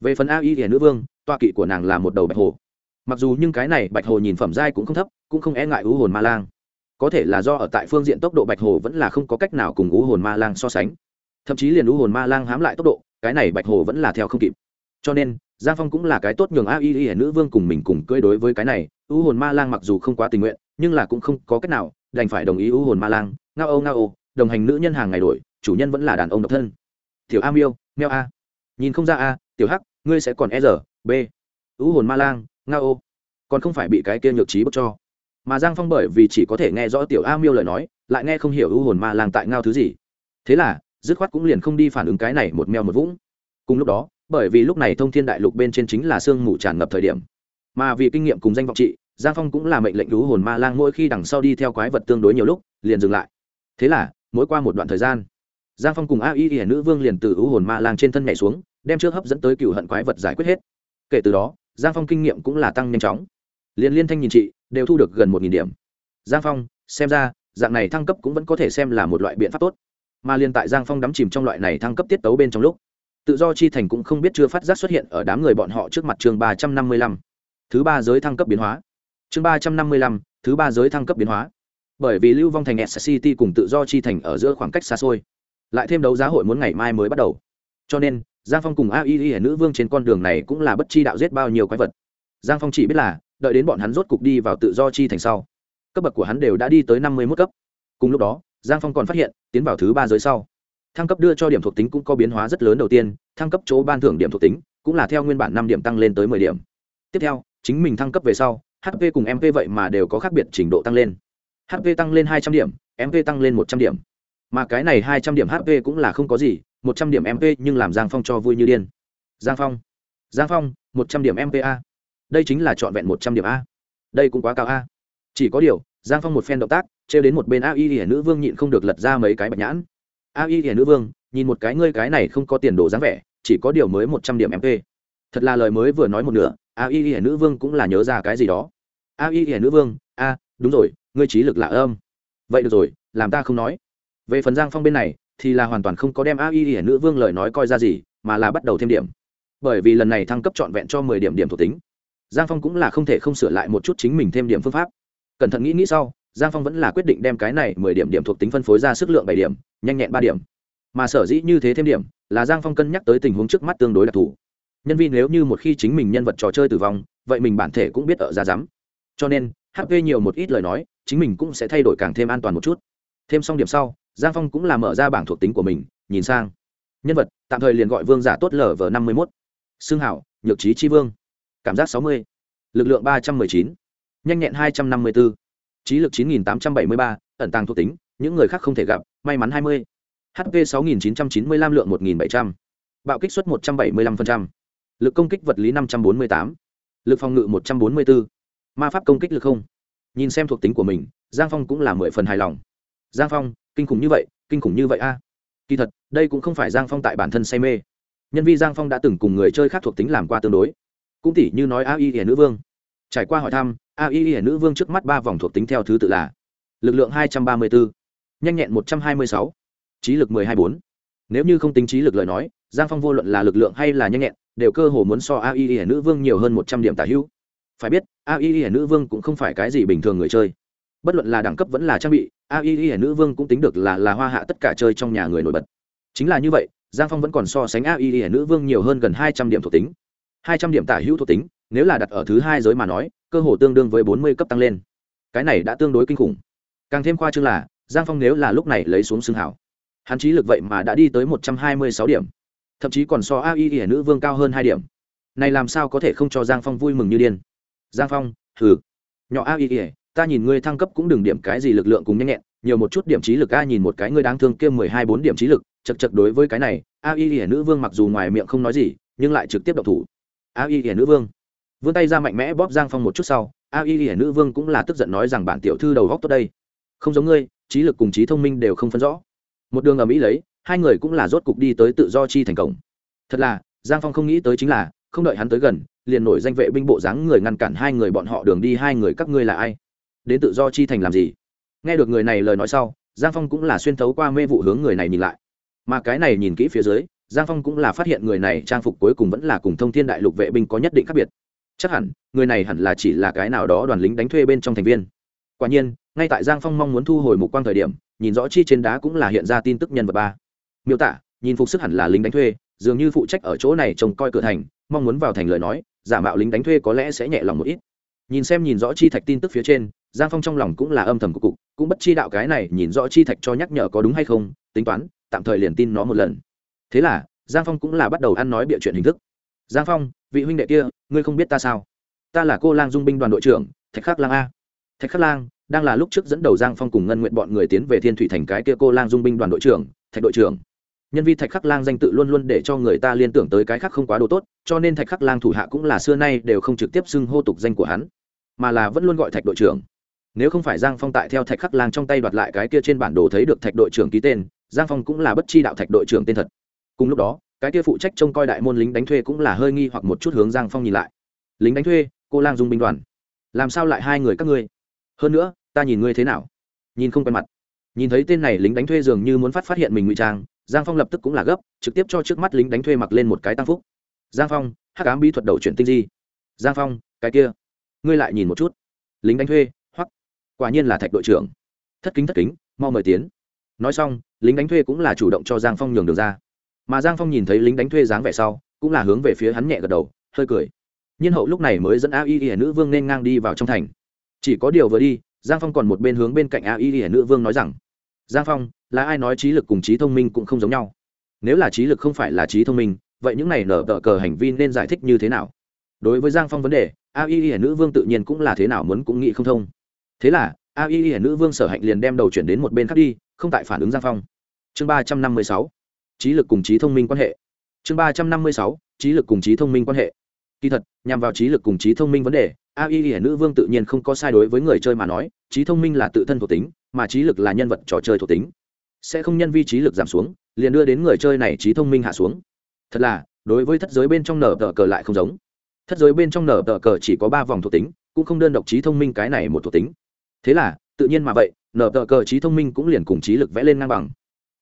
S1: Về phần a y thì nữ vương, tọa kỵ của nàng là một đầu bạch hồ. Mặc dù nhưng cái này bạch hồ nhìn phẩm giai cũng không thấp, cũng không e ngại ưu hồn ma lang. Có thể là do ở tại phương diện tốc độ bạch hồ vẫn là không có cách nào cùng ưu hồn ma lang so sánh. Thậm chí liền ưu hồn ma lang hám lại tốc độ, cái này bạch hồ vẫn là theo không kịp. Cho nên, giang phong cũng là cái tốt nhường a y y nữ vương cùng mình cùng cưỡi đối với cái này, ưu hồn ma lang mặc dù không quá tình nguyện, nhưng là cũng không có cách nào đành phải đồng ý ưu hồn ma lang. Ngao âu ngao âu đồng hành nữ nhân hàng ngày đổi chủ nhân vẫn là đàn ông độc thân. Tiểu a miêu, meo a. Nhìn không ra a, tiểu hắc, ngươi sẽ còn e r, b. U hồn ma lang ngao ô. Còn không phải bị cái kia nhược trí bức cho. Mà giang phong bởi vì chỉ có thể nghe rõ tiểu a miêu lời nói, lại nghe không hiểu U hồn ma lang tại ngao thứ gì. Thế là, dứt khoát cũng liền không đi phản ứng cái này một meo một vũng. Cùng lúc đó, bởi vì lúc này thông thiên đại lục bên trên chính là sương mù tràn ngập thời điểm, mà vì kinh nghiệm cùng danh vọng trị, giang phong cũng là mệnh lệnh U hồn ma lang mỗi khi đằng sau đi theo quái vật tương đối nhiều lúc, liền dừng lại. Thế là, mỗi qua một đoạn thời gian giang phong cùng a y hiển nữ vương liền từ ưu hồn ma lang trên thân nhảy xuống, đem trước hấp dẫn tới cựu hận quái vật giải quyết hết. Kể từ đó, giang phong kinh nghiệm cũng là tăng nhanh chóng. Liền liên thanh nhìn chị, đều thu được gần một điểm. Giang phong, xem ra, dạng này thăng cấp cũng vẫn có thể xem là một loại biện pháp tốt. Mà liên tại giang phong đắm chìm trong loại này thăng cấp tiết tấu bên trong lúc, tự do chi thành cũng không biết chưa phát giác xuất hiện ở đám người bọn họ trước mặt chương ba trăm năm mươi lăm. Thứ ba giới thăng cấp biến hóa. Chương ba trăm năm mươi lăm, thứ ba giới thăng cấp biến hóa. Bởi vì lưu vong thành s city cùng tự do chi thành ở giữa khoảng cách xa xôi lại thêm đấu giá hội muốn ngày mai mới bắt đầu. Cho nên, giang phong cùng a y y nữ vương trên con đường này cũng là bất chi đạo giết bao nhiêu quái vật. Giang phong chỉ biết là, đợi đến bọn hắn rốt cục đi vào tự do chi thành sau, cấp bậc của hắn đều đã đi tới năm mươi mức cấp. Cùng lúc đó, giang phong còn phát hiện, tiến vào thứ ba giới sau, thăng cấp đưa cho điểm thuộc tính cũng có biến hóa rất lớn đầu tiên, thăng cấp chỗ ban thưởng điểm thuộc tính cũng là theo nguyên bản năm điểm tăng lên tới mười điểm. Tiếp theo, chính mình thăng cấp về sau hp cùng mp vậy mà đều có khác biệt trình độ tăng lên. Hp tăng lên hai trăm điểm mp tăng lên một trăm điểm mà cái này hai trăm điểm hp cũng là không có gì, một trăm điểm mp nhưng làm giang phong cho vui như điên. Giang phong. Giang phong, một trăm điểm mpa đây chính là trọn vẹn một trăm điểm a. Đây cũng quá cao a. Chỉ có điều, giang phong một phen động tác, trêu đến một bên a y hiển nữ vương nhịn không được lật ra mấy cái bạch nhãn. A y hiển nữ vương, nhìn một cái ngươi cái này không có tiền đồ dáng vẻ, chỉ có điều mới một trăm điểm mp thật là lời mới vừa nói một nửa, a y hiển nữ vương cũng là nhớ ra cái gì đó. A y hiển nữ vương, a, đúng rồi, ngươi trí lực lạ âm. Vậy được rồi, làm ta không nói về phần giang phong bên này, thì là hoàn toàn không có đem a y hiển nữ vương lời nói coi ra gì, mà là bắt đầu thêm điểm. Bởi vì lần này thăng cấp trọn vẹn cho mười điểm điểm thuộc tính. Giang phong cũng là không thể không sửa lại một chút chính mình thêm điểm phương pháp. Cẩn thận nghĩ nghĩ sau, giang phong vẫn là quyết định đem cái này mười điểm điểm thuộc tính phân phối ra sức lượng bảy điểm, nhanh nhẹn ba điểm. Mà sở dĩ như thế thêm điểm, là giang phong cân nhắc tới tình huống trước mắt tương đối đặc thù. Nhân viên nếu như một khi chính mình nhân vật trò chơi tử vong, vậy mình bản thể cũng biết ở ra rắm cho nên hp nhiều một ít lời nói, chính mình cũng sẽ thay đổi càng thêm an toàn một chút. Thêm xong điểm sau giang phong cũng là mở ra bảng thuộc tính của mình, nhìn sang. Nhân vật, tạm thời liền gọi vương giả tốt lở vờ năm mươi mốt. Xương hảo, nhược trí tri vương. Cảm giác sáu mươi. Lực lượng ba trăm m ư ơ i chín. Nhanh nhẹn hai trăm năm mươi bốn trí lực chín nghìn tám trăm bảy mươi ba, ẩn tàng thuộc tính, những người khác không thể gặp, may mắn hai mươi. Hp sáu nghìn chín trăm chín mươi lăm lượng một nghìn bảy trăm. Bạo kích suất một trăm bảy mươi lăm lực công kích vật lý năm trăm bốn mươi tám. Lực phòng ngự một trăm bốn mươi bốn ma pháp công kích lực không. Nhìn xem thuộc tính của mình, giang phong cũng là mười phần hài lòng. Giang phong kinh khủng như vậy, kinh khủng như vậy a. Kỳ thật, đây cũng không phải giang phong tại bản thân say mê. Nhân vi giang phong đã từng cùng người chơi khác thuộc tính làm qua tương đối. Cũng tỉ như nói a y hiển nữ vương. Trải qua hỏi thăm, a y hiển nữ vương trước mắt ba vòng thuộc tính theo thứ tự là lực lượng hai trăm ba mươi bốn nhanh nhẹn một trăm hai mươi sáu, trí lực mười hai bốn. Nếu như không tính trí lực lời nói, giang phong vô luận là lực lượng hay là nhanh nhẹn, đều cơ hồ muốn so a y hiển nữ vương nhiều hơn một trăm điểm tả hữu. Phải biết, a y hiển nữ vương cũng không phải cái gì bình thường người chơi bất luận là đẳng cấp vẫn là trang bị, a y y nữ vương cũng tính được là là hoa hạ tất cả chơi trong nhà người nổi bật. Chính là như vậy, giang phong vẫn còn so sánh a y y nữ vương nhiều hơn gần hai trăm điểm thuộc tính. Hai trăm điểm tả hữu thuộc tính, nếu là đặt ở thứ hai giới mà nói, cơ hồ tương đương với bốn mươi cấp tăng lên. Cái này đã tương đối kinh khủng. Càng thêm khoa chương là, giang phong nếu là lúc này lấy xuống xương hảo, hắn trí lực vậy mà đã đi tới một trăm hai mươi sáu điểm. Thậm chí còn so a y y nữ vương cao hơn hai điểm. Này làm sao có thể không cho giang phong vui mừng như điên? Giang phong thử nhỏ a y y ta nhìn ngươi thăng cấp cũng đừng điểm cái gì lực lượng cùng nhanh nhẹn, nhiều một chút điểm trí lực, a nhìn một cái ngươi đáng thương kia mười hai bốn điểm trí lực, chật chật đối với cái này, a y y nữ vương mặc dù ngoài miệng không nói gì, nhưng lại trực tiếp độc thủ. A y y nữ vương. Vươn tay ra mạnh mẽ bóp giang phong một chút sau, a y y nữ vương cũng là tức giận nói rằng bản tiểu thư đầu góc tốt đây. Không giống ngươi, trí lực cùng trí thông minh đều không phân rõ. Một đường ở mỹ lấy, hai người cũng là rốt cục đi tới tự do chi thành cổng. Thật là, giang phong không nghĩ tới chính là, không đợi hắn tới gần, liền nổi danh vệ binh bộ dáng người ngăn cản hai người bọn họ đường đi, hai người các ngươi là ai? Đến tự do chi thành làm gì? Nghe được người này lời nói sau, giang phong cũng là xuyên thấu qua mê vụ hướng người này nhìn lại. Mà cái này nhìn kỹ phía dưới, giang phong cũng là phát hiện người này trang phục cuối cùng vẫn là cùng thông thiên đại lục vệ binh có nhất định khác biệt. Chắc hẳn, người này hẳn là chỉ là cái nào đó đoàn lính đánh thuê bên trong thành viên. Quả nhiên, ngay tại giang phong mong muốn thu hồi mục quang thời điểm, nhìn rõ chi trên đá cũng là hiện ra tin tức nhân vật ba. Miêu tả, nhìn phục sức hẳn là lính đánh thuê, dường như phụ trách ở chỗ này trông coi cửa thành, mong muốn vào thành lời nói, giả mạo lính đánh thuê có lẽ sẽ nhẹ lòng một ít. Nhìn xem nhìn rõ chi thạch tin tức phía trên giang phong trong lòng cũng là âm thầm của cục, cũng bất chi đạo cái này nhìn rõ chi thạch cho nhắc nhở có đúng hay không, tính toán, tạm thời liền tin nó một lần. Thế là, giang phong cũng là bắt đầu ăn nói bịa chuyện hình thức. Giang phong, vị huynh đệ kia, ngươi không biết ta sao? Ta là cô lang dung binh đoàn đội trưởng, thạch khắc lang a. Thạch khắc lang, đang là lúc trước dẫn đầu giang phong cùng ngân nguyện bọn người tiến về thiên thủy thành cái kia cô lang dung binh đoàn đội trưởng, thạch đội trưởng. Nhân vi thạch khắc lang danh tự luôn luôn để cho người ta liên tưởng tới cái khác không quá đồ tốt, cho nên thạch khắc lang thủ hạ cũng là xưa nay đều không trực tiếp xưng hô tục danh của hắn, mà là vẫn luôn gọi thạch đội trưởng nếu không phải giang phong tại theo thạch khắc lang trong tay đoạt lại cái kia trên bản đồ thấy được thạch đội trưởng ký tên, giang phong cũng là bất chi đạo thạch đội trưởng tên thật. Cùng lúc đó, cái kia phụ trách trông coi đại môn lính đánh thuê cũng là hơi nghi hoặc một chút hướng giang phong nhìn lại. Lính đánh thuê, cô lang dung binh đoàn. Làm sao lại hai người các ngươi? Hơn nữa, ta nhìn ngươi thế nào? Nhìn không quen mặt. Nhìn thấy tên này lính đánh thuê dường như muốn phát phát hiện mình ngụy trang, giang phong lập tức cũng là gấp, trực tiếp cho trước mắt lính đánh thuê mặc lên một cái tăng phúc. Giang phong, hắc ám bí thuật đầu chuyển tinh di. Giang phong, cái kia, ngươi lại nhìn một chút. Lính đánh thuê quả nhiên là thạch đội trưởng. Thất kính thất kính, mau mời tiến. Nói xong, lính đánh thuê cũng là chủ động cho giang phong nhường đường ra. Mà giang phong nhìn thấy lính đánh thuê dáng vẻ sau, cũng là hướng về phía hắn nhẹ gật đầu, hơi cười. Nhiên hậu lúc này mới dẫn a y y nữ vương nên ngang đi vào trong thành. Chỉ có điều vừa đi, giang phong còn một bên hướng bên cạnh a y y nữ vương nói rằng, giang phong, là ai nói trí lực cùng trí thông minh cũng không giống nhau? Nếu là trí lực không phải là trí thông minh, vậy những này nở tờ cờ hành vi nên giải thích như thế nào? Đối với giang phong vấn đề, a y y nữ vương tự nhiên cũng là thế nào muốn cũng nghĩ không thông thế là, a y y nữ vương sở hạnh liền đem đầu chuyển đến một bên khác đi, không tại phản ứng giang phong. Chương ba trăm năm mươi sáu, trí lực cùng trí thông minh quan hệ. Chương ba trăm năm mươi sáu, trí lực cùng trí thông minh quan hệ. Kỳ thật, nhằm vào trí lực cùng trí thông minh vấn đề, a y y nữ vương tự nhiên không có sai đối với người chơi mà nói, trí thông minh là tự thân thuộc tính, mà trí lực là nhân vật trò chơi thuộc tính. Sẽ không nhân vi trí lực giảm xuống, liền đưa đến người chơi này trí thông minh hạ xuống. Thật là, đối với thất giới bên trong nở tờ cờ lại không giống. Thất giới bên trong nở tờ cờ chỉ có ba vòng thuộc tính, cũng không đơn độc trí thông minh cái này một thuộc tính thế là, tự nhiên mà vậy, nở tờ cờ trí thông minh cũng liền cùng trí lực vẽ lên ngang bằng.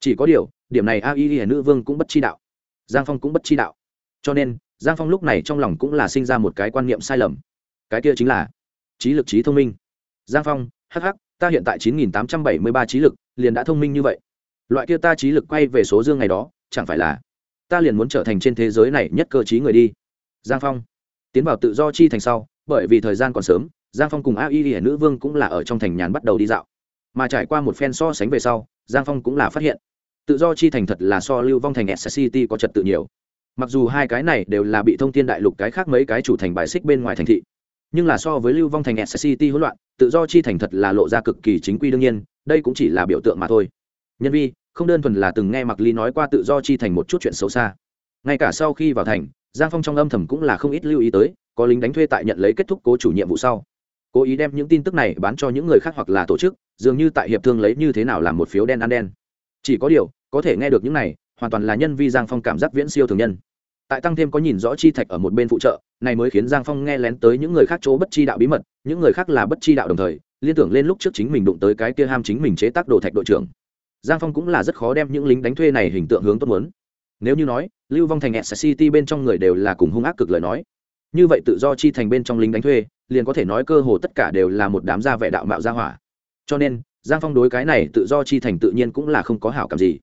S1: Chỉ có điều, điểm này a y y nữ vương cũng bất chi đạo. Giang phong cũng bất chi đạo. Cho nên, giang phong lúc này trong lòng cũng là sinh ra một cái quan niệm sai lầm. Cái kia chính là, trí lực trí thông minh. Giang phong hh ta hiện tại chín nghìn tám trăm bảy mươi ba trí lực, liền đã thông minh như vậy. Loại kia ta trí lực quay về số dương ngày đó, chẳng phải là, ta liền muốn trở thành trên thế giới này nhất cơ trí người đi. Giang phong, tiến vào tự do chi thành sau, bởi vì thời gian còn sớm giang phong cùng a y hiển nữ vương cũng là ở trong thành nhàn bắt đầu đi dạo. Mà trải qua một phen so sánh về sau, giang phong cũng là phát hiện, tự do chi thành thật là so lưu vong thành s city có trật tự nhiều. Mặc dù hai cái này đều là bị thông tin đại lục cái khác mấy cái chủ thành bài xích bên ngoài thành thị, nhưng là so với lưu vong thành s city hỗn loạn, tự do chi thành thật là lộ ra cực kỳ chính quy đương nhiên, đây cũng chỉ là biểu tượng mà thôi. Nhân vi, không đơn thuần là từng nghe mặc ly nói qua tự do chi thành một chút chuyện xấu xa. Ngay cả sau khi vào thành, giang phong trong âm thầm cũng là không ít lưu ý tới, có lính đánh thuê tại nhận lấy kết thúc cố chủ nhiệm vụ sau cố ý đem những tin tức này bán cho những người khác hoặc là tổ chức, dường như tại hiệp thương lấy như thế nào làm một phiếu đen ăn đen. Chỉ có điều, có thể nghe được những này, hoàn toàn là nhân vi giang phong cảm giác viễn siêu thường nhân. Tại tăng thêm có nhìn rõ chi thạch ở một bên phụ trợ, này mới khiến giang phong nghe lén tới những người khác chỗ bất chi đạo bí mật, những người khác là bất chi đạo đồng thời, liên tưởng lên lúc trước chính mình đụng tới cái kia ham chính mình chế tác đồ thạch đội trưởng. Giang phong cũng là rất khó đem những lính đánh thuê này hình tượng hướng tốt muốn. Nếu như nói, lưu vong thành s city bên trong người đều là cùng hung ác cực lời nói. Như vậy tự do chi thành bên trong lính đánh thuê liền có thể nói cơ hồ tất cả đều là một đám gia vệ đạo mạo gia hỏa. Cho nên, giang phong đối cái này tự do chi thành tự nhiên cũng là không có hảo cảm gì.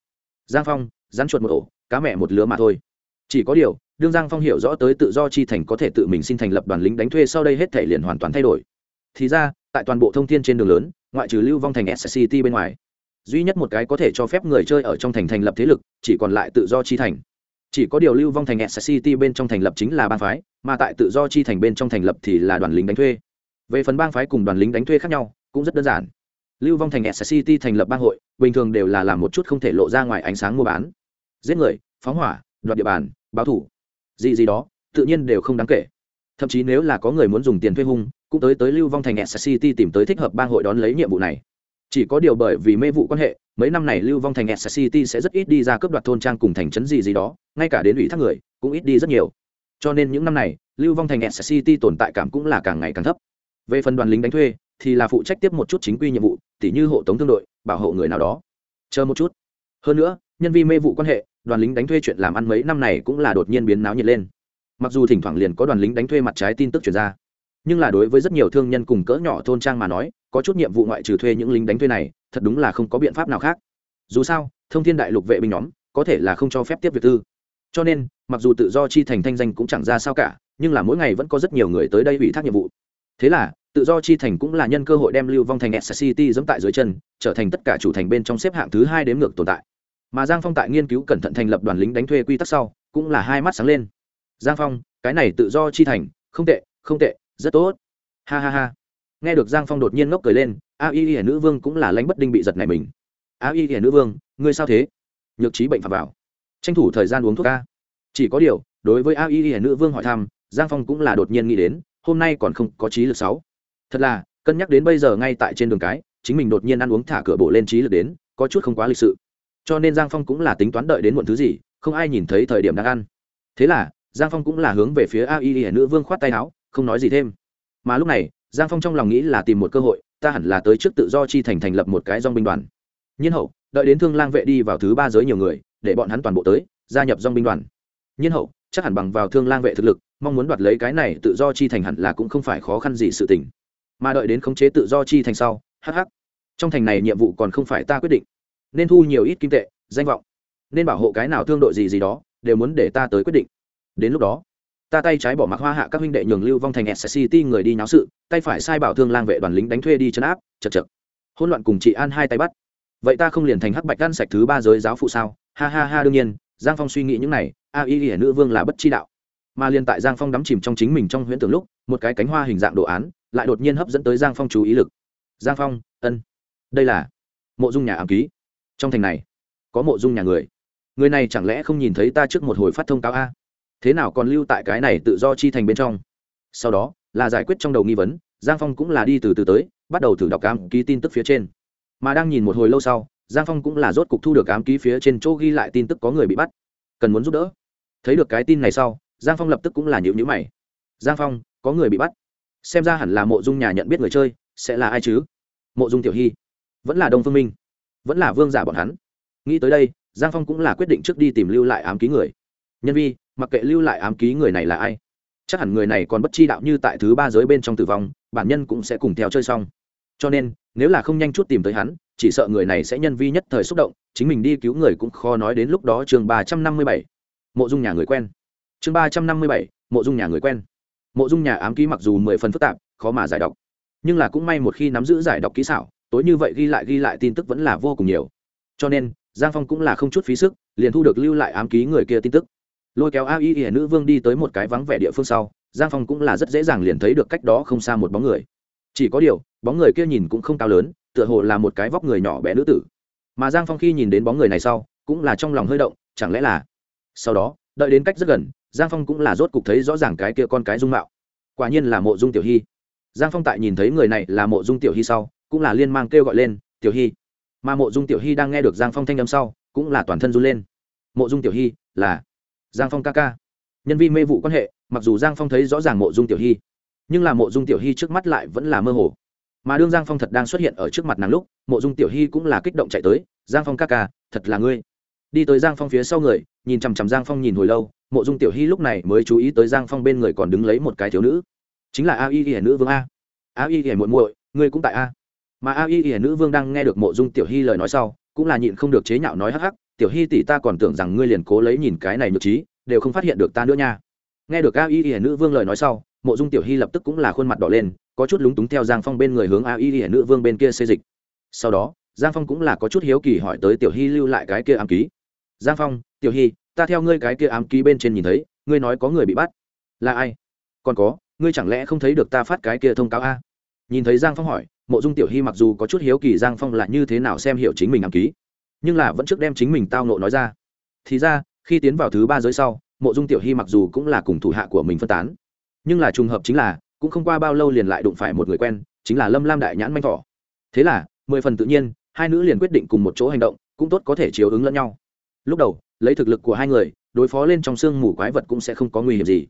S1: Giang phong, rắn chuột một ổ, cá mẹ một lứa mà thôi. Chỉ có điều, đương giang phong hiểu rõ tới tự do chi thành có thể tự mình xin thành lập đoàn lính đánh thuê sau đây hết thể liền hoàn toàn thay đổi. Thì ra, tại toàn bộ thông tin trên đường lớn, ngoại trừ lưu vong thành sct bên ngoài, duy nhất một cái có thể cho phép người chơi ở trong thành thành lập thế lực, chỉ còn lại tự do chi thành chỉ có điều lưu vong thành sct bên trong thành lập chính là bang phái, mà tại tự do chi thành bên trong thành lập thì là đoàn lính đánh thuê. Về phần bang phái cùng đoàn lính đánh thuê khác nhau, cũng rất đơn giản. Lưu vong thành sct thành lập bang hội, bình thường đều là làm một chút không thể lộ ra ngoài ánh sáng mua bán. Giết người, phóng hỏa, đoạt địa bàn, báo thủ. Gì gì đó, tự nhiên đều không đáng kể. Thậm chí nếu là có người muốn dùng tiền thuê hung, cũng tới tới lưu vong thành sct tìm tới thích hợp bang hội đón lấy nhiệm vụ này. Chỉ có điều bởi vì mê vụ quan hệ mấy năm này lưu vong thành sct sẽ rất ít đi ra cướp đoạt thôn trang cùng thành trấn gì gì đó, ngay cả đến ủy thác người cũng ít đi rất nhiều. Cho nên những năm này, lưu vong thành sct tồn tại cảm cũng là càng ngày càng thấp. Về phần đoàn lính đánh thuê, thì là phụ trách tiếp một chút chính quy nhiệm vụ, tỉ như hộ tống thương đội, bảo hộ người nào đó. Chờ một chút. Hơn nữa, nhân vi mê vụ quan hệ, đoàn lính đánh thuê chuyện làm ăn mấy năm này cũng là đột nhiên biến náo nhiệt lên. Mặc dù thỉnh thoảng liền có đoàn lính đánh thuê mặt trái tin tức chuyển ra, nhưng là đối với rất nhiều thương nhân cùng cỡ nhỏ thôn trang mà nói, có chút nhiệm vụ ngoại trừ thuê những lính đánh thuê này thật đúng là không có biện pháp nào khác. Dù sao, thông thiên đại lục vệ binh nhóm, có thể là không cho phép tiếp việc tư. Cho nên, mặc dù tự do chi thành thanh danh cũng chẳng ra sao cả, nhưng là mỗi ngày vẫn có rất nhiều người tới đây ủy thác nhiệm vụ. Thế là, tự do chi thành cũng là nhân cơ hội đem lưu vong thành sct dẫm tại dưới chân, trở thành tất cả chủ thành bên trong xếp hạng thứ hai đếm ngược tồn tại. Mà giang phong tại nghiên cứu cẩn thận thành lập đoàn lính đánh thuê quy tắc sau, cũng là hai mắt sáng lên. Giang phong, cái này tự do chi thành, không tệ không tệ, rất tốt. Ha ha ha nghe được giang phong đột nhiên ngốc cười lên, a y y nữ vương cũng là lãnh bất đinh bị giật này mình. A y y nữ vương, ngươi sao thế? Nhược trí bệnh phạm vào. Tranh thủ thời gian uống thuốc ca chỉ có điều, đối với a y y nữ vương hỏi thăm, giang phong cũng là đột nhiên nghĩ đến, hôm nay còn không có trí lực sáu. Thật là, cân nhắc đến bây giờ ngay tại trên đường cái, chính mình đột nhiên ăn uống thả cửa bộ lên trí lực đến, có chút không quá lịch sự. Cho nên giang phong cũng là tính toán đợi đến muộn thứ gì, không ai nhìn thấy thời điểm đang ăn. Thế là, giang phong cũng là hướng về phía a y y nữ vương khoát tay áo, không nói gì thêm. Mà lúc này giang phong trong lòng nghĩ là tìm một cơ hội, ta hẳn là tới trước tự do chi thành thành lập một cái dong binh đoàn. Nhiên hậu, đợi đến thương lang vệ đi vào thứ ba giới nhiều người, để bọn hắn toàn bộ tới, gia nhập dong binh đoàn. Nhiên hậu, chắc hẳn bằng vào thương lang vệ thực lực, mong muốn đoạt lấy cái này tự do chi thành hẳn là cũng không phải khó khăn gì sự tình. Mà đợi đến khống chế tự do chi thành sau hh trong thành này nhiệm vụ còn không phải ta quyết định. Nên thu nhiều ít kim tệ, danh vọng, nên bảo hộ cái nào thương đội gì gì đó, đều muốn để ta tới quyết định. Đến lúc đó ta tay trái bỏ mặc hoa hạ các huynh đệ nhường lưu vong thành s city người đi náo sự, tay phải sai bảo thương lang vệ đoàn lính đánh thuê đi chấn áp, chật chật. Hỗn loạn cùng chị an hai tay bắt. Vậy ta không liền thành hắc bạch ăn sạch thứ ba giới giáo phụ sao? Ha ha ha, đương nhiên, giang phong suy nghĩ những này, a y y nữ vương là bất chi đạo. Mà liền tại giang phong đắm chìm trong chính mình trong huyễn tưởng lúc, một cái cánh hoa hình dạng đồ án lại đột nhiên hấp dẫn tới giang phong chú ý lực. Giang phong, ân. Đây là mộ dung nhà ám ký. Trong thành này, có mộ dung nhà người. Người này chẳng lẽ không nhìn thấy ta trước một hồi phát thông cáo a? Thế nào còn lưu tại cái này tự do chi thành bên trong? Sau đó, là giải quyết trong đầu nghi vấn, giang phong cũng là đi từ từ tới, bắt đầu thử đọc cam ký tin tức phía trên. Mà đang nhìn một hồi lâu sau, giang phong cũng là rốt cục thu được ám ký phía trên chỗ ghi lại tin tức có người bị bắt. Cần muốn giúp đỡ. Thấy được cái tin này sau, giang phong lập tức cũng là nhịu nhữ mày. Giang phong, có người bị bắt. Xem ra hẳn là mộ dung nhà nhận biết người chơi, sẽ là ai chứ? Mộ dung tiểu hy. Vẫn là đông phương minh. Vẫn là vương giả bọn hắn. Nghĩ tới đây, giang phong cũng là quyết định trước đi tìm lưu lại ám ký người nhân vi, mặc kệ lưu lại ám ký người này là ai, chắc hẳn người này còn bất chi đạo như tại thứ ba giới bên trong tử vong, bản nhân cũng sẽ cùng theo chơi xong. Cho nên, nếu là không nhanh chút tìm tới hắn, chỉ sợ người này sẽ nhân vi nhất thời xúc động, chính mình đi cứu người cũng khó nói đến lúc đó chương ba trăm năm mươi bảy. Mộ dung nhà người quen. Chương ba trăm năm mươi bảy, mộ dung nhà người quen. Mộ dung nhà ám ký mặc dù mười phần phức tạp, khó mà giải đọc, nhưng là cũng may một khi nắm giữ giải đọc kỹ xảo, tối như vậy ghi lại ghi lại tin tức vẫn là vô cùng nhiều. Cho nên, giang phong cũng là không chút phí sức, liền thu được lưu lại ám ký người kia tin tức lôi kéo a y y nữ vương đi tới một cái vắng vẻ địa phương sau, giang phong cũng là rất dễ dàng liền thấy được cách đó không xa một bóng người. Chỉ có điều, bóng người kia nhìn cũng không cao lớn, tựa hồ là một cái vóc người nhỏ bé nữ tử. Mà giang phong khi nhìn đến bóng người này sau, cũng là trong lòng hơi động, chẳng lẽ là sau đó, đợi đến cách rất gần, giang phong cũng là rốt cục thấy rõ ràng cái kia con cái dung mạo. Quả nhiên là mộ dung tiểu hy. Giang phong tại nhìn thấy người này là mộ dung tiểu hy sau, cũng là liên mang kêu gọi lên, tiểu hy. Mà mộ dung tiểu hy đang nghe được giang phong thanh âm sau, cũng là toàn thân run lên. Mộ dung tiểu hy, là giang phong ca ca. Nhân viên mê vụ quan hệ, mặc dù giang phong thấy rõ ràng mộ dung tiểu hy, nhưng là mộ dung tiểu hy trước mắt lại vẫn là mơ hồ. Mà đương giang phong thật đang xuất hiện ở trước mặt nàng lúc, mộ dung tiểu hy cũng là kích động chạy tới, giang phong ca ca, thật là ngươi. Đi tới giang phong phía sau người, nhìn chằm chằm giang phong nhìn hồi lâu, mộ dung tiểu hy lúc này mới chú ý tới giang phong bên người còn đứng lấy một cái thiếu nữ. Chính là a y y nữ vương a. A y y muội muội, ngươi cũng tại a. Mà a y y nữ vương đang nghe được mộ dung tiểu hy lời nói sau, cũng là nhịn không được chế nhạo nói hắc hắc tiểu hy tỷ ta còn tưởng rằng ngươi liền cố lấy nhìn cái này nhược trí, đều không phát hiện được ta nữa nha. Nghe được a y y nữ vương lời nói sau, mộ dung tiểu hy lập tức cũng là khuôn mặt đỏ lên, có chút lúng túng theo giang phong bên người hướng a y y nữ vương bên kia xê dịch. Sau đó, giang phong cũng là có chút hiếu kỳ hỏi tới tiểu hy lưu lại cái kia ám ký. Giang phong, tiểu hy, ta theo ngươi cái kia ám ký bên trên nhìn thấy, ngươi nói có người bị bắt. Là ai? Còn có, ngươi chẳng lẽ không thấy được ta phát cái kia thông cáo a? Nhìn thấy giang phong hỏi, mộ dung tiểu hy mặc dù có chút hiếu kỳ giang phong là như thế nào xem hiểu chính mình ám ký nhưng là vẫn trước đem chính mình tao nộ nói ra. Thì ra, khi tiến vào thứ ba giới sau, mộ dung tiểu hy mặc dù cũng là cùng thủ hạ của mình phân tán, nhưng là trùng hợp chính là, cũng không qua bao lâu liền lại đụng phải một người quen, chính là lâm lam đại nhãn manh thỏ. Thế là, mười phần tự nhiên, hai nữ liền quyết định cùng một chỗ hành động, cũng tốt có thể chiếu ứng lẫn nhau. Lúc đầu, lấy thực lực của hai người, đối phó lên trong sương mù quái vật cũng sẽ không có nguy hiểm gì.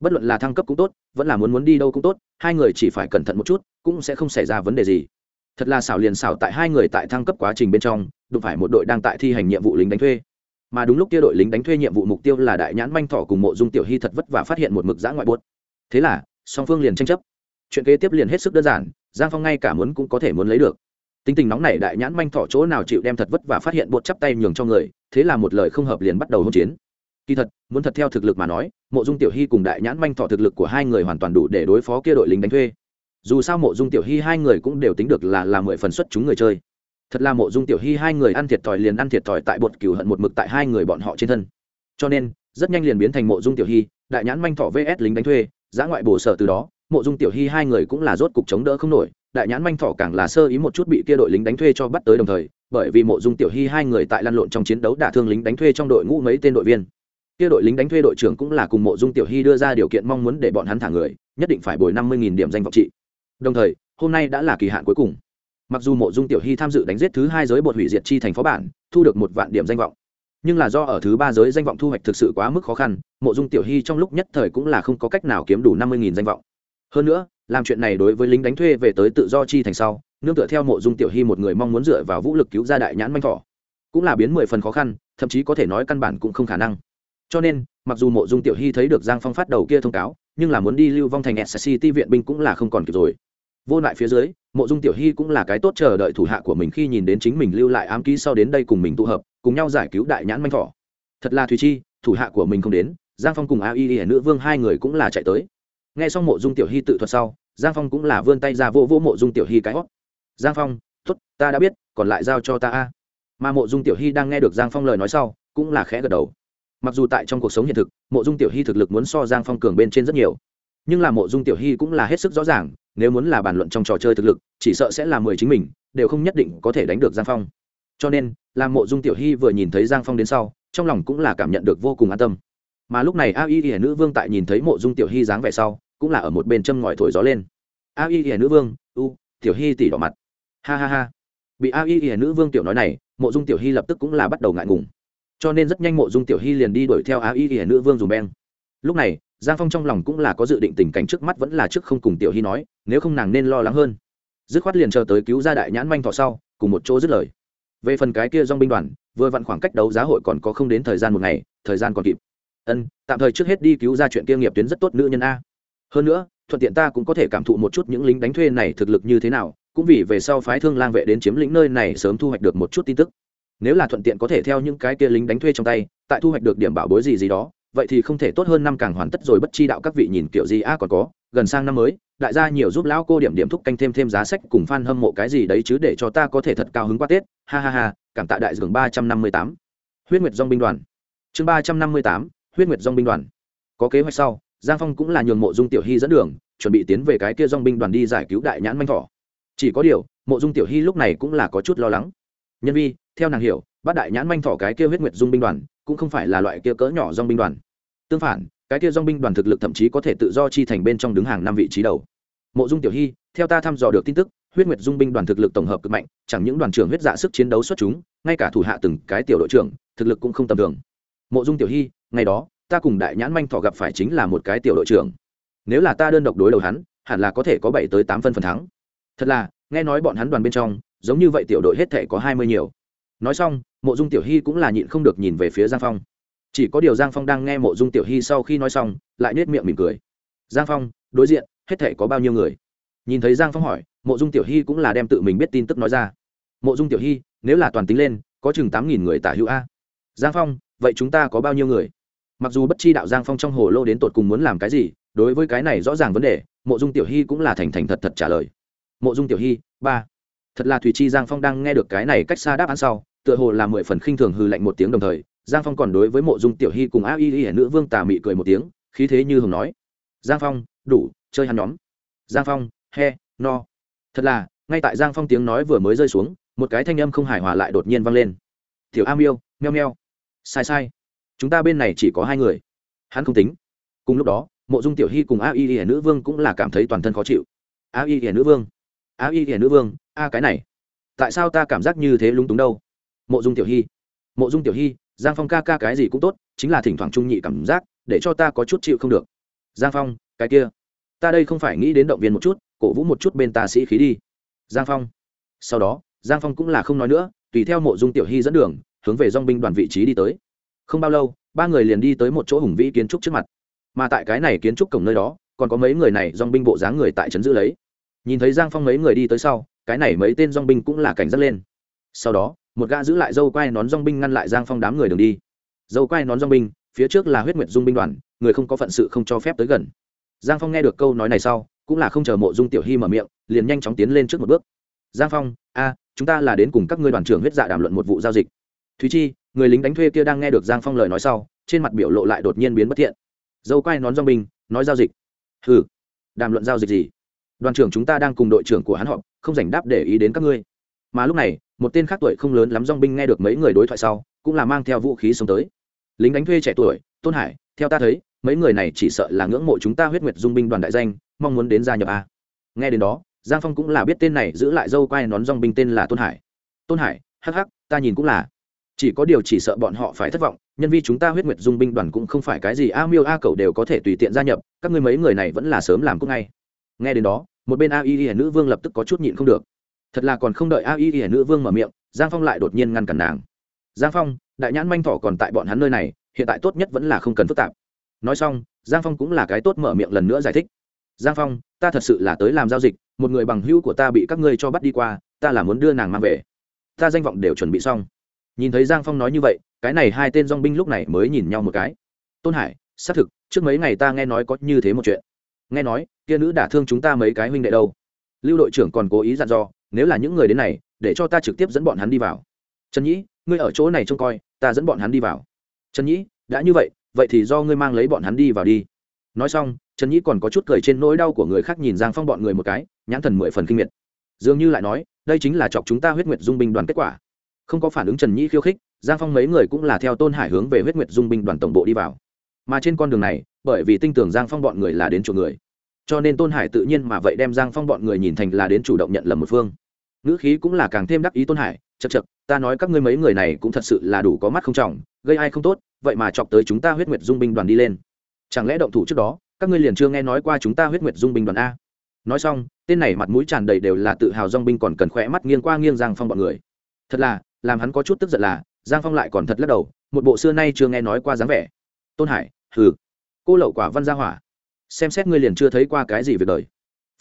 S1: Bất luận là thăng cấp cũng tốt, vẫn là muốn muốn đi đâu cũng tốt, hai người chỉ phải cẩn thận một chút, cũng sẽ không xảy ra vấn đề gì. Thật là xảo liền xảo tại hai người tại thăng cấp quá trình bên trong đụng phải một đội đang tại thi hành nhiệm vụ lính đánh thuê. Mà đúng lúc kia đội lính đánh thuê nhiệm vụ mục tiêu là đại nhãn manh thỏ cùng mộ dung tiểu hy thật vất và phát hiện một mực giã ngoại buốt. Thế là, song phương liền tranh chấp. Chuyện kế tiếp liền hết sức đơn giản, giang phong ngay cả muốn cũng có thể muốn lấy được. Tính tình nóng này đại nhãn manh thỏ chỗ nào chịu đem thật vất và phát hiện bột chắp tay nhường cho người, thế là một lời không hợp liền bắt đầu hỗn chiến. Kỳ thật, muốn thật theo thực lực mà nói, mộ dung tiểu hy cùng đại nhãn manh thọ thực lực của hai người hoàn toàn đủ để đối phó kia đội lính đánh thuê. Dù sao mộ dung tiểu hy hai người cũng đều tính được là là mười phần xuất chúng người chơi thật là mộ dung tiểu hy hai người ăn thiệt thòi liền ăn thiệt thòi tại bột cửu hận một mực tại hai người bọn họ trên thân. Cho nên, rất nhanh liền biến thành mộ dung tiểu hy, đại nhãn manh thọ vs lính đánh thuê giã ngoại bổ sở từ đó, mộ dung tiểu hy hai người cũng là rốt cục chống đỡ không nổi, đại nhãn manh thọ càng là sơ ý một chút bị kia đội lính đánh thuê cho bắt tới đồng thời, bởi vì mộ dung tiểu hy hai người tại lăn lộn trong chiến đấu đả thương lính đánh thuê trong đội ngũ mấy tên đội viên. Kia đội lính đánh thuê đội trưởng cũng là cùng mộ dung tiểu hy đưa ra điều kiện mong muốn để bọn hắn thả người, nhất định phải bồi năm mươi điểm danh vọng trị. Đồng thời, hôm nay đã là kỳ hạn cuối cùng mặc dù mộ dung tiểu hy tham dự đánh giết thứ hai giới bột hủy diệt chi thành phó bản, thu được một vạn điểm danh vọng. Nhưng là do ở thứ ba giới danh vọng thu hoạch thực sự quá mức khó khăn, mộ dung tiểu hy trong lúc nhất thời cũng là không có cách nào kiếm đủ năm mươi danh vọng. Hơn nữa, làm chuyện này đối với lính đánh thuê về tới tự do chi thành sau, nương tựa theo mộ dung tiểu hy một người mong muốn dựa vào vũ lực cứu ra đại nhãn manh thỏ, cũng là biến mười phần khó khăn, thậm chí có thể nói căn bản cũng không khả năng. Cho nên, mặc dù mộ dung tiểu hy thấy được giang phong phát đầu kia thông cáo, nhưng là muốn đi lưu vong thành sct viện binh cũng là không còn kịp rồi vô lại phía dưới, mộ dung tiểu hy cũng là cái tốt chờ đợi thủ hạ của mình khi nhìn đến chính mình lưu lại ám ký sau đến đây cùng mình tụ hợp, cùng nhau giải cứu đại nhãn manh thỏ. Thật là thùy chi, thủ hạ của mình không đến, giang phong cùng a y y nữ vương hai người cũng là chạy tới. N g h e xong mộ dung tiểu hy tự thuật sau, giang phong cũng là vươn tay ra vô vô mộ dung tiểu hy cái hót. Giang phong t ố t ta đã biết, còn lại giao cho ta a. Mà mộ dung tiểu hy đang nghe được giang phong lời nói sau, cũng là khẽ gật đầu. Mặc dù tại trong cuộc sống hiện thực, mộ dung tiểu hy thực lực muốn so giang phong cường bên trên rất nhiều, nhưng là mộ dung tiểu hy cũng là hết sức rõ ràng nếu muốn là bàn luận trong trò chơi thực lực, chỉ sợ sẽ là mười chính mình, đều không nhất định có thể đánh được giang phong. Cho nên làm mộ dung tiểu hy vừa nhìn thấy giang phong đến sau, trong lòng cũng là cảm nhận được vô cùng an tâm. Mà lúc này a y y nữ vương tại nhìn thấy mộ dung tiểu hy dáng vẻ sau, cũng là ở một bên châm ngòi thổi gió lên. A y y nữ vương, u, tiểu hy tỉ đỏ mặt. Ha ha ha. Bị a y y nữ vương tiểu nói này, mộ dung tiểu hy lập tức cũng là bắt đầu ngại ngùng. Cho nên rất nhanh mộ dung tiểu hy liền đi đuổi theo a y y nữ vương dùng beng. Lúc này giang phong trong lòng cũng là có dự định tình cảnh trước mắt vẫn là trước không cùng tiểu hy nói, nếu không nàng nên lo lắng hơn. Dứt khoát liền chờ tới cứu ra đại nhãn manh thọ sau, cùng một chỗ dứt lời. Về phần cái kia dong binh đoàn, vừa vặn khoảng cách đấu giá hội còn có không đến thời gian một ngày, thời gian còn kịp. Ân, tạm thời trước hết đi cứu ra chuyện kia nghiệp tuyến rất tốt nữ nhân a. Hơn nữa, thuận tiện ta cũng có thể cảm thụ một chút những lính đánh thuê này thực lực như thế nào, cũng vì về sau phái thương lang vệ đến chiếm lĩnh nơi này sớm thu hoạch được một chút tin tức. Nếu là thuận tiện có thể theo những cái kia lính đánh thuê trong tay, tại thu hoạch được điểm bảo bối gì gì đó vậy thì không thể tốt hơn năm càng hoàn tất rồi, bất chi đạo các vị nhìn kiểu gì? A, còn có, gần sang năm mới, đại gia nhiều giúp lão cô điểm điểm thúc canh thêm thêm giá sách cùng fan hâm mộ cái gì đấy chứ để cho ta có thể thật cao hứng qua tết. Ha ha ha, cảm tạ đại dường ba trăm năm mươi tám. Huyết nguyệt dong binh đoàn. Chương ba trăm năm mươi tám, huyết nguyệt dong binh đoàn. Có kế hoạch sau, giang phong cũng là nhường mộ dung tiểu hy dẫn đường, chuẩn bị tiến về cái kia dong binh đoàn đi giải cứu đại nhãn manh thỏ. Chỉ có điều, mộ dung tiểu hy lúc này cũng là có chút lo lắng. Nhân vi, theo nàng hiểu bát đại nhãn manh thỏ cái kia huyết nguyệt dung binh đoàn cũng không phải là loại kia cỡ nhỏ dong binh đoàn tương phản, cái kia dong binh đoàn thực lực thậm chí có thể tự do chi thành bên trong đứng hàng năm vị trí đầu. Mộ dung tiểu hy, theo ta thăm dò được tin tức, huyết nguyệt dung binh đoàn thực lực tổng hợp cực mạnh, chẳng những đoàn trưởng huyết dạ sức chiến đấu xuất chúng, ngay cả thủ hạ từng cái tiểu đội trưởng, thực lực cũng không tầm thường. Mộ dung tiểu hy, ngày đó, ta cùng đại nhãn manh thọ gặp phải chính là một cái tiểu đội trưởng. Nếu là ta đơn độc đối đầu hắn, hẳn là có thể có bảy tới tám phân phần thắng. Thật là, nghe nói bọn hắn đoàn bên trong, giống như vậy tiểu đội hết thể có hai mươi nhiều. Nói xong, mộ dung tiểu hy cũng là nhịn không được nhìn về phía giang phong chỉ có điều giang phong đang nghe mộ dung tiểu hy sau khi nói xong, lại nết miệng mỉm cười. Giang phong, đối diện, hết thể có bao nhiêu người? Nhìn thấy giang phong hỏi, mộ dung tiểu hy cũng là đem tự mình biết tin tức nói ra. Mộ dung tiểu hy, nếu là toàn tính lên, có chừng tám nghìn người tả hữu a. Giang phong, vậy chúng ta có bao nhiêu người? Mặc dù bất chi đạo giang phong trong hồ lô đến tột cùng muốn làm cái gì, đối với cái này rõ ràng vấn đề, mộ dung tiểu hy cũng là thành thành thật thật trả lời. Mộ dung tiểu hy, ba. Thật là thùy chi giang phong đang nghe được cái này cách xa đáp án sau, tựa hồ là mười phần khinh thường hư lạnh một tiếng đồng thời giang phong còn đối với mộ dung tiểu hy cùng a y y nữ vương tà mị cười một tiếng, khí thế như hùng nói. Giang phong, đủ, chơi hắn nhóm. Giang phong, he, no. Thật là, ngay tại giang phong tiếng nói vừa mới rơi xuống, một cái thanh âm không hài hòa lại đột nhiên vang lên. Tiểu a miêu, meo meo. Sai sai. Chúng ta bên này chỉ có hai người. Hắn không tính. Cùng lúc đó, mộ dung tiểu hy cùng a y y nữ vương cũng là cảm thấy toàn thân khó chịu. A y y nữ vương. A y y nữ vương, a cái này. Tại sao ta cảm giác như thế lúng túng đâu? Mộ dung tiểu hy. Mộ dung tiểu hy giang phong ca ca cái gì cũng tốt, chính là thỉnh thoảng trung nhị cảm giác, để cho ta có chút chịu không được. Giang phong, cái kia. Ta đây không phải nghĩ đến động viên một chút, cổ vũ một chút bên ta sĩ khí đi. Giang phong. Sau đó, giang phong cũng là không nói nữa, tùy theo mộ dung tiểu hy dẫn đường, hướng về dong binh đoàn vị trí đi tới. Không bao lâu, ba người liền đi tới một chỗ hùng vĩ kiến trúc trước mặt. Mà tại cái này kiến trúc cổng nơi đó, còn có mấy người này dong binh bộ dáng người tại trấn giữ lấy. Nhìn thấy giang phong mấy người đi tới sau, cái này mấy tên dong binh cũng là cảnh giác lên. Sau đó một gã giữ lại dâu quai nón dong binh ngăn lại giang phong đám người đường đi. Dâu quai nón dong binh, phía trước là huyết nguyệt dung binh đoàn, người không có phận sự không cho phép tới gần. Giang phong nghe được câu nói này sau, cũng là không chờ mộ dung tiểu hy mở miệng, liền nhanh chóng tiến lên trước một bước. Giang phong, a, chúng ta là đến cùng các ngươi đoàn trưởng huyết dạ đàm luận một vụ giao dịch. Thúy chi, người lính đánh thuê kia đang nghe được giang phong lời nói sau, trên mặt biểu lộ lại đột nhiên biến bất thiện. Dâu quai nón dong binh, nói giao dịch. Ừ đàm luận giao dịch gì? Đoàn trưởng chúng ta đang cùng đội trưởng của hắn họp, không dành đáp để ý đến các ngươi. Mà lúc này một tên khác tuổi không lớn lắm dong binh nghe được mấy người đối thoại sau, cũng là mang theo vũ khí xông tới. Lính đánh thuê trẻ tuổi, tôn hải, theo ta thấy, mấy người này chỉ sợ là ngưỡng mộ chúng ta huyết nguyệt dung binh đoàn đại danh, mong muốn đến gia nhập a. Nghe đến đó, giang phong cũng là biết tên này giữ lại dâu quai nón dong binh tên là tôn hải. Tôn hải, hắc hắc, ta nhìn cũng là. Chỉ có điều chỉ sợ bọn họ phải thất vọng, nhân vì chúng ta huyết nguyệt dung binh đoàn cũng không phải cái gì, a miêu a cầu đều có thể tùy tiện gia nhập, các ngươi mấy người này vẫn là sớm làm cũng ngay. Nghe đến đó, một bên a y y nữ vương lập tức có chút nhịn không được thật là còn không đợi a y y nữ vương mở miệng, giang phong lại đột nhiên ngăn cản nàng. Giang phong, đại nhãn manh thỏ còn tại bọn hắn nơi này, hiện tại tốt nhất vẫn là không cần phức tạp. Nói xong, giang phong cũng là cái tốt mở miệng lần nữa giải thích. Giang phong, ta thật sự là tới làm giao dịch, một người bằng hữu của ta bị các ngươi cho bắt đi qua, ta là muốn đưa nàng mang về. Ta danh vọng đều chuẩn bị xong. Nhìn thấy giang phong nói như vậy, cái này hai tên dong binh lúc này mới nhìn nhau một cái. Tôn hải, xác thực, trước mấy ngày ta nghe nói có như thế một chuyện. Nghe nói, kia nữ đả thương chúng ta mấy cái huynh đệ đâu. Lưu đội trưởng còn cố ý dặn dò nếu là những người đến này, để cho ta trực tiếp dẫn bọn hắn đi vào. Trần nhĩ, ngươi ở chỗ này trông coi, ta dẫn bọn hắn đi vào. Trần nhĩ, đã như vậy vậy thì do ngươi mang lấy bọn hắn đi vào đi. Nói xong, trần nhĩ còn có chút cười trên nỗi đau của người khác nhìn giang phong bọn người một cái, nhãn thần mười phần kinh miệt. Dường như lại nói, đây chính là chọc chúng ta huyết nguyệt dung binh đoàn kết quả. Không có phản ứng trần nhĩ khiêu khích, giang phong mấy người cũng là theo tôn hải hướng về huyết nguyệt dung binh đoàn tổng bộ đi vào. Mà trên con đường này, bởi vì tin tưởng giang phong bọn người là đến chỗ người cho nên tôn hải tự nhiên mà vậy đem giang phong bọn người nhìn thành là đến chủ động nhận lầm một phương. Ngữ khí cũng là càng thêm đắc ý tôn hải chật chật ta nói các ngươi mấy người này cũng thật sự là đủ có mắt không trọng, gây ai không tốt, vậy mà chọc tới chúng ta huyết nguyệt dung binh đoàn đi lên. Chẳng lẽ động thủ trước đó, các ngươi liền chưa nghe nói qua chúng ta huyết nguyệt dung binh đoàn a? Nói xong, tên này mặt mũi tràn đầy đều là tự hào dong binh còn cần khỏe mắt nghiêng qua nghiêng giang phong bọn người. Thật là, làm hắn có chút tức giận là, giang phong lại còn thật lắc đầu, một bộ xưa nay chưa nghe nói qua dáng vẻ. Tôn hải, hừ. Cô lậu quả văn gia hỏa xem xét ngươi liền chưa thấy qua cái gì việc đời.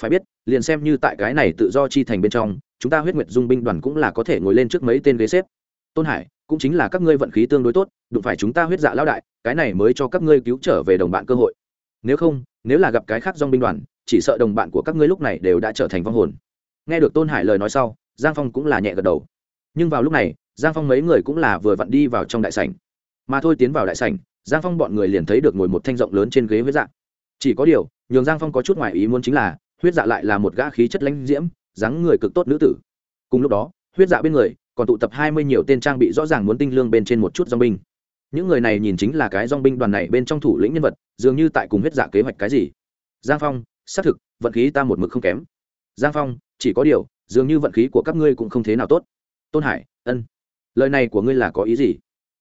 S1: Phải biết, liền xem như tại cái này tự do chi thành bên trong, chúng ta huyết nguyệt dung binh đoàn cũng là có thể ngồi lên trước mấy tên ghế xếp. Tôn hải, cũng chính là các ngươi vận khí tương đối tốt, đụng phải chúng ta huyết dạ lão đại, cái này mới cho các ngươi cứu trở về đồng bạn cơ hội. Nếu không, nếu là gặp cái khác dong binh đoàn, chỉ sợ đồng bạn của các ngươi lúc này đều đã trở thành vong hồn. Nghe được tôn hải lời nói sau, giang phong cũng là nhẹ gật đầu. Nhưng vào lúc này, giang phong mấy người cũng là vừa vặn đi vào trong đại sảnh. Mà thôi tiến vào đại sảnh, giang phong bọn người liền thấy được ngồi một thanh rộng lớn trên ghế huyết dạ chỉ có điều, nhường giang phong có chút ngoài ý muốn chính là, huyết dạ lại là một gã khí chất lãnh diễm, dáng người cực tốt nữ tử. Cùng lúc đó, huyết dạ bên người còn tụ tập hai mươi nhiều tên trang bị rõ ràng muốn tinh lương bên trên một chút dong binh. Những người này nhìn chính là cái dong binh đoàn này bên trong thủ lĩnh nhân vật, dường như tại cùng huyết dạ kế hoạch cái gì. Giang phong, xác thực, vận khí ta một mực không kém. Giang phong, chỉ có điều, dường như vận khí của các ngươi cũng không thế nào tốt. Tôn hải, ân. Lời này của ngươi là có ý gì?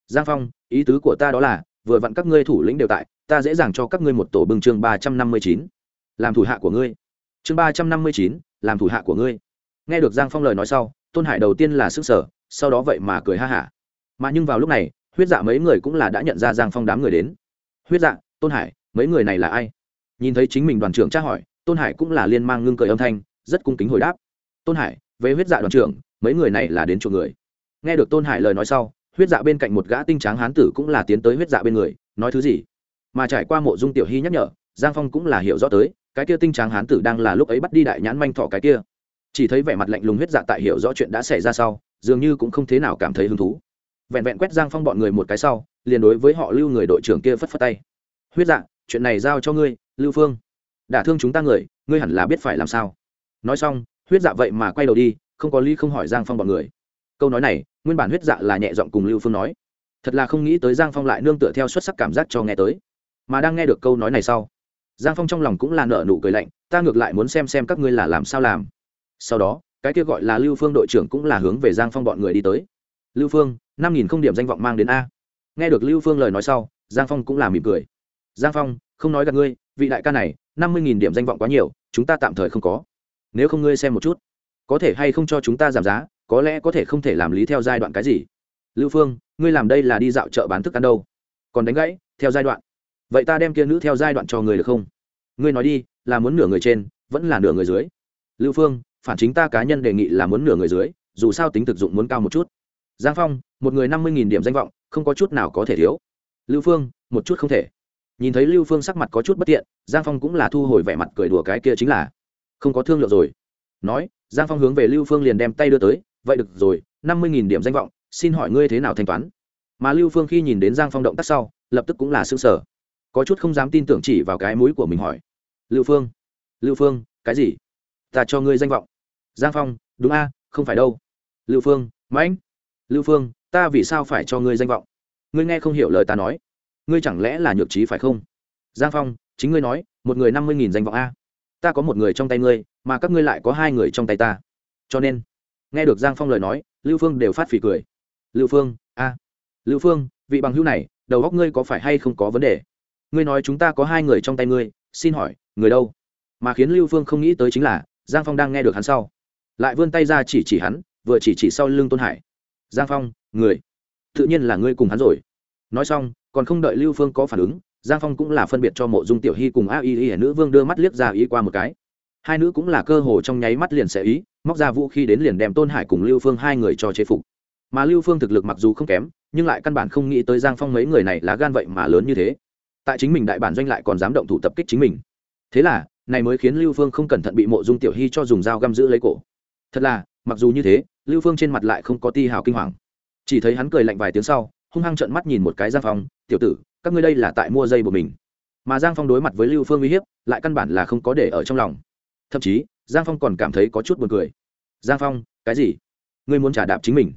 S1: Giang phong, ý tứ của ta đó là, vừa vặn các ngươi thủ lĩnh đều tại ta dễ dàng cho các ngươi một tổ bưng chương ba trăm năm mươi chín. Làm thủ hạ của ngươi. Chương ba trăm năm mươi chín, làm thủ hạ của ngươi. Nghe được giang phong lời nói sau, tôn hải đầu tiên là s ư n g sở sau đó vậy mà cười ha hả. Mà nhưng vào lúc này, huyết dạ mấy người cũng là đã nhận ra giang phong đám người đến. Huyết dạ tôn hải, mấy người này là ai? Nhìn thấy chính mình đoàn trưởng tra hỏi, tôn hải cũng là liên mang ngưng cười âm thanh, rất cung kính hồi đáp. Tôn hải với huyết dạ đoàn trưởng, mấy người này là đến chỗ người. Nghe được tôn hải lời nói sau, huyết dạ bên cạnh một gã tinh tráng hán tử cũng là tiến tới huyết dạ bên người, nói thứ gì? Mà trải qua mộ dung tiểu hy nhắc nhở, giang phong cũng là hiểu rõ tới, cái kia tinh tráng hán tử đang là lúc ấy bắt đi đại nhãn manh thọ cái kia. Chỉ thấy vẻ mặt lạnh lùng huyết dạ tại hiểu rõ chuyện đã xảy ra sau, dường như cũng không thế nào cảm thấy hứng thú. Vẹn vẹn quét giang phong bọn người một cái sau, liền đối với họ lưu người đội trưởng kia phất phất tay. Huyết dạ chuyện này giao cho ngươi, lưu phương. Đả thương chúng ta người, ngươi hẳn là biết phải làm sao. Nói xong, huyết dạ vậy mà quay đầu đi, không có ly không hỏi giang phong bọn người. Câu nói này, nguyên bản huyết dạ là nhẹ giọng cùng lưu phương nói. Thật là không nghĩ tới giang phong lại nương tựa theo xuất sắc cảm giác cho nghe tới mà đang nghe được câu nói này sau, giang phong trong lòng cũng là nợ nụ cười lạnh, ta ngược lại muốn xem xem các ngươi là làm sao làm. Sau đó, cái kia gọi là lưu phương đội trưởng cũng là hướng về giang phong bọn người đi tới. Lưu phương, năm nghìn không điểm danh vọng mang đến a. Nghe được lưu phương lời nói sau, giang phong cũng là mỉm cười. Giang phong, không nói gặp ngươi, vị đại ca này, năm mươi nghìn điểm danh vọng quá nhiều, chúng ta tạm thời không có. Nếu không ngươi xem một chút, có thể hay không cho chúng ta giảm giá, có lẽ có thể không thể làm lý theo giai đoạn cái gì. Lưu phương, ngươi làm đây là đi dạo chợ bán thức ăn đâu? Còn đánh gãy, theo giai đoạn vậy ta đem kia nữ theo giai đoạn cho người được không? Ngươi nói đi, là muốn nửa người trên, vẫn là nửa người dưới? Lưu phương, phản chính ta cá nhân đề nghị là muốn nửa người dưới, dù sao tính thực dụng muốn cao một chút. Giang phong, một người năm mươi điểm danh vọng, không có chút nào có thể thiếu. Lưu phương, một chút không thể. Nhìn thấy lưu phương sắc mặt có chút bất tiện, giang phong cũng là thu hồi vẻ mặt cười đùa cái kia chính là, không có thương lượng rồi. Nói, giang phong hướng về lưu phương liền đem tay đưa tới, vậy được rồi, năm mươi điểm danh vọng, xin hỏi ngươi thế nào thanh toán? Mà lưu phương khi nhìn đến giang phong động tác sau, lập tức cũng là s ư ơ n g sở có chút không dám tin tưởng chỉ vào cái mũi của mình hỏi. Lưu phương lưu phương, cái gì? Ta cho ngươi danh vọng. Giang phong, đúng a, không phải đâu. Lưu phương, mãnh. Lưu phương, ta vì sao phải cho ngươi danh vọng? Ngươi nghe không hiểu lời ta nói. Ngươi chẳng lẽ là nhược trí phải không? Giang phong, chính ngươi nói, một người năm mươi nghìn danh vọng a. Ta có một người trong tay ngươi, mà các ngươi lại có hai người trong tay ta. Cho nên, nghe được giang phong lời nói, lưu phương đều phát phỉ cười. Lưu phương, a. Lưu phương, vị bằng hữu này, đầu góc ngươi có phải hay không có vấn đề? Ngươi nói chúng ta có hai người trong tay ngươi, xin hỏi, người đâu? Mà khiến lưu phương không nghĩ tới chính là, giang phong đang nghe được hắn sau. Lại vươn tay ra chỉ chỉ hắn, vừa chỉ chỉ sau lưng tôn hải. Giang phong, người? Tự nhiên là ngươi cùng hắn rồi. Nói xong, còn không đợi lưu phương có phản ứng, giang phong cũng là phân biệt cho mộ dung tiểu hy cùng a y y nữ vương đưa mắt liếc ra ý qua một cái. Hai nữ cũng là cơ hồ trong nháy mắt liền sẽ ý, móc ra vũ khí đến liền đem tôn hải cùng lưu phương hai người cho chế phục. Mà lưu phương thực lực mặc dù không kém, nhưng lại căn bản không nghĩ tới giang phong mấy người này là gan vậy mà lớn như thế tại chính mình đại bản doanh lại còn dám động thủ tập kích chính mình. Thế là, này mới khiến lưu phương không cẩn thận bị mộ dung tiểu hy cho dùng dao găm giữ lấy cổ. Thật là, mặc dù như thế, lưu phương trên mặt lại không có ti hào kinh hoàng. Chỉ thấy hắn cười lạnh vài tiếng sau, hung hăng trợn mắt nhìn một cái giang phong, tiểu tử, các ngươi đây là tại mua dây của mình. Mà giang phong đối mặt với lưu phương uy hiếp, lại căn bản là không có để ở trong lòng. Thậm chí, giang phong còn cảm thấy có chút buồn cười. Giang phong, cái gì? Ngươi muốn trả đạp chính mình?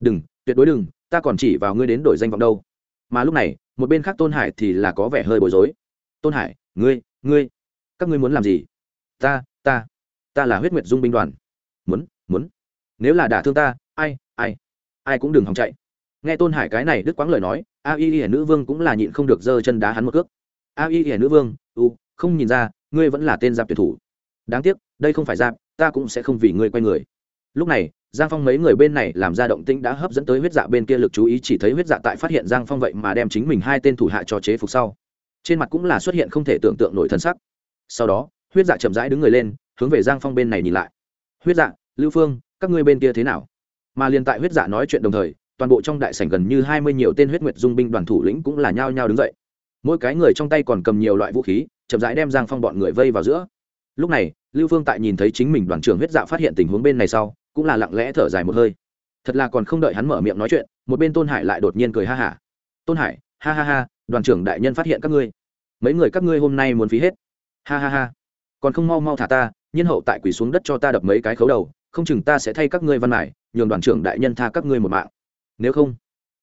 S1: Đừng, tuyệt đối đừng, ta còn chỉ vào ngươi đến đổi danh vọng đâu mà lúc này, một bên khác tôn hải thì là có vẻ hơi bối rối. Tôn hải, ngươi ngươi, các ngươi muốn làm gì? Ta ta ta là huyết nguyệt dung binh đoàn. Muốn muốn. Nếu là đả thương ta, ai ai ai cũng đừng hòng chạy. Nghe tôn hải cái này đứt quãng lời nói, a y y nữ vương cũng là nhịn không được giơ chân đá hắn một cước. A y y nữ vương, u, không nhìn ra, ngươi vẫn là tên giáp tuyển thủ. Đáng tiếc, đây không phải giáp, ta cũng sẽ không vì ngươi quay người lúc này, giang phong mấy người bên này làm ra động tĩnh đã hấp dẫn tới huyết dạ bên kia lực chú ý, chỉ thấy huyết dạ tại phát hiện giang phong vậy mà đem chính mình hai tên thủ hạ cho chế phục sau. Trên mặt cũng là xuất hiện không thể tưởng tượng nổi thân sắc. Sau đó, huyết dạ chậm rãi đứng người lên, hướng về giang phong bên này nhìn lại. Huyết dạ lưu phương, các ngươi bên kia thế nào? Mà liền tại huyết dạ nói chuyện đồng thời, toàn bộ trong đại sảnh gần như hai mươi nhiều tên huyết nguyệt dung binh đoàn thủ lĩnh cũng là nhao nhao đứng dậy. Mỗi cái người trong tay còn cầm nhiều loại vũ khí, chậm rãi đem giang phong bọn người vây vào giữa. Lúc này, lưu phương tại nhìn thấy chính mình đoàn trưởng huyết dạ phát hiện tình huống bên này sau cũng là lặng lẽ thở dài một hơi. Thật là còn không đợi hắn mở miệng nói chuyện, một bên tôn hải lại đột nhiên cười ha hả. Tôn hải, ha ha ha, đoàn trưởng đại nhân phát hiện các ngươi. Mấy người các ngươi hôm nay muốn phí hết. Ha ha ha. Còn không mau mau thả ta nhân hậu tại quỳ xuống đất cho ta đập mấy cái khấu đầu, không chừng ta sẽ thay các ngươi văn mải nhường đoàn trưởng đại nhân tha các ngươi một mạng. Nếu không.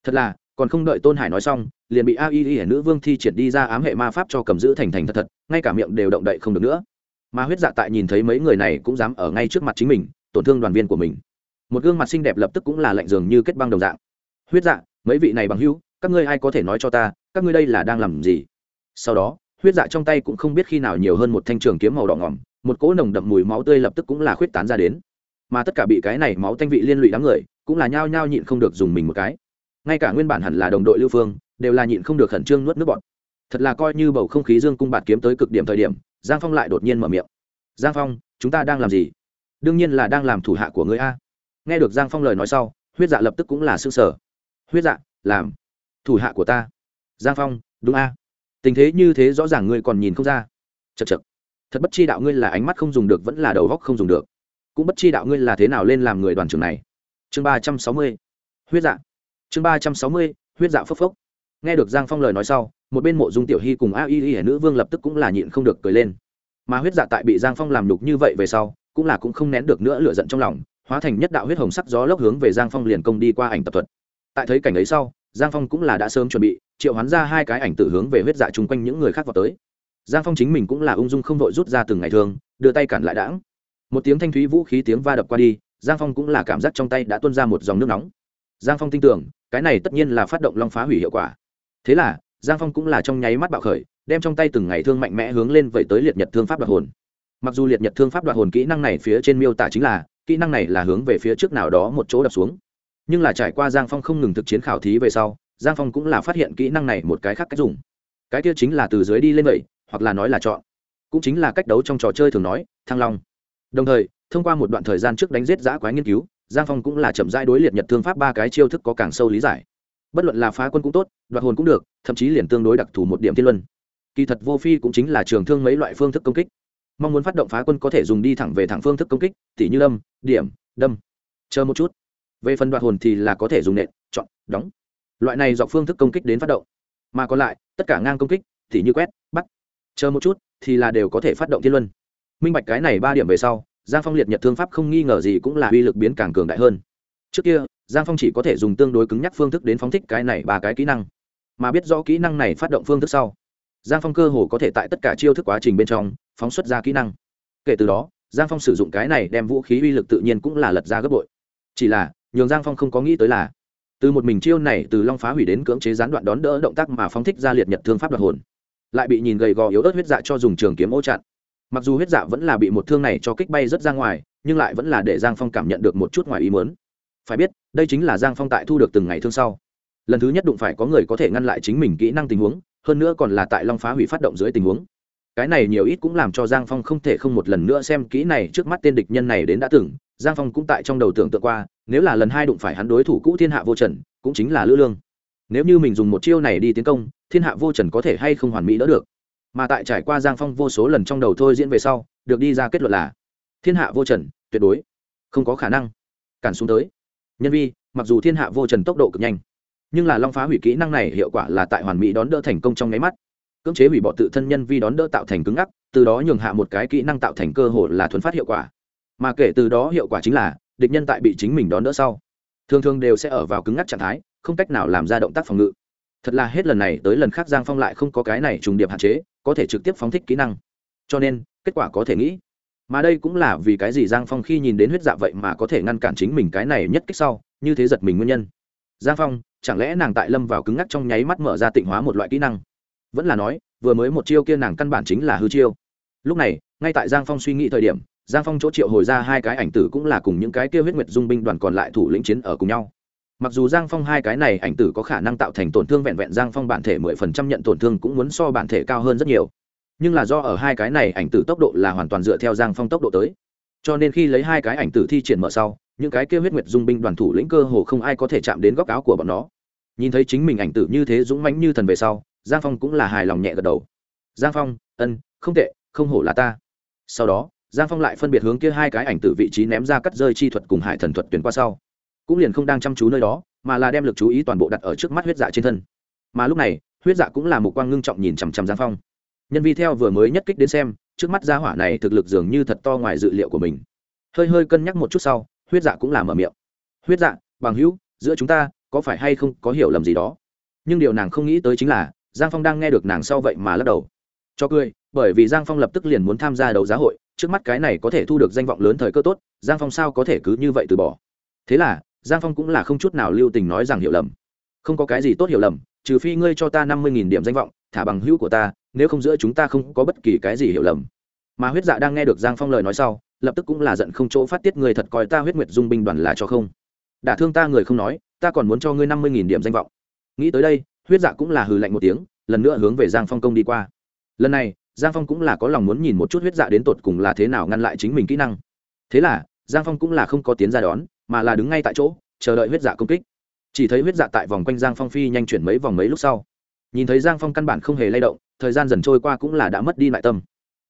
S1: Thật là, còn không đợi tôn hải nói xong, liền bị a y y nữ vương thi triển đi ra ám hệ ma pháp cho cầm giữ thành thành thật thật, ngay cả miệng đều động đậy không được nữa. Mà huyết dạ tại nhìn thấy mấy người này cũng dám ở ngay trước mặt chính mình tổn thương đoàn viên của mình. Một gương mặt xinh đẹp lập tức cũng là lạnh dường như kết băng đồng dạng. Huyết dạ mấy vị này bằng hữu, các ngươi ai có thể nói cho ta, các ngươi đây là đang làm gì? Sau đó, huyết dạ trong tay cũng không biết khi nào nhiều hơn một thanh trường kiếm màu đỏ ngỏm, một cỗ nồng đậm mùi máu tươi lập tức cũng là khuyết tán ra đến. Mà tất cả bị cái này máu thanh vị liên lụy đám người, cũng là nhao nhao nhịn không được dùng mình một cái. Ngay cả nguyên bản hẳn là đồng đội lưu phương, đều là nhịn không được khẩn trương nuốt nước bọt. Thật là coi như bầu không khí dương cung bạt kiếm tới cực điểm thời điểm, giang phong lại đột nhiên mở miệng. Giang phong, chúng ta đang làm gì? Đương nhiên là đang làm thủ hạ của ngươi a. Nghe được giang phong lời nói sau, huyết dạ lập tức cũng là s ư ơ n g sở huyết dạ làm thủ hạ của ta. Giang phong, đúng a. Tình thế như thế rõ ràng ngươi còn nhìn không ra. Chật chật thật bất chi đạo ngươi là ánh mắt không dùng được, vẫn là đầu góc không dùng được. Cũng bất chi đạo ngươi là thế nào lên làm người đoàn trưởng này. Chương ba trăm sáu mươi. Huyết dạ. Chương ba trăm sáu mươi, huyết dạ phốc phốc. Nghe được giang phong lời nói sau, một bên mộ dung tiểu hy cùng a y y nữ vương lập tức cũng là nhịn không được cười lên. Mà huyết dạ tại bị giang phong làm đục như vậy về sau cũng là cũng không nén được nữa lửa giận trong lòng, hóa thành nhất đạo huyết hồng sắc gió lốc hướng về giang phong liền công đi qua ảnh tập thuật. Tại thấy cảnh ấy sau, giang phong cũng là đã sớm chuẩn bị, triệu hoán ra hai cái ảnh tử hướng về huyết dạ chung quanh những người khác vào tới. Giang phong chính mình cũng là ung dung không vội rút ra từng ngày thường đưa tay cản lại đãng. Một tiếng thanh thúy vũ khí tiếng va đập qua đi, giang phong cũng là cảm giác trong tay đã tuôn ra một dòng nước nóng. Giang phong tin tưởng, cái này tất nhiên là phát động long phá hủy hiệu quả. Thế là, giang phong cũng là trong nháy mắt bạo khởi, đem trong tay từng ngày thương mạnh mẽ hướng lên vậy tới liệt nhật thương pháp đoạt hồn mặc dù liệt nhật thương pháp đoạt hồn kỹ năng này phía trên miêu tả chính là, kỹ năng này là hướng về phía trước nào đó một chỗ đập xuống. Nhưng là trải qua giang phong không ngừng thực chiến khảo thí về sau, giang phong cũng là phát hiện kỹ năng này một cái khác cách dùng. Cái kia chính là từ dưới đi lên vậy, hoặc là nói là chọn. Cũng chính là cách đấu trong trò chơi thường nói, thăng long. Đồng thời, thông qua một đoạn thời gian trước đánh giết giã quái nghiên cứu, giang phong cũng là chậm rãi đối liệt nhật thương pháp ba cái chiêu thức có càng sâu lý giải. Bất luận là phá quân cũng tốt, đoạt hồn cũng được, thậm chí liền tương đối đặc thù một điểm thiên luân. Kỳ thật vô phi cũng chính là trường thương mấy loại phương thức công kích mong muốn phát động phá quân có thể dùng đi thẳng về thẳng phương thức công kích, tỉ như lâm điểm, đâm. Chờ một chút. Về phần đoạt hồn thì là có thể dùng nện, chọn, đóng. Loại này dọc phương thức công kích đến phát động. Mà còn lại, tất cả ngang công kích, tỉ như quét, bắt. Chờ một chút thì là đều có thể phát động thiên luân. Minh bạch cái này ba điểm về sau, giang phong liệt nhật thương pháp không nghi ngờ gì cũng là uy lực biến càng cường đại hơn. Trước kia, giang phong chỉ có thể dùng tương đối cứng nhắc phương thức đến phóng thích cái này ba cái kỹ năng. Mà biết rõ kỹ năng này phát động phương thức sau, giang phong cơ hồ có thể tại tất cả chiêu thức quá trình bên trong phóng xuất ra kỹ năng. Kể từ đó, giang phong sử dụng cái này đem vũ khí uy lực tự nhiên cũng là lật ra gấp bội. Chỉ là, nhường giang phong không có nghĩ tới là, từ một mình chiêu này từ long phá hủy đến cưỡng chế gián đoạn đón đỡ động tác mà phóng thích ra liệt nhật thương pháp đoạt hồn. Lại bị nhìn gầy gò yếu ớt huyết dạ cho dùng trường kiếm ô chặn. Mặc dù huyết dạ vẫn là bị một thương này cho kích bay rất ra ngoài, nhưng lại vẫn là để giang phong cảm nhận được một chút ngoài ý muốn. Phải biết, đây chính là giang phong tại thu được từng ngày thương sau. Lần thứ nhất đụng phải có người có thể ngăn lại chính mình kỹ năng tình huống, hơn nữa còn là tại long phá hủy phát động dưới tình huống cái này nhiều ít cũng làm cho giang phong không thể không một lần nữa xem kỹ này trước mắt tên địch nhân này đến đã từng. Giang phong cũng tại trong đầu tưởng tượng qua, nếu là lần hai đụng phải hắn đối thủ cũ thiên hạ vô trần, cũng chính là lữ lương. Nếu như mình dùng một chiêu này đi tiến công, thiên hạ vô trần có thể hay không hoàn mỹ đỡ được? Mà tại trải qua giang phong vô số lần trong đầu thôi diễn về sau, được đi ra kết luận là, thiên hạ vô trần, tuyệt đối không có khả năng cản xuống tới. Nhân vi, mặc dù thiên hạ vô trần tốc độ cực nhanh, nhưng là long phá hủy kỹ năng này hiệu quả là tại hoàn mỹ đón đỡ thành công trong nháy mắt cưỡng chế hủy bỏ tự thân nhân vi đón đỡ tạo thành cứng ngắc, từ đó nhường hạ một cái kỹ năng tạo thành cơ hội là thuấn phát hiệu quả. Mà kể từ đó hiệu quả chính là, địch nhân tại bị chính mình đón đỡ sau, thường thường đều sẽ ở vào cứng ngắc trạng thái, không cách nào làm ra động tác phòng ngự. Thật là hết lần này tới lần khác giang phong lại không có cái này trùng điệp hạn chế, có thể trực tiếp phóng thích kỹ năng. Cho nên, kết quả có thể nghĩ, mà đây cũng là vì cái gì giang phong khi nhìn đến huyết dạ vậy mà có thể ngăn cản chính mình cái này nhất kích sau, như thế giật mình nguyên nhân. Giang phong, chẳng lẽ nàng tại lâm vào cứng ngắc trong nháy mắt mở ra tịnh hóa một loại kỹ năng? Vẫn là nói, vừa mới một chiêu kia nàng căn bản chính là hư chiêu. Lúc này, ngay tại giang phong suy nghĩ thời điểm, giang phong chỗ triệu hồi ra hai cái ảnh tử cũng là cùng những cái kia huyết nguyệt dung binh đoàn còn lại thủ lĩnh chiến ở cùng nhau. Mặc dù giang phong hai cái này ảnh tử có khả năng tạo thành tổn thương vẹn vẹn giang phong bản thể mười phần trăm nhận tổn thương cũng muốn so bản thể cao hơn rất nhiều. Nhưng là do ở hai cái này ảnh tử tốc độ là hoàn toàn dựa theo giang phong tốc độ tới. Cho nên khi lấy hai cái ảnh tử thi triển mở sau, những cái kia huyết nguyệt dung binh đoàn thủ lĩnh cơ hồ không ai có thể chạm đến góc áo của bọn nó. Nhìn thấy chính mình ảnh tử như thế dũng mãnh như thần về sau giang phong cũng là hài lòng nhẹ gật đầu. Giang phong, ân, không tệ, không hổ là ta. Sau đó, giang phong lại phân biệt hướng kia hai cái ảnh từ vị trí ném ra cắt rơi chi thuật cùng hải thần thuật tuyển qua sau. Cũng liền không đang chăm chú nơi đó, mà là đem lực chú ý toàn bộ đặt ở trước mắt huyết dạ trên thân. Mà lúc này, huyết dạ cũng là một quang ngưng trọng nhìn chằm chằm giang phong. Nhân vi theo vừa mới nhất kích đến xem, trước mắt gia hỏa này thực lực dường như thật to ngoài dự liệu của mình. Hơi hơi cân nhắc một chút sau, huyết dạ cũng là mở miệng. Huyết dạ bằng hữu, giữa chúng ta có phải hay không có hiểu lầm gì đó? Nhưng điều nàng không nghĩ tới chính là giang phong đang nghe được nàng sau vậy mà lắc đầu. Cho cười, bởi vì giang phong lập tức liền muốn tham gia đấu giá hội, trước mắt cái này có thể thu được danh vọng lớn thời cơ tốt, giang phong sao có thể cứ như vậy từ bỏ? Thế là, giang phong cũng là không chút nào lưu tình nói rằng hiểu lầm. Không có cái gì tốt hiểu lầm, trừ phi ngươi cho ta năm mươi điểm danh vọng, thả bằng hữu của ta, nếu không giữa chúng ta không có bất kỳ cái gì hiểu lầm. Mà huyết dạ đang nghe được giang phong lời nói sau, lập tức cũng là giận không chỗ phát tiết người thật coi ta huyết nguyệt dung binh đoàn là cho không. Đả thương ta người không nói, ta còn muốn cho ngươi năm mươi nghìn điểm danh vọng. Nghĩ tới đây huyết dạ cũng là hừ lạnh một tiếng, lần nữa hướng về giang phong công đi qua. Lần này, giang phong cũng là có lòng muốn nhìn một chút huyết dạ đến tột cùng là thế nào ngăn lại chính mình kỹ năng. Thế là, giang phong cũng là không có tiến ra đón, mà là đứng ngay tại chỗ, chờ đợi huyết dạ công kích. Chỉ thấy huyết dạ tại vòng quanh giang phong phi nhanh chuyển mấy vòng mấy lúc sau. Nhìn thấy giang phong căn bản không hề lay động, thời gian dần trôi qua cũng là đã mất đi lại tâm.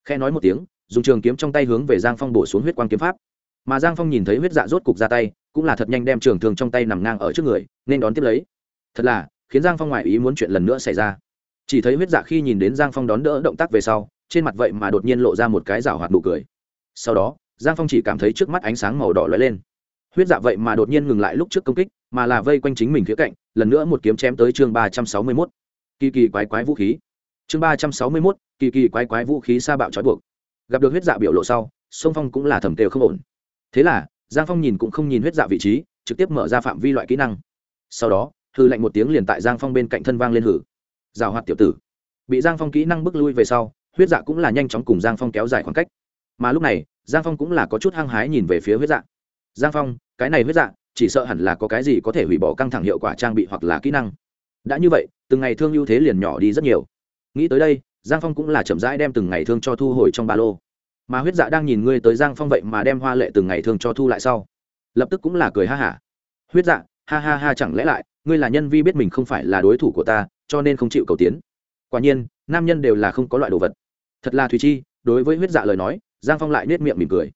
S1: Khe nói một tiếng, dùng trường kiếm trong tay hướng về giang phong bổ xuống huyết quang kiếm pháp. Mà giang phong nhìn thấy huyết dạ rốt cục ra tay, cũng là thật nhanh đem trường thường trong tay nằm ngang ở trước người, nên đón tiếp lấy. Thật là khiến giang phong ngoại ý muốn chuyện lần nữa xảy ra. Chỉ thấy huyết dạ khi nhìn đến giang phong đón đỡ động tác về sau, trên mặt vậy mà đột nhiên lộ ra một cái rào hoạt nụ cười. Sau đó, giang phong chỉ cảm thấy trước mắt ánh sáng màu đỏ lóe lên. Huyết dạ vậy mà đột nhiên ngừng lại lúc trước công kích, mà là vây quanh chính mình phía cạnh, lần nữa một kiếm chém tới chương ba trăm sáu mươi mốt. Kỳ kỳ quái quái vũ khí. Chương ba trăm sáu mươi mốt, kỳ kỳ quái quái vũ khí sa bạo trói buộc. Gặp được huyết dạ biểu lộ sau sông phong cũng là thầm tều không ổn. Thế là, giang phong nhìn cũng không nhìn huyết dạ vị trí, trực tiếp mở ra phạm vi loại kỹ năng. Sau đó hư lạnh một tiếng liền tại giang phong bên cạnh thân vang lên hử. Rào hoạt tiểu tử. Bị giang phong kỹ năng bước lui về sau, huyết dạ cũng là nhanh chóng cùng giang phong kéo dài khoảng cách. Mà lúc này, giang phong cũng là có chút hăng hái nhìn về phía huyết dạ. Giang phong, cái này huyết dạ chỉ sợ hẳn là có cái gì có thể hủy bỏ căng thẳng hiệu quả trang bị hoặc là kỹ năng. Đã như vậy, từng ngày thương ưu thế liền nhỏ đi rất nhiều. Nghĩ tới đây, giang phong cũng là chậm rãi đem từng ngày thương cho thu hồi trong ba lô. Mà huyết dạ đang nhìn ngươi tới giang phong vậy mà đem hoa lệ từng ngày thương cho thu lại sau, lập tức cũng là cười ha hả. Huyết dạ ha ha ha chẳng lẽ lại ngươi là nhân vi biết mình không phải là đối thủ của ta, cho nên không chịu cầu tiến. Quả nhiên, nam nhân đều là không có loại đồ vật. Thật là thùy chi, đối với huyết dạ lời nói, giang phong lại nết miệng mỉm cười.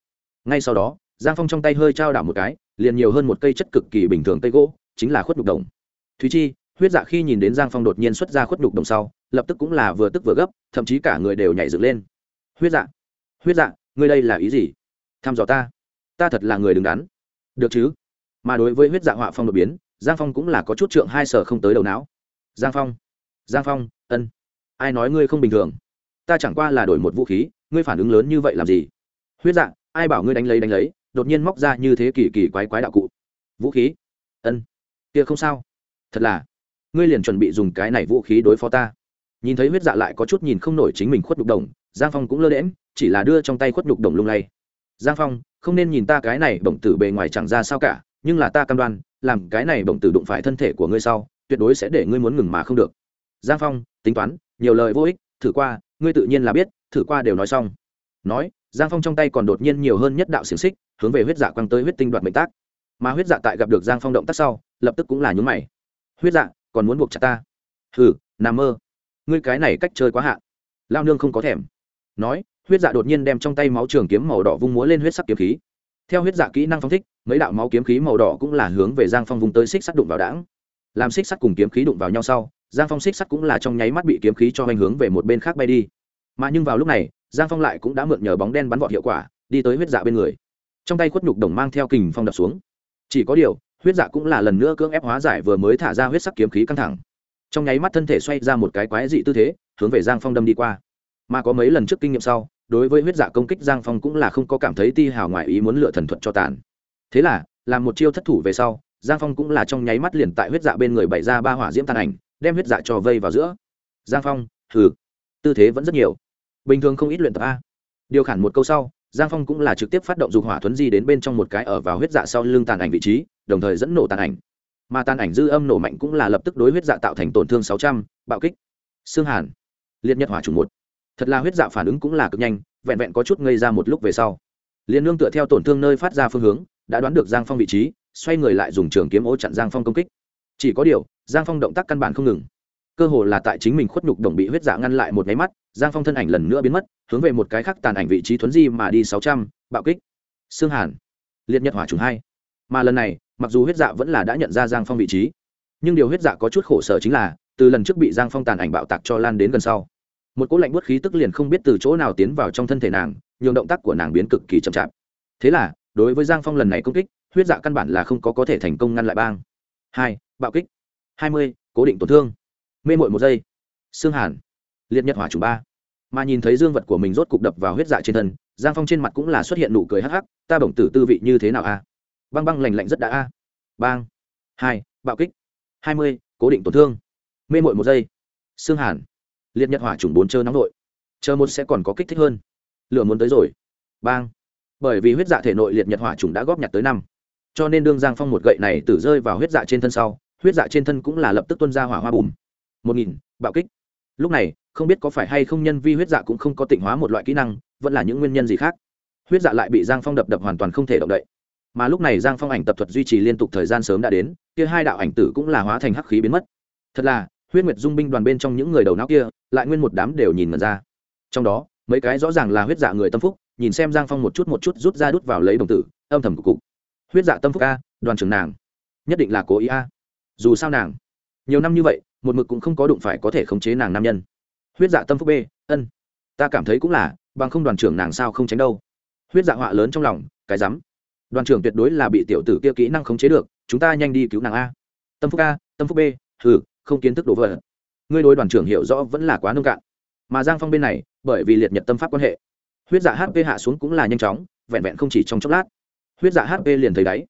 S1: Ngay sau đó, giang phong trong tay hơi trao đảo một cái, liền nhiều hơn một cây chất cực kỳ bình thường cây gỗ, chính là khuất nhục đồng. Thúy chi, huyết dạ khi nhìn đến giang phong đột nhiên xuất ra khuất nhục đồng sau, lập tức cũng là vừa tức vừa gấp, thậm chí cả người đều nhảy dựng lên. Huyết dạ huyết dạ ngươi đây là ý gì? Tham dò ta. Ta thật là người đứng đắn. Được chứ? Mà đối với huyết dạ họa phong đột biến giang phong cũng là có chút trượng hai sở không tới đầu não. Giang phong giang phong ân. Ai nói ngươi không bình thường? Ta chẳng qua là đổi một vũ khí ngươi phản ứng lớn như vậy làm gì? Huyết Dạng, ai bảo ngươi đánh lấy đánh lấy đột nhiên móc ra như thế kỳ kỳ quái quái đạo cụ. Vũ khí? Ân. Kia không sao. Thật là ngươi liền chuẩn bị dùng cái này vũ khí đối phó ta. Nhìn thấy huyết dạ lại có chút nhìn không nổi chính mình khuất đục đồng giang phong cũng lơ đễm chỉ là đưa trong tay khuất đục đồng lung lay. Giang phong không nên nhìn ta cái này bổng tử bề ngoài chẳng ra sao cả nhưng là ta cam đoan, làm cái này bổng tử đụng phải thân thể của ngươi sau, tuyệt đối sẽ để ngươi muốn ngừng mà không được. Giang phong, tính toán, nhiều lời vô ích, thử qua, ngươi tự nhiên là biết, thử qua đều nói xong. Nói, giang phong trong tay còn đột nhiên nhiều hơn nhất đạo xiềng xích, hướng về huyết dạ quăng tới huyết tinh đoạt mệnh tác. Mà huyết dạ tại gặp được giang phong động tác sau, lập tức cũng là nhún mày. Huyết dạ còn muốn buộc chặt ta? Hừ, nằm mơ. Ngươi cái này cách chơi quá hạn lao nương không có thèm. Nói, huyết dạ đột nhiên đem trong tay máu trường kiếm màu đỏ vung múa lên huyết sắc kiếm khí theo huyết dạ kỹ năng phong thích, mấy đạo máu kiếm khí màu đỏ cũng là hướng về giang phong vùng tới xích sắt đụng vào đảng làm xích sắt cùng kiếm khí đụng vào nhau sau, giang phong xích sắt cũng là trong nháy mắt bị kiếm khí cho hành hướng về một bên khác bay đi. Mà nhưng vào lúc này, giang phong lại cũng đã mượn nhờ bóng đen bắn vọt hiệu quả, đi tới huyết dạ bên người. Trong tay khuất nhục đồng mang theo kình phong đập xuống. Chỉ có điều, huyết dạ cũng là lần nữa cưỡng ép hóa giải vừa mới thả ra huyết sắc kiếm khí căng thẳng. Trong nháy mắt thân thể xoay ra một cái quái dị tư thế, hướng về giang phong đâm đi qua. Mà có mấy lần trước kinh nghiệm sau đối với huyết dạ công kích giang phong cũng là không có cảm thấy ti hào ngoại ý muốn lựa thần thuật cho tàn. Thế là, làm một chiêu thất thủ về sau, giang phong cũng là trong nháy mắt liền tại huyết dạ bên người bày ra ba hỏa diễm tàn ảnh, đem huyết dạ cho vây vào giữa. Giang phong, hừ, tư thế vẫn rất nhiều. Bình thường không ít luyện tập a. Điều khản một câu sau, giang phong cũng là trực tiếp phát động dục hỏa thuấn di đến bên trong một cái ở vào huyết dạ sau lưng tàn ảnh vị trí, đồng thời dẫn nổ tàn ảnh. Mà tàn ảnh dư âm nổ mạnh cũng là lập tức đối huyết dạ tạo thành tổn thương sáu trăm, bạo kích. Xương hàn, liệt nhật hỏa chủng một thật là huyết dạ phản ứng cũng là cực nhanh, vẹn vẹn có chút ngây ra một lúc về sau. Liền nương tựa theo tổn thương nơi phát ra phương hướng, đã đoán được giang phong vị trí, xoay người lại dùng trường kiếm ô chặn giang phong công kích. Chỉ có điều, giang phong động tác căn bản không ngừng. Cơ hồ là tại chính mình khuất nhục đồng bị huyết dạ ngăn lại một nháy mắt, giang phong thân ảnh lần nữa biến mất, hướng về một cái khác tàn ảnh vị trí thuấn di mà đi sáu trăm, bạo kích. Xương hàn, liệt nhật hỏa trùng hai. Mà lần này, mặc dù huyết dạ vẫn là đã nhận ra giang phong vị trí, nhưng điều huyết dạ có chút khổ sở chính là, từ lần trước bị giang phong tàn ảnh bạo tạc cho lan đến gần sau một cỗ lạnh buốt khí tức liền không biết từ chỗ nào tiến vào trong thân thể nàng, nhường động tác của nàng biến cực kỳ chậm chạp. Thế là, đối với giang phong lần này công kích, huyết dạ căn bản là không có có thể thành công ngăn lại bang. Hai, bạo kích. Hai mươi, cố định tổn thương. Mê mội một giây. Xương hàn. Liệt nhật hỏa chủ ba. Mà nhìn thấy dương vật của mình rốt cục đập vào huyết dạ trên thân, giang phong trên mặt cũng là xuất hiện nụ cười hắc hắc, ta bổng tử tư vị như thế nào a? Băng băng lành lạnh rất đã a. Bang. Hai, bạo kích. Hai mươi, cố định tổn thương. Mê mội một giây. Xương hàn liệt nhật hỏa chủng bốn chơ nóng nội. Chờ một sẽ còn có kích thích hơn. Lửa muốn tới rồi. Bang. Bởi vì huyết dạ thể nội liệt nhật hỏa chủng đã góp nhặt tới năm. Cho nên đương giang phong một gậy này tử rơi vào huyết dạ trên thân sau, huyết dạ trên thân cũng là lập tức tuân ra hỏa hoa bùm. Một nghìn, bạo kích. Lúc này, không biết có phải hay không nhân vi huyết dạ cũng không có tịnh hóa một loại kỹ năng, vẫn là những nguyên nhân gì khác. Huyết dạ lại bị giang phong đập đập hoàn toàn không thể động đậy. Mà lúc này giang phong ảnh tập thuật duy trì liên tục thời gian sớm đã đến, kia hai đạo ảnh tử cũng là hóa thành hắc khí biến mất. Thật là, huyết nguyệt dung binh đoàn bên trong những người đầu não kia lại nguyên một đám đều nhìn mật ra. Trong đó, mấy cái rõ ràng là huyết dạ người tâm phúc, nhìn xem giang phong một chút một chút rút ra đút vào lấy đồng tử, âm thầm cục cục. Huyết dạ tâm phúc a, đoàn trưởng nàng. Nhất định là cố ý a. Dù sao nàng, nhiều năm như vậy, một mực cũng không có đụng phải có thể khống chế nàng nam nhân. Huyết dạ tâm phúc b, ân. Ta cảm thấy cũng là, bằng không đoàn trưởng nàng sao không tránh đâu. Huyết dạ họa lớn trong lòng, cái rắm. Đoàn trưởng tuyệt đối là bị tiểu tử kia kỹ năng khống chế được, chúng ta nhanh đi cứu nàng a. Tâm phúc a, tâm phúc b, hừ, không kiến thức đổ vỡ ngươi đối đoàn trưởng hiểu rõ vẫn là quá nông cạn. Mà giang phong bên này, bởi vì liệt nhật tâm pháp quan hệ, huyết dạ hp hạ xuống cũng là nhanh chóng, vẹn vẹn không chỉ trong chốc lát. Huyết dạ hp liền thấy đáy.